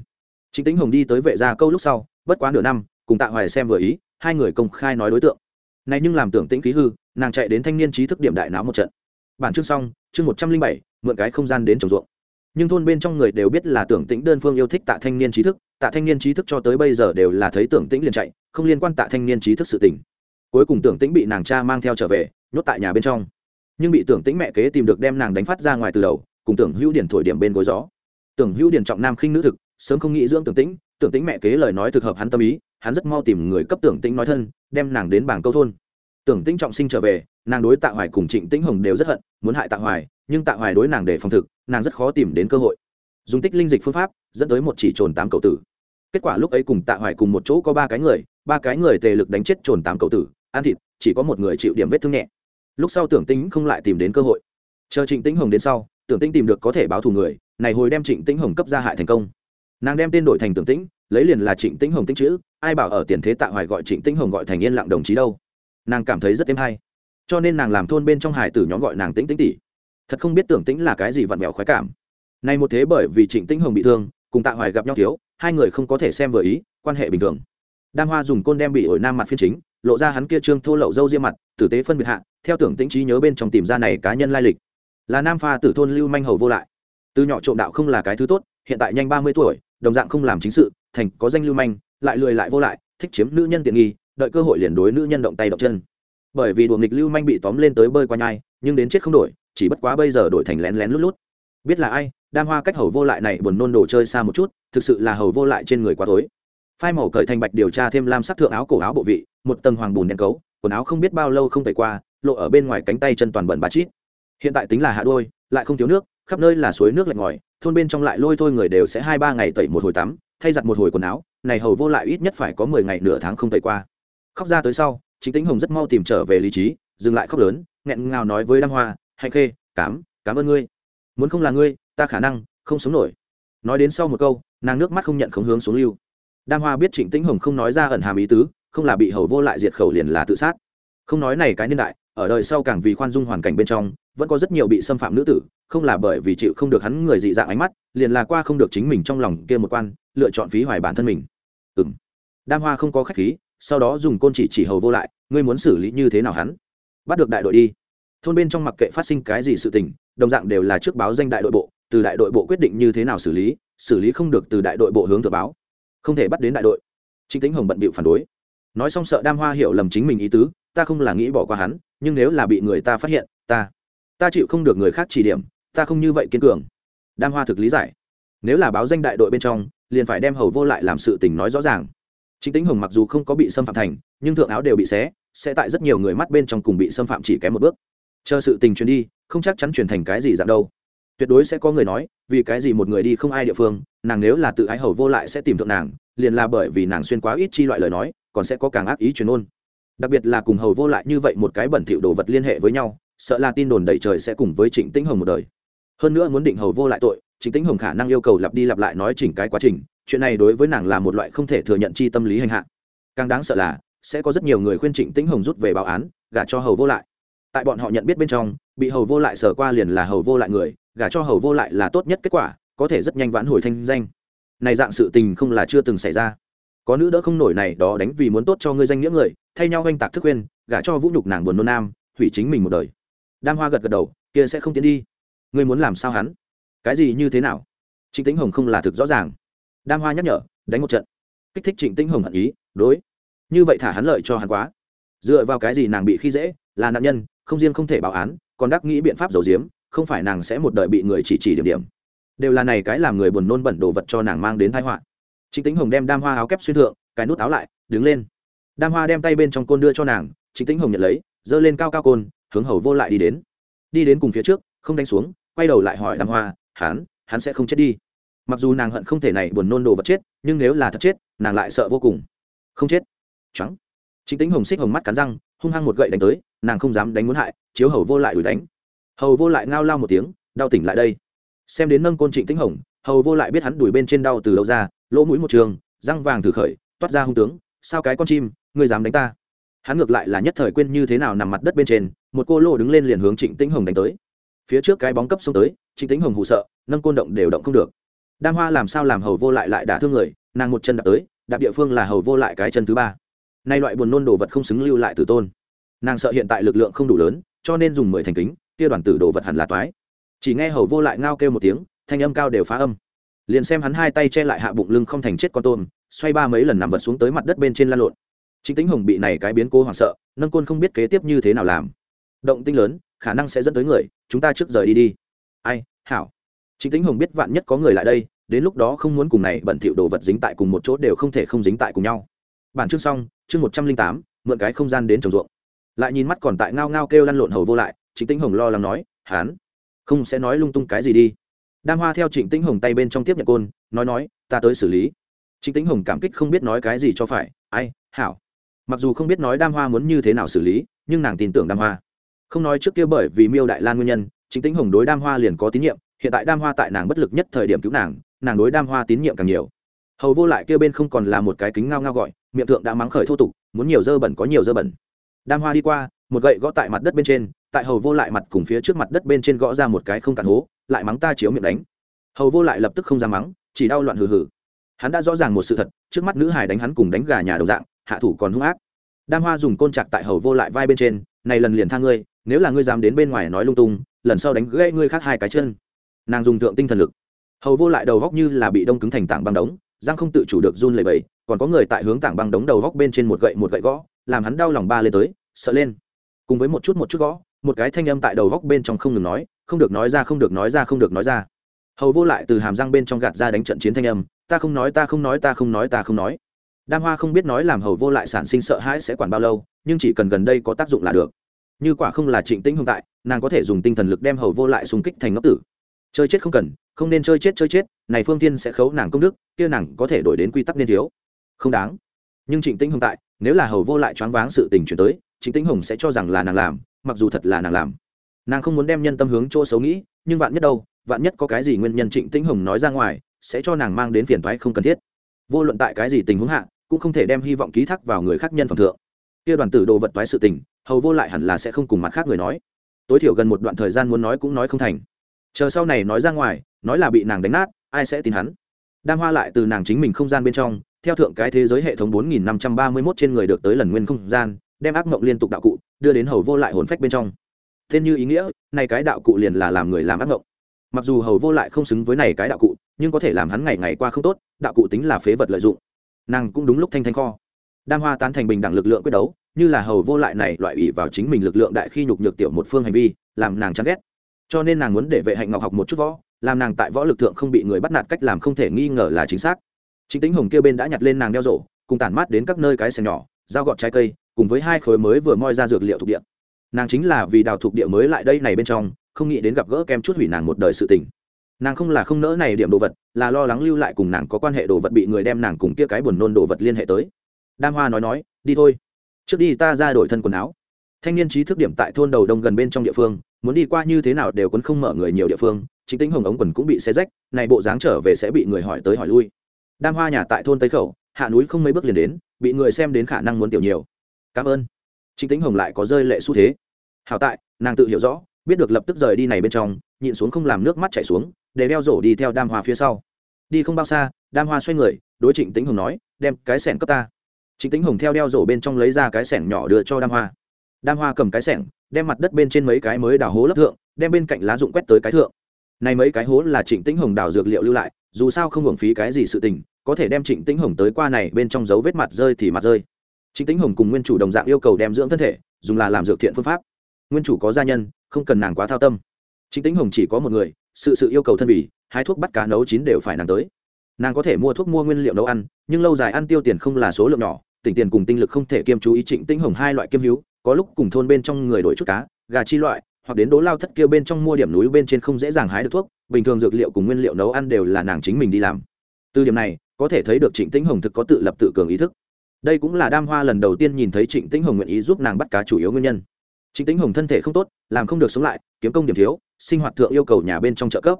Chính tĩnh hồng đi tới vệ gia câu lúc sau, bất quá nửa năm, cùng tạ hoài xem vừa ý, hai người công khai nói đối tượng. Này nhưng làm tưởng tĩnh khí hư, nàng chạy đến thanh niên trí thức điểm đại náo một trận. Bản chương xong, chương một trăm linh bảy, mượn cái không gian đến trồng ruộng. Nhưng thôn bên trong người đều biết là tưởng tĩnh đơn phương yêu thích tạ thanh niên trí thức, tạ thanh niên trí thức cho tới bây giờ đều là thấy tưởng tĩnh liền chạy, không liên quan tạ thanh niên trí thức sự tình. Cuối cùng tưởng tĩnh bị nàng cha mang theo trở về, nhốt tại nhà bên trong nhưng bị tưởng tĩnh mẹ kế tìm được đem nàng đánh phát ra ngoài từ đầu, cùng tưởng hữu điển thổi điểm bên gối gió. Tưởng hữu điển trọng nam khinh nữ thực, sớm không nghĩ dưỡng tưởng tĩnh tưởng tĩnh mẹ kế lời nói thực hợp hắn tâm ý, hắn rất mau tìm người cấp tưởng tĩnh nói thân, đem nàng đến bảng câu thôn. Tưởng tĩnh trọng sinh trở về, nàng đối tạ hoài cùng trịnh tĩnh hồng đều rất hận, muốn hại tạ hoài, nhưng tạ hoài đối nàng để phòng thực, nàng rất khó tìm đến cơ hội. Dùng tích linh dịch phương pháp, dẫn tới một chỉ trồn tám cậu tử. Kết quả lúc ấy cùng tạ hoài cùng một chỗ có ba cái người, ba cái người tề lực đánh chết trồn tám cậu tử, ăn thịt, chỉ có một người chịu điểm vết thương nhẹ lúc sau tưởng tính không lại tìm đến cơ hội. Chờ trịnh tĩnh hồng đến sau, tưởng tĩnh tìm được có thể báo thù người, này hồi đem trịnh tĩnh hồng cấp ra hại thành công. Nàng đem tên đổi thành tưởng tĩnh, lấy liền là trịnh tĩnh hồng tích chữ, ai bảo ở tiền thế tạ hoài gọi trịnh tĩnh hồng gọi thành yên lặng đồng chí đâu. Nàng cảm thấy rất êm hay. Cho nên nàng làm thôn bên trong hải tử nhóm gọi nàng tĩnh tĩnh tỷ. Thật không biết tưởng tĩnh là cái gì vặn vẹo khoái cảm. Nay một thế bởi vì trịnh tĩnh hồng bị thương, cùng tạ hoài gặp nhau thiếu, hai người không có thể xem vừa ý, quan hệ bình thường. Đam hoa dùng côn đem bị ổi nam mặt phiên chính lộ ra hắn kia trương thô lậu dâu ria mặt, tử tế phân biệt hạ, theo tưởng tĩnh trí nhớ bên trong tìm ra này cá nhân lai lịch. Là nam pha tử thôn lưu manh hầu vô lại. Từ nhỏ trộm đạo không là cái thứ tốt, hiện tại nhanh ba mươi tuổi, đồng dạng không làm chính sự, thành có danh lưu manh, lại lười lại vô lại, thích chiếm nữ nhân tiện nghi, đợi cơ hội liền đối nữ nhân động tay động chân. Bởi vì đùa nghịch lưu manh bị tóm lên tới bơi qua nhai, nhưng đến chết không đổi, chỉ bất quá bây giờ đổi thành lén lén lút lút. Biết là ai, đam hoa cách hầu vô lại này buồn nôn đồ chơi xa một chút, thực sự là hầu vô lại trên người quá tối. Phai màu cởi thành bạch điều tra thêm lam sắc thượng áo cổ áo bộ vị một tầng hoàng bùn đen cấu, quần áo không biết bao lâu không tẩy qua, lộ ở bên ngoài cánh tay chân toàn bẩn bà chít. Hiện tại tính là hạ đôi, lại không thiếu nước, khắp nơi là suối nước lạnh ngòi, thôn bên trong lại lôi thôi người đều sẽ hai ba ngày tẩy một hồi tắm, thay giặt một hồi quần áo, này hầu vô lại ít nhất phải có mười ngày nửa tháng không tẩy qua. Khóc ra tới sau, chính tính hồng rất mau tìm trở về lý trí, dừng lại khóc lớn, nghẹn ngào nói với đam hoa, hạnh khê cám cảm ơn ngươi. Muốn không là ngươi, ta khả năng không sống nổi. Nói đến sau một câu, nàng nước mắt không nhận không hướng xuống lưu. Đam hoa biết trịnh tĩnh hồng không nói ra ẩn hàm ý tứ không là bị hầu vô lại diệt khẩu liền là tự sát. Không nói này cái niên đại, ở đời sau càng vì khoan dung hoàn cảnh bên trong, vẫn có rất nhiều bị xâm phạm nữ tử, không là bởi vì chịu không được hắn người dị dạng ánh mắt, liền là qua không được chính mình trong lòng kia một quan, lựa chọn phí hoài bản thân mình. Ừng đam hoa không có khách khí, sau đó dùng côn chỉ chỉ hầu vô lại, ngươi muốn xử lý như thế nào hắn? Bắt được đại đội đi. Thôn bên trong mặc kệ phát sinh cái gì sự tình, đồng dạng đều là trước báo danh đại đội bộ, từ đại đội bộ quyết định như thế nào xử lý xử lý không được từ đại đội bộ hướng thừa báo. Không thể bắt đến đại đội. Trịnh tĩnh hồng bận bịu phản đối nói xong sợ đam hoa hiểu lầm chính mình ý tứ, ta không là nghĩ bỏ qua hắn, nhưng nếu là bị người ta phát hiện, ta ta chịu không được người khác chỉ điểm, ta không như vậy kiên cường. Đam hoa thực lý giải. Nếu là báo danh đại đội bên trong, liền phải đem hầu vô lại làm sự tình nói rõ ràng. Chính tính hồng mặc dù không có bị xâm phạm thành, nhưng thượng áo đều bị xé, sẽ tại rất nhiều người mắt bên trong cùng bị xâm phạm chỉ kém một bước. Chờ sự tình truyền đi, không chắc chắn truyền thành cái gì dạng đâu. Tuyệt đối sẽ có người nói, vì cái gì một người đi không ai địa phương, nàng nếu là tự ái hầu vô lại sẽ tìm thượng nàng, liền là bởi vì nàng xuyên quá ít chi loại lời nói còn sẽ có càng ác ý truyền ôn. Đặc biệt là cùng hầu vô lại như vậy một cái bẩn thỉu đồ vật liên hệ với nhau, sợ là tin đồn đầy trời sẽ cùng với trịnh tĩnh hồng một đời. Hơn nữa muốn định hầu vô lại tội, trịnh tĩnh hồng khả năng yêu cầu lặp đi lặp lại nói chỉnh cái quá trình, chuyện này đối với nàng là một loại không thể thừa nhận chi tâm lý hành hạ. Càng đáng sợ là, sẽ có rất nhiều người khuyên trịnh tĩnh hồng rút về báo án, gả cho hầu vô lại. Tại bọn họ nhận biết bên trong, bị hầu vô lại sờ qua liền là hầu vô lại người, gả cho hầu vô lại là tốt nhất kết quả, có thể rất nhanh vãn hồi thanh danh. Này dạng sự tình không là chưa từng xảy ra có nữ đỡ không nổi này đó đánh vì muốn tốt cho ngươi danh nghĩa người, thay nhau oanh tạc thức khuyên, gả cho vũ nhục nàng buồn nôn nam, hủy chính mình một đời. Đam hoa gật gật đầu, kia sẽ không tiến đi. Ngươi muốn làm sao hắn? Cái gì như thế nào? Trịnh tĩnh hồng không là thực rõ ràng. Đam hoa nhắc nhở, đánh một trận. Kích thích trịnh tĩnh hồng hận ý, đối. Như vậy thả hắn lợi cho hắn quá. Dựa vào cái gì nàng bị khi dễ, là nạn nhân, không riêng không thể báo án, còn đắc nghĩ biện pháp giấu giếm, không phải nàng sẽ một đời bị người chỉ chỉ điểm điểm. Đều là này cái làm người buồn nôn bẩn đồ vật cho nàng mang đến thái họa trịnh tĩnh hồng đem đam hoa áo kép xuyên thượng, cái nút áo lại, đứng lên. Đam hoa đem tay bên trong côn đưa cho nàng, trịnh tĩnh hồng nhận lấy, giơ lên cao cao côn, hướng hầu vô lại đi đến. Đi đến cùng phía trước, không đánh xuống, quay đầu lại hỏi đam hoa, hắn hắn sẽ không chết đi. Mặc dù nàng hận không thể này buồn nôn đồ vật chết, nhưng nếu là thật chết, nàng lại sợ vô cùng. Không chết. Trắng chính tính hồng xích hồng mắt cắn răng, hung hăng một gậy đánh tới, nàng không dám đánh muốn hại, chiếu hầu vô lại đuổi đánh. Hầu vô lại ngao lao một tiếng, đau tỉnh lại đây. Xem đến nâng côn trịnh tĩnh hồng, hầu vô lại biết hắn đuổi bên trên đau từ đâu ra lỗ mũi một trường, răng vàng thử khởi, toát ra hung tướng, sao cái con chim, ngươi dám đánh ta? Hắn ngược lại là nhất thời quên như thế nào nằm mặt đất bên trên, một cô lô đứng lên liền hướng trịnh tĩnh hồng đánh tới. Phía trước cái bóng cấp xông tới, trịnh tĩnh hồng hụ sợ, nâng côn động đều động không được. Đam hoa làm sao làm hầu vô lại lại đả thương người, nàng một chân đạp tới, đạp địa phương là hầu vô lại cái chân thứ ba. Nay loại buồn nôn đồ vật không xứng lưu lại tử tôn. Nàng sợ hiện tại lực lượng không đủ lớn, cho nên dùng mười thành kính, kia đoàn tử đồ vật hẳn là toái. Chỉ nghe hầu vô lại ngao kêu một tiếng, thanh âm cao đều phá âm liền xem hắn hai tay che lại hạ bụng lưng không thành chết con tôm, xoay ba mấy lần nằm vật xuống tới mặt đất bên trên lan lộn. Chính tính hồng bị này cái biến cố hoảng sợ, nâng côn không biết kế tiếp như thế nào làm. Động tinh lớn, khả năng sẽ dẫn tới người, chúng ta trước rời đi đi. Ai, hảo. Chính tính hồng biết vạn nhất có người lại đây, đến lúc đó không muốn cùng này bẩn thỉu đồ vật dính tại cùng một chỗ đều không thể không dính tại cùng nhau. Bản chương xong, chương một trăm linh tám, mượn cái không gian đến trồng ruộng. Lại nhìn mắt còn tại ngao ngao kêu lăn lộn hầu vô lại chính tĩnh hồng lo lắng nói, hán, không sẽ nói lung tung cái gì đi đam hoa theo trịnh tĩnh hồng tay bên trong tiếp nhận côn, nói nói, ta tới xử lý. Trịnh tĩnh hồng cảm kích không biết nói cái gì cho phải, ai, hảo. Mặc dù không biết nói đam hoa muốn như thế nào xử lý, nhưng nàng tin tưởng đam hoa. Không nói trước kia bởi vì miêu đại lan nguyên nhân, trịnh tĩnh hồng đối đam hoa liền có tín nhiệm, hiện tại đam hoa tại nàng bất lực nhất thời điểm cứu nàng nàng đối đam hoa tín nhiệm càng nhiều. Hầu vô lại kia bên không còn là một cái kính ngao ngao gọi, miệng thượng đã mắng khởi thô tục, muốn nhiều dơ bẩn có nhiều dơ bẩn. Đam hoa đi qua, một gậy gõ tại mặt đất bên trên, tại hầu vô lại mặt cùng phía trước mặt đất bên trên gõ ra một cái không cạn hố lại mắng ta chiếu miệng đánh. Hầu vô lại lập tức không ra mắng, chỉ đau loạn hừ hừ. Hắn đã rõ ràng một sự thật, trước mắt nữ hải đánh hắn cùng đánh gà nhà đồng dạng, hạ thủ còn hung ác. Đam hoa dùng côn chặt tại hầu vô lại vai bên trên, này lần liền tha ngươi, nếu là ngươi dám đến bên ngoài nói lung tung, lần sau đánh gãy ngươi khác hai cái chân. Nàng dùng thượng tinh thần lực. Hầu vô lại đầu góc như là bị đông cứng thành tảng băng đống giang không tự chủ được run lẩy bẩy, còn có người tại hướng tảng băng đống đầu góc bên trên một gậy một gậy gõ, làm hắn đau lòng ba lên tới, sợ lên. Cùng với một chút một chút gõ, một cái thanh âm tại đầu góc bên trong không ngừng nói không được nói ra, không được nói ra, không được nói ra. Hầu vô lại từ hàm răng bên trong gạt ra đánh trận chiến thanh âm, ta không nói, ta không nói, ta không nói, ta không nói. Đam hoa không biết nói làm hầu vô lại sản sinh sợ hãi sẽ quản bao lâu, nhưng chỉ cần gần đây có tác dụng là được. Như quả không là trịnh tĩnh hương tại, nàng có thể dùng tinh thần lực đem hầu vô lại xung kích thành ngốc tử. Chơi chết không cần, không nên chơi chết chơi chết, này phương tiên sẽ khấu nàng công đức, kia nàng có thể đổi đến quy tắc niên thiếu. Không đáng. Nhưng trịnh tĩnh hồng tại, nếu là hầu vô lại choáng váng sự tình chuyển tới, trịnh tĩnh hồng sẽ cho rằng là nàng làm, mặc dù thật là nàng làm nàng không muốn đem nhân tâm hướng chỗ xấu nghĩ, nhưng vạn nhất đâu, vạn nhất có cái gì nguyên nhân trịnh tĩnh hồng nói ra ngoài, sẽ cho nàng mang đến phiền thoái không cần thiết. Vô luận tại cái gì tình huống hạ, cũng không thể đem hy vọng ký thác vào người khác nhân phẩm thượng. Kia đoàn tử đồ vật toái sự tình, hầu vô lại hẳn là sẽ không cùng mặt khác người nói. Tối thiểu gần một đoạn thời gian muốn nói cũng nói không thành. Chờ sau này nói ra ngoài, nói là bị nàng đánh nát, ai sẽ tin hắn? Đam hoa lại từ nàng chính mình không gian bên trong, theo thượng cái thế giới hệ thống 4531 trên người được tới lần nguyên không gian, đem ác mộng liên tục đạo cụ, đưa đến hầu vô lại hồn phách bên trong tên như ý nghĩa, này cái đạo cụ liền là làm người làm ác mộng mặc dù hầu vô lại không xứng với này cái đạo cụ, nhưng có thể làm hắn ngày ngày qua không tốt, đạo cụ tính là phế vật lợi dụng. Nàng cũng đúng lúc thanh thanh kho. Đam hoa tán thành bình đẳng lực lượng quyết đấu, như là hầu vô lại này loại ủy vào chính mình lực lượng đại khi nhục nhược tiểu một phương hành vi, làm nàng chán ghét. Cho nên nàng muốn để vệ hạnh ngọc học một chút võ, làm nàng tại võ lực thượng không bị người bắt nạt cách làm không thể nghi ngờ là chính xác. Chính tính hồng kia bên đã nhặt lên nàng đeo rổ, cùng tản mát đến các nơi cái xẻ nhỏ dao gọt trái cây, cùng với hai khối mới vừa moi ra dược liệu thuộc địa nàng chính là vì đào thuộc địa mới lại đây này bên trong, không nghĩ đến gặp gỡ kem chút hủy nàng một đời sự tình. Nàng không là không nỡ này điểm đồ vật, là lo lắng lưu lại cùng nàng có quan hệ đồ vật bị người đem nàng cùng kia cái buồn nôn đồ vật liên hệ tới. Đam hoa nói nói, đi thôi. Trước đi ta ra đổi thân quần áo. Thanh niên trí thức điểm tại thôn đầu đông gần bên trong địa phương, muốn đi qua như thế nào đều quấn không mở người nhiều địa phương, chính tính hồng ống quần cũng bị xé rách, này bộ dáng trở về sẽ bị người hỏi tới hỏi lui. Đam hoa nhà tại thôn tây khẩu, hạ núi không mấy bước liền đến, bị người xem đến khả năng muốn tiểu nhiều. Cảm ơn. Chính tính hồng lại có rơi lệ xu thế hảo tại, nàng tự hiểu rõ, biết được lập tức rời đi này bên trong, nhịn xuống không làm nước mắt chảy xuống, để đeo rổ đi theo đam hoa phía sau. Đi không bao xa, đam hoa xoay người, đối trịnh tĩnh hồng nói, đem cái sẻng cấp ta. Trịnh tĩnh hồng theo đeo rổ bên trong lấy ra cái sẻng nhỏ đưa cho đam hoa. Đam hoa cầm cái sẻng, đem mặt đất bên trên mấy cái mới đào hố lấp thượng, đem bên cạnh lá dụng quét tới cái thượng. Này mấy cái hố là trịnh tĩnh hồng đào dược liệu lưu lại, dù sao không hưởng phí cái gì sự tình, có thể đem trịnh tĩnh hồng tới qua này bên trong dấu vết mặt rơi thì mặt rơi. Trịnh tĩnh hồng cùng nguyên chủ đồng dạng yêu cầu đem dưỡng thân thể, dùng là làm dược thiện phương pháp nguyên chủ có gia nhân, không cần nàng quá thao tâm. Trịnh tĩnh hồng chỉ có một người, sự sự yêu cầu thân vì, hái thuốc bắt cá nấu chín đều phải nàng tới. Nàng có thể mua thuốc mua nguyên liệu nấu ăn, nhưng lâu dài ăn tiêu tiền không là số lượng nhỏ, tỉnh tiền cùng tinh lực không thể kiêm chú ý trịnh tĩnh hồng hai loại kiêm hữu, có lúc cùng thôn bên trong người đổi chút cá, gà chi loại, hoặc đến đố lao thất kia bên trong mua điểm núi bên trên không dễ dàng hái được thuốc, bình thường dược liệu cùng nguyên liệu nấu ăn đều là nàng chính mình đi làm. Từ điểm này, có thể thấy được trịnh tĩnh hồng thực có tự lập tự cường ý thức. Đây cũng là đam hoa lần đầu tiên nhìn thấy trịnh tĩnh hồng nguyện ý giúp nàng bắt cá chủ yếu nguyên nhân trịnh tĩnh hồng thân thể không tốt, làm không được sống lại, kiếm công điểm thiếu, sinh hoạt thượng yêu cầu nhà bên trong trợ cấp.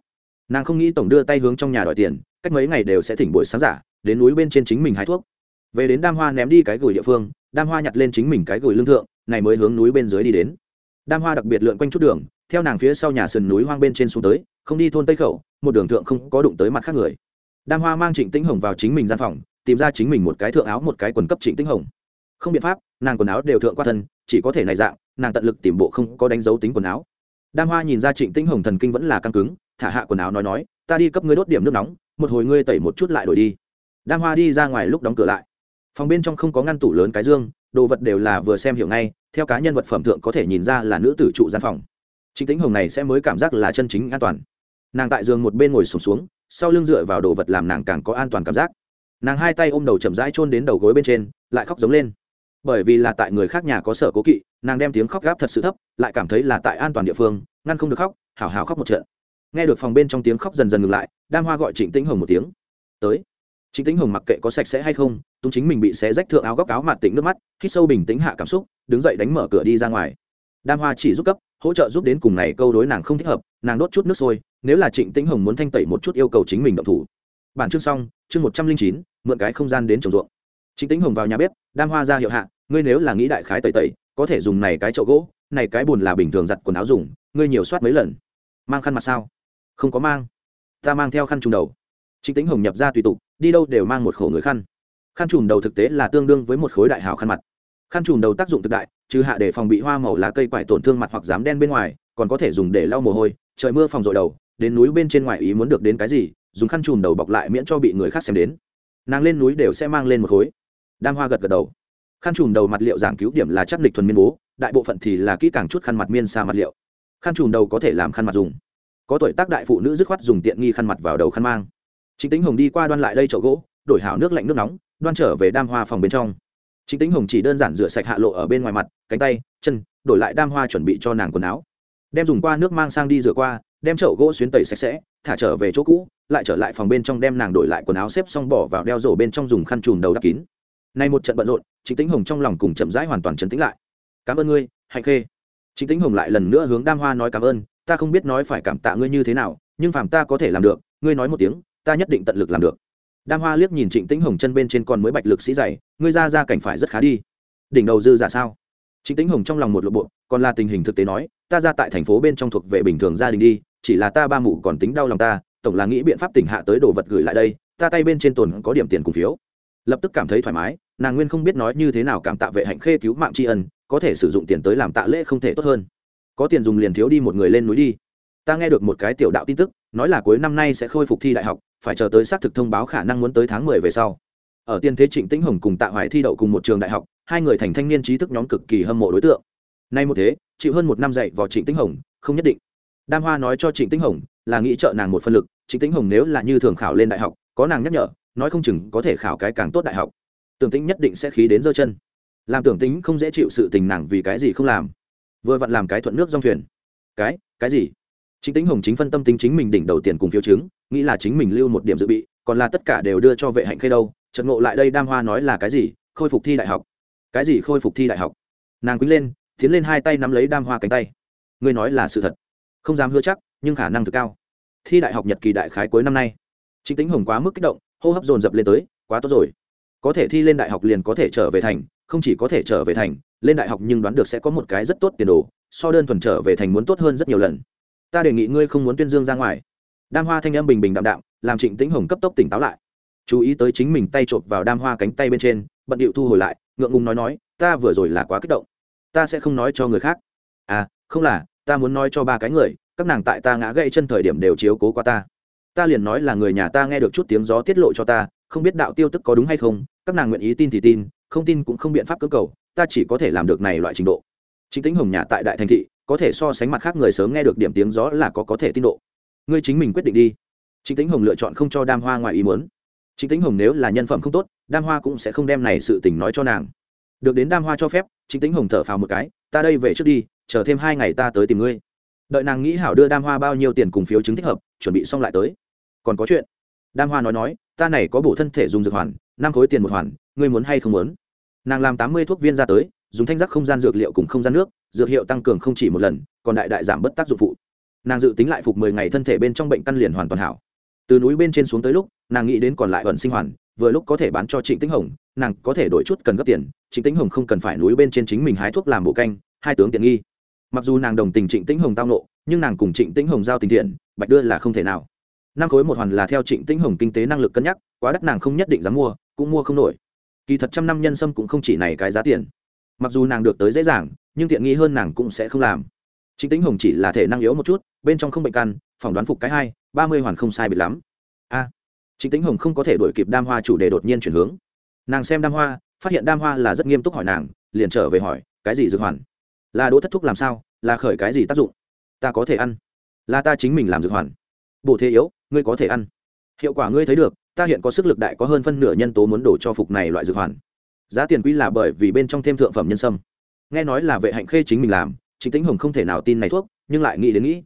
Nàng không nghĩ tổng đưa tay hướng trong nhà đòi tiền, cách mấy ngày đều sẽ thỉnh buổi sáng giả, đến núi bên trên chính mình hái thuốc. Về đến đam hoa ném đi cái gửi địa phương, đam hoa nhặt lên chính mình cái gửi lương thượng, này mới hướng núi bên dưới đi đến. Đam hoa đặc biệt lượn quanh chút đường, theo nàng phía sau nhà sườn núi hoang bên trên xuống tới, không đi thôn tây khẩu, một đường thượng không có đụng tới mặt khác người. Đam hoa mang trịnh tĩnh hồng vào chính mình gian phòng, tìm ra chính mình một cái thượng áo, một cái quần cấp trịnh tĩnh hồng. Không biện pháp, nàng quần áo đều thượng qua thân, chỉ có thể này dạng nàng tận lực tìm bộ không có đánh dấu tính quần áo. Đam hoa nhìn ra trịnh tĩnh hồng thần kinh vẫn là căng cứng thả hạ quần áo nói nói ta đi cấp ngươi đốt điểm nước nóng một hồi ngươi tẩy một chút lại đổi đi. Đam hoa đi ra ngoài lúc đóng cửa lại. Phòng bên trong không có ngăn tủ lớn cái dương đồ vật đều là vừa xem hiểu ngay theo cá nhân vật phẩm thượng có thể nhìn ra là nữ tử trụ gian phòng. Chính tính hồng này sẽ mới cảm giác là chân chính an toàn. Nàng tại giường một bên ngồi sùng xuống, xuống sau lưng dựa vào đồ vật làm nàng càng có an toàn cảm giác. Nàng hai tay ôm đầu chậm rãi chôn đến đầu gối bên trên lại khóc giống lên bởi vì là tại người khác nhà có sở cố kỵ, nàng đem tiếng khóc gáp thật sự thấp, lại cảm thấy là tại an toàn địa phương, ngăn không được khóc, hào hào khóc một trận. Nghe được phòng bên trong tiếng khóc dần dần ngừng lại, đam hoa gọi trịnh tĩnh hồng một tiếng. Tới. Trịnh tĩnh hồng mặc kệ có sạch sẽ hay không tung chính mình bị xé rách thượng áo góc áo mạt tỉnh nước mắt, hít sâu bình tĩnh hạ cảm xúc, đứng dậy đánh mở cửa đi ra ngoài. Đam hoa chỉ giúp cấp, hỗ trợ giúp đến cùng này câu đối nàng không thích hợp, nàng đốt chút nước sôi, nếu là trịnh tĩnh hồng muốn thanh tẩy một chút yêu cầu chính mình động thủ. Bản chương xong, chương một trăm linh chín, mượn cái không gian đến trồng ruộng. Trịnh tĩnh hồng vào nhà bếp, đam hoa ra hiệu hạ ngươi nếu là nghĩ đại khái tẩy tẩy, có thể dùng này cái chậu gỗ, này cái bùn là bình thường giặt quần áo dùng, ngươi nhiều soát mấy lần. Mang khăn mặt sao? Không có mang. Ta mang theo khăn trùng đầu. Chính tĩnh hồng nhập ra tùy tục, đi đâu đều mang một khổ người khăn. Khăn trùm đầu thực tế là tương đương với một khối đại hào khăn mặt. Khăn trùm đầu tác dụng thực đại, trừ hạ để phòng bị hoa màu lá cây quải tổn thương mặt hoặc dám đen bên ngoài, còn có thể dùng để lau mồ hôi, trời mưa phòng dội đầu, đến núi bên trên ngoài ý muốn được đến cái gì, dùng khăn trùm đầu bọc lại miễn cho bị người khác xem đến. Nàng lên núi đều sẽ mang lên một khối. Đam hoa gật gật đầu khăn trùm đầu mặt liệu giảng cứu điểm là chắc lịch thuần miên bố, đại bộ phận thì là kỹ càng chút khăn mặt miên xa mặt liệu. Khăn trùm đầu có thể làm khăn mặt dùng. Có tuổi tác đại phụ nữ dứt khoát dùng tiện nghi khăn mặt vào đầu khăn mang. Chính tính hồng đi qua đoan lại đây chậu gỗ, đổi hảo nước lạnh nước nóng, đoan trở về đam hoa phòng bên trong. Chính tính hồng chỉ đơn giản rửa sạch hạ lộ ở bên ngoài mặt, cánh tay, chân, đổi lại đam hoa chuẩn bị cho nàng quần áo. Đem dùng qua nước mang sang đi rửa qua, đem chậu gỗ xuyến tẩy sạch sẽ, thả trở về chỗ cũ, lại trở lại phòng bên trong đem nàng đổi lại quần áo xếp xong bỏ vào đeo rổ bên trong dùng khăn chùm đầu đắp kín nay một trận bận rộn chính tính hồng trong lòng cùng chậm rãi hoàn toàn chấn tĩnh lại. Cảm ơn ngươi, hạnh khê. Chính tính hồng lại lần nữa hướng đam hoa nói cảm ơn, ta không biết nói phải cảm tạ ngươi như thế nào, nhưng phàm ta có thể làm được, ngươi nói một tiếng, ta nhất định tận lực làm được. Đam hoa liếc nhìn trịnh tĩnh hồng chân bên trên còn mới bạch lực sĩ dày, ngươi ra ra cảnh phải rất khá đi. Đỉnh đầu dư giả sao? Trịnh tĩnh hồng trong lòng một lộ bộ, còn là tình hình thực tế nói, ta ra tại thành phố bên trong thuộc về bình thường gia đình đi, chỉ là ta ba mụ còn tính đau lòng ta, tổng là nghĩ biện pháp tỉnh hạ tới đồ vật gửi lại đây, ta tay bên trên tồn có điểm tiền cùng phiếu. Lập tức cảm thấy thoải mái nàng nguyên không biết nói như thế nào cảm tạ vệ hạnh khê cứu mạng tri ân, có thể sử dụng tiền tới làm tạ lễ không thể tốt hơn. Có tiền dùng liền thiếu đi một người lên núi đi. Ta nghe được một cái tiểu đạo tin tức, nói là cuối năm nay sẽ khôi phục thi đại học, phải chờ tới xác thực thông báo khả năng muốn tới tháng mười về sau. Ở tiên thế trịnh tĩnh hồng cùng tạ hoài thi đậu cùng một trường đại học, hai người thành thanh niên trí thức nhóm cực kỳ hâm mộ đối tượng. Nay một thế, chịu hơn một năm dạy vào trịnh tĩnh hồng, không nhất định. Đam hoa nói cho trịnh tĩnh hồng là nghĩ trợ nàng một phân lực, trịnh tĩnh hồng nếu là như thường khảo lên đại học, có nàng nhắc nhở, nói không chừng có thể khảo cái càng tốt đại học tưởng tĩnh nhất định sẽ khí đến giơ chân. Làm tưởng tính không dễ chịu sự tình nàng vì cái gì không làm. Vừa vặn làm cái thuận nước dòng thuyền. Cái cái gì? Chính tính hồng chính phân tâm tính chính mình đỉnh đầu tiền cùng phiếu chứng, nghĩ là chính mình lưu một điểm dự bị, còn là tất cả đều đưa cho vệ hạnh khê đâu trận ngộ lại đây đam hoa nói là cái gì? Khôi phục thi đại học. Cái gì khôi phục thi đại học? Nàng quýnh lên, tiến lên hai tay nắm lấy đam hoa cánh tay. Ngươi nói là sự thật. Không dám hứa chắc, nhưng khả năng thực cao. Thi đại học nhật kỳ đại khái cuối năm nay. Chính tính hồng quá mức kích động, hô hấp dồn dập lên tới, quá tốt rồi có thể thi lên đại học liền có thể trở về thành, không chỉ có thể trở về thành, lên đại học nhưng đoán được sẽ có một cái rất tốt tiền đồ, so đơn thuần trở về thành muốn tốt hơn rất nhiều lần. Ta đề nghị ngươi không muốn tuyên dương ra ngoài. Đam hoa thanh âm bình bình đạm đạm, làm trịnh tĩnh hồng cấp tốc tỉnh táo lại. Chú ý tới chính mình tay chộp vào đam hoa cánh tay bên trên, bận điệu thu hồi lại, ngượng ngùng nói nói, ta vừa rồi là quá kích động. Ta sẽ không nói cho người khác. À không là, ta muốn nói cho ba cái người, các nàng tại ta ngã gãy chân thời điểm đều chiếu cố qua ta. Ta liền nói là người nhà ta nghe được chút tiếng gió tiết lộ cho ta, không biết đạo tiêu tức có đúng hay không các nàng nguyện ý tin thì tin, không tin cũng không biện pháp cơ cầu, ta chỉ có thể làm được này loại trình độ. Chính tính hồng nhà tại đại thành thị, có thể so sánh mặt khác người sớm nghe được điểm tiếng gió là có có thể tin độ. Ngươi chính mình quyết định đi. Chính tính hồng lựa chọn không cho đam hoa ngoài ý muốn. Chính tính hồng nếu là nhân phẩm không tốt, đam hoa cũng sẽ không đem này sự tình nói cho nàng. Được đến đam hoa cho phép chính tính hồng thở phào một cái, ta đây về trước đi, chờ thêm hai ngày ta tới tìm ngươi. Đợi nàng nghĩ hảo đưa đam hoa bao nhiêu tiền cùng phiếu chứng thích hợp, chuẩn bị xong lại tới. Còn có chuyện. Đam hoa nói nói, ta này có bổ thân thể dùng dược hoàn năm khối tiền một hoàn, ngươi muốn hay không muốn? Nàng làm tám mươi thuốc viên ra tới, dùng thanh giác không gian dược liệu cùng không gian nước, dược hiệu tăng cường không chỉ một lần, còn đại đại giảm bất tác dụng phụ. Nàng dự tính lại phục mười ngày thân thể bên trong bệnh căn liền hoàn toàn hảo. Từ núi bên trên xuống tới lúc, nàng nghĩ đến còn lại vận sinh hoàn, vừa lúc có thể bán cho trịnh tĩnh hồng, nàng có thể đổi chút cần gấp tiền. Trịnh tĩnh hồng không cần phải núi bên trên chính mình hái thuốc làm bộ canh, hai tướng tiện nghi. Mặc dù nàng đồng tình trịnh tĩnh hồng tao nộ nhưng nàng cùng trịnh tĩnh hồng giao tình thiện, bạch đưa là không thể nào. Năm khối một hoàn là theo trịnh tĩnh hồng kinh tế năng lực cân nhắc, quá đắt nàng không nhất định dám mua cũng mua không nổi. Kỳ thật trăm năm nhân sâm cũng không chỉ này cái giá tiền. Mặc dù nàng được tới dễ dàng nhưng tiện nghi hơn nàng cũng sẽ không làm. Chính tính hồng chỉ là thể năng yếu một chút bên trong không bệnh căn phỏng đoán phục cái hai ba mươi hoàn không sai biệt lắm. A. À, chính tính hồng không có thể đổi kịp đam hoa chủ đề đột nhiên chuyển hướng. Nàng xem đam hoa phát hiện đam hoa là rất nghiêm túc hỏi nàng liền trở về hỏi cái gì dược hoàn? Là đỗ thất thúc làm sao? Là khởi cái gì tác dụng? Ta có thể ăn. Là ta chính mình làm dược hoàn. Bổ thế yếu ngươi có thể ăn. Hiệu quả ngươi thấy được ta hiện có sức lực đại có hơn phân nửa nhân tố muốn đổ cho phục này loại dược hoàn. Giá tiền quý là bởi vì bên trong thêm thượng phẩm nhân sâm. Nghe nói là vệ hạnh khê chính mình làm chính tính hồng không thể nào tin này thuốc, nhưng lại nghĩ đến nghĩ.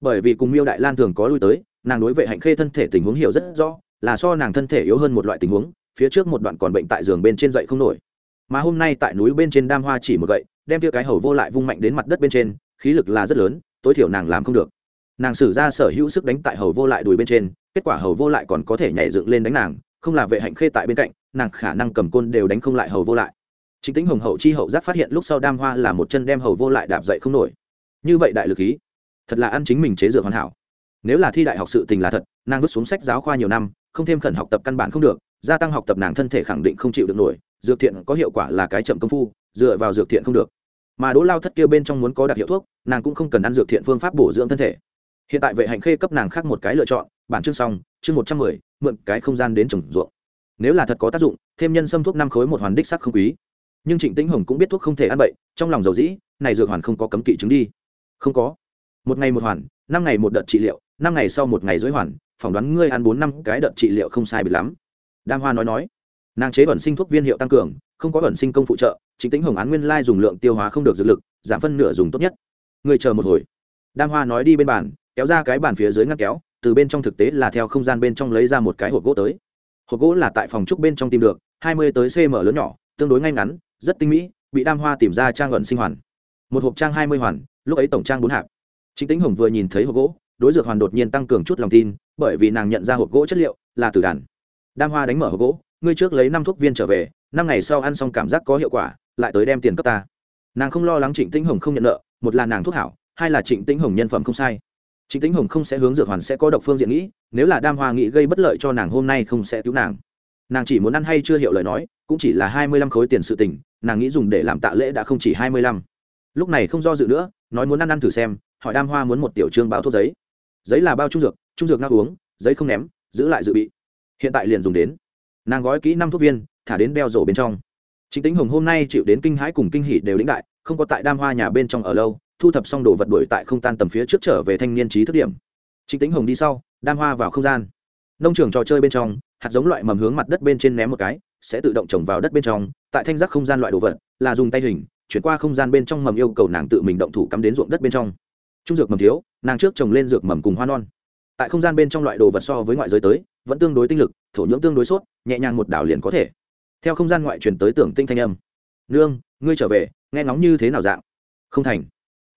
Bởi vì cùng miêu đại lan thường có lui tới, nàng đối vệ hạnh khê thân thể tình huống hiểu rất rõ, là so nàng thân thể yếu hơn một loại tình huống, phía trước một đoạn còn bệnh tại giường bên trên dậy không nổi. Mà hôm nay tại núi bên trên đam hoa chỉ một gậy, đem tia cái hầu vô lại vung mạnh đến mặt đất bên trên, khí lực là rất lớn, tối thiểu nàng làm không được nàng sử ra sở hữu sức đánh tại hầu vô lại đùi bên trên kết quả hầu vô lại còn có thể nhảy dựng lên đánh nàng không là vệ hạnh khê tại bên cạnh nàng khả năng cầm côn đều đánh không lại hầu vô lại. Chính tính hồng hậu chi hậu giác phát hiện lúc sau đam hoa là một chân đem hầu vô lại đạp dậy không nổi. Như vậy đại lực ý, thật là ăn chính mình chế dược hoàn hảo. Nếu là thi đại học sự tình là thật nàng vứt xuống sách giáo khoa nhiều năm không thêm khẩn học tập căn bản không được gia tăng học tập nàng thân thể khẳng định không chịu được nổi dược thiện có hiệu quả là cái chậm công phu dựa vào dược thiện không được. Mà đỗ lao thất kia bên trong muốn có đặc hiệu thuốc nàng cũng không cần ăn dược thiện phương pháp bổ dưỡng thân thể hiện tại vệ hạnh khê cấp nàng khác một cái lựa chọn, bản chương xong, chương một trăm mười, mượn cái không gian đến trồng ruộng. Nếu là thật có tác dụng, thêm nhân xâm thuốc năm khối một hoàn đích sắc không quý. Nhưng trịnh tĩnh hồng cũng biết thuốc không thể ăn bậy, trong lòng dầu dĩ, này dược hoàn không có cấm kỵ chứng đi. Không có. Một ngày một hoàn, năm ngày một đợt trị liệu, năm ngày sau một ngày dưới hoàn, phỏng đoán ngươi ăn bốn năm cái đợt trị liệu không sai bị lắm. Đam hoa nói nói, nàng chế bẩn sinh thuốc viên hiệu tăng cường, không có bẩn sinh công phụ trợ chính tính hồng án nguyên lai dùng lượng tiêu hóa không được dược lực, giảm phân nửa dùng tốt nhất. Người chờ một hồi. Đam hoa nói đi bên bàn kéo ra cái bàn phía dưới ngăn kéo, từ bên trong thực tế là theo không gian bên trong lấy ra một cái hộp gỗ tới. Hộp gỗ là tại phòng trúc bên trong tìm được, hai mươi tới cm lớn nhỏ, tương đối ngay ngắn, rất tinh mỹ, bị đam hoa tìm ra trang luận sinh hoàn. Một hộp trang hai mươi hoàn, lúc ấy tổng trang bốn hạp. Chính tính hồng vừa nhìn thấy hộp gỗ, đối dược hoàn đột nhiên tăng cường chút lòng tin, bởi vì nàng nhận ra hộp gỗ chất liệu là từ đàn. Đam hoa đánh mở hộp gỗ, ngươi trước lấy năm thuốc viên trở về, năm ngày sau ăn xong cảm giác có hiệu quả, lại tới đem tiền cấp ta. Nàng không lo lắng trịnh tĩnh hồng không nhận nợ, một là nàng thuốc hảo, hai là trịnh tĩnh hồng nhân phẩm không sai trịnh tĩnh hồng không sẽ hướng dược hoàn sẽ có độc phương diện nghĩ, nếu là đam hoa nghĩ gây bất lợi cho nàng hôm nay không sẽ cứu nàng. Nàng chỉ muốn ăn hay chưa hiểu lời nói, cũng chỉ là hai mươi lăm khối tiền sự tình, nàng nghĩ dùng để làm tạ lễ đã không chỉ hai mươi lăm. Lúc này không do dự nữa, nói muốn ăn ăn thử xem, hỏi đam hoa muốn một tiểu trương báo thuốc giấy. Giấy là bao trung dược trung dược ngao uống, giấy không ném, giữ lại dự bị. Hiện tại liền dùng đến. Nàng gói kỹ năm thuốc viên, thả đến beo rổ bên trong. Chính tính hồng hôm nay chịu đến kinh hãi cùng kinh hỉ đều lĩnh đại, không có tại đam hoa nhà bên trong ở lâu thu thập xong đồ vật đuổi tại không tan tầm phía trước trở về thanh niên trí thức điểm. Chính tính hồng đi sau, đam hoa vào không gian. Nông trường trò chơi bên trong, hạt giống loại mầm hướng mặt đất bên trên ném một cái, sẽ tự động trồng vào đất bên trong. Tại thanh giác không gian loại đồ vật, là dùng tay hình, chuyển qua không gian bên trong mầm yêu cầu nàng tự mình động thủ cắm đến ruộng đất bên trong. Trung dược mầm thiếu, nàng trước trồng lên dược mầm cùng hoa non. Tại không gian bên trong loại đồ vật so với ngoại giới tới, vẫn tương đối tinh lực, thổ nhưỡng tương đối sốt, nhẹ nhàng một đảo liền có thể. Theo không gian ngoại truyền tới tưởng tinh thanh âm. Nương, ngươi trở về, nghe ngóng như thế nào dạng? Không thành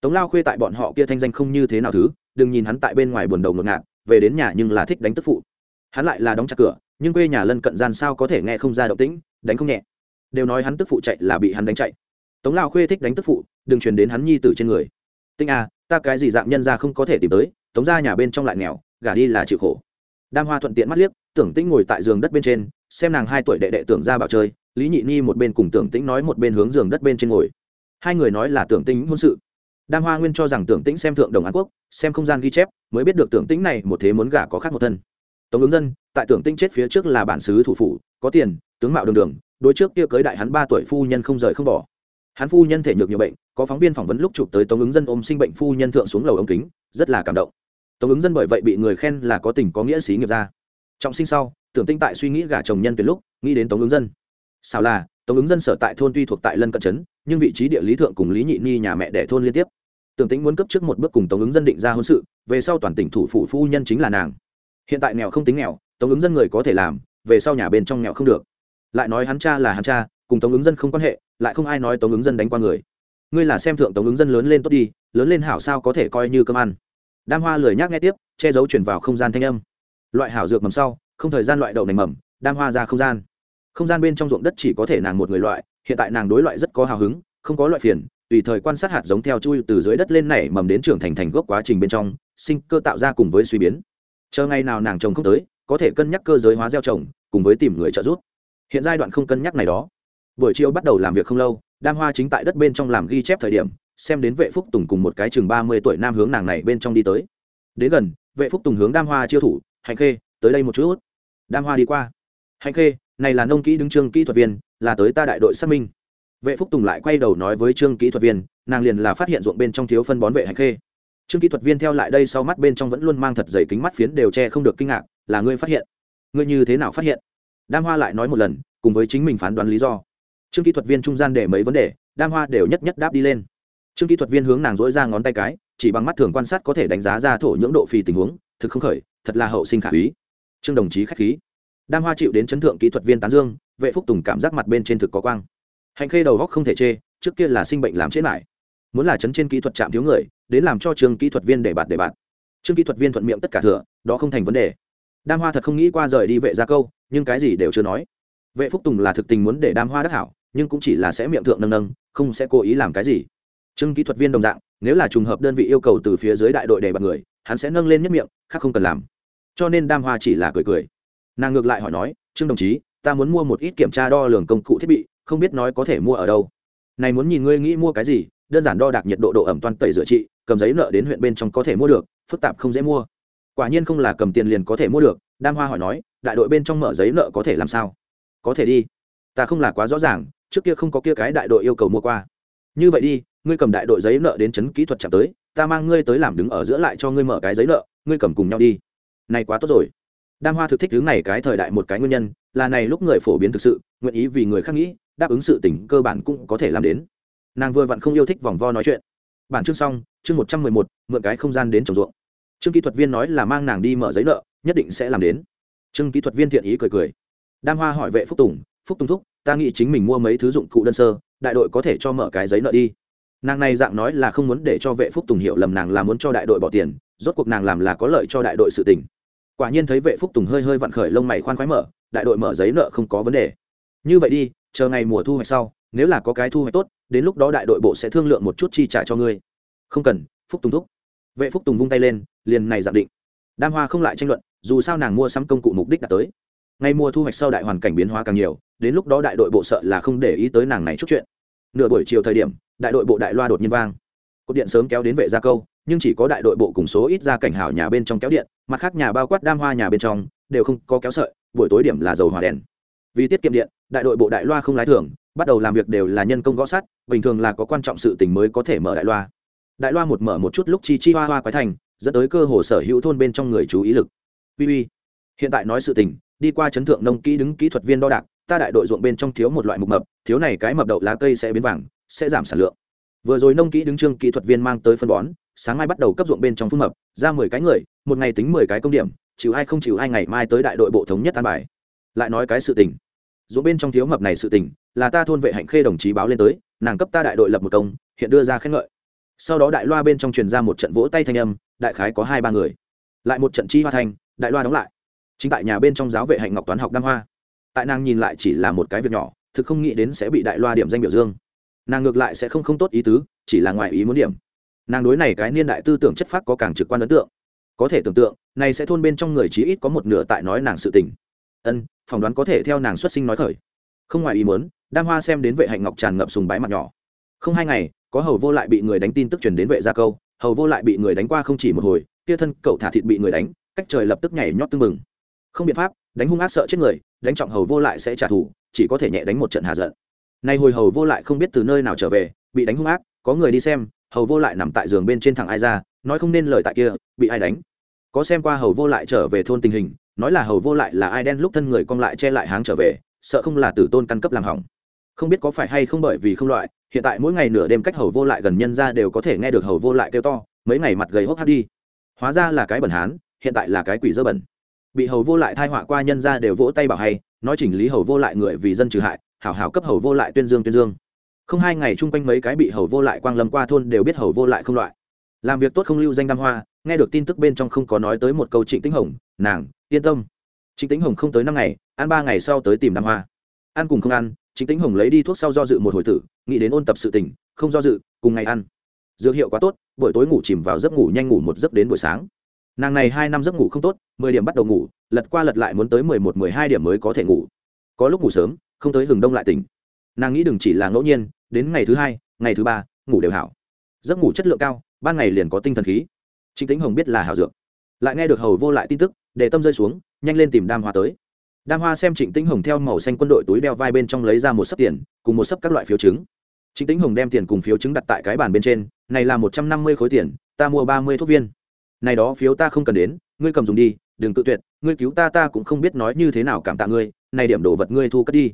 tống lao khuê tại bọn họ kia thanh danh không như thế nào thứ, đừng nhìn hắn tại bên ngoài buồn đầu ngột ngạt, về đến nhà nhưng là thích đánh tức phụ. Hắn lại là đóng chặt cửa, nhưng quê nhà lân cận gian sao có thể nghe không ra động tĩnh, đánh không nhẹ. Đều nói hắn tức phụ chạy là bị hắn đánh chạy. Tống lao khuê thích đánh tức phụ, đừng truyền đến hắn nhi tử trên người. Tinh à ta cái gì dạng nhân ra không có thể tìm tới, tống ra nhà bên trong lại nghèo, gả đi là chịu khổ. Đam hoa thuận tiện mắt liếc, tưởng tĩnh ngồi tại giường đất bên trên, xem nàng hai tuổi đệ đệ tưởng ra bảo chơi, lý nhị ni một bên cùng tưởng tĩnh nói một bên hướng giường đất bên trên ngồi. Hai người nói là tưởng tĩnh hôn sự đam hoa nguyên cho rằng tưởng tĩnh xem thượng đồng an quốc, xem không gian ghi chép, mới biết được tưởng tĩnh này một thế muốn gả có khác một thân. Tống ứng dân, tại tưởng tĩnh chết phía trước là bản xứ thủ phủ, có tiền, tướng mạo đường đường, đối trước kia cưới đại hắn ba tuổi phu nhân không rời không bỏ. Hắn phu nhân thể nhược nhiều bệnh, có phóng viên phỏng vấn lúc chụp tới tống ứng dân ôm sinh bệnh phu nhân thượng xuống lầu ống kính, rất là cảm động. Tống ứng dân bởi vậy bị người khen là có tình có nghĩa sĩ nghiệp ra. Trọng sinh sau, tưởng tinh tại suy nghĩ gả chồng nhân tuyệt lúc, nghĩ đến tống ứng dân. Sao là, tống ứng dân sở tại thôn tuy thuộc tại lân cận trấn nhưng vị trí địa lý thượng cùng lý nhị ni nhà mẹ đẻ thôn liên tiếp. Tưởng tính muốn cấp trước một bước cùng tống ứng dân định ra hôn sự, về sau toàn tỉnh thủ phủ phu nhân chính là nàng. Hiện tại nghèo không tính nghèo, tống ứng dân người có thể làm, về sau nhà bên trong nghèo không được. Lại nói hắn cha là hắn cha, cùng tống ứng dân không quan hệ, lại không ai nói tống ứng dân đánh qua người. Ngươi là xem thượng tống ứng dân lớn lên tốt đi, lớn lên hảo sao có thể coi như cơm ăn. Đam hoa lười nhác nghe tiếp, che giấu chuyển vào không gian thanh âm. Loại hảo dược mầm sau, không thời gian loại đậu nành mầm, đam hoa ra không gian. Không gian bên trong ruộng đất chỉ có thể nàng một người loại hiện tại nàng đối loại rất có hào hứng, không có loại phiền, tùy thời quan sát hạt giống theo chui từ dưới đất lên nảy mầm đến trưởng thành thành gốc quá trình bên trong, sinh cơ tạo ra cùng với suy biến. Chờ ngày nào nàng trồng không tới, có thể cân nhắc cơ giới hóa gieo trồng, cùng với tìm người trợ giúp. Hiện giai đoạn không cân nhắc này đó. Buổi chiều bắt đầu làm việc không lâu, đam hoa chính tại đất bên trong làm ghi chép thời điểm, xem đến vệ phúc tùng cùng một cái chừng ba mươi tuổi nam hướng nàng này bên trong đi tới. Đến gần, vệ phúc tùng hướng đam hoa chiêu thủ, hạnh khê, tới đây một chút. Đam hoa đi qua. Hạnh khê này là nông kỹ đứng trương kỹ thuật viên, là tới ta đại đội xác minh. Vệ phúc tùng lại quay đầu nói với trương kỹ thuật viên, nàng liền là phát hiện ruộng bên trong thiếu phân bón vệ hành khê. Trương kỹ thuật viên theo lại đây sau mắt bên trong vẫn luôn mang thật dày kính mắt phiến đều che không được kinh ngạc, là ngươi phát hiện. Ngươi như thế nào phát hiện? Đam hoa lại nói một lần, cùng với chính mình phán đoán lý do. Trương kỹ thuật viên trung gian để mấy vấn đề, đam hoa đều nhất nhất đáp đi lên. Trương kỹ thuật viên hướng nàng dỗi ra ngón tay cái, chỉ bằng mắt thường quan sát có thể đánh giá ra thổ nhưỡng độ phì tình huống, thực không khởi, thật là hậu sinh khả úy trương đồng chí k h á c h khí đam hoa chịu đến chấn thượng kỹ thuật viên tán dương, vệ phúc tùng cảm giác mặt bên trên thực có quang. Hành khê đầu góc không thể chê, trước kia là sinh bệnh làm chết lại. Muốn là chấn trên kỹ thuật chạm thiếu người, đến làm cho trường kỹ thuật viên để bạt để bạt. Trương kỹ thuật viên thuận miệng tất cả thừa, đó không thành vấn đề. Đam hoa thật không nghĩ qua rời đi vệ gia câu, nhưng cái gì đều chưa nói. Vệ phúc tùng là thực tình muốn để đam hoa đắc hảo, nhưng cũng chỉ là sẽ miệng thượng nâng nâng, không sẽ cố ý làm cái gì. Trương kỹ thuật viên đồng dạng, nếu là trùng hợp đơn vị yêu cầu từ phía dưới đại đội để bạt người, hắn sẽ nâng lên nhất miệng, khác không cần làm. Cho nên đam hoa chỉ là cười cười nàng ngược lại hỏi nói, trương đồng chí, ta muốn mua một ít kiểm tra đo lường công cụ thiết bị, không biết nói có thể mua ở đâu. Này muốn nhìn ngươi nghĩ mua cái gì, đơn giản đo đạc nhiệt độ độ ẩm toàn tẩy rửa trị, cầm giấy nợ đến huyện bên trong có thể mua được, phức tạp không dễ mua. Quả nhiên không là cầm tiền liền có thể mua được. Đam hoa hỏi nói, đại đội bên trong mở giấy nợ có thể làm sao? Có thể đi. Ta không là quá rõ ràng, trước kia không có kia cái đại đội yêu cầu mua qua. Như vậy đi, ngươi cầm đại đội giấy nợ đến chấn kỹ thuật chạm tới, ta mang ngươi tới làm đứng ở giữa lại cho ngươi mở cái giấy nợ, ngươi cầm cùng nhau đi. Này quá tốt rồi đam hoa thực thích thứ này cái thời đại một cái nguyên nhân, là này lúc người phổ biến thực sự, nguyện ý vì người khác nghĩ, đáp ứng sự tỉnh cơ bản cũng có thể làm đến. Nàng vừa vặn không yêu thích vòng vo nói chuyện. Bản chương xong, chương một trăm mười một, mượn cái không gian đến trồng ruộng. Chương kỹ thuật viên nói là mang nàng đi mở giấy nợ, nhất định sẽ làm đến. Chương kỹ thuật viên thiện ý cười cười. Đam hoa hỏi vệ phúc tùng phúc tùng thúc, ta nghĩ chính mình mua mấy thứ dụng cụ đơn sơ, đại đội có thể cho mở cái giấy nợ đi. Nàng này dạng nói là không muốn để cho vệ phúc tùng hiểu lầm nàng là muốn cho đại đội bỏ tiền, rốt cuộc nàng làm là có lợi cho đại đội sự tình quả nhiên thấy vệ phúc tùng hơi hơi vặn khởi lông mày khoan khoái mở, đại đội mở giấy nợ không có vấn đề. Như vậy đi, chờ ngày mùa thu hoạch sau, nếu là có cái thu hoạch tốt, đến lúc đó đại đội bộ sẽ thương lượng một chút chi trả cho ngươi. Không cần, phúc tùng thúc. Vệ phúc tùng vung tay lên, liền này giảm định. Đam hoa không lại tranh luận, dù sao nàng mua sắm công cụ mục đích đã tới. Ngày mùa thu hoạch sau đại hoàn cảnh biến hóa càng nhiều, đến lúc đó đại đội bộ sợ là không để ý tới nàng này chút chuyện. Nửa buổi chiều thời điểm, đại đội bộ đại loa đột nhiên vang. Cột điện sớm kéo đến vệ gia câu nhưng chỉ có đại đội bộ cùng số ít ra cảnh hảo nhà bên trong kéo điện, mặt khác nhà bao quát đam hoa nhà bên trong, đều không có kéo sợi, buổi tối điểm là dầu hỏa đèn. Vì tiết kiệm điện, đại đội bộ đại loa không lái thường bắt đầu làm việc đều là nhân công gõ sắt, bình thường là có quan trọng sự tình mới có thể mở đại loa. Đại loa một mở một chút lúc chi chi hoa hoa quái thành, dẫn tới cơ hồ sở hữu thôn bên trong người chú ý lực. Uy uy, hiện tại nói sự tình, đi qua chấn thượng nông kỹ đứng kỹ thuật viên đo đạc, ta đại đội ruộng bên trong thiếu một loại mục mập, thiếu này cái mập đậu lá cây sẽ biến vàng, sẽ giảm sản lượng. Vừa rồi nông kỹ đứng trương kỹ thuật viên mang tới phân bón sáng mai bắt đầu cấp ruộng bên trong phun mập, ra mười cái người, một ngày tính mười cái công điểm, chịu ai không chịu ai ngày mai tới đại đội bộ thống nhất an bài. Lại nói cái sự tình. Ruộng bên trong thiếu mập này sự tình, là ta thôn vệ hạnh khê đồng chí báo lên tới, nàng cấp ta đại đội lập một công, hiện đưa ra khen ngợi. Sau đó đại loa bên trong truyền ra một trận vỗ tay thanh âm, đại khái có hai ba người. Lại một trận chi hoa thanh, đại loa đóng lại. Chính tại nhà bên trong giáo vệ hạnh ngọc toán học đam hoa. Tại nàng nhìn lại chỉ là một cái việc nhỏ, thực không nghĩ đến sẽ bị đại loa điểm danh biểu dương. Nàng ngược lại sẽ không không tốt ý tứ, chỉ là ngoài ý muốn điểm nàng đối này cái niên đại tư tưởng chất phác có càng trực quan ấn tượng. Có thể tưởng tượng, này sẽ thôn bên trong người chí ít có một nửa tại nói nàng sự tình. Ân, phỏng đoán có thể theo nàng xuất sinh nói khởi. Không ngoài ý muốn, đam hoa xem đến vệ hạnh ngọc tràn ngập sùng bái mặt nhỏ. Không hai ngày, có hầu vô lại bị người đánh tin tức truyền đến vệ gia câu, hầu vô lại bị người đánh qua không chỉ một hồi, kia thân cậu thả thịt bị người đánh, cách trời lập tức nhảy nhót tưng mừng không biện pháp, đánh hung ác sợ chết người, đánh trọng hầu vô lại sẽ trả thù, chỉ có thể nhẹ đánh một trận hạ giận. Nay hồi hầu vô lại không biết từ nơi nào trở về, bị đánh hung ác, có người đi xem hầu vô lại nằm tại giường bên trên thằng ai ra, nói không nên lời tại kia, bị ai đánh. Có xem qua hầu vô lại trở về thôn tình hình, nói là hầu vô lại là ai đen lúc thân người cong lại che lại háng trở về, sợ không là tử tôn căn cấp làm hỏng. Không biết có phải hay không bởi vì không loại, hiện tại mỗi ngày nửa đêm cách hầu vô lại gần nhân ra đều có thể nghe được hầu vô lại kêu to, mấy ngày mặt gầy hốc hác đi. Hóa ra là cái bẩn hán, hiện tại là cái quỷ dơ bẩn. Bị hầu vô lại thai họa qua nhân ra đều vỗ tay bảo hay, nói chỉnh lý hầu vô lại người vì dân trừ hại, hảo hảo cấp hầu vô lại tuyên dương tuyên dương không hai ngày chung quanh mấy cái bị hầu vô lại quang lâm qua thôn đều biết hầu vô lại không loại. Làm việc tốt không lưu danh đam hoa, nghe được tin tức bên trong không có nói tới một câu trịnh tĩnh hồng, nàng, yên tâm. Trịnh tĩnh hồng không tới năm ngày, ăn ba ngày sau tới tìm đam hoa. Ăn cùng không ăn, trịnh tĩnh hồng lấy đi thuốc sau do dự một hồi tử, nghĩ đến ôn tập sự tình, không do dự, cùng ngày ăn. Dược hiệu quá tốt, buổi tối ngủ chìm vào giấc ngủ nhanh ngủ một giấc đến buổi sáng. Nàng này hai năm giấc ngủ không tốt, mười điểm bắt đầu ngủ, lật qua lật lại muốn tới mười một, mười hai điểm mới có thể ngủ. Có lúc ngủ sớm, không tới hừng đông lại tỉnh. Nàng nghĩ đừng chỉ là ngẫu nhiên đến ngày thứ hai, ngày thứ ba, ngủ đều hảo. Giấc ngủ chất lượng cao, ban ngày liền có tinh thần khí. Trịnh tĩnh hồng biết là hảo dược. Lại nghe được hầu vô lại tin tức, để tâm rơi xuống, nhanh lên tìm đam hoa tới. Đam hoa xem trịnh tĩnh hồng theo màu xanh quân đội túi đeo vai bên trong lấy ra một sấp tiền, cùng một sấp các loại phiếu chứng. Trịnh tĩnh hồng đem tiền cùng phiếu chứng đặt tại cái bàn bên trên, này là một trăm năm mươi khối tiền, ta mua ba mươi thuốc viên. Này đó phiếu ta không cần đến, ngươi cầm dùng đi, đừng tự tuyệt, ngươi cứu ta ta cũng không biết nói như thế nào cảm tạ ngươi, này điểm đồ vật ngươi thu cất đi.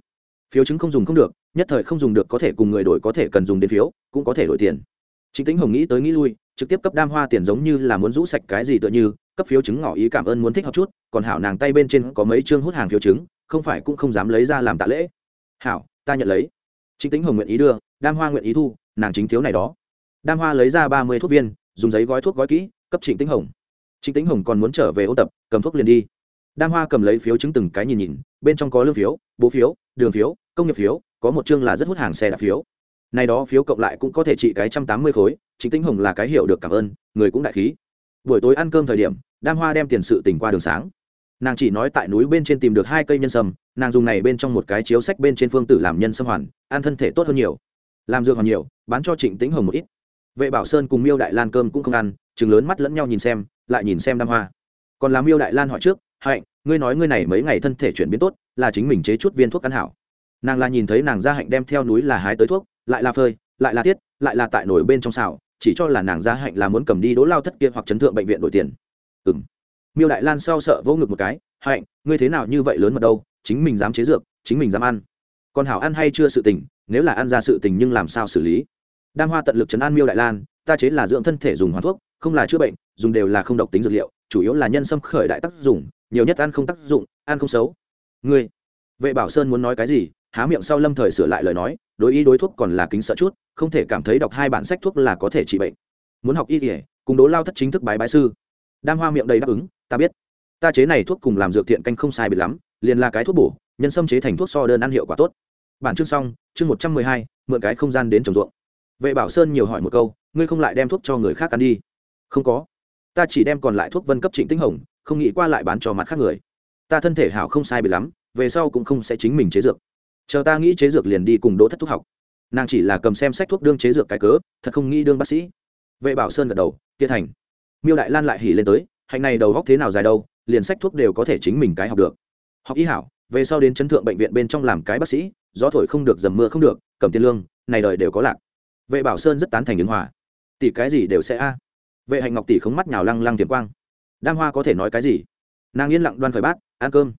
Phiếu chứng không dùng không được nhất thời không dùng được có thể cùng người đổi có thể cần dùng đến phiếu, cũng có thể đổi tiền. Chính tính hồng nghĩ tới nghĩ lui, trực tiếp cấp đam hoa tiền giống như là muốn rũ sạch cái gì tựa như, cấp phiếu chứng ngỏ ý cảm ơn muốn thích hợp chút, còn hảo nàng tay bên trên có mấy chương hút hàng phiếu chứng, không phải cũng không dám lấy ra làm tạ lễ. Hảo, ta nhận lấy. Chính tính hồng nguyện ý đưa, đam hoa nguyện ý thu, nàng chính thiếu này đó. Đam hoa lấy ra ba mươi thuốc viên, dùng giấy gói thuốc gói kỹ, cấp trịnh tĩnh hồng. Trịnh tĩnh hồng còn muốn trở về ô tập, cầm thuốc liền đi. Đam hoa cầm lấy phiếu chứng từng cái nhìn nhìn, bên trong có lương phiếu, bố phiếu, đường phiếu, công nghiệp phiếu có một chương là rất hút hàng xe đạp phiếu. Này đó phiếu cộng lại cũng có thể trị cái trăm tám mươi khối chính tĩnh hồng là cái hiểu được cảm ơn, người cũng đại khí. Buổi tối ăn cơm thời điểm, đam hoa đem tiền sự tỉnh qua đường sáng. Nàng chỉ nói tại núi bên trên tìm được hai cây nhân sâm, nàng dùng này bên trong một cái chiếu sách bên trên phương tử làm nhân sâm hoàn, ăn thân thể tốt hơn nhiều. Làm dược hoàn nhiều, bán cho trịnh tĩnh hồng một ít. Vệ bảo sơn cùng miêu đại lan cơm cũng không ăn chừng lớn mắt lẫn nhau nhìn xem, lại nhìn xem đam hoa. Còn làm miêu đại lan hỏi trước, hạnh, ngươi nói ngươi này mấy ngày thân thể chuyển biến tốt, là chính mình chế chút viên thuốc ăn hảo? Nàng là nhìn thấy nàng gia hạnh đem theo núi là hái tới thuốc, lại là phơi, lại là tiết, lại là tại nổi bên trong xào, chỉ cho là nàng gia hạnh là muốn cầm đi đỗ lao thất kia hoặc chấn thượng bệnh viện đổi tiền. Ừ m miêu đại lan sau sợ vỗ ngực một cái, hạnh, ngươi thế nào như vậy lớn mật đâu, chính mình dám chế dược, chính mình dám ăn. Còn hảo ăn hay chưa sự tình, nếu là ăn ra sự tình nhưng làm sao xử lý? Đam hoa tận lực chấn an miêu đại lan, ta chế là dưỡng thân thể dùng hoàn thuốc, không là chữa bệnh, dùng đều là không độc tính dược liệu, chủ yếu là nhân sâm khởi đại tác dụng, nhiều nhất ăn không tác dụng, ăn không xấu. Ngươi, vệ bảo sơn muốn nói cái gì há miệng sau lâm thời sửa lại lời nói, đối ý đối thuốc còn là kính sợ chút, không thể cảm thấy đọc hai bản sách thuốc là có thể trị bệnh. Muốn học y kỉa cùng đố lao thất chính thức bái bái sư. Đam hoa miệng đầy đáp ứng, ta biết. Ta chế này thuốc cùng làm dược thiện canh không sai biệt lắm, liền là cái thuốc bổ, nhân sâm chế thành thuốc so đơn ăn hiệu quả tốt. Bản chương xong, chương một trăm mười hai, mượn cái không gian đến trồng ruộng. Vệ bảo sơn nhiều hỏi một câu, ngươi không lại đem thuốc cho người khác ăn đi? Không có. Ta chỉ đem còn lại thuốc vân cấp trịnh tinh hồng, không nghĩ qua lại bán cho mặt khác người. Ta thân thể hảo không sai bị lắm, về sau cũng không sẽ chính mình chế dược chờ ta nghĩ chế dược liền đi cùng đỗ thất thuốc học. Nàng chỉ là cầm xem sách thuốc đương chế dược cái cớ, thật không nghĩ đương bác sĩ. Vệ bảo sơn gật đầu tiệt thành. Miêu đại lan lại hỉ lên tới, hạnh này đầu góc thế nào dài đâu, liền sách thuốc đều có thể chính mình cái học được. Học y hảo, về sau đến chấn thượng bệnh viện bên trong làm cái bác sĩ, gió thổi không được, dầm mưa không được, cầm tiền lương, này đời đều có lạc. Vệ bảo sơn rất tán thành ứng hòa. Tỷ cái gì đều sẽ a. Vệ hạnh ngọc tỷ không mắt nhào lăng lăng tiềm quang. Đam hoa có thể nói cái gì? Nàng yên lặng đoan khởi bát, ăn cơm.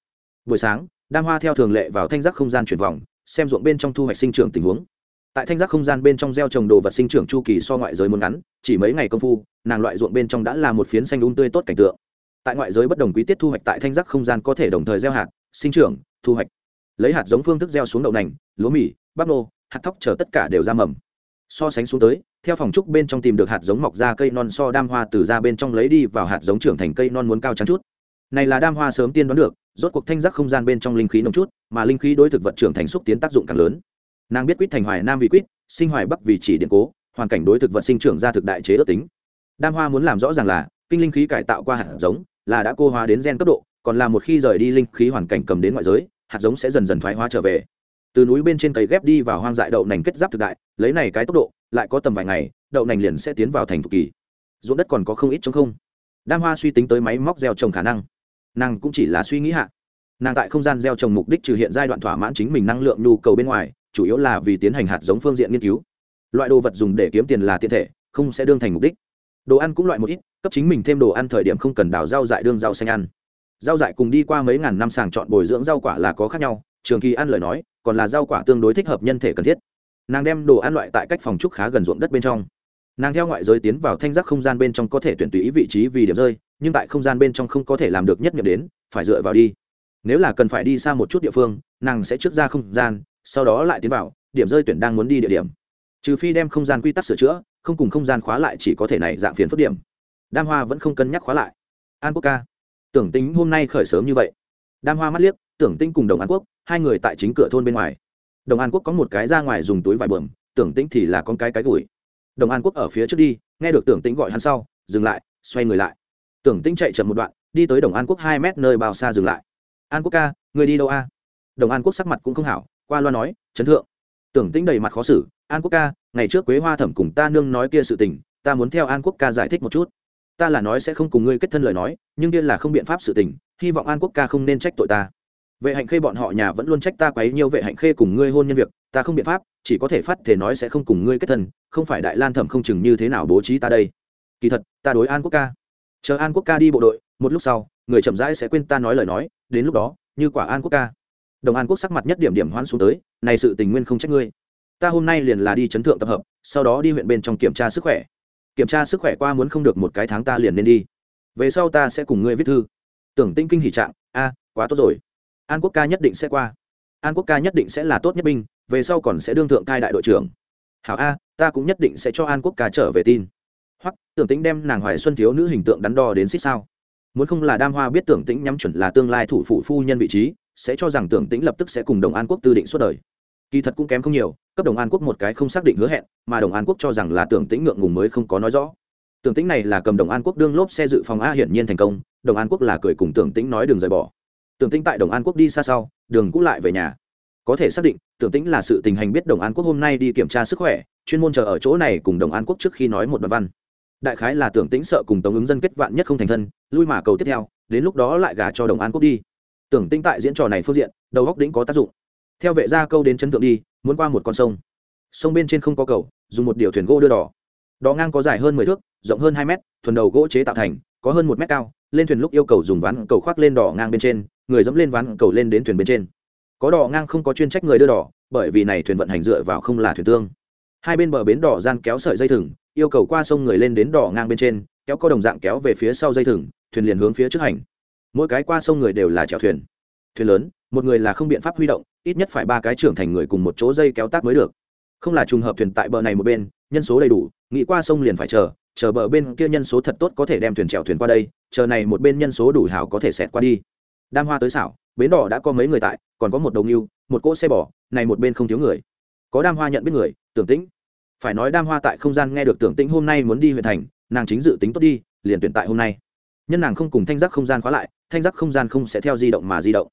Buổi sáng đam hoa theo thường lệ vào thanh giác không gian chuyển vòng, xem ruộng bên trong thu hoạch sinh trưởng tình huống. Tại thanh giác không gian bên trong gieo trồng đồ vật sinh trưởng chu kỳ so ngoại giới muốn ngắn, chỉ mấy ngày công phu, nàng loại ruộng bên trong đã là một phiến xanh đun tươi tốt cảnh tượng. Tại ngoại giới bất đồng quý tiết thu hoạch tại thanh giác không gian có thể đồng thời gieo hạt, sinh trưởng, thu hoạch. Lấy hạt giống phương thức gieo xuống đậu nành, lúa mì, bắp nô, hạt thóc chờ tất cả đều ra mầm. So sánh xuống tới, theo phòng trúc bên trong tìm được hạt giống mọc ra cây non so đam hoa từ ra bên trong lấy đi vào hạt giống trưởng thành cây non muốn cao trắng chút. Này là đam hoa sớm tiên đoán được rốt cuộc thanh giác không gian bên trong linh khí nồng chút, mà linh khí đối thực vật trưởng thành xúc tiến tác dụng càng lớn. Nàng biết quýt thành hoài nam vì quýt, sinh hoài bắc vì chỉ điện cố, hoàn cảnh đối thực vật sinh trưởng ra thực đại chế ước tính. Đam hoa muốn làm rõ ràng là, kinh linh khí cải tạo qua hạt giống, là đã cô hóa đến gen cấp độ, còn là một khi rời đi linh khí hoàn cảnh cầm đến ngoại giới, hạt giống sẽ dần dần thoái hóa trở về. Từ núi bên trên cấy ghép đi vào hoang dại đậu nành kết giáp thực đại, lấy này cái tốc độ, lại có tầm vài ngày, đậu nành liền sẽ tiến vào thành thục kỳ. Ruộng đất còn có không ít chống không. Đam hoa suy tính tới máy móc gieo trồng khả năng nàng cũng chỉ là suy nghĩ hạ. Nàng tại không gian gieo trồng mục đích trừ hiện giai đoạn thỏa mãn chính mình năng lượng nhu cầu bên ngoài, chủ yếu là vì tiến hành hạt giống phương diện nghiên cứu. Loại đồ vật dùng để kiếm tiền là tiện thể, không sẽ đương thành mục đích. Đồ ăn cũng loại một ít, cấp chính mình thêm đồ ăn thời điểm không cần đào rau dại đương rau xanh ăn. Rau dại cùng đi qua mấy ngàn năm sàng chọn bồi dưỡng rau quả là có khác nhau, trường kỳ ăn lời nói, còn là rau quả tương đối thích hợp nhân thể cần thiết. Nàng đem đồ ăn loại tại cách phòng trúc khá gần ruộng đất bên trong nàng theo ngoại giới tiến vào thanh giác không gian bên trong có thể tuyển tùy ý vị trí vì điểm rơi, nhưng tại không gian bên trong không có thể làm được nhất nhập đến, phải dựa vào đi. Nếu là cần phải đi xa một chút địa phương, nàng sẽ trước ra không gian, sau đó lại tiến vào, điểm rơi tuyển đang muốn đi địa điểm. Trừ phi đem không gian quy tắc sửa chữa, không cùng không gian khóa lại chỉ có thể này dạng phiền phức điểm. Đam hoa vẫn không cân nhắc khóa lại. An quốc ca. Tưởng tính hôm nay khởi sớm như vậy. Đam hoa mắt liếc, tưởng tinh cùng đồng an quốc, hai người tại chính cửa thôn bên ngoài. Đồng an quốc có một cái ra ngoài dùng túi vải bờm tưởng tinh thì là con cái cái gùi đồng an quốc ở phía trước đi, nghe được tưởng tĩnh gọi hắn sau, dừng lại, xoay người lại. Tưởng tĩnh chạy chậm một đoạn, đi tới đồng an quốc hai mét nơi bao xa dừng lại. An quốc ca, người đi đâu a? Đồng an quốc sắc mặt cũng không hảo, qua loa nói chấn thượng. Tưởng tĩnh đầy mặt khó xử, an quốc ca, ngày trước quế hoa thẩm cùng ta nương nói kia sự tình, ta muốn theo an quốc ca giải thích một chút. Ta là nói sẽ không cùng ngươi kết thân lời nói, nhưng kia là không biện pháp sự tình, hy vọng an quốc ca không nên trách tội ta vệ hạnh khê bọn họ nhà vẫn luôn trách ta quấy nhiều vệ hạnh khê cùng ngươi hôn nhân việc, ta không biện pháp, chỉ có thể phát thể nói sẽ không cùng ngươi kết thân, không phải đại lan thẩm không chừng như thế nào bố trí ta đây. Kỳ thật, ta đối an quốc ca. Chờ an quốc ca đi bộ đội, một lúc sau, người chậm rãi sẽ quên ta nói lời nói, đến lúc đó, như quả an quốc ca. Đồng an quốc sắc mặt nhất điểm điểm hoãn xuống tới, này sự tình nguyên không trách ngươi. Ta hôm nay liền là đi chấn thượng tập hợp, sau đó đi huyện bên trong kiểm tra sức khỏe. Kiểm tra sức khỏe qua muốn không được một cái tháng ta liền nên đi. Về sau ta sẽ cùng ngươi viết thư. Tưởng tinh kinh hỉ trạng, a, quá tốt rồi an quốc ca nhất định sẽ qua. An quốc ca nhất định sẽ là tốt nhất binh, về sau còn sẽ đương thượng cai đại đội trưởng. Hảo a, ta cũng nhất định sẽ cho an quốc ca trở về tin. Hoặc tưởng tĩnh đem nàng hoài xuân thiếu nữ hình tượng đắn đo đến xích sao. Muốn không là đam hoa biết tưởng tĩnh nhắm chuẩn là tương lai thủ phụ phu nhân vị trí, sẽ cho rằng tưởng tĩnh lập tức sẽ cùng đồng an quốc tư định suốt đời. Kỳ thật cũng kém không nhiều, cấp đồng an quốc một cái không xác định hứa hẹn, mà đồng an quốc cho rằng là tưởng tĩnh ngượng ngùng mới không có nói rõ. Tưởng tĩnh này là cầm đồng an quốc đương lốp xe dự phòng a hiển nhiên thành công, đồng an quốc là cười cùng tưởng tĩnh nói đường rời bỏ tưởng tĩnh tại đồng an quốc đi xa sau, đường cũ lại về nhà. Có thể xác định, tưởng tĩnh là sự tình hành biết đồng an quốc hôm nay đi kiểm tra sức khỏe, chuyên môn chờ ở chỗ này cùng đồng an quốc trước khi nói một đoạn văn. Đại khái là tưởng tĩnh sợ cùng tống ứng dân kết vạn nhất không thành thân, lui mà cầu tiếp theo, đến lúc đó lại gả cho đồng an quốc đi. Tưởng tĩnh tại diễn trò này phương diện, đầu góc đĩnh có tác dụng. Theo vệ gia câu đến chân thượng đi, muốn qua một con sông. Sông bên trên không có cầu, dùng một điều thuyền gỗ đưa đỏ. Đỏ ngang có dài hơn mười thước, rộng hơn hai mét, thuần đầu gỗ chế tạo thành, có hơn một mét cao, lên thuyền lúc yêu cầu dùng ván cầu khoác lên đỏ ngang bên trên người dẫm lên ván cầu lên đến thuyền bên trên. Có đỏ ngang không có chuyên trách người đưa đỏ, bởi vì này thuyền vận hành dựa vào không là thuyền tương. Hai bên bờ bến đỏ gian kéo sợi dây thừng, yêu cầu qua sông người lên đến đỏ ngang bên trên, kéo có đồng dạng kéo về phía sau dây thừng, thuyền liền hướng phía trước hành. Mỗi cái qua sông người đều là chèo thuyền. Thuyền lớn, một người là không biện pháp huy động, ít nhất phải ba cái trưởng thành người cùng một chỗ dây kéo tác mới được. Không là trùng hợp thuyền tại bờ này một bên, nhân số đầy đủ, nghĩ qua sông liền phải chờ chờ bờ bên kia nhân số thật tốt có thể đem thuyền chèo thuyền qua đây, chờ này một bên nhân số đủ hảo có thể xẹt qua đi đam hoa tới xảo, bến đỏ đã có mấy người tại, còn có một đồng yêu một cỗ xe bò, này một bên không thiếu người. Có đam hoa nhận biết người, tưởng tĩnh. Phải nói đam hoa tại không gian nghe được tưởng tĩnh hôm nay muốn đi huyện thành, nàng chính dự tính tốt đi, liền tuyển tại hôm nay. Nhân nàng không cùng thanh giác không gian khóa lại, thanh giác không gian không sẽ theo di động mà di động.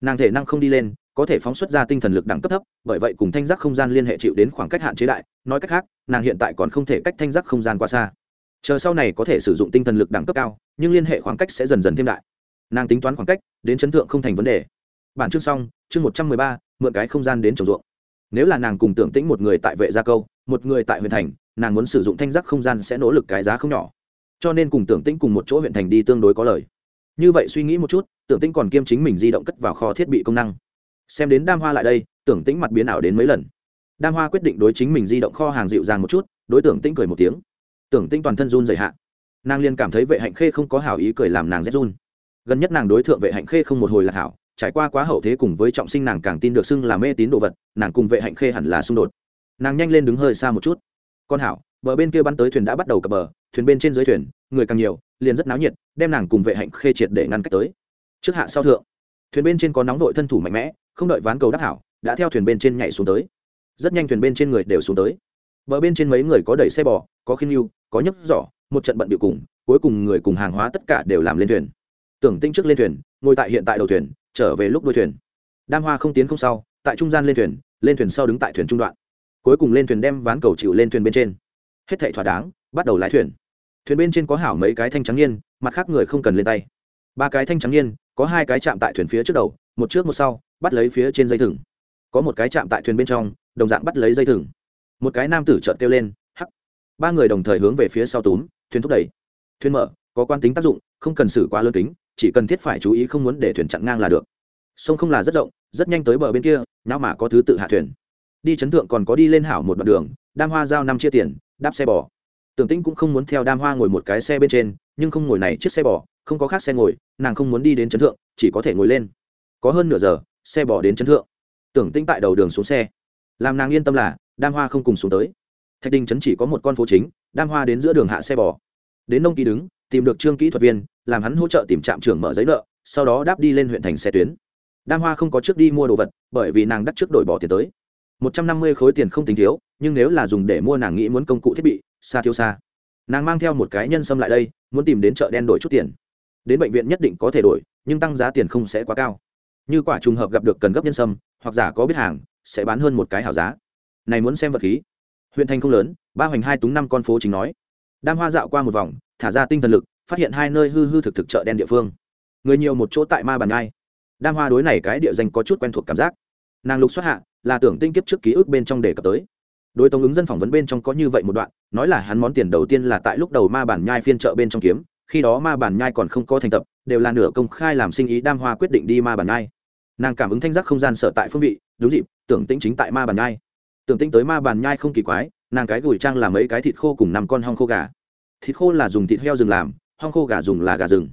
Nàng thể năng không đi lên, có thể phóng xuất ra tinh thần lực đẳng cấp thấp, bởi vậy cùng thanh giác không gian liên hệ chịu đến khoảng cách hạn chế đại, nói cách khác, nàng hiện tại còn không thể cách thanh giác không gian quá xa. Chờ sau này có thể sử dụng tinh thần lực đẳng cấp cao, nhưng liên hệ khoảng cách sẽ dần dần thêm đại nàng tính toán khoảng cách, đến chấn thượng không thành vấn đề. Bản chương xong, chương một trăm mười ba, mượn cái không gian đến trồng ruộng. Nếu là nàng cùng tưởng tĩnh một người tại vệ gia câu, một người tại huyện thành, nàng muốn sử dụng thanh giác không gian sẽ nỗ lực cái giá không nhỏ. Cho nên cùng tưởng tĩnh cùng một chỗ huyện thành đi tương đối có lời. Như vậy suy nghĩ một chút, tưởng tĩnh còn kiêm chính mình di động cất vào kho thiết bị công năng. Xem đến đam hoa lại đây, tưởng tĩnh mặt biến ảo đến mấy lần. Đam hoa quyết định đối chính mình di động kho hàng dịu dàng một chút, đối tưởng tĩnh cười một tiếng. Tưởng tĩnh toàn thân run dày hạ. Nàng liền cảm thấy vệ hạnh khê không có hảo ý cười làm nàng rét run gần nhất nàng đối tượng vệ hạnh khê không một hồi là hảo trải qua quá hậu thế cùng với trọng sinh nàng càng tin được xưng là mê tín đồ vật, nàng cùng vệ hạnh khê hẳn là xung đột. Nàng nhanh lên đứng hơi xa một chút. Con hảo, bờ bên kia bắn tới thuyền đã bắt đầu cập bờ, thuyền bên trên dưới thuyền, người càng nhiều, liền rất náo nhiệt, đem nàng cùng vệ hạnh khê triệt để ngăn cách tới. Trước hạ sau thượng, thuyền bên trên có nóng đội thân thủ mạnh mẽ, không đợi ván cầu đắc hảo, đã theo thuyền bên trên nhảy xuống tới. Rất nhanh thuyền bên trên người đều xuống tới. Bờ bên trên mấy người có đẩy xe bò, có khiên yêu có nhấc giỏ, một trận bận điệu cùng, cuối cùng người cùng hàng hóa tất cả đều làm lên thuyền tưởng tinh trước lên thuyền, ngồi tại hiện tại đầu thuyền, trở về lúc đuôi thuyền. Đam hoa không tiến không sau, tại trung gian lên thuyền lên thuyền sau đứng tại thuyền trung đoạn. Cuối cùng lên thuyền đem ván cầu chịu lên thuyền bên trên. Hết thảy thỏa đáng, bắt đầu lái thuyền. Thuyền bên trên có hảo mấy cái thanh trắng niên, mặt khác người không cần lên tay. Ba cái thanh trắng niên, có hai cái chạm tại thuyền phía trước đầu, một trước một sau, bắt lấy phía trên dây thừng. Có một cái chạm tại thuyền bên trong, đồng dạng bắt lấy dây thừng. Một cái nam tử chợt kêu lên, hắc! Ba người đồng thời hướng về phía sau túm, thuyền thúc đẩy. Thuyền mở, có quan tính tác dụng, không cần xử quá lớn tính chỉ cần thiết phải chú ý không muốn để thuyền chặn ngang là được. Sông không là rất rộng, rất nhanh tới bờ bên kia, nào mà có thứ tự hạ thuyền. Đi chấn thượng còn có đi lên hảo một đoạn đường, đam hoa giao năm chia tiền, đáp xe bò. Tưởng tĩnh cũng không muốn theo đam hoa ngồi một cái xe bên trên, nhưng không ngồi này chiếc xe bò, không có khác xe ngồi, nàng không muốn đi đến chấn thượng, chỉ có thể ngồi lên. Có hơn nửa giờ, xe bò đến chấn thượng. Tưởng tĩnh tại đầu đường xuống xe. Làm nàng yên tâm là, đam hoa không cùng xuống tới. Thạch đình chấn chỉ có một con phố chính, đam hoa đến giữa đường hạ xe bò. Đến nông ký đứng, tìm được trương kỹ thuật viên làm hắn hỗ trợ tìm trạm trưởng mở giấy nợ, sau đó đáp đi lên huyện thành xe tuyến. Đam hoa không có trước đi mua đồ vật, bởi vì nàng đắt trước đổi bỏ tiền tới. Một trăm năm mươi khối tiền không tính thiếu, nhưng nếu là dùng để mua nàng nghĩ muốn công cụ thiết bị, xa thiếu xa. Nàng mang theo một cái nhân sâm lại đây, muốn tìm đến chợ đen đổi chút tiền. Đến bệnh viện nhất định có thể đổi, nhưng tăng giá tiền không sẽ quá cao. Như quả trùng hợp gặp được cần gấp nhân sâm, hoặc giả có biết hàng, sẽ bán hơn một cái hảo giá. Này muốn xem vật khí. Huyện thành không lớn, ba hoành hai túng năm con phố chính nói. Đam hoa dạo qua một vòng, thả ra tinh thần lực phát hiện hai nơi hư hư thực thực chợ đen địa phương. Người nhiều một chỗ tại ma bàn ngai. Đam hoa đối này cái địa danh có chút quen thuộc cảm giác. Nàng lục xuất hạ, là tưởng tinh kiếp trước ký ức bên trong đề cập tới. Đối tống ứng dân phỏng vấn bên trong có như vậy một đoạn, nói là hắn món tiền đầu tiên là tại lúc đầu ma bản nhai phiên chợ bên trong kiếm, khi đó ma bản nhai còn không có thành tập, đều là nửa công khai làm sinh ý đam hoa quyết định đi ma bản nhai. Nàng cảm ứng thanh giác không gian sở tại phương vị, đúng dịp, tưởng tĩnh chính tại ma bản nhai. Tưởng tĩnh tới ma bản nhai không kỳ quái, nàng cái gửi trang làm mấy cái thịt khô cùng năm con hong khô gà. Thịt khô là dùng thịt heo rừng làm hong khô gà dùng là gà rừng.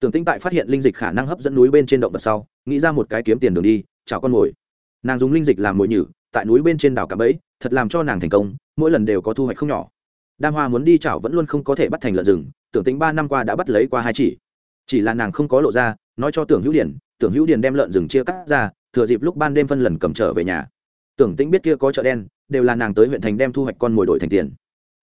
Tưởng tĩnh tại phát hiện linh dịch khả năng hấp dẫn núi bên trên động vật sau, nghĩ ra một cái kiếm tiền đường đi, chào con mồi. Nàng dùng linh dịch làm mồi nhử, tại núi bên trên đảo cạm bẫy, thật làm cho nàng thành công, mỗi lần đều có thu hoạch không nhỏ. Đam hoa muốn đi chảo vẫn luôn không có thể bắt thành lợn rừng, tưởng tính ba năm qua đã bắt lấy qua hai chỉ. Chỉ là nàng không có lộ ra, nói cho tưởng hữu điển tưởng hữu điển đem lợn rừng chia cắt ra, thừa dịp lúc ban đêm phân lần cầm trở về nhà. Tưởng tĩnh biết kia có chợ đen, đều là nàng tới huyện thành đem thu hoạch con mồi đổi thành tiền.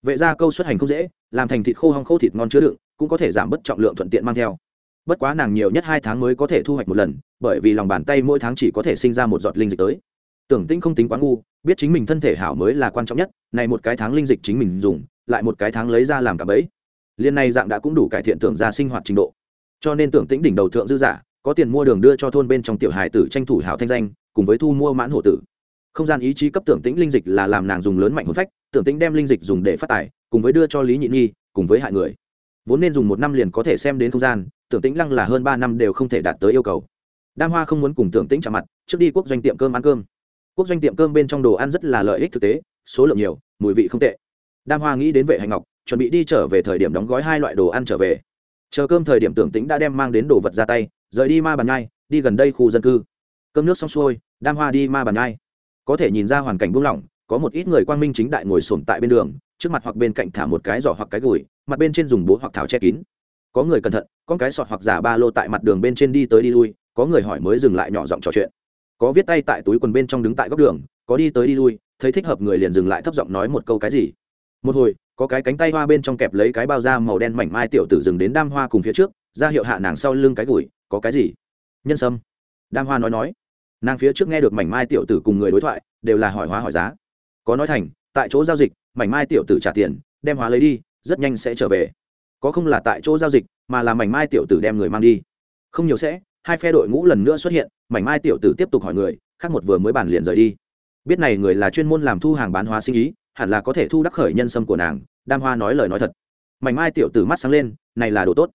Vệ ra câu xuất hành không dễ, làm thành thịt khô hong khô thịt ngon chứa đựng cũng có thể giảm bớt trọng lượng thuận tiện mang theo. Bất quá nàng nhiều nhất hai tháng mới có thể thu hoạch một lần, bởi vì lòng bàn tay mỗi tháng chỉ có thể sinh ra một giọt linh dịch tới. Tưởng tĩnh không tính quá ngu, biết chính mình thân thể hảo mới là quan trọng nhất, này một cái tháng linh dịch chính mình dùng, lại một cái tháng lấy ra làm cả bẫy. Liên này dạng đã cũng đủ cải thiện tưởng ra sinh hoạt trình độ. Cho nên tưởng tĩnh đỉnh đầu thượng dư giả, có tiền mua đường đưa cho thôn bên trong tiểu hải tử tranh thủ hảo thanh danh, cùng với thu mua mãn hộ tử. Không gian ý chí cấp tưởng tĩnh linh dịch là làm nàng dùng lớn mạnh hồn phách, tưởng tĩnh đem linh dịch dùng để phát tài, cùng với đưa cho lý nhị nhi, cùng với hại người vốn nên dùng một năm liền có thể xem đến không gian, tưởng tĩnh lăng là hơn ba năm đều không thể đạt tới yêu cầu. Đam hoa không muốn cùng tưởng tĩnh chạm mặt, trước đi quốc doanh tiệm cơm ăn cơm. Quốc doanh tiệm cơm bên trong đồ ăn rất là lợi ích thực tế, số lượng nhiều, mùi vị không tệ. Đam hoa nghĩ đến vệ hành ngọc, chuẩn bị đi trở về thời điểm đóng gói hai loại đồ ăn trở về. Chờ cơm thời điểm tưởng tĩnh đã đem mang đến đồ vật ra tay, rời đi ma bàn nhai, đi gần đây khu dân cư. Cơm nước xong xuôi, đam hoa đi ma bàn nhai. Có thể nhìn ra hoàn cảnh buông lỏng, có một ít người quang minh chính đại ngồi sồn tại bên đường, trước mặt hoặc bên cạnh thả một cái giỏ hoặc cái gùi mặt bên trên dùng bố hoặc thảo che kín. Có người cẩn thận con cái sọt hoặc giả ba lô tại mặt đường bên trên đi tới đi lui, có người hỏi mới dừng lại nhỏ giọng trò chuyện. Có viết tay tại túi quần bên trong đứng tại góc đường, có đi tới đi lui, thấy thích hợp người liền dừng lại thấp giọng nói một câu cái gì. Một hồi, có cái cánh tay hoa bên trong kẹp lấy cái bao da màu đen mảnh mai tiểu tử dừng đến đam hoa cùng phía trước, ra hiệu hạ nàng sau lưng cái gùi, có cái gì? Nhân sâm. Đam hoa nói nói. Nàng phía trước nghe được mảnh mai tiểu tử cùng người đối thoại, đều là hỏi hóa hỏi giá. Có nói thành, tại chỗ giao dịch, mảnh mai tiểu tử trả tiền, đem hóa lấy đi rất nhanh sẽ trở về. Có không là tại chỗ giao dịch, mà là mảnh mai tiểu tử đem người mang đi. Không nhiều sẽ, hai phe đội ngũ lần nữa xuất hiện, mảnh mai tiểu tử tiếp tục hỏi người, khác một vừa mới bàn liền rời đi. Biết này người là chuyên môn làm thu hàng bán hóa sinh ý, hẳn là có thể thu đắc khởi nhân sâm của nàng, đam hoa nói lời nói thật. Mảnh mai tiểu tử mắt sáng lên, này là đồ tốt.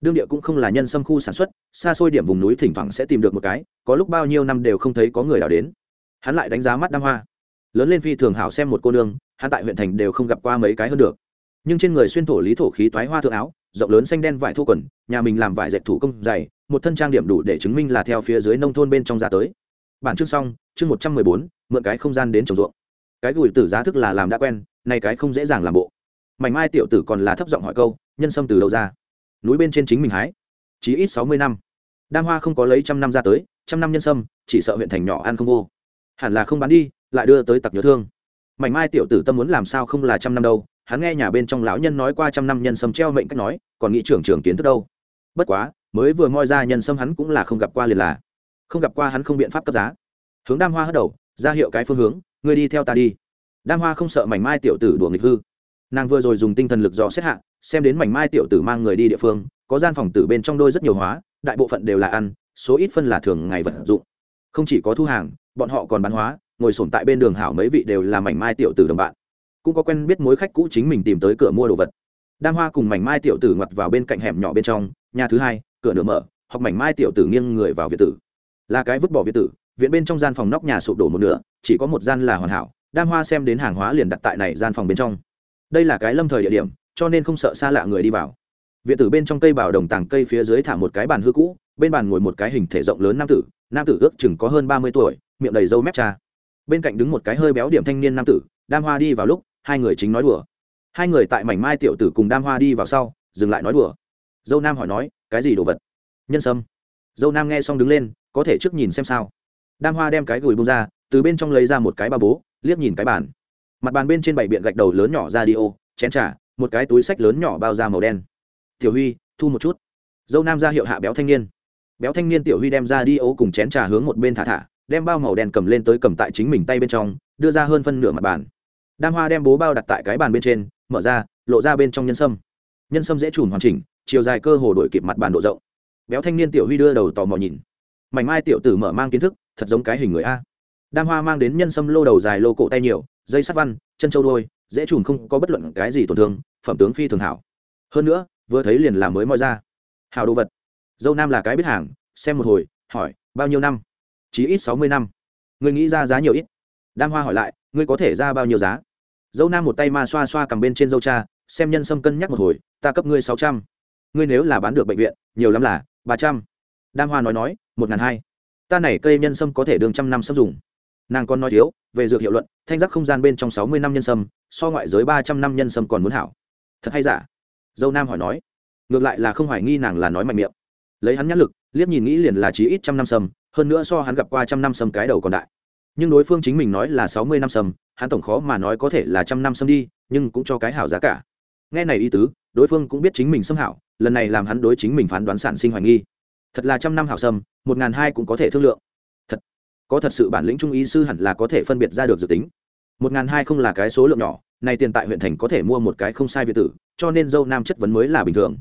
Đương địa cũng không là nhân sâm khu sản xuất, xa xôi điểm vùng núi thỉnh thoảng sẽ tìm được một cái, có lúc bao nhiêu năm đều không thấy có người nào đến. Hắn lại đánh giá mắt đam hoa. Lớn lên phi thường hảo xem một cô nương, hắn tại huyện thành đều không gặp qua mấy cái hơn được nhưng trên người xuyên thổ lý thổ khí toái hoa thượng áo, rộng lớn xanh đen vải thô quần, nhà mình làm vải dệt thủ công dày, một thân trang điểm đủ để chứng minh là theo phía dưới nông thôn bên trong ra tới. Bản chương xong, chương một trăm mười bốn, mượn cái không gian đến trồng ruộng. Cái gửi tử giá thức là làm đã quen, nay cái không dễ dàng làm bộ. Mảnh mai tiểu tử còn là thấp giọng hỏi câu, nhân sâm từ đâu ra? Núi bên trên chính mình hái. Chí ít sáu mươi năm. Đam hoa không có lấy trăm năm ra tới, trăm năm nhân sâm, chỉ sợ huyện thành nhỏ ăn không vô. Hẳn là không bán đi, lại đưa tới tặc nhớ thương. Mảnh mai tiểu tử tâm muốn làm sao không là trăm năm đâu hắn nghe nhà bên trong lão nhân nói qua trăm năm nhân sâm treo mệnh cách nói, còn nghĩ trưởng trưởng kiến thức đâu. Bất quá, mới vừa moi ra nhân sâm hắn cũng là không gặp qua liền là, không gặp qua hắn không biện pháp cấp giá. Hướng đam hoa hất đầu, ra hiệu cái phương hướng, ngươi đi theo ta đi. Đam hoa không sợ mảnh mai tiểu tử đùa nghịch hư. Nàng vừa rồi dùng tinh thần lực dò xét hạ, xem đến mảnh mai tiểu tử mang người đi địa phương, có gian phòng tử bên trong đôi rất nhiều hóa, đại bộ phận đều là ăn, số ít phân là thường ngày vận dụng. Không chỉ có thu hàng, bọn họ còn bán hóa, ngồi sổm tại bên đường hảo mấy vị đều là mảnh mai tiểu tử đồng bạn cũng có quen biết mối khách cũ chính mình tìm tới cửa mua đồ vật. Đam hoa cùng mảnh mai tiểu tử ngoặt vào bên cạnh hẻm nhỏ bên trong, nhà thứ hai, cửa nửa mở hoặc mảnh mai tiểu tử nghiêng người vào việt tử. Là cái vứt bỏ việt tử, viện bên trong gian phòng nóc nhà sụp đổ một nửa, chỉ có một gian là hoàn hảo, đam hoa xem đến hàng hóa liền đặt tại này gian phòng bên trong. Đây là cái lâm thời địa điểm, cho nên không sợ xa lạ người đi vào. Viện tử bên trong cây bảo đồng tàng cây phía dưới thả một cái bàn hư cũ, bên bàn ngồi một cái hình thể rộng lớn nam tử nam tử ước chừng có hơn ba mươi tuổi, miệng đầy râu mép cha. Bên cạnh đứng một cái hơi béo điểm thanh niên nam tử, đam hoa đi vào lúc hai người chính nói đùa. Hai người tại mảnh mai tiểu tử cùng đam hoa đi vào sau, dừng lại nói đùa. Dâu nam hỏi nói, cái gì đồ vật? Nhân sâm. Dâu nam nghe xong đứng lên, có thể trước nhìn xem sao. Đam hoa đem cái gửi bông ra, từ bên trong lấy ra một cái ba bố, liếc nhìn cái bàn. Mặt bàn bên trên bảy biện gạch đầu lớn nhỏ ra đi ô, chén t r à một cái túi sách lớn nhỏ bao da màu đen. Tiểu huy, thu một chút. Dâu nam ra hiệu hạ béo thanh niên. Béo thanh niên tiểu huy đem ra đi ô cùng chén trà hướng một bên thả thả, đem bao màu đen cầm lên tới cầm tại chính mình tay bên trong, đưa ra hơn phân nửa mặt bàn đam hoa đem bố bao đặt tại cái bàn bên trên, mở ra, lộ ra bên trong nhân sâm. Nhân sâm dễ trùn hoàn chỉnh, chiều dài cơ hồ đổi kịp mặt bàn độ rộng. Béo thanh niên tiểu huy đưa đầu tò mò nhìn. Mảnh mai tiểu tử mở mang kiến thức, thật giống cái hình người a. Đam hoa mang đến nhân sâm lô đầu dài lô cổ tay nhiều, dây sắt văn, chân châu đôi dễ trùn không có bất luận cái gì tổn thương, phẩm tướng phi thường hảo. Hơn nữa, vừa thấy liền là mới moi ra. Hào đồ vật. Dâu nam là cái biết hàng, xem một hồi, hỏi, bao nhiêu năm? Chí ít sáu mươi năm. Người nghĩ ra giá nhiều ít? Đam hoa hỏi lại, ngươi có thể ra bao nhiêu giá? Dâu nam một tay ma xoa xoa cầm bên trên dâu cha, xem nhân sâm cân nhắc một hồi, ta cấp ngươi sáu trăm. Ngươi nếu là bán được bệnh viện, nhiều lắm là ba trăm. Đam hoa nói nói, một ngàn hai. Ta này cây nhân sâm có thể đường trăm năm sâm dùng. Nàng còn nói thiếu, về dược hiệu luận, thanh giác không gian bên trong sáu mươi năm nhân sâm, so ngoại giới ba trăm năm nhân sâm còn muốn hảo. Thật hay giả? Dâu nam hỏi nói. Ngược lại là không hoài nghi nàng là nói mạnh miệng. Lấy hắn nhãn lực, liếc nhìn nghĩ liền là chí ít trăm năm sâm, hơn nữa so hắn gặp qua trăm năm sâm cái đầu còn đại. Nhưng đối phương chính mình nói là sáu mươi năm sâm hắn tổng khó mà nói có thể là trăm năm xâm đi, nhưng cũng cho cái hảo giá cả. Nghe này ý tứ, đối phương cũng biết chính mình xâm hảo, lần này làm hắn đối chính mình phán đoán sản sinh hoài nghi. Thật là trăm năm hảo sâm, một ngàn hai cũng có thể thương lượng. Thật, có thật sự bản lĩnh trung ý sư hẳn là có thể phân biệt ra được dự tính. Một ngàn hai không là cái số lượng nhỏ, này tiền tại huyện thành có thể mua một cái không sai việt tử, cho nên dâu nam chất vấn mới là bình thường.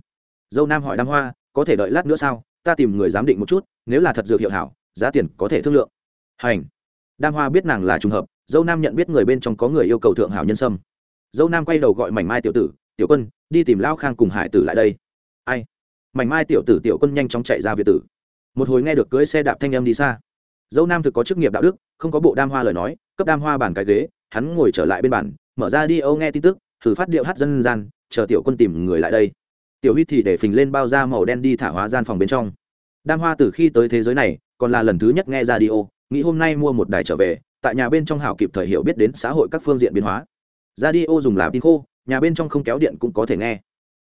Dâu nam hỏi đam hoa, có thể đợi lát nữa sao? Ta tìm người giám định một chút, nếu là thật dược hiệu hảo, giá tiền có thể thương lượng. Hành đam hoa biết nàng là trùng hợp, dâu nam nhận biết người bên trong có người yêu cầu thượng hảo nhân sâm. Dâu nam quay đầu gọi mảnh mai tiểu tử, tiểu quân, đi tìm lao khang cùng hải tử lại đây. Ai? Mảnh mai tiểu tử tiểu quân nhanh chóng chạy ra việt tử. Một hồi nghe được cưỡi xe đạp thanh em đi xa. Dâu nam thực có chức nghiệp đạo đức, không có bộ đam hoa lời nói, cấp đam hoa bàn cái ghế, hắn ngồi trở lại bên bàn, mở ra đi âu nghe tin tức, thử phát điệu hát dân gian, chờ tiểu quân tìm người lại đây. Tiểu huy thì để phình lên bao da màu đen đi thả hóa gian phòng bên trong. Đam hoa từ khi tới thế giới này, còn là lần thứ nhất nghe ra đi ô nghĩ hôm nay mua một đài trở về, tại nhà bên trong hảo kịp thời hiểu biết đến xã hội các phương diện biến hóa. Ra đi ô dùng làm tin khô, nhà bên trong không kéo điện cũng có thể nghe.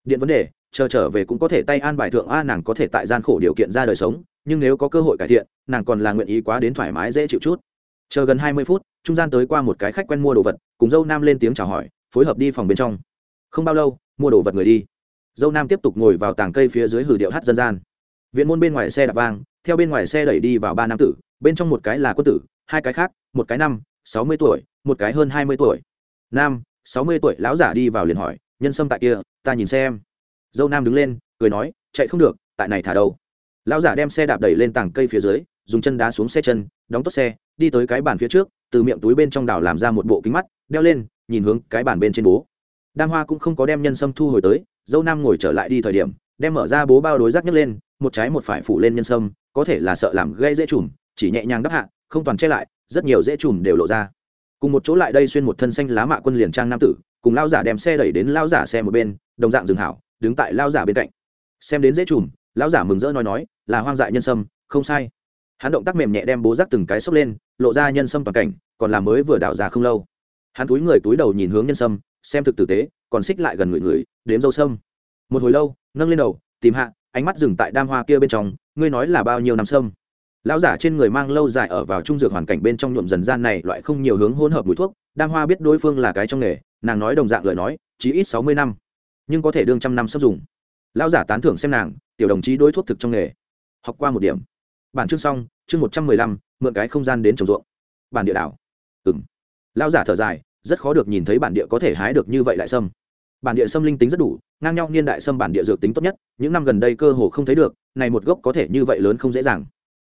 Điện vấn đề, chờ trở về cũng có thể tay an bài thượng a, nàng có thể tại gian khổ điều kiện ra đời sống, nhưng nếu có cơ hội cải thiện, nàng còn là nguyện ý quá đến thoải mái dễ chịu chút. Chờ gần hai mươi phút, trung gian tới qua một cái khách quen mua đồ vật, cùng dâu nam lên tiếng chào hỏi, phối hợp đi phòng bên trong. Không bao lâu, mua đồ vật người đi. Dâu nam tiếp tục ngồi vào tàng cây phía dưới hử điệu hát dân gian viện môn bên ngoài xe đạp vang, theo bên ngoài xe đẩy đi vào ba nam tử, bên trong một cái là quân tử, hai cái khác, một cái năm, sáu mươi tuổi, một cái hơn hai mươi tuổi. Nam, sáu mươi tuổi, lão giả đi vào liền hỏi, nhân sâm tại kia, ta nhìn xem. Dâu nam đứng lên, cười nói, chạy không được, tại này thả đâu? Lão giả đem xe đạp đẩy lên tảng cây phía dưới, dùng chân đá xuống xe chân, đóng tốt xe, đi tới cái bàn phía trước, từ miệng túi bên trong đảo làm ra một bộ kính mắt, đeo lên, nhìn hướng cái bàn bên trên bố. Đam hoa cũng không có đem nhân sâm thu hồi tới, dâu nam ngồi trở lại đi thời điểm đem mở ra bố bao đối rác nhấc lên, một trái một phải phủ lên nhân sâm, có thể là sợ làm gây dễ chùm chỉ nhẹ nhàng đắp hạ, không toàn che lại, rất nhiều dễ chùm đều lộ ra. Cùng một chỗ lại đây xuyên một thân xanh lá mạ quân liền trang nam tử, cùng lao giả đem xe đẩy đến lao giả xe một bên, đồng dạng dừng hảo, đứng tại lao giả bên cạnh. Xem đến dễ chùm lao giả mừng rỡ nói nói, là hoang dại nhân sâm, không sai. Hắn động tác mềm nhẹ đem bố rác từng cái xốc lên, lộ ra nhân sâm toàn cảnh, còn là mới vừa đảo ra không lâu. Hắn túi người túi đầu nhìn hướng nhân sâm, xem thực tử tế, còn xích lại gần người người, đếm dâu sâm. Một hồi lâu nâng lên đầu, tìm hạ, ánh mắt dừng tại đam hoa kia bên trong, ngươi nói là bao nhiêu năm sâm? Lão giả trên người mang lâu dài ở vào trung dược hoàn cảnh bên trong nhuộm dần gian này loại không nhiều hướng hỗn hợp mùi thuốc, đam hoa biết đối phương là cái trong nghề, nàng nói đồng dạng lời nói, chỉ ít sáu mươi năm, nhưng có thể đương trăm năm sắp dùng. Lão giả tán thưởng xem nàng, tiểu đồng chí đối thuốc thực trong nghề. Học qua một điểm. Bản chương xong, chương một trăm mười lăm, mượn cái không gian đến trồng ruộng. Bản địa đảo. Ừng lão giả thở dài, rất khó được nhìn thấy bản địa có thể hái được như vậy lại sâm bản địa sâm linh tính rất đủ, ngang nhau niên đại sâm bản địa dược tính tốt nhất, những năm gần đây cơ hồ không thấy được, này một gốc có thể như vậy lớn không dễ dàng.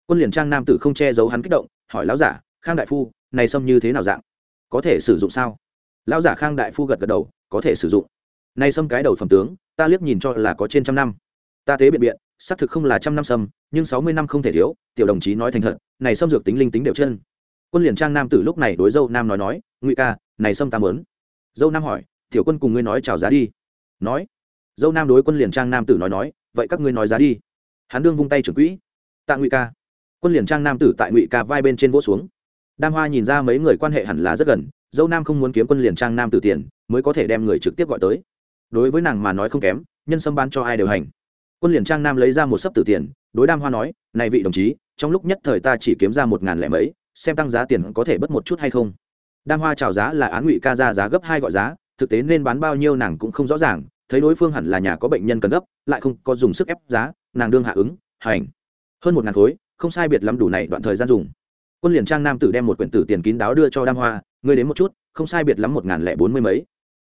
Quân liền trang nam tử không che giấu hắn kích động, hỏi lão giả, khang đại phu, này sâm như thế nào dạng? Có thể sử dụng sao? Lão giả khang đại phu gật gật đầu, có thể sử dụng. Này sâm cái đầu phẩm tướng, ta liếc nhìn cho là có trên trăm năm. Ta tế biện biện, xác thực không là trăm năm sâm nhưng sáu mươi năm không thể thiếu, tiểu đồng chí nói thành thật, này sâm dược tính linh tính đều chân. Quân liền trang nam tử lúc này đối dâu nam nói nói, ngụy ca, này sâm ta mớn dâu nam hỏi tiểu quân cùng ngươi nói chào giá đi. Nói. Dâu nam đối quân liền trang nam tử nói nói, vậy các ngươi nói giá đi. Hắn đương vung tay trưởng quỹ. Tạ ngụy ca. Quân liền trang nam tử tại ngụy ca vai bên trên vỗ xuống. Đam hoa nhìn ra mấy người quan hệ hẳn là rất gần, dâu nam không muốn kiếm quân liền trang nam tử tiền, mới có thể đem người trực tiếp gọi tới. Đối với nàng mà nói không kém, nhân sâm ban cho ai đều hành. Quân liền trang nam lấy ra một sấp tử tiền, đối đam hoa nói, này vị đồng chí, trong lúc nhất thời ta chỉ kiếm ra một ngàn lẻ mấy, xem tăng giá tiền có thể bớt một chút hay không? Đam hoa chào giá là án ngụy ca ra giá gấp hai gọi giá thực tế nên bán bao nhiêu nàng cũng không rõ ràng, thấy đối phương hẳn là nhà có bệnh nhân cần gấp, lại không có dùng sức ép giá, nàng đương hạ ứng, hành. Hơn một ngàn khối, không sai biệt lắm đủ này đoạn thời gian dùng. Quân liền trang nam tử đem một quyển tử tiền kín đáo đưa cho đam hoa, ngươi đến một chút, không sai biệt lắm một ngàn lẻ bốn mươi mấy.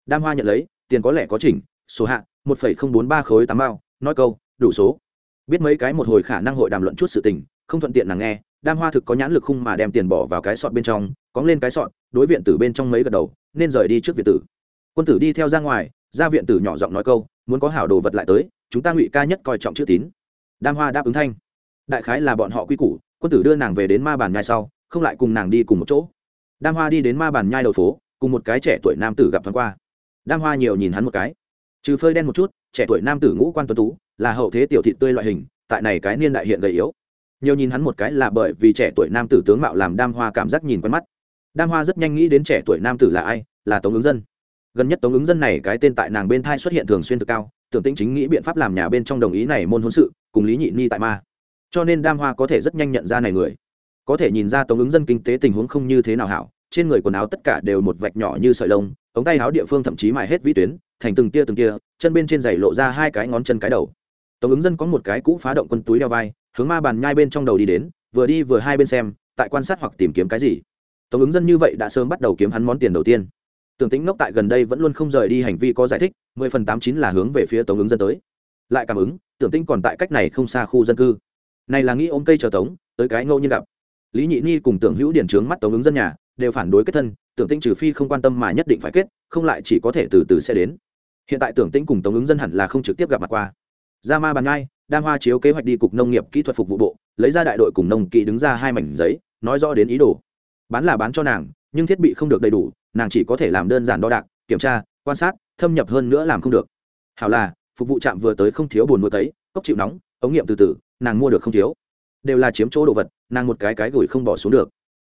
Đam hoa nhận lấy, tiền có lẽ có chỉnh, số hạ, một phẩy không bốn ba khối tám bao, nói câu, đủ số. Biết mấy cái một hồi khả năng hội đàm luận chút sự tình, không thuận tiện nàng nghe, đam hoa thực có nhãn lực khung mà đem tiền bỏ vào cái sọt bên trong, cóng lên cái sọt, đối viện tử bên trong mấy gật đầu, nên rời đi trước viện tử quân tử đi theo ra ngoài ra viện tử nhỏ giọng nói câu, muốn có hảo đồ vật lại tới, chúng ta ngụy ca nhất coi trọng chữ tín. Đam hoa đáp ứng thanh. Đại khái là bọn họ quy củ, quân tử đưa nàng về đến ma bàn nhai sau, không lại cùng nàng đi cùng một chỗ. Đam hoa đi đến ma bàn nhai đầu phố, cùng một cái trẻ tuổi nam tử gặp thoáng qua. Đam hoa nhiều nhìn hắn một cái. Trừ phơi đen một chút, trẻ tuổi nam tử ngũ quan tuấn tú, là hậu thế tiểu thị tươi loại hình, tại này cái niên đại hiện gầy yếu. Nhiều nhìn hắn một cái là bởi vì trẻ tuổi nam tử tướng mạo làm đam hoa cảm giác nhìn quen mắt. Đam hoa rất nhanh nghĩ đến trẻ tuổi nam tử là ai, là tống ứng dân gần nhất tống ứng dân này cái tên tại nàng bên thai xuất hiện thường xuyên thực cao, tưởng tĩnh chính nghĩ biện pháp làm nhà bên trong đồng ý này môn hôn sự, cùng lý nhị ni tại ma. Cho nên đam hoa có thể rất nhanh nhận ra này người. Có thể nhìn ra tống ứng dân kinh tế tình huống không như thế nào hảo, trên người quần áo tất cả đều một vạch nhỏ như sợi lông, ống tay áo địa phương thậm chí mài hết vĩ tuyến, thành từng tia từng tia, chân bên trên giày lộ ra hai cái ngón chân cái đầu. Tống ứng dân có một cái cũ phá động quân túi đeo vai, hướng ma bàn nhai bên trong đầu đi đến, vừa đi vừa hai bên xem, tại quan sát hoặc tìm kiếm cái gì. Tống ứng dân như vậy đã sớm bắt đầu kiếm hắn món tiền đầu tiên tưởng tính ngốc tại gần đây vẫn luôn không rời đi hành vi có giải thích, mười phần tám chín là hướng về phía tống ứng dân tới. Lại cảm ứng, tưởng tính còn tại cách này không xa khu dân cư. Này là nghĩ ôm cây chờ tống, tới cái ngẫu nhiên gặp. Lý nhị ni cùng tưởng hữu điển trướng mắt tống ứng dân nhà, đều phản đối kết thân, tưởng tĩnh trừ phi không quan tâm mà nhất định phải kết, không lại chỉ có thể từ từ sẽ đến. Hiện tại tưởng tĩnh cùng tống ứng dân hẳn là không trực tiếp gặp mặt qua. Ra ma bàn ngai, đam hoa chiếu kế hoạch đi cục nông nghiệp kỹ thuật phục vụ bộ, lấy ra đại đội cùng nông kỹ đứng ra hai mảnh giấy, nói rõ đến ý đồ. Bán là bán cho nàng nhưng thiết bị không được đầy đủ, nàng chỉ có thể làm đơn giản đo đạc, kiểm tra, quan sát, thâm nhập hơn nữa làm không được. Hảo là, phục vụ trạm vừa tới không thiếu buồn mua tấy, cốc chịu nóng, ống nghiệm từ từ, nàng mua được không thiếu. Đều là chiếm chỗ đồ vật, nàng một cái cái gửi không bỏ xuống được.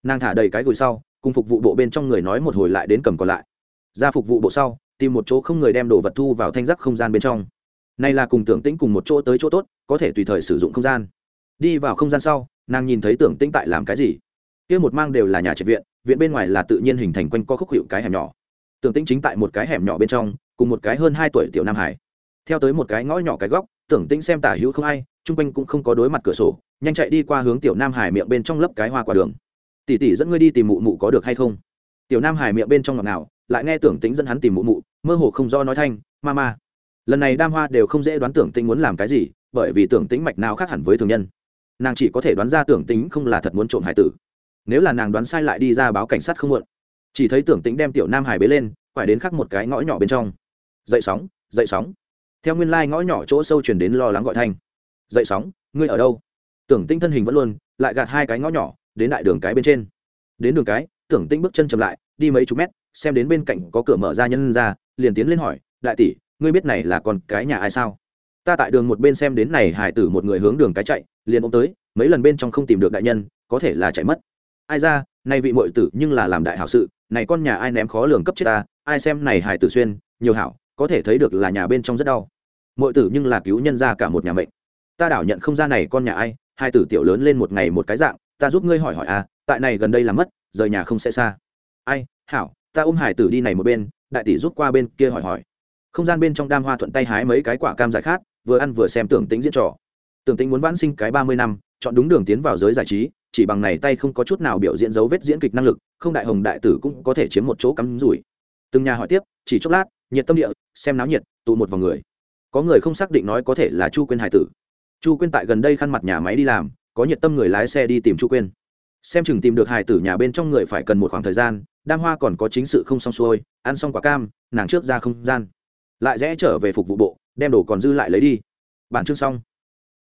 Nàng thả đầy cái gửi sau, cùng phục vụ bộ bên trong người nói một hồi lại đến cầm còn lại. Ra phục vụ bộ sau, tìm một chỗ không người đem đồ vật thu vào thanh giác không gian bên trong. Này là cùng tưởng tĩnh cùng một chỗ tới chỗ tốt, có thể tùy thời sử dụng không gian. Đi vào không gian sau, nàng nhìn thấy tưởng tĩnh tại làm cái gì. Kia một mang đều là nhà trạch viện viện bên ngoài là tự nhiên hình thành quanh co khúc hiệu cái hẻm nhỏ. Tưởng tĩnh chính tại một cái hẻm nhỏ bên trong, cùng một cái hơn hai tuổi tiểu nam hải. Theo tới một cái ngõ nhỏ cái góc, tưởng tĩnh xem tả hữu không ai, chung quanh cũng không có đối mặt cửa sổ, nhanh chạy đi qua hướng tiểu nam hải miệng bên trong lấp cái hoa quả đường. Tỷ tỷ dẫn ngươi đi tìm mụ mụ có được hay không? Tiểu nam hải miệng bên trong ngọt ngào, lại nghe tưởng tĩnh dẫn hắn tìm mụ mụ, mơ hồ không do nói thanh, ma ma, lần này đam hoa đều không dễ đoán tưởng tĩnh muốn làm cái gì, bởi vì tưởng tĩnh mạch nào khác hẳn với thường nhân. Nàng chỉ có thể đoán ra tưởng tĩnh không là thật muốn trộm hải tử nếu là nàng đoán sai lại đi ra báo cảnh sát không muộn. Chỉ thấy tưởng tĩnh đem tiểu nam hải bế lên, quải đến khắc một cái ngõ nhỏ bên trong. Dậy sóng dậy sóng. Theo nguyên lai ngõ nhỏ chỗ sâu chuyển đến lo lắng gọi thanh. Dậy sóng, ngươi ở đâu? Tưởng tinh thân hình vẫn luôn, lại gạt hai cái ngõ nhỏ, đến đại đường cái bên trên. Đến đường cái, tưởng tinh bước chân chậm lại, đi mấy chục mét, xem đến bên cạnh có cửa mở ra nhân ra, liền tiến lên hỏi, đại tỷ, ngươi biết này là con cái nhà ai sao? Ta tại đường một bên xem đến này hải tử một người hướng đường cái chạy, liền ôm tới, mấy lần bên trong không tìm được đại nhân, có thể là chạy mất ai ra, nay vị mội tử nhưng là làm đại hảo sự, này con nhà ai ném khó lường cấp chết ta, ai xem này hải tử xuyên, nhiều hảo, có thể thấy được là nhà bên trong rất đau. Mội tử nhưng là cứu nhân ra cả một nhà mệnh. Ta đảo nhận không ra này con nhà ai, hai tử tiểu lớn lên một ngày một cái dạng, ta giúp ngươi hỏi hỏi à tại này gần đây là mất, rời nhà không sẽ xa. Ai, hảo, ta ôm hải tử đi này một bên, đại tỷ rút qua bên kia hỏi hỏi. Không gian bên trong đam hoa thuận tay hái mấy cái quả cam giải khát, vừa ăn vừa xem tưởng tính diễn trò. Tưởng tính muốn vãn sinh cái ba mươi năm, chọn đúng đường tiến vào giới giải trí chỉ bằng này tay không có chút nào biểu diễn dấu vết diễn kịch năng lực, không đại hồng đại tử cũng có thể chiếm một chỗ cắm rủi. Từng nhà hỏi tiếp, chỉ chốc lát, nhiệt tâm địa, xem náo nhiệt, tụ một vòng người. Có người không xác định nói có thể là chu quyên hải tử. Chu quyên tại gần đây khăn mặt nhà máy đi làm, có nhiệt tâm người lái xe đi tìm chu quyên. Xem chừng tìm được hải tử nhà bên trong người phải cần một khoảng thời gian, đam hoa còn có chính sự không xong xuôi, ăn xong quả cam, nàng trước ra không gian. Lại rẽ trở về phục vụ bộ, đem đồ còn dư lại lấy đi. Bản chương xong.